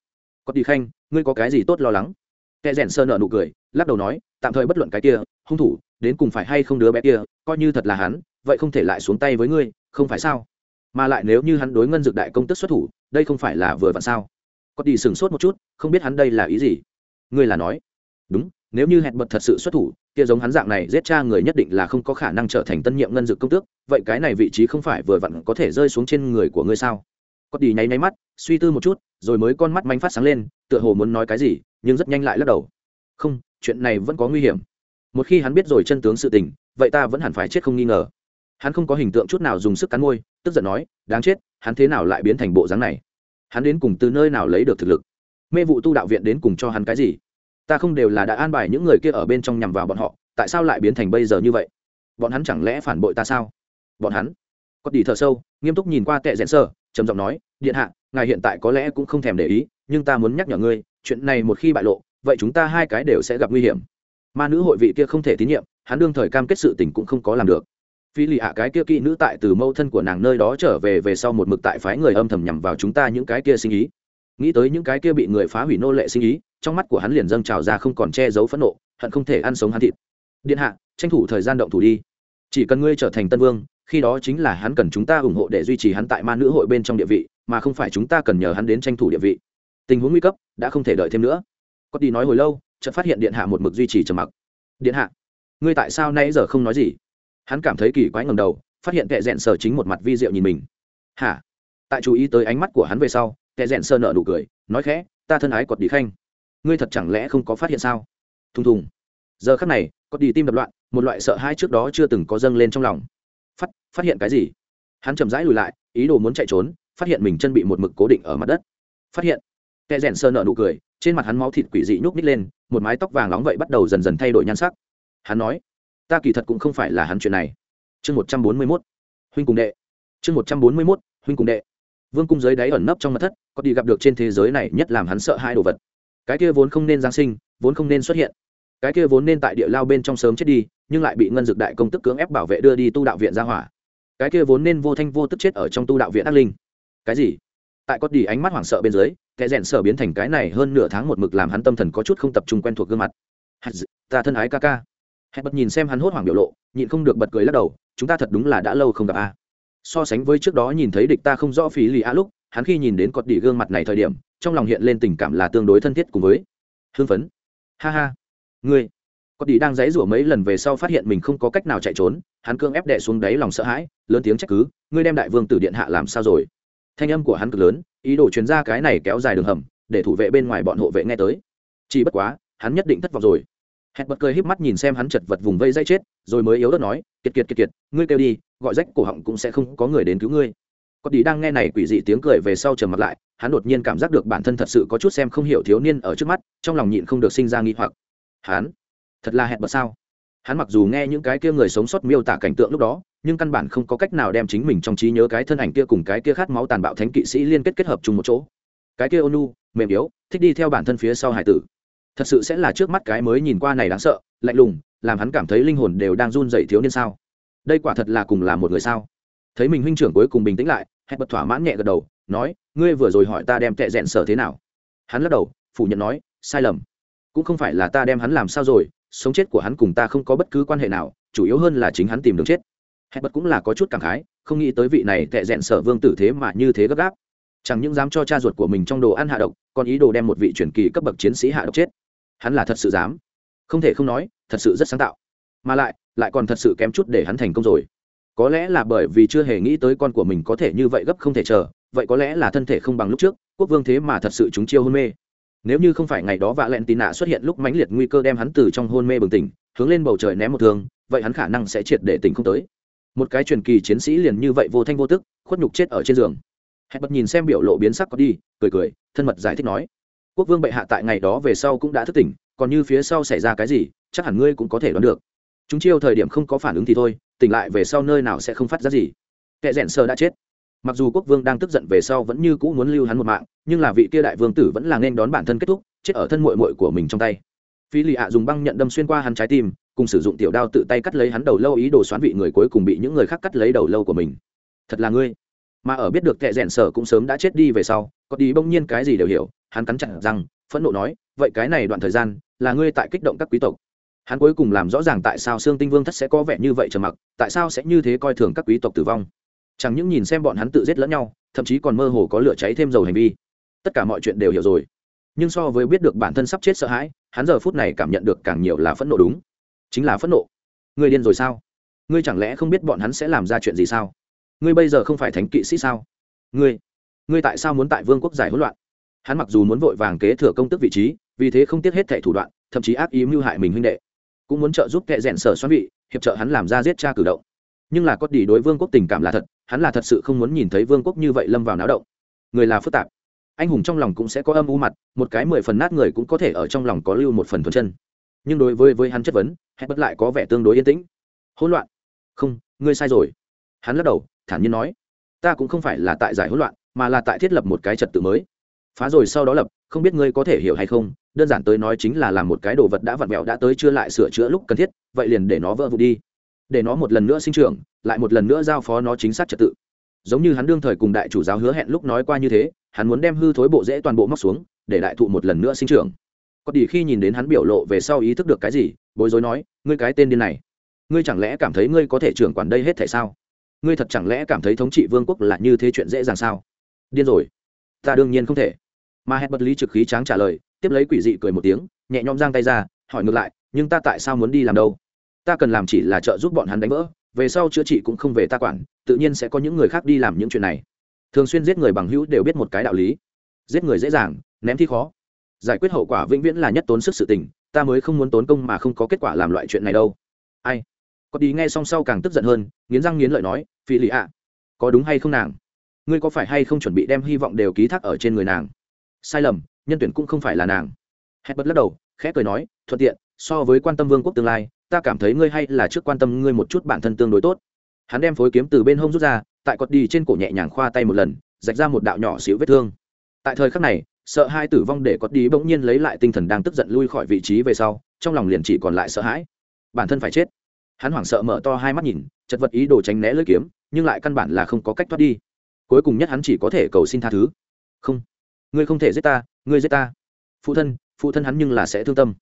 Có đi khanh, ngươi có cái gì tốt lo lắng? Kẻ rèn sơ nợ nụ cười, lắc đầu nói, tạm thời bất luận cái kia, hung thủ, đến cùng phải hay không đứa bé kia, coi như thật là hắn, vậy không thể lại xuống tay với ngươi, không phải sao? Mà lại nếu như hắn đối ngân dược đại công tức xuất thủ, đây không phải là vừa vặn sao? Có đi sửng sốt một chút, không biết hắn đây là ý gì ngươi là nói. Đúng, nếu như hẹn bật thật sự xuất thủ, kia giống hắn dạng này giết cha người nhất định là không có khả năng trở thành tân nhiệm ngân Dực công tước, vậy cái này vị trí không phải vừa vặn có thể rơi xuống trên người của ngươi sao? Có đi nháy nháy mắt, suy tư một chút, rồi mới con mắt manh phát sáng lên, tựa hồ muốn nói cái gì, nhưng rất nhanh lại lắc đầu. Không, chuyện này vẫn có nguy hiểm. Một khi hắn biết rồi chân tướng sự tình, vậy ta vẫn hẳn phải chết không nghi ngờ. Hắn không có hình tượng chút nào dùng sức cắn môi, tức giận nói, đáng chết, hắn thế nào lại biến thành bộ dáng này? Hắn đến cùng từ nơi nào lấy được thực lực? Mê vụ tu đạo viện đến cùng cho hắn cái gì? Ta không đều là đã an bài những người kia ở bên trong nhằm vào bọn họ, tại sao lại biến thành bây giờ như vậy? Bọn hắn chẳng lẽ phản bội ta sao? Bọn hắn? Có đi thở sâu, nghiêm túc nhìn qua tệ rẽn sơ, trầm giọng nói, điện hạ, ngài hiện tại có lẽ cũng không thèm để ý, nhưng ta muốn nhắc nhở ngươi, chuyện này một khi bại lộ, vậy chúng ta hai cái đều sẽ gặp nguy hiểm. Ma nữ hội vị kia không thể tín nhiệm, hắn đương thời cam kết sự tình cũng không có làm được. Phi lì hạ, cái kia kỹ nữ tại từ mâu thân của nàng nơi đó trở về về sau một mực tại phái người âm thầm nhằm vào chúng ta những cái kia sinh ý nghĩ tới những cái kia bị người phá hủy nô lệ sinh ý, trong mắt của hắn liền dâng trào ra không còn che giấu phẫn nộ, hận không thể ăn sống hắn thịt. Điện hạ, tranh thủ thời gian động thủ đi. Chỉ cần ngươi trở thành tân vương, khi đó chính là hắn cần chúng ta ủng hộ để duy trì hắn tại ma nữ hội bên trong địa vị, mà không phải chúng ta cần nhờ hắn đến tranh thủ địa vị. Tình huống nguy cấp, đã không thể đợi thêm nữa. Có đi nói hồi lâu, chợt phát hiện điện hạ một mực duy trì trầm mặc. Điện hạ, ngươi tại sao nay giờ không nói gì? Hắn cảm thấy kỳ quái ngầm đầu, phát hiện kệ rẽn sở chính một mặt vi diệu nhìn mình. Hả? Tại chú ý tới ánh mắt của hắn về sau tệ rẽn sơ nợ nụ cười, nói khẽ, ta thân ái cọt đi khanh. Ngươi thật chẳng lẽ không có phát hiện sao? Thùng thùng. Giờ khắc này, cọt đi tim đập loạn, một loại sợ hãi trước đó chưa từng có dâng lên trong lòng. Phát phát hiện cái gì? Hắn chậm rãi lùi lại, ý đồ muốn chạy trốn, phát hiện mình chân bị một mực cố định ở mặt đất. Phát hiện. Tệ rèn sơ nợ nụ cười, trên mặt hắn máu thịt quỷ dị nhúc nít lên, một mái tóc vàng nóng vậy bắt đầu dần dần thay đổi nhan sắc. Hắn nói, ta kỳ thật cũng không phải là hắn chuyện này. Chương một trăm bốn mươi mốt. Huynh cùng đệ. Chương một trăm bốn mươi mốt, huynh cùng đệ vương cung giới đáy ẩn nấp trong mặt thất, có đi gặp được trên thế giới này nhất làm hắn sợ hai đồ vật. Cái kia vốn không nên giáng sinh, vốn không nên xuất hiện. Cái kia vốn nên tại địa lao bên trong sớm chết đi, nhưng lại bị ngân dược đại công tức cưỡng ép bảo vệ đưa đi tu đạo viện ra hỏa. Cái kia vốn nên vô thanh vô tức chết ở trong tu đạo viện ác linh. Cái gì? Tại có đi ánh mắt hoảng sợ bên dưới, kẻ rèn sở biến thành cái này hơn nửa tháng một mực làm hắn tâm thần có chút không tập trung quen thuộc gương mặt. Ta thân ái ca ca. Hẹn bật nhìn xem hắn hốt hoảng biểu lộ, nhịn không được bật cười lắc đầu, chúng ta thật đúng là đã lâu không gặp a so sánh với trước đó nhìn thấy địch ta không rõ phí lì a lúc, hắn khi nhìn đến cọt đỉ gương mặt này thời điểm, trong lòng hiện lên tình cảm là tương đối thân thiết cùng với hương phấn. Ha ha. Ngươi. Cọt đỉ đang dãy rủa mấy lần về sau phát hiện mình không có cách nào chạy trốn, hắn cương ép đẻ xuống đáy lòng sợ hãi, lớn tiếng trách cứ, ngươi đem đại vương tử điện hạ làm sao rồi? Thanh âm của hắn cực lớn, ý đồ chuyến ra cái này kéo dài đường hầm, để thủ vệ bên ngoài bọn hộ vệ nghe tới. Chỉ bất quá, hắn nhất định thất vọng rồi. Hẹn bật cười híp mắt nhìn xem hắn chật vật vùng vây dây chết, rồi mới yếu đất nói, kiệt kiệt kiệt kiệt, ngươi kêu đi gọi rách cổ họng cũng sẽ không có người đến cứu ngươi. Có tí đang nghe này quỷ dị tiếng cười về sau trầm mặt lại, hắn đột nhiên cảm giác được bản thân thật sự có chút xem không hiểu thiếu niên ở trước mắt, trong lòng nhịn không được sinh ra nghi hoặc. Hắn? Thật là hẹn bật sao? Hắn mặc dù nghe những cái kia người sống sót miêu tả cảnh tượng lúc đó, nhưng căn bản không có cách nào đem chính mình trong trí nhớ cái thân ảnh kia cùng cái kia khát máu tàn bạo thánh kỵ sĩ liên kết kết hợp chung một chỗ. Cái kia ônu, mềm yếu, thích đi theo bản thân phía sau hải tử. Thật sự sẽ là trước mắt cái mới nhìn qua này đáng sợ, lạnh lùng, làm hắn cảm thấy linh hồn đều đang run dậy thiếu niên sao? Đây quả thật là cùng là một người sao? Thấy mình huynh trưởng cuối cùng bình tĩnh lại, hẹn bật thỏa mãn nhẹ gật đầu, nói, ngươi vừa rồi hỏi ta đem tệ rẽn sở thế nào? Hắn lắc đầu, phủ nhận nói, sai lầm. Cũng không phải là ta đem hắn làm sao rồi, sống chết của hắn cùng ta không có bất cứ quan hệ nào, chủ yếu hơn là chính hắn tìm đường chết. Hẹn bật cũng là có chút cảm khái, không nghĩ tới vị này tệ rẽn sở vương tử thế mà như thế gấp gáp. Chẳng những dám cho cha ruột của mình trong đồ ăn hạ độc, còn ý đồ đem một vị truyền kỳ cấp bậc chiến sĩ hạ độc chết. Hắn là thật sự dám. Không thể không nói, thật sự rất sáng tạo. Mà lại lại còn thật sự kém chút để hắn thành công rồi. Có lẽ là bởi vì chưa hề nghĩ tới con của mình có thể như vậy gấp không thể chờ, vậy có lẽ là thân thể không bằng lúc trước, quốc vương thế mà thật sự chúng chiêu hôn mê. Nếu như không phải ngày đó vạ lẹn tì nạ xuất hiện lúc mãnh liệt nguy cơ đem hắn từ trong hôn mê bừng tỉnh, hướng lên bầu trời ném một thương, vậy hắn khả năng sẽ triệt để tỉnh không tới. Một cái truyền kỳ chiến sĩ liền như vậy vô thanh vô tức, khuất nhục chết ở trên giường. Hẹn bật nhìn xem biểu lộ biến sắc có đi, cười cười, thân mật giải thích nói, quốc vương bệ hạ tại ngày đó về sau cũng đã thức tỉnh, còn như phía sau xảy ra cái gì, chắc hẳn ngươi cũng có thể đoán được chúng chiêu thời điểm không có phản ứng thì thôi, tỉnh lại về sau nơi nào sẽ không phát ra gì. Kẻ rẽn sơ đã chết. Mặc dù quốc vương đang tức giận về sau vẫn như cũ muốn lưu hắn một mạng, nhưng là vị kia đại vương tử vẫn là nên đón bản thân kết thúc, chết ở thân mội mội của mình trong tay. Phi lì ạ dùng băng nhận đâm xuyên qua hắn trái tim, cùng sử dụng tiểu đao tự tay cắt lấy hắn đầu lâu ý đồ xoán vị người cuối cùng bị những người khác cắt lấy đầu lâu của mình. Thật là ngươi. Mà ở biết được kẻ rẽn sở cũng sớm đã chết đi về sau, có đi bỗng nhiên cái gì đều hiểu, hắn cắn chặt rằng phẫn nộ nói, vậy cái này đoạn thời gian là ngươi tại kích động các quý tộc hắn cuối cùng làm rõ ràng tại sao xương tinh vương thất sẽ có vẻ như vậy trầm mặc, tại sao sẽ như thế coi thường các quý tộc tử vong. Chẳng những nhìn xem bọn hắn tự giết lẫn nhau, thậm chí còn mơ hồ có lửa cháy thêm dầu hành vi. Tất cả mọi chuyện đều hiểu rồi. Nhưng so với biết được bản thân sắp chết sợ hãi, hắn giờ phút này cảm nhận được càng nhiều là phẫn nộ đúng. Chính là phẫn nộ. Ngươi điên rồi sao? Ngươi chẳng lẽ không biết bọn hắn sẽ làm ra chuyện gì sao? Ngươi bây giờ không phải thánh kỵ sĩ sao? Ngươi ngươi tại sao muốn tại vương quốc giải hỗn loạn? Hắn mặc dù muốn vội vàng kế thừa công tức vị trí, vì thế không tiếc hết thẻ thủ đoạn, thậm chí ác ý mưu hại mình huynh đệ cũng muốn trợ giúp kệ rèn sở xoắn vị, hiệp trợ hắn làm ra giết cha cử động. Nhưng là có đi đối vương quốc tình cảm là thật, hắn là thật sự không muốn nhìn thấy vương quốc như vậy lâm vào náo động. Người là phức tạp. Anh hùng trong lòng cũng sẽ có âm u mặt, một cái mười phần nát người cũng có thể ở trong lòng có lưu một phần thuần chân. Nhưng đối với với hắn chất vấn hãy bất lại có vẻ tương đối yên tĩnh. Hỗn loạn. Không, ngươi sai rồi. Hắn lắc đầu, thản nhiên nói. Ta cũng không phải là tại giải hỗn loạn, mà là tại thiết lập một cái trật tự mới. Phá rồi sau đó lập không biết ngươi có thể hiểu hay không, đơn giản tới nói chính là làm một cái đồ vật đã vặn vẹo đã tới chưa lại sửa chữa lúc cần thiết, vậy liền để nó vỡ vụt đi. Để nó một lần nữa sinh trưởng, lại một lần nữa giao phó nó chính xác trật tự. Giống như hắn đương thời cùng đại chủ giáo hứa hẹn lúc nói qua như thế, hắn muốn đem hư thối bộ rễ toàn bộ móc xuống, để đại thụ một lần nữa sinh trưởng. Có đi khi nhìn đến hắn biểu lộ về sau ý thức được cái gì, bối rối nói, ngươi cái tên điên này, ngươi chẳng lẽ cảm thấy ngươi có thể trưởng quản đây hết thể sao? Ngươi thật chẳng lẽ cảm thấy thống trị vương quốc là như thế chuyện dễ dàng sao? Điên rồi, ta đương nhiên không thể mà hẹn bật lý trực khí tráng trả lời, tiếp lấy quỷ dị cười một tiếng, nhẹ nhõm giang tay ra, hỏi ngược lại, nhưng ta tại sao muốn đi làm đâu? Ta cần làm chỉ là trợ giúp bọn hắn đánh vỡ, về sau chữa trị cũng không về ta quản, tự nhiên sẽ có những người khác đi làm những chuyện này. Thường xuyên giết người bằng hữu đều biết một cái đạo lý. Giết người dễ dàng, ném thi khó. Giải quyết hậu quả vĩnh viễn là nhất tốn sức sự tình, ta mới không muốn tốn công mà không có kết quả làm loại chuyện này đâu. Ai? Có đi nghe xong sau càng tức giận hơn, nghiến răng nghiến lợi nói, phi lì ạ, có đúng hay không nàng? Ngươi có phải hay không chuẩn bị đem hy vọng đều ký thác ở trên người nàng? Sai lầm, nhân tuyển cũng không phải là nàng. Hét bất lắc đầu, khẽ cười nói, thuận tiện, so với quan tâm vương quốc tương lai, ta cảm thấy ngươi hay là trước quan tâm ngươi một chút bản thân tương đối tốt. Hắn đem phối kiếm từ bên hông rút ra, tại cọt đi trên cổ nhẹ nhàng khoa tay một lần, rạch ra một đạo nhỏ xíu vết thương. Tại thời khắc này, sợ hai tử vong để cọt đi bỗng nhiên lấy lại tinh thần đang tức giận lui khỏi vị trí về sau, trong lòng liền chỉ còn lại sợ hãi. Bản thân phải chết. Hắn hoảng sợ mở to hai mắt nhìn, chật vật ý đồ tránh né lưỡi kiếm, nhưng lại căn bản là không có cách thoát đi. Cuối cùng nhất hắn chỉ có thể cầu xin tha thứ. Không ngươi không thể giết ta, ngươi giết ta. Phụ thân phụ thân hắn nhưng là sẽ thương tâm.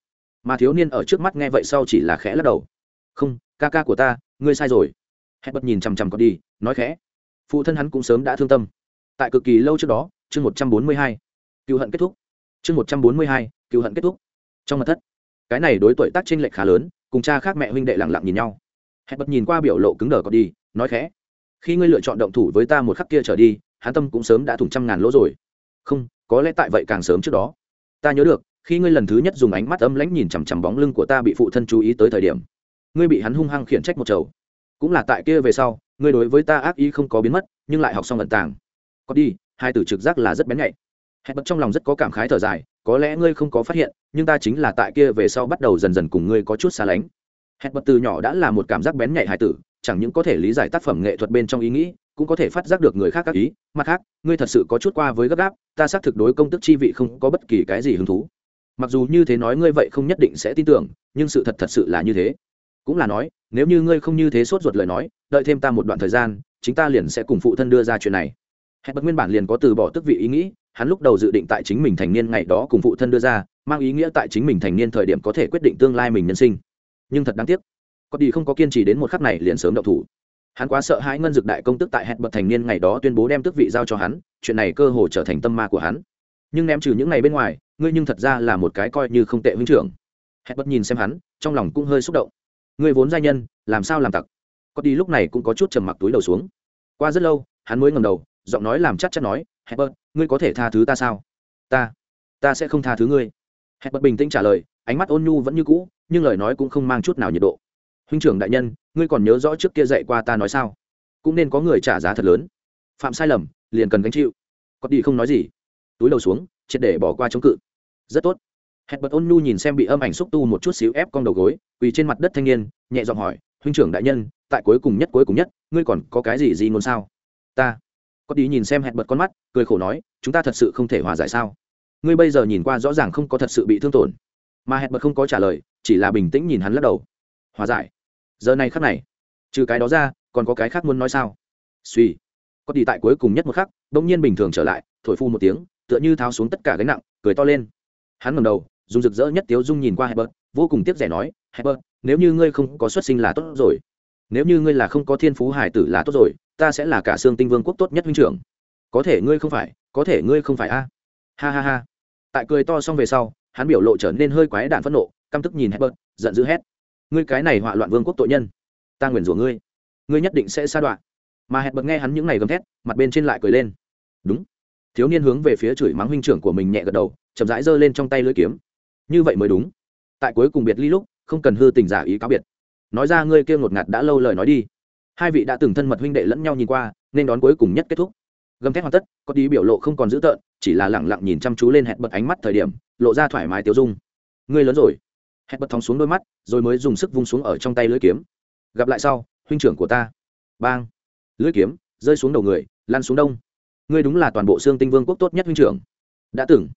Mà thiếu niên ở trước mắt nghe vậy sau chỉ là khẽ lắc đầu. Không, ca ca của ta, ngươi sai rồi. Hẹn bật nhìn chằm chằm có đi, nói khẽ. Phụ thân hắn cũng sớm đã thương tâm. Tại cực kỳ lâu trước đó, chương một trăm bốn mươi hai, cựu hận kết thúc. Chương một trăm bốn mươi hai, cựu hận kết thúc. Trong mặt thất, cái này đối tuổi tác t r ê n lệch khá lớn, cùng cha khác mẹ huynh đệ lặng lặng nhìn nhau. Hẹn bật nhìn qua biểu lộ cứng đờ có đi, nói khẽ. Khi ngươi lựa chọn động thủ với ta một khắc kia trở đi, hắn tâm cũng sớm đã thủng trăm ngàn lỗ rồi. Không có lẽ tại vậy càng sớm trước đó. Ta nhớ được, khi ngươi lần thứ nhất dùng ánh mắt âm lãnh nhìn chằm chằm bóng lưng của ta bị phụ thân chú ý tới thời điểm, ngươi bị hắn hung hăng khiển trách một chầu. Cũng là tại kia về sau, ngươi đối với ta ác ý không có biến mất, nhưng lại học xong ẩn tàng. Có đi, hai từ trực giác là rất bén nhạy. Hẹn bật trong lòng rất có cảm khái thở dài, có lẽ ngươi không có phát hiện, nhưng ta chính là tại kia về sau bắt đầu dần dần cùng ngươi có chút xa lánh. Hẹn bật từ nhỏ đã là một cảm giác bén nhạy hài tử, chẳng những có thể lý giải tác phẩm nghệ thuật bên trong ý nghĩ cũng có thể phát giác được người khác các ý. Mặt khác, ngươi thật sự có chút qua với gấp gáp, ta xác thực đối công tức chi vị không có bất kỳ cái gì hứng thú. Mặc dù như thế nói ngươi vậy không nhất định sẽ tin tưởng, nhưng sự thật thật sự là như thế. Cũng là nói, nếu như ngươi không như thế sốt ruột lời nói, đợi thêm ta một đoạn thời gian, chính ta liền sẽ cùng phụ thân đưa ra chuyện này. Hẹn bật nguyên bản liền có từ bỏ tức vị ý nghĩ, hắn lúc đầu dự định tại chính mình thành niên ngày đó cùng phụ thân đưa ra, mang ý nghĩa tại chính mình thành niên thời điểm có thể quyết định tương lai mình nhân sinh. Nhưng thật đáng tiếc có đi không có kiên trì đến một khắc này liền sớm đậu thủ hắn quá sợ hãi ngân dực đại công tức tại hẹn bậc thành niên ngày đó tuyên bố đem tước vị giao cho hắn, chuyện này cơ hồ trở thành tâm ma của hắn. Nhưng ném trừ những ngày bên ngoài, ngươi nhưng thật ra là một cái coi như không tệ huynh trưởng. Hẹn bật nhìn xem hắn, trong lòng cũng hơi xúc động. Ngươi vốn gia nhân, làm sao làm tặc? Có đi lúc này cũng có chút trầm mặc túi đầu xuống. Qua rất lâu, hắn mới ngầm đầu, giọng nói làm chắc chắn nói, hẹn bật, ngươi có thể tha thứ ta sao? Ta ta sẽ không tha thứ ngươi. Hẹn bật bình tĩnh trả lời, ánh mắt ôn nhu vẫn như cũ, nhưng lời nói cũng không mang chút nào nhiệt độ. Huynh trưởng đại nhân ngươi còn nhớ rõ trước kia dạy qua ta nói sao? Cũng nên có người trả giá thật lớn. Phạm sai lầm, liền cần gánh chịu. Có đi không nói gì. Túi đầu xuống, triệt để bỏ qua chống cự. Rất tốt. Hẹn bật ôn nhu nhìn xem bị âm ảnh xúc tu một chút xíu ép con đầu gối, quỳ trên mặt đất thanh niên, nhẹ giọng hỏi, huynh trưởng đại nhân, tại cuối cùng nhất, cuối cùng nhất, ngươi còn có cái gì gì ngôn sao? Ta. Có đi nhìn xem hẹn bật con mắt, cười khổ nói, chúng ta thật sự không thể hòa giải sao? Ngươi bây giờ nhìn qua rõ ràng không có thật sự bị thương tổn. Mà hẹn bật không có trả lời, chỉ là bình tĩnh nhìn hắn lắc đầu. Hòa giải? Giờ này khắc này trừ cái đó ra còn có cái khác muốn nói sao suy có đi tại cuối cùng nhất một khắc bỗng nhiên bình thường trở lại thổi phu một tiếng tựa như tháo xuống tất cả gánh nặng cười to lên hắn ngầm đầu dùng rực rỡ nhất tiếu dung nhìn qua Herbert, vô cùng tiếc rẻ nói, "Herbert, nếu như ngươi không có xuất sinh là tốt rồi. Nếu như ngươi là không có thiên phú hải tử là tốt rồi, ta sẽ là cả xương tinh vương quốc tốt nhất huynh trưởng. Có thể ngươi không phải, có thể ngươi không phải a." Ha ha ha. Tại cười to xong về sau, hắn biểu lộ trở nên hơi quái đản phẫn nộ, căm tức nhìn Herbert, giận dữ hét: "Ngươi cái này họa loạn vương quốc tội nhân, ta nguyền rủa ngươi, ngươi nhất định sẽ sa đoạn." Mà hẹn bật nghe hắn những này gầm thét, mặt bên trên lại cười lên. "Đúng." Thiếu niên hướng về phía chửi mắng huynh trưởng của mình nhẹ gật đầu, chậm rãi giơ lên trong tay lưỡi kiếm. Như vậy mới đúng. Tại cuối cùng biệt ly lúc không cần hư tình giả ý cáo biệt. Nói ra ngươi kia ngột ngạt đã lâu lời nói đi. Hai vị đã từng thân mật huynh đệ lẫn nhau nhìn qua nên đón cuối cùng nhất kết thúc. Gầm thét hoàn tất có tí biểu lộ không còn dữ tợn chỉ là lẳng lặng nhìn chăm chú lên hẹn bật ánh mắt thời điểm lộ ra thoải mái tiêu dung. Ngươi lớn rồi hẹn bật thòng xuống đôi mắt, rồi mới dùng sức vung xuống ở trong tay lưỡi kiếm. Gặp lại sau, huynh trưởng của ta. Bang. Lưỡi kiếm, rơi xuống đầu người lan xuống đông. Ngươi đúng là toàn bộ xương tinh vương quốc tốt nhất huynh trưởng. Đã từng.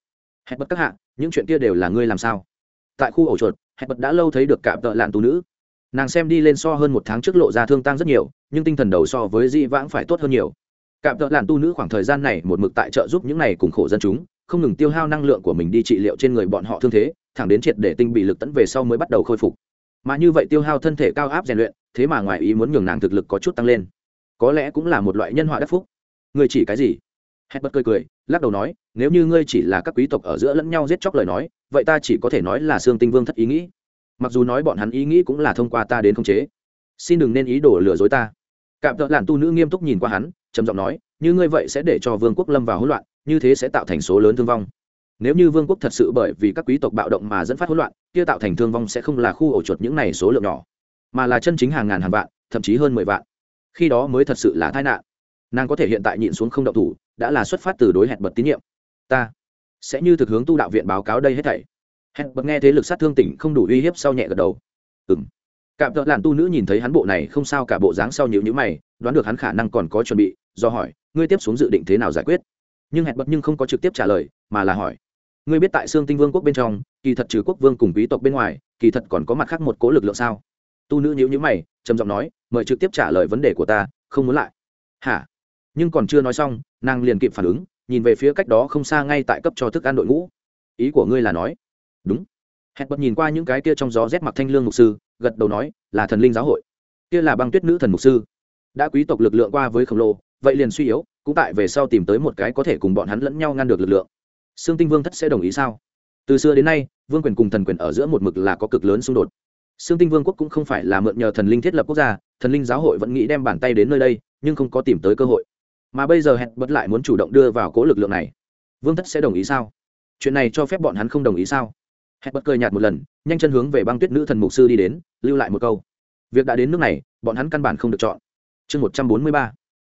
Hẹn bật các hạ, những chuyện kia đều là ngươi làm sao? Tại khu ổ chuột, hẹn bật đã lâu thấy được cạm tợ lạn tú nữ. Nàng xem đi lên so hơn một tháng trước lộ ra thương tăng rất nhiều, nhưng tinh thần đầu so với dĩ vãng phải tốt hơn nhiều. Cạm tợ lạn tu nữ khoảng thời gian này một mực tại trợ giúp những này cùng khổ dân chúng, không ngừng tiêu hao năng lượng của mình đi trị liệu trên người bọn họ thương thế thẳng đến triệt để tinh bị lực tấn về sau mới bắt đầu khôi phục. Mà như vậy tiêu hao thân thể cao áp rèn luyện, thế mà ngoài ý muốn nhường nàng thực lực có chút tăng lên. Có lẽ cũng là một loại nhân họa đắc phúc. Người chỉ cái gì? Hết bất cười cười, lắc đầu nói, nếu như ngươi chỉ là các quý tộc ở giữa lẫn nhau giết chóc lời nói, vậy ta chỉ có thể nói là xương tinh vương thất ý nghĩ. Mặc dù nói bọn hắn ý nghĩ cũng là thông qua ta đến khống chế. Xin đừng nên ý đồ lừa dối ta. Cạm tợ làn tu nữ nghiêm túc nhìn qua hắn, trầm giọng nói, như ngươi vậy sẽ để cho vương quốc lâm vào hỗn loạn, như thế sẽ tạo thành số lớn thương vong nếu như vương quốc thật sự bởi vì các quý tộc bạo động mà dẫn phát hỗn loạn, kia tạo thành thương vong sẽ không là khu ổ chuột những này số lượng nhỏ, mà là chân chính hàng ngàn hàng vạn, thậm chí hơn mười vạn. Khi đó mới thật sự là tai nạn. Nàng có thể hiện tại nhịn xuống không động thủ, đã là xuất phát từ đối hẹn bật tín nhiệm. Ta sẽ như thực hướng tu đạo viện báo cáo đây hết thảy. Hẹn bật nghe thế lực sát thương tỉnh không đủ uy hiếp sau nhẹ gật đầu. Ừng cạm tợ làn tu nữ nhìn thấy hắn bộ này không sao cả bộ dáng sau nhịu nhữ mày, đoán được hắn khả năng còn có chuẩn bị, do hỏi, ngươi tiếp xuống dự định thế nào giải quyết? Nhưng hẹn bật nhưng không có trực tiếp trả lời, mà là hỏi ngươi biết tại xương tinh vương quốc bên trong, kỳ thật trừ quốc vương cùng quý tộc bên ngoài, kỳ thật còn có mặt khác một cố lực lượng sao? Tu nữ nhữ nhữ mày, trầm giọng nói, mời trực tiếp trả lời vấn đề của ta, không muốn lại. Hả? Nhưng còn chưa nói xong, nàng liền kịp phản ứng, nhìn về phía cách đó không xa ngay tại cấp cho thức ăn đội ngũ. Ý của ngươi là nói? Đúng. Hẹn bật nhìn qua những cái kia trong gió rét mặc thanh lương mục sư, gật đầu nói, là thần linh giáo hội. Kia là băng tuyết nữ thần mục sư. Đã quý tộc lực lượng qua với khổng lồ, vậy liền suy yếu, cũng tại về sau tìm tới một cái có thể cùng bọn hắn lẫn nhau ngăn được lực lượng sương tinh vương thất sẽ đồng ý sao? Từ xưa đến nay, vương quyền cùng thần quyền ở giữa một mực là có cực lớn xung đột. Sương tinh vương quốc cũng không phải là mượn nhờ thần linh thiết lập quốc gia, thần linh giáo hội vẫn nghĩ đem bàn tay đến nơi đây, nhưng không có tìm tới cơ hội. Mà bây giờ hẹn bất lại muốn chủ động đưa vào cố lực lượng này. Vương thất sẽ đồng ý sao? Chuyện này cho phép bọn hắn không đồng ý sao? Hẹn bất cười nhạt một lần, nhanh chân hướng về băng tuyết nữ thần mục sư đi đến, lưu lại một câu. Việc đã đến nước này, bọn hắn căn bản không được chọn. Chương một trăm bốn mươi ba.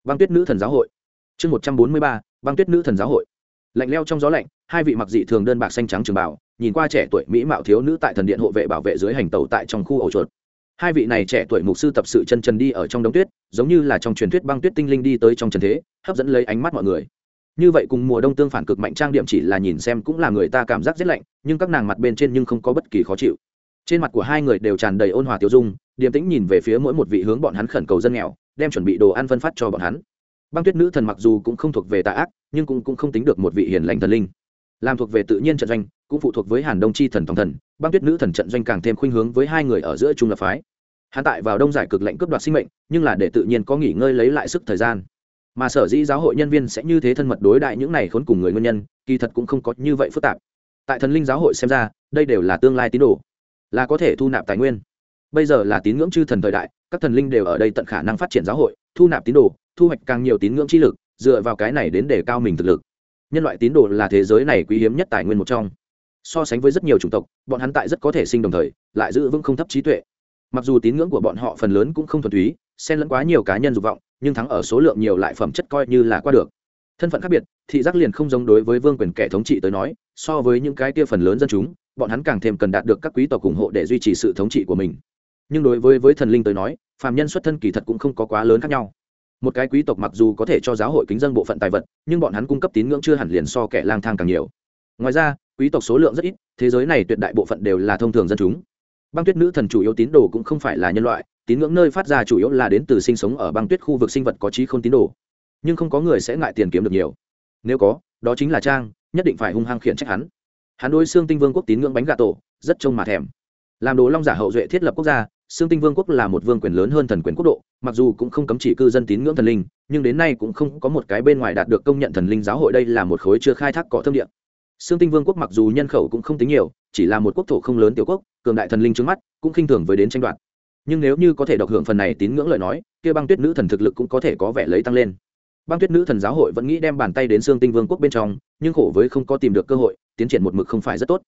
Băng tuyết nữ thần giáo hội. Chương một trăm bốn mươi ba. Băng tuyết nữ thần giáo hội lạnh leo trong gió lạnh, hai vị mặc dị thường đơn bạc xanh trắng trường bảo nhìn qua trẻ tuổi mỹ mạo thiếu nữ tại thần điện hộ vệ bảo vệ dưới hành tàu tại trong khu ổ chuột. Hai vị này trẻ tuổi mục sư tập sự chân trần đi ở trong đống tuyết, giống như là trong truyền thuyết băng tuyết tinh linh đi tới trong trần thế, hấp dẫn lấy ánh mắt mọi người. Như vậy cùng mùa đông tương phản cực mạnh trang điểm chỉ là nhìn xem cũng là người ta cảm giác rét lạnh, nhưng các nàng mặt bên trên nhưng không có bất kỳ khó chịu. Trên mặt của hai người đều tràn đầy ôn hòa tiêu dung, điềm tĩnh nhìn về phía mỗi một vị hướng bọn hắn khẩn cầu dân nghèo, đem chuẩn bị đồ ăn phân phát cho bọn hắn băng tuyết nữ thần mặc dù cũng không thuộc về tà ác nhưng cũng, cũng không tính được một vị hiền lành thần linh. Làm thuộc về tự nhiên trận doanh cũng phụ thuộc với hàn đông chi thần thòng thần băng tuyết nữ thần trận doanh càng thêm khuynh hướng với hai người ở giữa trung lập phái. Hắn tại vào đông giải cực lệnh cướp đoạt sinh mệnh nhưng là để tự nhiên có nghỉ ngơi lấy lại sức thời gian. Mà sở dĩ giáo hội nhân viên sẽ như thế thân mật đối đại những này khốn cùng người nguyên nhân kỳ thật cũng không có như vậy phức tạp. Tại thần linh giáo hội xem ra đây đều là tương lai tín đồ là có thể thu nạp tài nguyên. Bây giờ là tín ngưỡng chư thần thời đại các thần linh đều ở đây tận khả năng phát triển giáo hội thu nạp tín đồ, thu hoạch càng nhiều tín ngưỡng chi lực, dựa vào cái này đến để cao mình thực lực. Nhân loại tín đồ là thế giới này quý hiếm nhất tài nguyên một trong. So sánh với rất nhiều chủng tộc, bọn hắn tại rất có thể sinh đồng thời, lại giữ vững không thấp trí tuệ. Mặc dù tín ngưỡng của bọn họ phần lớn cũng không thuần túy, xen lẫn quá nhiều cá nhân dục vọng, nhưng thắng ở số lượng nhiều lại phẩm chất coi như là qua được. Thân phận khác biệt, thị giác liền không giống đối với vương quyền kẻ thống trị tới nói, so với những cái tia phần lớn dân chúng, bọn hắn càng thêm cần đạt được các quý tộc ủng hộ để duy trì sự thống trị của mình. Nhưng đối với với thần linh tới nói phàm nhân xuất thân kỳ thật cũng không có quá lớn khác nhau. Một cái quý tộc mặc dù có thể cho giáo hội kính dân bộ phận tài vật, nhưng bọn hắn cung cấp tín ngưỡng chưa hẳn liền so kẻ lang thang càng nhiều. Ngoài ra, quý tộc số lượng rất ít, thế giới này tuyệt đại bộ phận đều là thông thường dân chúng. Băng tuyết nữ thần chủ yếu tín đồ cũng không phải là nhân loại, tín ngưỡng nơi phát ra chủ yếu là đến từ sinh sống ở băng tuyết khu vực sinh vật có trí không tín đồ. Nhưng không có người sẽ ngại tiền kiếm được nhiều. Nếu có, đó chính là trang, nhất định phải hung hăng khiển trách hắn. Hắn đối xương tinh vương quốc tín ngưỡng bánh gà tổ, rất trông mà thèm. Làm đồ long giả hậu duệ thiết lập quốc gia xương tinh vương quốc là một vương quyền lớn hơn thần quyền quốc độ, mặc dù cũng không cấm chỉ cư dân tín ngưỡng thần linh, nhưng đến nay cũng không có một cái bên ngoài đạt được công nhận thần linh giáo hội đây là một khối chưa khai thác cỏ thâm địa. Xương tinh vương quốc mặc dù nhân khẩu cũng không tính nhiều, chỉ là một quốc thổ không lớn tiểu quốc, cường đại thần linh trước mắt, cũng khinh thường với đến tranh đoạt. Nhưng nếu như có thể độc hưởng phần này tín ngưỡng lời nói, kia băng tuyết nữ thần thực lực cũng có thể có vẻ lấy tăng lên. Băng tuyết nữ thần giáo hội vẫn nghĩ đem bàn tay đến xương tinh vương quốc bên trong, nhưng khổ với không có tìm được cơ hội, tiến triển một mực không phải rất tốt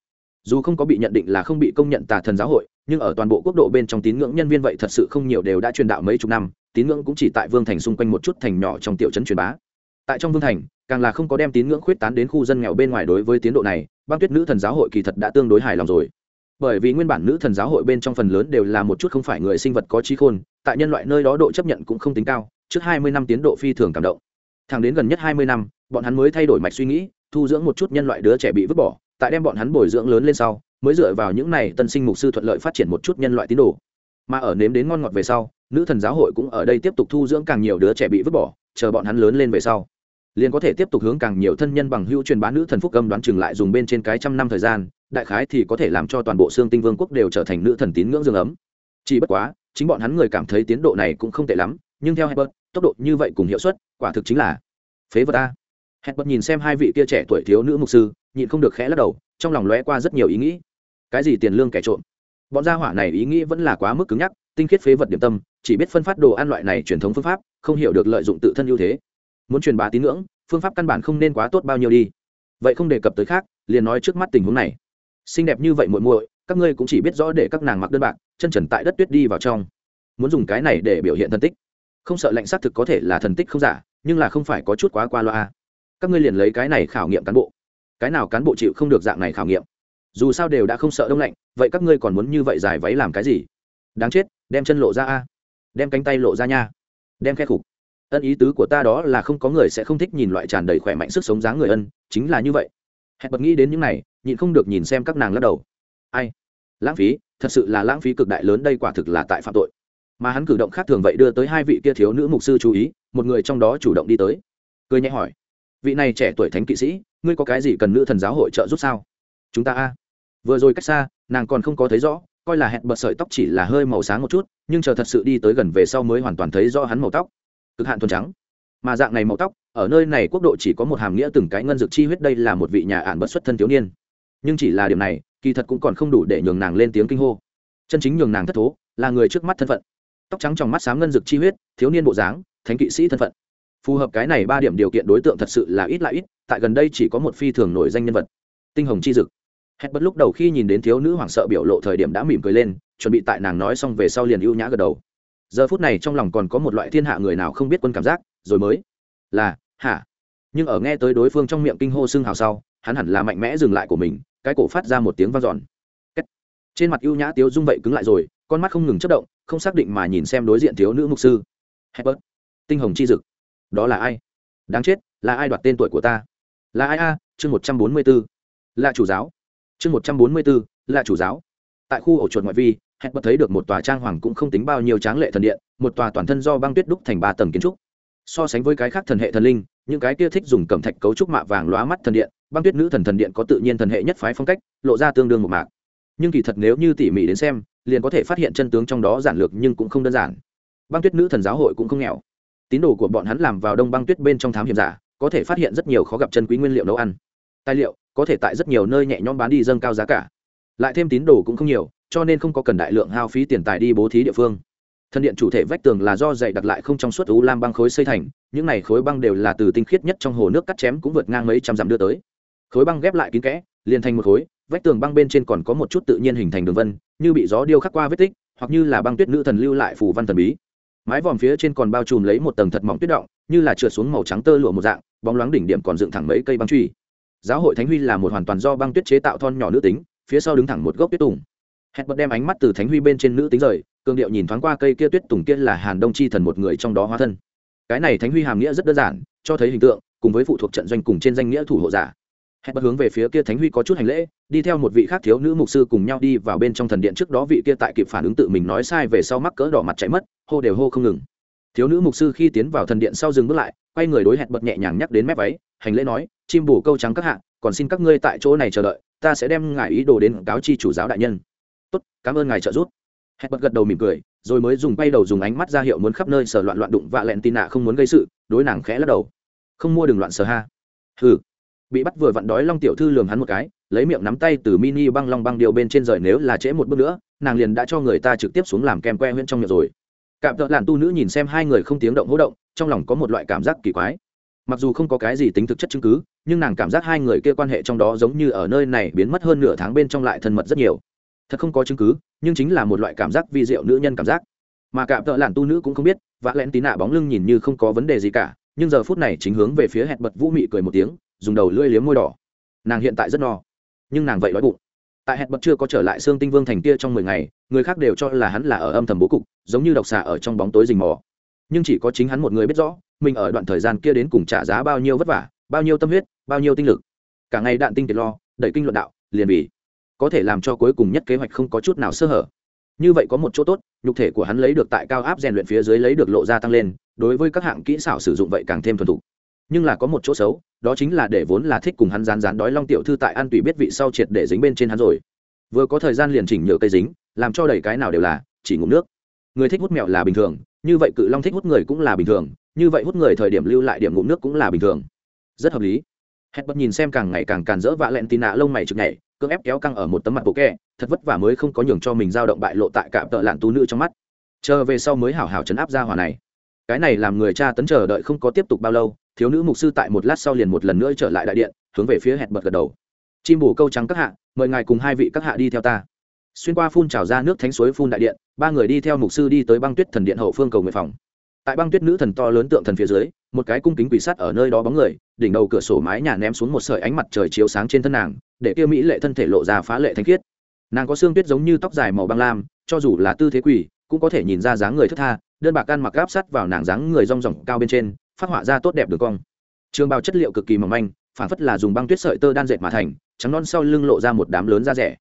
dù không có bị nhận định là không bị công nhận tà thần giáo hội, nhưng ở toàn bộ quốc độ bên trong tín ngưỡng nhân viên vậy thật sự không nhiều đều đã truyền đạo mấy chục năm, tín ngưỡng cũng chỉ tại vương thành xung quanh một chút thành nhỏ trong tiểu trấn truyền bá. Tại trong vương thành, càng là không có đem tín ngưỡng khuyết tán đến khu dân nghèo bên ngoài đối với tiến độ này, băng tuyết nữ thần giáo hội kỳ thật đã tương đối hài lòng rồi. Bởi vì nguyên bản nữ thần giáo hội bên trong phần lớn đều là một chút không phải người sinh vật có trí khôn, tại nhân loại nơi đó độ chấp nhận cũng không tính cao, trước hai mươi năm tiến độ phi thường cảm động. Thẳng đến gần nhất hai mươi năm, bọn hắn mới thay đổi mạch suy nghĩ, thu dưỡng một chút nhân loại đứa trẻ bị vứt bỏ tại đem bọn hắn bồi dưỡng lớn lên sau mới dựa vào những này tân sinh mục sư thuận lợi phát triển một chút nhân loại tín đồ. Mà ở nếm đến ngon ngọt về sau nữ thần giáo hội cũng ở đây tiếp tục thu dưỡng càng nhiều đứa trẻ bị vứt bỏ chờ bọn hắn lớn lên về sau. Liền có thể tiếp tục hướng càng nhiều thân nhân bằng hữu truyền bá nữ thần phúc âm đoán chừng lại dùng bên trên cái trăm năm thời gian đại khái thì có thể làm cho toàn bộ xương tinh vương quốc đều trở thành nữ thần tín ngưỡng dương ấm. Chỉ bất quá chính bọn hắn người cảm thấy tiến độ này cũng không tệ lắm nhưng theo Herbert, tốc độ như vậy cùng hiệu suất quả thực chính là phế vật a. Hẹn bật nhìn xem hai vị kia trẻ tuổi thiếu nữ mục sư nhịn không được khẽ lắc đầu, trong lòng lóe qua rất nhiều ý nghĩ. Cái gì tiền lương kẻ trộm? Bọn gia hỏa này ý nghĩ vẫn là quá mức cứng nhắc, tinh khiết phế vật điểm tâm, chỉ biết phân phát đồ ăn loại này truyền thống phương pháp, không hiểu được lợi dụng tự thân ưu thế. Muốn truyền bá tín ngưỡng, phương pháp căn bản không nên quá tốt bao nhiêu đi. Vậy không đề cập tới khác, liền nói trước mắt tình huống này. Xinh đẹp như vậy muội muội, các ngươi cũng chỉ biết rõ để các nàng mặc đơn bạc, chân trần tại đất tuyết đi vào trong. Muốn dùng cái này để biểu hiện thần tích. Không sợ lạnh xác thực có thể là thần tích không giả, nhưng là không phải có chút quá qua loa. Các ngươi liền lấy cái này khảo nghiệm cán bộ cái nào cán bộ chịu không được dạng này khảo nghiệm? Dù sao đều đã không sợ đông lạnh, vậy các ngươi còn muốn như vậy dài váy làm cái gì? Đáng chết, đem chân lộ ra a. Đem cánh tay lộ ra nha. Đem khe khục. Ân ý tứ của ta đó là không có người sẽ không thích nhìn loại tràn đầy khỏe mạnh sức sống dáng người ân, chính là như vậy. Hẹn bật nghĩ đến những này, nhịn không được nhìn xem các nàng lắc đầu. Ai? Lãng phí, thật sự là lãng phí cực đại lớn, đây quả thực là tại phạm tội. Mà hắn cử động khác thường vậy đưa tới hai vị kia thiếu nữ mục sư chú ý, một người trong đó chủ động đi tới. Cười nhẹ hỏi, vị này trẻ tuổi thánh kỵ sĩ ngươi có cái gì cần nữ thần giáo hội trợ giúp sao? Chúng ta a. Vừa rồi cách xa, nàng còn không có thấy rõ, coi là hẹn bật sợi tóc chỉ là hơi màu sáng một chút, nhưng chờ thật sự đi tới gần về sau mới hoàn toàn thấy rõ hắn màu tóc. Cực hạn thuần trắng. Mà dạng này màu tóc, ở nơi này quốc độ chỉ có một hàm nghĩa từng cái ngân dược chi huyết đây là một vị nhà ạn bật xuất thân thiếu niên. Nhưng chỉ là điểm này, kỳ thật cũng còn không đủ để nhường nàng lên tiếng kinh hô. Chân chính nhường nàng thất thố, là người trước mắt thân phận. Tóc trắng trong mắt sáng ngân dược chi huyết, thiếu niên bộ dáng, thánh kỵ sĩ thân phận. Phù hợp cái này ba điểm điều kiện đối tượng thật sự là ít lại ít tại gần đây chỉ có một phi thường nổi danh nhân vật, tinh hồng chi dực. Hết bất lúc đầu khi nhìn đến thiếu nữ hoảng sợ biểu lộ thời điểm đã mỉm cười lên, chuẩn bị tại nàng nói xong về sau liền ưu nhã gật đầu. Giờ phút này trong lòng còn có một loại thiên hạ người nào không biết quân cảm giác, rồi mới là, hả? Nhưng ở nghe tới đối phương trong miệng kinh hô xưng hào sau, hắn hẳn là mạnh mẽ dừng lại của mình, cái cổ phát ra một tiếng vang dọn. Trên mặt ưu nhã tiếu dung vậy cứng lại rồi, con mắt không ngừng chất động, không xác định mà nhìn xem đối diện thiếu nữ mục sư. Hebert. tinh hồng chi dực. Đó là ai? Đáng chết, là ai đoạt tên tuổi của ta? Là ai a? Chương một trăm bốn mươi b ố là chủ giáo. Chương một trăm bốn mươi b ố là chủ giáo. Tại khu ổ chuột ngoại vi, hẹn bật thấy được một tòa trang hoàng cũng không tính bao nhiêu tráng lệ thần điện, một tòa toàn thân do băng tuyết đúc thành ba tầng kiến trúc. So sánh với cái khác thần hệ thần linh, những cái kia thích dùng cẩm thạch cấu trúc mạ vàng lóa mắt thần điện, băng tuyết nữ thần thần điện có tự nhiên thần hệ nhất phái phong cách, lộ ra tương đương một mạc. Nhưng kỳ thật nếu như tỉ mỉ đến xem, liền có thể phát hiện chân tướng trong đó giản lược nhưng cũng không đơn giản. Băng tuyết nữ thần giáo hội cũng không nghèo. Tín đồ của bọn hắn làm vào đông băng tuyết bên trong thám hiểm giả có thể phát hiện rất nhiều khó gặp chân quý nguyên liệu nấu ăn. Tài liệu có thể tại rất nhiều nơi nhẹ nhõm bán đi dâng cao giá cả. Lại thêm tín đồ cũng không nhiều, cho nên không có cần đại lượng hao phí tiền tài đi bố thí địa phương. Thân điện chủ thể vách tường là do dày đặt lại không trong suốt u lam băng khối xây thành, những này khối băng đều là từ tinh khiết nhất trong hồ nước cắt chém cũng vượt ngang mấy trăm dặm đưa tới. Khối băng ghép lại kín kẽ, liền thành một khối, vách tường băng bên trên còn có một chút tự nhiên hình thành đường vân, như bị gió điêu khắc qua vết tích, hoặc như là băng tuyết nữ thần lưu lại phù văn thần bí. Mái vòm phía trên còn bao trùm lấy một tầng thật mỏng tuyết động như là trượt xuống màu trắng tơ lụa một dạng, bóng loáng đỉnh điểm còn dựng thẳng mấy cây băng truy. Giáo hội thánh huy là một hoàn toàn do băng tuyết chế tạo thon nhỏ nữ tính, phía sau đứng thẳng một gốc tuyết tùng. Hẹn bật đem ánh mắt từ thánh huy bên trên nữ tính rời, cường điệu nhìn thoáng qua cây kia tuyết tùng kia là hàn đông chi thần một người trong đó hóa thân. Cái này thánh huy hàm nghĩa rất đơn giản, cho thấy hình tượng, cùng với phụ thuộc trận doanh cùng trên danh nghĩa thủ hộ giả. Hẹn bật hướng về phía kia thánh huy có chút hành lễ, đi theo một vị khác thiếu nữ mục sư cùng nhau đi vào bên trong thần điện trước đó vị kia tại kịp phản ứng tự mình nói sai về sau mắc cỡ đỏ mặt chạy mất, hô đều hô không ngừng thiếu nữ mục sư khi tiến vào thần điện sau dừng bước lại, quay người đối hẹn bật nhẹ nhàng nhắc đến mép váy, hành lễ nói, chim bù câu trắng các hạ, còn xin các ngươi tại chỗ này chờ đợi, ta sẽ đem ngài ý đồ đến cáo chi chủ giáo đại nhân. Tốt, cảm ơn ngài trợ giúp. Hẹn bật gật đầu mỉm cười, rồi mới dùng bay đầu dùng ánh mắt ra hiệu muốn khắp nơi sờ loạn loạn đụng vạ lẹn tin nạ không muốn gây sự, đối nàng khẽ lắc đầu. Không mua đừng loạn sờ ha. Hừ. Bị bắt vừa vặn đói long tiểu thư lường hắn một cái, lấy miệng nắm tay từ mini băng long băng điều bên trên rời nếu là trễ một bước nữa, nàng liền đã cho người ta trực tiếp xuống làm kem que huyễn trong miệng rồi cạm tợ làn tu nữ nhìn xem hai người không tiếng động hỗ động, trong lòng có một loại cảm giác kỳ quái. Mặc dù không có cái gì tính thực chất chứng cứ, nhưng nàng cảm giác hai người kia quan hệ trong đó giống như ở nơi này biến mất hơn nửa tháng bên trong lại thân mật rất nhiều. Thật không có chứng cứ, nhưng chính là một loại cảm giác vi diệu nữ nhân cảm giác. Mà cạm tợ làn tu nữ cũng không biết, vã lén tí nạ bóng lưng nhìn như không có vấn đề gì cả, nhưng giờ phút này chính hướng về phía hẹn bật vũ mị cười một tiếng, dùng đầu lưỡi liếm môi đỏ. Nàng hiện tại rất no, nhưng nàng vậy đói bụng tại hẹn bật chưa có trở lại xương tinh vương thành kia trong mười ngày, người khác đều cho là hắn là ở âm thầm bố cục, giống như độc xà ở trong bóng tối rình mò. Nhưng chỉ có chính hắn một người biết rõ, mình ở đoạn thời gian kia đến cùng trả giá bao nhiêu vất vả, bao nhiêu tâm huyết, bao nhiêu tinh lực. Cả ngày đạn tinh kiệt lo, đẩy kinh luận đạo, liền bỉ có thể làm cho cuối cùng nhất kế hoạch không có chút nào sơ hở. Như vậy có một chỗ tốt, nhục thể của hắn lấy được tại cao áp rèn luyện phía dưới lấy được lộ ra tăng lên, đối với các hạng kỹ xảo sử dụng vậy càng thêm thuần thục nhưng là có một chỗ xấu, đó chính là để vốn là thích cùng hắn rán rán đói long tiểu thư tại an tùy biết vị sau triệt để dính bên trên hắn rồi. Vừa có thời gian liền chỉnh nhựa cây dính, làm cho đầy cái nào đều là, chỉ ngủ nước. Người thích hút mèo là bình thường, như vậy cự long thích hút người cũng là bình thường, như vậy hút người thời điểm lưu lại điểm ngụm nước cũng là bình thường. Rất hợp lý. Hết bất nhìn xem càng ngày càng càn rỡ vạ lẹn tì nạ lông mày chực nhảy cưỡng ép kéo căng ở một tấm mặt bộ kẹ, thật vất vả mới không có nhường cho mình dao động bại lộ tại cạm tợ lạn tú nữ trong mắt. Chờ về sau mới hảo hảo chấn áp ra hỏa này. Cái này làm người cha tấn chờ đợi không có tiếp tục bao lâu thiếu nữ mục sư tại một lát sau liền một lần nữa trở lại đại điện, hướng về phía hẹn bật gật đầu. Chim bù câu trắng các hạ, mời ngài cùng hai vị các hạ đi theo ta. Xuyên qua phun trào ra nước thánh suối phun đại điện, ba người đi theo mục sư đi tới băng tuyết thần điện hậu phương cầu nguyện phòng. Tại băng tuyết nữ thần to lớn tượng thần phía dưới, một cái cung kính quỷ sắt ở nơi đó bóng người, đỉnh đầu cửa sổ mái nhà ném xuống một sợi ánh mặt trời chiếu sáng trên thân nàng, để kia mỹ lệ thân thể lộ ra phá lệ thanh khiết. Nàng có xương tuyết giống như tóc dài màu băng lam, cho dù là tư thế quỷ cũng có thể nhìn ra dáng người thất tha, đơn bạc ăn mặc gáp sắt vào nàng dáng người rong ròng cao bên trên phát họa ra tốt đẹp đường cong. Trường bào chất liệu cực kỳ mỏng manh, phản phất là dùng băng tuyết sợi tơ đan dệt mà thành, trắng non sau lưng lộ ra một đám lớn da rẻ.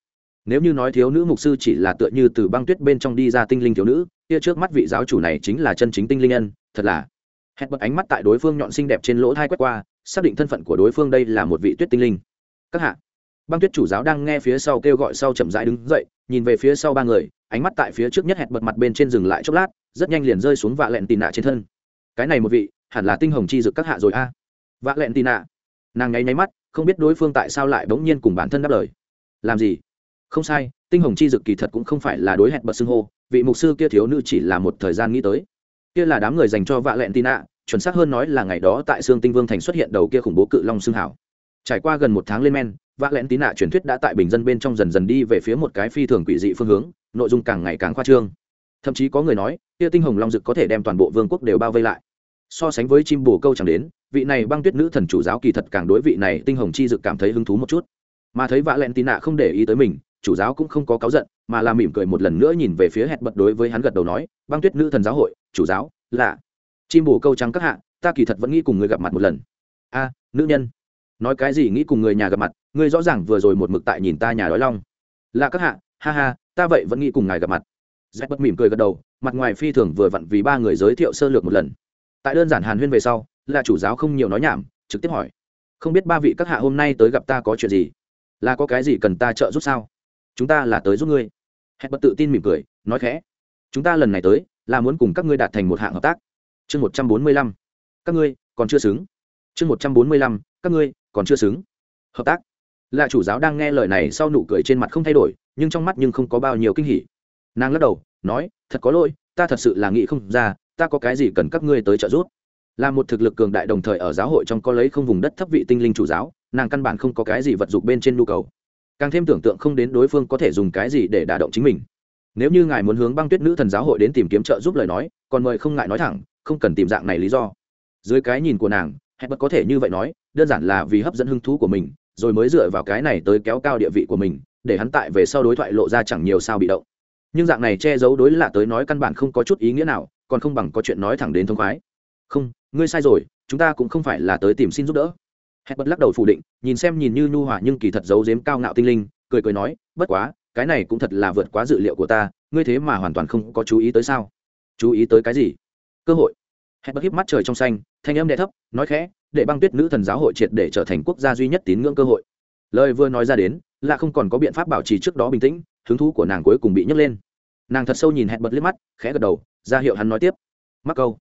Nếu như nói thiếu nữ mục sư chỉ là tựa như từ băng tuyết bên trong đi ra tinh linh thiếu nữ, kia trước mắt vị giáo chủ này chính là chân chính tinh linh nhân, thật là. Hét bật ánh mắt tại đối phương nhọn xinh đẹp trên lỗ thai quét qua, xác định thân phận của đối phương đây là một vị tuyết tinh linh. Các hạ. Băng tuyết chủ giáo đang nghe phía sau kêu gọi sau chậm rãi đứng dậy, nhìn về phía sau ba người, ánh mắt tại phía trước nhất hẹn bật mặt bên trên dừng lại chốc lát, rất nhanh liền rơi xuống vạ lẹn tì nạ trên thân. Cái này một vị hẳn là tinh hồng chi dực các hạ rồi a. Vạ lẹn tì nạ. Nàng nháy nháy mắt, không biết đối phương tại sao lại bỗng nhiên cùng bản thân đáp lời. Làm gì? Không sai, tinh hồng chi dực kỳ thật cũng không phải là đối hẹn bật xưng hô, vị mục sư kia thiếu nữ chỉ là một thời gian nghĩ tới. Kia là đám người dành cho vạ lẹn tì nạ, chuẩn xác hơn nói là ngày đó tại xương tinh vương thành xuất hiện đầu kia khủng bố cự long xương hảo. Trải qua gần một tháng lên men, vạ lẹn tì nạ truyền thuyết đã tại bình dân bên trong dần dần đi về phía một cái phi thường quỷ dị phương hướng, nội dung càng ngày càng khoa trương. Thậm chí có người nói, kia tinh hồng long dực có thể đem toàn bộ vương quốc đều bao vây lại so sánh với chim bồ câu chẳng đến, vị này băng tuyết nữ thần chủ giáo kỳ thật càng đối vị này tinh hồng chi dực cảm thấy hứng thú một chút. Mà thấy vạ lẹn tì nạ không để ý tới mình, chủ giáo cũng không có cáu giận, mà là mỉm cười một lần nữa nhìn về phía hẹn bật đối với hắn gật đầu nói, băng tuyết nữ thần giáo hội, chủ giáo, là. Chim bồ câu trắng các hạ, ta kỳ thật vẫn nghĩ cùng người gặp mặt một lần. A, nữ nhân, nói cái gì nghĩ cùng người nhà gặp mặt, ngươi rõ ràng vừa rồi một mực tại nhìn ta nhà đói long. Là các hạ, ha ha, ta vậy vẫn nghĩ cùng ngài gặp mặt. Dẹp bất mỉm cười gật đầu, mặt ngoài phi thường vừa vặn vì ba người giới thiệu sơ lược một lần tại đơn giản hàn huyên về sau, là chủ giáo không nhiều nói nhảm, trực tiếp hỏi, không biết ba vị các hạ hôm nay tới gặp ta có chuyện gì? Là có cái gì cần ta trợ giúp sao? Chúng ta là tới giúp ngươi. Hẹn bất tự tin mỉm cười, nói khẽ, chúng ta lần này tới, là muốn cùng các ngươi đạt thành một hạng hợp tác. Chương một trăm bốn mươi lăm, các ngươi còn chưa xứng. Chương một trăm bốn mươi lăm, các ngươi còn chưa xứng. Hợp tác. Là chủ giáo đang nghe lời này sau nụ cười trên mặt không thay đổi, nhưng trong mắt nhưng không có bao nhiêu kinh hỉ. Nàng lắc đầu, nói, thật có lỗi, ta thật sự là nghĩ không ra ta có cái gì cần các ngươi tới trợ giúp? Là một thực lực cường đại đồng thời ở giáo hội trong có lấy không vùng đất thấp vị tinh linh chủ giáo, nàng căn bản không có cái gì vật dụng bên trên nhu cầu. Càng thêm tưởng tượng không đến đối phương có thể dùng cái gì để đả động chính mình. Nếu như ngài muốn hướng băng tuyết nữ thần giáo hội đến tìm kiếm trợ giúp lời nói, còn mời không ngại nói thẳng, không cần tìm dạng này lý do. Dưới cái nhìn của nàng hẹn bất có thể như vậy nói, đơn giản là vì hấp dẫn hứng thú của mình, rồi mới dựa vào cái này tới kéo cao địa vị của mình, để hắn tại về sau đối thoại lộ ra chẳng nhiều sao bị động. Nhưng dạng này che giấu đối lạ tới nói căn bản không có chút ý nghĩa nào còn không bằng có chuyện nói thẳng đến thông khoái. Không, ngươi sai rồi, chúng ta cũng không phải là tới tìm xin giúp đỡ. Hẹn bật lắc đầu phủ định, nhìn xem nhìn như nhu hòa nhưng kỳ thật giấu dếm cao ngạo tinh linh, cười cười nói, bất quá, cái này cũng thật là vượt quá dự liệu của ta, ngươi thế mà hoàn toàn không có chú ý tới sao? Chú ý tới cái gì? Cơ hội. Hẹn bật hiếp mắt trời trong xanh, thanh âm đ thấp, nói khẽ, để băng tuyết nữ thần giáo hội triệt để trở thành quốc gia duy nhất tín ngưỡng cơ hội. Lời vừa nói ra đến, là không còn có biện pháp bảo trì trước đó bình tĩnh, hứng thú của nàng cuối cùng bị nhấc lên. Nàng thật sâu nhìn hẹn bật liếc mắt, khẽ gật đầu ra hiệu hắn nói tiếp. Mắc câu.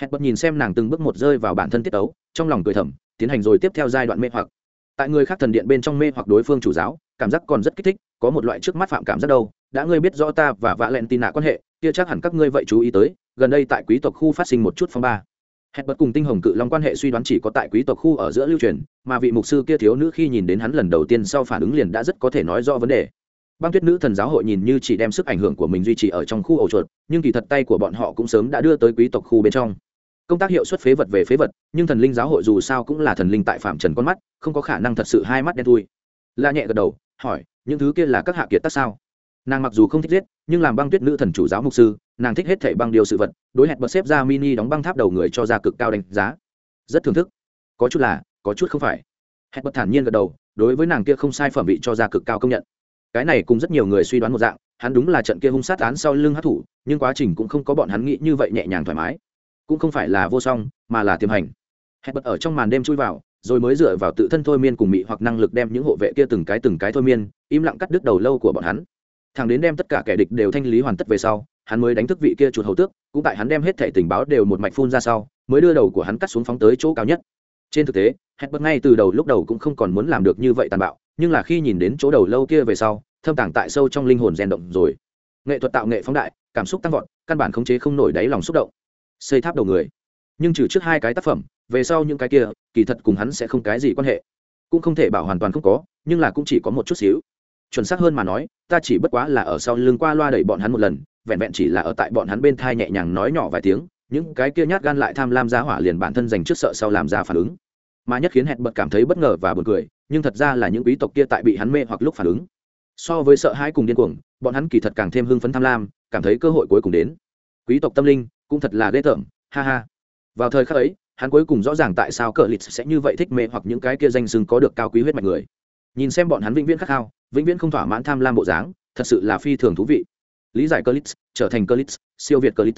Hẹn bật nhìn xem nàng từng bước một rơi vào bản thân tiết tấu, trong lòng cười thầm tiến hành rồi tiếp theo giai đoạn mê hoặc. Tại người khác thần điện bên trong mê hoặc đối phương chủ giáo cảm giác còn rất kích thích có một loại trước mắt phạm cảm rất đâu. Đã ngươi biết rõ ta và vạ lẹn tin nạ quan hệ kia chắc hẳn các ngươi vậy chú ý tới gần đây tại quý tộc khu phát sinh một chút phong ba. Hẹn bật cùng tinh hồng cự long quan hệ suy đoán chỉ có tại quý tộc khu ở giữa lưu truyền mà vị mục sư kia thiếu nữ khi nhìn đến hắn lần đầu tiên sau phản ứng liền đã rất có thể nói rõ vấn đề băng tuyết nữ thần giáo hội nhìn như chỉ đem sức ảnh hưởng của mình duy trì ở trong khu ổ chuột, nhưng kỳ thật tay của bọn họ cũng sớm đã đưa tới quý tộc khu bên trong. Công tác hiệu suất phế vật về phế vật, nhưng thần linh giáo hội dù sao cũng là thần linh tại phạm trần con mắt, không có khả năng thật sự hai mắt đen thui. La nhẹ gật đầu, hỏi, những thứ kia là các hạ kiệt tác sao? Nàng mặc dù không thích giết, nhưng làm băng tuyết nữ thần chủ giáo mục sư, nàng thích hết thảy băng điều sự vật, đối hẹn bật xếp ra mini đóng băng tháp đầu người cho ra cực cao đánh giá. Rất thưởng thức. Có chút là, có chút không phải. Hẹn bật thản nhiên gật đầu, đối với nàng kia không sai phẩm vị cho ra cực cao công nhận cái này cùng rất nhiều người suy đoán một dạng, hắn đúng là trận kia hung sát án sau lưng hát thủ, nhưng quá trình cũng không có bọn hắn nghĩ như vậy nhẹ nhàng thoải mái. Cũng không phải là vô song, mà là tiềm hành. Hẹn bật ở trong màn đêm chui vào, rồi mới dựa vào tự thân thôi miên cùng mị hoặc năng lực đem những hộ vệ kia từng cái từng cái thôi miên, im lặng cắt đứt đầu lâu của bọn hắn. Thằng đến đem tất cả kẻ địch đều thanh lý hoàn tất về sau, hắn mới đánh thức vị kia chuột hầu tước, cũng tại hắn đem hết thẻ tình báo đều một mạch phun ra sau, mới đưa đầu của hắn cắt xuống phóng tới chỗ cao nhất. Trên thực tế hẹn bật ngay từ đầu lúc đầu cũng không còn muốn làm được như vậy tàn bạo nhưng là khi nhìn đến chỗ đầu lâu kia về sau, thâm tàng tại sâu trong linh hồn rèn động rồi. Nghệ thuật tạo nghệ phóng đại, cảm xúc tăng vọt, căn bản khống chế không nổi đáy lòng xúc động. Xây tháp đầu người. Nhưng trừ trước hai cái tác phẩm, về sau những cái kia, kỳ thật cùng hắn sẽ không cái gì quan hệ. Cũng không thể bảo hoàn toàn không có, nhưng là cũng chỉ có một chút xíu. Chuẩn xác hơn mà nói, ta chỉ bất quá là ở sau lưng qua loa đẩy bọn hắn một lần, vẹn vẹn chỉ là ở tại bọn hắn bên thai nhẹ nhàng nói nhỏ vài tiếng, những cái kia nhát gan lại tham lam giá hỏa liền bản thân dành trước sợ sau làm ra phản ứng mà nhất khiến hẹn bật cảm thấy bất ngờ và buồn cười, nhưng thật ra là những quý tộc kia tại bị hắn mê hoặc lúc phản ứng. So với sợ hãi cùng điên cuồng, bọn hắn kỳ thật càng thêm hưng phấn tham lam, cảm thấy cơ hội cuối cùng đến. Quý tộc tâm linh cũng thật là ghê tởm, ha ha. Vào thời khắc ấy, hắn cuối cùng rõ ràng tại sao cờ lịch sẽ như vậy thích mê hoặc những cái kia danh sưng có được cao quý huyết mạch người. Nhìn xem bọn hắn vĩnh viễn khát khao, vĩnh viễn không thỏa mãn tham lam bộ dáng, thật sự là phi thường thú vị. Lý giải cờ lịch trở thành cờ lịch siêu việt cờ lịch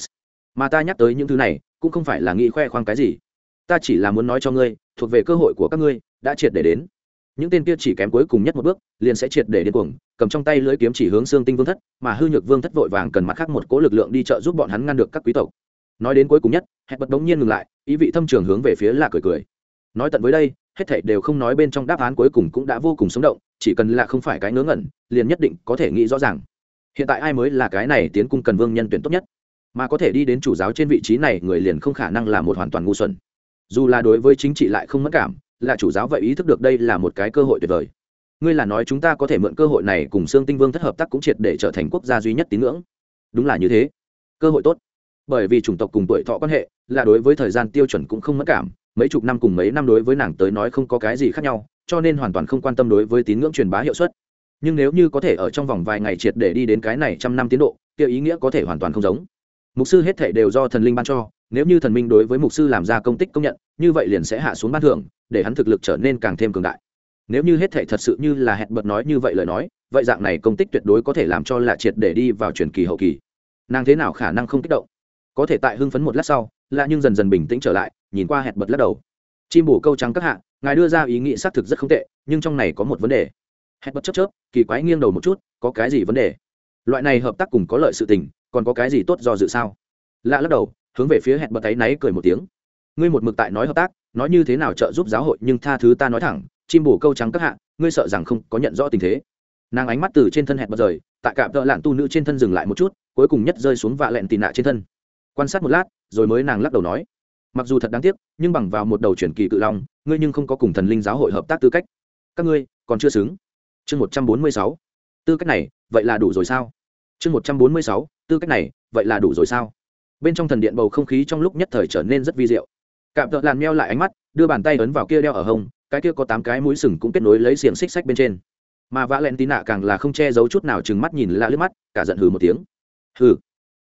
mà ta nhắc tới những thứ này, cũng không phải là nghĩ khoe khoang cái gì. Ta chỉ là muốn nói cho ngươi thuộc về cơ hội của các ngươi, đã triệt để đến. Những tên kia chỉ kém cuối cùng nhất một bước, liền sẽ triệt để điên cuồng, cầm trong tay lưỡi kiếm chỉ hướng xương tinh vương thất, mà hư nhược vương thất vội vàng cần mặt khác một cố lực lượng đi trợ giúp bọn hắn ngăn được các quý tộc. Nói đến cuối cùng nhất, hẹn bật đống nhiên ngừng lại, ý vị thâm trường hướng về phía là cười cười. Nói tận với đây, hết thảy đều không nói bên trong đáp án cuối cùng cũng đã vô cùng sống động, chỉ cần là không phải cái ngớ ngẩn, liền nhất định có thể nghĩ rõ ràng. Hiện tại ai mới là cái này tiến cung cần vương nhân tuyển tốt nhất? Mà có thể đi đến chủ giáo trên vị trí này, người liền không khả năng là một hoàn toàn ngu xuẩn dù là đối với chính trị lại không mất cảm, là chủ giáo vậy ý thức được đây là một cái cơ hội tuyệt vời. Ngươi là nói chúng ta có thể mượn cơ hội này cùng xương tinh vương thất hợp tác cũng triệt để trở thành quốc gia duy nhất tín ngưỡng. Đúng là như thế. Cơ hội tốt. Bởi vì chủng tộc cùng tuổi thọ quan hệ, là đối với thời gian tiêu chuẩn cũng không mất cảm, mấy chục năm cùng mấy năm đối với nàng tới nói không có cái gì khác nhau, cho nên hoàn toàn không quan tâm đối với tín ngưỡng truyền bá hiệu suất. Nhưng nếu như có thể ở trong vòng vài ngày triệt để đi đến cái này trăm năm tiến độ, kia ý nghĩa có thể hoàn toàn không giống mục sư hết thể đều do thần linh ban cho, nếu như thần minh đối với mục sư làm ra công tích công nhận, như vậy liền sẽ hạ xuống ban thưởng, để hắn thực lực trở nên càng thêm cường đại. Nếu như hết thể thật sự như là hẹn bật nói như vậy lời nói, vậy dạng này công tích tuyệt đối có thể làm cho lạ triệt để đi vào truyền kỳ hậu kỳ. Nàng thế nào khả năng không kích động? Có thể tại hưng phấn một lát sau, lạ nhưng dần dần bình tĩnh trở lại, nhìn qua hẹn bật lắc đầu. Chim bổ câu trắng các hạ, ngài đưa ra ý nghĩ xác thực rất không tệ, nhưng trong này có một vấn đề. Hẹn bật chớp chớp, kỳ quái nghiêng đầu một chút, có cái gì vấn đề? Loại này hợp tác cùng có lợi sự tình còn có cái gì tốt do dự sao? Lạ lắc đầu, hướng về phía hẹn bật tay náy cười một tiếng. Ngươi một mực tại nói hợp tác, nói như thế nào trợ giúp giáo hội, nhưng tha thứ ta nói thẳng, chim bổ câu trắng các hạ, ngươi sợ rằng không có nhận rõ tình thế. Nàng ánh mắt từ trên thân hẹn bật rời, tại cạm tợ lạn tu nữ trên thân dừng lại một chút, cuối cùng nhất rơi xuống vạ lẹn tì nạ trên thân. Quan sát một lát, rồi mới nàng lắc đầu nói. Mặc dù thật đáng tiếc, nhưng bằng vào một đầu chuyển kỳ cự long, ngươi nhưng không có cùng thần linh giáo hội hợp tác tư cách. Các ngươi, còn chưa xứng. Chương một trăm bốn mươi sáu. Tư cách này, vậy là đủ rồi sao? Chương một trăm bốn mươi sáu tư cách này, vậy là đủ rồi sao? Bên trong thần điện bầu không khí trong lúc nhất thời trở nên rất vi diệu. Cạm tợ làn meo lại ánh mắt, đưa bàn tay ấn vào kia đeo ở hông, cái kia có tám cái mũi sừng cũng kết nối lấy xiềng xích sách bên trên. Mà vã len tí nạ càng là không che giấu chút nào chừng mắt nhìn lạ lướt mắt, cả giận hừ một tiếng. Hừ.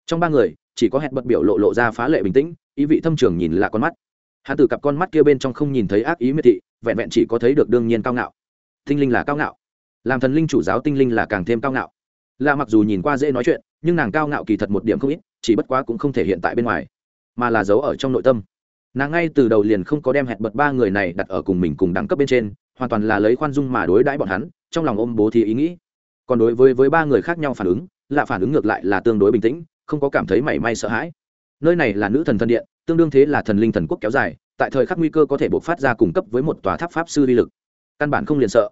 Trong ba người, chỉ có hẹn bật biểu lộ lộ ra phá lệ bình tĩnh, ý vị thâm trường nhìn lạ con mắt. Hắn từ cặp con mắt kia bên trong không nhìn thấy ác ý miệt thị, vẹn vẹn chỉ có thấy được đương nhiên cao ngạo. Tinh linh là cao ngạo. Làm thần linh chủ giáo tinh linh là càng thêm cao ngạo là mặc dù nhìn qua dễ nói chuyện, nhưng nàng cao ngạo kỳ thật một điểm không ít, chỉ bất quá cũng không thể hiện tại bên ngoài, mà là giấu ở trong nội tâm. Nàng ngay từ đầu liền không có đem hẹn bật ba người này đặt ở cùng mình cùng đẳng cấp bên trên, hoàn toàn là lấy khoan dung mà đối đãi bọn hắn, trong lòng ôm bố thì ý nghĩ. Còn đối với với ba người khác nhau phản ứng là phản ứng ngược lại là tương đối bình tĩnh, không có cảm thấy mảy may sợ hãi. Nơi này là nữ thần thần điện, tương đương thế là thần linh thần quốc kéo dài, tại thời khắc nguy cơ có thể bộc phát ra cung cấp với một tòa tháp pháp sư vi lực. Căn bản không liền sợ.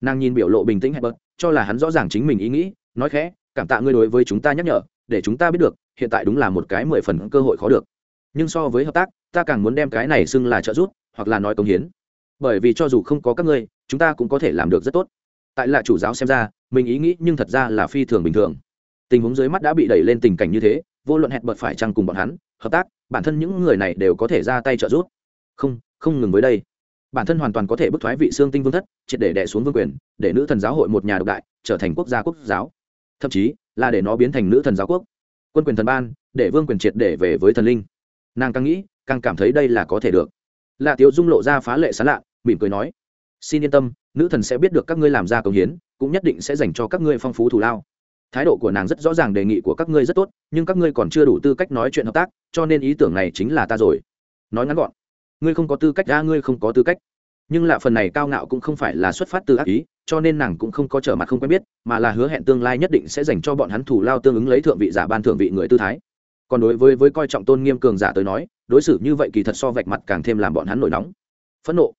Nàng nhìn biểu lộ bình tĩnh hẹn bật, cho là hắn rõ ràng chính mình ý nghĩ nói khẽ, cảm tạ ngươi đối với chúng ta nhắc nhở, để chúng ta biết được, hiện tại đúng là một cái mười phần cơ hội khó được. Nhưng so với hợp tác, ta càng muốn đem cái này xưng là trợ giúp, hoặc là nói công hiến. Bởi vì cho dù không có các ngươi, chúng ta cũng có thể làm được rất tốt. Tại là chủ giáo xem ra, mình ý nghĩ nhưng thật ra là phi thường bình thường. Tình huống dưới mắt đã bị đẩy lên tình cảnh như thế, vô luận hẹn bật phải chăng cùng bọn hắn, hợp tác, bản thân những người này đều có thể ra tay trợ giúp. Không không ngừng với đây. Bản thân hoàn toàn có thể bức thoái vị xương tinh vương thất, triệt để đẻ xuống vương quyền, để nữ thần giáo hội một nhà độc đại, trở thành quốc gia quốc giáo thậm chí là để nó biến thành nữ thần giáo quốc, quân quyền thần ban, để vương quyền triệt để về với thần linh. Nàng càng nghĩ, càng cảm thấy đây là có thể được. Lạ tiếu dung lộ ra phá lệ sán lạ, mỉm cười nói, xin yên tâm, nữ thần sẽ biết được các ngươi làm ra công hiến, cũng nhất định sẽ dành cho các ngươi phong phú thù lao. Thái độ của nàng rất rõ ràng đề nghị của các ngươi rất tốt, nhưng các ngươi còn chưa đủ tư cách nói chuyện hợp tác, cho nên ý tưởng này chính là ta rồi. Nói ngắn gọn, ngươi không có tư cách ra, ngươi không có tư cách. Nhưng lạ phần này cao ngạo cũng không phải là xuất phát từ ác ý cho nên nàng cũng không có trở mặt không quen biết, mà là hứa hẹn tương lai nhất định sẽ dành cho bọn hắn thủ lao tương ứng lấy thượng vị giả ban thượng vị người tư thái. Còn đối với với coi trọng tôn nghiêm cường giả tới nói, đối xử như vậy kỳ thật so vạch mặt càng thêm làm bọn hắn nổi nóng. Phẫn nộ.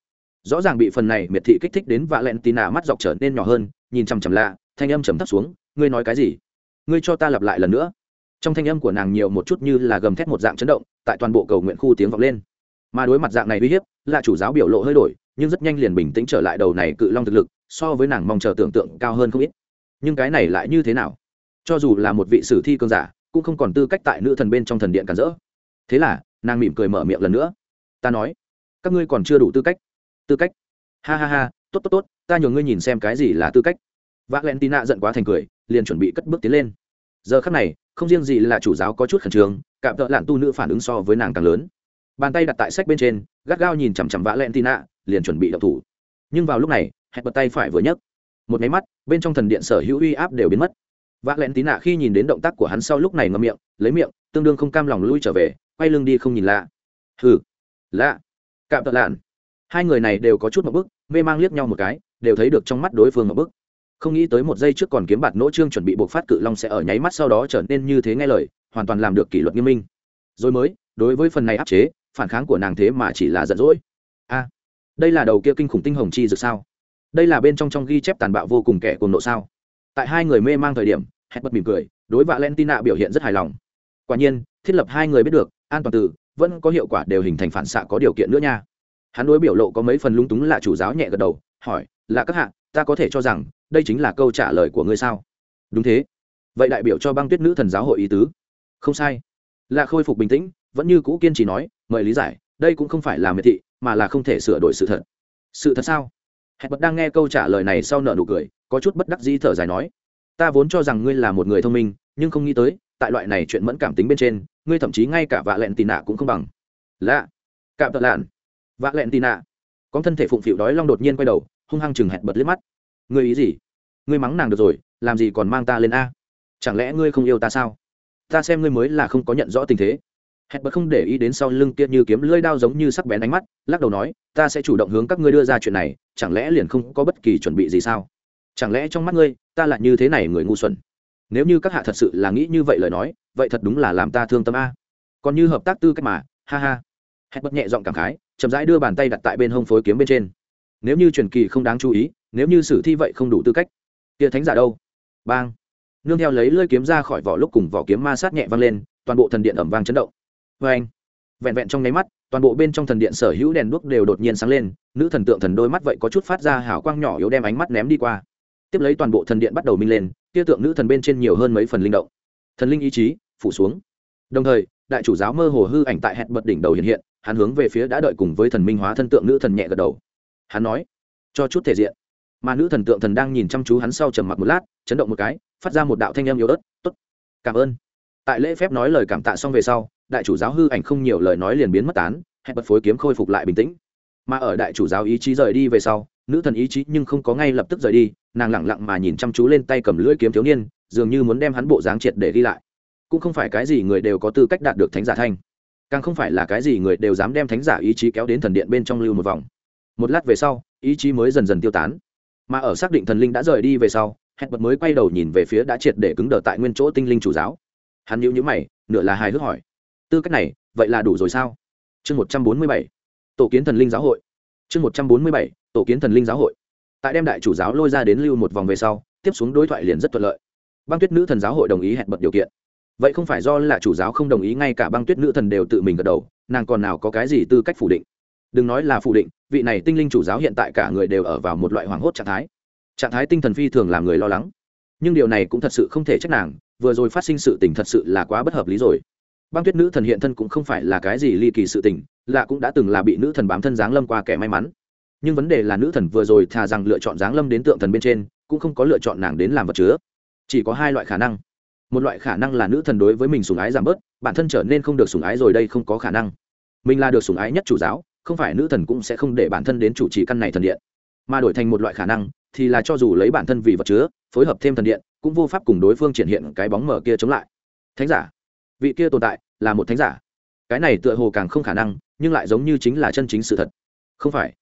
Rõ ràng bị phần này miệt thị kích thích đến vạ lẹn tì nạ mắt dọc trở nên nhỏ hơn, nhìn chằm chằm lạ, thanh âm trầm thấp xuống, ngươi nói cái gì? Ngươi cho ta lặp lại lần nữa. Trong thanh âm của nàng nhiều một chút như là gầm thét một dạng chấn động, tại toàn bộ cầu nguyện khu tiếng vọng lên. Mà đối mặt dạng này uy hiếp là chủ giáo biểu lộ hơi đổi, nhưng rất nhanh liền bình tĩnh trở lại đầu này cự long thực lực so với nàng mong chờ tưởng tượng cao hơn không ít. Nhưng cái này lại như thế nào? Cho dù là một vị sử thi cơn giả, cũng không còn tư cách tại nữ thần bên trong thần điện cản rỡ. Thế là, nàng mỉm cười mở miệng lần nữa. Ta nói, các ngươi còn chưa đủ tư cách. Tư cách? Ha ha ha, tốt tốt tốt, ta nhường ngươi nhìn xem cái gì là tư cách. Valentina giận quá thành cười, liền chuẩn bị cất bước tiến lên. Giờ khắc này, không riêng gì là chủ giáo có chút khẩn trương cạm tợ lạn tu nữ phản ứng so với nàng càng lớn. Bàn tay đặt tại sách bên trên, gắt gao nhìn chằm chằm valentina, liền chuẩn bị đập thủ. Nhưng vào lúc này hẹp bật tay phải vừa nhấc. Một máy mắt, bên trong thần điện sở hữu uy áp đều biến mất. Valentina khi nhìn đến động tác của hắn sau lúc này ngậm miệng, lấy miệng, tương đương không cam lòng lui trở về, quay lưng đi không nhìn lạ. Hừ, lạ. Cạm tợ lạn. Hai người này đều có chút một bức, mê mang liếc nhau một cái, đều thấy được trong mắt đối phương một bức. Không nghĩ tới một giây trước còn kiếm bạt nỗ trương chuẩn bị buộc phát cự long sẽ ở nháy mắt sau đó trở nên như thế nghe lời, hoàn toàn làm được kỷ luật nghiêm minh. Rồi mới, đối với phần này áp chế, phản kháng của nàng thế mà chỉ là giận dỗi. A, đây là đầu kia kinh khủng tinh hồng chi dược sao? Đây là bên trong trong ghi chép tàn bạo vô cùng kẻ cuồng nộ sao? Tại hai người mê mang thời điểm hẹn bật mỉm cười, đối vạ lên tin valentina biểu hiện rất hài lòng. Quả nhiên, thiết lập hai người biết được, an toàn từ, vẫn có hiệu quả đều hình thành phản xạ có điều kiện nữa nha. Hắn đối biểu lộ có mấy phần lung túng là chủ giáo nhẹ gật đầu, hỏi là các hạ, ta có thể cho rằng, đây chính là câu trả lời của ngươi sao? Đúng thế. Vậy đại biểu cho băng tuyết nữ thần giáo hội ý tứ. Không sai. Là khôi phục bình tĩnh, vẫn như cũ kiên trì nói, mời lý giải, đây cũng không phải là miệt thị, mà là không thể sửa đổi sự thật. Sự thật sao? Hẹn bật đang nghe câu trả lời này sau nợ nụ cười, có chút bất đắc dĩ thở dài nói, ta vốn cho rằng ngươi là một người thông minh, nhưng không nghĩ tới, tại loại này chuyện mẫn cảm tính bên trên, ngươi thậm chí ngay cả vạ lẹn tì nạ cũng không bằng. Lạ, cạm tật lạn. Vạ lẹn tì nạ con thân thể phụng phịu đói long đột nhiên quay đầu, hung hăng chừng hẹn bật liếc mắt. Ngươi ý gì? Ngươi mắng nàng được rồi, làm gì còn mang ta lên a? Chẳng lẽ ngươi không yêu ta sao? Ta xem ngươi mới là không có nhận rõ tình thế hẹn bật không để ý đến sau lưng kia như kiếm lưỡi đao giống như sắc bén ánh mắt, lắc đầu nói, ta sẽ chủ động hướng các ngươi đưa ra chuyện này, chẳng lẽ liền không có bất kỳ chuẩn bị gì sao? Chẳng lẽ trong mắt ngươi, ta lại như thế này người ngu xuẩn? Nếu như các hạ thật sự là nghĩ như vậy lời nói, vậy thật đúng là làm ta thương tâm a. Còn như hợp tác tư cách mà, ha ha. Hẹn bật nhẹ giọng cảm khái, chậm rãi đưa bàn tay đặt tại bên hông phối kiếm bên trên. Nếu như truyền kỳ không đáng chú ý, nếu như sử thi vậy không đủ tư cách. Kia thánh giả đâu? Bang. Nương theo lấy lơi kiếm ra khỏi vỏ lúc cùng vỏ kiếm ma sát nhẹ vang lên, toàn bộ thần điện ẩm vang chấn động vê anh, vẹn vẹn trong nháy mắt, toàn bộ bên trong thần điện sở hữu đèn đuốc đều đột nhiên sáng lên, nữ thần tượng thần đôi mắt vậy có chút phát ra hào quang nhỏ yếu đem ánh mắt ném đi qua. Tiếp lấy toàn bộ thần điện bắt đầu minh lên, tia tượng nữ thần bên trên nhiều hơn mấy phần linh động. Thần linh ý chí, phủ xuống. Đồng thời, đại chủ giáo mơ hồ hư ảnh tại hẹn bật đỉnh đầu hiện hiện, hắn hướng về phía đã đợi cùng với thần minh hóa thân tượng nữ thần nhẹ gật đầu. Hắn nói, cho chút thể diện. Mà nữ thần tượng thần đang nhìn chăm chú hắn sau trầm mặc một lát, chấn động một cái, phát ra một đạo thanh âm yếu ớt t ố t cảm ơn. Tại lễ phép nói lời cảm tạ xong về sau đại chủ giáo hư ảnh không nhiều lời nói liền biến mất tán, hẹn bật phối kiếm khôi phục lại bình tĩnh. Mà ở đại chủ giáo ý chí rời đi về sau, nữ thần ý chí nhưng không có ngay lập tức rời đi, nàng lẳng lặng mà nhìn chăm chú lên tay cầm lưỡi kiếm thiếu niên, dường như muốn đem hắn bộ dáng triệt để ghi lại. Cũng không phải cái gì người đều có tư cách đạt được thánh giả thanh. Càng không phải là cái gì người đều dám đem thánh giả ý chí kéo đến thần điện bên trong lưu một vòng. Một lát về sau, ý chí mới dần dần tiêu tán. Mà ở xác định thần linh đã rời đi về sau, hẹn bật mới quay đầu nhìn về phía đã triệt để cứng đờ tại nguyên chỗ tinh linh chủ giáo. Hắn nhíu nhíu mày, nửa là hài hước hỏi tư cách này, vậy là đủ rồi sao? Chương một trăm bốn mươi bảy, tổ kiến thần linh giáo hội. Chương một trăm bốn mươi bảy, tổ kiến thần linh giáo hội. Tại đem đại chủ giáo lôi ra đến lưu một vòng về sau, tiếp xuống đối thoại liền rất thuận lợi. Băng tuyết nữ thần giáo hội đồng ý hẹn bật điều kiện. Vậy không phải do là chủ giáo không đồng ý, ngay cả băng tuyết nữ thần đều tự mình gật đầu, nàng còn nào có cái gì tư cách phủ định. Đừng nói là phủ định, vị này tinh linh chủ giáo hiện tại cả người đều ở vào một loại hoảng hốt trạng thái. Trạng thái tinh thần phi thường làm người lo lắng. Nhưng điều này cũng thật sự không thể trách nàng, vừa rồi phát sinh sự tình thật sự là quá bất hợp lý rồi băng tuyết nữ thần hiện thân cũng không phải là cái gì ly kỳ sự tình lạ cũng đã từng là bị nữ thần bám thân giáng lâm qua kẻ may mắn. Nhưng vấn đề là nữ thần vừa rồi thà rằng lựa chọn giáng lâm đến tượng thần bên trên, cũng không có lựa chọn nàng đến làm vật chứa. Chỉ có hai loại khả năng. Một loại khả năng là nữ thần đối với mình sùng ái giảm bớt, bản thân trở nên không được sùng ái rồi đây không có khả năng. Mình là được sùng ái nhất chủ giáo, không phải nữ thần cũng sẽ không để bản thân đến chủ trì căn này thần điện. Mà đổi thành một loại khả năng, thì là cho dù lấy bản thân vì vật chứa, phối hợp thêm thần điện, cũng vô pháp cùng đối phương triển hiện cái bóng mở kia chống lại. Thánh giả, vị kia tồn tại là một thánh giả. Cái này tựa hồ càng không khả năng, nhưng lại giống như chính là chân chính sự thật. Không phải.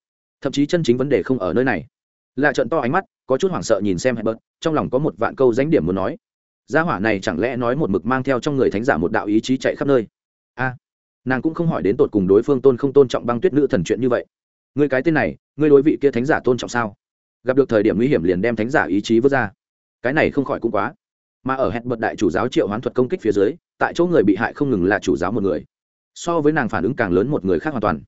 Thậm chí chân chính vấn đề không ở nơi này. Là trận to ánh mắt, có chút hoảng sợ nhìn xem hẹn bớt trong lòng có một vạn câu danh điểm muốn nói. Gia hỏa này chẳng lẽ nói một mực mang theo trong người thánh giả một đạo ý chí chạy khắp nơi? A. Nàng cũng không hỏi đến tột cùng đối phương tôn không tôn trọng băng tuyết nữ thần chuyện như vậy. Ngươi cái tên này ngươi đối vị kia thánh giả tôn trọng sao? Gặp được thời điểm nguy hiểm liền đem thánh giả ý chí vứt ra. Cái này không khỏi cũng quá mà ở hẹn bật đại chủ giáo triệu hoán thuật công kích phía dưới, tại chỗ người bị hại không ngừng là chủ giáo một người. So với nàng phản ứng càng lớn một người khác hoàn toàn.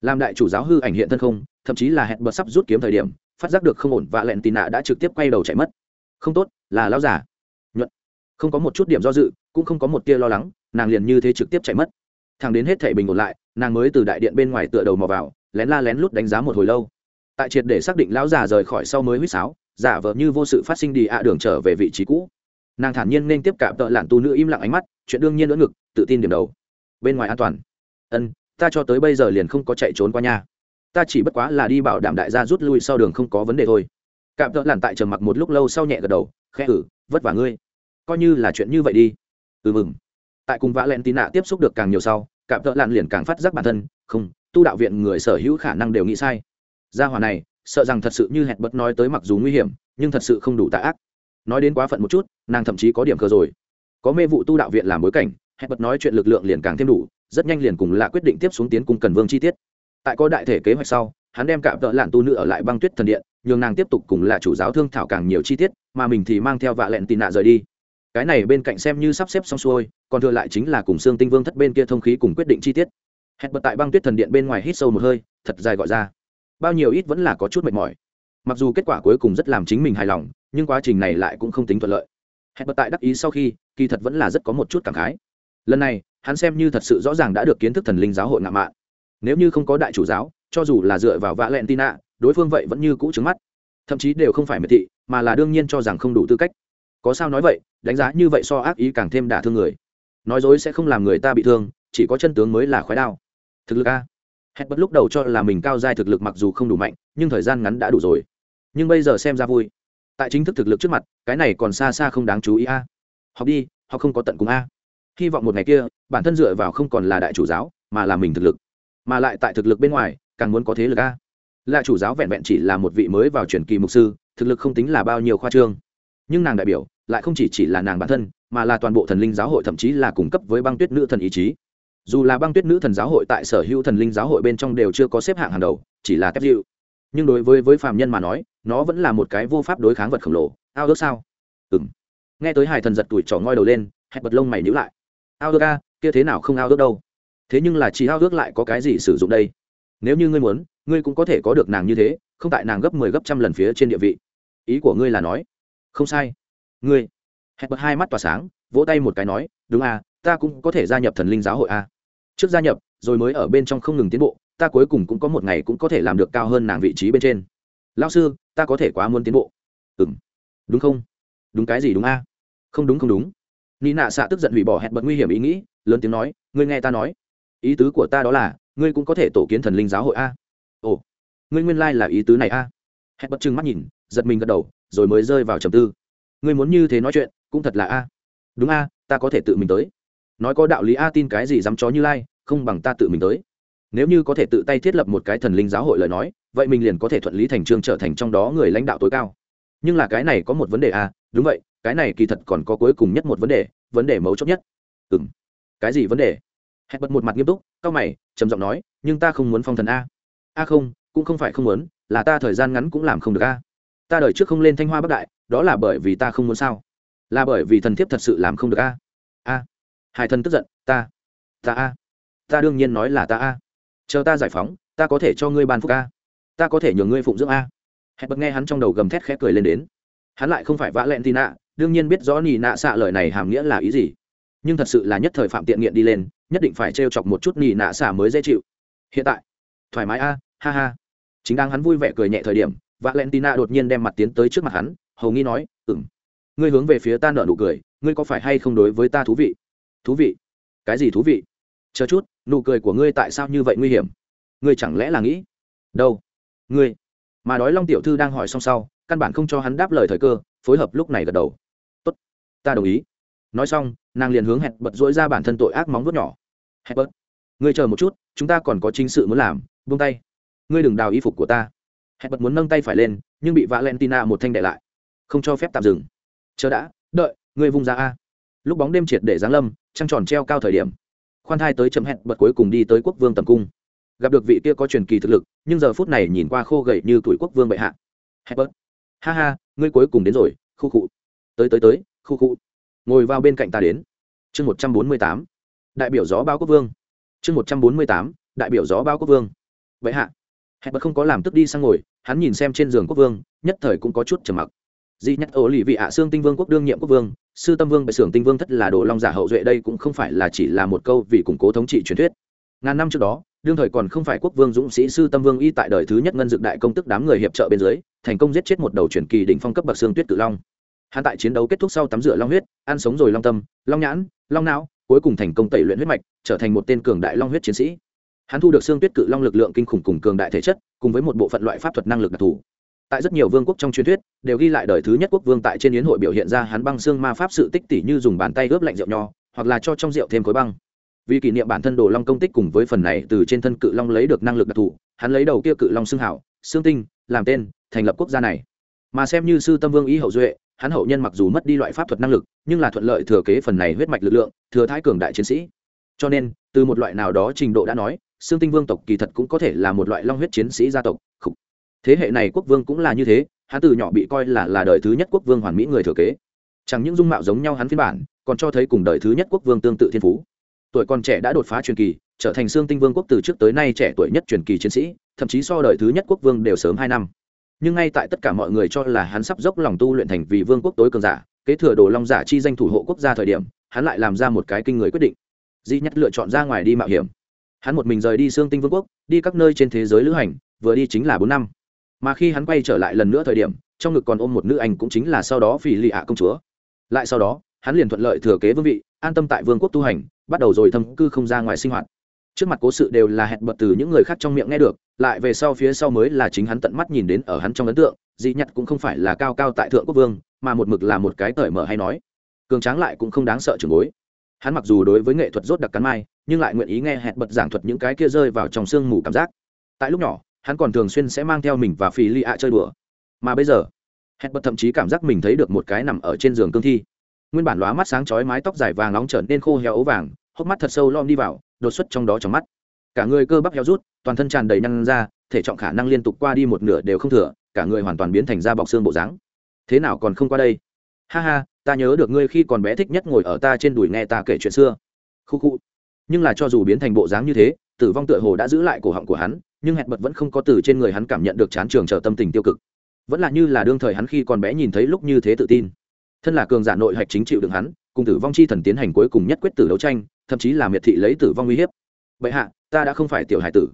Làm đại chủ giáo hư ảnh hiện thân không, thậm chí là hẹn bật sắp rút kiếm thời điểm, phát giác được không ổn và lẹn tì nạ đã trực tiếp quay đầu chạy mất. Không tốt, là lão giả nhuận. Không có một chút điểm do dự, cũng không có một tia lo lắng, nàng liền như thế trực tiếp chạy mất. Thằng đến hết thể bình ổn lại, nàng mới từ đại điện bên ngoài tựa đầu mò vào, lén la lén lút đánh giá một hồi lâu. Tại triệt để xác định lão già rời khỏi sau mới huýt sáo, giả vờ như vô sự phát sinh đi ạ đường trở về vị trí cũ nàng thản nhiên nên tiếp cạm tợ lạn tu nữ im lặng ánh mắt, chuyện đương nhiên lỡ ngực, tự tin điểm đầu. Bên ngoài an toàn. Ân, ta cho tới bây giờ liền không có chạy trốn qua nhà. Ta chỉ bất quá là đi bảo đảm đại gia rút lui sau đường không có vấn đề thôi. Cạm tợ lạn tại trầm mặc một lúc lâu sau nhẹ gật đầu, khẽ ử vất vả ngươi. Coi như là chuyện như vậy đi. Ừ mừng. Tại cùng vã len tì nạ tiếp xúc được càng nhiều sau cạm tợ lạn liền càng phát giác bản thân, không, tu đạo viện người sở hữu khả năng đều nghĩ sai. Gia hòa này, sợ rằng thật sự như hẹn bất nói tới mặc dù nguy hiểm, nhưng thật sự không đủ tạ ác nói đến quá phận một chút, nàng thậm chí có điểm cơ rồi. Có mê vụ tu đạo viện làm bối cảnh, hẹn bật nói chuyện lực lượng liền càng thêm đủ, rất nhanh liền cùng là quyết định tiếp xuống tiến cung cần vương chi tiết. Tại có đại thể kế hoạch sau, hắn đem cạm tợ lạn tu nữ ở lại băng tuyết thần điện, nhường nàng tiếp tục cùng là chủ giáo thương thảo càng nhiều chi tiết, mà mình thì mang theo vạ lẹn tì nạ rời đi. Cái này bên cạnh xem như sắp xếp xong xuôi, còn thừa lại chính là cùng xương tinh vương thất bên kia thông khí cùng quyết định chi tiết. Hẹn bật tại băng tuyết thần điện bên ngoài hít sâu một hơi, thật dài gọi ra. Bao nhiêu ít vẫn là có chút mệt mỏi. Mặc dù kết quả cuối cùng rất làm chính mình hài lòng nhưng quá trình này lại cũng không tính thuận lợi. Hẹn bật tại đắc ý sau khi, kỳ thật vẫn là rất có một chút cảm khái. Lần này, hắn xem như thật sự rõ ràng đã được kiến thức thần linh giáo hội ngạo mạn. Nếu như không có đại chủ giáo, cho dù là dựa vào vạ lẹn tina đối phương vậy vẫn như cũ trứng mắt. Thậm chí đều không phải miệt thị, mà là đương nhiên cho rằng không đủ tư cách. Có sao nói vậy, đánh giá như vậy so ác ý càng thêm đả thương người. Nói dối sẽ không làm người ta bị thương, chỉ có chân tướng mới là khói đao. Thực lực a. Hẹn bất lúc đầu cho là mình cao giai thực lực mặc dù không đủ mạnh, nhưng thời gian ngắn đã đủ rồi. Nhưng bây giờ xem ra vui tại chính thức thực lực trước mặt, cái này còn xa xa không đáng chú ý a. Học đi, học không có tận cùng a. Hy vọng một ngày kia, bản thân dựa vào không còn là đại chủ giáo, mà là mình thực lực. Mà lại tại thực lực bên ngoài, càng muốn có thế lực a. Là chủ giáo vẹn vẹn chỉ là một vị mới vào truyền kỳ mục sư, thực lực không tính là bao nhiêu khoa trương. Nhưng nàng đại biểu, lại không chỉ chỉ là nàng bản thân, mà là toàn bộ thần linh giáo hội thậm chí là cung cấp với băng tuyết nữ thần ý chí. Dù là băng tuyết nữ thần giáo hội tại sở hữu thần linh giáo hội bên trong đều chưa có xếp hạng hàng đầu, chỉ là tép dịu nhưng đối với với phạm nhân mà nói nó vẫn là một cái vô pháp đối kháng vật khổng lồ. Ao ước sao? Ừng nghe tới hải thần giật tuổi trỏ ngoi đầu lên, hẹp bật lông mày nhữ lại. Ao ước a, kia thế nào không ao ước đâu? Thế nhưng là chỉ ao ước lại có cái gì sử dụng đây? Nếu như ngươi muốn, ngươi cũng có thể có được nàng như thế, không tại nàng gấp mười 10 gấp trăm lần phía trên địa vị. Ý của ngươi là nói. Không sai. Ngươi. Hẹp bật hai mắt tỏa sáng, vỗ tay một cái nói, đúng à ta cũng có thể gia nhập thần linh giáo hội à. trước gia nhập, rồi mới ở bên trong không ngừng tiến bộ, ta cuối cùng cũng có một ngày cũng có thể làm được cao hơn nàng vị trí bên trên. Lao sư ta có thể quá muốn tiến bộ. Ừ m đúng không? Đúng cái gì đúng a? Không đúng không đúng. Ni nạ xạ tức giận hủy bỏ hẹn bật nguy hiểm ý nghĩ, lớn tiếng nói, ngươi nghe ta nói. Ý tứ của ta đó là, ngươi cũng có thể tổ kiến thần linh giáo hội a. Ồ. Ngươi nguyên lai、like、là ý tứ này a. Hẹn bật trừng mắt nhìn, giật mình gật đầu, rồi mới rơi vào trầm tư. Ngươi muốn như thế nói chuyện, cũng thật là a. Đúng a, ta có thể tự mình tới. Nói có đạo lý a tin cái gì dám chó như lai, không bằng ta tự mình tới. Nếu như có thể tự tay thiết lập một cái thần linh giáo hội lời nói vậy mình liền có thể thuận lý thành trương trở thành trong đó người lãnh đạo tối cao. Nhưng là cái này có một vấn đề à đúng vậy, cái này kỳ thật còn có cuối cùng nhất một vấn đề vấn đề mấu chốt nhất. Ừ m cái gì vấn đề? Hẹn bật một mặt nghiêm túc c mày, trầm giọng nói, nhưng ta không muốn phong thần a. A không, cũng không phải không muốn, là ta thời gian ngắn cũng làm không được a. Ta đợi trước không lên thanh hoa bắc đại, đó là bởi vì ta không muốn sao? Là bởi vì thần thiếp thật sự làm không được a. A. Hai thần tức giận, ta ta a. Ta đương nhiên nói là ta a. Chờ ta giải phóng, ta có thể cho ngươi ban phúc a ta có thể nhường ngươi phụng dưỡng a. Hẹn bật nghe hắn trong đầu gầm thét khẽ cười lên đến. Hắn lại không phải vã lẹn tì nạ đương nhiên biết rõ nì nạ xạ lời này hàm nghĩa là ý gì. Nhưng thật sự là nhất thời phạm tiện nghiện đi lên, nhất định phải trêu chọc một chút nì nạ xạ mới dễ chịu. Hiện tại, thoải mái a, ha ha. Chính đang hắn vui vẻ cười nhẹ thời điểm vã lẹn tì nạ đột nhiên đem mặt tiến tới trước mặt hắn, hầu nghi nói ừng ngươi hướng về phía ta nợ nụ cười, ngươi có phải hay không đối với ta thú vị? Thú vị? Cái gì thú vị? Chờ chút, nụ cười của ngươi tại sao như vậy nguy hiểm? Ngươi chẳng lẽ là nghĩ? Đâu? Ngươi. Mà đói long tiểu thư đang hỏi xong sau căn bản không cho hắn đáp lời thời cơ phối hợp lúc này gật đầu. Tốt ta đồng ý. Nói xong nàng liền hướng hẹn bật dỗi ra bản thân tội ác móng vuốt nhỏ. Hẹn bật, ngươi chờ một chút chúng ta còn có chính sự muốn làm buông tay. Ngươi đừng đào y phục của ta. Hẹn bật muốn nâng tay phải lên nhưng bị valentina một thanh đệ lại. Không cho phép tạm dừng. Chờ đã đợi ngươi vung ra a. Lúc bóng đêm triệt để giáng lâm trăng tròn treo cao thời điểm. Khoan thai tới chấm hẹn bật cuối cùng đi tới quốc vương tầm cung. Gặp được vị kia có truyền kỳ thực lực nhưng giờ phút này nhìn qua khô gậy như tuổi quốc vương bệ hạ. Herbert. ha ha, ngươi cuối cùng đến rồi, khu cụ tới tới tới, khu cụ ngồi vào bên cạnh ta đến. Chương một trăm bốn mươi tám. Đại biểu gió bao quốc vương. Chương một trăm bốn mươi tám. Đại biểu gió bao quốc vương. Bệ hạ. Herbert không có làm tức đi sang ngồi, hắn nhìn xem trên giường quốc vương, nhất thời cũng có chút trầm mặc. Di nhất ổ lì vị ạ xương tinh vương quốc đương nhiệm quốc vương, sư tâm vương bệ xưởng tinh vương thất là đồ long giả hậu duệ đây cũng không phải là chỉ là một câu vì củng cố thống trị truyền thuyết ngàn năm trước đó, đương thời còn không phải quốc vương dũng sĩ sư tâm vương y tại đời thứ nhất ngân dực đại công tức đám người hiệp trợ bên dưới, thành công giết chết một đầu truyền kỳ đỉnh phong cấp bậc xương tuyết cự long. Hắn tại chiến đấu kết thúc sau tắm rửa long huyết, ăn sống rồi long tâm, long nhãn, long não, cuối cùng thành công tẩy luyện huyết mạch, trở thành một tên cường đại long huyết chiến sĩ. Hắn thu được xương tuyết cự long lực lượng kinh khủng cùng cường đại thể chất, cùng với một bộ phận loại pháp thuật năng lực đặc thù. Tại rất nhiều vương quốc trong truyền thuyết, đều ghi lại đời thứ nhất quốc vương tại trên yến hội biểu hiện ra hắn băng xương ma pháp sự tích tỷ như dùng bàn tay ướp lạnh rượu nho, hoặc là cho trong rượu thêm khối băng vì kỷ niệm bản thân đồ long công tích cùng với phần này từ trên thân cự long lấy được năng lực đặc thù, hắn lấy đầu kia cự long xương hảo, xương tinh, làm tên, thành lập quốc gia này. Mà xem như sư tâm vương ý hậu duệ, hắn hậu nhân mặc dù mất đi loại pháp thuật năng lực, nhưng là thuận lợi thừa kế phần này huyết mạch lực lượng, thừa thái cường đại chiến sĩ. Cho nên, từ một loại nào đó trình độ đã nói, xương tinh vương tộc kỳ thật cũng có thể là một loại long huyết chiến sĩ gia tộc. Khủ. thế hệ này quốc vương cũng là như thế, hắn từ nhỏ bị coi là là đời thứ nhất quốc vương hoàn mỹ người thừa kế. Chẳng những dung mạo giống nhau hắn phiên bản, còn cho thấy cùng đời thứ nhất quốc vương tương tự thiên phú tuổi còn trẻ đã đột phá truyền kỳ, trở thành xương tinh vương quốc từ trước tới nay trẻ tuổi nhất truyền kỳ chiến sĩ, thậm chí so đời thứ nhất quốc vương đều sớm hai năm. Nhưng ngay tại tất cả mọi người cho là hắn sắp dốc lòng tu luyện thành vì vương quốc tối cường giả, kế thừa đồ long giả chi danh thủ hộ quốc gia thời điểm, hắn lại làm ra một cái kinh người quyết định. Di nhất lựa chọn ra ngoài đi mạo hiểm. Hắn một mình rời đi xương tinh vương quốc, đi các nơi trên thế giới lữ hành, vừa đi chính là bốn năm. Mà khi hắn quay trở lại lần nữa thời điểm, trong ngực còn ôm một nữ anh cũng chính là sau đó phỉ lì ạ công chúa. Lại sau đó, hắn liền thuận lợi thừa kế vương vị an tâm tại vương quốc tu hành, bắt đầu rồi thâm cư không ra ngoài sinh hoạt. Trước mặt cố sự đều là hẹn bật từ những người khác trong miệng nghe được, lại về sau phía sau mới là chính hắn tận mắt nhìn đến ở hắn trong ấn tượng, dị nhặt cũng không phải là cao cao tại thượng quốc vương, mà một mực là một cái cởi mở hay nói. Cường tráng lại cũng không đáng sợ trường bối. Hắn mặc dù đối với nghệ thuật rốt đặc cắn mai, nhưng lại nguyện ý nghe hẹn bật giảng thuật những cái kia rơi vào trong sương mù cảm giác. Tại lúc nhỏ, hắn còn thường xuyên sẽ mang theo mình và phi li ạ chơi đùa. Mà bây giờ, hẹn bật thậm chí cảm giác mình thấy được một cái nằm ở trên giường cương thi nguyên bản lóa mắt sáng chói mái tóc dài vàng nóng trở nên khô héo ấu vàng, hốc mắt thật sâu lom đi vào, đột xuất trong đó trong mắt. Cả người cơ bắp héo rút, toàn thân tràn đầy nhăn ra, thể trọng khả năng liên tục qua đi một nửa đều không thừa, cả người hoàn toàn biến thành da bọc xương bộ dáng. Thế nào còn không qua đây? Ha ha, ta nhớ được ngươi khi còn bé thích nhất ngồi ở ta trên đùi nghe ta kể chuyện xưa. Khu khu. Nhưng là cho dù biến thành bộ dáng như thế, tử vong tựa hồ đã giữ lại cổ họng của hắn, nhưng hẹn bật vẫn không có từ trên người hắn cảm nhận được chán trường trở tâm tình tiêu cực. Vẫn là như là đương thời hắn khi còn bé nhìn thấy lúc như thế tự tin thân là cường giả nội hạch chính chịu đựng hắn, cùng tử vong chi thần tiến hành cuối cùng nhất quyết tử đấu tranh, thậm chí là miệt thị lấy tử vong uy hiếp. Bệ hạ, ta đã không phải tiểu hải tử.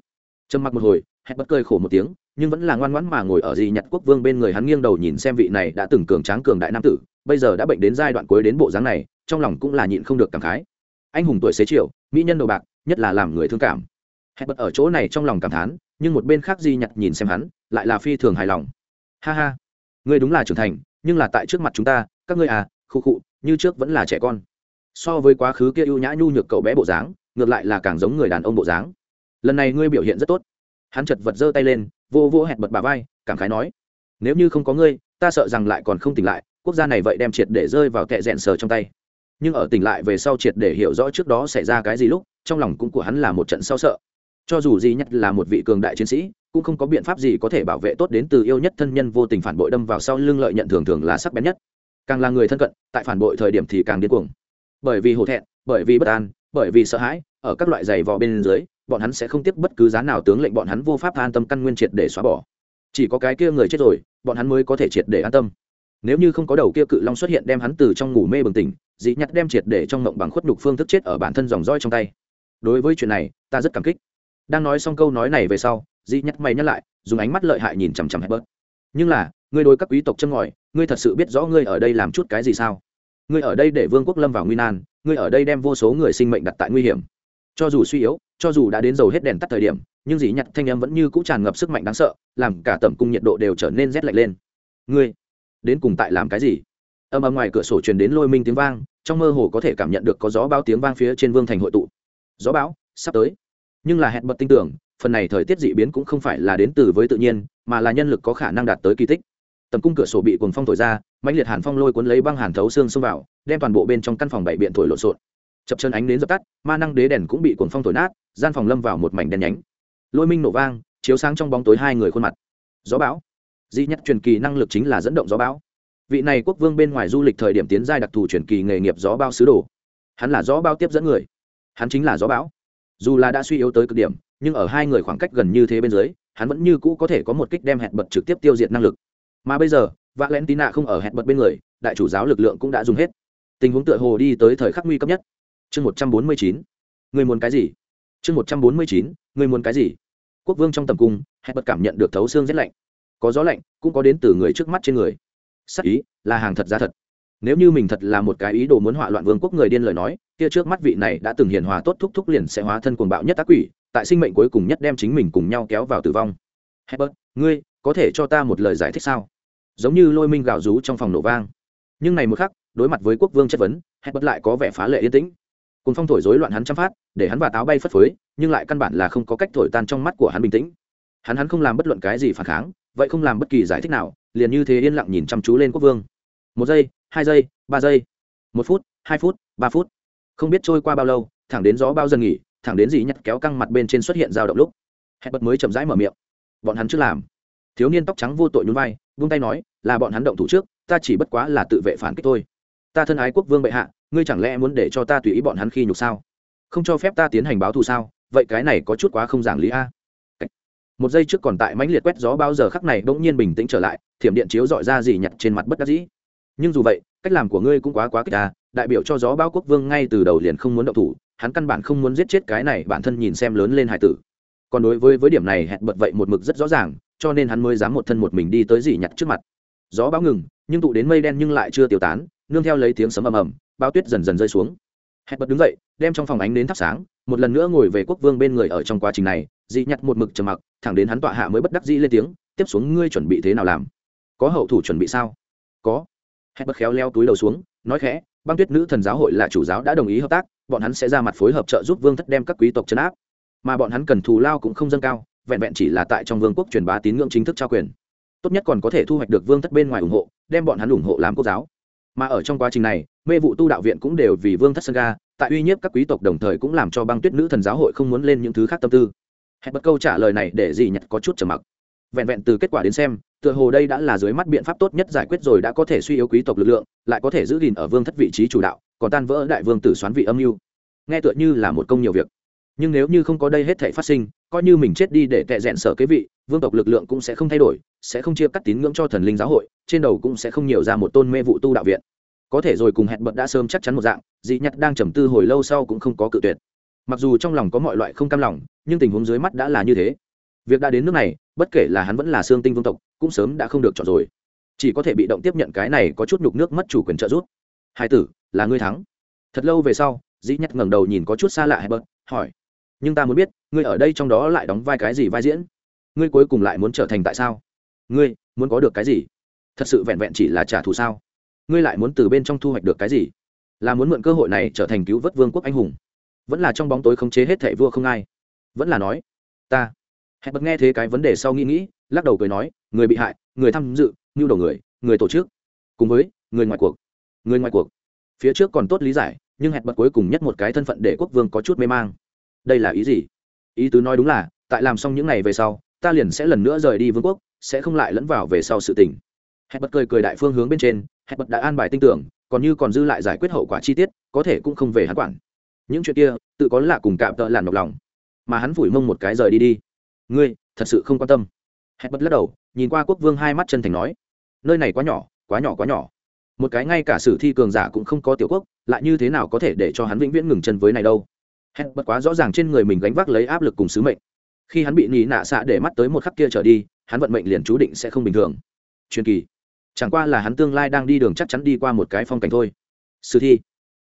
Trầm mặc một hồi, hẹn bất cười khổ một tiếng, nhưng vẫn là ngoan ngoãn mà ngồi ở di nhặt quốc vương bên người hắn nghiêng đầu nhìn xem vị này đã từng cường tráng cường đại nam tử, bây giờ đã bệnh đến giai đoạn cuối đến bộ dáng này, trong lòng cũng là nhịn không được cảm khái. Anh hùng tuổi xế chiều, mỹ nhân đầu bạc, nhất là làm người thương cảm. Hẹn bật ở chỗ này trong lòng cảm thán, nhưng một bên khác di nhặt nhìn xem hắn, lại là phi thường hài lòng. Ha ha, ngươi đúng là trưởng thành, nhưng là tại trước mặt chúng ta các ngươi à khu khụ, như trước vẫn là trẻ con. So với quá khứ kia ưu nhã nhu nhược cậu bé bộ dáng, ngược lại là càng giống người đàn ông bộ dáng. Lần này ngươi biểu hiện rất tốt. Hắn chật vật giơ tay lên, vô vô hẹn bật bà vai, cảm khái nói, nếu như không có ngươi, ta sợ rằng lại còn không tỉnh lại, quốc gia này vậy đem triệt để rơi vào tệ rẽn sờ trong tay. Nhưng ở tỉnh lại về sau triệt để hiểu rõ trước đó xảy ra cái gì lúc, trong lòng cũng của hắn là một trận sao sợ. Cho dù gì nhất là một vị cường đại chiến sĩ, cũng không có biện pháp gì có thể bảo vệ tốt đến từ yêu nhất thân nhân vô tình phản bội đâm vào sau lưng lợi nhận thường thường là sắc bén nhất càng là người thân cận, tại phản bội thời điểm thì càng điên cuồng. Bởi vì hổ thẹn, bởi vì bất an, bởi vì sợ hãi, ở các loại giày vò bên dưới, bọn hắn sẽ không tiếp bất cứ giá nào tướng lệnh bọn hắn vô pháp an tâm căn nguyên triệt để xóa bỏ. Chỉ có cái kia người chết rồi, bọn hắn mới có thể triệt để an tâm. Nếu như không có đầu kia cự long xuất hiện đem hắn từ trong ngủ mê bừng tỉnh, dĩ nhặt đem triệt để trong mộng bằng khuất nhục phương thức chết ở bản thân dòng roi trong tay. Đối với chuyện này, ta rất cảm kích. Đang nói xong câu nói này về sau, dĩ nhặt mày nhắc lại, dùng ánh mắt lợi hại nhìn chằm chằm hẹp bớt nhưng là, ngươi đối các quý tộc châm ngòi, ngươi thật sự biết rõ ngươi ở đây làm chút cái gì sao? Ngươi ở đây để vương quốc lâm vào nguy nan, ngươi ở đây đem vô số người sinh mệnh đặt tại nguy hiểm. Cho dù suy yếu, cho dù đã đến dầu hết đèn tắt thời điểm, nhưng dĩ nhặt thanh em vẫn như cũ tràn ngập sức mạnh đáng sợ, làm cả tầm cung nhiệt độ đều trở nên rét lạnh lên. Ngươi, đến cùng tại làm cái gì? Âm âm ngoài cửa sổ truyền đến lôi minh tiếng vang, trong mơ hồ có thể cảm nhận được có gió báo tiếng vang phía trên vương thành hội tụ. Gió bão sắp tới. Nhưng là hẹn bật tin tưởng, phần này thời tiết dị biến cũng không phải là đến từ với tự nhiên mà là nhân lực có khả năng đạt tới kỳ tích. Tầm cung cửa sổ bị cuồng phong thổi ra, mãnh liệt hàn phong lôi cuốn lấy băng hàn thấu xương xông vào, đem toàn bộ bên trong căn phòng bảy biện thổi lộn xộn. Chập chân ánh đến dập tắt, ma năng đế đèn cũng bị cuồng phong thổi nát, gian phòng lâm vào một mảnh đen nhánh. Lôi minh nổ vang, chiếu sáng trong bóng tối hai người khuôn mặt. Gió bão. Di nhất truyền kỳ năng lực chính là dẫn động gió bão. Vị này quốc vương bên ngoài du lịch thời điểm tiến giai đặc thù truyền kỳ nghề nghiệp gió bao sứ đồ. Hắn là gió bao tiếp dẫn người. Hắn chính là gió bão. Dù là đã suy yếu tới cực điểm, nhưng ở hai người khoảng cách gần như thế bên dưới hắn vẫn như cũ có thể có một kích đem hẹn bật trực tiếp tiêu diệt năng lực. Mà bây giờ vạ lén tí nạ không ở hẹn bật bên người, đại chủ giáo lực lượng cũng đã dùng hết. Tình huống tựa hồ đi tới thời khắc nguy cấp nhất. Chương một trăm bốn mươi chín. Người muốn cái gì? Chương một trăm bốn mươi chín. Người muốn cái gì? Quốc vương trong tầm cung, hẹn bật cảm nhận được thấu xương rét lạnh. Có gió lạnh, cũng có đến từ người trước mắt trên người. Sắc ý là hàng thật giá thật nếu như mình thật là một cái ý đồ muốn hỏa loạn vương quốc người điên lời nói kia trước mắt vị này đã từng hiền hòa tốt thúc thúc liền sẽ hóa thân cuồng bạo nhất ác quỷ tại sinh mệnh cuối cùng nhất đem chính mình cùng nhau kéo vào tử vong. Herbert, ngươi có thể cho ta một lời giải thích sao? Giống như lôi minh gào rú trong phòng nổ vang. Nhưng này một khắc đối mặt với quốc vương chất vấn Herbert lại có vẻ phá lệ yên tĩnh. Cùng phong thổi rối loạn hắn chăm phát để hắn và táo bay phất phới nhưng lại căn bản là không có cách thổi tan trong mắt của hắn bình tĩnh. Hắn hắn không làm bất luận cái gì phản kháng vậy không làm bất kỳ giải thích nào liền như thế yên lặng nhìn chăm chú lên quốc vương. Một giây hai giây, ba giây, một phút, hai phút, ba phút. Không biết trôi qua bao lâu, thẳng đến gió bao dần nghỉ, thẳng đến dì nhặt kéo căng mặt bên trên xuất hiện dao động lúc hẹn bật mới chậm rãi mở miệng. Bọn hắn chưa làm. Thiếu niên tóc trắng vô tội nhún vai, vung tay nói, là bọn hắn động thủ trước, ta chỉ bất quá là tự vệ phản kích thôi. Ta thân ái quốc vương bệ hạ, ngươi chẳng lẽ muốn để cho ta tùy ý bọn hắn khi nhục sao? Không cho phép ta tiến hành báo thù sao? Vậy cái này có chút quá không giảng lý a. Một giây trước còn tại mãnh liệt quét gió bao giờ khắc này bỗng nhiên bình tĩnh trở lại, thiểm điện chiếu dọi ra dì nhặt trên mặt bất đắc dĩ nhưng dù vậy, cách làm của ngươi cũng quá quá kích ta đại biểu cho gió bao quốc vương ngay từ đầu liền không muốn động thủ, hắn căn bản không muốn giết chết cái này bản thân nhìn xem lớn lên hải tử. Còn đối với với điểm này hẹn bật vậy một mực rất rõ ràng, cho nên hắn mới dám một thân một mình đi tới dì nhặt trước mặt. Gió bão ngừng, nhưng tụ đến mây đen nhưng lại chưa tiêu tán, nương theo lấy tiếng sấm ầm ầm bao tuyết dần dần rơi xuống. Hẹn bật đứng dậy, đem trong phòng ánh đến thắp sáng, một lần nữa ngồi về quốc vương bên người ở trong quá trình này, dị nhặt một mực trầm mặc, thẳng đến hắn tọa hạ mới bất đắc dĩ lên tiếng, tiếp xuống ngươi chuẩn bị thế nào làm? Có hậu thủ chuẩn bị sao? Có hẹn bật khéo leo túi đầu xuống, nói khẽ, băng tuyết nữ thần giáo hội là chủ giáo đã đồng ý hợp tác, bọn hắn sẽ ra mặt phối hợp trợ giúp vương thất đem các quý tộc chấn áp. Mà bọn hắn cần thù lao cũng không dâng cao, vẹn vẹn chỉ là tại trong vương quốc truyền bá tín ngưỡng chính thức trao quyền. Tốt nhất còn có thể thu hoạch được vương thất bên ngoài ủng hộ, đem bọn hắn ủng hộ làm quốc giáo. Mà ở trong quá trình này, mê vụ tu đạo viện cũng đều vì vương thất sân ga, tại uy nhiếp các quý tộc đồng thời cũng làm cho băng tuyết nữ thần giáo hội không muốn lên những thứ khác tâm tư. Hẹn bất câu trả lời này để dì nhật có chút trầm mặc. Vẹn vẹn từ kết quả đến xem tựa hồ đây đã là dưới mắt biện pháp tốt nhất giải quyết rồi đã có thể suy yếu quý tộc lực lượng, lại có thể giữ gìn ở vương thất vị trí chủ đạo, còn tan vỡ đại vương tử xoán vị âm mưu. Nghe tựa như là một công nhiều việc. Nhưng nếu như không có đây hết thể phát sinh, coi như mình chết đi để tệ rẽn sở kế vị, vương tộc lực lượng cũng sẽ không thay đổi, sẽ không chia cắt tín ngưỡng cho thần linh giáo hội, trên đầu cũng sẽ không nhiều ra một tôn mê vụ tu đạo viện. Có thể rồi cùng hẹn bật đã sớm chắc chắn một dạng, dị nhặt đang trầm tư hồi lâu sau cũng không có cự tuyệt. Mặc dù trong lòng có mọi loại không cam lòng, nhưng tình huống dưới mắt đã là như thế việc đã đến nước này, bất kể là hắn vẫn là xương tinh vương tộc, cũng sớm đã không được chọn rồi. Chỉ có thể bị động tiếp nhận cái này có chút nhục nước mất chủ quyền trợ giúp. Hai tử, là ngươi thắng. Thật lâu về sau, dĩ nhắc ngẩng đầu nhìn có chút xa lạ hay bớt hỏi. Nhưng ta muốn biết, ngươi ở đây trong đó lại đóng vai cái gì vai diễn? Ngươi cuối cùng lại muốn trở thành tại sao? Ngươi, muốn có được cái gì? Thật sự vẹn vẹn chỉ là trả thù sao? Ngươi lại muốn từ bên trong thu hoạch được cái gì? Là muốn mượn cơ hội này trở thành cứu vớt vương quốc anh hùng? Vẫn là trong bóng tối khống chế hết thệ vua không ai? Vẫn là nói, ta hẹn bật nghe thế cái vấn đề sau nghĩ nghĩ, lắc đầu cười nói, người bị hại, người tham dự nhu đầu người người tổ chức. Cùng với, người ngoài cuộc, người ngoài cuộc. Phía trước còn tốt lý giải, nhưng hẹn bật cuối cùng nhất một cái thân phận để quốc vương có chút mê mang. Đây là ý gì? Ý tứ nói đúng là, tại làm xong những ngày về sau, ta liền sẽ lần nữa rời đi vương quốc, sẽ không lại lẫn vào về sau sự tình. Hẹn bật cười cười đại phương hướng bên trên, hẹn bật đã an bài tin tưởng, còn như còn dư lại giải quyết hậu quả chi tiết, có thể cũng không về hắn quản. Những chuyện kia, tự có lạ cùng cạm tợ làn nhọc lòng. Mà hắn phủi mông một cái rời đi đi ngươi thật sự không quan tâm. Hẹn bật lắc đầu, nhìn qua quốc vương hai mắt chân thành nói, nơi này quá nhỏ quá nhỏ quá nhỏ. Một cái ngay cả sử thi cường giả cũng không có tiểu quốc, lại như thế nào có thể để cho hắn vĩnh viễn ngừng chân với này đâu? Hẹn bật quá rõ ràng trên người mình gánh vác lấy áp lực cùng sứ mệnh. Khi hắn bị nhì nạ xạ để mắt tới một khắc kia trở đi, hắn vận mệnh liền chú định sẽ không bình thường. Truyền kỳ. Chẳng qua là hắn tương lai đang đi đường chắc chắn đi qua một cái phong cảnh thôi. Sử thi.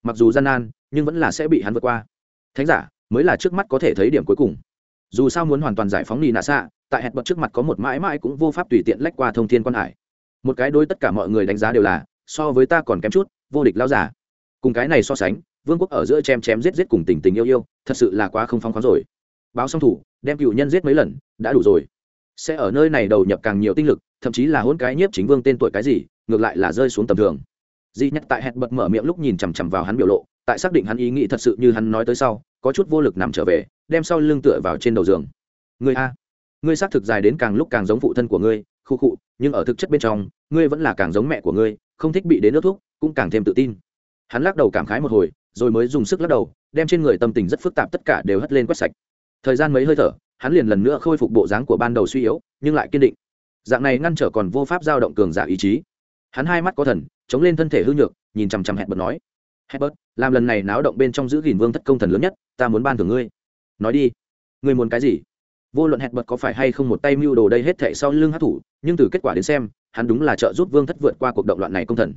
Mặc dù gian nan, nhưng vẫn là sẽ bị hắn vượt qua. Thánh giả, mới là trước mắt có thể thấy điểm cuối cùng dù sao muốn hoàn toàn giải phóng nỉ nạ xạ tại hẹn bật trước mặt có một mãi mãi cũng vô pháp tùy tiện lách qua thông thiên quan hải. Một cái đôi tất cả mọi người đánh giá đều là, so với ta còn kém chút, vô địch lao giả cùng cái này so sánh, vương quốc ở giữa chém chém giết giết cùng tình tình yêu yêu, thật sự là quá không phong khoáng rồi. Báo song thủ, đem cựu nhân giết mấy lần, đã đủ rồi. Sẽ ở nơi này đầu nhập càng nhiều tinh lực, thậm chí là hôn cái nhiếp chính vương tên tuổi cái gì, ngược lại là rơi xuống tầm thường. Di nhắc tại hẹn bật mở miệng lúc nhìn chằm chằm vào hắn biểu lộ, tại xác định hắn ý nghĩ thật sự như hắn nói tới sau có chút vô lực nằm trở về, đem sau lưng tựa vào trên đầu giường. Người a, ngươi xác thực dài đến càng lúc càng giống phụ thân của ngươi, khu khụ nhưng ở thực chất bên trong, ngươi vẫn là càng giống mẹ của ngươi, không thích bị đến nước thuốc, cũng càng thêm tự tin. Hắn lắc đầu cảm khái một hồi, rồi mới dùng sức lắc đầu, đem trên người tâm tình rất phức tạp tất cả đều hất lên quét sạch. Thời gian mấy hơi thở, hắn liền lần nữa khôi phục bộ dáng của ban đầu suy yếu, nhưng lại kiên định. Dạng này ngăn trở còn vô pháp giao động cường giả ý chí. Hắn hai mắt có thần, chống lên thân thể hư nhược, nhìn chằm chằm hẹn bật nói hẹn bật làm lần này náo động bên trong giữ gìn vương thất công thần lớn nhất, ta muốn ban thưởng ngươi. Nói đi. Ngươi muốn cái gì? Vô luận hẹn bật có phải hay không một tay mưu đồ đây hết thệ sau lưng hát thủ, nhưng từ kết quả đến xem, hắn đúng là trợ giúp vương thất vượt qua cuộc động loạn này công thần.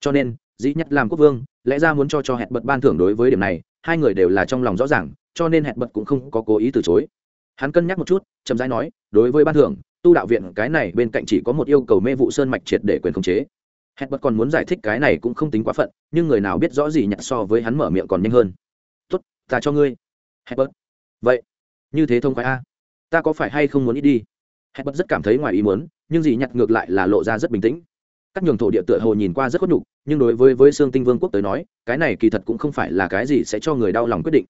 Cho nên, dĩ nhất làm quốc vương, lẽ ra muốn cho cho hẹn bật ban thưởng đối với điểm này, hai người đều là trong lòng rõ ràng, cho nên hẹn bật cũng không có cố ý từ chối. Hắn cân nhắc một chút, chậm rãi nói, đối với ban thưởng, tu đạo viện cái này bên cạnh chỉ có một yêu cầu mê vụ sơn mạch triệt để quyền khống chế hẹn bật còn muốn giải thích cái này cũng không tính quá phận, nhưng người nào biết rõ gì nhặt so với hắn mở miệng còn nhanh hơn. Tốt, ta cho ngươi. Hẹn bật vậy, như thế thông khoái a? Ta có phải hay không muốn ít đi? Hẹn bật rất cảm thấy ngoài ý muốn, nhưng gì nhặt ngược lại là lộ ra rất bình tĩnh. Các nhường thổ địa tựa hồ nhìn qua rất có nhục, nhưng đối với với xương tinh vương quốc tới nói, cái này kỳ thật cũng không phải là cái gì sẽ cho người đau lòng quyết định.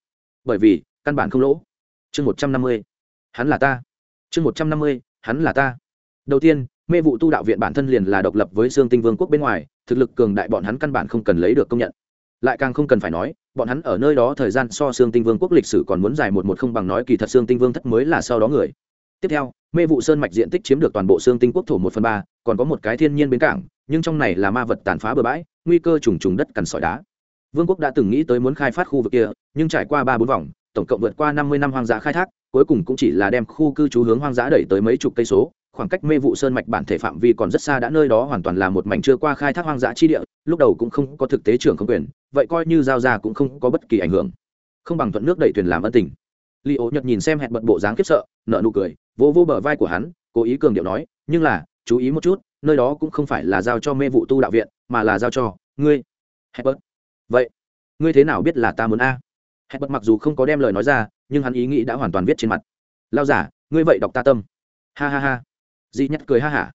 Bởi vì, căn bản không lỗ. Chương một trăm năm mươi. Hắn là ta. Chương một trăm năm mươi. Hắn là ta. Đầu tiên mê vụ tu đạo viện bản thân liền là độc lập với xương tinh vương quốc bên ngoài, thực lực cường đại bọn hắn căn bản không cần lấy được công nhận. Lại càng không cần phải nói, bọn hắn ở nơi đó thời gian so xương tinh vương quốc lịch sử còn muốn dài một một không bằng nói kỳ thật xương tinh vương thất mới là sau đó người. Tiếp theo, mê vụ sơn mạch diện tích chiếm được toàn bộ xương tinh quốc thổ một phần ba, còn có một cái thiên nhiên bến cảng, nhưng trong này là ma vật tàn phá bừa bãi, nguy cơ trùng trùng đất cằn sỏi đá. Vương quốc đã từng nghĩ tới muốn khai phát khu vực kia, nhưng trải qua ba bốn vòng, tổng cộng vượt qua năm mươi năm hoang dã khai thác, cuối cùng cũng chỉ là đem khu cư trú hướng hoang dã đẩy tới mấy chục cây số khoảng cách mê vụ sơn mạch bản thể phạm vi còn rất xa đã nơi đó hoàn toàn là một mảnh chưa qua khai thác hoang dã chi địa, lúc đầu cũng không có thực tế trưởng không quyền, vậy coi như giao ra cũng không có bất kỳ ảnh hưởng. Không bằng thuận nước đẩy thuyền làm ân tình. Li ố nhật nhìn xem hẹn Bận bộ dáng khiếp sợ nợ nụ cười vô vô bờ vai của hắn, cố ý cường điệu nói, nhưng là, chú ý một chút, nơi đó cũng không phải là giao cho mê vụ tu đạo viện, mà là giao cho ngươi. Hẹn Bận vậy, ngươi thế nào biết là ta muốn a? Hẹn Bận mặc dù không có đem lời nói ra, nhưng hắn ý nghĩ đã hoàn toàn viết trên mặt. Lao giả, ngươi vậy đọc ta tâm. Ha ha ha di nhắc cười ha hả.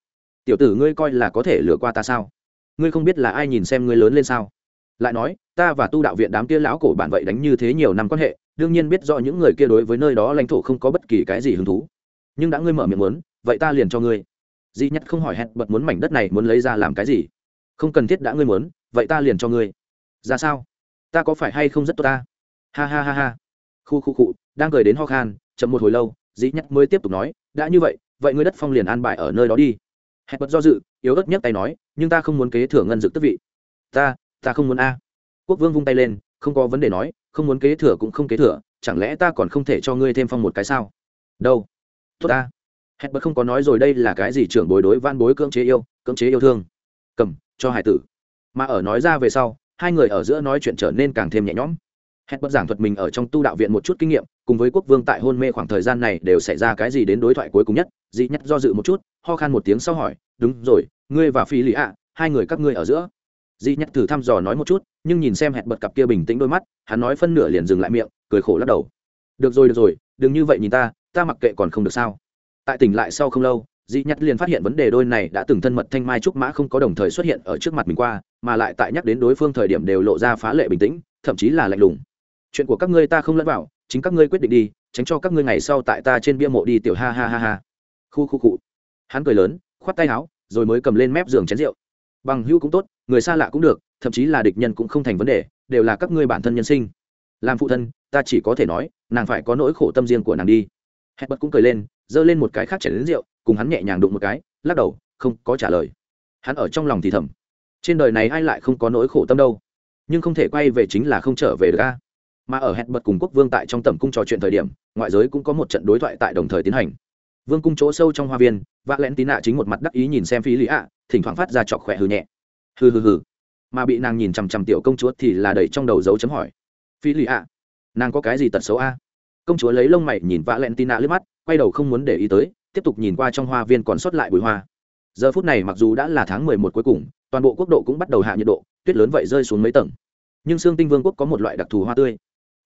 Tiểu tử ngươi coi là có thể lừa qua ta sao? Ngươi không biết là ai nhìn xem ngươi lớn lên sao? Lại nói, ta và tu đạo viện đám kia lão cổ bản vậy đánh như thế nhiều năm quan hệ, đương nhiên biết rõ những người kia đối với nơi đó lãnh thổ không có bất kỳ cái gì hứng thú. Nhưng đã ngươi mở miệng muốn, vậy ta liền cho ngươi. Di nhất không hỏi hẹn, bật muốn mảnh đất này muốn lấy ra làm cái gì? Không cần thiết đã ngươi muốn, vậy ta liền cho ngươi. Ra sao? Ta có phải hay không rất tốt ta? Ha ha ha ha. Khu khu cụ đang cười đến ho khan, chậm một hồi lâu dĩ nhất mới tiếp tục nói, đã như vậy vậy ngươi đất phong liền an bài ở nơi đó đi. Hẹn bật do dự, yếu ớt nhất tay nói, nhưng ta không muốn kế thừa ngân dực tức vị. Ta ta không muốn a. Quốc vương vung tay lên, không có vấn đề nói, không muốn kế thừa cũng không kế thừa, chẳng lẽ ta còn không thể cho ngươi thêm phong một cái sao? Đâu? Tốt ta. Hẹn bật không có nói rồi đây là cái gì trưởng bối đối van bối cưỡng chế yêu, cưỡng chế yêu thương. Cầm, cho hải tử. Mà ở nói ra về sau, hai người ở giữa nói chuyện trở nên càng thêm nhẹ nhõm. Hẹn bật giảng thuật mình ở trong tu đạo viện một chút kinh nghiệm, cùng với quốc vương tại hôn mê khoảng thời gian này đều xảy ra cái gì đến đối thoại cuối cùng nhất dị nhất do dự một chút, ho khan một tiếng sau hỏi, đúng rồi, ngươi và phi lý ạ, hai người các ngươi ở giữa. Dị nhất thử thăm dò nói một chút, nhưng nhìn xem hẹn bật cặp kia bình tĩnh đôi mắt, hắn nói phân nửa liền dừng lại miệng, cười khổ lắc đầu. Được rồi được rồi, đừng như vậy nhìn ta ta mặc kệ còn không được sao. Tại tỉnh lại sau không lâu, dị nhất liền phát hiện vấn đề đôi này đã từng thân mật thanh mai trúc mã không có đồng thời xuất hiện ở trước mặt mình qua, mà lại tại nhắc đến đối phương thời điểm đều lộ ra phá lệ bình tĩnh, thậm chí là lạnh lùng. Chuyện của các ngươi ta không lẫn vào, chính các ngươi quyết định đi, tránh cho các ngươi ngày sau tại ta trên bia mộ đi, tiểu ha ha ha ha khu khu cụ. Hắn cười lớn, khoát tay áo, rồi mới cầm lên mép giường chén rượu. Bằng hữu cũng tốt, người xa lạ cũng được, thậm chí là địch nhân cũng không thành vấn đề, đều là các ngươi bản thân nhân sinh. Làm phụ thân, ta chỉ có thể nói, nàng phải có nỗi khổ tâm riêng của nàng đi. Hẹn bật cũng cười lên, giơ lên một cái khác chảy đến rượu, cùng hắn nhẹ nhàng đụng một cái, lắc đầu, không có trả lời. Hắn ở trong lòng thì thầm. Trên đời này ai lại không có nỗi khổ tâm đâu? Nhưng không thể quay về chính là không trở về được a. Mà ở hẹn bật cùng quốc vương tại trong tầm cung trò chuyện thời điểm, ngoại giới cũng có một trận đối thoại tại đồng thời tiến hành vương cung chỗ sâu trong hoa viên, vạ lén tín nạ chính một mặt đắc ý nhìn xem phi lý ạ, thỉnh thoảng phát ra chọc khỏe hừ nhẹ. Hừ hừ hừ. Mà bị nàng nhìn chằm chằm tiểu công chúa thì là đầy trong đầu dấu chấm hỏi. Phi lý ạ, nàng có cái gì tật xấu a? Công chúa lấy lông mày nhìn vạ lén tín nạ lướt mắt, quay đầu không muốn để ý tới, tiếp tục nhìn qua trong hoa viên còn sót lại bụi hoa. Giờ phút này mặc dù đã là tháng mười một cuối cùng, toàn bộ quốc độ cũng bắt đầu hạ nhiệt độ, tuyết lớn vậy rơi xuống mấy tầng. Nhưng xương tinh vương quốc có một loại đặc thù hoa tươi.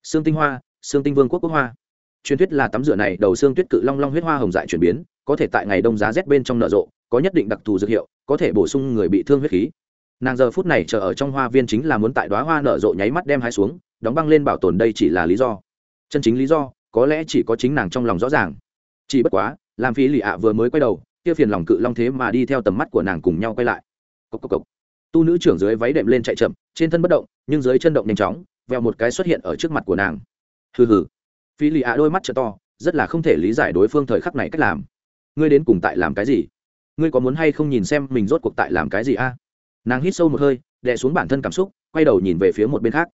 Xương tinh hoa, xương tinh vương quốc quốc hoa truyền thuyết là tắm rửa này đầu xương tuyết cự long long huyết hoa hồng dại chuyển biến, có thể tại ngày đông giá rét bên trong nở rộ, có nhất định đặc thù dược hiệu, có thể bổ sung người bị thương huyết khí. Nàng giờ phút này chờ ở trong hoa viên chính là muốn tại đoá hoa nở rộ nháy mắt đem hai xuống, đóng băng lên bảo tồn đây chỉ là lý do. Chân chính lý do, có lẽ chỉ có chính nàng trong lòng rõ ràng. Chỉ bất quá, làm phí lì ạ vừa mới quay đầu, kia phiền lòng cự long thế mà đi theo tầm mắt của nàng cùng nhau quay lại. Cốc cốc cốc. tu nữ trưởng dưới váy đệm lên chạy chậm, trên thân bất động, nhưng dưới chân động nhanh chóng vẹo một cái xuất hiện ở trước mặt của nàng. Hừ hừ phí lì ạ đôi mắt t to, rất là không thể lý giải đối phương thời khắc này cách làm. Ngươi đến cùng tại làm cái gì? Ngươi có muốn hay không nhìn xem mình rốt cuộc tại làm cái gì a? Nàng hít sâu một hơi, đè xuống bản thân cảm xúc, quay đầu nhìn về phía một bên khác.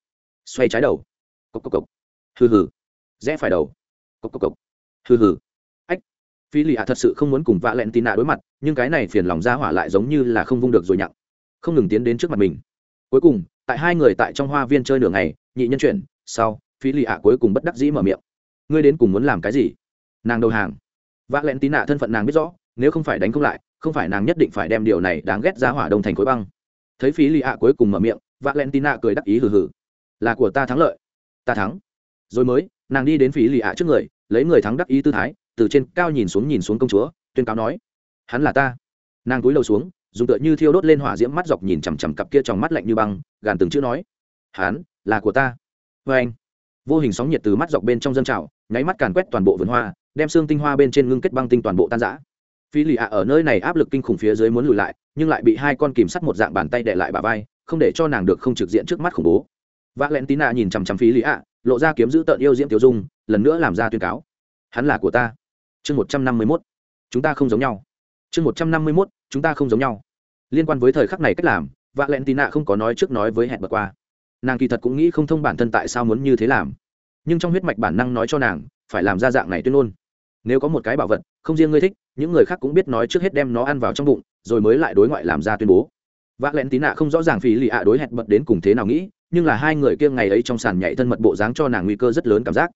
Xoay trái đầu. Cốc cốc cốc. hừ hừ. Rẽ phải đầu. Cốc cốc cốc. hừ hừ. Ách. Phi lì ạ thật sự không muốn cùng vạ lẹn tì nạ đối mặt, nhưng cái này phiền lòng ra hỏa lại giống như là không vung được rồi nhặng. Không ngừng tiến đến trước mặt mình. Cuối cùng, tại hai người tại trong hoa viên chơi nửa ngày, nhị nhân chuyển, sau phi lì ạ cuối cùng bất đắc dĩ mở miệng ngươi đến cùng muốn làm cái gì? Nàng đầu hàng. Vạ lẹn tí nạ thân phận nàng biết rõ, nếu không phải đánh không lại, không phải nàng nhất định phải đem điều này đáng ghét ra hỏa đông thành khối băng. Thấy phí lì ạ cuối cùng mở miệng valentina cười đắc ý hừ hừ. Là của ta thắng lợi. Ta thắng. Rồi mới, nàng đi đến phí lì ạ trước người, lấy người thắng đắc ý tư thái, từ trên cao nhìn xuống nhìn xuống công chúa, tuyên cáo nói, hắn là ta. Nàng cúi đầu xuống, dùng tựa như thiêu đốt lên hỏa diễm mắt dọc nhìn chằm chằm cặp kia trong mắt lạnh như băng, gàn từng chữ nói, hắn là của ta. Vê anh vô hình sóng nhiệt từ mắt dọc bên trong dân trào, nháy mắt càn quét toàn bộ vườn hoa, đem xương tinh hoa bên trên ngưng kết băng tinh toàn bộ tan giã phi lì ạ ở nơi này áp lực kinh khủng phía dưới muốn lùi lại, nhưng lại bị hai con kìm sắt một dạng bàn tay đệ lại bà vai, không để cho nàng được không trực diện trước mắt khủng bố. V ạ l e n tín ạ nhìn chằm chằm phi lì ạ, lộ ra kiếm giữ tợn yêu diễm tiêu dung, lần nữa làm ra tuyên cáo. Hắn là của ta. Chương một trăm năm mươi mốt. Chúng ta không giống nhau. Chương một trăm năm mươi mốt, chúng ta không giống nhau. Liên quan với thời khắc này cách làm v ạ l e n tín ạ không có nói trước nói với hẹn bật qua nàng kỳ thật cũng nghĩ không thông bản thân tại sao muốn như thế làm. Nhưng trong huyết mạch bản năng nói cho nàng, phải làm ra dạng này tuyên ngôn. Nếu có một cái bảo vật, không riêng ngươi thích, những người khác cũng biết nói trước hết đem nó ăn vào trong bụng, rồi mới lại đối ngoại làm ra tuyên bố. Vác lẹn tí nạ không rõ ràng phí lì ạ đối hẹn bật đến cùng thế nào nghĩ, nhưng là hai người kia ngày ấy trong sàn nhảy thân mật bộ dáng cho nàng nguy cơ rất lớn cảm giác.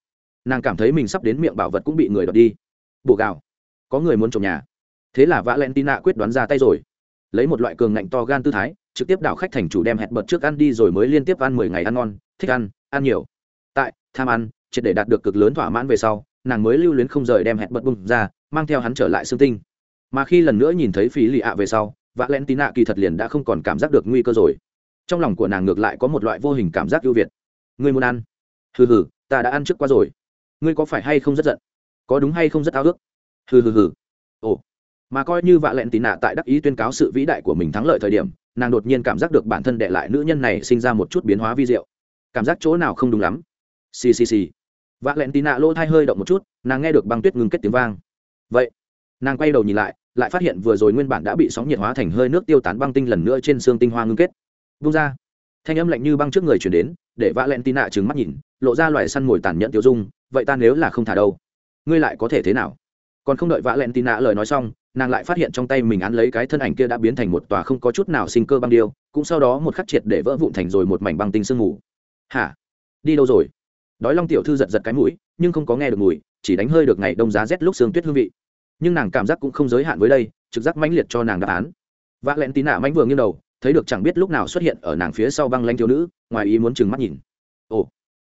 Nàng cảm thấy mình sắp đến miệng bảo vật cũng bị người đọt đi. Bộ gạo. Có người muốn trồng nhà. Thế là vã len tina quyết đoán ra tay rồi. Lấy một loại cường ngạnh to gan tư thái trực tiếp đảo khách thành chủ đem hẹn bật trước ăn đi rồi mới liên tiếp ăn mười ngày ăn ngon, thích ăn ăn nhiều. Tại, tham ăn, triệt để đạt được cực lớn thỏa mãn về sau, nàng mới lưu luyến không rời đem hẹn bật bung ra, mang theo hắn trở lại xương tinh. Mà khi lần nữa nhìn thấy phí lì ạ về sau vạ len tín ạ kỳ thật liền đã không còn cảm giác được nguy cơ rồi. Trong lòng của nàng ngược lại có một loại vô hình cảm giác ưu việt. Ngươi muốn ăn? Hừ hừ, ta đã ăn trước qua rồi. Ngươi có phải hay không rất giận? Có đúng hay không rất ao ước? Hừ hừ hừ. Ồ. Mà coi như vạ lẹn tín nạ tại đắc ý tuyên cáo sự vĩ đại của mình thắng lợi thời điểm nàng đột nhiên cảm giác được bản thân đệ lại nữ nhân này sinh ra một chút biến hóa vi diệu. Cảm giác chỗ nào không đúng lắm. Xì xì xì. Vạ lẹn tín nạ lỗ thai hơi động một chút, nàng nghe được băng tuyết ngừng kết tiếng vang. Vậy, nàng quay đầu nhìn lại lại phát hiện vừa rồi nguyên bản đã bị sóng nhiệt hóa thành hơi nước tiêu tán băng tinh lần nữa trên xương tinh hoa ngưng kết. Vung ra. Thanh âm lạnh như băng trước người chuyển đến, để vạ lẹn tin nạ trừng mắt nhìn, lộ ra loài săn mồi tàn nhẫn tiêu dung, vậy ta nếu là không thả đâu, ngươi lại có thể thế nào? Còn không đợi vạ lẹn tin nạ lời nói xong nàng lại phát hiện trong tay mình án lấy cái thân ảnh kia đã biến thành một tòa không có chút nào sinh cơ băng điêu, cũng sau đó một khắc triệt để vỡ vụn thành rồi một mảnh băng tinh sương mù. Hả? Đi đâu rồi? Đói long tiểu thư giật giật cái mũi, nhưng không có nghe được mùi, chỉ đánh hơi được ngày đông giá rét lúc sương tuyết hương vị. Nhưng nàng cảm giác cũng không giới hạn với đây, trực giác mãnh liệt cho nàng đáp án. Vạ lẹn tí nạ mãnh vừa nghiêng đầu, thấy được chẳng biết lúc nào xuất hiện ở nàng phía sau băng lanh thiếu nữ, ngoài ý muốn chừng mắt nhìn. Ồ,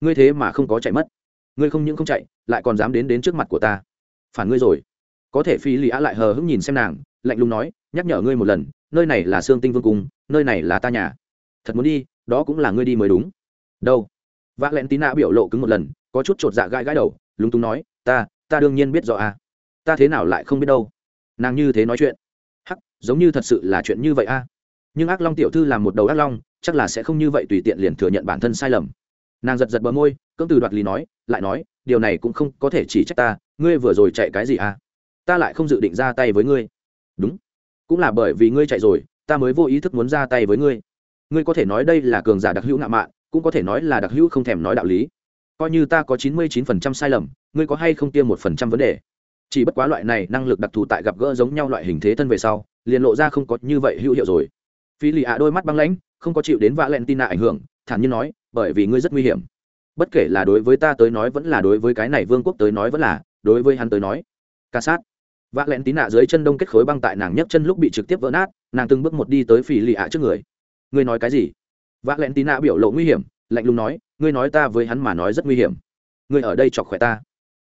ngươi thế mà không có chạy mất. Ngươi không những không chạy, lại còn dám đến đến trước mặt của ta. Phản ngươi rồi có thể phi lì á lại hờ hững nhìn xem nàng, lạnh lùng nói, nhắc nhở ngươi một lần, nơi này là sương tinh vương cung, nơi này là ta nhà. Thật muốn đi, đó cũng là ngươi đi mới đúng. Đâu? Vác ạ tí nạ biểu lộ cứng một lần, có chút chột dạ gãi gãi đầu, lúng túng nói, ta ta đương nhiên biết rõ à ta thế nào lại không biết đâu. Nàng như thế nói chuyện. Hắc, giống như thật sự là chuyện như vậy a. Nhưng ác long tiểu thư làm một đầu ác long, chắc là sẽ không như vậy tùy tiện liền thừa nhận bản thân sai lầm. Nàng giật giật bờ môi, cưỡng từ đoạt lý nói, lại nói, điều này cũng không có thể chỉ trách ta, ngươi vừa rồi chạy cái gì à ta lại không dự định ra tay với ngươi. Đúng. Cũng là bởi vì ngươi chạy rồi, ta mới vô ý thức muốn ra tay với ngươi. Ngươi có thể nói đây là cường giả đặc hữu ngạo mạn, cũng có thể nói là đặc hữu không thèm nói đạo lý. Coi như ta có chín mươi chín phần trăm sai lầm, ngươi có hay không tiêm một phần trăm vấn đề? Chỉ bất quá loại này năng lực đặc thù tại gặp gỡ giống nhau loại hình thế thân về sau, liền lộ ra không có như vậy hữu hiệu rồi. Phi lì ạ đôi mắt băng lãnh, không có chịu đến vạ len tin ảnh hưởng, thản nhiên nói, bởi vì ngươi rất nguy hiểm. Bất kể là đối với ta tới nói vẫn là đối với cái này vương quốc tới nói vẫn là, đối với hắn tới nói, ca sát vạ lẹn tín nạ dưới chân đông kết khối băng tại nàng nhấc chân lúc bị trực tiếp vỡ nát, nàng từng bước một đi tới phỉ lì ạ trước người. Ngươi nói cái gì? Vạ lẹn tín nạ biểu lộ nguy hiểm, lạnh lùng nói, ngươi nói ta với hắn mà nói rất nguy hiểm. Ngươi ở đây chọc khỏe ta.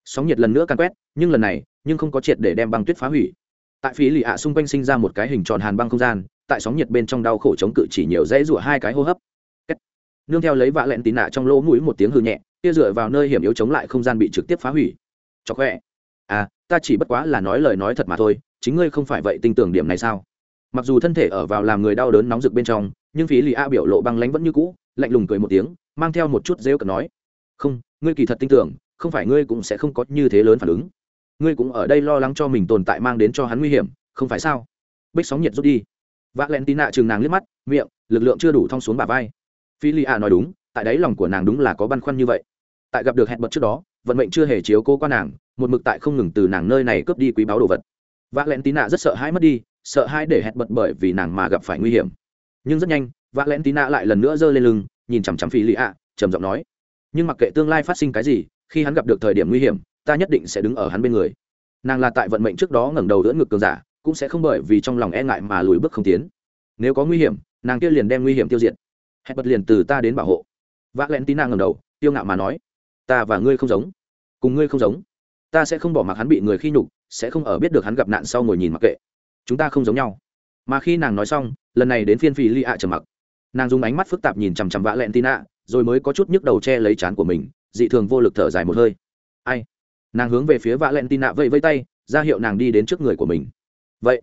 Sóng nhiệt lần nữa càn quét, nhưng lần này, nhưng không có triệt để đem băng tuyết phá hủy. Tại phí lì ạ xung quanh sinh ra một cái hình tròn hàn băng không gian, tại sóng nhiệt bên trong đau khổ chống cự chỉ nhiều dễ rủa hai cái hô hấp. Nương theo lấy vạ lẹn tín nạ trong lỗ mũi một tiếng hư nhẹ, kia dựa vào nơi hiểm yếu chống lại không gian bị trực tiếp phá hủy. Cho khỏe. À ta chỉ bất quá là nói lời nói thật mà thôi, chính ngươi không phải vậy tin tưởng điểm này sao? Mặc dù thân thể ở vào làm người đau đớn nóng rực bên trong, nhưng phí lì a biểu lộ băng lánh vẫn như cũ, lạnh lùng cười một tiếng, mang theo một chút rêu cợt nói, không, ngươi kỳ thật tin tưởng, không phải ngươi cũng sẽ không có như thế lớn phản ứng. Ngươi cũng ở đây lo lắng cho mình tồn tại mang đến cho hắn nguy hiểm, không phải sao? Bích sóng nhiệt rút đi. V ạ len tin nạ chừng nàng liếc mắt, miệng, lực lượng chưa đủ thong xuống bà vai. Phi lì a nói đúng, tại đáy lòng của nàng đúng là có băn khoăn như vậy. Tại gặp được hẹn bật trước đó vận mệnh chưa hề chiếu cô qua nàng, một mực tại không ngừng từ nàng nơi này cướp đi quý báu đồ vật. V ạ Tí nạ rất sợ hãi mất đi, sợ hãi để hẹn bật bởi vì nàng mà gặp phải nguy hiểm. Nhưng rất nhanh v ạ Tí nạ lại lần nữa giơ lên lưng, nhìn chằm chằm phi lì a trầm giọng nói, nhưng mặc kệ tương lai phát sinh cái gì, khi hắn gặp được thời điểm nguy hiểm, ta nhất định sẽ đứng ở hắn bên người. Nàng là tại vận mệnh trước đó ngẩng đầu đỡ ngực cường giả, cũng sẽ không bởi vì trong lòng e ngại mà lùi bước không tiến. Nếu có nguy hiểm, nàng kia liền đem nguy hiểm tiêu diệt. Hẹn bật liền từ ta đến bảo hộ. V ạ tí Nạ ngẩng đầu tiêu ngạo mà nói, ta và ngươi không giống cùng ngươi không giống. Ta sẽ không bỏ mặc hắn bị người khi nhục, sẽ không ở biết được hắn gặp nạn sau ngồi nhìn mặc kệ. Chúng ta không giống nhau. Mà khi nàng nói xong, lần này đến phiên phi li ạ trầm mặc. Nàng dùng ánh mắt phức tạp nhìn chằm chằm vã lẹn tin ạ rồi mới có chút nhức đầu che lấy chán của mình, dị thường vô lực thở dài một hơi. Ai? Nàng hướng về phía vã lẹn tin ạ vẫy vẫy tay, ra hiệu nàng đi đến trước người của mình. Vậy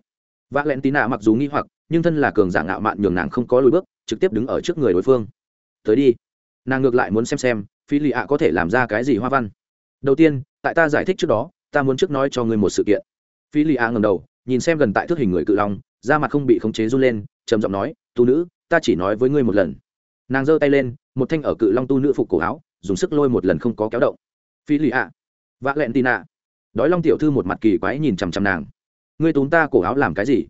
vã lẹn tin ạ mặc dù nghi hoặc, nhưng thân là cường giả ngạo mạn nhường nàng không có lùi bước, trực tiếp đứng ở trước người đối phương. Tới đi. Nàng ngược lại muốn xem xem phi lì ạ có thể làm ra cái gì hoa văn đầu tiên, tại ta giải thích trước đó, ta muốn trước nói cho ngươi một sự kiện. Phi lì a ngầm đầu, nhìn xem gần tại thước hình người cự long, da mặt không bị khống chế run lên, trầm giọng nói tu nữ, ta chỉ nói với ngươi một lần. Nàng giơ tay lên, một thanh ở cự long tu nữ phục cổ áo, dùng sức lôi một lần không có kéo động. Phi lì a. Vạ lẹn tin ạ đói long tiểu thư một mặt kỳ quái nhìn chằm chằm nàng. Ngươi túm ta cổ áo làm cái gì?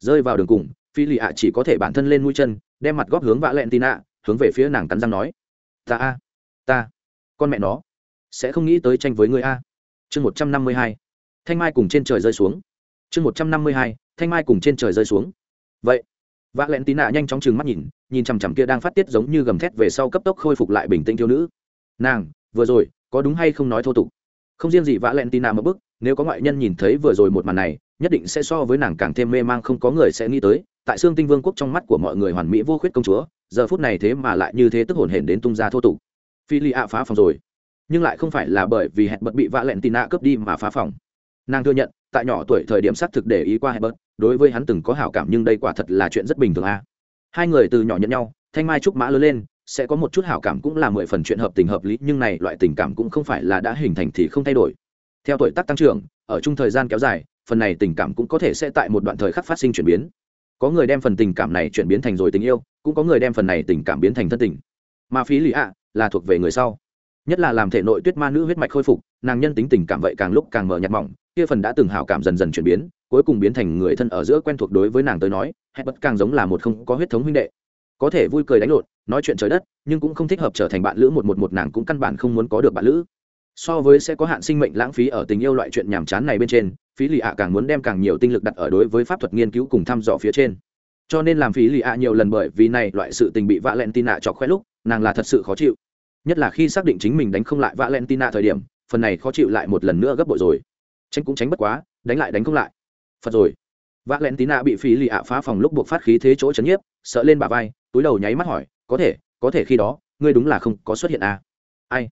Rơi vào đường cùng, phi lì ạ chỉ có thể bản thân lên mũi chân, đem mặt góp hướng vạ lẹn tin ạ hướng về phía nàng cắn răng nói, ta a, ta, con mẹ nó sẽ không nghĩ tới tranh với người a. Chương một trăm năm mươi hai, thanh mai cùng trên trời rơi xuống. Chương một trăm năm mươi hai, thanh mai cùng trên trời rơi xuống. Vậy vạ lẹn tín nạ nhanh chóng chừng mắt nhìn nhìn chằm chằm kia đang phát tiết giống như gầm thét về sau cấp tốc khôi phục lại bình tĩnh thiếu nữ. Nàng, vừa rồi, có đúng hay không nói thô tục? Không riêng gì vạ lẹn tín nạ một bức, nếu có ngoại nhân nhìn thấy vừa rồi một màn này, nhất định sẽ so với nàng càng thêm mê mang không có người sẽ nghĩ tới, tại xương tinh vương quốc trong mắt của mọi người hoàn mỹ vô khuyết công chúa, giờ phút này thế mà lại như thế tức hồn hển đến tung ra thô tục. Phi li ạ phá phòng rồi nhưng lại không phải là bởi vì hẹn bật bị vạ lẹn tì nạ cướp đi mà phá phòng. Nàng thừa nhận, tại nhỏ tuổi thời điểm xác thực để ý qua hẹn bật đối với hắn từng có hảo cảm nhưng đây quả thật là chuyện rất bình thường a. Hai người từ nhỏ nhận nhau, thanh mai trúc mã lớn lên, sẽ có một chút hảo cảm cũng là mười phần chuyện hợp tình hợp lý, nhưng này loại tình cảm cũng không phải là đã hình thành thì không thay đổi. Theo tuổi tác tăng trưởng, ở chung thời gian kéo dài, phần này tình cảm cũng có thể sẽ tại một đoạn thời khắc phát sinh chuyển biến. Có người đem phần tình cảm này chuyển biến thành rồi tình yêu, cũng có người đem phần này tình cảm biến thành thân tình. Mà phí lý ạ là thuộc về người sau nhất là làm thể nội tuyết ma nữ huyết mạch khôi phục, nàng nhân tính tình cảm vậy càng lúc càng mở nhạt mỏng, kia phần đã từng hảo cảm dần dần chuyển biến, cuối cùng biến thành người thân ở giữa quen thuộc đối với nàng tới nói hẹn bất càng giống là một không có huyết thống huynh đệ. Có thể vui cười đánh lộn, nói chuyện trời đất, nhưng cũng không thích hợp trở thành bạn lữ một một một nàng cũng căn bản không muốn có được bạn lữ. So với sẽ có hạn sinh mệnh lãng phí ở tình yêu loại chuyện nhàm chán này bên trên, phí lì ạ càng muốn đem càng nhiều tinh lực đặt ở đối với pháp thuật nghiên cứu cùng thăm dò phía trên. Cho nên làm phí lì ạ nhiều lần bởi vì này loại sự tình bị vạ len tin nạ cho khoe lúc, nàng là thật sự khó chịu nhất là khi xác định chính mình đánh không lại valentina thời điểm, phần này khó chịu lại một lần nữa gấp bội rồi. Tránh cũng tránh bất quá, đánh lại đánh không lại. Phật rồi. Valentina bị Phi lì ạ phá phòng lúc buộc phát khí thế chỗ chấn nhiếp, sợ lên bà vai, túi đầu nháy mắt hỏi, có thể có thể khi đó, ngươi đúng là không có xuất hiện à? ai?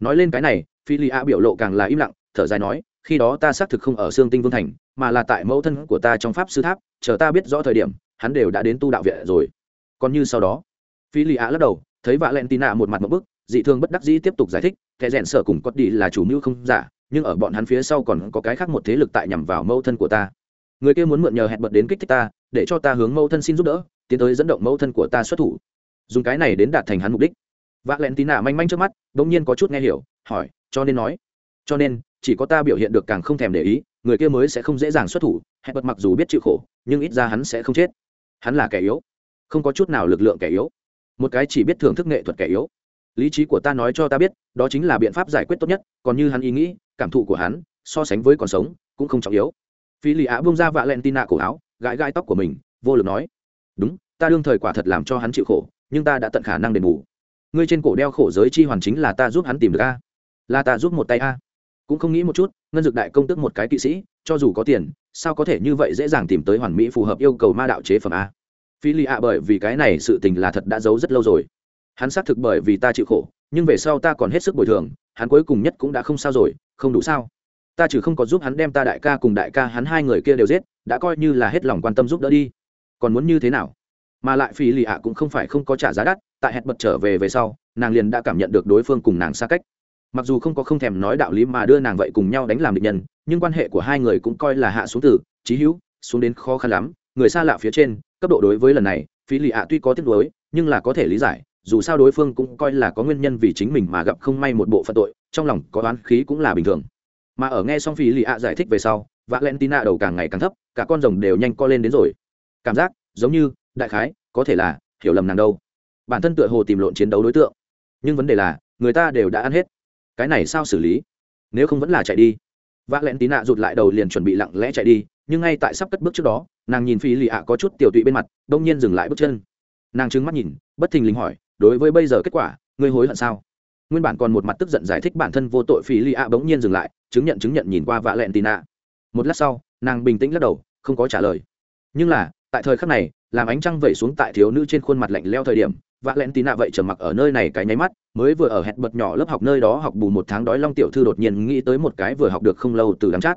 Nói lên cái này phi lì ạ biểu lộ càng là im lặng, thở dài nói, khi đó ta xác thực không ở xương tinh vương thành, mà là tại mẫu thân của ta trong pháp sư tháp, chờ ta biết rõ thời điểm, hắn đều đã đến tu đạo viện rồi. Còn như sau đó phi lì ạ lắc đầu, thấy vạ len một mặt một bức dị thường bất đắc dĩ tiếp tục giải thích, kẻ rèn sở cùng cốt đi là chủ mưu không giả, nhưng ở bọn hắn phía sau còn có cái khác một thế lực tại nhằm vào mâu thân của ta. Người kia muốn mượn nhờ hẹn bật đến kích thích ta, để cho ta hướng mâu thân xin giúp đỡ, tiến tới dẫn động mâu thân của ta xuất thủ. Dùng cái này đến đạt thành hắn mục đích. Vạ lẹn tín nạ manh manh trước mắt đ ỗ n g nhiên có chút nghe hiểu, hỏi, cho nên nói, cho nên, chỉ có ta biểu hiện được càng không thèm để ý, người kia mới sẽ không dễ dàng xuất thủ. Hẹn bật mặc dù biết chịu khổ, nhưng ít ra hắn sẽ không chết. Hắn là kẻ yếu, không có chút nào lực lượng kẻ yếu. Một cái chỉ biết thưởng thức nghệ thuật kẻ yếu lý trí của ta nói cho ta biết, đó chính là biện pháp giải quyết tốt nhất, còn như hắn ý nghĩ, cảm thụ của hắn, so sánh với còn sống, cũng không trọng yếu. Phi lì á bông ra vạ len tin nạ cổ áo, gãi gai tóc của mình, vô lực nói, đúng, ta đương thời quả thật làm cho hắn chịu khổ, nhưng ta đã tận khả năng đền bù. Ngươi trên cổ đeo khổ giới chi hoàn chính là ta giúp hắn tìm được a. Là ta giúp một tay a. Cũng không nghĩ một chút, ngân dược đại công tức một cái kỵ sĩ, cho dù có tiền, sao có thể như vậy dễ dàng tìm tới hoàn mỹ phù hợp yêu cầu ma đạo chế phẩm a? Phi lì ạ bởi vì cái này sự tình là thật đã giấu rất lâu rồi hắn xác thực bởi vì ta chịu khổ, nhưng về sau ta còn hết sức bồi thường, hắn cuối cùng nhất cũng đã không sao rồi, không đủ sao? Ta trừ không có giúp hắn đem ta đại ca cùng đại ca hắn hai người kia đều giết, đã coi như là hết lòng quan tâm giúp đỡ đi. Còn muốn như thế nào? Mà lại phi lì ạ cũng không phải không có trả giá đắt, tại hẹn bật trở về về sau, nàng liền đã cảm nhận được đối phương cùng nàng xa cách. Mặc dù không có không thèm nói đạo lý mà đưa nàng vậy cùng nhau đánh làm định nhân, nhưng quan hệ của hai người cũng coi là hạ xuống từ trí hữu, xuống đến khó khăn lắm. Người xa lạ phía trên, cấp độ đối với lần này, phi lì ạ tuy có tiếc nuối, nhưng là có thể lý giải dù sao đối phương cũng coi là có nguyên nhân vì chính mình mà gặp không may một bộ phận tội, trong lòng có oán khí cũng là bình thường. Mà ở nghe xong phi lì ạ giải thích về sau, valentina đầu càng ngày càng thấp, cả con rồng đều nhanh co lên đến rồi. Cảm giác, giống như, đại khái, có thể là, hiểu lầm nàng đâu. Bản thân tựa hồ tìm lộn chiến đấu đối tượng. Nhưng vấn đề là, người ta đều đã ăn hết. Cái này sao xử lý? Nếu không vẫn là chạy đi. Vạ lẹn tí nạ rụt lại đầu liền chuẩn bị lặng lẽ chạy đi, nhưng ngay tại sắp cất bước trước đó, nàng nhìn phi lì ạ có chút tiểu tụy bên mặt, đông nhiên dừng lại bước chân. Nàng trứng mắt nhìn, bất thình lình hỏi đối với bây giờ kết quả, ngươi hối hận sao? Nguyên bản còn một mặt tức giận giải thích bản thân vô tội phi li a bỗng nhiên dừng lại, chứng nhận chứng nhận nhìn qua vạ lẹn tì nạ. Một lát sau, nàng bình tĩnh lắc đầu, không có trả lời. Nhưng là, tại thời khắc này, làm ánh trăng vẩy xuống tại thiếu nữ trên khuôn mặt lạnh leo thời điểm, vạ lẹn tì nạ vậy trở mặc ở nơi này cái nháy mắt, mới vừa ở hẹn bật nhỏ lớp học nơi đó học bù một tháng đói long tiểu thư đột nhiên nghĩ tới một cái vừa học được không lâu từ đám chát.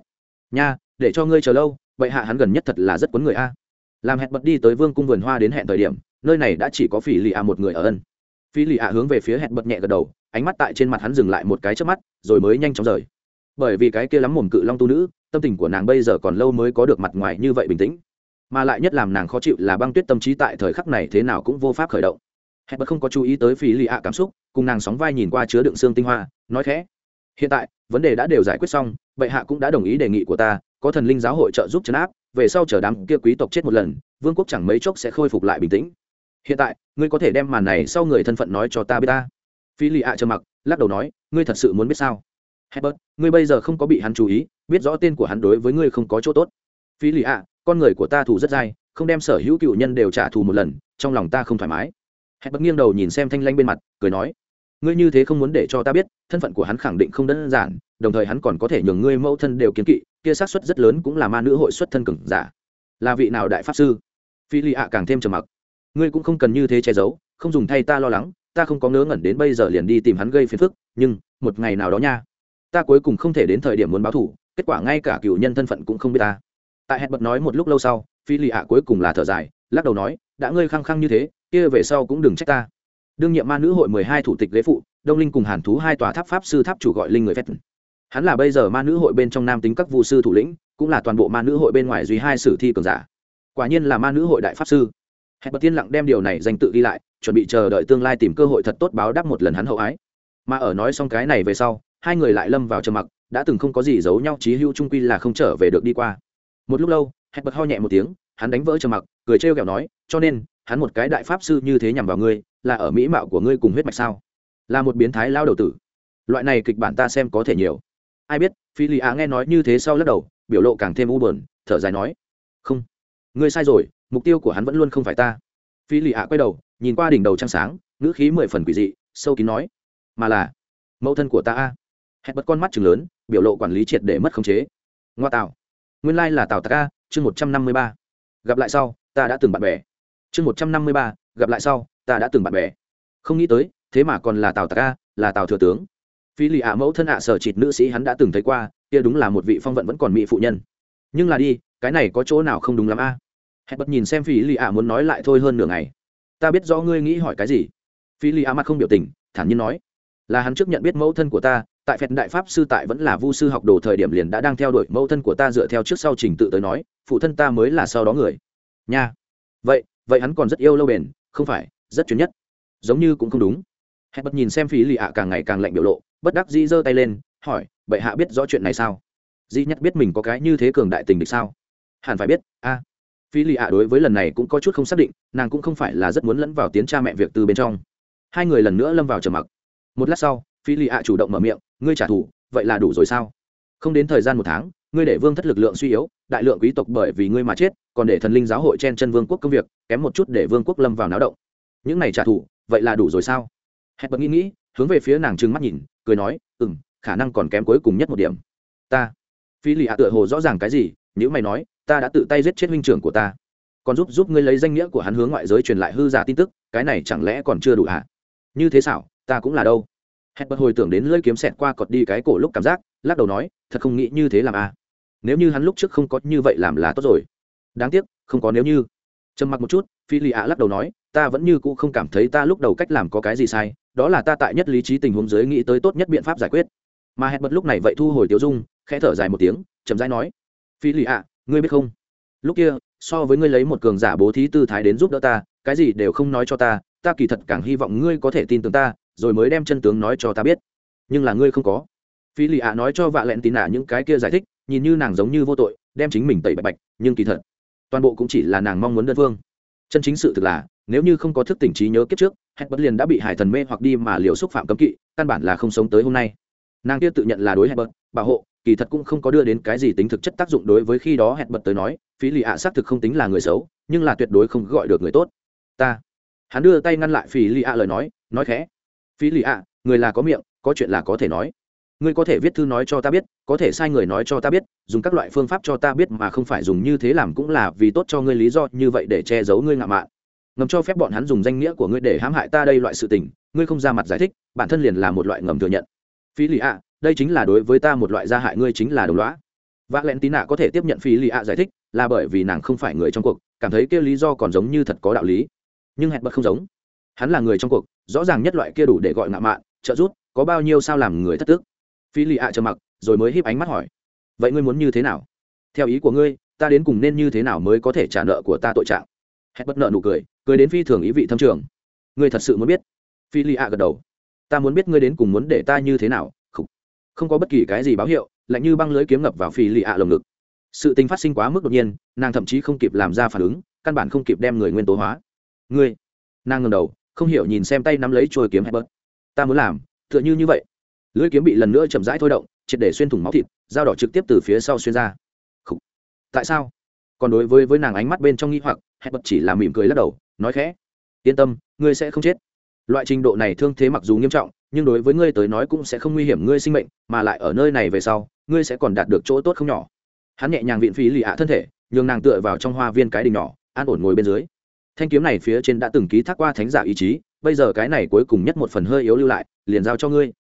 Nha, để cho ngươi chờ lâu, vậy hạ hắn gần nhất thật là rất cuốn người a. Làm hẹn bật đi tới vương cung vườn hoa đến hẹn thời điểm, nơi này đã chỉ có phỉ lì a một người ở ân phi lì a hướng về phía hẹn bật nhẹ gật đầu, ánh mắt tại trên mặt hắn dừng lại một cái trước mắt, rồi mới nhanh chóng rời. Bởi vì cái kia lắm mồm cự long tu nữ, tâm tình của nàng bây giờ còn lâu mới có được mặt ngoài như vậy bình tĩnh. Mà lại nhất làm nàng khó chịu là băng tuyết tâm trí tại thời khắc này thế nào cũng vô pháp khởi động. Hẹn bật không có chú ý tới phí lì ạ cảm xúc, cùng nàng sóng vai nhìn qua chứa đựng xương tinh hoa, nói khẽ. Hiện tại, vấn đề đã đều giải quyết xong, bệ hạ cũng đã đồng ý đề nghị của ta, có thần linh giáo hội trợ giúp chấn áp, về sau chờ đám kia quý tộc chết một lần, vương quốc chẳng mấy chốc sẽ khôi phục lại bình tĩnh hiện tại ngươi có thể đem màn này sau người thân phận nói cho ta biết ta. Phi lì ạ trầm mặc lắc đầu nói ngươi thật sự muốn biết sao? Herbert, ngươi bây giờ không có bị hắn chú ý biết rõ tên của hắn đối với ngươi không có chỗ tốt. Phi lì ạ con người của ta thù rất dai không đem sở hữu cựu nhân đều trả thù một lần trong lòng ta không thoải mái. Herbert nghiêng đầu nhìn xem thanh lanh bên mặt cười nói ngươi như thế không muốn để cho ta biết thân phận của hắn khẳng định không đơn giản đồng thời hắn còn có thể nhường ngươi mẫu thân đều kiến kỵ kia xác suất rất lớn cũng là ma nữ hội xuất thân cừng giả. Là vị nào đại pháp sư? Phi lì ạ càng thêm trầm mặc ngươi cũng không cần như thế che giấu, không dùng thay ta lo lắng, ta không có ngớ ngẩn đến bây giờ liền đi tìm hắn gây phiền phức, nhưng, một ngày nào đó nha, ta cuối cùng không thể đến thời điểm muốn báo thủ kết quả ngay cả cựu nhân thân phận cũng không biết ta. Tại hẹn bật nói một lúc lâu sau, phi lì ạ cuối cùng là thở dài, lắc đầu nói, đã ngươi khăng khăng như thế, kia về sau cũng đừng trách ta. Đương nhiệm ma nữ hội mười hai thủ tịch ghế phụ, đông linh cùng hàn thú hai tòa tháp pháp sư tháp chủ gọi linh người phép. Hắn là bây giờ ma nữ hội bên trong nam tính các vụ sư thủ lĩnh, cũng là toàn bộ ma nữ hội bên ngoài duy hai sử thi cường giả. Quả nhiên là ma nữ hội đại pháp sư hẹn bật tiên lặng đem điều này dành tự đi lại, chuẩn bị chờ đợi tương lai tìm cơ hội thật tốt báo đáp một lần hắn hậu ái. Mà ở nói xong cái này về sau, hai người lại lâm vào trầm mặc, đã từng không có gì giấu nhau trí hưu trung quy là không trở về được đi qua. Một lúc lâu, hẹn bật ho nhẹ một tiếng, hắn đánh vỡ trầm mặc, cười trêu kẹo nói, cho nên, hắn một cái đại pháp sư như thế nhằm vào ngươi, là ở mỹ mạo của ngươi cùng huyết mạch sao? Là một biến thái lao đầu tử. Loại này kịch bản ta xem có thể nhiều. Ai biết, phi lì á nghe nói như thế sau lắc đầu, biểu lộ càng thêm u bờn thở dài nói, không, ngươi sai rồi mục tiêu của hắn vẫn luôn không phải ta. Phi lì ạ quay đầu, nhìn qua đỉnh đầu trăng sáng, ngữ khí mười phần quỷ dị, sâu kín nói, mà là, mẫu thân của ta a. Hẹn bật con mắt chừng lớn, biểu lộ quản lý triệt để mất khống chế. Ngoa tạo nguyên lai là tào tạc a, chương một trăm năm mươi ba. Gặp lại sau, ta đã từng bạn bè. Chương một trăm năm mươi ba, gặp lại sau, ta đã từng bạn bè. Không nghĩ tới, thế mà còn là tào tạc a, là tào thừa tướng. Phi lì ạ mẫu thân ạ sở trịt nữ sĩ hắn đã từng thấy qua, kia đúng là một vị phong vận vẫn còn mỹ phụ nhân. Nhưng là đi, cái này có chỗ nào không đúng lắm a? Hẹn bật nhìn xem phi lì ạ muốn nói lại thôi hơn nửa ngày. Ta biết rõ ngươi nghĩ hỏi cái gì. Phi lì ạ mặt không biểu tình, thản nhiên nói. Là hắn trước nhận biết mẫu thân của ta, tại phật đại pháp sư tại vẫn là vu sư học đồ thời điểm liền đã đang theo đuổi mẫu thân của ta dựa theo trước sau trình tự tới nói, phụ thân ta mới là sau đó người. Nha. Vậy vậy hắn còn rất yêu lâu bền, không phải, rất chuyên nhất. Giống như cũng không đúng. Hẹn bật nhìn xem phí lì ạ càng ngày càng lạnh biểu lộ, bất đắc dĩ giơ tay lên, hỏi, bệ hạ biết rõ chuyện này sao? Di nhất biết mình có cái như thế cường đại tình địch sao? Hẳn phải biết, a. à phí lì ạ đối với lần này cũng có chút không xác định, nàng cũng không phải là rất muốn lẫn vào tiến cha mẹ việc từ bên trong. Hai người lần nữa lâm vào trầm mặc. Một lát sau phi lì ạ chủ động mở miệng, ngươi trả thù, vậy là đủ rồi sao? Không đến thời gian một tháng, ngươi để vương thất lực lượng suy yếu, đại lượng quý tộc bởi vì ngươi mà chết, còn để thần linh giáo hội chen chân vương quốc công việc, kém một chút để vương quốc lâm vào náo động. Những này trả thù, vậy là đủ rồi sao? Hẹn bật nghĩ nghĩ, hướng về phía nàng trừng mắt nhìn, cười nói ừ m khả năng còn kém cuối cùng nhất một điểm. Ta. Phi lì ạ tựa hồ rõ ràng cái gì nếu mày nói, ta đã tự tay giết chết huynh trưởng của ta. Còn giúp giúp ngươi lấy danh nghĩa của hắn hướng ngoại giới truyền lại hư giả tin tức, cái này chẳng lẽ còn chưa đủ hả? Như thế xảo, ta cũng là đâu? Hẹn bật hồi tưởng đến lưỡi kiếm xẹt qua cọt đi cái cổ lúc cảm giác, lắc đầu nói, thật không nghĩ như thế làm à? Nếu như hắn lúc trước không có như vậy làm là tốt rồi. Đáng tiếc, không có nếu như. Trầm mặc một chút, phi lì ạ lắc đầu nói, ta vẫn như cũ không cảm thấy ta lúc đầu cách làm có cái gì sai, đó là ta tại nhất lý trí tình huống dưới nghĩ tới tốt nhất biện pháp giải quyết. Mà hẹn bật lúc này vậy thu hồi tiêu dung, khẽ thở dài một tiếng, chậm rãi nói phi lì ạ, ngươi biết không? Lúc kia, so với ngươi lấy một cường giả bố thí tư thái đến giúp đỡ ta, cái gì đều không nói cho ta ta kỳ thật càng hy vọng ngươi có thể tin tưởng ta, rồi mới đem chân tướng nói cho ta biết. Nhưng là ngươi không có. Phi lì ạ nói cho vạ lẹn tin nạ những cái kia giải thích, nhìn như nàng giống như vô tội, đem chính mình tẩy bạch bạch, nhưng kỳ thật, toàn bộ cũng chỉ là nàng mong muốn đơn phương. Chân chính sự thực là, nếu như không có thức tỉnh trí nhớ kiếp trước hết bất liền đã bị hải thần mê hoặc đi mà liều xúc phạm cấm kỵ, căn bản là không sống tới hôm nay. Nàng kia tự nhận là đối hẹn bất bảo hộ kỳ thật cũng không có đưa đến cái gì tính thực chất tác dụng đối với khi đó hẹn bật tới nói, phí lì ạ xác thực không tính là người xấu, nhưng là tuyệt đối không gọi được người tốt. Ta, hắn đưa tay ngăn lại phí lì ạ lời nói nói khẽ, phí lì ạ, người là có miệng, có chuyện là có thể nói. Ngươi có thể viết thư nói cho ta biết, có thể sai người nói cho ta biết, dùng các loại phương pháp cho ta biết mà không phải dùng như thế làm cũng là vì tốt cho ngươi lý do như vậy để che giấu ngươi ngạo mạn. Ngầm cho phép bọn hắn dùng danh nghĩa của ngươi để hãm hại ta đây loại sự tình, ngươi không ra mặt giải thích, bản thân liền là một loại ngầm thừa nhận. Phí lì ạ đây chính là đối với ta một loại gia hại, ngươi chính là đồng lõa. V ạ l e n t i n a có thể tiếp nhận phi lì ạ giải thích, là bởi vì nàng không phải người trong cuộc, cảm thấy kia lý do còn giống như thật có đạo lý. Nhưng hẹn bật không giống. Hắn là người trong cuộc, rõ ràng nhất loại kia đủ để gọi ngạo mạn, trợ giúp, có bao nhiêu sao làm người thất tức. Phi lì ạ trầm mặc, rồi mới híp ánh mắt hỏi. Vậy ngươi muốn như thế nào? Theo ý của ngươi, ta đến cùng nên như thế nào mới có thể trả nợ của ta tội trạng? Hẹn bất nợ nụ cười cười đến phi thường ý vị thâm trường. Ngươi thật sự muốn biết? Phi lì ạ gật đầu. Ta muốn biết ngươi đến cùng muốn để ta như thế nào không có bất kỳ cái gì báo hiệu, lạnh như băng lưới kiếm ngập vào phì lì ạ lồng ngực. Sự tình phát sinh quá mức đột nhiên, nàng thậm chí không kịp làm ra phản ứng, căn bản không kịp đem người nguyên tố hóa. Ngươi! Nàng ngầm đầu, không hiểu nhìn xem tay nắm lấy trôi kiếm hay bớt ta muốn làm, tựa như như vậy. Lưỡi kiếm bị lần nữa chậm rãi thôi động, triệt để xuyên thủng máu thịt, dao đỏ trực tiếp từ phía sau xuyên ra. Khủ. tại sao? Còn đối với với nàng ánh mắt bên trong nghi hoặc hay bớt chỉ là mỉm cười lắc đầu, nói khẽ, yên tâm, ngươi sẽ không chết loại trình độ này thương thế mặc dù nghiêm trọng, nhưng đối với ngươi tới nói cũng sẽ không nguy hiểm ngươi sinh mệnh, mà lại ở nơi này về sau, ngươi sẽ còn đạt được chỗ tốt không nhỏ. Hắn nhẹ nhàng viện phí lì ạ thân thể, nhường nàng tựa vào trong hoa viên cái đình nhỏ, an ổn ngồi bên dưới. Thanh kiếm này phía trên đã từng ký thác qua thánh giả ý chí, bây giờ cái này cuối cùng nhất một phần hơi yếu lưu lại, liền giao cho ngươi.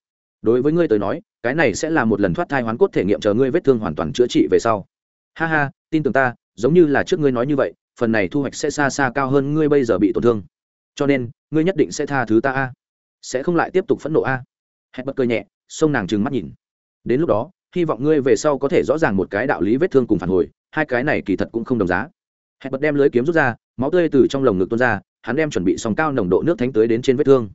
Đối với ngươi tới nói, cái này sẽ là một lần thoát thai hoán cốt thể nghiệm chờ ngươi vết thương hoàn toàn chữa trị về sau. Ha ha, tin tưởng ta, giống như là trước ngươi nói như vậy, phần này thu hoạch sẽ xa xa cao hơn ngươi bây giờ bị tổn thương cho nên, ngươi nhất định sẽ tha thứ ta a. Sẽ không lại tiếp tục phẫn nộ a. Hẹn bật cười nhẹ xông nàng trừng mắt nhìn. Đến lúc đó, hy vọng ngươi về sau có thể rõ ràng một cái đạo lý vết thương cùng phản hồi, hai cái này kỳ thật cũng không đồng giá. Hẹn bật đem lưới kiếm rút ra, máu tươi từ trong lồng ngực tuôn ra, hắn đem chuẩn bị sòng cao nồng độ nước thánh tới đến trên vết thương.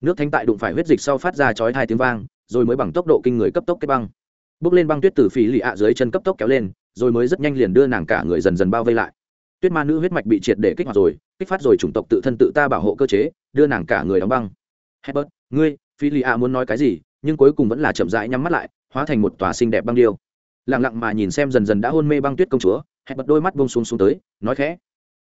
Nước thánh tại đụng phải huyết dịch sau phát ra chói hai tiếng vang, rồi mới bằng tốc độ kinh người cấp tốc kết băng. Bước lên băng tuyết từ phì lì ạ dưới chân cấp tốc kéo lên, rồi mới rất nhanh liền đưa nàng cả người dần dần bao vây lại. Tuyết ma nữ huyết mạch bị triệt để kích hoạt rồi kích phát rồi chủng tộc tự thân tự ta bảo hộ cơ chế đưa nàng cả người đóng băng Herbert, ngươi, Phi Lì A muốn nói cái gì, nhưng cuối cùng vẫn là chậm rãi nhắm mắt lại, hóa thành một tòa xinh đẹp băng điêu. Lặng lặng mà nhìn xem dần dần đã hôn mê băng tuyết công chúa, Herbert đôi mắt buông xuống xuống tới, nói khẽ: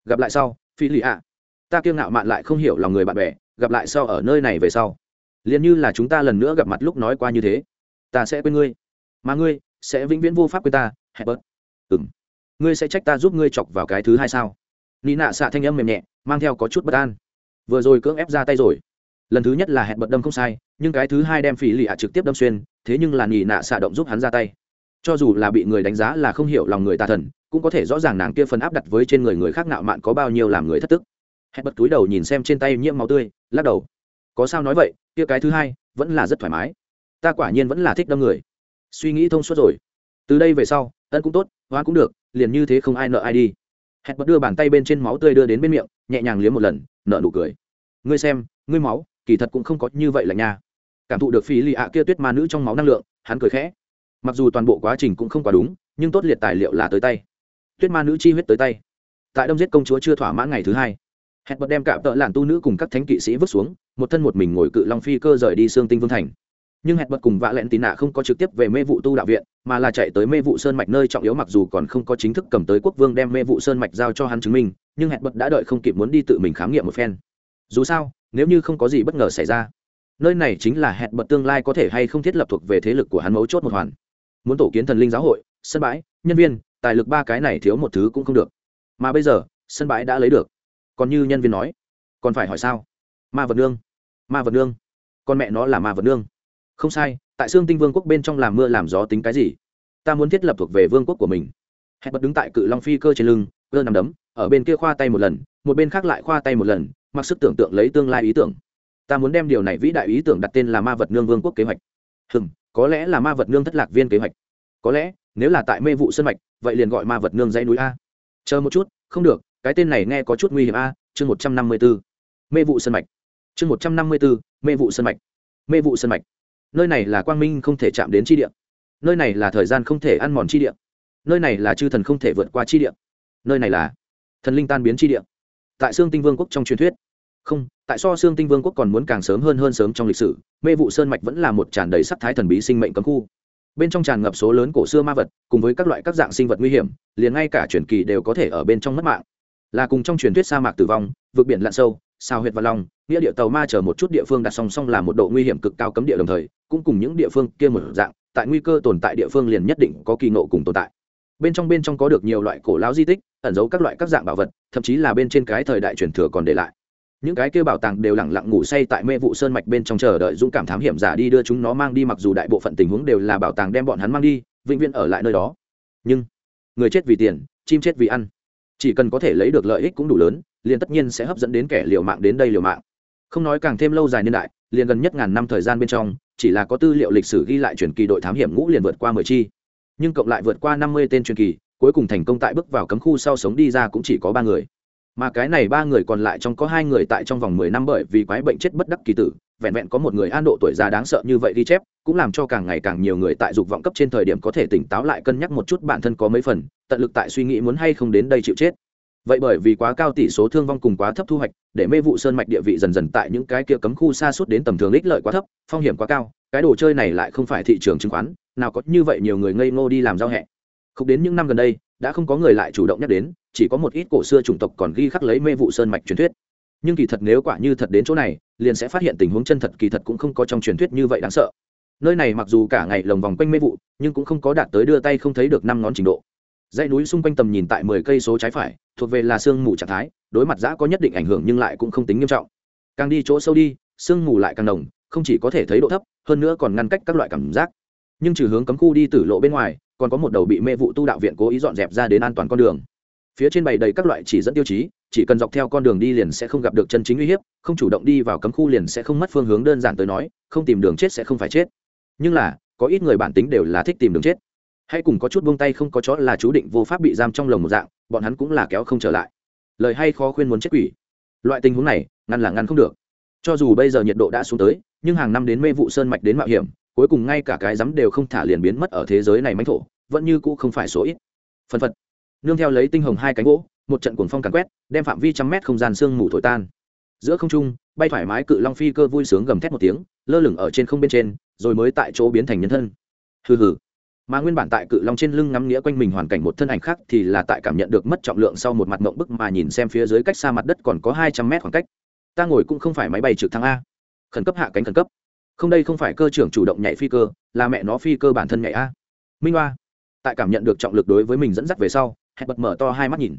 "Gặp lại sau, Phi Lì A. Ta kiêu ngạo mạn lại không hiểu lòng người bạn bè, gặp lại sau ở nơi này về sau. Liên như là chúng ta lần nữa gặp mặt lúc nói qua như thế, ta sẽ quên ngươi, mà ngươi sẽ vĩnh viễn vô pháp quên ta, Herbert." "Ừm. Ngươi sẽ trách ta giúp ngươi chọc vào cái thứ hai sao?" Nina xạ thanh âm mềm nhẹ, mang theo có chút bất an. Vừa rồi cưỡng ép ra tay rồi. Lần thứ nhất là hẹn bật đâm không sai nhưng cái thứ hai đem phỉ lì ạ trực tiếp đâm xuyên thế nhưng là nị nạ xạ động giúp hắn ra tay. Cho dù là bị người đánh giá là không hiểu lòng người tà thần cũng có thể rõ ràng nàng kia phần áp đặt với trên người người khác nạo mạn có bao nhiêu làm người thất tức. Hẹn bật túi đầu nhìn xem trên tay nhiễm máu tươi lắc đầu. Có sao nói vậy kia cái thứ hai vẫn là rất thoải mái. Ta quả nhiên vẫn là thích đâm người. Suy nghĩ thông suốt rồi. Từ đây về sau ân cũng tốt hoa cũng được liền như thế không ai nợ ai đi hẹn bật đưa bàn tay bên trên máu tươi đưa đến bên miệng, nhẹ nhàng liếm một lần nợ nụ cười. Ngươi xem, ngươi máu, kỳ thật cũng không có như vậy là nha. Cảm thụ được phi lì ạ kia tuyết ma nữ trong máu năng lượng, hắn cười khẽ. Mặc dù toàn bộ quá trình cũng không quá đúng, nhưng tốt liệt tài liệu là tới tay. Tuyết ma nữ chi huyết tới tay. Tại đông giết công chúa chưa thỏa mãn ngày thứ hai, hẹn bật đem cả tợ làn tu nữ cùng các thánh kỵ sĩ vứt xuống, một thân một mình ngồi cự long phi cơ rời đi xương tinh vương thành nhưng hẹn bật cùng vạ lẹn tì nạ không có trực tiếp về mê vụ tu đạo viện, mà là chạy tới mê vụ sơn mạch nơi trọng yếu mặc dù còn không có chính thức cầm tới quốc vương đem mê vụ sơn mạch giao cho hắn chứng minh, nhưng hẹn bật đã đợi không kịp muốn đi tự mình khám nghiệm một phen. Dù sao, nếu như không có gì bất ngờ xảy ra, nơi này chính là hẹn bật tương lai có thể hay không thiết lập thuộc về thế lực của hắn mấu chốt một hoàn. Muốn tổ kiến thần linh giáo hội, sân bãi, nhân viên, tài lực ba cái này thiếu một thứ cũng không được. Mà bây giờ, sân bãi đã lấy được. Còn như nhân viên nói, còn phải hỏi sao? Ma vật nương, ma vật nương, con mẹ nó là ma vật nương không sai, tại xương tinh vương quốc bên trong làm mưa làm gió tính cái gì? Ta muốn thiết lập thuộc về vương quốc của mình. Hẹn bật đứng tại cự long phi cơ trên lưng, cơ nằm đấm, ở bên kia khoa tay một lần, một bên khác lại khoa tay một lần, mặc sức tưởng tượng lấy tương lai ý tưởng. Ta muốn đem điều này vĩ đại ý tưởng đặt tên là ma vật nương vương quốc kế hoạch. Hừm, có lẽ là ma vật nương thất lạc viên kế hoạch. Có lẽ, nếu là tại mê vụ sân mạch, vậy liền gọi ma vật nương dãy núi a. Chờ một chút, không được, cái tên này nghe có chút nguy hiểm a, chương một trăm năm mươi b ố mê vụ sân mạch. Chương một trăm năm mươi b ố mê vụ sân mạch. Mê vụ sân mạch nơi này là quang minh không thể chạm đến chi địa. Nơi này là thời gian không thể ăn mòn chi địa. Nơi này là chư thần không thể vượt qua chi địa. Nơi này là thần linh tan biến chi địa. Tại xương tinh vương quốc trong truyền thuyết. Không, tại so xương tinh vương quốc còn muốn càng sớm hơn hơn sớm trong lịch sử, mê vụ sơn mạch vẫn là một tràn đầy sắc thái thần bí sinh mệnh cấm khu. Bên trong tràn ngập số lớn cổ xưa ma vật, cùng với các loại các dạng sinh vật nguy hiểm, liền ngay cả truyền kỳ đều có thể ở bên trong mất mạng. Là cùng trong truyền thuyết sa mạc tử vong vượt biển lặn sâu sao huyệt và long nghĩa địa tàu ma chờ một chút địa phương đặt song song là một độ nguy hiểm cực cao cấm địa đồng thời, cũng cùng những địa phương kia một dạng, tại nguy cơ tồn tại địa phương liền nhất định có kỳ nộ cùng tồn tại. Bên trong bên trong có được nhiều loại cổ lão di tích, ẩn giấu các loại các dạng bảo vật, thậm chí là bên trên cái thời đại truyền thừa còn để lại. Những cái kia bảo tàng đều lẳng lặng ngủ say tại mê vụ sơn mạch bên trong chờ đợi dũng cảm thám hiểm giả đi đưa chúng nó mang đi mặc dù đại bộ phận tình huống đều là bảo tàng đem bọn hắn mang đi, vĩnh viễn ở lại nơi đó. Nhưng, người chết vì tiền, chim chết vì ăn. Chỉ cần có thể lấy được lợi ích cũng đủ lớn liền tất nhiên sẽ hấp dẫn đến kẻ liều mạng đến đây liều mạng. Không nói càng thêm lâu dài niên đại, liền gần nhất ngàn năm thời gian bên trong, chỉ là có tư liệu lịch sử ghi lại truyền kỳ đội thám hiểm ngũ liền vượt qua mười chi. Nhưng cộng lại vượt qua năm mươi tên truyền kỳ, cuối cùng thành công tại bước vào cấm khu sau sống đi ra cũng chỉ có ba người. Mà cái này ba người còn lại trong có hai người tại trong vòng mười năm bởi vì quái bệnh chết bất đắc kỳ tử, vẹn vẹn có một người an độ tuổi già đáng sợ như vậy ghi chép, cũng làm cho càng ngày càng nhiều người tại dục vọng cấp trên thời điểm có thể tỉnh táo lại cân nhắc một chút bản thân có mấy phần, tận lực tại suy nghĩ muốn hay không đến đây chịu chết vậy bởi vì quá cao tỷ số thương vong cùng quá thấp thu hoạch, để mê vụ sơn mạch địa vị dần dần tại những cái kia cấm khu xa suốt đến tầm thường ích lợi quá thấp, phong hiểm quá cao, cái đồ chơi này lại không phải thị trường chứng khoán, nào có như vậy nhiều người ngây ngô đi làm giao hẹ. Không đến những năm gần đây, đã không có người lại chủ động nhắc đến, chỉ có một ít cổ xưa chủng tộc còn ghi khắc lấy mê vụ sơn mạch truyền thuyết. Nhưng kỳ thật nếu quả như thật đến chỗ này, liền sẽ phát hiện tình huống chân thật kỳ thật cũng không có trong truyền thuyết như vậy đáng sợ. Nơi này mặc dù cả ngày lồng vòng quanh mê vụ, nhưng cũng không có đạt tới đưa tay không thấy được năm ngón trình độ. Dãy núi xung quanh tầm nhìn tại mười cây số trái phải thuộc về là sương mù trạng thái, đối mặt giã có nhất định ảnh hưởng nhưng lại cũng không tính nghiêm trọng. Càng đi chỗ sâu đi, sương mù lại càng nồng, không chỉ có thể thấy độ thấp, hơn nữa còn ngăn cách các loại cảm giác. Nhưng trừ hướng cấm khu đi tử lộ bên ngoài, còn có một đầu bị mê vụ tu đạo viện cố ý dọn dẹp ra đến an toàn con đường. Phía trên bày đầy các loại chỉ dẫn tiêu chí, chỉ cần dọc theo con đường đi liền sẽ không gặp được chân chính uy hiếp, không chủ động đi vào cấm khu liền sẽ không mất phương hướng đơn giản tới nói, không tìm đường chết sẽ không phải chết. Nhưng là, có ít người bản tính đều là thích tìm đường chết hay cùng có chút buông tay không có chó là chú định vô pháp bị giam trong lồng một dạng, bọn hắn cũng là kéo không trở lại. Lời hay khó khuyên muốn chết quỷ. Loại tình huống này, ngăn là ngăn không được. Cho dù bây giờ nhiệt độ đã xuống tới, nhưng hàng năm đến mê vụ sơn mạch đến mạo hiểm, cuối cùng ngay cả cái rắm đều không thả liền biến mất ở thế giới này mánh thổ, vẫn như cũ không phải số ít. Phân phật. Nương theo lấy tinh hồng hai cánh gỗ, một trận cuồng phong càn quét, đem phạm vi trăm mét không gian sương mù thổi tan. Giữa không trung, bay thoải mái cự long phi cơ vui sướng gầm thét một tiếng, lơ lửng ở trên không bên trên, rồi mới tại chỗ biến thành nhân thân. Hừ hừ mà nguyên bản tại cự long trên lưng ngắm nghĩa quanh mình hoàn cảnh một thân ảnh khác thì là tại cảm nhận được mất trọng lượng sau một mặt mộng bức mà nhìn xem phía dưới cách xa mặt đất còn có hai trăm mét khoảng cách. Ta ngồi cũng không phải máy bay trực thăng a. Khẩn cấp hạ cánh khẩn cấp. Không đây không phải cơ trưởng chủ động nhảy phi cơ, là mẹ nó phi cơ bản thân nhảy a. Minh hoa. Tại cảm nhận được trọng lực đối với mình dẫn dắt về sau, hẹn bật mở to hai mắt nhìn.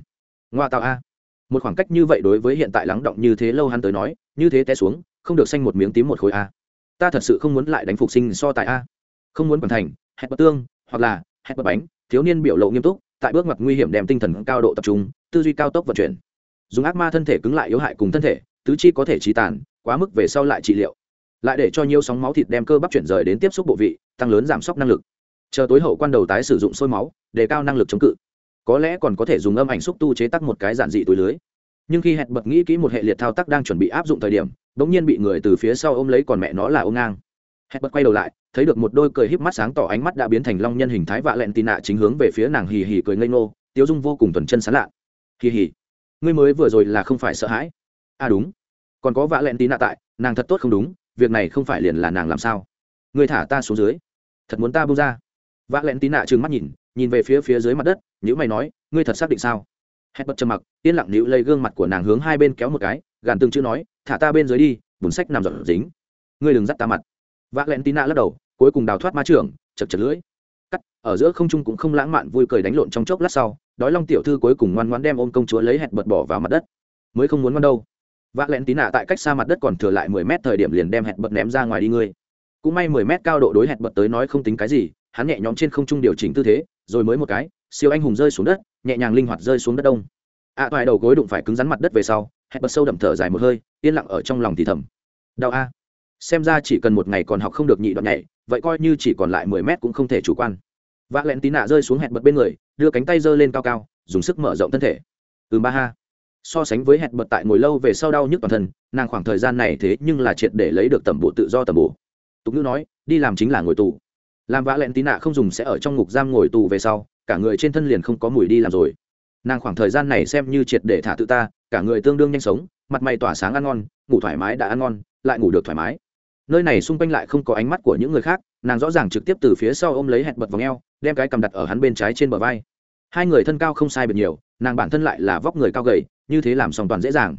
Ngoa tạo a. Một khoảng cách như vậy đối với hiện tại lắng động như thế lâu hắn tới nói, như thế té xuống, không được xanh một miếng tím một khối a. Ta thật sự không muốn lại đánh phục sinh so tại a. Không muốn hoàn thành, hẹn bật tương hoặc là hét bật bánh, thiếu niên biểu lộ nghiêm túc, tại bước ngoặt nguy hiểm đem tinh thần cao độ tập trung, tư duy cao tốc vận chuyển. Dùng ác ma thân thể cứng lại yếu hại cùng thân thể, tứ chi có thể trí tàn, quá mức về sau lại trị liệu. Lại để cho nhiều sóng máu thịt đem cơ bắp chuyển rời đến tiếp xúc bộ vị, tăng lớn giảm sốc năng lực. Chờ tối hậu quan đầu tái sử dụng sôi máu để cao năng lực chống cự. Có lẽ còn có thể dùng âm ảnh xúc tu chế tắc một cái giản dị túi lưới. Nhưng khi hẹn bật nghĩ kỹ một hệ liệt thao tác đang chuẩn bị áp dụng thời điểm đ ỗ n g nhiên bị người từ phía sau ôm lấy còn mẹ nó là ôm ngang. Hẹn bật quay đầu lại thấy được một đôi cười híp mắt sáng tỏ ánh mắt đã biến thành long nhân hình thái vạ lẹn tì nạ chính hướng về phía nàng hì hì cười ngây ngô, tiếu dung vô cùng tuần chân sán lạ. Hì hì, ngươi mới vừa rồi là không phải sợ hãi. À đúng, còn có vạ lẹn tì nạ tại, nàng thật tốt không đúng, việc này không phải liền là nàng làm sao? Ngươi thả ta xuống dưới, thật muốn ta bung ra. Vạ lẹn tì nạ trừng mắt nhìn nhìn về phía phía dưới mặt đất nhữ mày nói, ngươi thật xác định sao? Hét bất trầm mặc, yên lặng níu lấy gương mặt của nàng hướng hai bên kéo một cái, gàn từng chữ nói, thả ta bên dưới đi, bùn sách nằm dọn dính. Ngươi đừng dắt ta mặt vác len tina lắc đầu cuối cùng đào thoát ma trưởng chật chật lưỡi. Cắt ở giữa không trung cũng không lãng mạn vui cười đánh lộn trong chốc lát sau đói long tiểu thư cuối cùng ngoan ngoan đem ôm công chúa lấy hẹn bật bỏ vào mặt đất. Mới không muốn ngoan đâu. Vác len tí nạ tại cách xa mặt đất còn thừa lại mười mét thời điểm liền đem hẹn bật ném ra ngoài đi ngươi. Cũng may mười mét cao độ đối hẹn bật tới nói không tính cái gì hắn nhẹ nhõm trên không trung điều chỉnh tư thế rồi mới một cái siêu anh hùng rơi xuống đất nhẹ nhàng linh hoạt rơi xuống đất đông. Ạ à, toại đầu gối đụng phải cứng rắn mặt đất về sau hẹn bật sâu đậm thở dài một hơi yên lặng ở trong lòng thì thầm. Đau a xem ra chỉ cần một ngày còn học không được nhị đoạn nhảy, vậy coi như chỉ còn lại mười mét cũng không thể chủ quan. Vạ lẹn tí nạ rơi xuống hẹn bật bên người, đưa cánh tay giơ lên cao cao, dùng sức mở rộng thân thể. Ừ ba ha. So sánh với hẹn bật tại ngồi lâu về sau đau nhức toàn thân, nàng khoảng thời gian này thế nhưng là triệt để lấy được tầm bộ tự do tầm bộ tục ngữ nói, đi làm chính là ngồi tù. Làm vạ lẹn tí nạ không dùng sẽ ở trong ngục giam ngồi tù về sau, cả người trên thân liền không có mùi đi làm rồi. Nàng khoảng thời gian này xem như triệt để thả tự ta, cả người tương đương nhanh sống, mặt mày tỏa sáng ăn ngon, ngủ thoải mái đã ăn ngon, lại ngủ được thoải mái nơi này xung quanh lại không có ánh mắt của những người khác, nàng rõ ràng trực tiếp từ phía sau ôm lấy hẹn bật vào o đem cái cầm đặt ở hắn bên trái trên bờ vai. Hai người thân cao không sai biệt nhiều, nàng bản thân lại là vóc người cao gầy, như thế làm song toàn dễ dàng.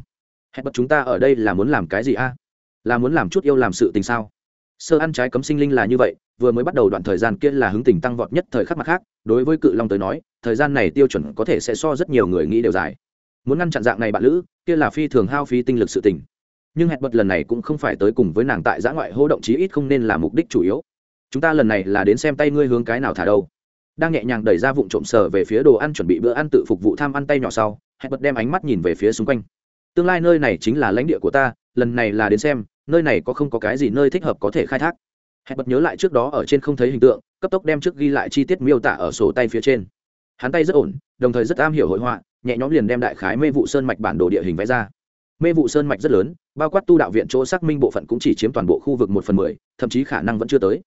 Hẹn bật chúng ta ở đây là muốn làm cái gì a? Là muốn làm chút yêu làm sự tình sao? Sơ ăn trái cấm sinh linh là như vậy, vừa mới bắt đầu đoạn thời gian kia là hứng tình tăng vọt nhất thời khắc mặt khác, đối với cự long tới nói, thời gian này tiêu chuẩn có thể sẽ so rất nhiều người nghĩ đều dài. Muốn ngăn chặn dạng này bạn lữ, kia là phi thường hao phí tinh lực sự tình nhưng hẹn bật lần này cũng không phải tới cùng với nàng tại giã ngoại hô động chí ít không nên là mục đích chủ yếu. Chúng ta lần này là đến xem tay ngươi hướng cái nào thả đâu. Đang nhẹ nhàng đẩy ra vụn trộm sờ về phía đồ ăn chuẩn bị bữa ăn tự phục vụ tham ăn tay nhỏ sau, hẹn bật đem ánh mắt nhìn về phía xung quanh. Tương lai nơi này chính là lãnh địa của ta, lần này là đến xem, nơi này có không có cái gì nơi thích hợp có thể khai thác. Hẹn bật nhớ lại trước đó ở trên không thấy hình tượng, cấp tốc đem trước ghi lại chi tiết miêu tả ở sổ tay phía trên. Hắn tay rất ổn, đồng thời rất am hiểu hội họa, nhẹ nhõm liền đem đại khái mê vụ sơn mạch bản đồ địa hình vẽ ra. Mê vụ sơn mạch rất lớn bao quát tu đạo viện chỗ xác minh bộ phận cũng chỉ chiếm toàn bộ khu vực một phần mười, thậm chí khả năng vẫn chưa tới.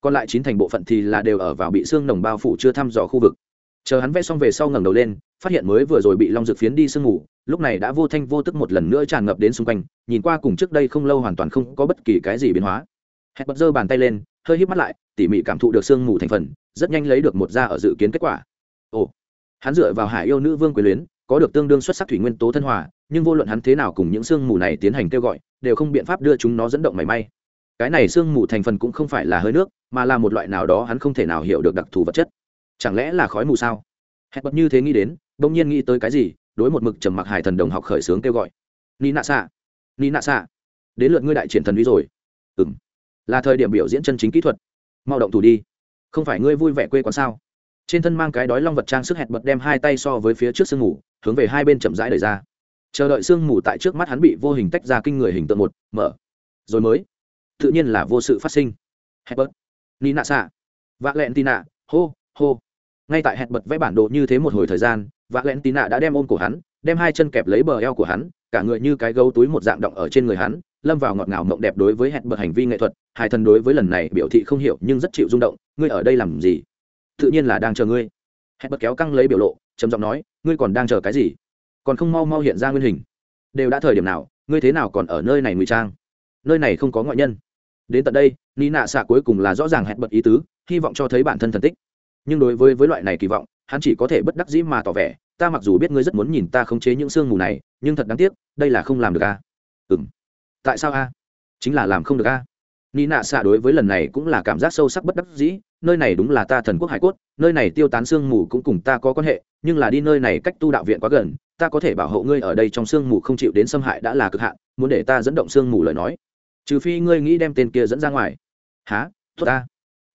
Còn lại chín thành bộ phận thì là đều ở vào bị xương nồng bao phủ chưa thăm dò khu vực. Chờ hắn vẽ xong về sau ngẩng đầu lên, phát hiện mới vừa rồi bị long dược phiến đi sương ngủ, lúc này đã vô thanh vô tức một lần nữa tràn ngập đến xung quanh, nhìn qua cùng trước đây không lâu hoàn toàn không có bất kỳ cái gì biến hóa. Hẹn bật giơ bàn tay lên, hơi hít mắt lại, tỉ mỉ cảm thụ được sương mù thành phần, rất nhanh lấy được một da ở dự kiến kết quả. Ồ, hắn dựa vào hải yêu nữ vương quyền luyến, có được tương đương xuất sắc thủy nguyên tố thân hòa nhưng vô luận hắn thế nào cùng những sương mù này tiến hành kêu gọi, đều không biện pháp đưa chúng nó dẫn động mảy may. Cái này sương mù thành phần cũng không phải là hơi nước, mà là một loại nào đó hắn không thể nào hiểu được đặc thù vật chất. Chẳng lẽ là khói mù sao? Hẹn bật như thế nghĩ đến, bỗng nhiên nghĩ tới cái gì, đối một mực trầm mặc hải thần đồng học khởi xướng kêu gọi. Ni nạ xạ ni nạ xạ đến lượt ngươi đại triển thần uy rồi. Ừ m là thời điểm biểu diễn chân chính kỹ thuật. Mau động thủ đi. Không phải ngươi vui vẻ quê quán sao? Trên thân mang cái đói long vật trang sức hẹn bật đem hai tay so với phía trước sương mù, hướng về hai bên chậm rãi đời ra chờ đợi sương mù tại trước mắt hắn bị vô hình tách ra kinh người hình tượng một, mở, rồi mới. Tự nhiên là vô sự phát sinh. Hebert bật ni nạ xạ vạ lẹn tì nạ hô hô. Ngay tại hẹn bật vẽ bản đồ như thế một hồi thời gian vạ lẹn tì nạ đã đem ôm cổ hắn, đem hai chân kẹp lấy bờ eo của hắn, cả người như cái gấu túi một dạng động ở trên người hắn, lâm vào ngọt ngào mộng đẹp đối với hẹn bật hành vi nghệ thuật. Hai thần đối với lần này biểu thị không hiểu nhưng rất chịu rung động. Ngươi ở đây làm gì? Tự nhiên là đang chờ ngươi. Hẹn bật kéo căng lấy biểu lộ, trầm giọng nói, ngươi còn đang chờ cái gì? Còn không mau mau hiện ra nguyên hình. Đều đã thời điểm nào, ngươi thế nào còn ở nơi này ngụy trang? Nơi này không có ngoại nhân. Đến tận đây ni nạ xạ cuối cùng là rõ ràng hẹn bật ý tứ, hy vọng cho thấy bản thân thần tích. Nhưng đối với với loại này kỳ vọng, hắn chỉ có thể bất đắc dĩ mà tỏ vẻ, ta mặc dù biết ngươi rất muốn nhìn ta khống chế những sương mù này, nhưng thật đáng tiếc, đây là không làm được a. À? ừ m tại sao a? Chính là làm không được a. Ni nạ xạ đối với lần này cũng là cảm giác sâu sắc bất đắc dĩ, nơi này đúng là ta thần quốc hải cốt, nơi này tiêu tán sương mù cũng cùng ta có quan hệ, nhưng là đi nơi này cách tu đạo viện quá gần ta có thể bảo hộ ngươi ở đây trong sương mù không chịu đến xâm hại đã là cực hạn, muốn để ta dẫn động sương mù lời nói. Trừ phi ngươi nghĩ đem tên kia dẫn ra ngoài. Há tốt ta.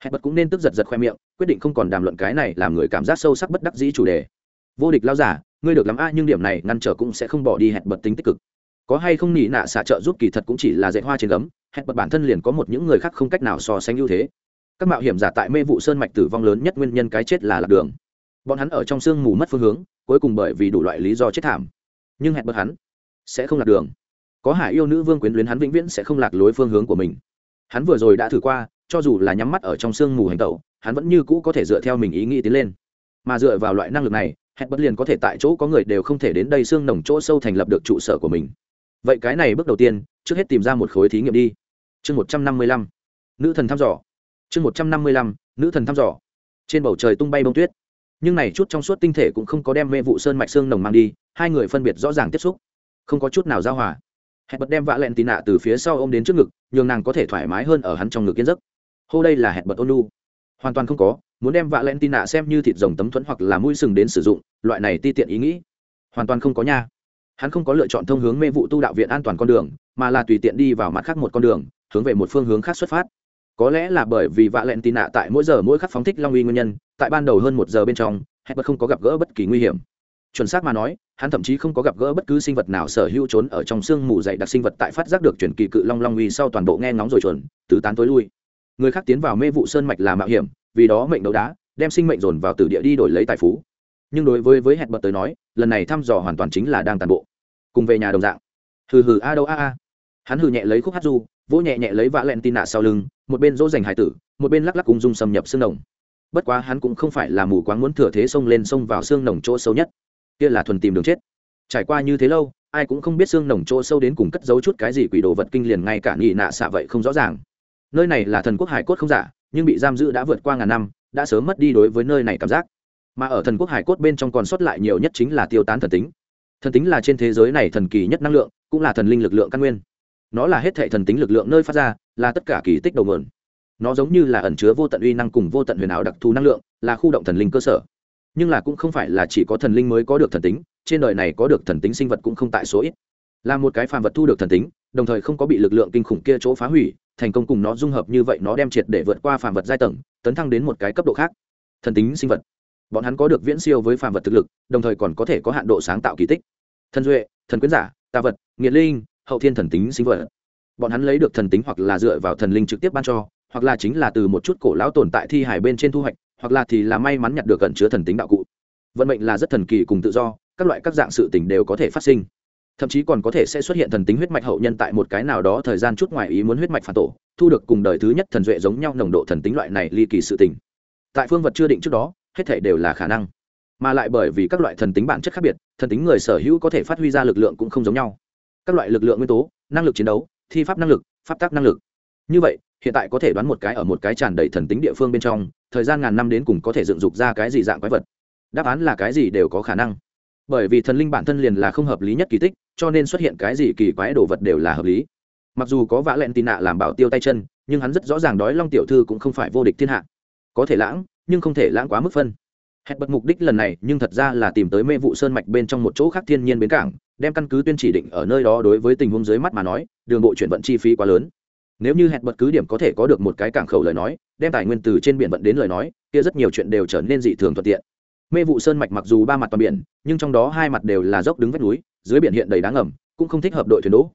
Hẹn bật cũng nên tức giật giật khoe miệng, quyết định không còn đàm luận cái này làm người cảm giác sâu sắc bất đắc dĩ chủ đề. Vô địch lao giả, ngươi được lắm a, nhưng điểm này ngăn trở cũng sẽ không bỏ đi hẹn bật tính tích cực. Có hay không nỉ nạ xả trợ giúp kỳ thật cũng chỉ là dạy hoa trên gấm, hẹn bật bản thân liền có một những người khác không cách nào so sánh ưu thế. Các mạo hiểm giả tại mê vụ sơn mạch tử vong lớn nhất nguyên nhân cái chết là lạc đường. Bọn hắn ở trong sương mù mất phương hướng cuối cùng bởi vì đủ loại lý do chết thảm. Nhưng hẹn bật hắn sẽ không lạc đường. Có hải yêu nữ vương quyến luyến hắn vĩnh viễn sẽ không lạc lối phương hướng của mình. Hắn vừa rồi đã thử qua, cho dù là nhắm mắt ở trong sương mù hành tẩu, hắn vẫn như cũ có thể dựa theo mình ý nghĩ tiến lên. Mà dựa vào loại năng lực này, hẹn bất liền có thể tại chỗ có người đều không thể đến đây xương nồng chỗ sâu thành lập được trụ sở của mình. Vậy cái này bước đầu tiên, trước hết tìm ra một khối thí nghiệm đi. Chương một trăm năm mươi lăm. Nữ thần thăm dò. Chương một trăm năm mươi lăm, nữ thần thăm dò. Trên bầu trời tung bay bông tuyết nhưng này chút trong suốt tinh thể cũng không có đem mê vụ sơn mạch xương nồng mang đi, hai người phân biệt rõ ràng tiếp xúc, không có chút nào giao hòa. Hẹn bật đem vạ lẹn tì nạ từ phía sau ô m đến trước ngực, nhường nàng có thể thoải mái hơn ở hắn trong ngực yên giấc. Hô đây là hẹn bật ôn lu hoàn toàn không có, muốn đem vạ lẹn tì nạ xem như thịt rồng tấm thuẫn hoặc là mũi sừng đến sử dụng, loại này ti tiện ý nghĩ. Hoàn toàn không có nha. Hắn không có lựa chọn thông hướng mê vụ tu đạo viện an toàn con đường, mà là tùy tiện đi vào mặt khác một con đường, hướng về một phương hướng khác xuất phát có lẽ là bởi vì vạ lẹn tì nạ tại mỗi giờ mỗi khắc phóng thích long uy nguyên nhân, tại ban đầu hơn một giờ bên trong hẹn bật không có gặp gỡ bất kỳ nguy hiểm. Chuẩn xác mà nói, hắn thậm chí không có gặp gỡ bất cứ sinh vật nào sở hữu trốn ở trong sương mù dày đặc sinh vật tại phát giác được chuyển kỳ cự long long uy sau toàn bộ nghe ngóng rồi chuẩn, tứ tán tối lui. Người khác tiến vào mê vụ sơn mạch là mạo hiểm, vì đó mệnh đấu đá, đem sinh mệnh dồn vào tử địa đi đổi lấy tài phú. Nhưng đối với với hẹn bật tới nói, lần này thăm dò hoàn toàn chính là đang tàn bộ. Cùng về nhà đồng dạng. Hừ hừ, a đâu a a hắn hừ nhẹ lấy khúc hát du, vỗ nhẹ nhẹ lấy vã len tin nạ sau lưng, một bên dỗ dành hải tử, một bên lắc lắc cùng dung xâm nhập xương nồng. bất quá hắn cũng không phải là mù quáng muốn thừa thế xông lên xông vào xương nồng chỗ sâu nhất. Kia là thuần tìm đường chết. Trải qua như thế lâu, ai cũng không biết xương nồng chỗ sâu đến cùng cất giấu chút cái gì quỷ đồ vật kinh liền ngay cả nghị nạ xạ vậy không rõ ràng. Nơi này là thần quốc hải cốt không giả, nhưng bị giam giữ đã vượt qua ngàn năm, đã sớm mất đi đối với nơi này cảm giác. Mà ở thần quốc hải cốt bên trong còn sót lại nhiều nhất chính là tiêu tán thần tính. Thần tính là trên thế giới này thần kỳ nhất năng lượng, cũng là thần linh lực lượng căn nguyên nó là hết thệ thần tính lực lượng nơi phát ra, là tất cả kỳ tích đầu nguồn. Nó giống như là ẩn chứa vô tận uy năng cùng vô tận huyền ảo đặc thù năng lượng, là khu động thần linh cơ sở. Nhưng là cũng không phải là chỉ có thần linh mới có được thần tính, trên đời này có được thần tính sinh vật cũng không tại số ít. Là một cái phàm vật thu được thần tính, đồng thời không có bị lực lượng kinh khủng kia chỗ phá hủy, thành công cùng nó dung hợp như vậy nó đem triệt để vượt qua phàm vật giai tầng, tấn thăng đến một cái cấp độ khác. Thần tính sinh vật. Bọn hắn có được viễn siêu với phàm vật thực lực, đồng thời còn có thể có hạn độ sáng tạo kỳ tích. Thần duệ, thần quyến giả, tà vật, nghiệt linh hậu thiên thần tính sinh vật. Bọn hắn lấy được thần tính hoặc là dựa vào thần linh trực tiếp ban cho, hoặc là chính là từ một chút cổ lão tồn tại thi hải bên trên thu hoạch, hoặc là thì là may mắn nhặt được cẩn chứa thần tính đạo cụ. Vận mệnh là rất thần kỳ cùng tự do, các loại các dạng sự tình đều có thể phát sinh. Thậm chí còn có thể sẽ xuất hiện thần tính huyết mạch hậu nhân tại một cái nào đó thời gian chút ngoài ý muốn huyết mạch phản tổ, thu được cùng đời thứ nhất thần duệ giống nhau nồng độ thần tính loại này ly kỳ sự tình. Tại phương vật chưa định trước đó, hết thể đều là khả năng. Mà lại bởi vì các loại thần tính bản chất khác biệt, thần tính người sở hữu có thể phát huy ra lực lượng cũng không giống nhau các loại lực lượng nguyên tố, năng lực chiến đấu, thi pháp năng lực, pháp tác năng lực. Như vậy, hiện tại có thể đoán một cái ở một cái tràn đầy thần tính địa phương bên trong, thời gian ngàn năm đến cùng có thể dựng dục ra cái gì dạng quái vật? Đáp án là cái gì đều có khả năng. Bởi vì thần linh bản thân liền là không hợp lý nhất kỳ tích, cho nên xuất hiện cái gì kỳ quái đồ vật đều là hợp lý. Mặc dù có vã lẹn tì nạ làm bảo tiêu tay chân, nhưng hắn rất rõ ràng đói long tiểu thư cũng không phải vô địch thiên hạ. Có thể lãng, nhưng không thể lãng quá mức phân. Hẹn bật mục đích lần này, nhưng thật ra là tìm tới mê vụ sơn mạch bên trong một chỗ khác thiên nhiên bến cảng đem căn cứ tuyên chỉ định ở nơi đó đối với tình huống dưới mắt mà nói, đường bộ chuyển vận chi phí quá lớn. Nếu như hẹn bật cứ điểm có thể có được một cái cảng khẩu lời nói, đem tài nguyên từ trên biển vận đến lời nói, kia rất nhiều chuyện đều trở nên dị thường thuận tiện. Mê vụ sơn mạch mặc dù ba mặt toàn biển, nhưng trong đó hai mặt đều là dốc đứng vách núi, dưới biển hiện đầy đá ngầm, cũng không thích hợp đội thuyền đỗ.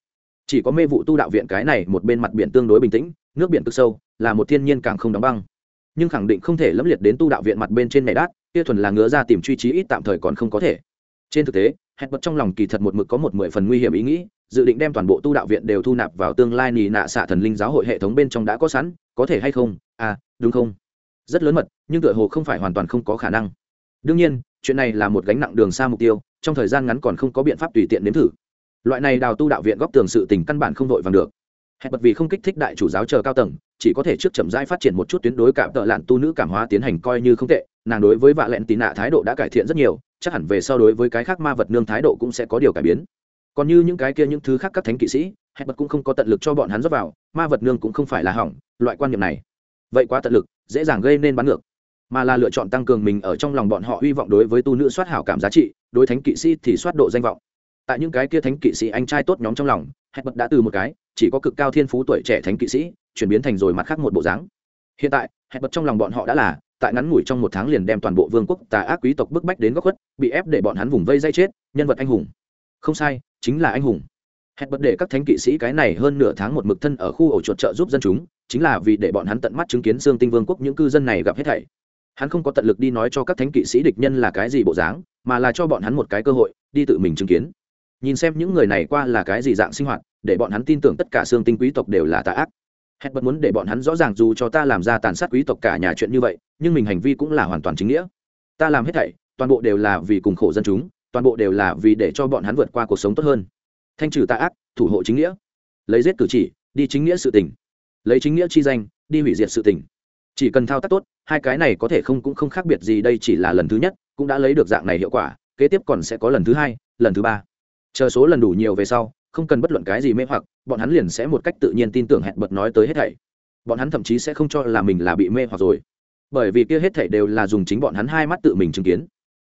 Chỉ có mê vụ tu đạo viện cái này một bên mặt biển tương đối bình tĩnh, nước biển cực sâu, là một thiên nhiên càng không đóng băng. Nhưng khẳng định không thể lẫm liệt đến tu đạo viện mặt bên trên này đát, kia thuần là ngứa ra tìm truy trí ít tạm thời còn không có thể. Trên thực tế hẹn bật trong lòng kỳ thật một mực có một mười phần nguy hiểm ý nghĩ, dự định đem toàn bộ tu đạo viện đều thu nạp vào tương lai nì nạ xạ thần linh giáo hội hệ thống bên trong đã có sẵn, có thể hay không? À đúng không? Rất lớn mật, nhưng tựa hồ không phải hoàn toàn không có khả năng. Đương nhiên, chuyện này là một gánh nặng đường xa mục tiêu, trong thời gian ngắn còn không có biện pháp tùy tiện nếm thử. Loại này đào tu đạo viện góp tường sự tình căn bản không vội vàng được. Hẹn bật vì không kích thích đại chủ giáo chờ cao tầng chỉ có thể trước chậm rãi phát triển một chút tuyến đối cảm tợ lạn tu nữ cảm hóa tiến hành coi như không tệ, nàng đối với vạ lẹn tì nạ thái độ đã cải thiện rất nhiều, chắc hẳn về sau đối với cái khác ma vật nương thái độ cũng sẽ có điều cải biến. Còn như những cái kia những thứ khác các thánh kỵ sĩ hẹn bật cũng không có tận lực cho bọn hắn rót vào, ma vật nương cũng không phải là hỏng, loại quan niệm này. Vậy quá tận lực, dễ dàng gây nên bắn ngược. Mà là lựa chọn tăng cường mình ở trong lòng bọn họ hy vọng đối với tu nữ soát hảo cảm giá trị, đối thánh kỵ sĩ thì soát độ danh vọng. Tại những cái kia thánh kỵ sĩ anh trai tốt nhóm trong lòng hẹn bật đã từ một cái chỉ có cực cao thiên phú tuổi trẻ thánh kỵ sĩ, chuyển biến thành rồi mặt khác một bộ dáng. Hiện tại, hẹn bật trong lòng bọn họ đã là, tại ngắn ngủi trong một tháng liền đem toàn bộ vương quốc tà ác quý tộc bức bách đến góc khuất, bị ép để bọn hắn vùng vây dây chết, nhân vật anh hùng. Không sai, chính là anh hùng. Hẹn bật để các thánh kỵ sĩ cái này hơn nửa tháng một mực thân ở khu ổ chuột trợ giúp dân chúng, chính là vì để bọn hắn tận mắt chứng kiến xương tinh vương quốc những cư dân này gặp hết thảy. Hắn không có tận lực đi nói cho các thánh kỵ sĩ địch nhân là cái gì bộ dáng, mà là cho bọn hắn một cái cơ hội, đi tự mình chứng kiến nhìn xem những người này qua là cái gì dạng sinh hoạt, để bọn hắn tin tưởng tất cả xương tinh quý tộc đều là tà ác. Hết bật muốn để bọn hắn rõ ràng dù cho ta làm ra tàn sát quý tộc cả nhà chuyện như vậy, nhưng mình hành vi cũng là hoàn toàn chính nghĩa. Ta làm hết thảy, toàn bộ đều là vì cùng khổ dân chúng, toàn bộ đều là vì để cho bọn hắn vượt qua cuộc sống tốt hơn. Thanh trừ tà ác, thủ hộ chính nghĩa. Lấy giết cử chỉ, đi chính nghĩa sự tình. Lấy chính nghĩa chi danh, đi hủy diệt sự tình. Chỉ cần thao tác tốt, hai cái này có thể không cũng không khác biệt gì đây chỉ là lần thứ nhất, cũng đã lấy được dạng này hiệu quả, kế tiếp còn sẽ có lần thứ hai, lần thứ ba chờ số lần đủ nhiều về sau, không cần bất luận cái gì mê hoặc, bọn hắn liền sẽ một cách tự nhiên tin tưởng hẹn bật nói tới hết thảy. Bọn hắn thậm chí sẽ không cho là mình là bị mê hoặc rồi. Bởi vì kia hết thảy đều là dùng chính bọn hắn hai mắt tự mình chứng kiến.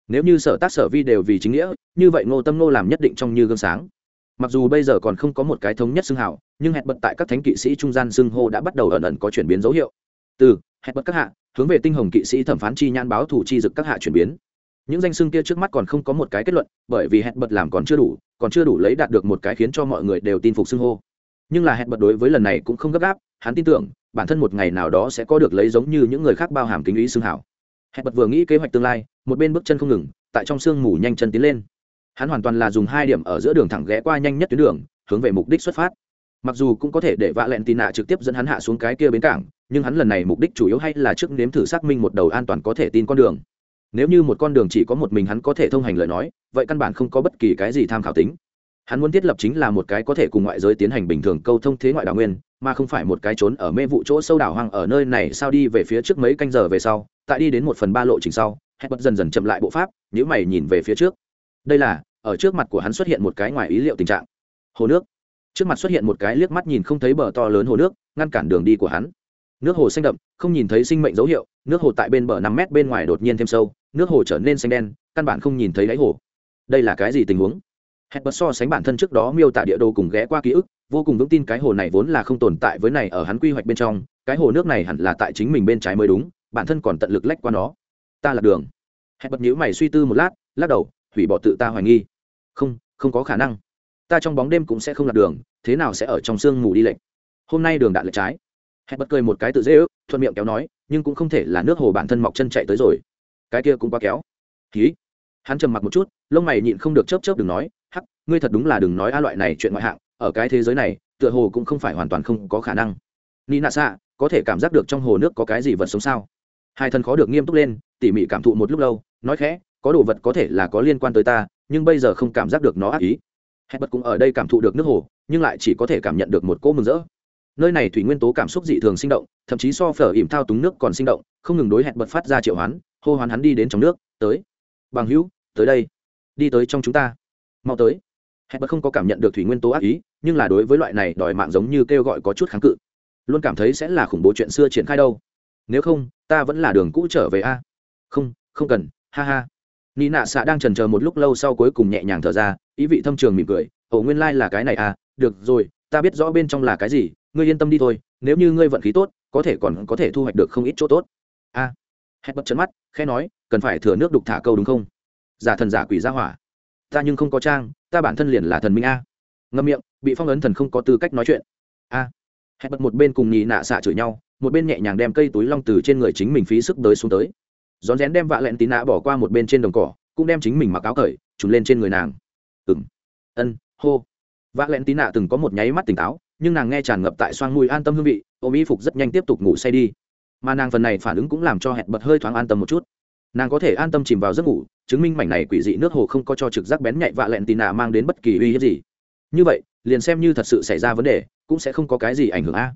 Nếu như sở tác sở vi đều vì chính nghĩa, như vậy ngô tâm ngô làm nhất định trong như gương sáng. Mặc dù bây giờ còn không có một cái thống nhất xưng hào, nhưng hẹn bật tại các thánh kỵ sĩ trung gian xưng hô đã bắt đầu ẩn ẩn có chuyển biến dấu hiệu. Từ, hẹn bật các hạ, hướng về tinh hồng kỵ sĩ thẩm phán chi nhãn báo thủ chi dực các hạ chuyển biến những danh xưng kia trước mắt còn không có một cái kết luận, bởi vì hẹn bật làm còn chưa đủ, còn chưa đủ lấy đạt được một cái khiến cho mọi người đều tin phục xưng hô. Nhưng là hẹn bật đối với lần này cũng không gấp gáp, hắn tin tưởng, bản thân một ngày nào đó sẽ có được lấy giống như những người khác bao hàm kính ý xưng hảo. Hẹn bật vừa nghĩ kế hoạch tương lai, một bên bước chân không ngừng, tại trong sương mù nhanh chân tiến lên. Hắn hoàn toàn là dùng hai điểm ở giữa đường thẳng ghé qua nhanh nhất tuyến đường, hướng về mục đích xuất phát. Mặc dù cũng có thể để vạ lẹn tì nạ trực tiếp dẫn hắn hạ xuống cái kia bến cảng, nhưng hắn lần này mục đích chủ yếu hay là trước nếm thử xác minh một đầu an toàn có thể tin con đường nếu như một con đường chỉ có một mình hắn có thể thông hành lời nói, vậy căn bản không có bất kỳ cái gì tham khảo tính. Hắn muốn thiết lập chính là một cái có thể cùng ngoại giới tiến hành bình thường câu thông thế ngoại đào nguyên, mà không phải một cái trốn ở mê vụ chỗ sâu đảo hoang ở nơi này sao đi về phía trước mấy canh giờ về sau, tại đi đến một phần ba lộ trình sau hết bất dần dần chậm lại bộ pháp nhữ mày nhìn về phía trước. Đây là, ở trước mặt của hắn xuất hiện một cái ngoài ý liệu tình trạng. Hồ nước. Trước mặt xuất hiện một cái liếc mắt nhìn không thấy bờ to lớn hồ nước, ngăn cản đường đi của hắn. Nước hồ xanh đậm, không nhìn thấy sinh mệnh dấu hiệu, nước hồ tại bên bờ năm mét bên ngoài đột nhiên thêm sâu nước hồ trở nên xanh đen, căn bản không nhìn thấy đáy hồ. Đây là cái gì tình huống? Hẹn bật so sánh bản thân trước đó miêu tả địa đồ cùng ghé qua ký ức, vô cùng vững tin cái hồ này vốn là không tồn tại với này ở hắn quy hoạch bên trong, cái hồ nước này hẳn là tại chính mình bên trái mới đúng, bản thân còn tận lực lách qua nó. Ta là đường. Hẹn bật nhữ mày suy tư một lát, lắc đầu, hủy bỏ tự ta hoài nghi. Không không có khả năng. Ta trong bóng đêm cũng sẽ không lạc đường, thế nào sẽ ở trong sương mù đi lệnh hôm nay đường đạn lệch trái. Hẹn bật cười một cái tự dễ ước, thuận miệng kéo nói, nhưng cũng không thể là nước hồ bản thân mọc chân chạy tới rồi cái kia cũng quá kéo. Ký hắn trầm mặc một chút, lông mày nhịn không được chớp chớp đừng nói, hắc, ngươi thật đúng là đừng nói a loại này chuyện ngoại hạng, ở cái thế giới này, tựa hồ cũng không phải hoàn toàn không có khả năng. Ni nạ xạ, có thể cảm giác được trong hồ nước có cái gì vật sống sao? Hai thân khó được nghiêm túc lên, tỉ mỉ cảm thụ một lúc lâu, nói khẽ, có đồ vật có thể là có liên quan tới ta, nhưng bây giờ không cảm giác được nó ác ý. Hết bật cũng ở đây cảm thụ được nước hồ, nhưng lại chỉ có thể cảm nhận được một cỗ mừng rỡ. Nơi này thủy nguyên tố cảm xúc dị thường sinh động, thậm chí so phở ỉm thao túng nước còn sinh động, không ngừng đối hẹn bật phát ra triệu hoán hô hoán hắn đi đến trong nước tới. Bằng hữu tới đây. Đi tới trong chúng ta. Mau tới. Hẹn bật không có cảm nhận được thủy nguyên tố ác ý nhưng là đối với loại này đòi mạng giống như kêu gọi có chút kháng cự. Luôn cảm thấy sẽ là khủng bố chuyện xưa triển khai đâu. Nếu không ta vẫn là đường cũ trở về a. Không không cần ha ha. Ni nạ xạ đang trần chờ một lúc lâu sau cuối cùng nhẹ nhàng thở ra ý vị thâm trường mỉm cười. Ổ nguyên lai、like、là cái này à. Được rồi ta biết rõ bên trong là cái gì. Ngươi yên tâm đi thôi nếu như ngươi vận khí tốt có thể còn có thể thu hoạch được không ít chỗ tốt. A. à, hét bật chân mắt khe nói cần phải thừa nước đục thả câu đúng không? Giả thần giả quỷ ra hỏa. Ta nhưng không có trang ta bản thân liền là thần minh a. Ngâm miệng bị phong ấn thần không có tư cách nói chuyện. A. À, hét bật một bên cùng nhì nạ xạ chửi nhau một bên nhẹ nhàng đem cây túi long từ trên người chính mình phí sức tới xuống tới. Rón rén đem vạ lẹn tí nạ bỏ qua một bên trên đồng cỏ cũng đem chính mình mặc áo cởi trùn lên trên người nàng. Ừng ân hô. Vạ lẹn tí nạ từng có một nháy mắt tỉnh táo nhưng nàng nghe tràn ngập tại xoang mùi an tâm hương vị ôm y phục rất nhanh tiếp tục ngủ say đi mà nàng phần này phản ứng cũng làm cho hẹn bật hơi thoáng an tâm một chút. Nàng có thể an tâm chìm vào giấc ngủ, chứng minh mảnh này quỷ dị nước hồ không có cho trực giác bén nhạy vạ lẹn tì nạ mang đến bất kỳ uy hiếp gì. Như vậy, liền xem như thật sự xảy ra vấn đề, cũng sẽ không có cái gì ảnh hưởng a.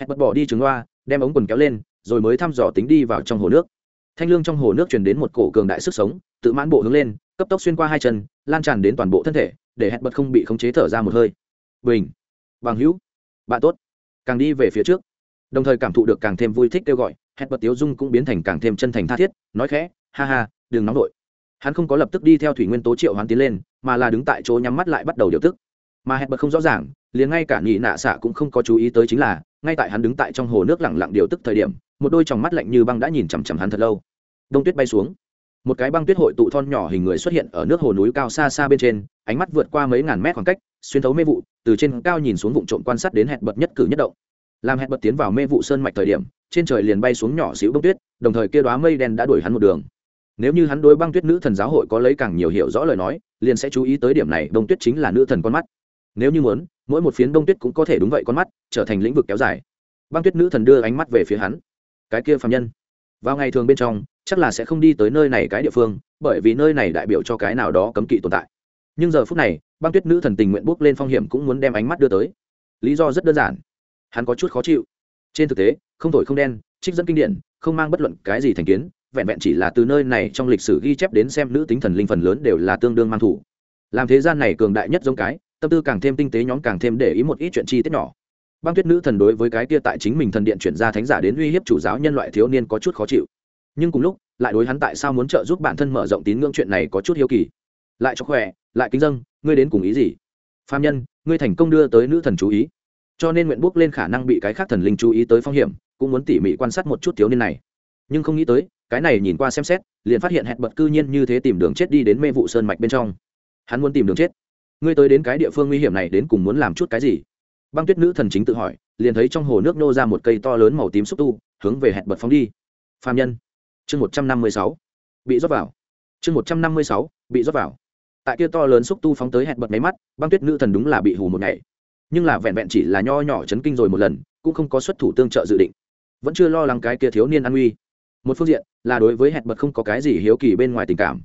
Hẹn bật bỏ đi trứng loa đem ống quần kéo lên, rồi mới thăm dò tính đi vào trong hồ nước. Thanh lương trong hồ nước truyền đến một cổ cường đại sức sống, tự mãn bộ hướng lên, cấp tốc xuyên qua hai chân, lan tràn đến toàn bộ thân thể, để hẹn bật không bị khống chế thở ra một hơi. Bình! Bằng hữu! Bạn tốt! Càng đi về phía trước đồng thời cảm thụ được càng thêm vui thích kêu gọi hẹn bật tiếu dung cũng biến thành càng thêm chân thành tha thiết, nói khẽ, ha ha, đừng nóng vội. Hắn không có lập tức đi theo thủy nguyên tố triệu hoán tiến lên, mà là đứng tại chỗ nhắm mắt lại bắt đầu điều tức. Mà hẹn bật không rõ ràng, liền ngay cả nhị nạ xạ cũng không có chú ý tới chính là, ngay tại hắn đứng tại trong hồ nước lặng lặng điều tức thời điểm, một đôi tròng mắt lạnh như băng đã nhìn chằm chằm hắn thật lâu. Đông tuyết bay xuống. Một cái băng tuyết hội tụ thon nhỏ hình người xuất hiện ở nước hồ núi cao xa xa bên trên, ánh mắt vượt qua mấy ngàn mét khoảng cách, xuyên thấu mê vụ, từ trên cao nhìn xuống vụ trộm quan sát đến hẹn bật nhất cử nhất động làm hẹn bật tiến vào mê vụ sơn mạch thời điểm, trên trời liền bay xuống nhỏ xíu bông tuyết, đồng thời kia đoá mây đen đã đuổi hắn một đường. Nếu như hắn đối băng tuyết nữ thần giáo hội có lấy càng nhiều hiểu rõ lời nói, liền sẽ chú ý tới điểm này đông tuyết chính là nữ thần con mắt. Nếu như muốn, mỗi một phiến đông tuyết cũng có thể đúng vậy con mắt, trở thành lĩnh vực kéo dài. Băng tuyết nữ thần đưa ánh mắt về phía hắn. Cái kia phạm nhân. Vào ngày thường bên trong, chắc là sẽ không đi tới nơi này cái địa phương, bởi vì nơi này đại biểu cho cái nào đó cấm kỵ tồn tại. Nhưng giờ phút này, băng tuyết nữ thần tình nguyện bước lên phong hiểm cũng muốn đem ánh mắt đưa tới. Lý do rất đơn giản hắn có chút khó chịu. Trên thực tế, không thổi không đen, trích dẫn kinh điển, không mang bất luận cái gì thành kiến, vẹn vẹn chỉ là từ nơi này trong lịch sử ghi chép đến xem nữ tính thần linh phần lớn đều là tương đương mang thủ. Làm thế gian này cường đại nhất giống cái, tâm tư càng thêm tinh tế nhóm càng thêm để ý một ít chuyện chi tiết nhỏ. Băng tuyết nữ thần đối với cái kia tại chính mình thần điện chuyển ra thánh giả đến uy hiếp chủ giáo nhân loại thiếu niên có chút khó chịu. Nhưng cùng lúc, lại đối hắn tại sao muốn trợ giúp bản thân mở rộng tín ngưỡng chuyện này có chút hiếu kỳ. Lại cho khỏe, lại kính dâng, ngươi đến cùng ý gì? Phạm nhân, ngươi thành công đưa tới nữ thần chú ý cho nên nguyện bước lên khả năng bị cái khác thần linh chú ý tới phong hiểm, cũng muốn tỉ mỉ quan sát một chút thiếu niên này. Nhưng không nghĩ tới, cái này nhìn qua xem xét, liền phát hiện hẹn bật cư nhiên như thế tìm đường chết đi đến mê vụ sơn mạch bên trong. Hắn muốn tìm đường chết. Ngươi tới đến cái địa phương nguy hiểm này đến cùng muốn làm chút cái gì? Băng tuyết nữ thần chính tự hỏi, liền thấy trong hồ nước nô ra một cây to lớn màu tím xúc tu, hướng về hẹn bật phóng đi. Phạm nhân. Chương một trăm năm mươi sáu. Bị rót vào. Chương một trăm năm mươi sáu. Bị rót vào. Tại kia to lớn xúc tu phóng tới hẹn bật máy mắt, băng tuyết nữ thần đúng là bị hù một ngày nhưng là vẹn vẹn chỉ là nho nhỏ chấn kinh rồi một lần, cũng không có xuất thủ tương trợ dự định. Vẫn chưa lo lắng cái kia thiếu niên an nguy. Một phương diện là đối với hẹn bật không có cái gì hiếu kỳ bên ngoài tình cảm.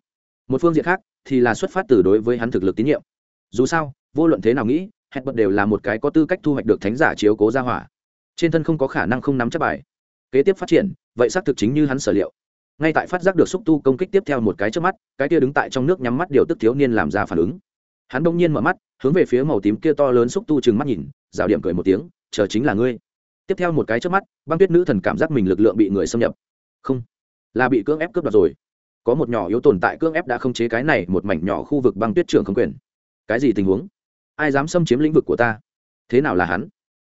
Một phương diện khác thì là xuất phát từ đối với hắn thực lực tín nhiệm. Dù sao, vô luận thế nào nghĩ, hẹn bật đều là một cái có tư cách thu hoạch được thánh giả chiếu cố ra hỏa. Trên thân không có khả năng không nắm chắc bài. Kế tiếp phát triển, vậy xác thực chính như hắn sở liệu. Ngay tại phát giác được xúc tu công kích tiếp theo một cái trước mắt, cái kia đứng tại trong nước nhắm mắt điều tức thiếu niên làm ra phản ứng hắn đông nhiên mở mắt, hướng về phía màu tím kia to lớn xúc tu chừng mắt nhìn, rào điểm cười một tiếng, chờ chính là ngươi. Tiếp theo một cái trước mắt, băng tuyết nữ thần cảm giác mình lực lượng bị người xâm nhập. Không, là bị cưỡng ép cướp đoạt rồi. Có một nhỏ yếu tồn tại cưỡng ép đã không chế cái này một mảnh nhỏ khu vực băng tuyết trường không quyền. Cái gì tình huống? Ai dám xâm chiếm lĩnh vực của ta? Thế nào là hắn?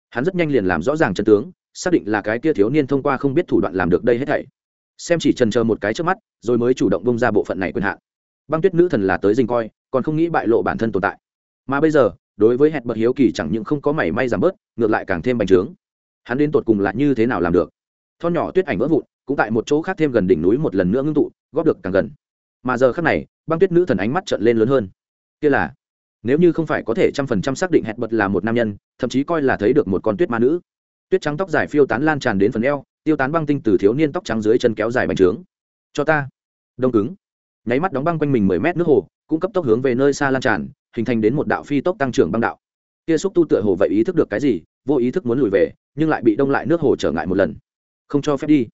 Hắn rất nhanh liền làm rõ ràng chân tướng, xác định là cái kia thiếu niên thông qua không biết thủ đoạn làm được đây hết thảy. Xem chỉ trần chờ một cái trước mắt, rồi mới chủ động bông ra bộ phận này quyền hạn băng tuyết nữ thần là tới dình coi, còn không nghĩ bại lộ bản thân tồn tại. Mà bây giờ, đối với hẹn bật hiếu kỳ chẳng những không có mảy may giảm bớt, ngược lại càng thêm bành trướng. Hắn đến tột cùng là như thế nào làm được? Thon nhỏ tuyết ảnh vỡ vụn, cũng tại một chỗ khác thêm gần đỉnh núi một lần nữa ngưng tụ, góp được càng gần. Mà giờ khác này, băng tuyết nữ thần ánh mắt trợn lên lớn hơn. Kia là, nếu như không phải có thể trăm phần trăm xác định hẹn bật là một nam nhân, thậm chí coi là thấy được một con tuyết ma nữ. Tuyết trắng tóc dài phiêu tán lan tràn đến phần eo, tiêu tán băng tinh từ thiếu niên tóc trắng dưới chân kéo dài bành trướng. Cho ta. Đông cứng nháy mắt đóng băng quanh mình mười mét nước hồ, cũng cấp tốc hướng về nơi xa lan tràn, hình thành đến một đạo phi tốc tăng trưởng băng đạo. Kia xúc tu tựa hồ vậy ý thức được cái gì, vô ý thức muốn lùi về, nhưng lại bị đông lại nước hồ trở ngại một lần. Không cho phép đi.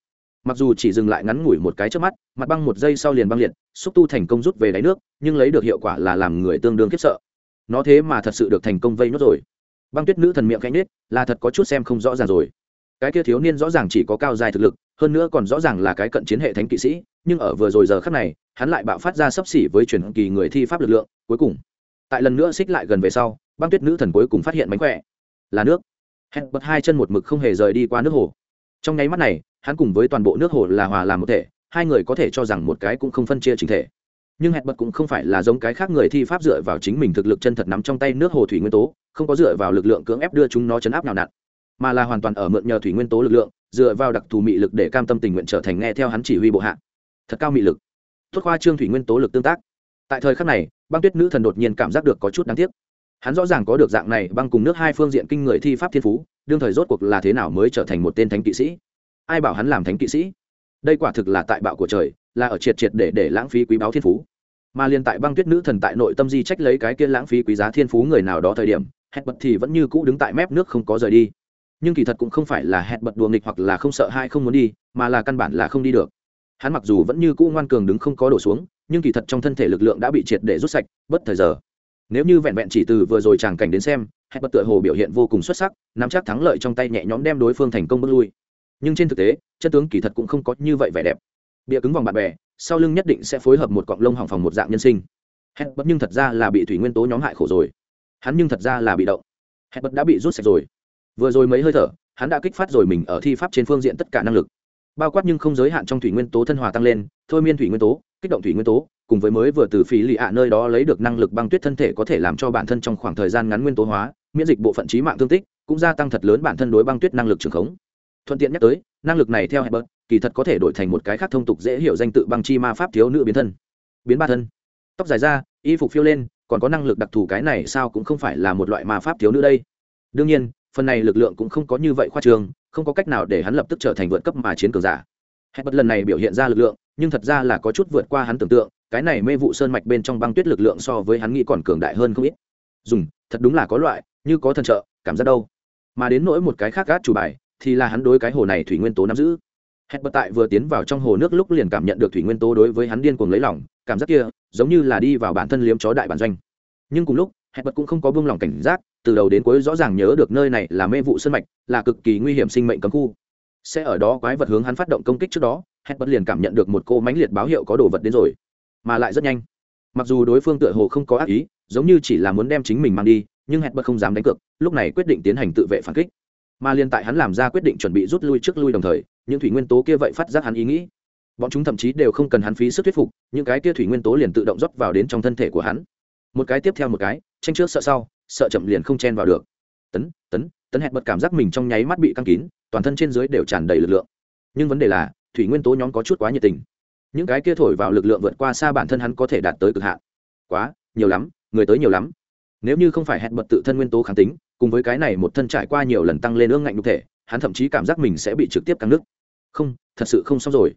Mặc dù chỉ dừng lại ngắn ngủi một cái trước mắt, mặt băng một giây sau liền băng liệt, xúc tu thành công rút về đáy nước, nhưng lấy được hiệu quả là làm người tương đương khiếp sợ. Nó thế mà thật sự được thành công vây nốt rồi. Băng tuyết nữ thần miệng cánh nết là thật có chút xem không rõ ràng rồi. Cái kia thiếu niên rõ ràng chỉ có cao dài thực lực hơn nữa còn rõ ràng là cái cận chiến hệ thánh kỵ sĩ, nhưng ở vừa rồi giờ khắc này, hắn lại bạo phát ra sấp xỉ với truyền kỳ người thi pháp lực lượng, cuối cùng, tại lần nữa xích lại gần về sau, băng tuyết nữ thần cuối cùng phát hiện mánh khỏe. Là nước. Hẹn bật hai chân một mực không hề rời đi qua nước hồ. Trong nháy mắt này, hắn cùng với toàn bộ nước hồ là hòa làm một thể, hai người có thể cho rằng một cái cũng không phân chia chính thể. Nhưng hẹn bật cũng không phải là giống cái khác người thi pháp dựa vào chính mình thực lực chân thật nắm trong tay nước hồ thủy nguyên tố, không có dựa vào lực lượng cưỡng ép đưa chúng nó chấn áp nào nặn mà là hoàn toàn ở mượn nhờ thủy nguyên tố lực lượng dựa vào đặc thù mị lực để cam tâm tình nguyện trở thành nghe theo hắn chỉ huy bộ hạ. Thật cao mị lực. Tốt khoa trương thủy nguyên tố lực tương tác. Tại thời khắc này, băng tuyết nữ thần đột nhiên cảm giác được có chút đáng tiếc. Hắn rõ ràng có được dạng này băng cùng nước hai phương diện kinh người thi pháp thiên phú, đương thời rốt cuộc là thế nào mới trở thành một tên thánh kỵ sĩ? Ai bảo hắn làm thánh kỵ sĩ? Đây quả thực là tại bạo của trời, là ở triệt triệt để để lãng phí quý báu thiên phú. Mà liên tại băng tuyết nữ thần tại nội tâm di trách lấy cái kia lãng phí quý giá thiên phú người nào đó thời điểm hét bật thì vẫn như cũ đứng tại mép nước không có rời đi nhưng kỳ thật cũng không phải là hẹn bật đùa nghịch hoặc là không sợ hai không muốn đi, mà là căn bản là không đi được. Hắn mặc dù vẫn như cũ ngoan cường đứng không có đổ xuống, nhưng kỳ thật trong thân thể lực lượng đã bị triệt để rút sạch, bất thời giờ. Nếu như vẹn vẹn chỉ từ vừa rồi tràng cảnh đến xem, hẹn bật tựa hồ biểu hiện vô cùng xuất sắc, nắm chắc thắng lợi trong tay nhẹ nhõm đem đối phương thành công bước lui. Nhưng trên thực tế, chân tướng kỳ thật cũng không có như vậy vẻ đẹp. Bịa cứng vòng bạn bè, sau lưng nhất định sẽ phối hợp một cọng lông hỏng phòng một dạng nhân sinh. Hẹn bật nhưng thật ra là bị thủy nguyên tố nhóm hại khổ rồi. Hắn nhưng thật ra là bị động. Hẹn bật đã bị rút sạch rồi vừa rồi mấy hơi thở, hắn đã kích phát rồi mình ở thi pháp trên phương diện tất cả năng lực. Bao quát nhưng không giới hạn trong thủy nguyên tố thân hòa tăng lên, thôi miên thủy nguyên tố, kích động thủy nguyên tố, cùng với mới vừa từ phí lì ạ nơi đó lấy được năng lực băng tuyết thân thể có thể làm cho bản thân trong khoảng thời gian ngắn nguyên tố hóa, miễn dịch bộ phận trí mạng thương tích, cũng gia tăng thật lớn bản thân đối băng tuyết năng lực trường khống. Thuận tiện nhắc tới, năng lực này theo hebert kỳ thật có thể đổi thành một cái khác thông tục dễ hiểu danh tự băng chi ma pháp thiếu nữ biến thân. Biến ba thân. Tóc dài ra, y phục phiêu lên, còn có năng lực đặc thù cái này sao cũng không phải là một loại ma pháp thiếu nữ đây. Đương nhiên phần này lực lượng cũng không có như vậy khoa trương, không có cách nào để hắn lập tức trở thành vượt cấp mà chiến cường giả. Hết bất lần này biểu hiện ra lực lượng nhưng thật ra là có chút vượt qua hắn tưởng tượng cái này mê vụ sơn mạch bên trong băng tuyết lực lượng so với hắn nghĩ còn cường đại hơn không ít. Dùng thật đúng là có loại như có thần trợ cảm giác đâu. Mà đến nỗi một cái khác gác chủ bài thì là hắn đối cái hồ này thủy nguyên tố nắm giữ. Hết bất tại vừa tiến vào trong hồ nước lúc liền cảm nhận được thủy nguyên tố đối với hắn điên cuồng lấy lòng cảm giác kia giống như là đi vào bản thân liếm chó đại bản doanh. Nhưng cùng lúc hẹn bật cũng không có buông lòng cảnh giác, từ đầu đến cuối rõ ràng nhớ được nơi này là mê vụ sân mạch, là cực kỳ nguy hiểm sinh mệnh cấm khu. Sẽ ở đó quái vật hướng hắn phát động công kích trước đó, hẹn bật liền cảm nhận được một cô mánh liệt báo hiệu có đồ vật đến rồi. Mà lại rất nhanh. Mặc dù đối phương tựa hồ không có ác ý, giống như chỉ là muốn đem chính mình mang đi, nhưng hẹn bật không dám đánh cược, lúc này quyết định tiến hành tự vệ phản kích. Mà liên tại hắn làm ra quyết định chuẩn bị rút lui trước lui đồng thời, những thủy nguyên tố kia vậy phát giác hắn ý nghĩ. Bọn chúng thậm chí đều không cần hắn phí sức thuyết phục, những cái kia thủy nguyên tố liền tự động rót vào đến trong thân thể của hắn một cái tiếp theo một cái, tranh trước sợ sau, sợ chậm liền không chen vào được. Tấn tấn tấn hẹn bật cảm giác mình trong nháy mắt bị căng kín, toàn thân trên dưới đều tràn đầy lực lượng. Nhưng vấn đề là, thủy nguyên tố nhóm có chút quá nhiệt tình. Những cái kia thổi vào lực lượng vượt qua xa bản thân hắn có thể đạt tới cực hạn. Quá, nhiều lắm, người tới nhiều lắm. Nếu như không phải hẹn bật tự thân nguyên tố kháng tính, cùng với cái này một thân trải qua nhiều lần tăng lên ương ngạnh nhục thể, hắn thậm chí cảm giác mình sẽ bị trực tiếp căng nứt không, thật sự không xong rồi.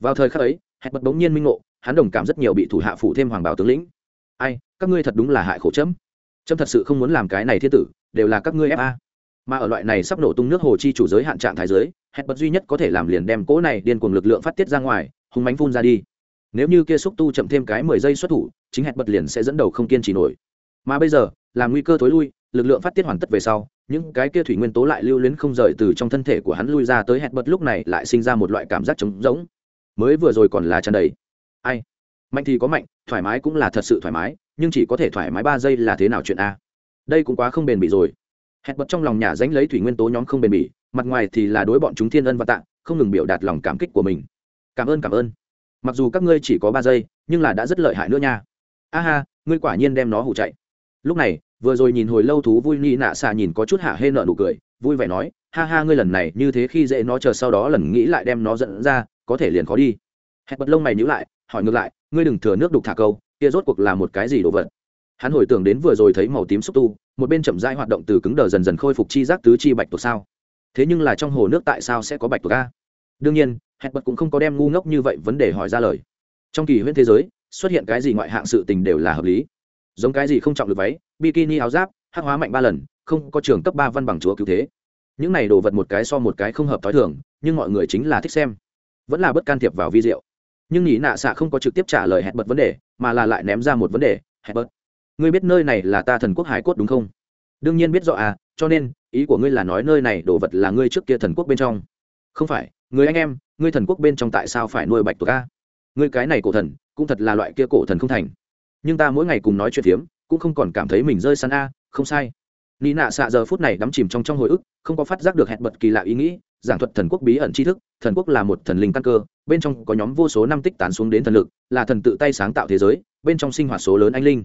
Vào thời khắc ấy, hẹn bật bỗng nhiên minh ngộ, hắn đồng cảm rất nhiều bị thủ hạ phụ thêm hoàng bảo tướng lĩnh ai, các ngươi thật đúng là hại khổ chấm. Chấm thật sự không muốn làm cái này thiên tử, đều là các ngươi fa mà ở loại này sắp nổ tung nước hồ chi chủ giới hạn trạng thái giới hẹn bật duy nhất có thể làm liền đem cỗ này điên cuồng lực lượng phát tiết ra ngoài hùng mánh phun ra đi. Nếu như kia xúc tu chậm thêm cái mười giây xuất thủ, chính hẹn bật liền sẽ dẫn đầu không kiên trì nổi. Mà bây giờ làm nguy cơ thối lui, lực lượng phát tiết hoàn tất về sau, những cái kia thủy nguyên tố lại lưu luyến không rời từ trong thân thể của hắn lui ra tới hẹn bật lúc này lại sinh ra một loại cảm giác trống rỗng. Mới vừa rồi còn là tràn đầy. Ai? Mạnh thì có mạnh, thoải mái cũng là thật sự thoải mái, nhưng chỉ có thể thoải mái ba giây là thế nào chuyện a. Đây cũng quá không bền bỉ rồi. Hẹn bật trong lòng nhà dánh lấy thủy nguyên tố nhóm không bền bỉ, mặt ngoài thì là đối bọn chúng thiên ân và tạng không ngừng biểu đạt lòng cảm kích của mình. Cảm ơn cảm ơn. Mặc dù các ngươi chỉ có ba giây, nhưng là đã rất lợi hại nữa nha. A ha, ngươi quả nhiên đem nó hủ chạy. Lúc này, vừa rồi nhìn hồi lâu thú vui ni nạ xà nhìn có chút hạ hê nợ nụ cười, vui vẻ nói, ha ha, ngươi lần này như thế khi dễ nó, chờ sau đó lần nghĩ lại đem nó dẫn ra, có thể liền khó đi. Hẹn bật lông mày nhữ lại hỏi ngược lại, ngươi đừng thừa nước đục thả câu, kia rốt cuộc là một cái gì đồ vật? Hắn hồi tưởng đến vừa rồi thấy màu tím xúc tu, một bên chậm rãi hoạt động từ cứng đờ dần dần khôi phục chi giác tứ chi bạch tuộc sao. Thế nhưng là trong hồ nước tại sao sẽ có bạch tuộc a? Đương nhiên hẹn bật cũng không có đem ngu ngốc như vậy vấn đề hỏi ra lời. Trong kỳ huyễn thế giới, xuất hiện cái gì ngoại hạng sự tình đều là hợp lý. Giống cái gì không trọng được váy, bikini áo giáp, hắc hóa mạnh ba lần, không có trường cấp ba văn bằng chúa cứu thế. Những này đồ vật một cái so một cái không hợp t h o i thường, nhưng mọi người chính là thích xem. Vẫn là bất can thiệp vào vi diệu nhưng nhị nạ xạ không có trực tiếp trả lời hẹn bật vấn đề, mà là lại ném ra một vấn đề hẹn bật, ngươi biết nơi này là ta thần quốc hải cốt đúng không? Đương nhiên biết rõ à cho nên, ý của ngươi là nói nơi này đồ vật là ngươi trước kia thần quốc bên trong. Không phải, người anh em, ngươi thần quốc bên trong tại sao phải nuôi bạch tuộc a? Ngươi cái này cổ thần, cũng thật là loại kia cổ thần không thành. Nhưng ta mỗi ngày cùng nói chuyện phiếm, cũng không còn cảm thấy mình rơi săn a, không sai nị nạ xạ giờ phút này đắm chìm trong trong hồi ức, không có phát giác được hẹn bật kỳ lạ ý nghĩ, giảng thuật thần quốc bí ẩn tri thức, thần quốc là một thần linh căn cơ, bên trong có nhóm vô số năm tích tán xuống đến thần lực, là thần tự tay sáng tạo thế giới, bên trong sinh hoạt số lớn anh linh.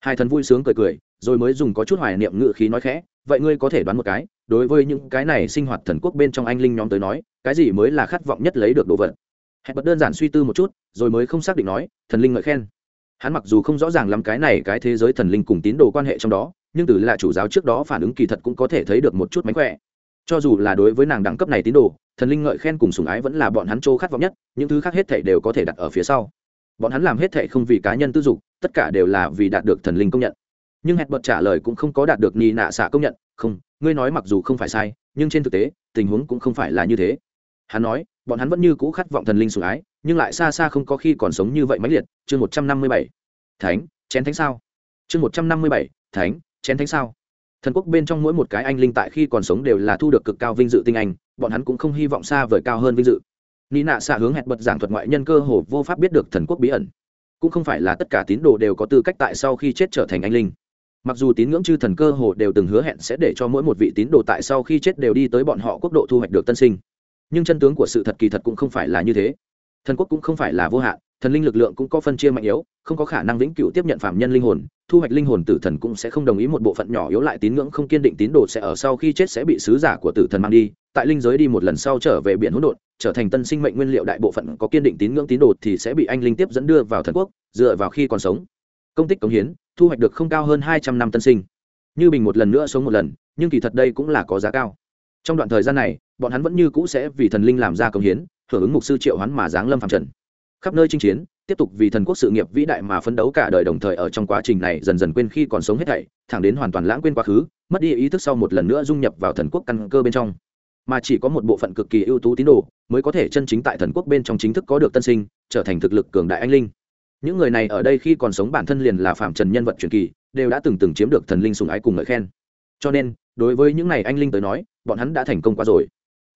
Hai thần vui sướng cười cười, rồi mới dùng có chút hoài niệm ngữ khí nói khẽ, vậy ngươi có thể đoán một cái, đối với những cái này sinh hoạt thần quốc bên trong anh linh nhóm tới nói, cái gì mới là khát vọng nhất lấy được đồ vật? Hẹn bật đơn giản suy tư một chút, rồi mới không xác định nói, thần linh ngợi khen. Hắn mặc dù không rõ ràng lắm cái này cái thế giới thần linh cùng tín đồ quan hệ trong đó nhưng từ là chủ giáo trước đó phản ứng kỳ thật cũng có thể thấy được một chút mánh khỏe. Cho dù là đối với nàng đẳng cấp này tín đồ, thần linh ngợi khen cùng sùng ái vẫn là bọn hắn chỗ khát vọng nhất, những thứ khác hết thể đều có thể đặt ở phía sau. Bọn hắn làm hết thể không vì cá nhân tư dục, tất cả đều là vì đạt được thần linh công nhận. Nhưng hẹn bật trả lời cũng không có đạt được ni nạ xạ công nhận, không, ngươi nói mặc dù không phải sai, nhưng trên thực tế, tình huống cũng không phải là như thế. Hắn nói, bọn hắn vẫn như cũ khát vọng thần linh sủng ái, nhưng lại xa xa không có khi còn sống như vậy mãnh liệt. Chương một trăm năm mươi bảy. Thánh, chén thánh sao? Chương một trăm năm mươi bảy. Thánh chén thánh sao? Thần quốc bên trong mỗi một cái anh linh tại khi còn sống đều là thu được cực cao vinh dự tinh anh, bọn hắn cũng không hy vọng xa vời cao hơn vinh dự. Ni nạ xạ hướng hẹn bật giảng thuật ngoại nhân cơ hồ vô pháp biết được thần quốc bí ẩn. Cũng không phải là tất cả tín đồ đều có tư cách tại sau khi chết trở thành anh linh. Mặc dù tín ngưỡng chư thần cơ hồ đều từng hứa hẹn sẽ để cho mỗi một vị tín đồ tại sau khi chết đều đi tới bọn họ quốc độ thu hoạch được tân sinh. Nhưng chân tướng của sự thật kỳ thật cũng không phải là như thế thần quốc cũng không phải là vô hạn, thần linh lực lượng cũng có phân chia mạnh yếu, không có khả năng vĩnh cửu tiếp nhận phạm nhân linh hồn, thu hoạch linh hồn tử thần cũng sẽ không đồng ý một bộ phận nhỏ yếu lại tín ngưỡng không kiên định tín đồ sẽ ở sau khi chết sẽ bị sứ giả của tử thần mang đi, tại linh giới đi một lần sau trở về biển hỗn độn, trở thành tân sinh mệnh nguyên liệu đại bộ phận có kiên định tín ngưỡng tín đồ thì sẽ bị anh linh tiếp dẫn đưa vào thần quốc, dựa vào khi còn sống. Công tích cống hiến, thu hoạch được không cao hơn hai trăm năm tân sinh. Như bình một lần nữa sống một lần, nhưng kỳ thật đây cũng là có giá cao. Trong đoạn thời gian này, bọn hắn vẫn như cũ sẽ vì thần linh làm ra công hiến hưởng ứng mục sư triệu hoán mà giáng lâm phạm trần. Khắp nơi chinh chiến, tiếp tục vì thần quốc sự nghiệp vĩ đại mà phấn đấu cả đời đồng thời ở trong quá trình này dần dần quên khi còn sống hết thảy, thẳng đến hoàn toàn lãng quên quá khứ, mất đi ý thức sau một lần nữa dung nhập vào thần quốc căn cơ bên trong. Mà chỉ có một bộ phận cực kỳ ưu tú tín đồ mới có thể chân chính tại thần quốc bên trong chính thức có được tân sinh, trở thành thực lực cường đại anh linh. Những người này ở đây khi còn sống bản thân liền là phạm trần nhân vật truyền kỳ, đều đã từng từng chiếm được thần linh sùng ái cùng ngợi khen. Cho nên, đối với những này anh linh tới nói, bọn hắn đã thành công quá rồi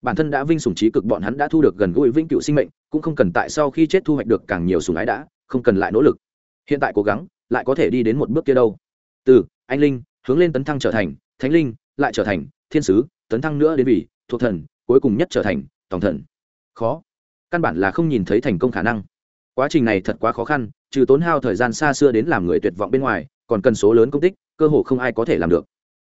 bản thân đã vinh sủng trí cực, bọn hắn đã thu được gần gũi vĩnh cựu sinh mệnh, cũng không cần tại sau khi chết thu hoạch được càng nhiều sủng ái đã, không cần lại nỗ lực. Hiện tại cố gắng, lại có thể đi đến một bước kia đâu. Từ, anh linh, hướng lên tấn thăng trở thành, thánh linh, lại trở thành, thiên sứ, tấn thăng nữa đến vì, thuộc thần, cuối cùng nhất trở thành, tổng thần. Khó. Căn bản là không nhìn thấy thành công khả năng. Quá trình này thật quá khó khăn, trừ tốn hao thời gian xa xưa đến làm người tuyệt vọng bên ngoài, còn cần số lớn công tích, cơ hồ không ai có thể làm được.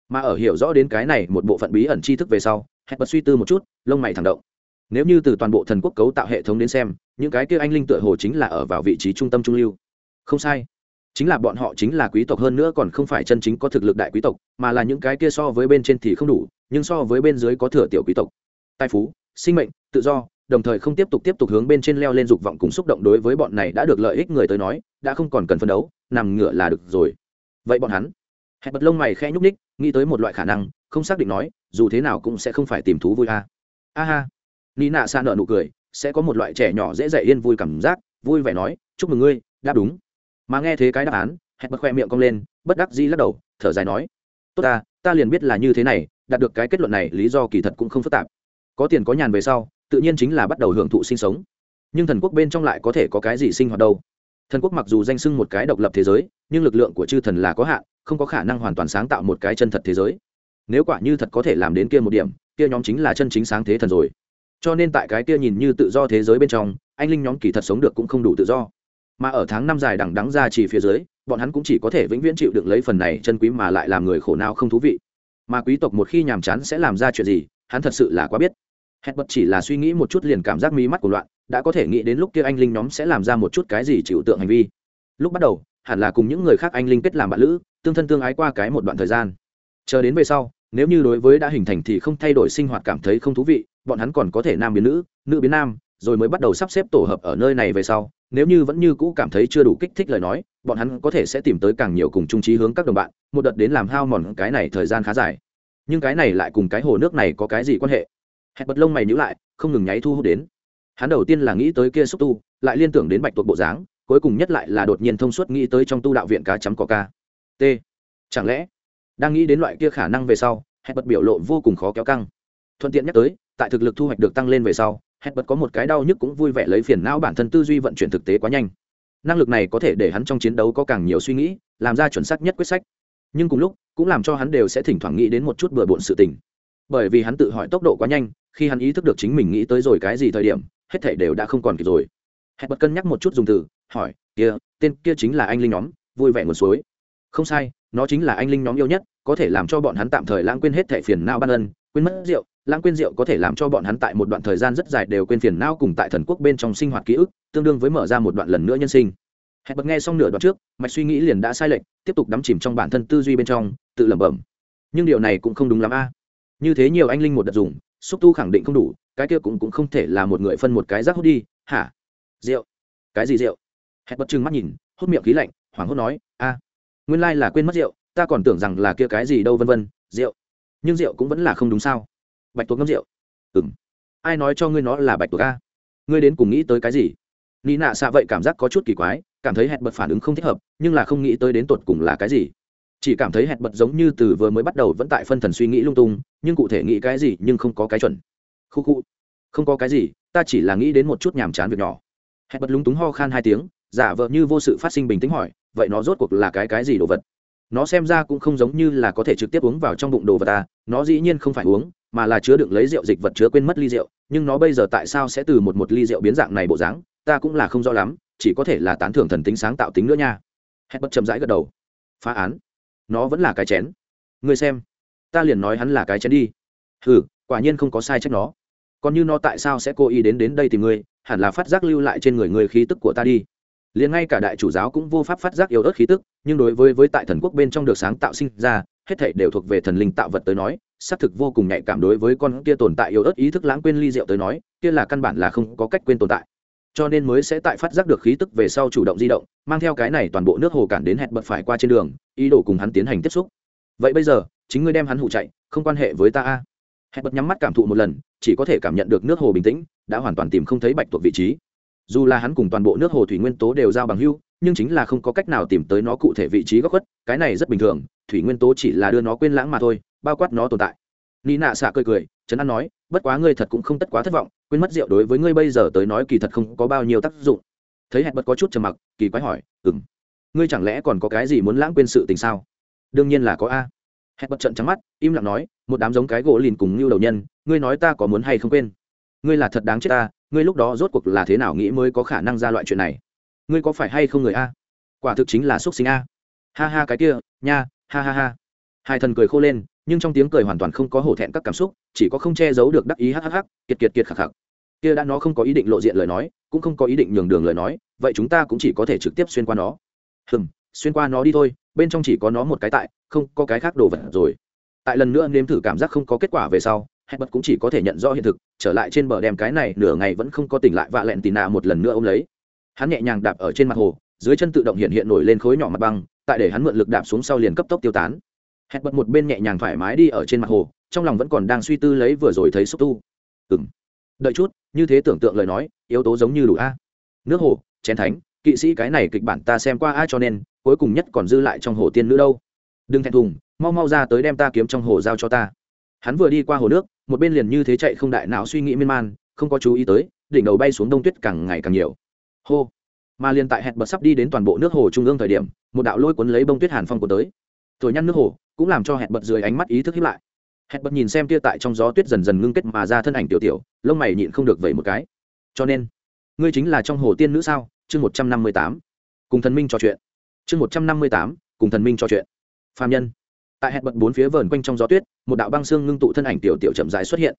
Mà ở hiểu rõ đến cái này một bộ phận bí ẩn tri thức về sau hẹn bật suy tư một chút, lông mày thẳng động. Nếu như từ toàn bộ thần quốc cấu tạo hệ thống đến xem, những cái kia anh linh tựa hồ chính là ở vào vị trí trung tâm trung lưu. Không sai. Chính là bọn họ chính là quý tộc hơn nữa còn không phải chân chính có thực lực đại quý tộc, mà là những cái kia so với bên trên thì không đủ, nhưng so với bên dưới có thừa tiểu quý tộc. Tài phú, sinh mệnh, tự do, đồng thời không tiếp tục tiếp tục hướng bên trên leo lên dục vọng cùng xúc động đối với bọn này đã được lợi ích người tới nói, đã không còn cần phân đấu, nằm ngựa là được rồi. Vậy bọn hắn? Hẹn bật lông mày khẽ nhúc ních nghĩ tới một loại khả năng không xác định nói, dù thế nào cũng sẽ không phải tìm thú vui a. A ha. Ni nạ xa nợ nụ cười, sẽ có một loại trẻ nhỏ dễ dạy yên vui cảm giác, vui vẻ nói, chúc mừng ngươi, đáp đúng. Mà nghe thế cái đáp án, hẹn bật khoe miệng cong lên, bất đắc dĩ lắc đầu, thở dài nói, tốt ta ta liền biết là như thế này, đạt được cái kết luận này, lý do kỳ thật cũng không phức tạp. Có tiền có nhàn về sau, tự nhiên chính là bắt đầu hưởng thụ sinh sống. Nhưng thần quốc bên trong lại có thể có cái gì sinh hoạt đâu? Thần quốc mặc dù danh sưng một cái độc lập thế giới, nhưng lực lượng của chư thần là có hạn, không có khả năng hoàn toàn sáng tạo một cái chân thật thế giới nếu quả như thật có thể làm đến kia một điểm, kia nhóm chính là chân chính sáng thế thần rồi. Cho nên tại cái kia nhìn như tự do thế giới bên trong, anh linh nhóm kỳ thật sống được cũng không đủ tự do. Mà ở tháng năm dài đằng đắng ra chỉ phía dưới, bọn hắn cũng chỉ có thể vĩnh viễn chịu đựng lấy phần này chân quý mà lại làm người khổ nào không thú vị. Mà quý tộc một khi nhàm chán sẽ làm ra chuyện gì, hắn thật sự là quá biết. Hết bật chỉ là suy nghĩ một chút liền cảm giác mí mắt của loạn, đã có thể nghĩ đến lúc kia anh linh nhóm sẽ làm ra một chút cái gì chịu tượng hành vi. Lúc bắt đầu, hẳn là cùng những người khác anh linh kết làm bạn lữ, tương thân tương ái qua cái một đoạn thời gian. Chờ đến về sau nếu như đối với đã hình thành thì không thay đổi sinh hoạt cảm thấy không thú vị, bọn hắn còn có thể nam biến nữ nữ biến nam, rồi mới bắt đầu sắp xếp tổ hợp ở nơi này về sau. Nếu như vẫn như cũ cảm thấy chưa đủ kích thích lời nói, bọn hắn có thể sẽ tìm tới càng nhiều cùng trung trí hướng các đồng bạn, một đợt đến làm hao mòn cái này thời gian khá dài. Nhưng cái này lại cùng cái hồ nước này có cái gì quan hệ? Hẹn bật lông mày nhữ lại, không ngừng nháy thu hút đến. Hắn đầu tiên là nghĩ tới kia xúc tu, lại liên tưởng đến bạch tuộc bộ dáng, cuối cùng nhất lại là đột nhiên thông suốt nghĩ tới trong tu đạo viện cá chấm có ca. T. Chẳng lẽ đang nghĩ đến loại kia khả năng về sau hẹn bật biểu lộ vô cùng khó kéo căng. Thuận tiện nhắc tới, tại thực lực thu hoạch được tăng lên về sau hẹn bật có một cái đau nhức cũng vui vẻ lấy phiền não bản thân tư duy vận chuyển thực tế quá nhanh. Năng lực này có thể để hắn trong chiến đấu có càng nhiều suy nghĩ, làm ra chuẩn xác nhất quyết sách. Nhưng cùng lúc, cũng làm cho hắn đều sẽ thỉnh thoảng nghĩ đến một chút bừa bộn sự tình. Bởi vì hắn tự hỏi tốc độ quá nhanh, khi hắn ý thức được chính mình nghĩ tới rồi cái gì thời điểm, hết thảy đều đã không còn kịp rồi. Hẹn bật cân nhắc một chút dùng từ, hỏi, kia, tên kia chính là anh linh nhóm, vui vẻ nguồn suối không sai, nó chính là anh linh nhóm yêu nhất, có thể làm cho bọn hắn tạm thời lãng quên hết thẻ phiền não ban ân, quên mất rượu, lãng quên rượu có thể làm cho bọn hắn tại một đoạn thời gian rất dài đều quên phiền não cùng tại thần quốc bên trong sinh hoạt ký ức, tương đương với mở ra một đoạn lần nữa nhân sinh. Hẹn bật nghe xong nửa đoạn trước, mạch suy nghĩ liền đã sai lệch, tiếp tục đắm chìm trong bản thân tư duy bên trong, tự lẩm bẩm. Nhưng điều này cũng không đúng lắm a. Như thế nhiều anh linh một đợt dùng, xúc tu khẳng định không đủ, cái kia cũng cũng không thể là một người phân một cái rác hút đi, hả? Rượu? Cái gì rượu? Hẹn bật trừng mắt nhìn, hút miệng khí lạnh, hoảng hốt nói, a nguyên lai là quên mất rượu, ta còn tưởng rằng là kia cái gì đâu vân vân, rượu. Nhưng rượu cũng vẫn là không đúng sao? Bạch tuộc ngâm rượu. Ừ m ai nói cho ngươi nó là bạch tuộc a? Ngươi đến cùng nghĩ tới cái gì? Nị nạ xạ vậy cảm giác có chút kỳ quái, cảm thấy hẹn bật phản ứng không thích hợp, nhưng là không nghĩ tới đến tột cùng là cái gì. Chỉ cảm thấy hẹn bật giống như từ vừa mới bắt đầu vẫn tại phân thần suy nghĩ lung tung, nhưng cụ thể nghĩ cái gì nhưng không có cái chuẩn. Khu khu. Không có cái gì, ta chỉ là nghĩ đến một chút nhàm chán việc nhỏ. Hẹn bật lúng túng ho khan hai tiếng giả vờ như vô sự phát sinh bình tĩnh hỏi, vậy nó rốt cuộc là cái cái gì đồ vật? Nó xem ra cũng không giống như là có thể trực tiếp uống vào trong bụng đồ vật ta nó dĩ nhiên không phải uống, mà là chứa đựng lấy rượu dịch vật chứa quên mất ly rượu, nhưng nó bây giờ tại sao sẽ từ một một ly rượu biến dạng này bộ dáng, ta cũng là không rõ lắm, chỉ có thể là tán thưởng thần tính sáng tạo tính nữa nha. Hết bất chậm rãi gật đầu. Phá án. Nó vẫn là cái chén. Ngươi xem. Ta liền nói hắn là cái chén đi. Ừ quả nhiên không có sai trách nó. Còn như nó tại sao sẽ cố ý đến đến đây tìm ngươi, hẳn là phát giác lưu lại trên người ngươi khí tức của ta đi liền ngay cả đại chủ giáo cũng vô pháp phát giác yếu ớt khí tức, nhưng đối với với tại thần quốc bên trong được sáng tạo sinh ra, hết thảy đều thuộc về thần linh tạo vật tới nói, xác thực vô cùng nhạy cảm đối với con kia tồn tại yếu ớt ý thức lãng quên ly rượu tới nói, kia là căn bản là không có cách quên tồn tại. Cho nên mới sẽ tại phát giác được khí tức về sau chủ động di động, mang theo cái này toàn bộ nước hồ cản đến hẹn bật phải qua trên đường, ý đồ cùng hắn tiến hành tiếp xúc. Vậy bây giờ, chính ngươi đem hắn hụ chạy, không quan hệ với ta a. Hẹn bật nhắm mắt cảm thụ một lần, chỉ có thể cảm nhận được nước hồ bình tĩnh, đã hoàn toàn tìm không thấy bạch tuộc vị trí dù là hắn cùng toàn bộ nước hồ thủy nguyên tố đều giao bằng hưu, nhưng chính là không có cách nào tìm tới nó cụ thể vị trí góc khuất, cái này rất bình thường, thủy nguyên tố chỉ là đưa nó quên lãng mà thôi, bao quát nó tồn tại. Ni nạ xạ cười cười, trấn an nói, bất quá ngươi thật cũng không tất quá thất vọng, quên mất rượu đối với ngươi bây giờ tới nói kỳ thật không có bao nhiêu tác dụng. Thấy hẹn bật có chút trầm mặc, kỳ quái hỏi ừng ngươi chẳng lẽ còn có cái gì muốn lãng quên sự tình sao? Đương nhiên là có a. Hẹn bật trận trắng mắt, im lặng nói, một đám giống cái gỗ lìn cùng như đầu nhân, ngươi nói ta có muốn hay không quên? Ngươi là thật đáng chết ta, ngươi lúc đó rốt cuộc là thế nào nghĩ mới có khả năng ra loại chuyện này? Ngươi có phải hay không người a? Quả thực chính là x u ấ t sinh a. Ha ha cái kia, nha, ha ha ha. Hai thần cười khô lên, nhưng trong tiếng cười hoàn toàn không có hổ thẹn các cảm xúc, chỉ có không che giấu được đắc ý hắc hắc, kiệt kiệt kiệt khạc khạc. Kia đã nó không có ý định lộ diện lời nói, cũng không có ý định nhường đường lời nói, vậy chúng ta cũng chỉ có thể trực tiếp xuyên qua nó. Hừm, xuyên qua nó đi thôi, bên trong chỉ có nó một cái tại, không có cái khác đồ vật rồi. Tại lần nữa nếm thử cảm giác không có kết quả về sau hẹn bật cũng chỉ có thể nhận rõ hiện thực, trở lại trên bờ đem cái này nửa ngày vẫn không có tỉnh lại vạ lẹn tì nạ một lần nữa ôm lấy. Hắn nhẹ nhàng đạp ở trên mặt hồ, dưới chân tự động hiện hiện nổi lên khối nhỏ mặt băng, tại để hắn mượn lực đạp xuống sau liền cấp tốc tiêu tán. Hẹn bật một bên nhẹ nhàng thoải mái đi ở trên mặt hồ, trong lòng vẫn còn đang suy tư lấy vừa rồi thấy xúc tu. Ừng đợi chút, như thế tưởng tượng lời nói, yếu tố giống như đủ a. Nước hồ, chén thánh, kỵ sĩ cái này kịch bản ta xem qua a cho nên, cuối cùng nhất còn dư lại trong hồ tiên nữ đâu. Đừng thẹn thùng, mau mau ra tới đem ta kiếm trong hồ giao cho ta. Hắn vừa đi qua hồ nước một bên liền như thế chạy không đại não suy nghĩ miên man, không có chú ý tới, đỉnh đầu bay xuống đông tuyết càng ngày càng nhiều. Hô! Mà liền tại hẹn bật sắp đi đến toàn bộ nước hồ trung ương thời điểm, một đạo lôi cuốn lấy bông tuyết hàn phong của tới. Thổi nhăn nước hồ, cũng làm cho hẹn bật dưới ánh mắt ý thức hiếp lại. Hẹn bật nhìn xem tia tại trong gió tuyết dần dần ngưng kết mà ra thân ảnh tiểu tiểu, lông mày nhịn không được vậy một cái. Cho nên, ngươi chính là trong hồ tiên nữ sao? Chương một trăm năm mươi tám. Cùng thần minh trò chuyện. Chương một trăm năm mươi tám, cùng thần minh trò chuyện. Phạm nhân tại hẹn bật bốn phía vờn quanh trong gió tuyết, một đạo băng xương ngưng tụ thân ảnh tiểu tiểu chậm dài xuất hiện.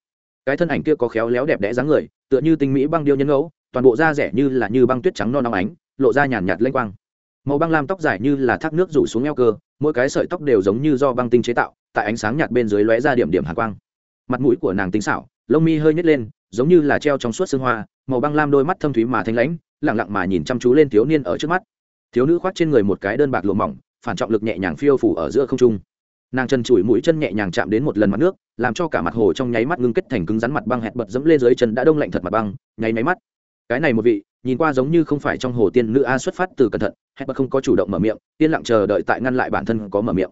Cái thân ảnh kia có khéo léo đẹp đẽ dáng người, tựa như tinh mỹ băng điêu nhân ngẫu, toàn bộ da rẻ như là như băng tuyết trắng non nóng ánh, lộ ra nhàn nhạt lênh quang. Màu băng lam tóc dài như là thác nước rủ xuống eo cơ, mỗi cái sợi tóc đều giống như do băng tinh chế tạo, tại ánh sáng nhạt bên dưới lóe ra điểm điểm hạ quang. Mặt mũi của nàng tính xảo, lông mi hơi nhét lên, giống như là treo trong suốt sương hoa, màu băng lam đôi mắt thâm thúy mà thanh lãnh lẳng lặng mà nhìn chăm chú lên thiếu niên ở trước mắt. Thiếu nữ khoác trên người một cái đơn bạc lụa mỏng, phản trọng lực nhẹ nhàng phiêu phủ ở giữa không trung nàng chân chùi mũi chân nhẹ nhàng chạm đến một lần mặt nước, làm cho cả mặt hồ trong nháy mắt ngưng kết thành cứng rắn mặt băng hẹn bật dẫm lên dưới chân đã đông lạnh thật mặt băng, nháy máy mắt. Cái này một vị, nhìn qua giống như không phải trong hồ tiên nữ a xuất phát từ cẩn thận, hẹn bật không có chủ động mở miệng, yên lặng chờ đợi tại ngăn lại bản thân có mở miệng.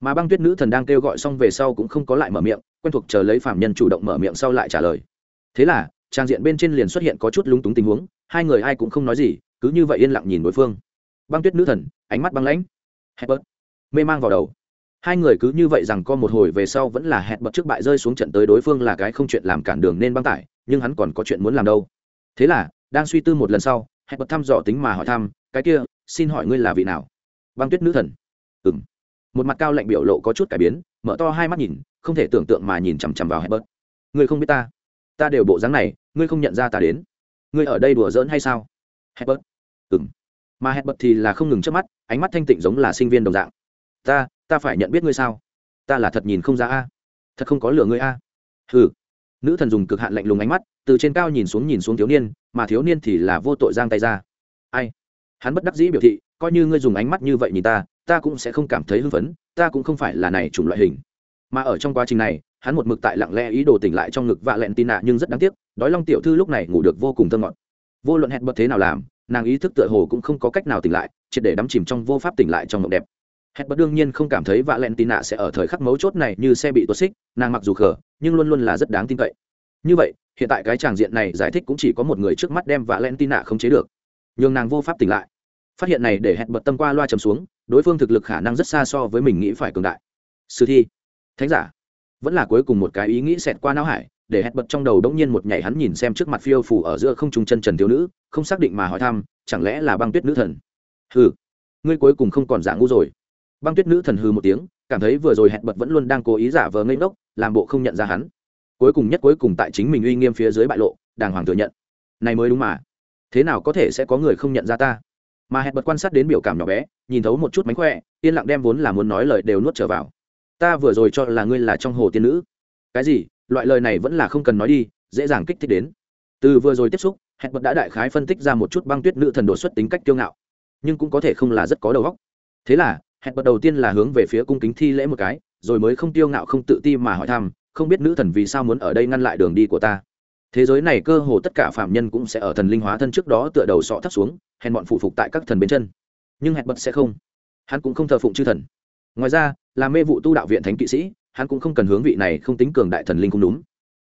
Mà băng tuyết nữ thần đang kêu gọi xong về sau cũng không có lại mở miệng, quen thuộc chờ lấy phạm nhân chủ động mở miệng sau lại trả lời. Thế là, trang diện bên trên liền xuất hiện có chút lúng túng tình huống, hai người ai cũng không nói gì, cứ như vậy yên lặng nhìn đối phương. Băng tuyết nữ thần, ánh mắt băng lãnh. Hẹn bật, mê mang vào đầu hai người cứ như vậy rằng co một hồi về sau vẫn là hẹn bật trước bại rơi xuống trận tới đối phương là cái không chuyện làm cản đường nên băng tải, nhưng hắn còn có chuyện muốn làm đâu. Thế là, đang suy tư một lần sau, hẹn bật thăm dò tính mà hỏi thăm, cái kia, xin hỏi ngươi là vị nào? Băng tuyết nữ thần. Ừ m một mặt cao lạnh biểu lộ có chút cải biến, mở to hai mắt nhìn, không thể tưởng tượng mà nhìn chằm chằm vào hẹn bật. Ngươi không biết ta? Ta đều bộ dáng này, ngươi không nhận ra ta đến. Ngươi ở đây đùa giỡn hay sao? Hẹn bật. Ừ m mà hẹn bật thì là không ngừng trước mắt, ánh mắt thanh tịnh giống là sinh viên đồng dạng. Ta ta phải nhận biết ngươi sao? Ta là thật nhìn không ra a. Thật không có lửa ngươi a. À. hừ. Nữ thần dùng cực hạn lạnh lùng ánh mắt, từ trên cao nhìn xuống nhìn xuống thiếu niên, mà thiếu niên thì là vô tội giang tay ra. Ai? Hắn bất đắc dĩ biểu thị, coi như ngươi dùng ánh mắt như vậy nhìn ta ta cũng sẽ không cảm thấy hưng phấn, ta cũng không phải là này chủng loại hình. Mà ở trong quá trình này, hắn một mực tại lặng lẽ ý đồ tỉnh lại trong ngực vạ lẹn tin nạ nhưng rất đáng tiếc, đói long tiểu thư lúc này ngủ được vô cùng thơ ngọt. Vô luận hẹn bật thế nào làm, nàng ý thức tựa hồ cũng không có cách nào tỉnh lại, triệt để đắm chìm trong vô pháp tỉnh lại trong mộng đẹp hẹn bật đương nhiên không cảm thấy vạ lẹn tì nạ sẽ ở thời khắc mấu chốt này như xe bị tuột xích, nàng mặc dù khờ, nhưng luôn luôn là rất đáng tin cậy. Như vậy, hiện tại cái tràng diện này giải thích cũng chỉ có một người trước mắt đem vạ lẹn tì nạ không chế được. Nhưng nàng vô pháp tỉnh lại. Phát hiện này để hẹn bật tâm qua loa trầm xuống, đối phương thực lực khả năng rất xa so với mình nghĩ phải cường đại. Sử thi, thánh giả, vẫn là cuối cùng một cái ý nghĩ xẹt qua não hải, để hẹn bật trong đầu đống nhiên một nhảy hắn nhìn xem trước mặt phiêu phủ ở giữa không trung chân trần thiếu nữ, không xác định mà hỏi thăm, chẳng lẽ là băng tuyết nữ thần? Hừ, ngươi cuối cùng không còn giả ngu rồi băng tuyết nữ thần hừ một tiếng, cảm thấy vừa rồi hẹn bật vẫn luôn đang cố ý giả vờ ngây ngốc, làm bộ không nhận ra hắn. Cuối cùng nhất cuối cùng tại chính mình uy nghiêm phía dưới bại lộ, đàng hoàng thừa nhận. Này mới đúng mà. Thế nào có thể sẽ có người không nhận ra ta? Mà hẹn bật quan sát đến biểu cảm nhỏ bé, nhìn thấu một chút mánh khỏe, yên lặng đem vốn là muốn nói lời đều nuốt trở vào. Ta vừa rồi cho là ngươi là trong hồ tiên nữ. Cái gì? Loại lời này vẫn là không cần nói đi, dễ dàng kích thích đến. Từ vừa rồi tiếp xúc, hẹn bật đã đại khái phân tích ra một chút băng tuyết nữ thần đột xuất tính cách kiêu ngạo. Nhưng cũng có thể không là rất có đầu óc. Thế là hẹn bật đầu tiên là hướng về phía cung kính thi lễ một cái, rồi mới không tiêu ngạo không tự ti mà hỏi thăm, không biết nữ thần vì sao muốn ở đây ngăn lại đường đi của ta. Thế giới này cơ hồ tất cả phạm nhân cũng sẽ ở thần linh hóa thân trước đó tựa đầu sọ thấp xuống hẹn bọn phụ phục tại các thần bên chân. Nhưng hẹn bật sẽ không. Hắn cũng không thờ phụng chư thần. Ngoài ra, là mê vụ tu đạo viện thánh kỵ sĩ, hắn cũng không cần hướng vị này không tính cường đại thần linh cũng đúng.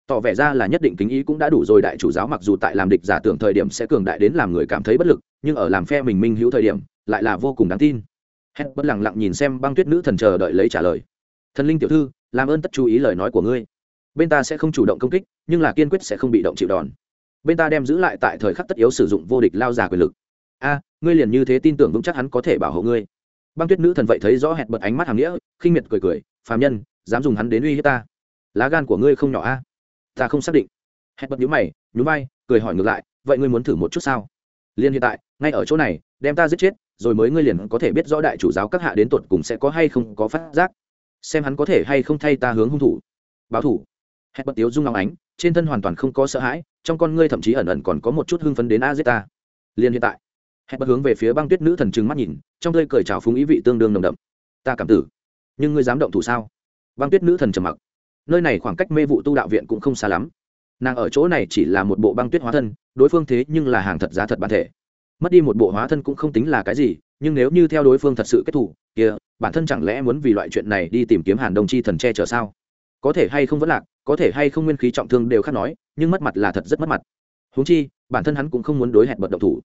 Tỏ vẻ ra là nhất định kính ý cũng đã đủ rồi, đại chủ giáo mặc dù tại làm địch giả tưởng thời điểm sẽ cường đại đến làm người cảm thấy bất lực, nhưng ở làm phe mình minh hữu thời điểm, lại là vô cùng đáng tin hẹn bất lẳng lặng nhìn xem băng tuyết nữ thần chờ đợi lấy trả lời. Thần linh tiểu thư, làm ơn tất chú ý lời nói của ngươi. Bên ta sẽ không chủ động công kích, nhưng là kiên quyết sẽ không bị động chịu đòn. Bên ta đem giữ lại tại thời khắc tất yếu sử dụng vô địch lao giả quyền lực. A, ngươi liền như thế tin tưởng vững chắc hắn có thể bảo hộ ngươi. Băng tuyết nữ thần vậy thấy rõ hẹn bật ánh mắt hàm nghĩa, khinh miệt cười cười, phàm nhân, dám dùng hắn đến uy hiếp ta? Lá gan của ngươi không nhỏ a. Ta không xác định. Hẹn bật nhíu mày, nhún vai, cười hỏi ngược lại, vậy ngươi muốn thử một chút sao? Liên hiện tại, ngay ở chỗ này, đem ta giết chết, rồi mới ngươi liền có thể biết rõ đại chủ giáo các hạ đến tuột cùng sẽ có hay không có phát giác. Xem hắn có thể hay không thay ta hướng hung thủ. Báo thủ. Hẹn bật tiếu dung ngóng ánh, trên thân hoàn toàn không có sợ hãi, trong con ngươi thậm chí ẩn ẩn còn có một chút hưng phấn đến a giết ta. Liền hiện tại hẹn bật hướng về phía băng tuyết nữ thần trừng mắt nhìn, trong tơi cười trào phúng ý vị tương đương nồng đậm. Ta cảm tử. Nhưng ngươi dám động thủ sao? Băng tuyết nữ thần trầm mặc. Nơi này khoảng cách mê vụ tu đạo viện cũng không xa lắm nàng ở chỗ này chỉ là một bộ băng tuyết hóa thân, đối phương thế nhưng là hàng thật giá thật bản thể. Mất đi một bộ hóa thân cũng không tính là cái gì, nhưng nếu như theo đối phương thật sự kết thủ kia, bản thân chẳng lẽ muốn vì loại chuyện này đi tìm kiếm hàn đông chi thần che chở sao? Có thể hay không vẫn lạc, có thể hay không nguyên khí trọng thương đều khác nói, nhưng mất mặt là thật rất mất mặt. Huống chi, bản thân hắn cũng không muốn đối hẹn bật động thủ.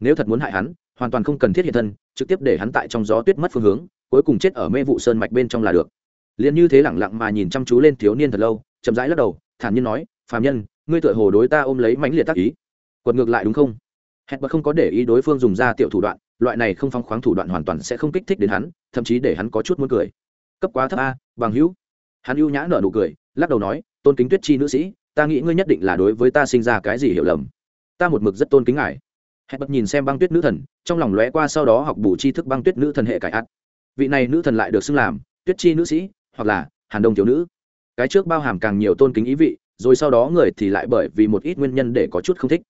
Nếu thật muốn hại hắn, hoàn toàn không cần thiết hiện thân, trực tiếp để hắn tại trong gió tuyết mất phương hướng, cuối cùng chết ở mê vụ sơn mạch bên trong là được. Liền như thế lẳng lặng mà nhìn chăm chú lên thiếu niên thật lâu, chậm rãi lắc đầu, thản nhiên nói phàm nhân, ngươi tựa hồ đối ta ôm lấy mãnh liệt tác ý. Quật ngược lại đúng không? Hẹn bật không có để ý đối phương dùng ra tiểu thủ đoạn, loại này không phong khoáng thủ đoạn hoàn toàn sẽ không kích thích đến hắn, thậm chí để hắn có chút muốn cười. Cấp quá thấp a, bằng hữu. Hắn ưu nhã nở nụ cười, lắc đầu nói, tôn kính tuyết chi nữ sĩ, ta nghĩ ngươi nhất định là đối với ta sinh ra cái gì hiểu lầm. Ta một mực rất tôn kính ngài. Hẹn bật nhìn xem băng tuyết nữ thần, trong lòng lóe qua sau đó học bù chi thức băng tuyết nữ thần hệ cải ắt vị này nữ thần lại được xưng làm tuyết chi nữ sĩ, hoặc là hàn đông thiếu nữ. Cái trước bao hàm càng nhiều tôn kính ý vị rồi sau đó người thì lại bởi vì một ít nguyên nhân để có chút không thích.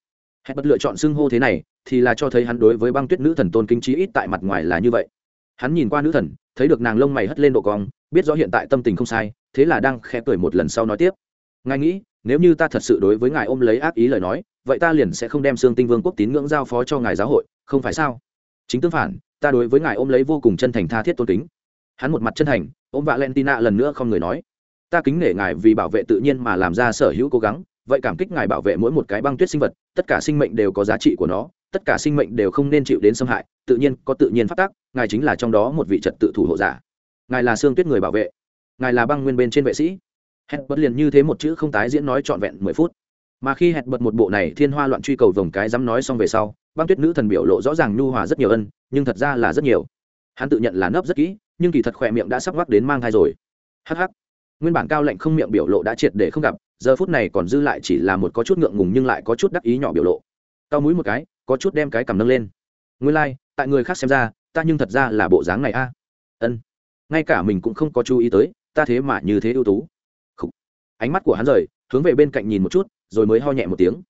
Hẹn bật lựa chọn xưng hô thế này, thì là cho thấy hắn đối với băng tuyết nữ thần tôn kinh trí ít tại mặt ngoài là như vậy. Hắn nhìn qua nữ thần, thấy được nàng lông mày hất lên độ cong, biết rõ hiện tại tâm tình không sai, thế là đang khẽ cười một lần sau nói tiếp. Ngài nghĩ, nếu như ta thật sự đối với ngài ôm lấy ác ý lời nói, vậy ta liền sẽ không đem xương tinh vương quốc tín ngưỡng giao phó cho ngài giáo hội, không phải sao? Chính tương phản, ta đối với ngài ôm lấy vô cùng chân thành tha thiết tôn kính. Hắn một mặt chân thành, ôm vạ lên tina lần nữa không người nói ta kính nể ngài vì bảo vệ tự nhiên mà làm ra sở hữu cố gắng, vậy cảm kích ngài bảo vệ mỗi một cái băng tuyết sinh vật, tất cả sinh mệnh đều có giá trị của nó, tất cả sinh mệnh đều không nên chịu đến xâm hại, tự nhiên có tự nhiên phát tác, ngài chính là trong đó một vị trật tự thủ hộ giả. Ngài là xương tuyết người bảo vệ, ngài là băng nguyên bên trên vệ sĩ. Hẹn bật liền như thế một chữ không tái diễn nói trọn vẹn mười phút. Mà khi hẹn bật một bộ này thiên hoa loạn truy cầu vòng cái dám nói xong về sau, băng tuyết nữ thần biểu lộ rõ ràng nhu hòa rất nhiều ân, nhưng thật ra là rất nhiều. Hắn tự nhận là nấp rất kỹ, nhưng kỳ thật khỏe miệng đã sắp vắc đến mang thai rồi. Hh nguyên bản cao lệnh không miệng biểu lộ đã triệt để không gặp giờ phút này còn dư lại chỉ là một có chút ngượng ngùng nhưng lại có chút đắc ý nhỏ biểu lộ. Cao mũi một cái có chút đem cái cầm nâng lên. Nguyên lai、like, tại người khác xem ra ta nhưng thật ra là bộ dáng này a. Ân. Ngay cả mình cũng không có chú ý tới ta thế mà như thế ưu tú. Khủ. ánh mắt của hắn rời hướng về bên cạnh nhìn một chút rồi mới ho nhẹ một tiếng.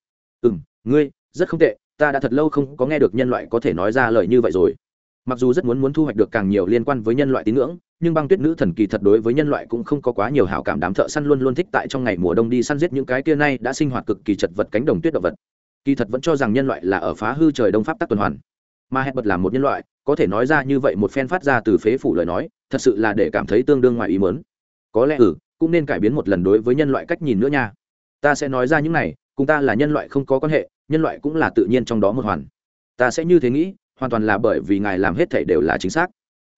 Ừ m ngươi rất không tệ ta đã thật lâu không có nghe được nhân loại có thể nói ra lời như vậy rồi. Mặc dù rất muốn muốn thu hoạch được càng nhiều liên quan với nhân loại tín ngưỡng nhưng băng tuyết nữ thần kỳ thật đối với nhân loại cũng không có quá nhiều hảo cảm, đám thợ săn luôn luôn thích tại trong ngày mùa đông đi săn giết những cái kia nay đã sinh hoạt cực kỳ chật vật cánh đồng tuyết động vật. Kỳ thật vẫn cho rằng nhân loại là ở phá hư trời đông pháp tắc tuần hoàn. Mà hẹn bật làm một nhân loại, có thể nói ra như vậy một phen phát ra từ phế phủ lời nói, thật sự là để cảm thấy tương đương ngoài ý mớn có lẽ ừ cũng nên cải biến một lần đối với nhân loại cách nhìn nữa nha. Ta sẽ nói ra những này, cùng ta là nhân loại không có quan hệ, nhân loại cũng là tự nhiên trong đó một hoàn. Ta sẽ như thế nghĩ, hoàn toàn là bởi vì ngài làm hết thể đều là chính xác.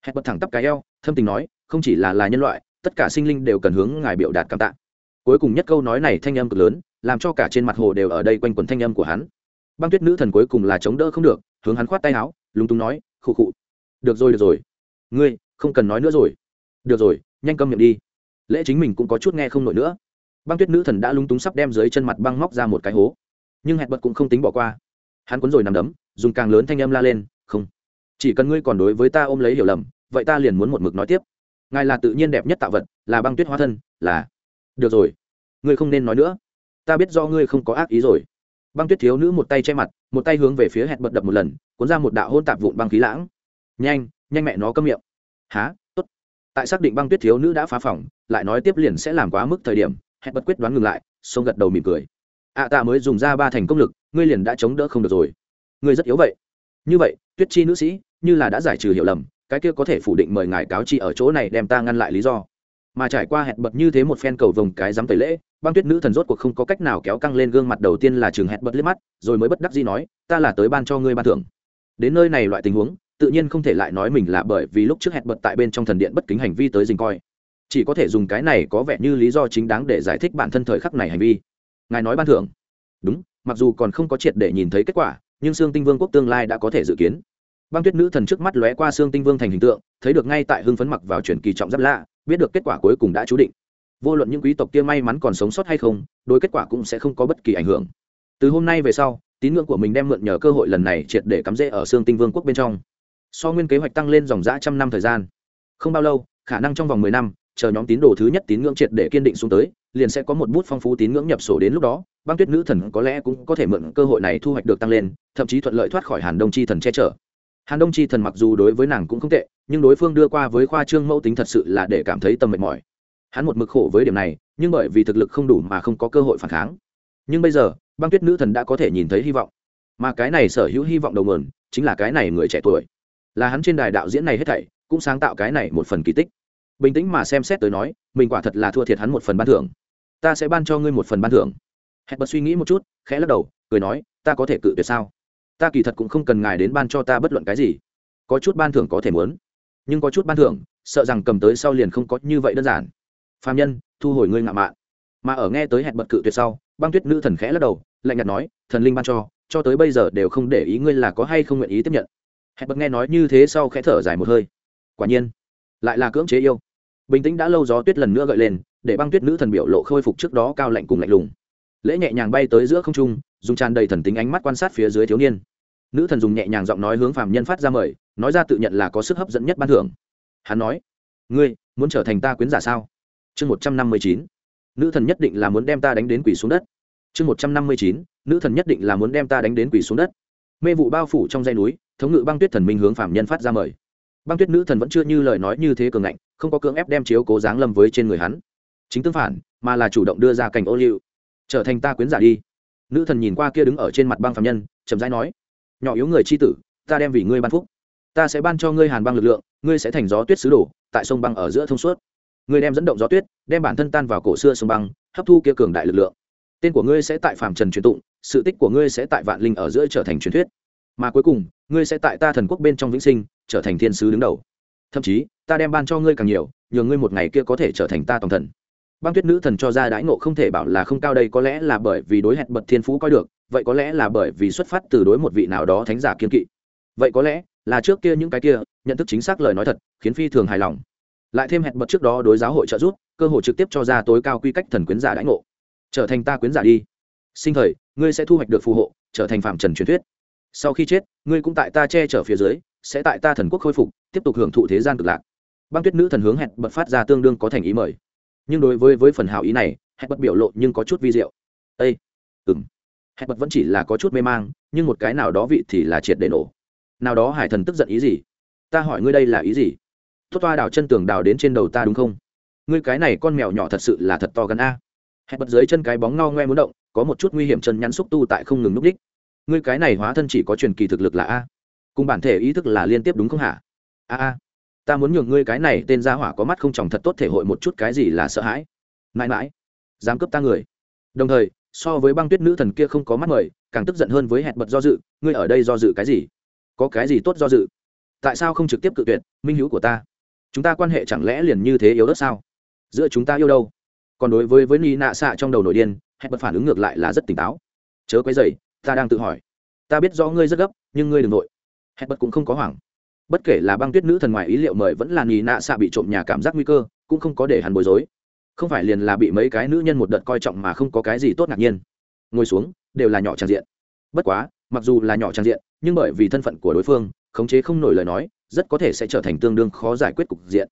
Hẹn bật thẳng tắp cái eo thâm tình nói, không chỉ là là nhân loại, tất cả sinh linh đều cần hướng ngài biểu đạt cảm tạ. Cuối cùng nhất câu nói này thanh âm cực lớn, làm cho cả trên mặt hồ đều ở đây quanh quần thanh âm của hắn. Băng tuyết nữ thần cuối cùng là chống đỡ không được, hướng hắn khoát tay áo, lúng túng nói, khụ khụ. Được rồi được rồi. Ngươi, không cần nói nữa rồi. Được rồi, nhanh câm miệng đi. Lễ chính mình cũng có chút nghe không nổi nữa. Băng tuyết nữ thần đã lúng túng sắp đem dưới chân mặt băng móc ra một cái hố. Nhưng hẹn bật cũng không tính bỏ qua. Hắn cuốn rồi nằm đấm, dùng càng lớn thanh âm la lên, không, chỉ cần ngươi còn đối với ta ôm lấy hiểu lầm vậy ta liền muốn một mực nói tiếp. Ngài là tự nhiên đẹp nhất tạo vật là băng tuyết hóa thân là được rồi. Ngươi không nên nói nữa. Ta biết do ngươi không có ác ý rồi. Băng tuyết thiếu nữ một tay che mặt một tay hướng về phía hẹn bật đập một lần cuốn ra một đạo hôn tạp vụn băng khí lãng. Nhanh nhanh mẹ nó câm miệng. Há tốt. Tại xác định băng tuyết thiếu nữ đã phá phỏng lại nói tiếp liền sẽ làm quá mức thời điểm hẹn bật quyết đoán ngừng lại xông gật đầu mỉm cười. Ạ à, ta mới dùng ra ba thành công lực ngươi liền đã chống đỡ không được rồi. Ngươi rất yếu vậy. Như vậy tuyết chi nữ sĩ như là đã giải trừ hiểu lầm cái kia có thể phủ định mời ngài cáo chi ở chỗ này đem ta ngăn lại lý do. Mà trải qua hẹn bật như thế một phen cầu vồng cái dám tẩy lễ, băng tuyết nữ thần rốt cuộc không có cách nào kéo căng lên gương mặt đầu tiên là trường hẹn bật liếc mắt, rồi mới bất đắc dĩ nói, ta là tới ban cho ngươi ban thưởng. Đến nơi này loại tình huống, tự nhiên không thể lại nói mình là bởi vì lúc trước hẹn bật tại bên trong thần điện bất kính hành vi tới dình coi. Chỉ có thể dùng cái này có vẻ như lý do chính đáng để giải thích bản thân thời khắc này hành vi. Ngài nói ban thưởng. Đúng, mặc dù còn không có triệt để nhìn thấy kết quả, nhưng xương tinh vương quốc tương lai đã có thể dự kiến băng tuyết nữ thần trước mắt lóe qua xương tinh vương thành hình tượng, thấy được ngay tại hưng phấn mặc vào truyền kỳ trọng giáp lạ, biết được kết quả cuối cùng đã chú định. Vô luận những quý tộc kia may mắn còn sống sót hay không, đối kết quả cũng sẽ không có bất kỳ ảnh hưởng. Từ hôm nay về sau, tín ngưỡng của mình đem mượn nhờ cơ hội lần này triệt để cắm rễ ở xương tinh vương quốc bên trong. So nguyên kế hoạch tăng lên dòng giã trăm năm thời gian. Không bao lâu, khả năng trong vòng mười năm, chờ nhóm tín đồ thứ nhất tín ngưỡng triệt để kiên định xuống tới, liền sẽ có một bút phong phú tín ngưỡng nhập sổ đến lúc đó. Băng tuyết nữ thần có lẽ cũng có thể mượn cơ hội này thu hoạch được tăng lên, thậm chí thuận lợi thoát khỏi hàn đông chi thần che chở hàn đông chi thần mặc dù đối với nàng cũng không tệ, nhưng đối phương đưa qua với khoa trương mẫu tính thật sự là để cảm thấy tâm mệt mỏi. Hắn một mực khổ với điểm này, nhưng bởi vì thực lực không đủ mà không có cơ hội phản kháng. Nhưng bây giờ, băng tuyết nữ thần đã có thể nhìn thấy hy vọng. Mà cái này sở hữu hy vọng đầu nguồn, chính là cái này người trẻ tuổi. Là hắn trên đài đạo diễn này hết thảy, cũng sáng tạo cái này một phần kỳ tích. Bình tĩnh mà xem xét tới nói, mình quả thật là thua thiệt hắn một phần ban thưởng. Ta sẽ ban cho ngươi một phần ban thưởng. Hẹn bật suy nghĩ một chút, khẽ lắc đầu, cười nói, ta có thể cự tuyệt sao? Ta kỳ thật cũng không cần ngài đến ban cho ta bất luận cái gì. Có chút ban thưởng có thể muốn, nhưng có chút ban thưởng, sợ rằng cầm tới sau liền không có như vậy đơn giản. Phạm nhân, thu hồi ngươi ngạo mạn. Mà ở nghe tới hẹn bật cự tuyệt sau, băng tuyết nữ thần khẽ lắc đầu, lạnh nhạt nói, thần linh ban cho cho tới bây giờ đều không để ý ngươi là có hay không nguyện ý tiếp nhận. Hẹn bật nghe nói như thế sau khẽ thở dài một hơi. Quả nhiên, lại là cưỡng chế yêu. Bình tĩnh đã lâu gió tuyết lần nữa gợi lên, để băng tuyết nữ thần biểu lộ khôi phục trước đó cao lạnh cùng lạnh lùng. Lễ nhẹ nhàng bay tới giữa không trung dùng tràn đầy thần tính ánh mắt quan sát phía dưới thiếu niên. Nữ thần dùng nhẹ nhàng giọng nói hướng phạm nhân phát ra mời, nói ra tự nhận là có sức hấp dẫn nhất ban thưởng. Hắn nói, ngươi, muốn trở thành ta quyến giả sao? Chương một trăm năm mươi chín, nữ thần nhất định là muốn đem ta đánh đến quỷ xuống đất. Chương một trăm năm mươi chín, nữ thần nhất định là muốn đem ta đánh đến quỷ xuống đất. Mê vụ bao phủ trong dây núi, thống ngự băng tuyết thần minh hướng phạm nhân phát ra mời. Băng tuyết nữ thần vẫn chưa như lời nói như thế cường ngạnh, không có cưỡng ép đem chiếu cố dáng lâm với trên người hắn. Chính tương phản, mà là chủ động đưa ra cảnh ô liu. Trở thành ta quyến giả đi nữ thần nhìn qua kia đứng ở trên mặt băng phạm nhân, chậm rãi nói, nhỏ yếu người c h i tử, ta đem vì ngươi ban phúc. Ta sẽ ban cho ngươi hàn băng lực lượng, ngươi sẽ thành gió tuyết sứ đổ, tại sông băng ở giữa thông suốt. Ngươi đem dẫn động gió tuyết, đem bản thân tan vào cổ xưa sông băng, hấp thu kia cường đại lực lượng. Tên của ngươi sẽ tại phạm trần truyền tụng, sự tích của ngươi sẽ tại vạn linh ở giữa trở thành truyền thuyết. Mà cuối cùng, ngươi sẽ tại ta thần quốc bên trong vĩnh sinh, trở thành thiên sứ đứng đầu. Thậm chí, ta đem ban cho ngươi càng nhiều, nhờ ngươi một ngày kia có thể trở thành ta tổng thần băng tuyết nữ thần cho ra đãi ngộ không thể bảo là không cao đây có lẽ là bởi vì đối hẹn bật thiên phú coi được, vậy có lẽ là bởi vì xuất phát từ đối một vị nào đó thánh giả kiên kỵ. Vậy có lẽ là trước kia những cái kia, nhận thức chính xác lời nói thật, khiến phi thường hài lòng. Lại thêm hẹn bật trước đó đối giáo hội trợ giúp, cơ hội trực tiếp cho ra tối cao quy cách thần quyến giả đãi ngộ. Trở thành ta quyến giả đi. Sinh thời, ngươi sẽ thu hoạch được phù hộ, trở thành phạm trần truyền thuyết. Sau khi chết, ngươi cũng tại ta che chở phía dưới, sẽ tại ta thần quốc khôi phục, tiếp tục hưởng thụ thế gian cực lạc. Băng tuyết nữ thần hướng hẹn bật phát ra tương đương có thành ý mời nhưng đối với với phần hào ý này hẹn bật biểu lộ nhưng có chút vi diệu. Ây ừng hẹn bật vẫn chỉ là có chút mê mang, nhưng một cái nào đó vị thì là triệt để nổ. Nào đó hải thần tức giận ý gì? Ta hỏi ngươi đây là ý gì? Tốt toa đào chân tường đào đến trên đầu ta đúng không? Ngươi cái này con mèo nhỏ thật sự là thật to gần a. Hẹn bật dưới chân cái bóng ngao ngoe muốn động, có một chút nguy hiểm chân nhắn xúc tu tại không ngừng núp đích. Ngươi cái này hóa thân chỉ có truyền kỳ thực lực là a. Cùng bản thể ý thức là liên tiếp đúng không hả? A a ta muốn nhường ngươi cái này tên gia hỏa có mắt không tròng thật tốt thể hội một chút cái gì là sợ hãi. Mãi mãi, dám cướp ta người. Đồng thời, so với băng tuyết nữ thần kia không có mắt mời, càng tức giận hơn với hẹn bật do dự, ngươi ở đây do dự cái gì? Có cái gì tốt do dự? Tại sao không trực tiếp cự tuyệt, minh hữu của ta? Chúng ta quan hệ chẳng lẽ liền như thế yếu đất sao? Giữa chúng ta yêu đâu? Còn đối với với ni nạ xạ trong đầu nổi điên, hẹn bật phản ứng ngược lại là rất tỉnh táo. Chớ quấy dày ta đang tự hỏi. Ta biết rõ ngươi rất gấp, nhưng ngươi đừng nội. Hẹn bật cũng không có hoảng bất kể là băng tuyết nữ thần ngoài ý liệu mời vẫn là nì nạ xạ bị trộm nhà cảm giác nguy cơ, cũng không có để hắn bối rối. Không phải liền là bị mấy cái nữ nhân một đợt coi trọng mà không có cái gì tốt ngạc nhiên. Ngồi xuống, đều là nhỏ trang diện. Bất quá, mặc dù là nhỏ trang diện, nhưng bởi vì thân phận của đối phương, khống chế không nổi lời nói, rất có thể sẽ trở thành tương đương khó giải quyết cục diện.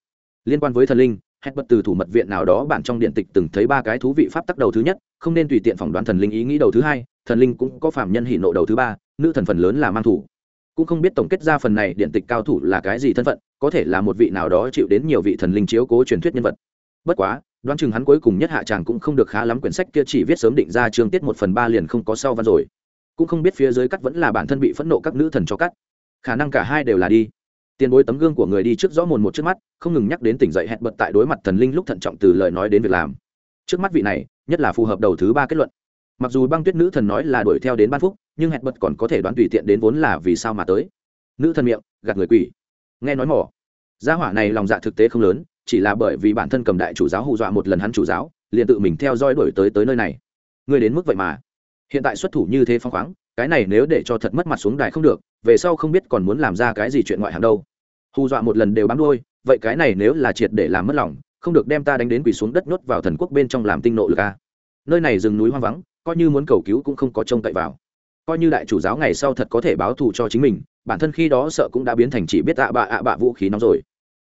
Liên quan với thần linh, hết bất từ thủ mật viện nào đó bản trong điện tịch từng thấy ba cái thú vị pháp tắc đầu thứ nhất, không nên tùy tiện phỏng đoán thần linh ý nghĩ đầu thứ hai, thần linh cũng có phạm nhân hỷ nộ đầu thứ ba, nữ thần phần lớn là mang thủ cũng không biết tổng kết ra phần này điện tịch cao thủ là cái gì thân phận, có thể là một vị nào đó chịu đến nhiều vị thần linh chiếu cố truyền thuyết nhân vật. Bất quá, đoán chừng hắn cuối cùng nhất hạ tràng cũng không được khá lắm quyển sách kia chỉ viết sớm định ra chương tiết một phần ba liền không có sau văn rồi. Cũng không biết phía dưới cắt vẫn là bản thân bị phẫn nộ các nữ thần cho cắt. Khả năng cả hai đều là đi. Tiền bối tấm gương của người đi trước rõ mồn một trước mắt, không ngừng nhắc đến tỉnh dậy hẹn bật tại đối mặt thần linh lúc thận trọng từ lời nói đến việc làm. Trước mắt vị này, nhất là phù hợp đầu thứ ba kết luận. Mặc dù băng tuyết nữ thần nói là đuổi theo đến ban phúc nhưng hẹn bật còn có thể đoán tùy tiện đến vốn là vì sao mà tới. Nữ thần miệng, gạt người quỷ. Nghe nói mỏ. Gia hỏa này lòng dạ thực tế không lớn, chỉ là bởi vì bản thân cầm đại chủ giáo hù dọa một lần hắn chủ giáo, liền tự mình theo dõi đổi tới tới nơi này. Ngươi đến mức vậy mà. Hiện tại xuất thủ như thế phong khoáng, cái này nếu để cho thật mất mặt xuống đài không được, về sau không biết còn muốn làm ra cái gì chuyện ngoại hạng đâu. Hù dọa một lần đều bám đôi vậy cái này nếu là triệt để làm mất lòng, không được đem ta đánh đến quỳ xuống đất nhốt vào thần quốc bên trong làm tinh nộ lực a. Nơi này rừng núi hoang vắng, coi như muốn cầu cứu cũng không có trông cậy vào coi như đại chủ giáo ngày sau thật có thể báo thù cho chính mình, bản thân khi đó sợ cũng đã biến thành chỉ biết ạ bạ ạ bạ vũ khí nóng rồi.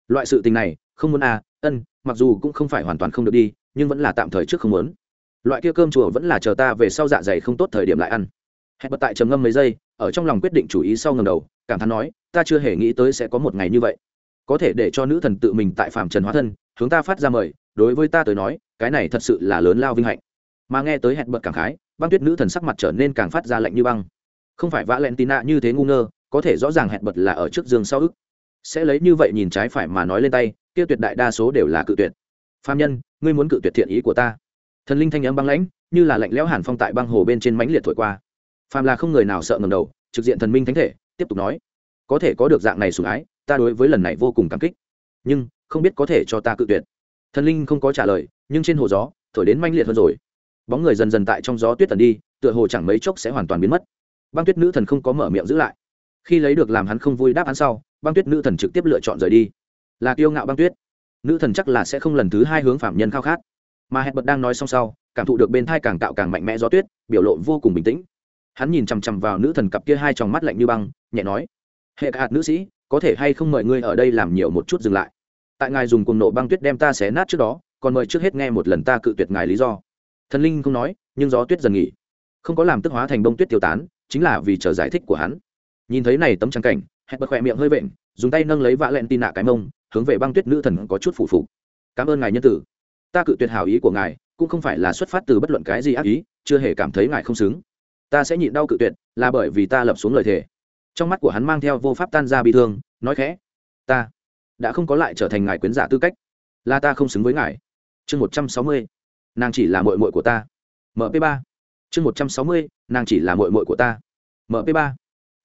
Loại sự tình này, không muốn a ân, mặc dù cũng không phải hoàn toàn không được đi, nhưng vẫn là tạm thời trước không muốn. Loại kia cơm chùa vẫn là chờ ta về sau dạ dày không tốt thời điểm lại ăn. Hẹn bật tại trầm ngâm mấy giây, ở trong lòng quyết định chủ ý sau ngầm đầu, cảm thán nói, ta chưa hề nghĩ tới sẽ có một ngày như vậy. Có thể để cho nữ thần tự mình tại phạm trần hóa thân, hướng ta phát ra mời, đối với ta tới nói, cái này thật sự là lớn lao vinh hạnh. Mà nghe tới hẹn bật cảm khái băng tuyết nữ thần sắc mặt trở nên càng phát ra lạnh như băng. Không phải vã len tina như thế ngu ngơ, có thể rõ ràng hẹn bật là ở trước giường sau ức. Sẽ lấy như vậy nhìn trái phải mà nói lên tay, kia tuyệt đại đa số đều là cự tuyệt. Phạm nhân, ngươi muốn cự tuyệt thiện ý của ta. Thần linh thanh âm băng lãnh, như là lạnh lẽo hàn phong tại băng hồ bên trên mãnh liệt thổi qua. Phàm là không người nào sợ ngầm đầu, trực diện thần minh thánh thể, tiếp tục nói, có thể có được dạng này sủng ái, ta đối với lần này vô cùng cảm kích. Nhưng, không biết có thể cho ta cự tuyệt. Thần linh không có trả lời, nhưng trên hồ gió, thổi đến manh liệt hơn rồi bóng người dần dần tại trong gió tuyết tần đi, tựa hồ chẳng mấy chốc sẽ hoàn toàn biến mất. Băng tuyết nữ thần không có mở miệng giữ lại. Khi lấy được làm hắn không vui đáp án sau, băng tuyết nữ thần trực tiếp lựa chọn rời đi. Là kiêu ngạo băng tuyết. Nữ thần chắc là sẽ không lần thứ hai hướng phạm nhân khao khát. Mà hẹn bật đang nói xong sau, cảm thụ được bên thai càng tạo càng mạnh mẽ gió tuyết, biểu lộ vô cùng bình tĩnh. Hắn nhìn chằm chằm vào nữ thần cặp kia hai tròng mắt lạnh như băng, nhẹ nói, hệ hạt nữ sĩ, có thể hay không mời ngươi ở đây làm nhiều một chút dừng lại? Tại ngài dùng cùng nộ băng tuyết đem ta xé nát trước đó, còn mời trước hết nghe một lần ta cự tuyệt ngài lý do thần linh không nói, nhưng gió tuyết dần nghỉ. Không có làm tức hóa thành bông tuyết tiêu tán, chính là vì chờ giải thích của hắn. Nhìn thấy này tấm trắng cảnh, hẹn bật khỏe miệng hơi vện, dùng tay nâng lấy vạ lẹn tin nạ cái mông, hướng về băng tuyết nữ thần có chút phụ phục. Cảm ơn ngài nhân tử. Ta cự tuyệt hảo ý của ngài, cũng không phải là xuất phát từ bất luận cái gì ác ý, chưa hề cảm thấy ngài không xứng. Ta sẽ nhịn đau cự tuyệt, là bởi vì ta lập xuống lời thề. Trong mắt của hắn mang theo vô pháp tan ra bị thương, nói khẽ, ta đã không có lại trở thành ngài quyến giả tư cách, là ta không xứng với ngài. Chương một trăm sáu mươi nàng chỉ là mội mội của ta. Mp ba. Chương một trăm sáu mươi, nàng chỉ là mội mội của ta. Mp ba.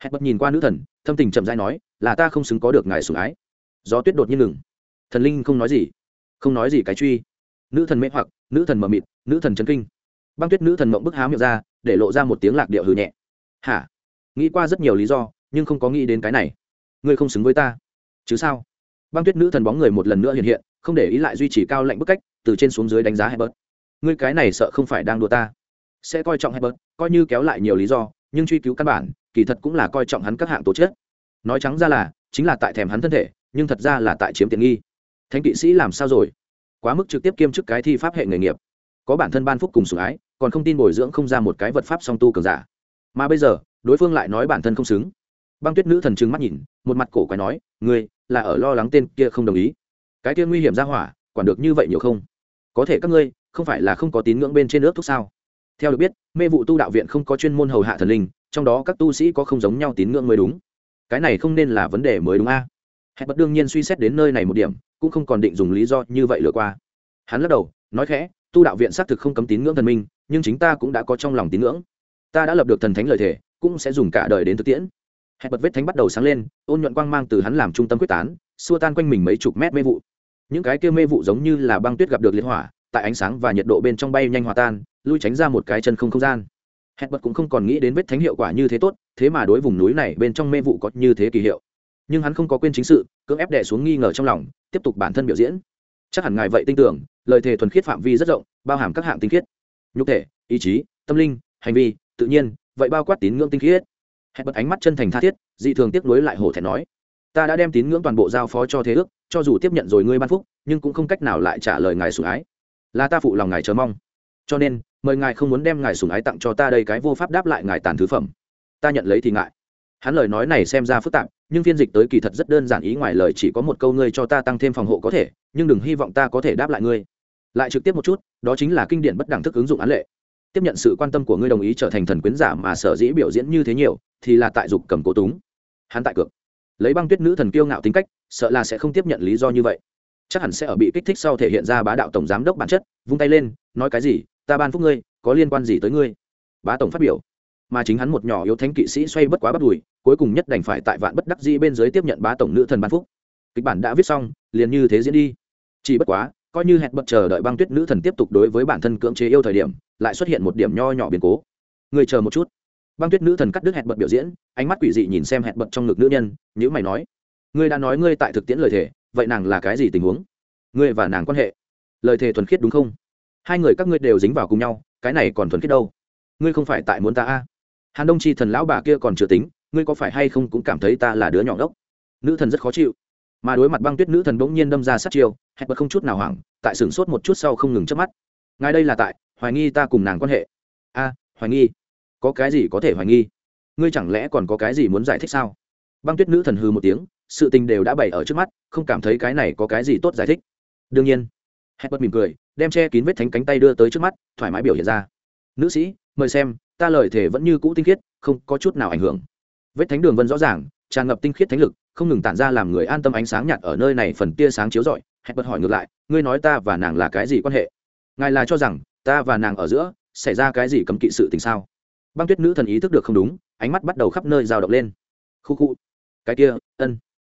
Hẹn bật nhìn qua nữ thần, thâm tình chậm dai nói, là ta không xứng có được ngài sủng ái. Gió tuyết đột nhiên ngừng. Thần linh không nói gì, không nói gì cái truy. Nữ thần mê hoặc, nữ thần mờ mịt, nữ thần chân kinh. Băng tuyết nữ thần mộng bức há miệng ra, để lộ ra một tiếng lạc điệu hừ nhẹ. Hả? Nghĩ qua rất nhiều lý do, nhưng không có nghĩ đến cái này. Ngươi không xứng với ta. Chứ sao? Băng tuyết nữ thần bóng người một lần nữa hiện hiện, không để ý lại duy trì cao lạnh bức cách, từ trên xuống dưới đánh giá hebert ngươi cái này sợ không phải đang đùa ta. Sẽ coi trọng hebert coi như kéo lại nhiều lý do, nhưng truy cứu căn bản, kỳ thật cũng là coi trọng hắn các hạng tố chất. Nói trắng ra là, chính là tại thèm hắn thân thể, nhưng thật ra là tại chiếm tiện nghi. Thánh kỵ sĩ làm sao rồi? Quá mức trực tiếp kiêm chức cái thi pháp hệ nghề nghiệp. Có bản thân ban phúc cùng sủng ái, còn không tin bồi dưỡng không ra một cái vật pháp song tu cường giả. Mà bây giờ, đối phương lại nói bản thân không xứng. Băng tuyết nữ thần trừng mắt nhìn, một mặt cổ quái nói, ngươi, là ở lo lắng tên kia không đồng ý. Cái kia nguy hiểm ra hỏa, quản được như vậy nhiều không? Có thể các ngươi không phải là không có tín ngưỡng bên trên nước thuốc sao? Theo được biết, mê vụ tu đạo viện không có chuyên môn hầu hạ thần linh, trong đó các tu sĩ có không giống nhau tín ngưỡng mới đúng. Cái này không nên là vấn đề mới đúng a? À? hẹn bật đương nhiên suy xét đến nơi này một điểm, cũng không còn định dùng lý do như vậy lừa qua. Hắn lắc đầu, nói khẽ, tu đạo viện xác thực không cấm tín ngưỡng thần minh, nhưng chính ta cũng đã có trong lòng tín ngưỡng. Ta đã lập được thần thánh lời thề, cũng sẽ dùng cả đời đến thực tiễn. Hẹn bật vết thánh bắt đầu sáng lên, ôn nhuận quang mang từ hắn làm trung tâm quyết tán, xua tan quanh mình mấy chục mét mê vụ. Những cái kia mê vụ giống như là băng tuyết gặp được liên hỏa tại ánh sáng và nhiệt độ bên trong bay nhanh hòa tan, lui tránh ra một cái chân không không gian. Hẹn bật cũng không còn nghĩ đến vết thánh hiệu quả như thế tốt, thế mà đối vùng núi này bên trong mê vụ có như thế kỳ hiệu. Nhưng hắn không có quên chính sự, cưỡng ép đẻ xuống nghi ngờ trong lòng, tiếp tục bản thân biểu diễn. Chắc hẳn ngài vậy tin tưởng, lời thề thuần khiết phạm vi rất rộng, bao hàm các hạng tinh khiết. Nhục thể, ý chí, tâm linh, hành vi, tự nhiên, vậy bao quát tín ngưỡng tinh khiết. Hẹn bật ánh mắt chân thành tha thiết, dị thường tiếp nối lại hổ thẹn nói, ta đã đem tín ngưỡng toàn bộ giao phó cho thế ước, cho dù tiếp nhận rồi ngươi ban phúc, nhưng cũng không cách nào lại trả lời ngài sủng ái là ta phụ lòng ngài chờ mong. Cho nên, mời ngài không muốn đem ngài sủng ái tặng cho ta đây cái vô pháp đáp lại ngài tàn thứ phẩm. Ta nhận lấy thì ngại. Hắn lời nói này xem ra phức tạp, nhưng phiên dịch tới kỳ thật rất đơn giản ý ngoài lời chỉ có một câu ngươi cho ta tăng thêm phòng hộ có thể, nhưng đừng hy vọng ta có thể đáp lại ngươi. Lại trực tiếp một chút, đó chính là kinh điển bất đẳng thức ứng dụng án lệ. Tiếp nhận sự quan tâm của ngươi đồng ý trở thành thần quyến giả mà sở dĩ biểu diễn như thế nhiều, thì là tại dục cầm cố túng. Hắn tại cược. Lấy băng tuyết nữ thần kiêu ngạo tính cách, sợ là sẽ không tiếp nhận lý do như vậy chắc hẳn sẽ ở bị kích thích sau thể hiện ra bá đạo tổng giám đốc bản chất, vung tay lên, nói cái gì, ta ban phúc ngươi, có liên quan gì tới ngươi? Bá tổng phát biểu. Mà chính hắn một nhỏ yếu thánh kỵ sĩ xoay bất quá bắt đùi, cuối cùng nhất đành phải tại vạn bất đắc dĩ bên dưới tiếp nhận bá tổng nữ thần ban phúc. Kịch bản đã viết xong, liền như thế diễn đi. Chỉ bất quá, coi như hẹn bật chờ đợi băng tuyết nữ thần tiếp tục đối với bản thân cưỡng chế yêu thời điểm, lại xuất hiện một điểm nho nhỏ biến cố. Người chờ một chút. Băng tuyết nữ thần cắt đứt hẹn bật biểu diễn, ánh mắt quỷ dị nhìn xem hẹn bật trong ngực nữ nhân nhữ mày nói, ngươi đã nói ngươi tại thực tiễn lời thề vậy nàng là cái gì tình huống? Ngươi và nàng quan hệ? Lời thề thuần khiết đúng không? Hai người các ngươi đều dính vào cùng nhau, cái này còn thuần khiết đâu? Ngươi không phải tại muốn ta a? Hàn đông chi thần lão bà kia còn chưa tính, ngươi có phải hay không cũng cảm thấy ta là đứa nhỏ ngốc? Nữ thần rất khó chịu. Mà đối mặt băng tuyết nữ thần bỗng nhiên đâm ra sát chiêu, hẹn bật không chút nào hoảng, tại sửng sốt một chút sau không ngừng chớp mắt. Ngài đây là tại, hoài nghi ta cùng nàng quan hệ? A, hoài nghi. Có cái gì có thể hoài nghi? Ngươi chẳng lẽ còn có cái gì muốn giải thích sao? Băng tuyết nữ thần hư một tiếng sự tình đều đã bày ở trước mắt, không cảm thấy cái này có cái gì tốt giải thích. Đương nhiên hẹn bật mỉm cười, đem che kín vết thánh cánh tay đưa tới trước mắt, thoải mái biểu hiện ra. Nữ sĩ, mời xem, ta lời thể vẫn như cũ tinh khiết, không có chút nào ảnh hưởng. Vết thánh đường vân rõ ràng, tràn ngập tinh khiết thánh lực, không ngừng tản ra làm người an tâm ánh sáng nhạt ở nơi này phần tia sáng chiếu rọi. Hẹn bật hỏi ngược lại, ngươi nói ta và nàng là cái gì quan hệ? Ngài là cho rằng, ta và nàng ở giữa, xảy ra cái gì cấm kỵ sự tình sao? Băng tuyết nữ thần ý thức được không đúng, ánh mắt bắt đầu khắp nơi rào động lên. Khu khu, cái kia, ân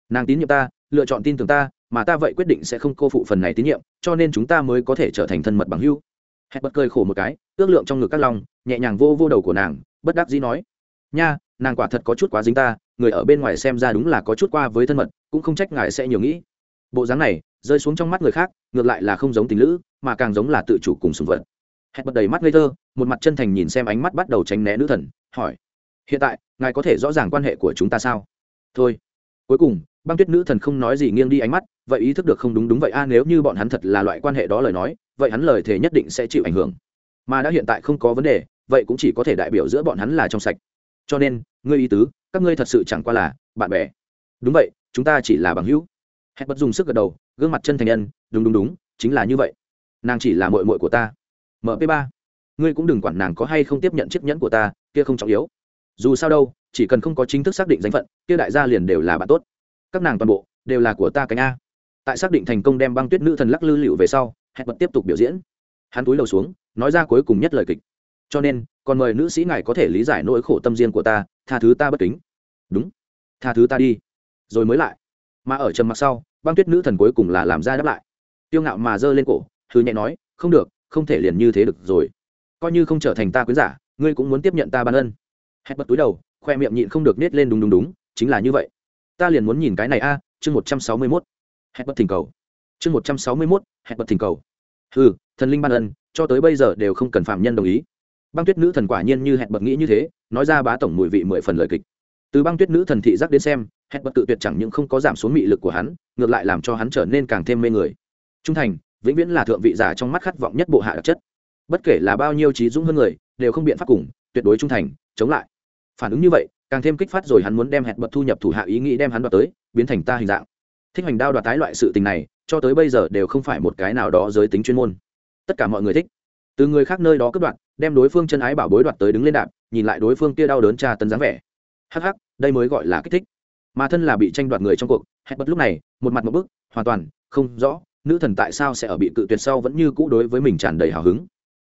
nàng tín nhiệm ta, lựa chọn tin tưởng ta, mà ta vậy quyết định sẽ không cô phụ phần này tín nhiệm, cho nên chúng ta mới có thể trở thành thân mật bằng hữu. Hẹn bật cười khổ một cái, ước lượng trong ngực các lòng, nhẹ nhàng vô vô đầu của nàng, bất đắc dĩ nói, nha, nàng quả thật có chút quá dính ta, người ở bên ngoài xem ra đúng là có chút qua với thân mật, cũng không trách ngài sẽ nhiều nghĩ. Bộ dáng này, rơi xuống trong mắt người khác, ngược lại là không giống tình lữ, mà càng giống là tự chủ cùng sùng vật. Hẹn bật đầy mắt ngây thơ, một mặt chân thành nhìn xem ánh mắt bắt đầu tránh né nữ thần, hỏi, hiện tại, ngài có thể rõ ràng quan hệ của chúng ta sao? Thôi. Cuối cùng băng tuyết nữ thần không nói gì nghiêng đi ánh mắt, vậy ý thức được không đúng đúng vậy a, nếu như bọn hắn thật là loại quan hệ đó lời nói, vậy hắn lời thề nhất định sẽ chịu ảnh hưởng. Mà đã hiện tại không có vấn đề, vậy cũng chỉ có thể đại biểu giữa bọn hắn là trong sạch. Cho nên, ngươi ý tứ, các ngươi thật sự chẳng qua là bạn bè. Đúng vậy, chúng ta chỉ là bằng hữu. Hẹn bật dùng sức gật đầu, gương mặt chân thành nhân, đúng đúng đúng, chính là như vậy. Nàng chỉ là mội mội của ta. Mp ba, ngươi cũng đừng quản nàng có hay không tiếp nhận chiếc nhẫn của ta, kia không trọng yếu. Dù sao đâu, chỉ cần không có chính thức xác định danh phận, kia đại gia liền đều là bạn tốt các nàng toàn bộ đều là của ta cánh a. Tại xác định thành công đem băng tuyết nữ thần lắc lư lựu về sau, hẹn bật tiếp tục biểu diễn. Hắn túi đầu xuống, nói ra cuối cùng nhất lời kịch. Cho nên, còn mời nữ sĩ ngài có thể lý giải nỗi khổ tâm riêng của ta, tha thứ ta bất kính. Đúng. Tha thứ ta đi. Rồi mới lại. Mà ở trầm mặc sau, băng tuyết nữ thần cuối cùng là làm ra đáp lại. Tiêu ngạo mà giơ lên cổ thư nhẹ nói, không được, không thể liền như thế được rồi. Coi như không trở thành ta quyến giả, ngươi cũng muốn tiếp nhận ta ban ân. Hẹn bật túi đầu, khoe miệng nhịn không được nết lên đúng đúng đúng chính là như vậy ta liền muốn nhìn cái này a, chương một trăm sáu mươi mốt. Hẹn bật thỉnh cầu. Chương một trăm sáu mươi mốt hẹn bật thỉnh cầu. Ừ thần linh ban ân, cho tới bây giờ đều không cần phạm nhân đồng ý. Băng tuyết nữ thần quả nhiên như hẹn bật nghĩ như thế, nói ra bá tổng mùi vị mười phần lời kịch. Từ băng tuyết nữ thần thị giác đến xem, hẹn bật tự tuyệt chẳng những không có giảm xuống mị lực của hắn, ngược lại làm cho hắn trở nên càng thêm mê người. Trung thành, vĩnh viễn là thượng vị giả trong mắt khát vọng nhất bộ hạ đặc chất. Bất kể là bao nhiêu trí dũng hơn người, đều không biện pháp cùng, tuyệt đối trung thành, chống lại. Phản ứng như vậy càng thêm kích phát rồi hắn muốn đem hẹn bật thu nhập thủ hạ ý nghĩ đem hắn đoạt tới, biến thành ta hình dạng. Thích hành đao đoạt tái loại sự tình này, cho tới bây giờ đều không phải một cái nào đó giới tính chuyên môn. Tất cả mọi người thích. Từ người khác nơi đó cướp đoạt, đem đối phương chân ái bảo bối đoạt tới đứng lên đạp, nhìn lại đối phương kia đau đớn tra tấn dáng vẻ. Hắc hắc, đây mới gọi là kích thích. Mà thân là bị tranh đoạt người trong cuộc, hẹn bật lúc này, một mặt một bức, hoàn toàn không rõ nữ thần tại sao sẽ ở bị cự tuyệt sau vẫn như cũ đối với mình tràn đầy hào hứng.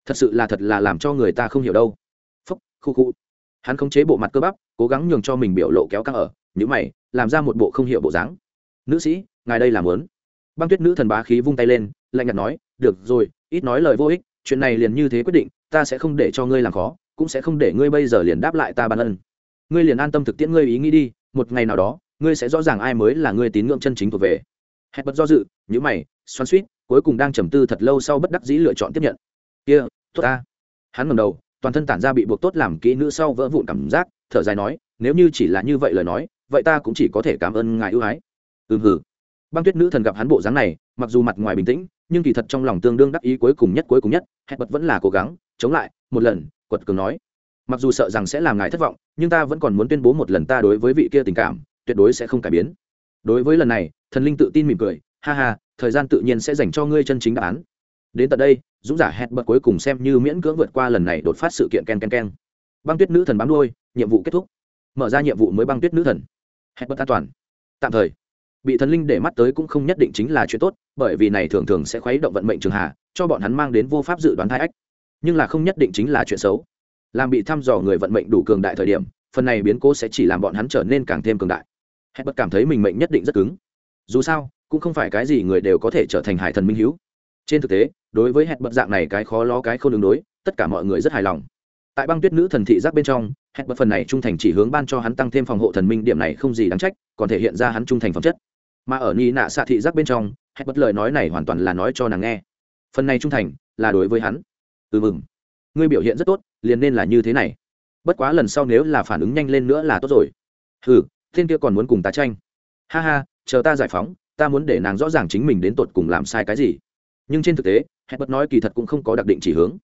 Thật sự là thật là làm cho người ta không hiểu đâu. Phúc, khu khu hắn khống chế bộ mặt cơ bắp cố gắng nhường cho mình biểu lộ kéo căng ở những mày làm ra một bộ không hiểu bộ dáng. Nữ sĩ ngài đây làm lớn băng tuyết nữ thần bá khí vung tay lên lạnh nhạt nói được rồi ít nói lời vô ích chuyện này liền như thế quyết định ta sẽ không để cho ngươi làm khó cũng sẽ không để ngươi bây giờ liền đáp lại ta ban ân. Ngươi liền an tâm thực tiễn ngươi ý nghĩ đi một ngày nào đó ngươi sẽ rõ ràng ai mới là ngươi tín ngưỡng chân chính thuộc về. Hẹn bật do dự nhữ mày xoắn suýt cuối cùng đang trầm tư thật lâu sau bất đắc dĩ lựa chọn tiếp nhận. Kia、yeah, tốt ta. Hắn ngầm đầu toàn thân tản ra bị buộc tốt làm kỹ nữ sau vỡ vụn cảm giác, thở dài nói, nếu như chỉ là như vậy lời nói, vậy ta cũng chỉ có thể cảm ơn ngài ưu ái. Ừm hử băng tuyết nữ thần gặp hắn bộ dáng này, mặc dù mặt ngoài bình tĩnh, nhưng kỳ thật trong lòng tương đương đắc ý cuối cùng nhất cuối cùng nhất, hẹn bật vẫn là cố gắng, chống lại, một lần, quật cường nói, mặc dù sợ rằng sẽ làm ngài thất vọng, nhưng ta vẫn còn muốn tuyên bố một lần ta đối với vị kia tình cảm, tuyệt đối sẽ không cải biến. Đối với lần này, thần linh tự tin mỉm cười, ha ha, thời gian tự nhiên sẽ dành cho ngươi chân chính đáp án đến tận đây, dũng giả hẹn bật cuối cùng xem như miễn cưỡng vượt qua lần này đột phát sự kiện ken ken ken. Băng tuyết nữ thần bám đôi nhiệm vụ kết thúc. Mở ra nhiệm vụ mới băng tuyết nữ thần. Hẹn bật an toàn. Tạm thời. Bị thần linh để mắt tới cũng không nhất định chính là chuyện tốt, bởi vì này thường thường sẽ khuấy động vận mệnh trường hạ, cho bọn hắn mang đến vô pháp dự đoán thai ách. Nhưng là không nhất định chính là chuyện xấu. Làm bị thăm dò người vận mệnh đủ cường đại thời điểm, phần này biến cố sẽ chỉ làm bọn hắn trở nên càng thêm cường đại. Hẹn bật cảm thấy mình mệnh nhất định rất cứng. Dù sao, cũng không phải cái gì người đều có thể trở thành hải thần minh hữu trên thực tế đối với hẹn bật dạng này cái khó lo cái không đường đối, tất cả mọi người rất hài lòng. Tại băng tuyết nữ thần thị giác bên trong, hẹn bật phần này trung thành chỉ hướng ban cho hắn tăng thêm phòng hộ thần minh điểm này không gì đáng trách, còn thể hiện ra hắn trung thành phẩm chất. Mà ở ni nạ xạ thị giác bên trong, hẹn bật lời nói này hoàn toàn là nói cho nàng nghe. Phần này trung thành là đối với hắn. Ừ mừng. Ngươi biểu hiện rất tốt, liền nên là như thế này. Bất quá lần sau nếu là phản ứng nhanh lên nữa là tốt rồi. Ừ thiên kia còn muốn cùng ta tranh. Ha ha, chờ ta giải phóng, ta muốn để nàng rõ ràng chính mình đến tột cùng làm sai cái gì. Nhưng trên thực tế hẹn bật nói kỳ thật cũng không có đặc định chỉ hướng.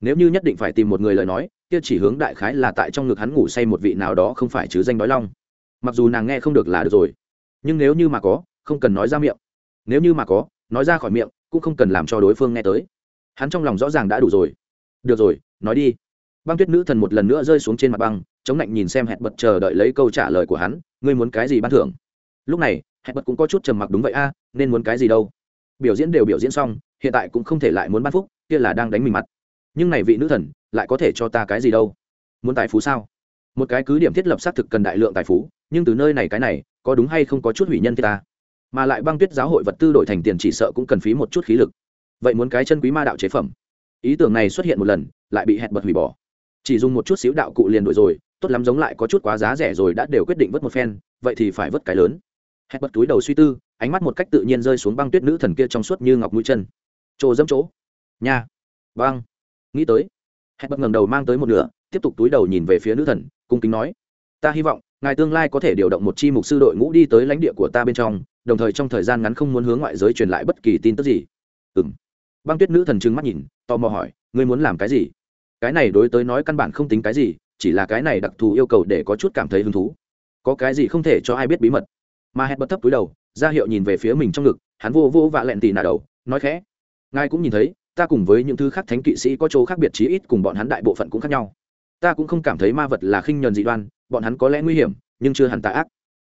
Nếu như nhất định phải tìm một người lời nói, kia chỉ hướng đại khái là tại trong ngực hắn ngủ say một vị nào đó không phải chứ danh đói long. Mặc dù nàng nghe không được là được rồi, nhưng nếu như mà có, không cần nói ra miệng. Nếu như mà có, nói ra khỏi miệng, cũng không cần làm cho đối phương nghe tới. Hắn trong lòng rõ ràng đã đủ rồi. Được rồi, nói đi. Băng tuyết nữ thần một lần nữa rơi xuống trên mặt băng, chống lạnh nhìn xem hẹn bật chờ đợi lấy câu trả lời của hắn, ngươi muốn cái gì ban thưởng? Lúc này hẹn bật cũng có chút trầm mặc, đúng vậy a, nên muốn cái gì đâu? Biểu diễn đều biểu diễn xong hiện tại cũng không thể lại muốn ban phúc, kia là đang đánh mình mặt. Nhưng này vị nữ thần, lại có thể cho ta cái gì đâu? Muốn tài phú sao? Một cái cứ điểm thiết lập xác thực cần đại lượng tài phú, nhưng từ nơi này cái này, có đúng hay không có chút hủy nhân thì ta? Mà lại băng tuyết giáo hội vật tư đổi thành tiền chỉ sợ cũng cần phí một chút khí lực. Vậy muốn cái chân quý ma đạo chế phẩm. Ý tưởng này xuất hiện một lần, lại bị hẹn bật hủy bỏ. Chỉ dùng một chút xíu đạo cụ liền đổi rồi, tốt lắm giống lại có chút quá giá rẻ rồi đã đều quyết định vớt một phen, vậy thì phải vớt cái lớn. Hẹn bật túi đầu suy tư, ánh mắt một cách tự nhiên rơi xuống băng tuyết nữ thần kia trong suốt như ngọc mũi chân trồ dẫm chỗ. Nhà băng. Nghĩ tới. Hẹn bật ngầm đầu mang tới một nửa, tiếp tục túi đầu nhìn về phía nữ thần, cung kính nói. Ta hy vọng, ngài tương lai có thể điều động một chi mục sư đội ngũ đi tới lãnh địa của ta bên trong, đồng thời trong thời gian ngắn không muốn hướng ngoại giới truyền lại bất kỳ tin tức gì. Ừ m băng tuyết nữ thần trừng mắt nhìn, tò mò hỏi, ngươi muốn làm cái gì? Cái này đối tới nói căn bản không tính cái gì, chỉ là cái này đặc thù yêu cầu để có chút cảm thấy hứng thú. Có cái gì không thể cho ai biết bí mật? Mà hẹn bật thấp túi đầu, ra hiệu nhìn về phía mình trong ngực, hắn vô vô vạ lẹn tì nà đầu, nói khẽ ngài cũng nhìn thấy, ta cùng với những thứ khác thánh kỵ sĩ có chỗ khác biệt chí ít cùng bọn hắn đại bộ phận cũng khác nhau. Ta cũng không cảm thấy ma vật là khinh nhờn dị đoan, bọn hắn có lẽ nguy hiểm, nhưng chưa hẳn tà ác.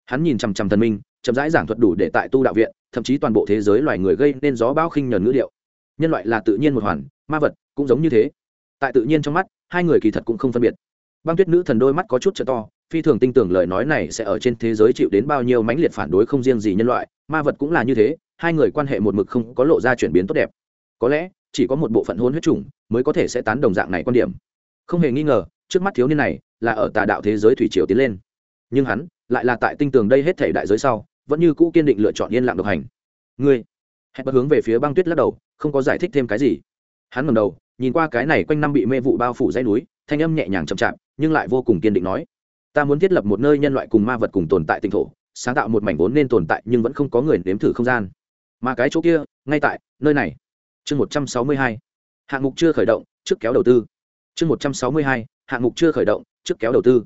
Hắn nhìn chằm chằm thần minh, chậm rãi giảng thuật đủ để tại tu đạo viện, thậm chí toàn bộ thế giới loài người gây nên gió bão khinh nhờn ngữ điệu. Nhân loại là tự nhiên một hoàn, ma vật cũng giống như thế. Tại tự nhiên trong mắt, hai người kỳ thật cũng không phân biệt. Băng tuyết nữ thần đôi mắt có chút trợ to, phi thường tin tưởng lời nói này sẽ ở trên thế giới chịu đến bao nhiêu mãnh liệt phản đối không riêng gì nhân loại, ma vật cũng là như thế, hai người quan hệ một mực không có lộ ra chuyển biến tốt đẹp có lẽ, chỉ có một bộ phận hôn huyết chủng mới có thể sẽ tán đồng dạng này quan điểm. Không hề nghi ngờ, trước mắt thiếu niên này là ở tà đạo thế giới thủy triều tiến lên. Nhưng hắn lại là tại tinh tường đây hết thể đại giới sau, vẫn như cũ kiên định lựa chọn yên lặng độc hành. Ngươi, hẹn bất hướng về phía băng tuyết lắc đầu, không có giải thích thêm cái gì. Hắn ngầm đầu, nhìn qua cái này quanh năm bị mê vụ bao phủ dãy núi, thanh âm nhẹ nhàng chậm chạp, nhưng lại vô cùng kiên định nói. Ta muốn thiết lập một nơi nhân loại cùng ma vật cùng tồn tại tinh thổ, sáng tạo một mảnh vốn nên tồn tại nhưng vẫn không có người nếm thử không gian. Mà cái chỗ kia, ngay tại, nơi này chương một trăm sáu mươi hai. Hạng mục chưa khởi động, trước kéo đầu tư. Chương một trăm sáu mươi hai. Hạng mục chưa khởi động, trước kéo đầu tư.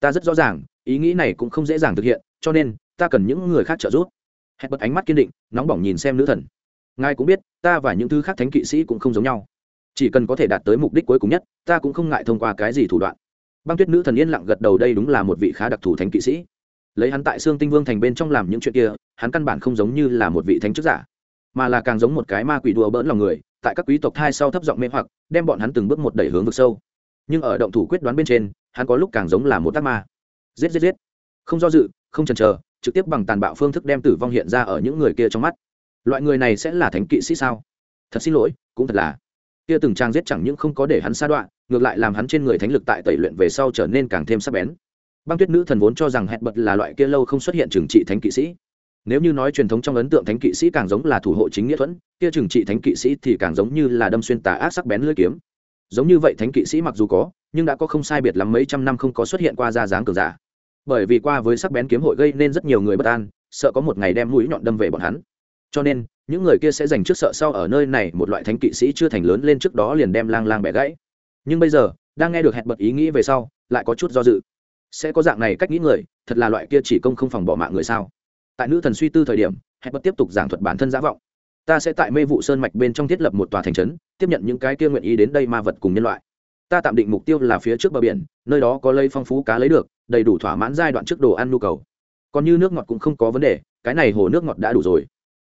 Ta rất rõ ràng, ý nghĩ này cũng không dễ dàng thực hiện, cho nên, ta cần những người khác trợ giúp. Hẹn bật ánh mắt kiên định, nóng bỏng nhìn xem nữ thần. Ngài cũng biết, ta và những thứ khác thánh kỵ sĩ cũng không giống nhau. Chỉ cần có thể đạt tới mục đích cuối cùng nhất, ta cũng không ngại thông qua cái gì thủ đoạn. Băng tuyết nữ thần yên lặng gật đầu đây đúng là một vị khá đặc thù thánh kỵ sĩ. Lấy hắn tại xương tinh vương thành bên trong làm những chuyện kia, hắn căn bản không giống như là một vị thánh chức giả mà là càng giống một cái ma quỷ đùa bỡn lòng người, tại các quý tộc thai sau thấp giọng mê hoặc, đem bọn hắn từng bước một đẩy hướng vực sâu. Nhưng ở động thủ quyết đoán bên trên, hắn có lúc càng giống là một tác ma. Giết giết giết. Không do dự, không chần chờ, trực tiếp bằng tàn bạo phương thức đem tử vong hiện ra ở những người kia trong mắt. Loại người này sẽ là thánh kỵ sĩ sao? Thật xin lỗi, cũng thật là. Kia từng trang giết chẳng những không có để hắn sa đoạn ngược lại làm hắn trên người thánh lực tại tẩy luyện về sau trở nên càng thêm sắc bén. Băng tuyết nữ thần vốn cho rằng hẹn bật là loại kia lâu không xuất hiện trừng trị thánh kỵ sĩ nếu như nói truyền thống trong ấn tượng thánh kỵ sĩ càng giống là thủ hộ chính nghĩa thuẫn, kia trừng trị thánh kỵ sĩ thì càng giống như là đâm xuyên tà ác sắc bén lưỡi kiếm. Giống như vậy thánh kỵ sĩ mặc dù có, nhưng đã có không sai biệt lắm mấy trăm năm không có xuất hiện qua ra dáng cường giả. Bởi vì qua với sắc bén kiếm hội gây nên rất nhiều người bất an, sợ có một ngày đem mũi nhọn đâm về bọn hắn. Cho nên, những người kia sẽ dành trước sợ sau ở nơi này, một loại thánh kỵ sĩ chưa thành lớn lên trước đó liền đem lang lang bẻ gãy. Nhưng bây giờ, đang nghe được hẹn bật ý nghĩ về sau, lại có chút do dự. Sẽ có dạng này cách nghĩ người, thật là loại kia chỉ công không phòng bỏ mạng người sao? Tại nữ thần suy tư thời điểm hẹn bật tiếp tục giảng thuật bản thân giả vọng. Ta sẽ tại mê vụ sơn mạch bên trong thiết lập một tòa thành trấn, tiếp nhận những cái kia nguyện ý đến đây ma vật cùng nhân loại. Ta tạm định mục tiêu là phía trước bờ biển, nơi đó có lây phong phú cá lấy được, đầy đủ thỏa mãn giai đoạn trước đồ ăn nhu cầu. Còn như nước ngọt cũng không có vấn đề, cái này hồ nước ngọt đã đủ rồi.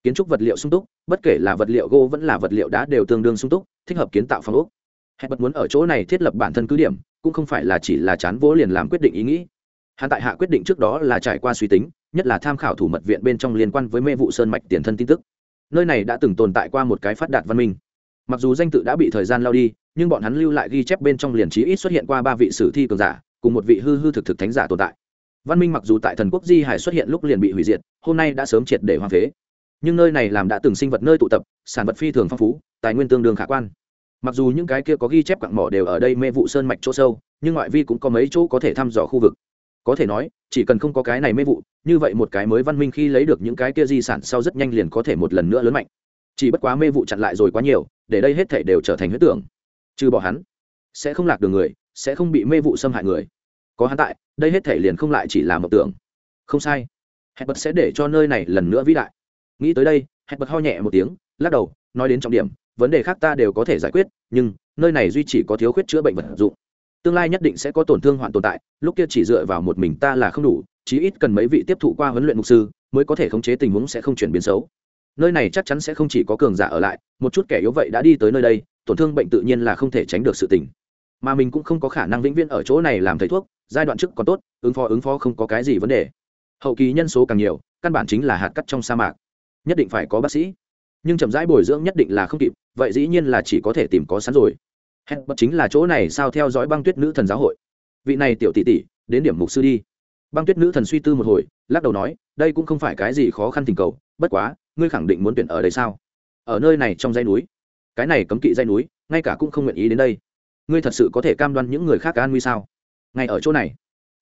Kiến trúc vật liệu sung túc, bất kể là vật liệu gỗ vẫn là vật liệu đá đều tương đương sung túc, thích hợp kiến tạo phòng ốc. Hẹn bật muốn ở chỗ này thiết lập bản thân cứ điểm, cũng không phải là chỉ là chán vỗ liền làm quyết định ý nghĩ. Hắn tại hạ quyết định trước đó là trải qua suy tính nhất là tham khảo thủ mật viện bên trong liên quan với mê vụ sơn mạch tiền thân tin tức. Nơi này đã từng tồn tại qua một cái phát đạt văn minh. Mặc dù danh tự đã bị thời gian lao đi, nhưng bọn hắn lưu lại ghi chép bên trong liền trí ít xuất hiện qua ba vị sử thi cường giả, cùng một vị hư hư thực thực thánh giả tồn tại. Văn minh mặc dù tại thần quốc di hải xuất hiện lúc liền bị hủy diệt, hôm nay đã sớm triệt để hoang phế. Nhưng nơi này làm đã từng sinh vật nơi tụ tập, sản vật phi thường phong phú, tài nguyên tương đương khả quan. Mặc dù những cái kia có ghi chép cặn mỏ đều ở đây mê vụ sơn mạch chỗ sâu, nhưng ngoại vi cũng có mấy chỗ có thể thăm dò khu vực có thể nói, chỉ cần không có cái này mê vụ, như vậy một cái mới văn minh khi lấy được những cái kia di sản sau rất nhanh liền có thể một lần nữa lớn mạnh. Chỉ bất quá mê vụ chặn lại rồi quá nhiều, để đây hết thể đều trở thành huyết tưởng. Trừ bỏ hắn, sẽ không lạc đường người, sẽ không bị mê vụ xâm hại người. Có hắn tại, đây hết thể liền không lại chỉ là một tưởng. Không sai. Hẹn bật sẽ để cho nơi này lần nữa vĩ đại. Nghĩ tới đây hẹn bật ho nhẹ một tiếng, lắc đầu, nói đến trọng điểm, vấn đề khác ta đều có thể giải quyết, nhưng, nơi này duy chỉ có thiếu khuyết chữa bệnh vật dụng tương lai nhất định sẽ có tổn thương hoạn tồn tại, lúc kia chỉ dựa vào một mình ta là không đủ, chí ít cần mấy vị tiếp thụ qua huấn luyện mục sư mới có thể khống chế tình huống sẽ không chuyển biến xấu. Nơi này chắc chắn sẽ không chỉ có cường giả ở lại, một chút kẻ yếu vậy đã đi tới nơi đây, tổn thương bệnh tự nhiên là không thể tránh được sự tình. Mà mình cũng không có khả năng vĩnh viễn ở chỗ này làm thầy thuốc, giai đoạn trước còn tốt, ứng phó ứng phó không có cái gì vấn đề. Hậu kỳ nhân số càng nhiều, căn bản chính là hạt cắt trong sa mạc. Nhất định phải có bác sĩ. Nhưng chậm rãi bồi dưỡng nhất định là không kịp, vậy dĩ nhiên là chỉ có thể tìm có sẵn rồi hẹn bất chính là chỗ này sao theo dõi băng tuyết nữ thần giáo hội. Vị này tiểu tỷ tỷ, đến điểm mục sư đi. Băng tuyết nữ thần suy tư một hồi, lắc đầu nói, đây cũng không phải cái gì khó khăn tình cầu, bất quá, ngươi khẳng định muốn tuyển ở đây sao? Ở nơi này trong dãy núi. Cái này cấm kỵ dãy núi, ngay cả cũng không nguyện ý đến đây. Ngươi thật sự có thể cam đoan những người khác an nguy sao? Ngay ở chỗ này.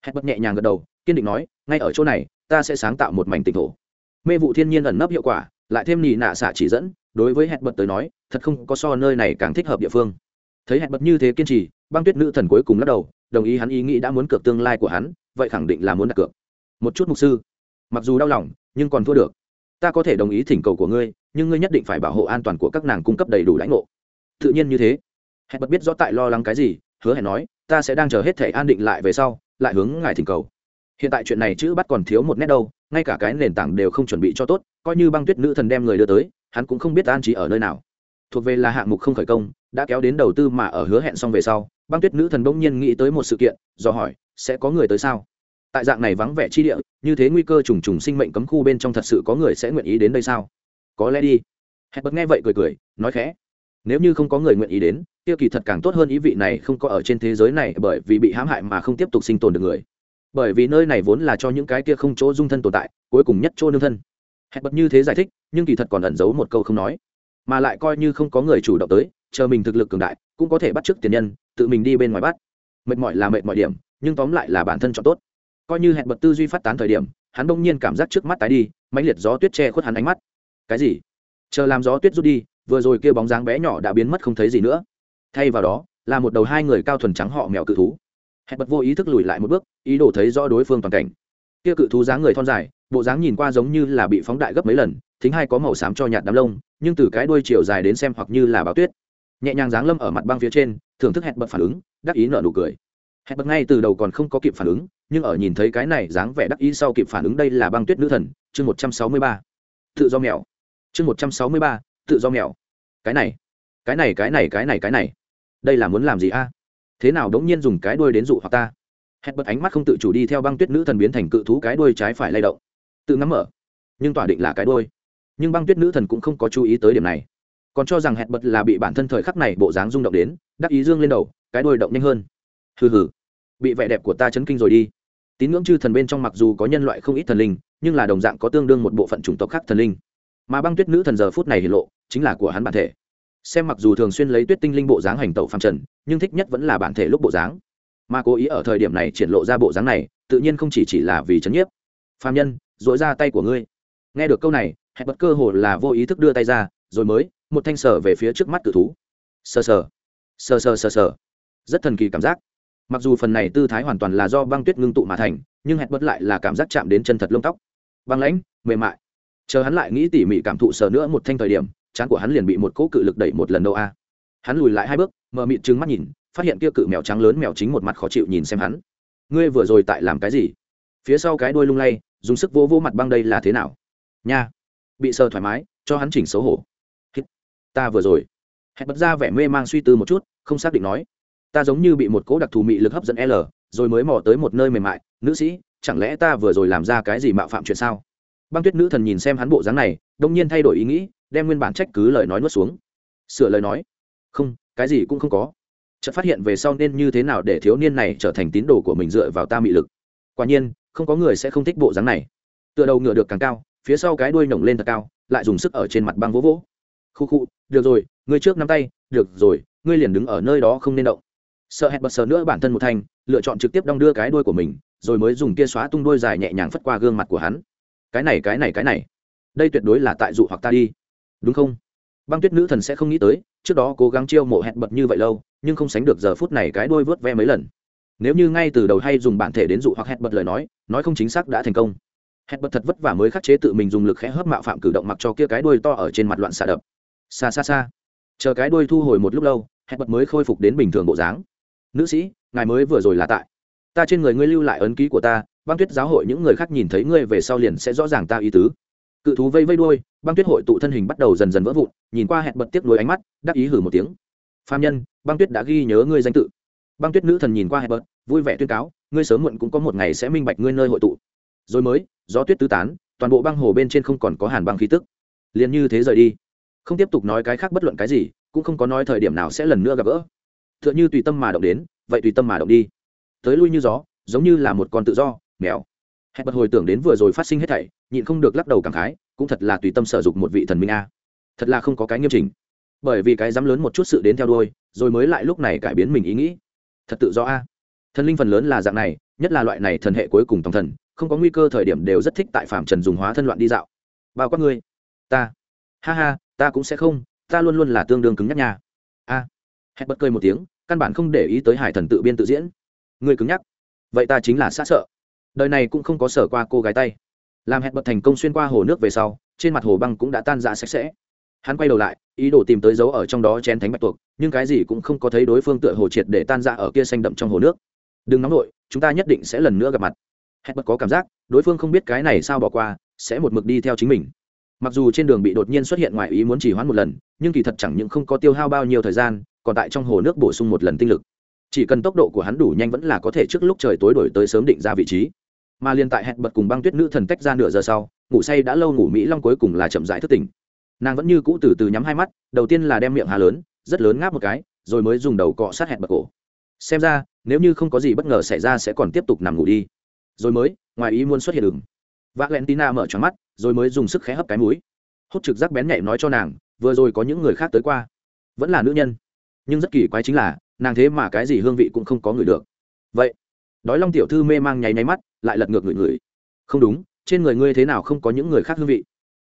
Hẹn bất nhẹ nhàng gật đầu, kiên định nói, ngay ở chỗ này, ta sẽ sáng tạo một mảnh tỉnh thổ. Mê vụ thiên nhiên ẩn nấp hiệu quả, lại thêm nhì nạ xạ chỉ dẫn, đối với hẹn bật tới nói, thật không có so nơi này càng thích hợp địa phương thấy hẹn bật như thế kiên trì, băng tuyết nữ thần cuối cùng lắc đầu, đồng ý hắn ý nghĩ đã muốn cược tương lai của hắn, vậy khẳng định là muốn đặt cược. Một chút mục sư, mặc dù đau lòng, nhưng còn thua được. Ta có thể đồng ý thỉnh cầu của ngươi, nhưng ngươi nhất định phải bảo hộ an toàn của các nàng cung cấp đầy đủ lãnh ngộ. Tự nhiên như thế. Hẹn bật biết rõ tại lo lắng cái gì, hứa hẹn nói, ta sẽ đang chờ hết thể an định lại về sau, lại hướng ngài thỉnh cầu. Hiện tại chuyện này chữ bắt còn thiếu một nét đâu, ngay cả cái nền tảng đều không chuẩn bị cho tốt, coi như băng tuyết nữ thần đem người đưa tới, hắn cũng không biết an trí ở nơi nào thuộc về là hạng mục không khởi công, đã kéo đến đầu tư mà ở hứa hẹn xong về sau, băng tuyết nữ thần bỗng nhiên nghĩ tới một sự kiện, do hỏi, sẽ có người tới sao? Tại dạng này vắng vẻ chi địa, như thế nguy cơ trùng trùng sinh mệnh cấm khu bên trong thật sự có người sẽ nguyện ý đến đây sao? Có lẽ đi. Hẹn bật nghe vậy cười cười, nói khẽ, nếu như không có người nguyện ý đến tiêu kỳ thật càng tốt hơn ý vị này không có ở trên thế giới này bởi vì bị hãm hại mà không tiếp tục sinh tồn được người. Bởi vì nơi này vốn là cho những cái kia không chỗ dung thân tồn tại, cuối cùng nhất chỗ nương thân. Hẹn bật như thế giải thích, nhưng kỳ thật còn ẩn giấu một câu không nói mà lại coi như không có người chủ động tới, chờ mình thực lực cường đại, cũng có thể bắt trước tiền nhân, tự mình đi bên ngoài bắt. Mệt mỏi là mệt mọi điểm, nhưng tóm lại là bản thân chọn tốt. Coi như hẹn bật tư duy phát tán thời điểm, hắn đông nhiên cảm giác trước mắt tái đi, mãnh liệt gió tuyết che khuất hắn ánh mắt. Cái gì? Chờ làm gió tuyết rút đi, vừa rồi kia bóng dáng bé nhỏ đã biến mất không thấy gì nữa. Thay vào đó, là một đầu hai người cao thuần trắng họ mèo cự thú. Hẹn bật vô ý thức lùi lại một bước, ý đồ thấy rõ đối phương toàn cảnh. Kia cự thú dáng người thon dài, bộ dáng nhìn qua giống như là bị phóng đại gấp mấy lần thính hai có màu xám cho nhạt đám lông, nhưng từ cái đuôi chiều dài đến xem hoặc như là báo tuyết. Nhẹ nhàng dáng lâm ở mặt băng phía trên, thưởng thức hẹn bật phản ứng, đắc ý nở nụ cười. Hẹn bật ngay từ đầu còn không có kịp phản ứng, nhưng ở nhìn thấy cái này dáng vẻ đắc ý sau kịp phản ứng đây là băng tuyết nữ thần, chương một trăm sáu mươi ba. Tự do mèo. Chương một trăm sáu mươi ba, tự do mèo. Cái này cái này cái này cái này cái này. Đây là muốn làm gì a? Thế nào đống nhiên dùng cái đuôi đến dụ hoặc ta? Hẹn bật ánh mắt không tự chủ đi theo băng tuyết nữ thần biến thành cự thú cái đuôi trái phải lay động. Tự ngắm mở. Nhưng tỏa định là cái đuôi nhưng băng tuyết nữ thần cũng không có chú ý tới điểm này. Còn cho rằng hẹn bật là bị bản thân thời khắc này bộ dáng rung động đến, đắc ý dương lên đầu, cái đôi động nhanh hơn. Hừ hừ, bị vẻ đẹp của ta chấn kinh rồi đi. Tín ngưỡng chư thần bên trong mặc dù có nhân loại không ít thần linh, nhưng là đồng dạng có tương đương một bộ phận chủng tộc khác thần linh. Mà băng tuyết nữ thần giờ phút này hiện lộ, chính là của hắn bản thể. Xem mặc dù thường xuyên lấy tuyết tinh linh bộ dáng hành tẩu phàm trần, nhưng thích nhất vẫn là bản thể lúc bộ dáng. Mà cố ý ở thời điểm này triển lộ ra bộ dáng này, tự nhiên không chỉ chỉ là vì chấn nhiếp. Phàm nhân dội ra tay của ngươi nghe được câu này, hẹn bật cơ hồ là vô ý thức đưa tay ra, rồi mới, một thanh sở về phía trước mắt cự thú. Sờ sờ. Sờ sờ sờ sờ. Rất thần kỳ cảm giác. Mặc dù phần này tư thái hoàn toàn là do băng tuyết ngưng tụ mà thành, nhưng hẹn bật lại là cảm giác chạm đến chân thật lông tóc. Băng lãnh, mềm mại. Chờ hắn lại nghĩ tỉ mỉ cảm thụ sờ nữa một thanh thời điểm, chán của hắn liền bị một cỗ cự lực đẩy một lần đâu a. Hắn lùi lại hai bước mờ mịt trừng mắt nhìn, phát hiện kia cự mèo trắng lớn mèo chính một mặt khó chịu nhìn xem hắn. Ngươi vừa rồi tại làm cái gì? Phía sau cái đuôi lung lay, dùng sức vô vô mặt băng đây là thế nào? Nha. Bị sờ thoải mái, cho hắn chỉnh xấu hổ. Hít. ta vừa rồi. Hẹn bật ra vẻ mê mang suy tư một chút, không xác định nói. Ta giống như bị một cỗ đặc thù mị lực hấp dẫn l, rồi mới mò tới một nơi mềm mại. Nữ sĩ, chẳng lẽ ta vừa rồi làm ra cái gì mạo phạm chuyện sao? Băng tuyết nữ thần nhìn xem hắn bộ dáng này, đông nhiên thay đổi ý nghĩ, đem nguyên bản trách cứ lời nói nuốt xuống. Sửa lời nói. Không, cái gì cũng không có. Chợt phát hiện về sau nên như thế nào để thiếu niên này trở thành tín đồ của mình dựa vào ta mị lực. Quả nhiên, không có người sẽ không thích bộ dáng này. Tựa đầu ngựa được càng cao phía sau cái đuôi nhổng lên thật cao, lại dùng sức ở trên mặt băng vỗ vỗ. Khu khu, được rồi, ngươi trước nắm tay, được rồi, ngươi liền đứng ở nơi đó không nên động. Sợ hẹn bật sờ nữa bản thân một thanh lựa chọn trực tiếp đong đưa cái đuôi của mình, rồi mới dùng kia xóa tung đuôi dài nhẹ nhàng phất qua gương mặt của hắn. Cái này cái này cái này. Đây tuyệt đối là tại dụ hoặc ta đi. Đúng không? Băng tuyết nữ thần sẽ không nghĩ tới, trước đó cố gắng chiêu mộ hẹn bật như vậy lâu, nhưng không sánh được giờ phút này cái đuôi vớt ve mấy lần. Nếu như ngay từ đầu hay dùng bản thể đến dụ hoặc hẹn bật lời nói nói không chính xác đã thành công hẹn bật thật vất vả mới khắc chế tự mình dùng lực khẽ hớp mạo phạm cử động mặc cho kia cái đuôi to ở trên mặt loạn xạ đập. Xa xa xa. Chờ cái đuôi thu hồi một lúc lâu, hẹn bật mới khôi phục đến bình thường bộ dáng. Nữ sĩ, ngài mới vừa rồi là tại. Ta trên người ngươi lưu lại ấn ký của ta, băng tuyết giáo hội những người khác nhìn thấy ngươi về sau liền sẽ rõ ràng ta ý tứ. Cự thú vây vây đuôi, băng tuyết hội tụ thân hình bắt đầu dần dần vỡ vụn, nhìn qua hẹn bật tiếp nối ánh mắt, đắc ý hử một tiếng. Phạm nhân, băng tuyết đã ghi nhớ ngươi danh tự. Băng tuyết nữ thần nhìn qua hẹn bật, vui vẻ tuyên cáo, ngươi sớm muộn cũng có một ngày sẽ minh bạch ngươi nơi hội tụ. Rồi mới gió tuyết tứ tán, toàn bộ băng hồ bên trên không còn có hàn băng khí tức. Liền như thế rời đi. Không tiếp tục nói cái khác bất luận cái gì, cũng không có nói thời điểm nào sẽ lần nữa gặp gỡ. T h ư ợ n h ư tùy tâm mà động đến, vậy tùy tâm mà động đi. Tới lui như gió, giống như là một con tự do, mèo. Hẹn bật hồi tưởng đến vừa rồi phát sinh hết thảy, nhịn không được lắc đầu cảm khái, cũng thật là tùy tâm sở dục một vị thần minh a. Thật là không có cái nghiêm trình bởi vì cái dám lớn một chút sự đến theo đuôi, rồi mới lại lúc này cải biến mình ý nghĩ. Thật tự do a. Thần linh phần lớn là dạng này, nhất là loại này thần hệ cuối cùng tổng thần không có nguy cơ thời điểm đều rất thích tại phạm trần dùng hóa thân loạn đi dạo. Bao quát ngươi. Ta. Ha ha, ta cũng sẽ không, ta luôn luôn là tương đương cứng nhắc nha. A. Hẹn bật cười một tiếng, căn bản không để ý tới hải thần tự biên tự diễn. Người cứng nhắc. Vậy ta chính là xa sợ. Đời này cũng không có sở qua cô gái tay. Làm hẹn bật thành công xuyên qua hồ nước về sau, trên mặt hồ băng cũng đã tan ra sạch sẽ. Hắn quay đầu lại, ý đồ tìm tới dấu ở trong đó chén thánh bạch tuộc, nhưng cái gì cũng không có thấy đối phương tựa hồ triệt để tan ra ở kia xanh đậm trong hồ nước. Đừng nóng nổi chúng ta nhất định sẽ lần nữa gặp mặt hẹn bật có cảm giác, đối phương không biết cái này sao bỏ qua, sẽ một mực đi theo chính mình. Mặc dù trên đường bị đột nhiên xuất hiện ngoài ý muốn chỉ hoãn một lần, nhưng kỳ thật chẳng những không có tiêu hao bao nhiêu thời gian, còn tại trong hồ nước bổ sung một lần tinh lực. Chỉ cần tốc độ của hắn đủ nhanh vẫn là có thể trước lúc trời tối đổi tới sớm định ra vị trí. Mà liên tại hẹn bật cùng băng tuyết nữ thần tách ra nửa giờ sau, ngủ say đã lâu ngủ mỹ long cuối cùng là chậm rãi thức tỉnh. Nàng vẫn như cũ từ từ nhắm hai mắt, đầu tiên là đem miệng hà lớn, rất lớn ngáp một cái, rồi mới dùng đầu cọ sát hẹn bật cổ. Xem ra, nếu như không có gì bất ngờ xảy ra sẽ còn tiếp tục nằm ngủ đi rồi mới, ngoài ý muốn xuất hiện đường valentina mở tròn mắt, rồi mới dùng sức khé hấp cái mũi. Hút trực giác bén nhạy nói cho nàng, vừa rồi có những người khác tới qua. Vẫn là nữ nhân. Nhưng rất kỳ quái chính là, nàng thế mà cái gì hương vị cũng không có người được. Vậy, đói long tiểu thư mê mang nháy nháy mắt, lại lật ngược người người không đúng, trên người ngươi thế nào không có những người khác hương vị?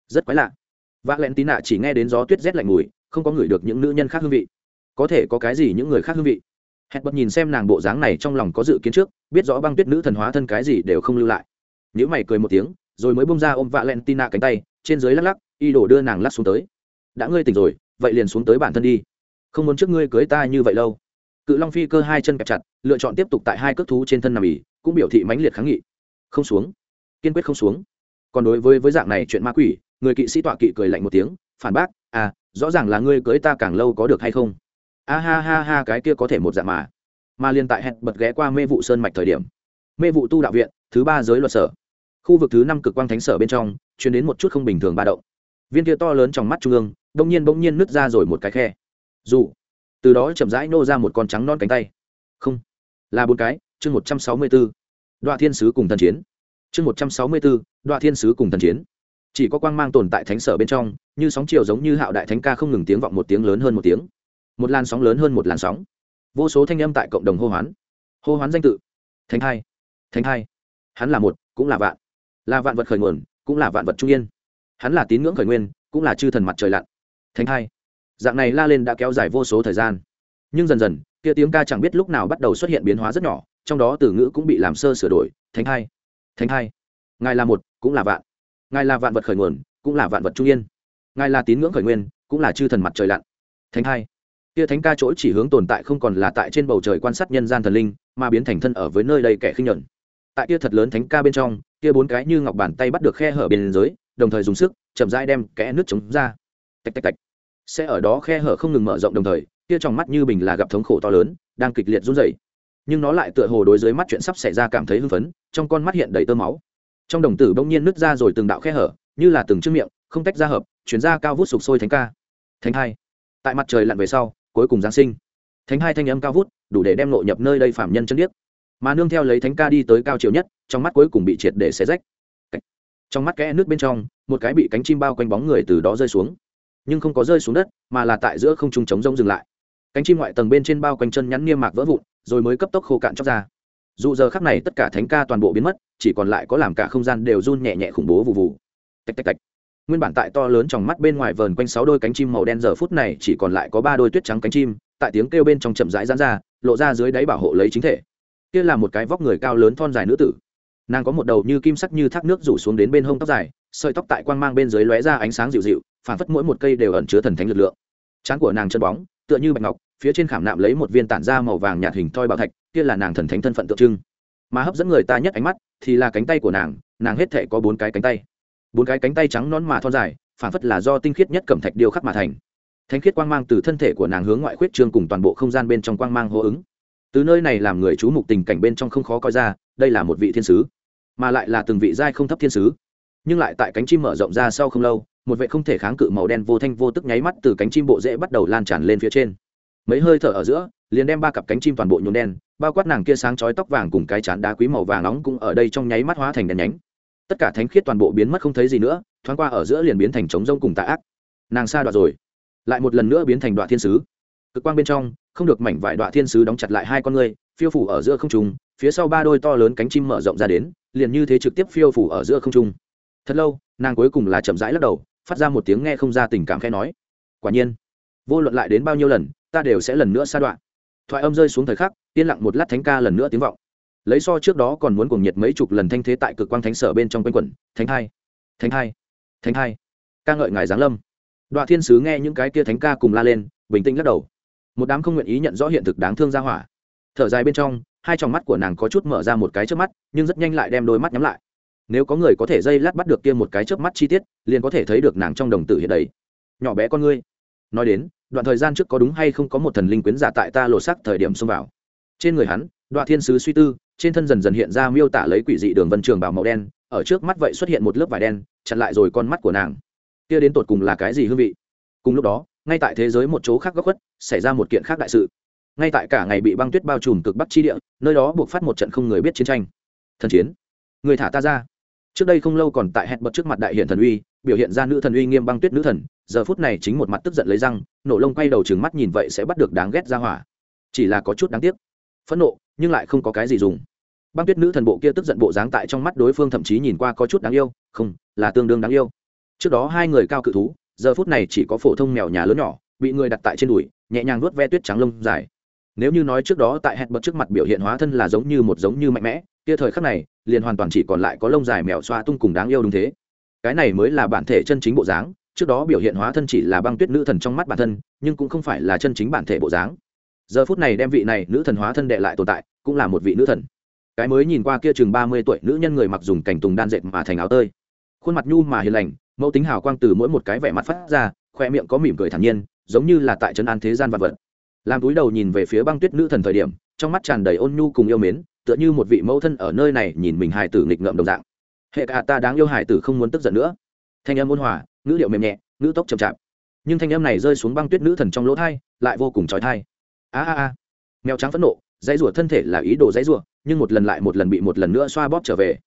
Rất quái lạ. V ạ l e n nạ chỉ nghe đến gió tuyết rét lạnh mùi, không có người được những nữ nhân khác hương vị. Có thể có cái gì những người khác hương vị? Hẹn bật nhìn xem nàng bộ dáng này trong lòng có dự kiến trước, biết rõ băng tuyết nữ thần hóa thân cái gì đều không lưu lại. Nếu mày cười một tiếng, rồi mới bông ra ôm vạ len tina cánh tay, trên dưới lắc lắc, y đổ đưa nàng lắc xuống tới. Đã ngươi tỉnh rồi, vậy liền xuống tới bản thân đi. Không muốn trước ngươi cưới ta như vậy lâu. Cự long phi cơ hai chân kẹp chặt, lựa chọn tiếp tục tại hai cước thú trên thân nằm ỉ, cũng biểu thị mãnh liệt kháng nghị. Không xuống. Kiên quyết không xuống. Còn đối với với dạng này chuyện ma quỷ, người kỵ sĩ tọa kỵ cười lạnh một tiếng, phản bác à rõ ràng là ngươi cưới ta càng lâu có được hay không? A ha ha ha, cái kia có thể một dạng mà. Mà liên tại hẹn bật ghé qua mê vụ sơn mạch thời điểm, mê vụ tu đạo viện, thứ ba giới luật sở. Khu vực thứ năm cực quang thánh sở bên trong chuyển đến một chút không bình thường ba động. Viên kia to lớn trong mắt trung ương, đông nhiên bỗng nhiên nứt ra rồi một cái khe. Dù, từ đó chậm rãi nô ra một con trắng non cánh tay. Không, là bốn cái, chương một trăm sáu mươi b ố đoạn thiên sứ cùng thần chiến. Chương một trăm sáu mươi b ố đoạn thiên sứ cùng thần chiến. Chỉ có quang mang tồn tại thánh sở bên trong, như sóng chiều giống như hạo đại thánh ca không ngừng tiếng vọng một tiếng lớn hơn một tiếng một làn sóng lớn hơn một làn sóng. Vô số thanh âm tại cộng đồng hô hoán. Hô hoán danh tự. Thánh hai thánh hai hắn là một, cũng là vạn. Là vạn vật khởi nguồn, cũng là vạn vật trung yên. Hắn là tín ngưỡng khởi nguyên, cũng là chư thần mặt trời lặn. Thánh hai dạng này la lên đã kéo dài vô số thời gian. Nhưng dần dần, kia tiếng ca chẳng biết lúc nào bắt đầu xuất hiện biến hóa rất nhỏ, trong đó từ ngữ cũng bị làm sơ sửa đổi, thánh hai thánh hai ngài là một, cũng là vạn. Ngài là vạn vật khởi nguồn, cũng là vạn vật trung yên. Ngài là tín ngưỡng khởi nguyên, cũng là chư thần mặt trời lặn. Thánh hai kia thánh ca chỗ chỉ hướng tồn tại không còn là tại trên bầu trời quan sát nhân gian thần linh, mà biến thành thân ở với nơi đây kẻ khinh nhuận tại kia thật lớn thánh ca bên trong, kia bốn cái như ngọc bàn tay bắt được khe hở bên dưới, đồng thời dùng sức, chậm rãi đem kẽ nước chống ra. Tạch tạch tạch. Sẽ ở đó khe hở không ngừng mở rộng đồng thời, kia trong mắt như bình là gặp thống khổ to lớn, đang kịch liệt run rẩy. Nhưng nó lại tựa hồ đối dưới mắt chuyện sắp xảy ra cảm thấy hưng phấn, trong con mắt hiện đầy tơ máu. Trong đồng tử bỗng nhiên nứt ra rồi từng đạo khe hở, như là từng chiếc miệng, không tách ra hợp, chuyển ra cao vút sục sôi thánh ca. Thánh hai. Tại mặt trời lặn về sau cuối cùng giáng sinh. Thánh hai thanh âm cao vút, đủ để đem nội nhập nơi đây phạm nhân chân điếc. Mà nương theo lấy thánh ca đi tới cao chiều nhất, trong mắt cuối cùng bị triệt để xé rách. Trong mắt kẽ nước bên trong, một cái bị cánh chim bao quanh bóng người từ đó rơi xuống. Nhưng không có rơi xuống đất, mà là tại giữa không trung trống rông dừng lại. Cánh chim ngoại tầng bên trên bao quanh chân nhắn niêm mạc vỡ vụn, rồi mới cấp tốc khô cạn chóc ra. Dù giờ khắc này tất cả thánh ca toàn bộ biến mất, chỉ còn lại có làm cả không gian đều run nhẹ nhẹ khủng bố vụ vụ tạch tạch tạch nguyên bản tại to lớn trong mắt bên ngoài vờn quanh sáu đôi cánh chim màu đen giờ phút này chỉ còn lại có ba đôi tuyết trắng cánh chim, tại tiếng kêu bên trong chậm rãi rán ra, lộ ra dưới đáy bảo hộ lấy chính thể. Kia là một cái vóc người cao lớn thon dài nữ tử. Nàng có một đầu như kim sắc như thác nước rủ xuống đến bên hông tóc dài, sợi tóc tại quang mang bên dưới lóe ra ánh sáng dịu dịu, phản phất mỗi một cây đều ẩn chứa thần thánh lực lượng. Trán của nàng chân bóng, tựa như bạch ngọc, phía trên khảm nạm lấy một viên tản da màu vàng nhạt hình thoi bảo thạch, kia là nàng thần thánh thân phận tượng trưng. Mà hấp dẫn người ta nhất ánh mắt thì là cánh tay của nàng nàng hết thể có bốn cái cánh tay bốn cái cánh tay trắng nón mà thon dài phản phất là do tinh khiết nhất cẩm thạch điêu khắc mà thành. Thánh khiết quang mang từ thân thể của nàng hướng ngoại khuyết trương cùng toàn bộ không gian bên trong quang mang hô ứng. Từ nơi này làm người chú mục tình cảnh bên trong không khó coi ra, đây là một vị thiên sứ, mà lại là từng vị giai không thấp thiên sứ. Nhưng lại tại cánh chim mở rộng ra sau không lâu, một vệ không thể kháng cự màu đen vô thanh vô tức nháy mắt từ cánh chim bộ dễ bắt đầu lan tràn lên phía trên. Mấy hơi thở ở giữa, liền đem ba cặp cánh chim toàn bộ nhuộm đen, bao quát nàng kia sáng chói tóc vàng cùng cái chán đá quý màu vàng nóng cũng ở đây trong nháy mắt hóa thành đèn nhánh tất cả thánh khiết toàn bộ biến mất không thấy gì nữa, thoáng qua ở giữa liền biến thành trống rông cùng tạ ác. Nàng xa đoạt rồi, lại một lần nữa biến thành đoạn thiên sứ. Cực quang bên trong, không được mảnh vải đoạn thiên sứ đóng chặt lại hai con người phiêu phủ ở giữa không trung, phía sau ba đôi to lớn cánh chim mở rộng ra đến, liền như thế trực tiếp phiêu phủ ở giữa không trung. Thật lâu, nàng cuối cùng là chậm rãi lắc đầu, phát ra một tiếng nghe không ra tình cảm khẽ nói. Quả nhiên, vô luận lại đến bao nhiêu lần, ta đều sẽ lần nữa sa đoạn thoại âm rơi xuống thời khắc, yên lặng một lát thánh ca lần nữa tiếng vọng lấy so trước đó còn muốn cuồng nhiệt mấy chục lần thanh thế tại cực quang thánh sở bên trong quanh quẩn. Thánh hai thánh hai thánh hai. Ca ngợi ngài giáng lâm. Đoạn thiên sứ nghe những cái kia thánh ca cùng la lên, bình tĩnh lắc đầu. Một đám không nguyện ý nhận rõ hiện thực đáng thương ra hỏa. Thở dài bên trong, hai tròng mắt của nàng có chút mở ra một cái trước mắt, nhưng rất nhanh lại đem đôi mắt nhắm lại. Nếu có người có thể dây lát bắt được kia một cái chớp mắt chi tiết, liền có thể thấy được nàng trong đồng tử hiện đấy nhỏ bé con ngươi. Nói đến, đoạn thời gian trước có đúng hay không có một thần linh quyến giả tại ta lột sắc thời điểm xông vào. Trên người hắn đoạn thiên sứ suy tư, trên thân dần dần hiện ra miêu tả lấy quỷ dị đường vân trường bảo màu đen, ở trước mắt vậy xuất hiện một lớp vải đen, chặn lại rồi con mắt của nàng. Kia đến tột cùng là cái gì hương vị? Cùng lúc đó, ngay tại thế giới một chỗ khác góc khuất, xảy ra một kiện khác đại sự. Ngay tại cả ngày bị băng tuyết bao trùm cực bắc chi địa, nơi đó buộc phát một trận không người biết chiến tranh. Thần chiến. Người thả ta ra. Trước đây không lâu còn tại hẹn bật trước mặt đại hiện thần uy, biểu hiện ra nữ thần uy nghiêm băng tuyết nữ thần, giờ phút này chính một mặt tức giận lấy răng, nổ lông quay đầu trừng mắt nhìn vậy sẽ bắt được đáng ghét ra hỏa. Chỉ là có chút đáng tiếc. Phẫn nộ nhưng lại không có cái gì dùng. Băng tuyết nữ thần bộ kia tức giận bộ dáng tại trong mắt đối phương thậm chí nhìn qua có chút đáng yêu, không, là tương đương đáng yêu. Trước đó hai người cao cự thú, giờ phút này chỉ có phổ thông mèo nhà lớn nhỏ, bị người đặt tại trên đùi, nhẹ nhàng nuốt ve tuyết trắng lông dài. Nếu như nói trước đó tại hẹn bật trước mặt biểu hiện hóa thân là giống như một giống như mạnh mẽ, kia thời khắc này, liền hoàn toàn chỉ còn lại có lông dài mèo xoa tung cùng đáng yêu đúng thế. Cái này mới là bản thể chân chính bộ dáng, trước đó biểu hiện hóa thân chỉ là băng tuyết nữ thần trong mắt bản thân, nhưng cũng không phải là chân chính bản thể bộ dáng giờ phút này đem vị này nữ thần hóa thân đệ lại tồn tại, cũng là một vị nữ thần. Cái mới nhìn qua kia chừng ba mươi tuổi nữ nhân người mặc dùng cảnh tùng đan dệt mà thành áo tơi. Khuôn mặt nhu mà hiền lành, mẫu tính hào quang từ mỗi một cái vẻ mặt phát ra khoe miệng có mỉm cười thản nhiên, giống như là tại trấn an thế gian vật vật. Làm túi đầu nhìn về phía băng tuyết nữ thần thời điểm, trong mắt tràn đầy ôn nhu cùng yêu mến, tựa như một vị mẫu thân ở nơi này nhìn mình hài tử nghịch ngợm đồng dạng. Hệ cả ta đáng yêu hài tử không muốn tức giận nữa. Thanh âm ôn hòa, ngữ điệu mềm nhẹ, ngữ tốc chậm chạp. Nhưng thanh âm này rơi xuống băng tuyết nữ thần trong lỗ thai, lại vô cùng trói thai a a a. Mèo trắng phẫn nộ, dãy rủa thân thể là ý đồ dãy rủa nhưng một lần lại một lần bị một lần nữa xoa bóp trở về.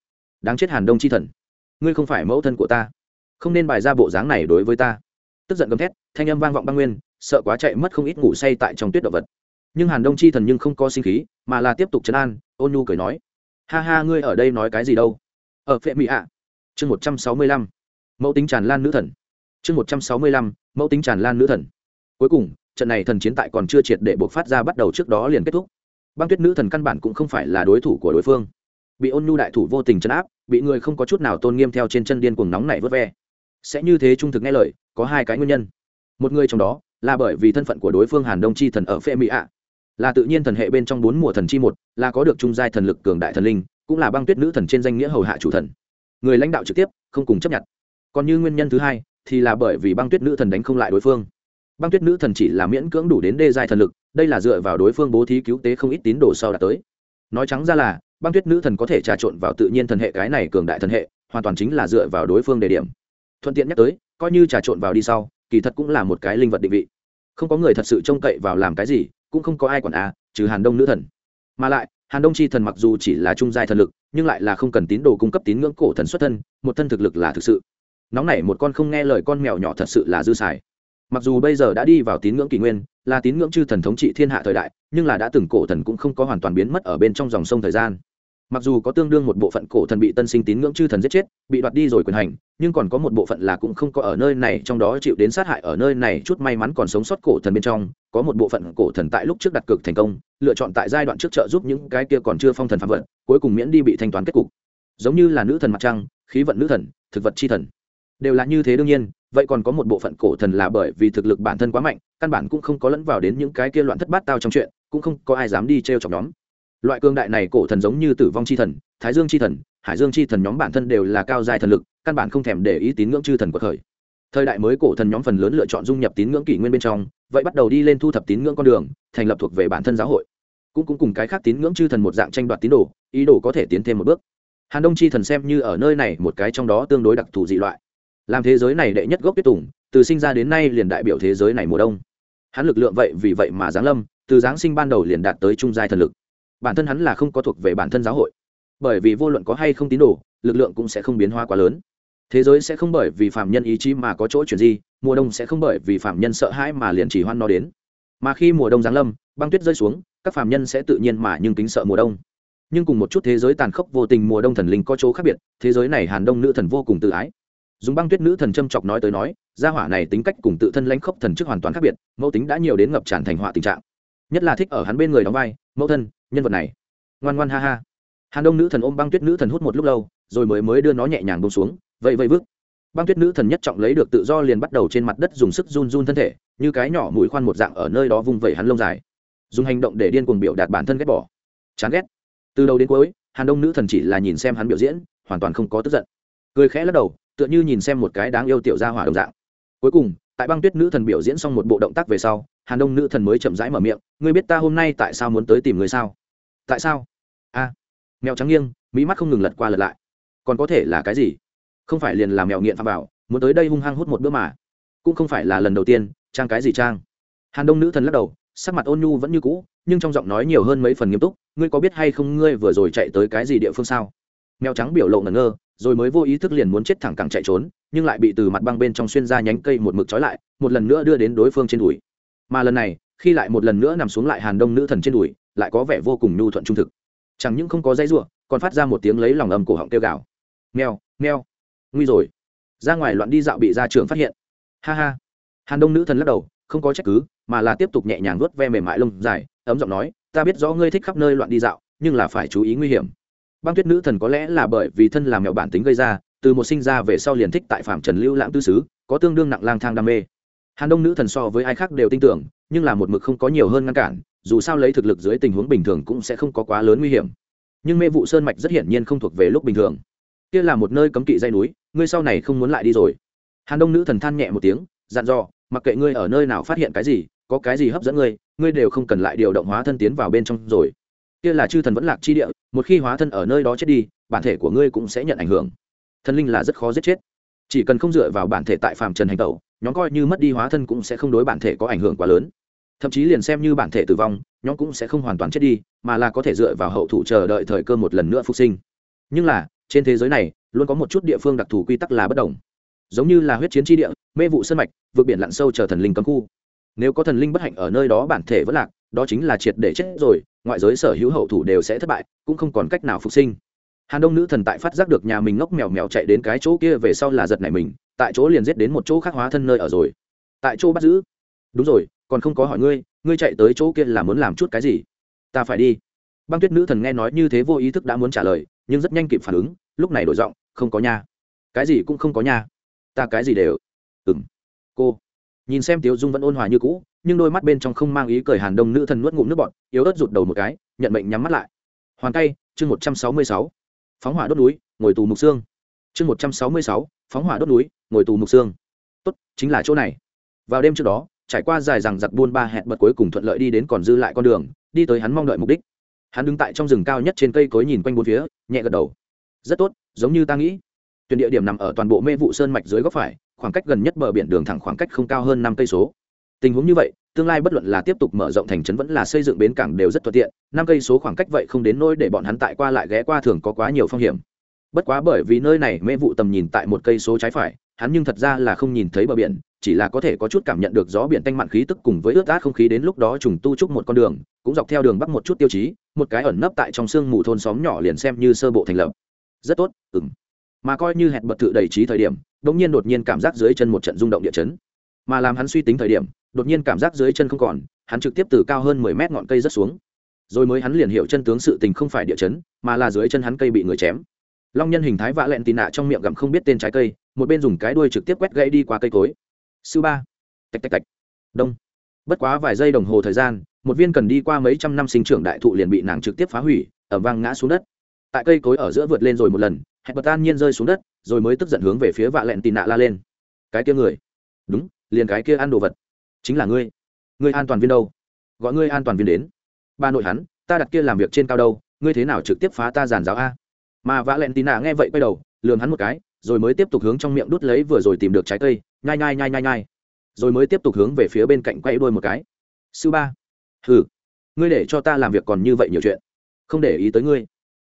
Đáng chết hàn đông chi thần. Ngươi không phải mẫu thân của ta. Không nên bài ra bộ dáng này đối với ta. Tức giận gầm thét, thanh âm vang vọng băng nguyên, sợ quá chạy mất không ít ngủ say tại trong tuyết động vật. Nhưng hàn đông chi thần nhưng không có sinh khí, mà là tiếp tục chấn an, ôn nhu cười nói. Ha ha, ngươi ở đây nói cái gì đâu? Ở phệ mỹ ạ. Chương một trăm sáu mươi lăm. Mẫu tính tràn lan nữ thần. Chương một trăm sáu mươi lăm, mẫu tính tràn lan nữ thần. Cuối cùng trận này thần chiến tại còn chưa triệt để buộc phát ra bắt đầu trước đó liền kết thúc. Băng tuyết nữ thần căn bản cũng không phải là đối thủ của đối phương. Bị ôn nhu đại thủ vô tình chấn áp, bị người không có chút nào tôn nghiêm theo trên chân điên cuồng nóng này vớt ve. Sẽ như thế trung thực nghe lời, có hai cái nguyên nhân. Một người trong đó là bởi vì thân phận của đối phương hàn đông chi thần ở phê mỹ ạ. Là tự nhiên thần hệ bên trong bốn mùa thần chi một, là có được trung giai thần lực cường đại thần linh, cũng là băng tuyết nữ thần trên danh nghĩa hầu hạ chủ thần. Người lãnh đạo trực tiếp, không cùng chấp nhận. Còn như nguyên nhân thứ hai, thì là bởi vì băng tuyết nữ thần đánh không lại đối phương băng tuyết nữ thần chỉ là miễn cưỡng đủ đến đê giai thần lực, đây là dựa vào đối phương bố thí cứu tế không ít tín đồ sau đã tới. Nói trắng ra là, băng tuyết nữ thần có thể trà trộn vào tự nhiên thần hệ cái này cường đại thần hệ, hoàn toàn chính là dựa vào đối phương đề điểm. Thuận tiện nhắc tới, coi như trà trộn vào đi sau, kỳ thật cũng là một cái linh vật định vị. Không có người thật sự trông cậy vào làm cái gì, cũng không có ai quản à trừ hàn đông nữ thần. Mà lại, hàn đông chi thần mặc dù chỉ là trung giai thần lực, nhưng lại là không cần tín đồ cung cấp tín ngưỡng cổ thần xuất thân, một thân thực lực là thực sự. Nóng nảy một con không nghe lời con mèo nhỏ thật sự là dư xài mặc dù bây giờ đã đi vào tín ngưỡng kỷ nguyên, là tín ngưỡng chư thần thống trị thiên hạ thời đại, nhưng là đã từng cổ thần cũng không có hoàn toàn biến mất ở bên trong dòng sông thời gian. Mặc dù có tương đương một bộ phận cổ thần bị tân sinh tín ngưỡng chư thần giết chết, bị đoạt đi rồi quyền hành, nhưng còn có một bộ phận là cũng không có ở nơi này, trong đó chịu đến sát hại ở nơi này chút may mắn còn sống sót cổ thần bên trong. Có một bộ phận cổ thần tại lúc trước đặt cược thành công, lựa chọn tại giai đoạn trước trợ giúp những cái kia còn chưa phong thần phạm vận cuối cùng miễn đi bị thanh toán kết cục. Giống như là nữ thần mặt trăng, khí vận nữ thần, thực vật chi thần. Đều là như thế đương nhiên vậy còn có một bộ phận cổ thần là bởi vì thực lực bản thân quá mạnh, căn bản cũng không có lẫn vào đến những cái kia loạn thất bát tao trong chuyện, cũng không có ai dám đi t r e o chọc nhóm. Loại cương đại này cổ thần giống như tử vong c h i thần, thái dương c h i thần, hải dương c h i thần nhóm bản thân đều là cao dài thần lực, căn bản không thèm để ý tín ngưỡng chư thần của thời. Thời đại mới cổ thần nhóm phần lớn lựa chọn dung nhập tín ngưỡng kỷ nguyên bên trong, vậy bắt đầu đi lên thu thập tín ngưỡng con đường, thành lập thuộc về bản thân giáo hội. Cũng cũng cùng cái khác tín ngưỡng chư thần một dạng tranh đoạt tín đồ, ý đồ có thể tiến thêm một bước. Hàn đông chi thần xem như ở nơi này một cái trong đó tương đối đặc thù dị loại làm thế giới này đệ nhất gốc tuyết tùng, từ sinh ra đến nay liền đại biểu thế giới này mùa đông. Hắn lực lượng vậy vì vậy mà giáng lâm, từ giáng sinh ban đầu liền đạt tới trung giai thần lực. Bản thân hắn là không có thuộc về bản thân giáo hội. Bởi vì vô luận có hay không tín đồ, lực lượng cũng sẽ không biến hóa quá lớn. Thế giới sẽ không bởi vì phạm nhân ý chí mà có chỗ chuyển di, mùa đông sẽ không bởi vì phạm nhân sợ hãi mà liền chỉ hoan nó đến. Mà khi mùa đông giáng lâm, băng tuyết rơi xuống, các phạm nhân sẽ tự nhiên mà nhưng kính sợ mùa đông. Nhưng cùng một chút thế giới tàn khốc vô tình mùa đông thần linh có chỗ khác biệt, thế giới này hàn đông nữ thần vô cùng tự ái dùng băng tuyết nữ thần châm chọc nói tới nói, gia hỏa này tính cách cùng tự thân lãnh khốc thần chức hoàn toàn khác biệt, mẫu tính đã nhiều đến ngập tràn thành họa tình trạng. Nhất là thích ở hắn bên người đóng vai, mẫu thân, nhân vật này. Ngoan ngoan ha ha. Hàn đông nữ thần ôm băng tuyết nữ thần hút một lúc lâu, rồi mới mới đưa nó nhẹ nhàng bông xuống vậy vậy vứt băng tuyết nữ thần nhất trọng lấy được tự do liền bắt đầu trên mặt đất dùng sức run run thân thể, như cái nhỏ mũi khoan một dạng ở nơi đó vung vẩy hắn lông dài. Dùng hành động để điên cuồng biểu đạt bản thân ghét bỏ. Chán ghét. Từ đầu đến cuối, hàn đông nữ thần chỉ là nhìn xem hắn biểu diễn, hoàn toàn không có tức giận. Cười khẽ lắc đầu tựa như nhìn xem một cái đáng yêu tiểu gia hỏa đồng dạng. Cuối cùng, tại băng tuyết nữ thần biểu diễn xong một bộ động tác về sau, hàn đông nữ thần mới chậm rãi mở miệng, ngươi biết ta hôm nay tại sao muốn tới tìm người sao? Tại sao? A. Mèo trắng nghiêng mỹ mắt không ngừng lật qua lật lại. Còn có thể là cái gì? Không phải liền là mèo nghiện phạm bảo, muốn tới đây hung hăng hút một bữa mà. Cũng không phải là lần đầu tiên, trang cái gì trang? Hàn đông nữ thần lắc đầu, sắc mặt ôn nhu vẫn như cũ, nhưng trong giọng nói nhiều hơn mấy phần nghiêm túc, ngươi có biết hay không ngươi vừa rồi chạy tới cái gì địa phương sao? Mèo trắng biểu lộ ngẩn ngơ rồi mới vô ý thức liền muốn chết thẳng cẳng chạy trốn, nhưng lại bị từ mặt băng bên trong xuyên ra nhánh cây một mực trói lại, một lần nữa đưa đến đối phương trên đùi. Mà lần này, khi lại một lần nữa nằm xuống lại hàn đông nữ thần trên đùi, lại có vẻ vô cùng nhu thuận trung thực. Chẳng những không có dây ruộng còn phát ra một tiếng lấy lòng ầm cổ họng kêu gào. Nghèo nghèo, nguy rồi. Ra ngoài loạn đi dạo bị gia trưởng phát hiện. Ha ha. Hàn đông nữ thần lắc đầu, không có trách cứ, mà là tiếp tục nhẹ nhàng vuốt ve mềm mại lông dài, ấm giọng nói, ta biết rõ ngươi thích khắp nơi loạn đi dạo, nhưng là phải chú ý nguy hiểm băng tuyết nữ thần có lẽ là bởi vì thân làm mẹo bản tính gây ra, từ một sinh ra về sau liền thích tại phạm trần lưu lãng tư sứ có tương đương nặng lang thang đam mê. Hàn đông nữ thần so với ai khác đều tin tưởng, nhưng là một mực không có nhiều hơn ngăn cản, dù sao lấy thực lực dưới tình huống bình thường cũng sẽ không có quá lớn nguy hiểm. Nhưng mê vụ sơn mạch rất hiển nhiên không thuộc về lúc bình thường. Kia là một nơi cấm kỵ dây núi, ngươi sau này không muốn lại đi rồi. Hàn đông nữ thần than nhẹ một tiếng, dặn dò, mặc kệ ngươi ở nơi nào phát hiện cái gì, có cái gì hấp dẫn ngươi ngươi đều không cần lại điều động hóa thân tiến vào bên trong rồi kia là chư thần vẫn lạc chi địa, một khi hóa thân ở nơi đó chết đi, bản thể của ngươi cũng sẽ nhận ảnh hưởng. Thần linh là rất khó giết chết. Chỉ cần không dựa vào bản thể tại phàm trần hành tẩu, nhóm coi như mất đi hóa thân cũng sẽ không đối bản thể có ảnh hưởng quá lớn. Thậm chí liền xem như bản thể tử vong, nhóm cũng sẽ không hoàn toàn chết đi, mà là có thể dựa vào hậu thủ chờ đợi thời cơ một lần nữa phục sinh. Nhưng là, trên thế giới này, luôn có một chút địa phương đặc thù quy tắc là bất đồng. Giống như là huyết chiến tri địa, mê vụ sân mạch, vượt biển lặn sâu chờ thần linh cấm khu. Nếu có thần linh bất hạnh ở nơi đó bản thể vẫn lạc đó chính là triệt để chết rồi, ngoại giới sở hữu hậu thủ đều sẽ thất bại, cũng không còn cách nào phục sinh. Hàn đông nữ thần tại phát giác được nhà mình ngốc mèo mèo chạy đến cái chỗ kia về sau là giật này mình, tại chỗ liền giết đến một chỗ khác hóa thân nơi ở rồi. Tại chỗ bắt giữ. Đúng rồi, còn không có hỏi ngươi ngươi chạy tới chỗ kia là muốn làm chút cái gì? Ta phải đi. Băng tuyết nữ thần nghe nói như thế vô ý thức đã muốn trả lời, nhưng rất nhanh kịp phản ứng, lúc này đổi giọng, không có nha. Cái gì cũng không có nha. Ta cái gì đều. Ừng cô nhìn xem tiếu dung vẫn ôn hòa như cũ, nhưng đôi mắt bên trong không mang ý cười hàn đông nữ thần nuốt ngụm nước bọt, yếu ớt rụt đầu một cái, nhận mệnh nhắm mắt lại. Hoàn tay, chương một trăm sáu mươi sáu. Phóng hỏa đốt núi, ngồi tù mục xương. Chương một trăm sáu mươi sáu, phóng hỏa đốt núi, ngồi tù mục xương. Tốt, chính là chỗ này. Vào đêm trước đó, trải qua dài rằng giặc buôn ba hẹn bật cuối cùng thuận lợi đi đến còn dư lại con đường, đi tới hắn mong đợi mục đích. Hắn đứng tại trong rừng cao nhất trên cây cối nhìn quanh bốn phía, nhẹ gật đầu. Rất tốt, giống như ta nghĩ. Tuyển địa điểm nằm ở toàn bộ mê vụ sơn mạch dưới góc phải khoảng cách gần nhất bờ biển đường thẳng khoảng cách không cao hơn năm cây số. Tình huống như vậy, tương lai bất luận là tiếp tục mở rộng thành trấn vẫn là xây dựng bến cảng đều rất thuận tiện, năm cây số khoảng cách vậy không đến nỗi để bọn hắn tại qua lại ghé qua thường có quá nhiều phong hiểm. Bất quá bởi vì nơi này mê vụ tầm nhìn tại một cây số trái phải, hắn nhưng thật ra là không nhìn thấy bờ biển, chỉ là có thể có chút cảm nhận được gió biển tanh mặn khí tức cùng với ướt át không khí đến lúc đó trùng tu trúc một con đường, cũng dọc theo đường bắc một chút tiêu chí, một cái ẩn nấp tại trong sương mù thôn xóm nhỏ liền xem như sơ bộ thành lập. Rất tốt ừng mà coi như hẹn bật tự đầy trí thời điểm đ nhiên đột nhiên cảm giác dưới chân một trận rung động địa chấn. Mà làm hắn suy tính thời điểm, đột nhiên cảm giác dưới chân không còn, hắn trực tiếp từ cao hơn mười mét ngọn cây rất xuống. Rồi mới hắn liền hiểu chân tướng sự tình không phải địa chấn, mà là dưới chân hắn cây bị người chém. Long nhân hình thái vạ lẹn tì nạ trong miệng gặm không biết tên trái cây, một bên dùng cái đuôi trực tiếp quét gãy đi qua cây cối. Sư ba. Tạch tạch tạch. Đông. Bất quá vài giây đồng hồ thời gian, một viên cần đi qua mấy trăm năm sinh trưởng đại thụ liền bị nàng trực tiếp phá hủy ở vang ngã xuống đất. Tại cây cối ở giữa vượt lên rồi một lần hẹn bật an nhiên rơi xuống đất, rồi mới tức giận hướng về phía vạ lẹn tì nạ la lên. Cái kia người. Đúng, liền cái kia ăn đồ vật. Chính là ngươi. Ngươi an toàn viên đâu? Gọi ngươi an toàn viên đến. Ba nội hắn, ta đặt kia làm việc trên cao đâu, ngươi thế nào trực tiếp phá ta giàn giáo a? Mà vạ lẹn tì nạ nghe vậy quay đầu lường hắn một cái, rồi mới tiếp tục hướng trong miệng đút lấy vừa rồi tìm được trái cây, nhai nhai nhai nhai nhai. Rồi mới tiếp tục hướng về phía bên cạnh quay đôi một cái. Sư ba. Hừ. Ngươi để cho ta làm việc còn như vậy nhiều chuyện. Không để ý tới ngươi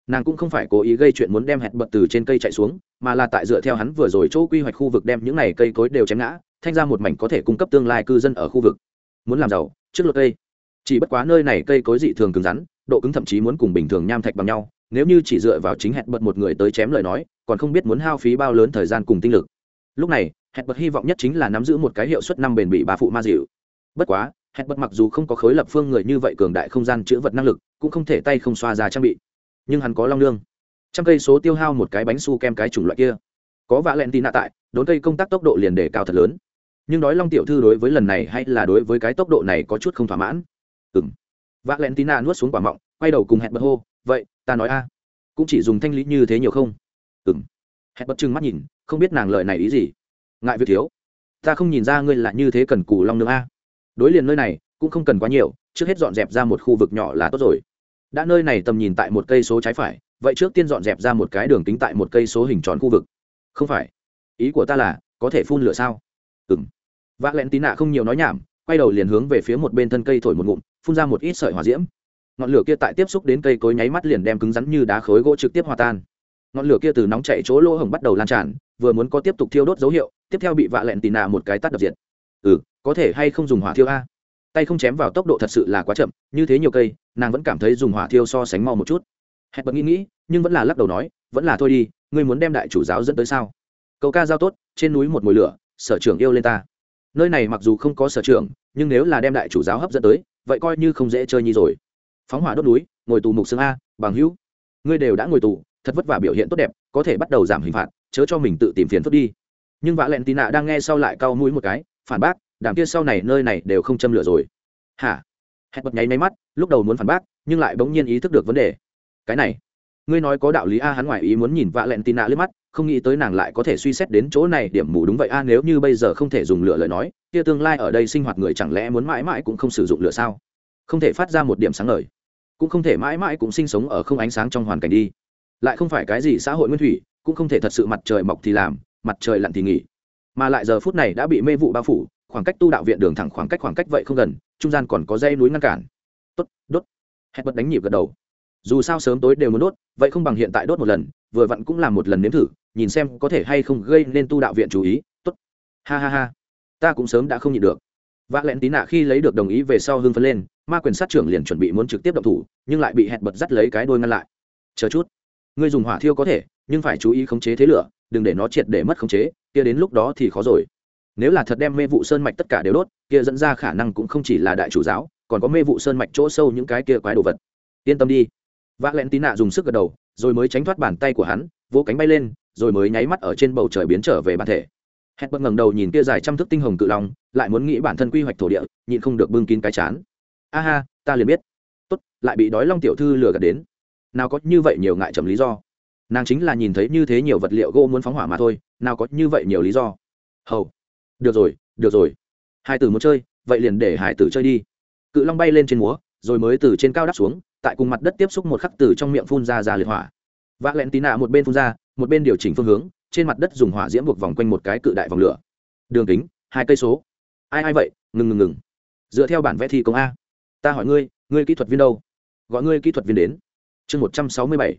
nàng cũng không phải cố ý gây chuyện muốn đem hẹn bật từ trên cây chạy xuống, mà là tại dựa theo hắn vừa rồi chỗ quy hoạch khu vực đem những này cây cối đều chém ngã, thanh ra một mảnh có thể cung cấp tương lai cư dân ở khu vực. Muốn làm giàu, trước luật cây. Chỉ bất quá nơi này cây cối dị thường cứng rắn, độ cứng thậm chí muốn cùng bình thường nham thạch bằng nhau, nếu như chỉ dựa vào chính hẹn bật một người tới chém lời nói, còn không biết muốn hao phí bao lớn thời gian cùng tinh lực. Lúc này, hẹn bật hy vọng nhất chính là nắm giữ một cái hiệu suất năm bền bị bà phụ ma dịu. Bất quá, hẹn bật mặc dù không có khối lập phương người như vậy cường đại không gian chữ vật năng lực, cũng không thể tay không xoa ra trang bị nhưng hắn có long lương trăm cây số tiêu hao một cái bánh su kem cái chủng loại kia. Có vạ len tin nạ tại, đốn cây công tác tốc độ liền đề cao thật lớn. Nhưng đói long tiểu thư đối với lần này hay là đối với cái tốc độ này có chút không thỏa mãn. Ừ m vạ len tin nạ nuốt xuống quả mọng, quay đầu cùng hẹn bật hô, vậy, ta nói a, cũng chỉ dùng thanh lý như thế nhiều không? Ừ m hẹn bật trừng mắt nhìn, không biết nàng lợi này ý gì. Ngại việc thiếu, ta không nhìn ra ngươi là như thế cần cù long nương a. Đối liền nơi này, cũng không cần quá nhiều, trước hết dọn dẹp ra một khu vực nhỏ là tốt rồi đã nơi này tầm nhìn tại một cây số trái phải, vậy trước tiên dọn dẹp ra một cái đường kính tại một cây số hình tròn khu vực. Không phải. Ý của ta là, có thể phun lửa sao? Ừng vác lẹn tí nạ không nhiều nói nhảm, quay đầu liền hướng về phía một bên thân cây thổi một ngụm, phun ra một ít sợi hỏa diễm. Ngọn lửa kia tại tiếp xúc đến cây cối nháy mắt liền đem cứng rắn như đá khối gỗ trực tiếp hòa tan. Ngọn lửa kia từ nóng chạy chỗ lỗ hổng bắt đầu lan tràn, vừa muốn có tiếp tục thiêu đốt dấu hiệu, tiếp theo bị vạ lẹn tì nạ một cái tắt đập diệt. Ừ có thể hay không dùng hỏa thiêu a? Tay không chém vào tốc độ thật sự là quá chậm, như thế nhiều cây, nàng vẫn cảm thấy dùng hỏa thiêu so sánh mau một chút. Hẹn bật nghĩ nghĩ, nhưng vẫn là lắc đầu nói, vẫn là thôi đi, ngươi muốn đem đại chủ giáo dẫn tới sao? Cầu ca giao tốt, trên núi một mồi lửa, sở trưởng yêu lên ta. Nơi này mặc dù không có sở trưởng, nhưng nếu là đem đại chủ giáo hấp dẫn tới, vậy coi như không dễ chơi nhi rồi. Phóng hỏa đốt núi, ngồi tù mục xương a, bằng hữu. Ngươi đều đã ngồi tù, thật vất vả biểu hiện tốt đẹp, có thể bắt đầu giảm hình phạt, chớ cho mình tự tìm phiền phức đi. Nhưng vạ lẹn tì nạ đang nghe sau lại cau mũi một cái, phản bác đảm kia sau này nơi này đều không châm lửa rồi. Hả? Hẹn bật nháy máy mắt, lúc đầu muốn phản bác, nhưng lại bỗng nhiên ý thức được vấn đề. Cái này, ngươi nói có đạo lý a, hắn ngoài ý muốn nhìn vạ lẹn tì nạ lên mắt, không nghĩ tới nàng lại có thể suy xét đến chỗ này, điểm mù đúng vậy a, nếu như bây giờ không thể dùng lửa lời nói, kia tương lai ở đây sinh hoạt người chẳng lẽ muốn mãi mãi cũng không sử dụng lửa sao? Không thể phát ra một điểm sáng ngời, cũng không thể mãi mãi cũng sinh sống ở không ánh sáng trong hoàn cảnh đi. Lại không phải cái gì xã hội nguyên thủy, cũng không thể thật sự mặt trời mọc thì làm, mặt trời lặn thì nghỉ. Mà lại giờ phút này đã bị mê vụ bao phủ khoảng cách tu đạo viện đường thẳng khoảng cách khoảng cách vậy không gần, trung gian còn có dây núi ngăn cản. Tốt, đốt. Hẹn bật đánh nhịp gật đầu. Dù sao sớm tối đều muốn đốt, vậy không bằng hiện tại đốt một lần, vừa vặn cũng làm một lần nếm thử, nhìn xem có thể hay không gây nên tu đạo viện chú ý. Tốt. Ha ha ha. Ta cũng sớm đã không nhịn được. Vác lẹn tí nạ khi lấy được đồng ý về sau hưng phấn lên, ma quyền sát trưởng liền chuẩn bị muốn trực tiếp động thủ, nhưng lại bị hẹn bật dắt lấy cái đôi ngăn lại. Chờ chút. Ngươi dùng hỏa thiêu có thể, nhưng phải chú ý khống chế thế lửa, đừng để nó triệt để mất khống chế, kia đến lúc đó thì khó rồi nếu là thật đem mê vụ sơn mạch tất cả đều đốt, kia dẫn ra khả năng cũng không chỉ là đại chủ giáo, còn có mê vụ sơn mạch chỗ sâu những cái kia quái đồ vật. Yên tâm đi. Vác lẹn tí nạ dùng sức gật đầu, rồi mới tránh thoát bàn tay của hắn, vỗ cánh bay lên, rồi mới nháy mắt ở trên bầu trời biến trở về bản thể. Hẹn bật ngẩng đầu nhìn kia dài trăm thước tinh hồng cự long, lại muốn nghĩ bản thân quy hoạch thổ địa, nhịn không được bưng kín cái chán. A ha, ta liền biết. Tốt, lại bị đói long tiểu thư lừa gạt đến. Nào có như vậy nhiều ngại trầm lý do. Nàng chính là nhìn thấy như thế nhiều vật liệu gỗ muốn phóng hỏa mà thôi, nào có như vậy nhiều lý do. Hầu được rồi được rồi. Hải tử muốn chơi, vậy liền để hải tử chơi đi. Cự long bay lên trên múa, rồi mới từ trên cao đáp xuống, tại cùng mặt đất tiếp xúc một khắc từ trong miệng phun ra ra liệt hỏa. Vác lẹn tí nạ một bên phun ra, một bên điều chỉnh phương hướng, trên mặt đất dùng hỏa diễm buộc vòng quanh một cái cự đại vòng lửa. Đường kính, hai cây số. Ai ai vậy? Ngừng ngừng ngừng. Dựa theo bản vẽ thi công a. Ta hỏi ngươi ngươi kỹ thuật viên đâu? Gọi ngươi kỹ thuật viên đến. Chương một trăm sáu mươi bảy.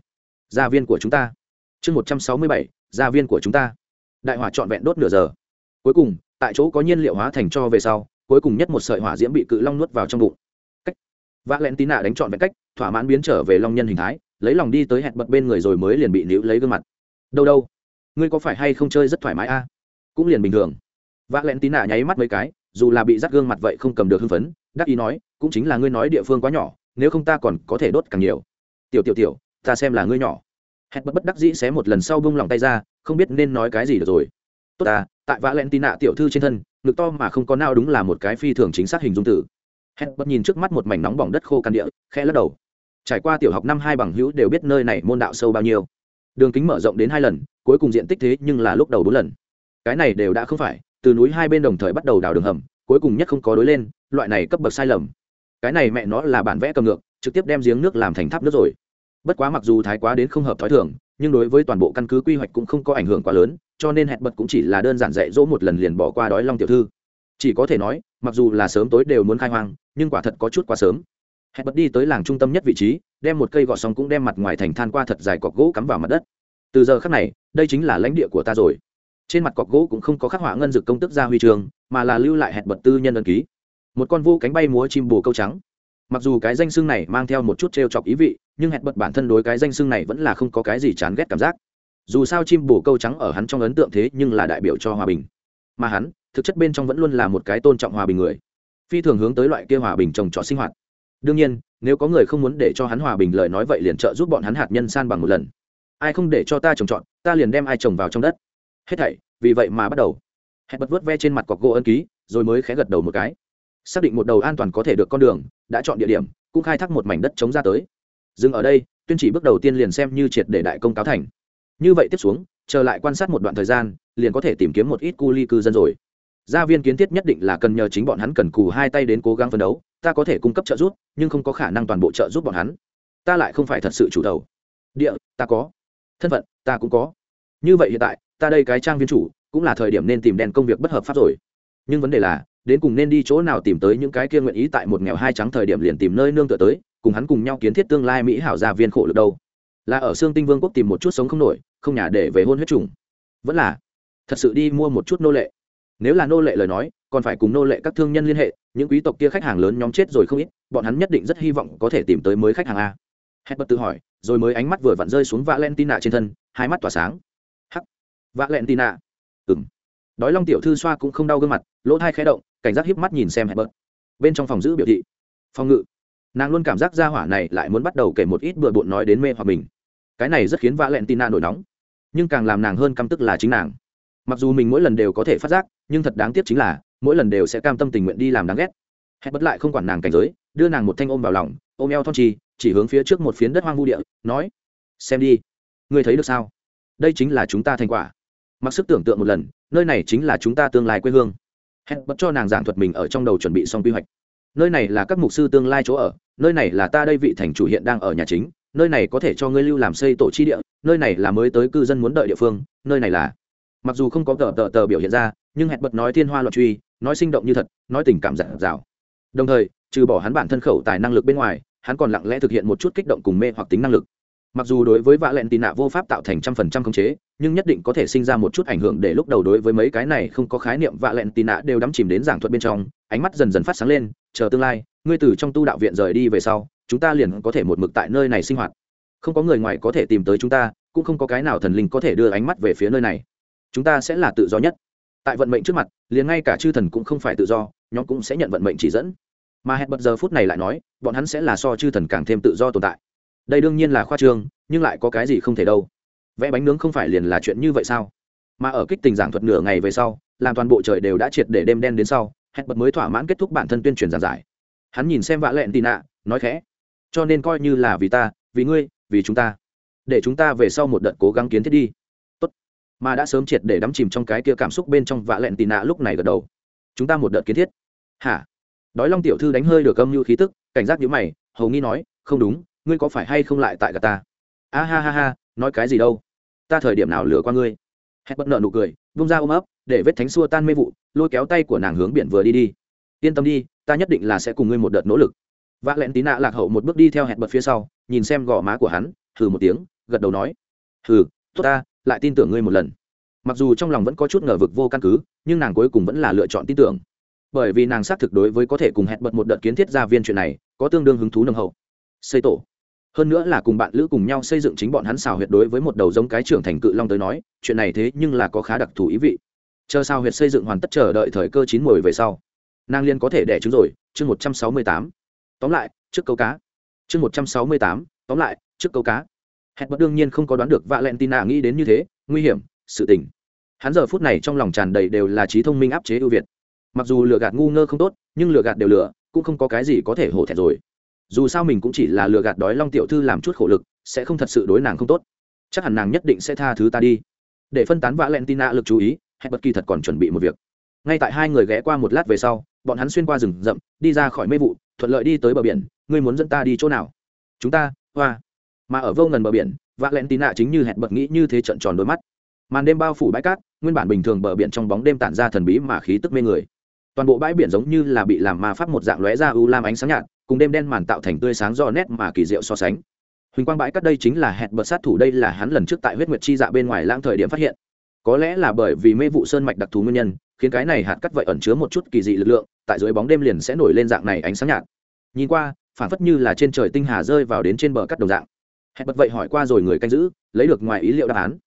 Gia viên của chúng ta. Chương một trăm sáu mươi bảy, gia viên của chúng ta. Đại hỏa trọn vẹn đốt nửa giờ. Cuối cùng tại chỗ có nhiên liệu hóa thành cho về sau, cuối cùng nhất một sợi hỏa diễm bị cự long nuốt vào trong bụng. Cách. Vác len tí nạ đánh trọn vẹn cách, thỏa mãn biến trở về long nhân hình thái, lấy lòng đi tới hẹn bật bên người rồi mới liền bị níu lấy gương mặt. Đâu đâu, ngươi có phải hay không chơi rất thoải mái a? Cũng liền bình thường. Vác len tí nạ nháy mắt mấy cái, dù là bị dắt gương mặt vậy không cầm được hưng phấn, đắc ý nói, cũng chính là ngươi nói địa phương quá nhỏ, nếu không ta còn có thể đốt càng nhiều. Tiểu tiểu tiểu, ta xem là ngươi nhỏ. Hẹn bất bất đắc dĩ xé một lần sau bung lòng tay ra, không biết nên nói cái gì được rồi. Tốt ta tại vã len tì nạ tiểu thư trên thân, ngực to mà không có nào đúng là một cái phi thường chính xác hình dung tử. Hết bất nhìn trước mắt một mảnh nóng bỏng đất khô căn địa, khẽ lắc đầu. Trải qua tiểu học năm hai bằng hữu đều biết nơi này môn đạo sâu bao nhiêu. Đường kính mở rộng đến hai lần, cuối cùng diện tích thế nhưng là lúc đầu bốn lần. Cái này đều đã không phải, từ núi hai bên đồng thời bắt đầu đào đường hầm, cuối cùng nhất không có đối lên, loại này cấp bậc sai lầm. Cái này mẹ nó là bản vẽ cầm ngược, trực tiếp đem giếng nước làm thành tháp nước rồi. Bất quá mặc dù thái quá đến không hợp t h ó i thường, nhưng đối với toàn bộ căn cứ quy hoạch cũng không có ảnh hưởng quá lớn cho nên hẹn bật cũng chỉ là đơn giản dạy dỗ một lần liền bỏ qua đói long tiểu thư. Chỉ có thể nói, mặc dù là sớm tối đều muốn khai hoang, nhưng quả thật có chút quá sớm. Hẹn bật đi tới làng trung tâm nhất vị trí, đem một cây gọt xong cũng đem mặt ngoài thành than qua thật dài cọc gỗ cắm vào mặt đất. Từ giờ khắc này, đây chính là lãnh địa của ta rồi. Trên mặt cọc gỗ cũng không có khắc họa ngân dực công tức ra huy trường, mà là lưu lại hẹn bật tư nhân ân ký. Một con vô cánh bay múa chim bồ câu trắng. Mặc dù cái danh xưng này mang theo một chút t r e o chọc ý vị, nhưng hẹn bật bản thân đối cái danh xưng này vẫn là không có cái gì chán ghét cảm giác dù sao chim bồ câu trắng ở hắn trong ấn tượng thế nhưng là đại biểu cho hòa bình. Mà hắn, thực chất bên trong vẫn luôn là một cái tôn trọng hòa bình người. Phi thường hướng tới loại kia hòa bình trồng trọt sinh hoạt. Đương nhiên, nếu có người không muốn để cho hắn hòa bình lời nói vậy liền trợ giúp bọn hắn hạt nhân san bằng một lần. Ai không để cho ta trồng trọt, ta liền đem ai trồng vào trong đất. Hết thảy, vì vậy mà bắt đầu. Hẹn bật vớt ve trên mặt cọc gỗ ân ký, rồi mới khé gật đầu một cái. Xác định một đầu an toàn có thể được con đường, đã chọn địa điểm, cũng khai thác một mảnh đất chống ra tới. Dừng ở đây, tuyên chỉ bước đầu tiên liền xem như triệt để đại công cáo thành như vậy tiếp xuống, chờ lại quan sát một đoạn thời gian, liền có thể tìm kiếm một ít cu ly cư dân rồi. Gia viên kiến thiết nhất định là cần nhờ chính bọn hắn cần cù hai tay đến cố gắng phấn đấu, ta có thể cung cấp trợ giúp, nhưng không có khả năng toàn bộ trợ giúp bọn hắn. Ta lại không phải thật sự chủ đầu. Địa, ta có. Thân phận, ta cũng có. Như vậy hiện tại, ta đây cái trang viên chủ, cũng là thời điểm nên tìm đèn công việc bất hợp pháp rồi. Nhưng vấn đề là, đến cùng nên đi chỗ nào tìm tới những cái kia nguyện ý tại một nghèo hai trắng thời điểm liền tìm nơi nương tựa tới, cùng hắn cùng nhau kiến thiết tương lai mỹ hảo gia viên khổ lực đâu. Là ở xương tinh vương quốc tìm một chút sống không nổi không nhà để về hôn huyết trùng. Vẫn là, thật sự đi mua một chút nô lệ. Nếu là nô lệ lời nói, còn phải cùng nô lệ các thương nhân liên hệ, những quý tộc kia khách hàng lớn nhóm chết rồi không ít, bọn hắn nhất định rất hy vọng có thể tìm tới mới khách hàng a. Hết bất tự hỏi, rồi mới ánh mắt vừa vặn rơi xuống valentina trên thân, hai mắt tỏa sáng. Hắc, valentina. Ừng đói long tiểu thư xoa cũng không đau gương mặt, lỗ thai khẽ động, cảnh giác hiếp mắt nhìn xem Hết bớt bên trong phòng giữ biểu thị, phòng ngự. Nàng luôn cảm giác ra hỏa này lại muốn bắt đầu kể một ít bừa bộn nói đến mê hoặc mình. Cái này rất khiến vã lẹn Nạ nổi nóng nhưng càng làm nàng hơn căm tức là chính nàng. Mặc dù mình mỗi lần đều có thể phát giác, nhưng thật đáng tiếc chính là, mỗi lần đều sẽ cam tâm tình nguyện đi làm đáng ghét. Hẹn bất lại không quản nàng cảnh giới, đưa nàng một thanh ôm vào lòng, ôm eo thon trì, chỉ hướng phía trước một phiến đất hoang vu địa, nói, xem đi, ngươi thấy được sao? Đây chính là chúng ta thành quả. Mặc sức tưởng tượng một lần, nơi này chính là chúng ta tương lai quê hương. Hẹn bật cho nàng giảng thuật mình ở trong đầu chuẩn bị xong quy hoạch. Nơi này là các mục sư tương lai chỗ ở, nơi này là ta đây vị thành chủ hiện đang ở nhà chính, nơi này có thể cho ngươi lưu làm xây tổ chi địa nơi này là mới tới cư dân muốn đợi địa phương, nơi này là. Mặc dù không có tờ tờ tờ biểu hiện ra, nhưng hẹn bật nói thiên hoa loạn truy, nói sinh động như thật, nói tình cảm giản dạo đồng thời, trừ bỏ hắn bản thân khẩu tài năng lực bên ngoài, hắn còn lặng lẽ thực hiện một chút kích động cùng mê hoặc tính năng lực. Mặc dù đối với vạ lẹn tì nạ vô pháp tạo thành trăm phần trăm khống chế, nhưng nhất định có thể sinh ra một chút ảnh hưởng để lúc đầu đối với mấy cái này không có khái niệm vạ lẹn tì nạ đều đắm chìm đến giảng thuật bên trong, ánh mắt dần dần phát sáng lên, chờ tương lai, ngươi từ trong tu đạo viện rời đi về sau, chúng ta liền có thể một mực tại nơi này sinh hoạt không có người ngoài có thể tìm tới chúng ta, cũng không có cái nào thần linh có thể đưa ánh mắt về phía nơi này. Chúng ta sẽ là tự do nhất. Tại vận mệnh trước mặt, liền ngay cả chư thần cũng không phải tự do, nhóm cũng sẽ nhận vận mệnh chỉ dẫn. Mà hẹn bật giờ phút này lại nói, bọn hắn sẽ là so chư thần càng thêm tự do tồn tại. Đây đương nhiên là khoa trương, nhưng lại có cái gì không thể đâu. Vẽ bánh nướng không phải liền là chuyện như vậy sao? Mà ở kích tình giảng thuật nửa ngày về sau, làm toàn bộ trời đều đã triệt để đêm đen đến sau, hẹn bật mới thỏa mãn kết thúc bản thân tuyên truyền giảng giải. Hắn nhìn xem vạ lẹn tì nạ, nói khẽ, cho nên coi như là vì ta, vì ngươi vì chúng ta. Để chúng ta về sau một đợt cố gắng kiến thiết đi. Tốt. mà đã sớm triệt để đắm chìm trong cái kia cảm xúc bên trong vạ lẹn tì nạ lúc này gật đầu. Chúng ta một đợt kiến thiết. Hả? Đói long tiểu thư đánh hơi được âm mưu khí tức, cảnh giác nhữ mày, hầu nghi nói, không đúng, ngươi có phải hay không lại tại gà ta? A ha ha ha, nói cái gì đâu? Ta thời điểm nào lừa qua ngươi? Hết bất nợ nụ cười bung ra ôm ấp, để vết thánh xua tan mê vụ, lôi kéo tay của nàng hướng biển vừa đi đi. Yên tâm đi, ta nhất định là sẽ cùng ngươi một đợt nỗ lực v ạ lẹn tí nạ lạc hậu một bước đi theo hẹn bật phía sau, nhìn xem gò má của hắn, hừ một tiếng, gật đầu nói, hừ, tốt ta, lại tin tưởng ngươi một lần. Mặc dù trong lòng vẫn có chút ngờ vực vô căn cứ, nhưng nàng cuối cùng vẫn là lựa chọn tin tưởng. Bởi vì nàng xác thực đối với có thể cùng hẹn bật một đợt kiến thiết gia viên chuyện này, có tương đương hứng thú nồng hậu. Xây tổ. Hơn nữa là cùng bạn lữ cùng nhau xây dựng chính bọn hắn xào huyệt đối với một đầu giống cái trưởng thành cự long tới nói, chuyện này thế nhưng là có khá đặc thù ý vị. Chờ sao huyệt xây dựng hoàn tất chờ đợi thời cơ chín mùi về sau, nàng liên có thể đẻ trứng rồi, chương một trăm sáu mươi tám tóm lại, trước câu cá. Chương một trăm sáu mươi tám, tóm lại, trước câu cá. Hẹn bất đương nhiên không có đoán được valentina nghĩ đến như thế, nguy hiểm, sự tình. Hắn giờ phút này trong lòng tràn đầy đều là trí thông minh áp chế ưu việt. Mặc dù lừa gạt ngu ngơ không tốt, nhưng lừa gạt đều lừa, cũng không có cái gì có thể hổ thẹn rồi. Dù sao mình cũng chỉ là lừa gạt đói long tiểu thư làm chút khổ lực, sẽ không thật sự đối nàng không tốt. Chắc hẳn nàng nhất định sẽ tha thứ ta đi. Để phân tán valentina lực chú ý hẹn bất kỳ thật còn chuẩn bị một việc. Ngay tại hai người ghé qua một lát về sau, bọn hắn xuyên qua rừng rậm, đi ra khỏi mê vụ thuận lợi đi tới bờ biển, ngươi muốn dẫn ta đi chỗ nào? Chúng ta, hoa. Mà ở vô ngần bờ biển, valentina chính như hẹn bật nghĩ như thế trận tròn đôi mắt. Màn đêm bao phủ bãi cát, nguyên bản bình thường bờ biển trong bóng đêm tản ra thần bí mà khí tức mê người. Toàn bộ bãi biển giống như là bị làm ma pháp một dạng lóe ra u lam ánh sáng nhạt, cùng đêm đen màn tạo thành tươi sáng do nét mà kỳ diệu so sánh. Huỳnh quang bãi cát đây chính là hẹn bật sát thủ, đây là hắn lần trước tại huyết nguyệt chi dạ bên ngoài lãng thời điểm phát hiện. Có lẽ là bởi vì mê vụ sơn mạch đặc thù nguyên nhân khiến cái này hạt cắt vậy ẩn chứa một chút kỳ dị lực lượng, tại dưới bóng đêm liền sẽ nổi lên dạng này ánh sáng nhạt. Nhìn qua phản phất như là trên trời tinh hà rơi vào đến trên bờ cắt đồng dạng. Hẹn bật vậy hỏi qua rồi người canh giữ, lấy được ngoài ý liệu đáp án.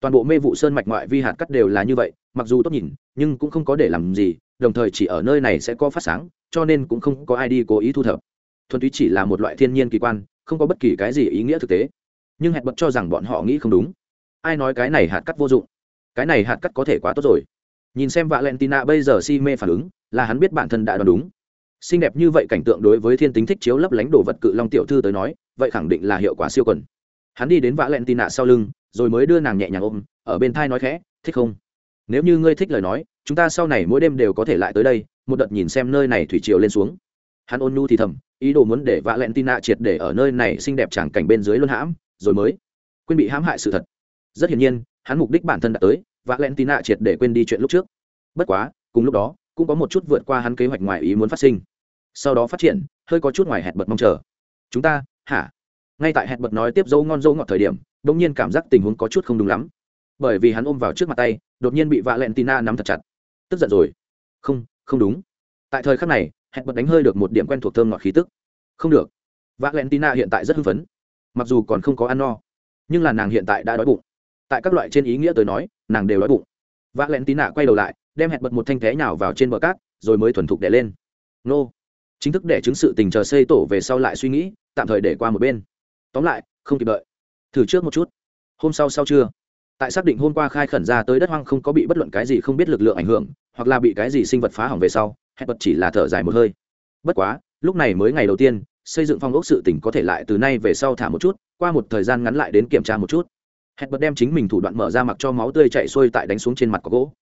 Toàn bộ mê vụ sơn mạch ngoại vi hạt cắt đều là như vậy, mặc dù tốt nhìn, nhưng cũng không có để làm gì, đồng thời chỉ ở nơi này sẽ có phát sáng, cho nên cũng không có ai đi cố ý thu thập. Thuần túy chỉ là một loại thiên nhiên kỳ quan, không có bất kỳ cái gì ý nghĩa thực tế. Nhưng hẹn bật cho rằng bọn họ nghĩ không đúng. Ai nói cái này hạt cắt vô dụng? Cái này hạt cắt có thể quá tốt rồi nhìn xem valentina bây giờ si mê phản ứng, là hắn biết bản thân đã đoán đúng. Xinh đẹp như vậy cảnh tượng đối với thiên tính thích chiếu lấp lánh đồ vật cự long tiểu thư tới nói, vậy khẳng định là hiệu quả siêu quần. Hắn đi đến valentina sau lưng, rồi mới đưa nàng nhẹ nhàng ôm, ở bên thai nói khẽ, thích không? Nếu như ngươi thích lời nói, chúng ta sau này mỗi đêm đều có thể lại tới đây, một đợt nhìn xem nơi này thủy triều lên xuống. Hắn ôn nhu thì thầm, ý đồ muốn để valentina triệt để ở nơi này xinh đẹp chẳng cảnh bên dưới luân hãm, rồi mới quên bị hãm hại sự thật. Rất hiển nhiên, hắn mục đích bản thân đã tới valentina triệt để quên đi chuyện lúc trước. Bất quá, cùng lúc đó, cũng có một chút vượt qua hắn kế hoạch ngoài ý muốn phát sinh. Sau đó phát triển, hơi có chút ngoài hẹn bật mong chờ. Chúng ta, hả? Ngay tại hẹn bật nói tiếp dấu ngon dấu ngọt thời điểm đ ỗ n g nhiên cảm giác tình huống có chút không đúng lắm. Bởi vì hắn ôm vào trước mặt tay, đột nhiên bị vạ lẹn tina nắm thật chặt. Tức giận rồi. Không không đúng. Tại thời khắc này, hẹn bật đánh hơi được một điểm quen thuộc thơm ngọt khí tức. Không được. Vạ lẹn tina hiện tại rất hưng phấn. Mặc dù còn không có ăn no, nhưng là nàng hiện tại đã đói bụng tại các loại trên ý nghĩa tới nói, nàng đều đói bụng. Vạ lẹn nạ quay đầu lại, đem hẹn bật một thanh thế nào vào trên bờ cát, rồi mới thuần thục đẻ lên. Nô. Chính thức để chứng sự tình chờ xây tổ về sau lại suy nghĩ, tạm thời để qua một bên. Tóm lại, không kịp đợi. Thử trước một chút. Hôm sau sau trưa. Tại xác định hôm qua khai khẩn ra tới đất hoang không có bị bất luận cái gì không biết lực lượng ảnh hưởng, hoặc là bị cái gì sinh vật phá hỏng về sau, hẹn bật chỉ là thở dài một hơi. Bất quá, lúc này mới ngày đầu tiên, xây dựng phong ốc sự tỉnh có thể lại từ nay về sau thả một chút, qua một thời gian ngắn lại đến kiểm tra một chút hẹn bật đem chính mình thủ đoạn mở ra mặc cho máu tươi chạy xuôi tại đánh xuống trên mặt có gỗ.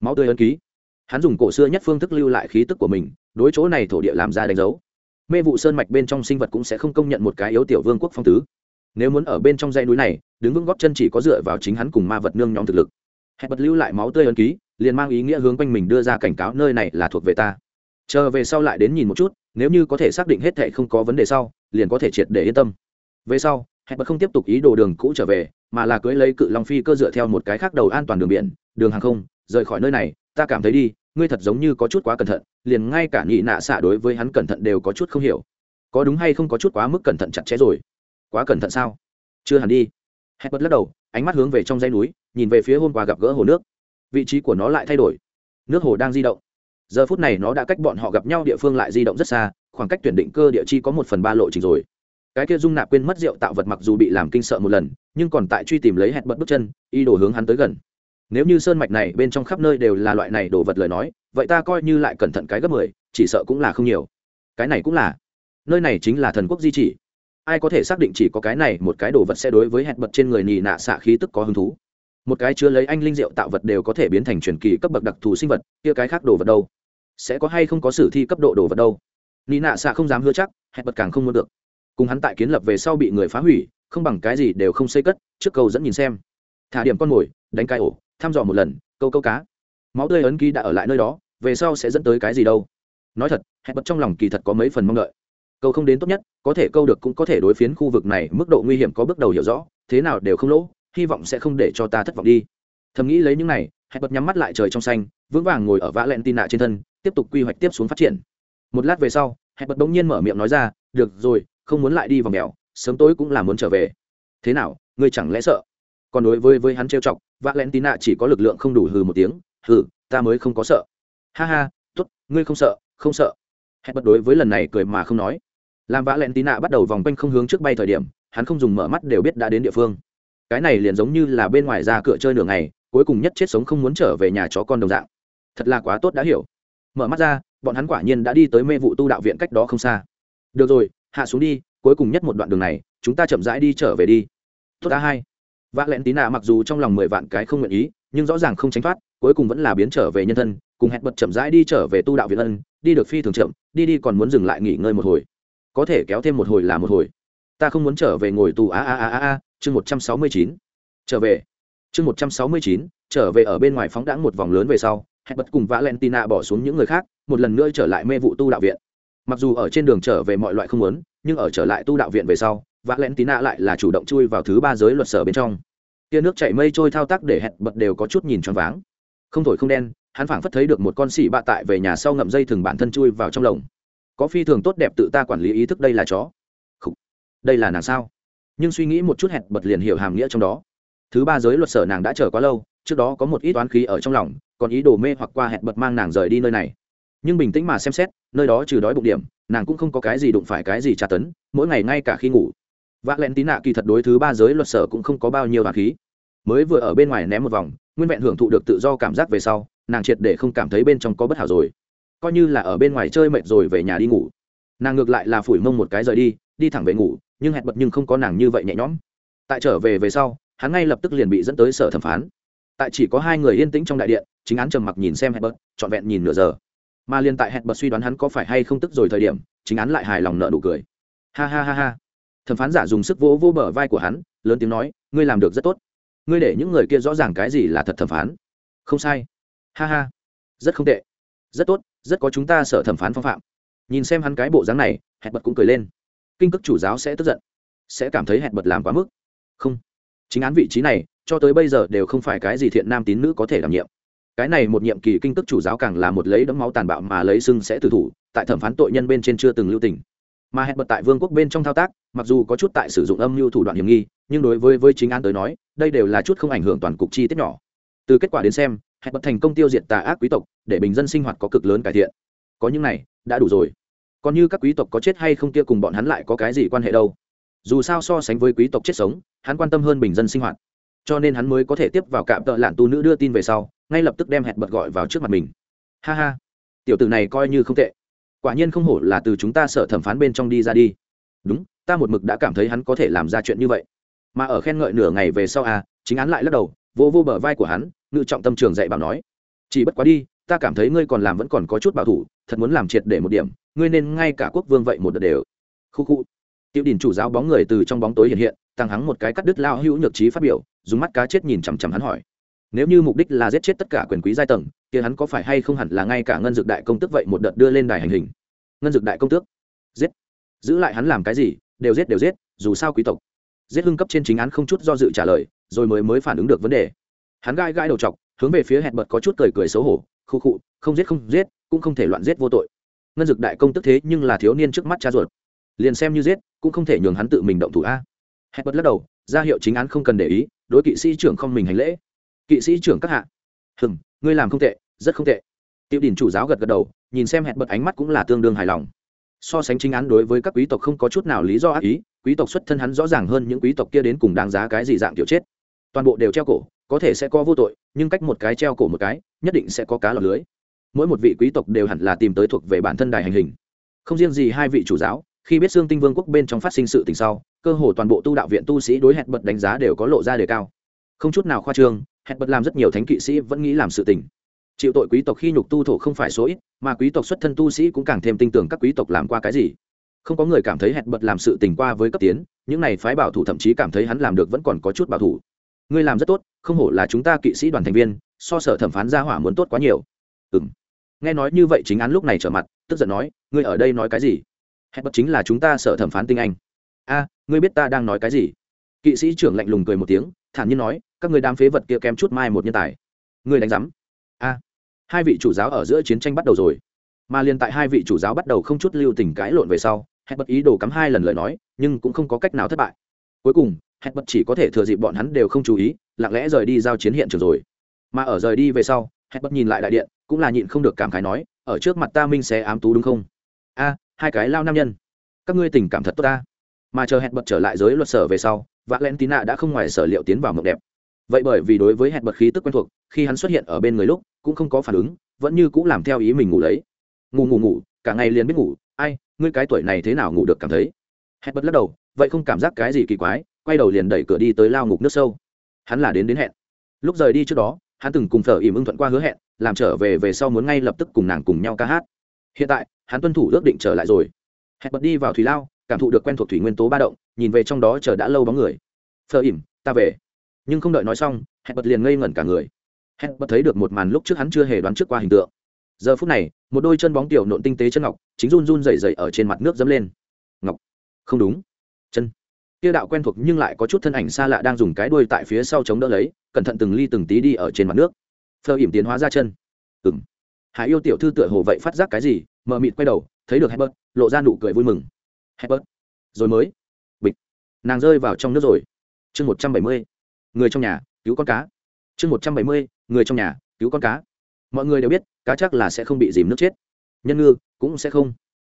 Máu tươi ấn ký. Hắn dùng cổ xưa nhất phương thức lưu lại khí tức của mình, đối chỗ này thổ địa làm ra đánh dấu. Mê vụ sơn mạch bên trong sinh vật cũng sẽ không công nhận một cái yếu tiểu vương quốc phong tứ. Nếu muốn ở bên trong dãy núi này, đứng vững góp chân chỉ có dựa vào chính hắn cùng ma vật nương nhóm thực lực. Hẹn bật lưu lại máu tươi ấn ký, liền mang ý nghĩa hướng quanh mình đưa ra cảnh cáo nơi này là thuộc về ta. Chờ về sau lại đến nhìn một chút, nếu như có thể xác định hết thệ không có vấn đề sau, liền có thể triệt để yên tâm. Về sau hẹn bật không tiếp tục ý đồ đường cũ trở về, mà là cưới lấy cự long phi cơ dựa theo một cái khác đầu an toàn đường biển, đường hàng không, rời khỏi nơi này, ta cảm thấy đi, ngươi thật giống như có chút quá cẩn thận, liền ngay cả nhị nạ xạ đối với hắn cẩn thận đều có chút không hiểu. Có đúng hay không có chút quá mức cẩn thận chặt chẽ rồi? Quá cẩn thận sao? Chưa hẳn đi. Hẹn bật lắc đầu, ánh mắt hướng về trong dãy núi, nhìn về phía hôm qua gặp gỡ hồ nước. Vị trí của nó lại thay đổi. Nước hồ đang di động. Giờ phút này nó đã cách bọn họ gặp nhau địa phương lại di động rất xa, khoảng cách tuyển định cơ địa chi có một phần ba lộ trình rồi cái kia dung nạp quên mất rượu tạo vật mặc dù bị làm kinh sợ một lần, nhưng còn tại truy tìm lấy hẹn bật bước chân y đồ hướng hắn tới gần. Nếu như sơn mạch này bên trong khắp nơi đều là loại này đồ vật lời nói, vậy ta coi như lại cẩn thận cái gấp mười, chỉ sợ cũng là không nhiều. Cái này cũng là, nơi này chính là thần quốc di chỉ. Ai có thể xác định chỉ có cái này một cái đồ vật sẽ đối với hẹn bật trên người nì nạ xạ khí tức có hứng thú? Một cái chứa lấy anh linh rượu tạo vật đều có thể biến thành truyền kỳ cấp bậc đặc thù sinh vật, kia cái khác đồ vật đâu? Sẽ có hay không có sử thi cấp độ đồ vật đâu? Nị nạ xạ không dám hứa chắc, hẹn bật càng không muốn được cùng hắn tại kiến lập về sau bị người phá hủy, không bằng cái gì đều không xây cất, trước cầu dẫn nhìn xem. Thả điểm con mồi, đánh cái ổ, thăm dò một lần, câu câu cá. Máu tươi ấn ký đã ở lại nơi đó, về sau sẽ dẫn tới cái gì đâu. Nói thật, hẹn bật trong lòng kỳ thật có mấy phần mong đợi. Câu không đến tốt nhất, có thể câu được cũng có thể đối phiến khu vực này mức độ nguy hiểm có bước đầu hiểu rõ, thế nào đều không lỗ, hy vọng sẽ không để cho ta thất vọng đi. Thầm nghĩ lấy những này, hẹn bật nhắm mắt lại trời trong xanh, vững vàng ngồi ở vã len tin nạ trên thân, tiếp tục quy hoạch tiếp xuống phát triển. Một lát về sau, hẹn bật bỗng nhiên mở miệng nói ra, được rồi không muốn lại đi vào mèo, sớm tối cũng là muốn trở về. Thế nào, ngươi chẳng lẽ sợ? Còn đối với với hắn trêu chọc vạ len tín nạ chỉ có lực lượng không đủ hừ một tiếng, hừ, ta mới không có sợ. Ha ha t ố t ngươi không sợ không sợ. Hẹn bật đối với lần này cười mà không nói. Làm vạ len tín nạ bắt đầu vòng quanh không hướng trước bay thời điểm, hắn không dùng mở mắt đều biết đã đến địa phương. Cái này liền giống như là bên ngoài ra cửa chơi nửa ngày, cuối cùng nhất chết sống không muốn trở về nhà chó con đồng dạng. Thật là quá tốt đã hiểu. Mở mắt ra, bọn hắn quả nhiên đã đi tới mê vụ tu đạo viện cách đó không xa. Được rồi hạ xuống đi, cuối cùng nhất một đoạn đường này, chúng ta chậm rãi đi trở về đi. Tốt a hai. Vạ lẹn tí nạ mặc dù trong lòng mười vạn cái không nguyện ý, nhưng rõ ràng không tránh thoát, cuối cùng vẫn là biến trở về nhân thân, cùng hẹn bật chậm rãi đi trở về tu đạo viện ân, đi được phi thường chậm, đi đi còn muốn dừng lại nghỉ ngơi một hồi. Có thể kéo thêm một hồi là một hồi. Ta không muốn trở về ngồi tù a a a a a, chương một trăm sáu mươi chín. Trở về. Chương một trăm sáu mươi chín, trở về ở bên ngoài phóng đãng một vòng lớn về sau, hẹn bật cùng valentina bỏ xuống những người khác, một lần nữa trở lại mê vụ tu đạo viện mặc dù ở trên đường trở về mọi loại không muốn, nhưng ở trở lại tu đạo viện về sau, valentina lại là chủ động chui vào thứ ba giới luật sở bên trong. Tia nước chảy mây trôi thao tác để hẹn bật đều có chút nhìn choáng váng. Không thổi không đen, hắn phảng phất thấy được một con xỉ bạ tại về nhà sau ngậm dây thừng bản thân chui vào trong lồng. Có phi thường tốt đẹp tự ta quản lý ý thức đây là chó. Khủ. đây là nàng sao? Nhưng suy nghĩ một chút hẹn bật liền hiểu hàm nghĩa trong đó. Thứ ba giới luật sở nàng đã chờ quá lâu, trước đó có một ít toán khí ở trong lòng, còn ý đồ mê hoặc qua hẹn bật mang nàng rời đi nơi này nhưng bình tĩnh mà xem xét, nơi đó trừ đói bụng điểm, nàng cũng không có cái gì đụng phải cái gì tra tấn, mỗi ngày ngay cả khi ngủ. Vạ ạ tí nạ kỳ thật đối thứ ba giới luật sở cũng không có bao nhiêu hạt khí. Mới vừa ở bên ngoài ném một vòng, nguyên vẹn hưởng thụ được tự do cảm giác về sau, nàng triệt để không cảm thấy bên trong có bất hảo rồi. Coi như là ở bên ngoài chơi mệt rồi về nhà đi ngủ. Nàng ngược lại là phủi mông một cái rời đi đi thẳng về ngủ, nhưng hẹn bật nhưng không có nàng như vậy nhẹ nhõm. Tại trở về về sau, hắn ngay lập tức liền bị dẫn tới sở thẩm phán. Tại chỉ có hai người yên tĩnh trong đại điện, chính án trầm mặc nhìn xem hẹn bật, trọn vẹn nhìn nửa giờ mà liền tại hẹn bật suy đoán hắn có phải hay không tức rồi thời điểm, chính án lại hài lòng nợ nụ cười. Ha ha ha ha. Thẩm phán giả dùng sức vỗ vô bờ vai của hắn, lớn tiếng nói, ngươi làm được rất tốt. Ngươi để những người kia rõ ràng cái gì là thật thẩm phán. Không sai. Ha ha. Rất không tệ. Rất tốt, rất có chúng ta sợ thẩm phán phong phạm. Nhìn xem hắn cái bộ dáng này, hẹn bật cũng cười lên. Kinh cước chủ giáo sẽ tức giận, sẽ cảm thấy hẹn bật làm quá mức. Không. Chính án vị trí này, cho tới bây giờ đều không phải cái gì thiện nam tín nữ có thể đảm nhiệm cái này một nhiệm kỳ kinh tức chủ giáo càng là một lấy đấm máu tàn bạo mà lấy sưng sẽ tử thủ, tại thẩm phán tội nhân bên trên chưa từng lưu tình. Mà hẹn bật tại vương quốc bên trong thao tác, mặc dù có chút tại sử dụng âm mưu thủ đoạn hiểm nghi, nhưng đối với với chính an tới nói, đây đều là chút không ảnh hưởng toàn cục chi tiết nhỏ. Từ kết quả đến xem, hẹn bật thành công tiêu diệt tà ác quý tộc, để bình dân sinh hoạt có cực lớn cải thiện. Có những này, đã đủ rồi. Còn như các quý tộc có chết hay không kia cùng bọn hắn lại có cái gì quan hệ đâu? Dù sao so sánh với quý tộc chết sống, hắn quan tâm hơn bình dân sinh hoạt cho nên hắn mới có thể tiếp vào cạm tợ lạn tu nữ đưa tin về sau, ngay lập tức đem hẹn bật gọi vào trước mặt mình. Ha ha, tiểu tử này coi như không tệ. Quả nhiên không hổ là từ chúng ta sợ thẩm phán bên trong đi ra đi. Đúng, ta một mực đã cảm thấy hắn có thể làm ra chuyện như vậy. Mà ở khen ngợi nửa ngày về sau à chính án lại lắc đầu, vô vô bờ vai của hắn, ngự trọng tâm trường dạy bảo nói. Chỉ bất quá đi, ta cảm thấy ngươi còn làm vẫn còn có chút bảo thủ, thật muốn làm triệt để một điểm, ngươi nên ngay cả quốc vương vậy một đợt đều. Khu khu. Tiểu đình chủ giáo bóng người từ trong bóng tối hiện hiện, tăng hắng một cái cắt đứt lao hữu nhược trí phát biểu dùng mắt cá chết nhìn chằm chằm hắn hỏi. Nếu như mục đích là giết chết tất cả quyền quý giai tầng thì hắn có phải hay không hẳn là ngay cả ngân dược đại công tước vậy một đợt đưa lên đài hành hình? Ngân dược đại công tước. Giết. Giữ lại hắn làm cái gì? Đều giết đều giết, dù sao quý tộc. Giết hưng cấp trên chính án không chút do dự trả lời, rồi mới mới phản ứng được vấn đề. Hắn gai gai đầu chọc, hướng về phía hẹn bật có chút cười cười xấu hổ, khu khụ không giết không giết, cũng không thể loạn giết vô tội. Ngân dược đại công tức thế nhưng là thiếu niên trước mắt cha ruột. Liền xem như giết, cũng không thể nhường hắn tự mình động thủ a. Hẹn bật lắc đầu ra hiệu chính án không cần để ý, đối kỵ sĩ trưởng không mình hành lễ. Kỵ sĩ trưởng các hạ. Hừng ngươi làm không tệ, rất không tệ. Tiểu đình chủ giáo gật gật đầu, nhìn xem hẹn bật ánh mắt cũng là tương đương hài lòng. So sánh chính án đối với các quý tộc không có chút nào lý do ác ý, quý tộc xuất thân hắn rõ ràng hơn những quý tộc kia đến cùng đáng giá cái gì dạng kiểu chết. Toàn bộ đều treo cổ, có thể sẽ có vô tội, nhưng cách một cái treo cổ một cái, nhất định sẽ có cá lọc lưới. Mỗi một vị quý tộc đều hẳn là tìm tới thuộc về bản thân đài hành hình. Không riêng gì hai vị chủ giáo khi biết xương tinh vương quốc bên trong phát sinh sự tình sau, cơ hồ toàn bộ tu đạo viện tu sĩ đối hẹn bật đánh giá đều có lộ ra đề cao. Không chút nào khoa trương, hẹn bật làm rất nhiều thánh kỵ sĩ vẫn nghĩ làm sự tình. Chịu tội quý tộc khi nhục tu thổ không phải số ít, mà quý tộc xuất thân tu sĩ cũng càng thêm tin tưởng các quý tộc làm qua cái gì. Không có người cảm thấy hẹn bật làm sự tình qua với cấp tiến, những này phái bảo thủ thậm chí cảm thấy hắn làm được vẫn còn có chút bảo thủ. Ngươi làm rất tốt, không hổ là chúng ta kỵ sĩ đoàn thành viên, so sở thẩm phán gia hỏa muốn tốt quá nhiều. Ừ m nghe nói như vậy chính án lúc này trở mặt, tức giận nói, ngươi ở đây nói cái gì? Hẹn bất chính là chúng ta sợ thẩm phán tinh anh. A, ngươi biết ta đang nói cái gì? Kỵ sĩ trưởng lạnh lùng cười một tiếng, thản nhiên nói, các người đám phế vật kia kém chút mai một nhân tài. Ngươi đánh giám. A, hai vị chủ giáo ở giữa chiến tranh bắt đầu rồi. Mà liền tại hai vị chủ giáo bắt đầu không chút lưu tình cãi lộn về sau hẹn bất ý đồ cắm hai lần lời nói, nhưng cũng không có cách nào thất bại. Cuối cùng hẹn bất chỉ có thể thừa dịp bọn hắn đều không chú ý, lặng lẽ rời đi giao chiến hiện trường rồi. Mà ở rời đi về sau hẹn bất nhìn lại đại điện, cũng là nhịn không được cảm khái nói, ở trước mặt ta minh sẽ ám tú đúng không? A hai cái lao nam nhân. Các ngươi tình cảm thật tốt ta. Mà chờ hẹn bật trở lại giới luật sở về sau và len tín đã không ngoài sở liệu tiến vào mộng đẹp. Vậy bởi vì đối với hẹn bật khí tức quen thuộc, khi hắn xuất hiện ở bên người lúc, cũng không có phản ứng, vẫn như cũng làm theo ý mình ngủ lấy. Ngủ ngủ ngủ, cả ngày liền biết ngủ. Ai, ngươi cái tuổi này thế nào ngủ được cảm thấy? Hẹn bật lắc đầu, vậy không cảm giác cái gì kỳ quái, quay đầu liền đẩy cửa đi tới lao ngục nước sâu. Hắn là đến đến hẹn. Lúc rời đi trước đó, hắn từng cùng thờ ỉm ưng thuận qua hứa hẹn, làm trở về về sau muốn ngay lập tức cùng nàng cùng nhau ca hát hiện tại, hắn tuân thủ ước định trở lại rồi. Hẹn bật đi vào thủy lao, cảm thụ được quen thuộc thủy nguyên tố ba động, nhìn về trong đó chờ đã lâu bóng người. Phở ỉm, ta về. Nhưng không đợi nói xong, hẹn bật liền ngây ngẩn cả người. Hẹn bật thấy được một màn lúc trước hắn chưa hề đoán trước qua hình tượng. Giờ phút này, một đôi chân bóng tiểu nộn tinh tế chân ngọc, chính run run dày dày ở trên mặt nước dẫm lên. Ngọc, không đúng. Chân. Kia đạo quen thuộc nhưng lại có chút thân ảnh xa lạ đang dùng cái đuôi tại phía sau chống đỡ lấy, cẩn thận từng ly từng tí đi ở trên mặt nước. Phơ ỉm tiến hóa ra chân. Ừng hải yêu tiểu thư tựa hồ vậy phát giác cái gì, mờ mịt quay đầu, thấy được hebert lộ ra nụ cười vui mừng. Hebert rồi mới. Bịch. Nàng rơi vào trong nước rồi. Chương một trăm bảy mươi. Người trong nhà, cứu con cá. Chương một trăm bảy mươi. Người trong nhà, cứu con cá. Mọi người đều biết, cá chắc là sẽ không bị dìm nước chết. Nhân ngư, cũng sẽ không.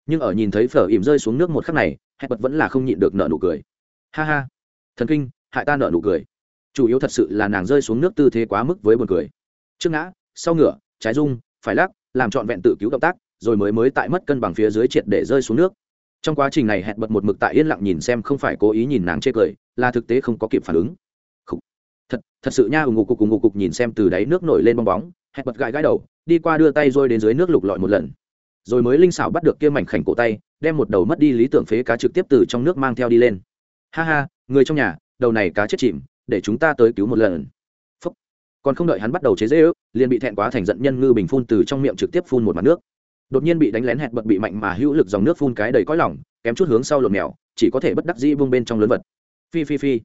Nhưng ở nhìn thấy phở ỉm rơi xuống nước một khắc này, Herbert vẫn là không nhịn được nợ nụ cười. Ha ha. Thần kinh, hại ta nợ nụ cười. Chủ yếu thật sự là nàng rơi xuống nước tư thế quá mức với buồn cười. Trước ngã, sau ngửa trái rung phải lắc, làm trọn vẹn tự cứu động tác, rồi mới mới tại mất cân bằng phía dưới triệt để rơi xuống nước. Trong quá trình này hẹn bật một mực tại yên lặng nhìn xem không phải cố ý nhìn nàng chê cười, là thực tế không có kịp phản ứng. Thật thật sự nha ủng ngục cục ủng ngục cục nhìn xem từ đáy nước nổi lên bong bóng, hẹn bật gãi gãi đầu, đi qua đưa tay rôi đến dưới nước lục lọi một lần. Rồi mới linh xảo bắt được kia mảnh khảnh cổ tay, đem một đầu mất đi lý tưởng phế cá trực tiếp từ trong nước mang theo đi lên. Ha ha, người trong nhà, đầu này cá chết chìm, để chúng ta tới cứu một lần. Phúc. còn không đợi hắn bắt đầu chế dễ ước liền bị thẹn quá thành giận nhân ngư bình phun từ trong miệng trực tiếp phun một mặt nước. Đột nhiên bị đánh lén hẹn bật bị mạnh mà hữu lực dòng nước phun cái đầy cõi lỏng kém chút hướng sau lộn mèo, chỉ có thể bất đắc dĩ buông bên trong lớn vật. Phi phi phi,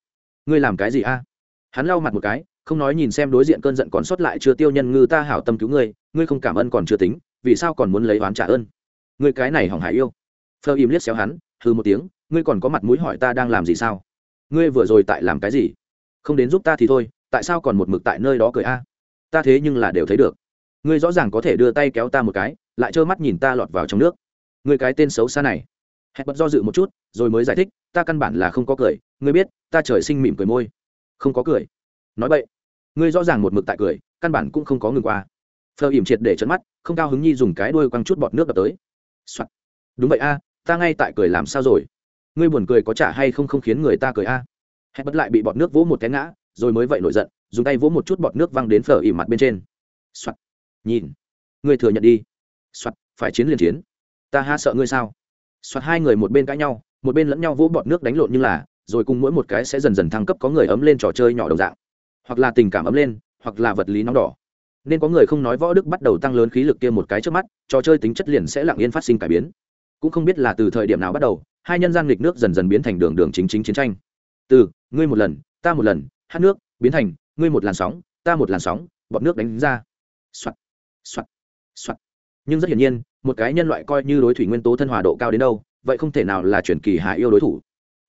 ngươi làm cái gì a? Hắn lau mặt một cái, không nói nhìn xem đối diện cơn giận còn sót lại chưa tiêu nhân ngư ta hảo tâm cứu ngươi ngươi không cảm ơn còn chưa tính, vì sao còn muốn lấy oán trả ơn? Ngươi cái này hỏng hải yêu. Phơ im liếc xéo hắn hư một tiếng, ngươi còn có mặt mũi hỏi ta đang làm gì sao? Ngươi vừa rồi tại làm cái gì? Không đến giúp ta thì thôi, tại sao còn một mực tại nơi đó cười a? Ta thế nhưng là đều thấy được. Ngươi rõ ràng có thể đưa tay kéo ta một cái, lại trơ mắt nhìn ta lọt vào trong nước. Ngươi cái tên xấu xa này. Hẹn bật do dự một chút, rồi mới giải thích, ta căn bản là không có cười. Ngươi biết, ta trời sinh mỉm cười môi. Không có cười. Nói vậy ngươi rõ ràng một mực tại cười, căn bản cũng không có ngừng qua. Phờ ỉm triệt để trận mắt, không cao hứng nhi dùng cái đuôi quăng chút bọt nước đập tới、Soạn. đúng vậy a, ta ngay tại cười làm sao rồi? Ngươi buồn cười có trả hay không không khiến người ta cười a? À? hẹn bất lại bị bọt nước vỗ một cái ngã, rồi mới vậy nổi giận dùng tay vỗ một chút bọt nước văng đến phở ỉm mặt bên trên. trên、Soạn. nhìn. Ngươi thừa nhận đi. Soạn. phải chiến liền chiến. Ta ha sợ ngươi sao? Soạt hai người một bên cãi nhau, một bên lẫn nhau vỗ bọt nước đánh lộn như là, rồi cùng mỗi một cái sẽ dần dần thăng cấp có người ấm lên trò chơi nhỏ đồng dạng. Hoặc là tình cảm ấm lên, hoặc là vật lý nóng đỏ. Nên có người không nói võ đức bắt đầu tăng lớn khí lực kia một cái trước mắt, trò chơi tính chất liền sẽ lặng yên phát sinh cải biến. Cũng không biết là từ thời điểm nào bắt đầu, hai nhân gian nghịch nước dần dần biến thành đường đường chính chính chiến tranh. Từ, ngươi một lần, ta một lần, hát nước, biến thành ngươi một làn sóng, ta một làn sóng, bọt nước đánh ra. Soạt soạt soạt. Nhưng rất hiển nhiên, một cái nhân loại coi như đối thủy nguyên tố thân hòa độ cao đến đâu, vậy không thể nào là chuyển kỳ hạ yêu đối thủ.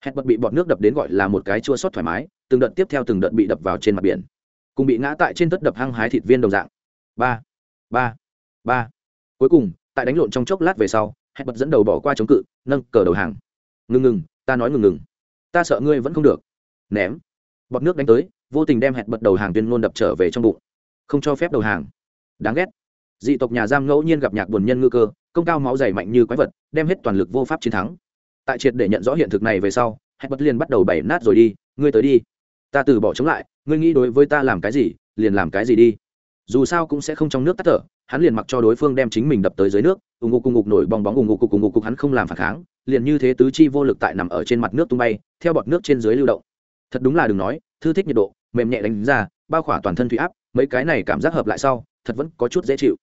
Hẹn bật bị bọt nước đập đến gọi là một cái chua sót thoải mái, từng đợt tiếp theo từng đợt bị đập vào trên mặt biển. Cùng bị ngã tại trên tất đập hăng hái thịt viên đồng dạng. Ba ba ba. Cuối cùng, tại đánh lộn trong chốc lát về sau hẹn bật dẫn đầu bỏ qua chống cự, nâng cờ đầu hàng. Ngừng ngừng, ta nói ngừng ngừng. Ta sợ ngươi vẫn không được. Ném. Bọt nước đánh tới vô tình đem hẹn bật đầu hàng tuyên ngôn đập trở về trong bụng. Không cho phép đầu hàng. Đáng ghét. Dị tộc nhà giam ngẫu nhiên gặp nhạc buồn nhân ngư cơ, công cao máu dày mạnh như quái vật, đem hết toàn lực vô pháp chiến thắng. Tại triệt để nhận rõ hiện thực này về sau, hẹn bật liền bắt đầu bày nát rồi đi, ngươi tới đi. Ta từ bỏ chống lại, ngươi nghĩ đối với ta làm cái gì, liền làm cái gì đi. Dù sao cũng sẽ không trong nước tắt thở, hắn liền mặc cho đối phương đem chính mình đập tới dưới nước ùng ục cùng ngục nổi bong bóng ùng ục cùng ngục hắn không làm phản kháng, liền như thế tứ chi vô lực tại nằm ở trên mặt nước tung bay, theo bọt nước trên dưới lưu động. Thật đúng là đừng nói, thư thích nhiệt độ mềm nhẹ đánh ra, bao khỏa toàn thân thủy áp, mấy cái này cảm giác hợp lại sau, thật vẫn có chút dễ chịu.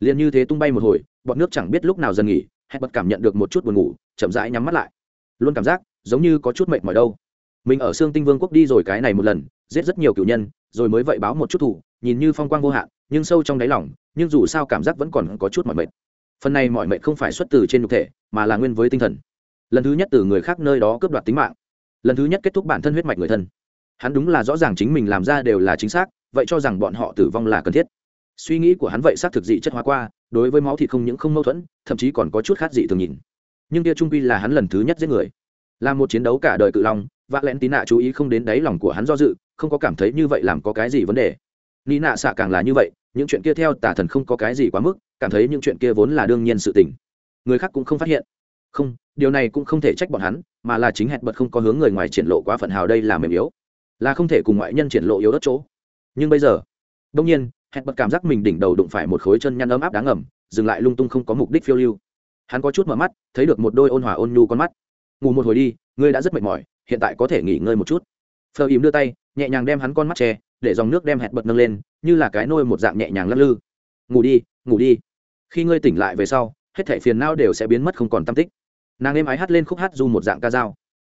Liền như thế tung bay một hồi bọt nước chẳng biết lúc nào dần nghỉ hẹn bật cảm nhận được một chút buồn ngủ, chậm rãi nhắm mắt lại. Luôn cảm giác, giống như có chút mệt mỏi đâu. Mình ở xương tinh vương quốc đi rồi cái này một lần, giết rất nhiều cựu nhân, rồi mới vậy báo một chút thủ nhìn như phong quang vô hạn, nhưng sâu trong đáy lòng, nhưng dù sao cảm giác vẫn còn có chút mỏi mệt. Phần này mỏi mệt không phải xuất từ trên nhục thể, mà là nguyên với tinh thần. Lần thứ nhất từ người khác nơi đó cướp đoạt tính mạng. Lần thứ nhất kết thúc bản thân huyết mạch người thân hắn đúng là rõ ràng chính mình làm ra đều là chính xác, vậy cho rằng bọn họ tử vong là cần thiết. Suy nghĩ của hắn vậy xác thực dị chất hóa qua, đối với máu thịt không những không mâu thuẫn, thậm chí còn có chút khác dị thường nhìn. Nhưng kia trung quy là hắn lần thứ nhất giết người. Là một chiến đấu cả đời cự long và n tí nạ chú ý không đến đáy lòng của hắn do dự, không có cảm thấy như vậy làm có cái gì vấn đề. Ni nạ xạ càng là như vậy, những chuyện kia theo tà thần không có cái gì quá mức, cảm thấy những chuyện kia vốn là đương nhiên sự tình. Người khác cũng không phát hiện. Không, điều này cũng không thể trách bọn hắn, mà là chính hẹn bật không có hướng người ngoài triển lộ quá phận hào đây là mềm yếu là không thể cùng ngoại nhân triển lộ yếu đất chỗ. Nhưng bây giờ đông nhiên, hẹn bật cảm giác mình đỉnh đầu đụng phải một khối chân nhăn ấm áp đáng ẩm dừng lại lung tung không có mục đích phiêu lưu. Hắn có chút mở mắt, thấy được một đôi ôn hòa ôn nhu con mắt. Ngủ một hồi đi, ngươi đã rất mệt mỏi, hiện tại có thể nghỉ ngơi một chút. Phờ ìm đưa tay, nhẹ nhàng đem hắn con mắt che, để dòng nước đem hẹn bật nâng lên, như là cái nôi một dạng nhẹ nhàng lắc lư. Ngủ đi ngủ đi. Khi ngươi tỉnh lại về sau, hết thảy phiền não đều sẽ biến mất không còn tâm tích. Nàng êm ái hát lên khúc hát du một dạng ca dao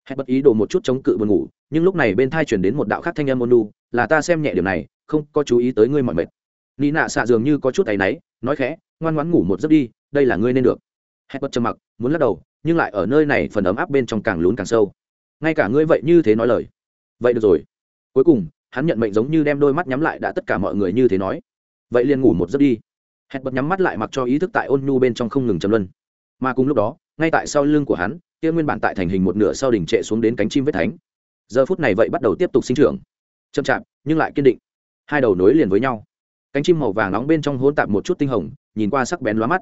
hẹn bật ý đồ một chút chống cự buồn ngủ, nhưng lúc này bên thai chuyển đến một đạo khác thanh âm ôn lu là ta xem nhẹ điều này, không có chú ý tới ngươi mọi mệt. Nị nạ xạ dường như có chút áy náy, nói khẽ, ngoan ngoãn ngủ một giấc đi, đây là ngươi nên được. Hẹn bật trầm mặc, muốn lắc đầu, nhưng lại ở nơi này phần ấm áp bên trong càng lún càng sâu. Ngay cả ngươi vậy như thế nói lời. Vậy được rồi. Cuối cùng, hắn nhận mệnh giống như đem đôi mắt nhắm lại đã tất cả mọi người như thế nói. Vậy liền ngủ một giấc đi. Hẹn bật nhắm mắt lại mặc cho ý thức tại ôn nhu bên trong không ngừng châm luân. Mà cùng lúc đó, ngay tại sau lưng của hắn kia nguyên bản tại thành hình một nửa sau đỉnh trệ xuống đến cánh chim vết thánh. Giờ phút này vậy bắt đầu tiếp tục sinh trưởng. Chậm chạp, nhưng lại kiên định. Hai đầu nối liền với nhau. Cánh chim màu vàng nóng bên trong hỗn tạp một chút tinh hồng, nhìn qua sắc bén lóa mắt.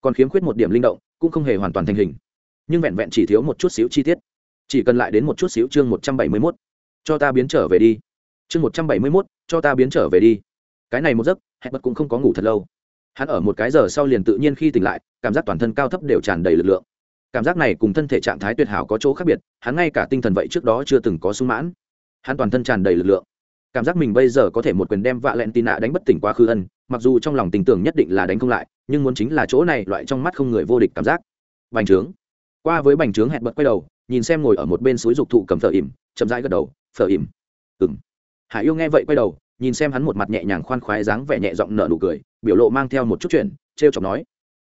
Còn khiếm khuyết một điểm linh động, cũng không hề hoàn toàn thành hình. Nhưng vẹn vẹn chỉ thiếu một chút xíu chi tiết. Chỉ cần lại đến một chút xíu chương một trăm bảy mươi mốt. Cho ta biến trở về đi. Chương một trăm bảy mươi mốt, cho ta biến trở về đi. Cái này một giấc, hẹn bất cũng không có ngủ thật lâu. Hắn ở một cái giờ sau liền tự nhiên khi tỉnh lại, cảm giác toàn thân cao thấp đều tràn đầy lực lượng cảm giác này cùng thân thể trạng thái tuyệt hảo có chỗ khác biệt, hắn ngay cả tinh thần vậy trước đó chưa từng có sung mãn. Hắn toàn thân tràn đầy lực lượng. Cảm giác mình bây giờ có thể một quyền đem vạ lẹn tì nạ đánh bất tỉnh quá khứ ân, mặc dù trong lòng tình tưởng nhất định là đánh không lại, nhưng muốn chính là chỗ này loại trong mắt không người vô địch cảm giác. Bành trướng. Qua với bành trướng hẹn bật quay đầu, nhìn xem ngồi ở một bên suối dục thụ cầm phở ỉm, chậm rãi gật đầu, phở ỉm. Ừng hải yêu nghe vậy quay đầu, nhìn xem hắn một mặt nhẹ nhàng khoan khoái dáng vẻ nhẹ giọng nở nụ cười, biểu lộ mang theo một chút chuyện t r e o chọc nói,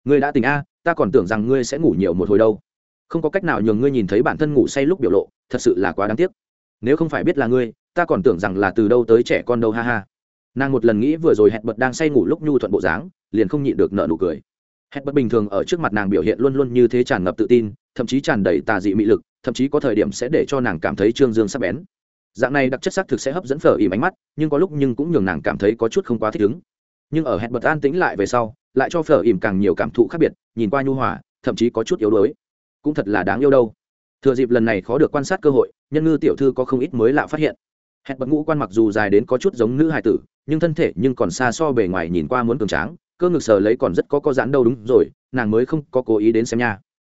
ngươi đã tỉnh a ta còn tưởng rằng ngươi sẽ ngủ nhiều một hồi đâu. Không có cách nào nhường ngươi nhìn thấy bản thân ngủ say lúc biểu lộ, thật sự là quá đáng tiếc. Nếu không phải biết là ngươi, ta còn tưởng rằng là từ đâu tới trẻ con đâu, ha ha. Nàng một lần nghĩ vừa rồi hẹn bật đang say ngủ lúc nhu thuận bộ dáng, liền không nhịn được nợ nụ cười. Hẹn bật bình thường ở trước mặt nàng biểu hiện luôn luôn như thế tràn ngập tự tin, thậm chí tràn đầy tà dị mị lực, thậm chí có thời điểm sẽ để cho nàng cảm thấy trương dương sắc bén. Dạng này đặc chất xác thực sẽ hấp dẫn phở ìm ánh mắt, nhưng có lúc nhưng cũng nhường nàng cảm thấy có chút không quá thích ứng nhưng ở hẹn bật an tĩnh lại về sau, lại cho phở ìm càng nhiều cảm thụ khác biệt, nhìn qua nhu hòa, thậm chí có chút yếu đuối. Cũng thật là đáng yêu đâu. Thừa dịp lần này khó được quan sát cơ hội, nhân ngư tiểu thư có không ít mới lạ phát hiện. Hẹn bật ngũ quan mặc dù dài đến có chút giống nữ hài tử, nhưng thân thể nhưng còn xa so bề ngoài nhìn qua muốn cường tráng, cơ ngực sờ lấy còn rất có có giãn đâu đúng rồi, nàng mới không có cố ý đến xem nha.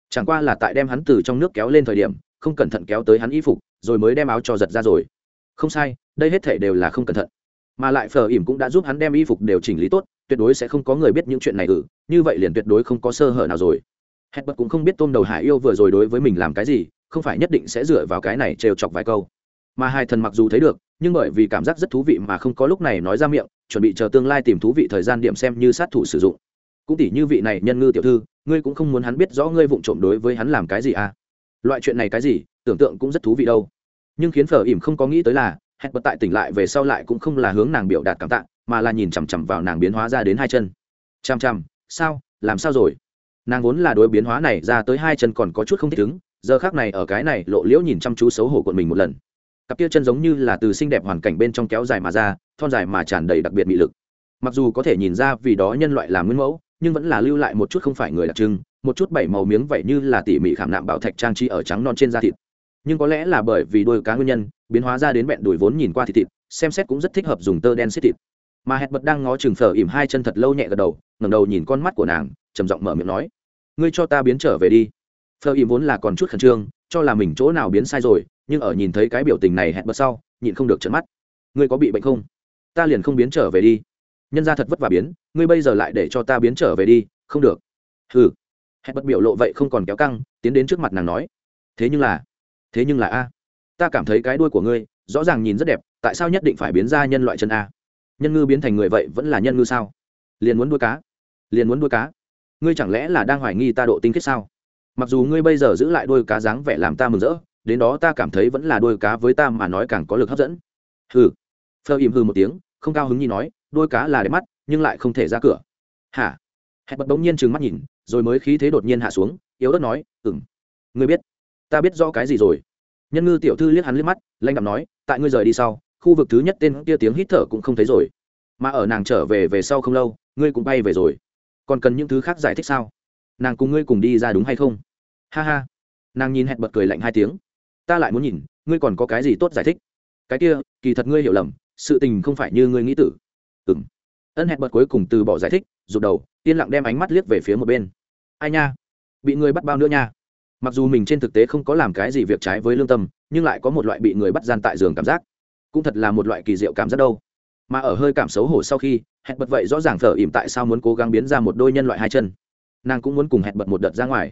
Chẳng qua là tại đem hắn từ trong nước kéo lên thời điểm, không cẩn thận kéo tới hắn y phục, rồi mới đem áo cho giật ra rồi. Không sai, đây hết thể đều là không cẩn thận mà lại phờ ỉm cũng đã giúp hắn đem y phục đều chỉnh lý tốt, tuyệt đối sẽ không có người biết những chuyện này ừ như vậy liền tuyệt đối không có sơ hở nào rồi. Hết bật cũng không biết tôm đầu hải yêu vừa rồi đối với mình làm cái gì, không phải nhất định sẽ dựa vào cái này trêu chọc vài câu. Mà hai thần mặc dù thấy được, nhưng bởi vì cảm giác rất thú vị mà không có lúc này nói ra miệng, chuẩn bị chờ tương lai tìm thú vị thời gian điểm xem như sát thủ sử dụng. Cũng tỉ như vị này nhân ngư tiểu thư, ngươi cũng không muốn hắn biết rõ ngươi vụng trộm đối với hắn làm cái gì à? Loại chuyện này cái gì, tưởng tượng cũng rất thú vị đâu. Nhưng khiến phở ỉm không có nghĩ tới là hẹn bật tại tỉnh lại về sau lại cũng không là hướng nàng biểu đạt cảm tạ, mà là nhìn chằm chằm vào nàng biến hóa ra đến hai chân. Chằm chằm, sao? Làm sao rồi? Nàng vốn là đối biến hóa này ra tới hai chân còn có chút không thích ứng, giờ khác này ở cái này lộ liễu nhìn chăm chú xấu hổ cuộn mình một lần. Cặp kia chân giống như là từ xinh đẹp hoàn cảnh bên trong kéo dài mà ra, thon dài mà tràn đầy đặc biệt mị lực. Mặc dù có thể nhìn ra vì đó nhân loại là nguyên mẫu, nhưng vẫn là lưu lại một chút không phải người đặc trưng, một chút bảy màu miếng vậy như là tỉ mỉ khảm nạm bảo thạch trang trí ở trắng non trên da thịt. Nhưng có lẽ là bởi vì đôi cá nguyên nhân biến hóa ra đến bẹn đùi vốn nhìn qua thịt thịt, xem xét cũng rất thích hợp dùng tơ đen xếp thịt. Mà hẹn bật đang ngó chừng phở ỉm hai chân thật lâu nhẹ gật đầu, ngẩng đầu nhìn con mắt của nàng, trầm giọng mở miệng nói, ngươi cho ta biến trở về đi. Phở ỉm vốn là còn chút khẩn trương, cho là mình chỗ nào biến sai rồi, nhưng ở nhìn thấy cái biểu tình này hẹn bật sau, nhịn không được trợn mắt. Ngươi có bị bệnh không? Ta liền không biến trở về đi. Nhân ra thật vất vả biến, ngươi bây giờ lại để cho ta biến trở về đi, không được. Hừ. Hẹn bật biểu lộ vậy không còn kéo căng, tiến đến trước mặt nàng nói, thế nhưng là, thế nhưng là a ta cảm thấy cái đuôi của ngươi rõ ràng nhìn rất đẹp, tại sao nhất định phải biến ra nhân loại chân a? Nhân ngư biến thành người vậy vẫn là nhân ngư sao? Liền muốn đuôi cá, liền muốn đuôi cá. Ngươi chẳng lẽ là đang hoài nghi ta độ tinh khiết sao? Mặc dù ngươi bây giờ giữ lại đuôi cá dáng vẻ làm ta mừng rỡ, đến đó ta cảm thấy vẫn là đuôi cá với ta mà nói càng có lực hấp dẫn. Hừ. Phơ im hừ một tiếng, không cao hứng nhi nói, đuôi cá là đẹp mắt, nhưng lại không thể ra cửa. Hả? Hẹn bật bỗng nhiên trừng mắt nhìn, rồi mới khí thế đột nhiên hạ xuống, yếu ớt nói ừng ngươi biết, ta biết rõ cái gì rồi nhân ngư tiểu thư liếc hắn liếc mắt lanh đạm nói, tại ngươi rời đi sau, khu vực thứ nhất tên kia tiếng hít thở cũng không thấy rồi. Mà ở nàng trở về về sau không lâu, ngươi cũng bay về rồi. Còn cần những thứ khác giải thích sao? Nàng cùng ngươi cùng đi ra đúng hay không? Ha ha. Nàng nhìn hẹn bật cười lạnh hai tiếng. Ta lại muốn nhìn, ngươi còn có cái gì tốt giải thích? Cái kia, kỳ thật ngươi hiểu lầm, sự tình không phải như ngươi nghĩ tử. Ừng ân hẹn bật cuối cùng từ bỏ giải thích, rụt đầu, yên lặng đem ánh mắt liếc về phía một bên. Ai nha? Bị ngươi bắt bao nữa nha? Mặc dù mình trên thực tế không có làm cái gì việc trái với lương tâm, nhưng lại có một loại bị người bắt gian tại giường cảm giác. Cũng thật là một loại kỳ diệu cảm giác đâu. Mà ở hơi cảm xấu hổ sau khi, hẹn bật vậy rõ ràng thở ỉm tại sao muốn cố gắng biến ra một đôi nhân loại hai chân. Nàng cũng muốn cùng hẹn bật một đợt ra ngoài.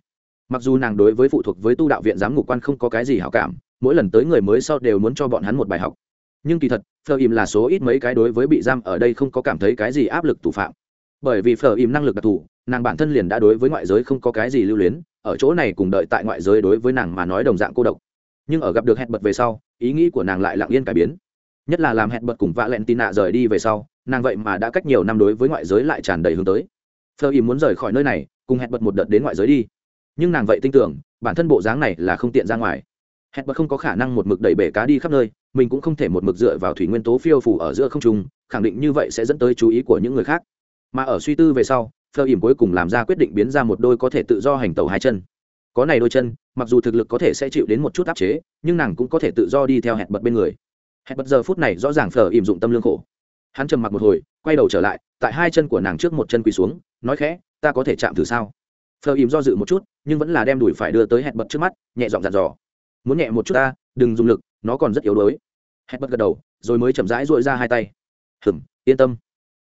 Mặc dù nàng đối với phụ thuộc với tu đạo viện giám ngục quan không có cái gì hảo cảm, mỗi lần tới người mới sau đều muốn cho bọn hắn một bài học. Nhưng kỳ thật phờ im là số ít mấy cái đối với bị giam ở đây không có cảm thấy cái gì áp lực tù phạm. Bởi vì phờ im năng lực đặc thù, nàng bản thân liền đã đối với ngoại giới không có cái gì lưu luyến ở chỗ này cùng đợi tại ngoại giới đối với nàng mà nói đồng dạng cô độc. Nhưng ở gặp được hẹn bật về sau, ý nghĩ của nàng lại lặng yên cải biến. Nhất là làm hẹn bật cùng vạ lẹn tin nạ rời đi về sau, nàng vậy mà đã cách nhiều năm đối với ngoại giới lại tràn đầy hướng tới. Phờ ý muốn rời khỏi nơi này, cùng hẹn bật một đợt đến ngoại giới đi. Nhưng nàng vậy tin tưởng, bản thân bộ dáng này là không tiện ra ngoài. Hẹn bật không có khả năng một mực đẩy bể cá đi khắp nơi, mình cũng không thể một mực dựa vào thủy nguyên tố phiêu phủ ở giữa không trung, khẳng định như vậy sẽ dẫn tới chú ý của những người khác. Mà ở suy tư về sau phờ ỉm cuối cùng làm ra quyết định biến ra một đôi có thể tự do hành tàu hai chân. Có này đôi chân, mặc dù thực lực có thể sẽ chịu đến một chút áp chế, nhưng nàng cũng có thể tự do đi theo hẹn bật bên người. Hẹn bật giờ phút này rõ ràng phờ ỉm dụng tâm lương khổ. Hắn trầm mặc một hồi, quay đầu trở lại, tại hai chân của nàng trước một chân quỳ xuống, nói khẽ, ta có thể chạm thử sao? Phờ ỉm do dự một chút, nhưng vẫn là đem đùi phải đưa tới hẹn bật trước mắt, nhẹ giọng dặn dò. Muốn nhẹ một chút ta, đừng dùng lực, nó còn rất yếu đuối. Hẹn bật gật đầu, rồi mới chậm rãi dội ra hai tay. Hừng yên tâm.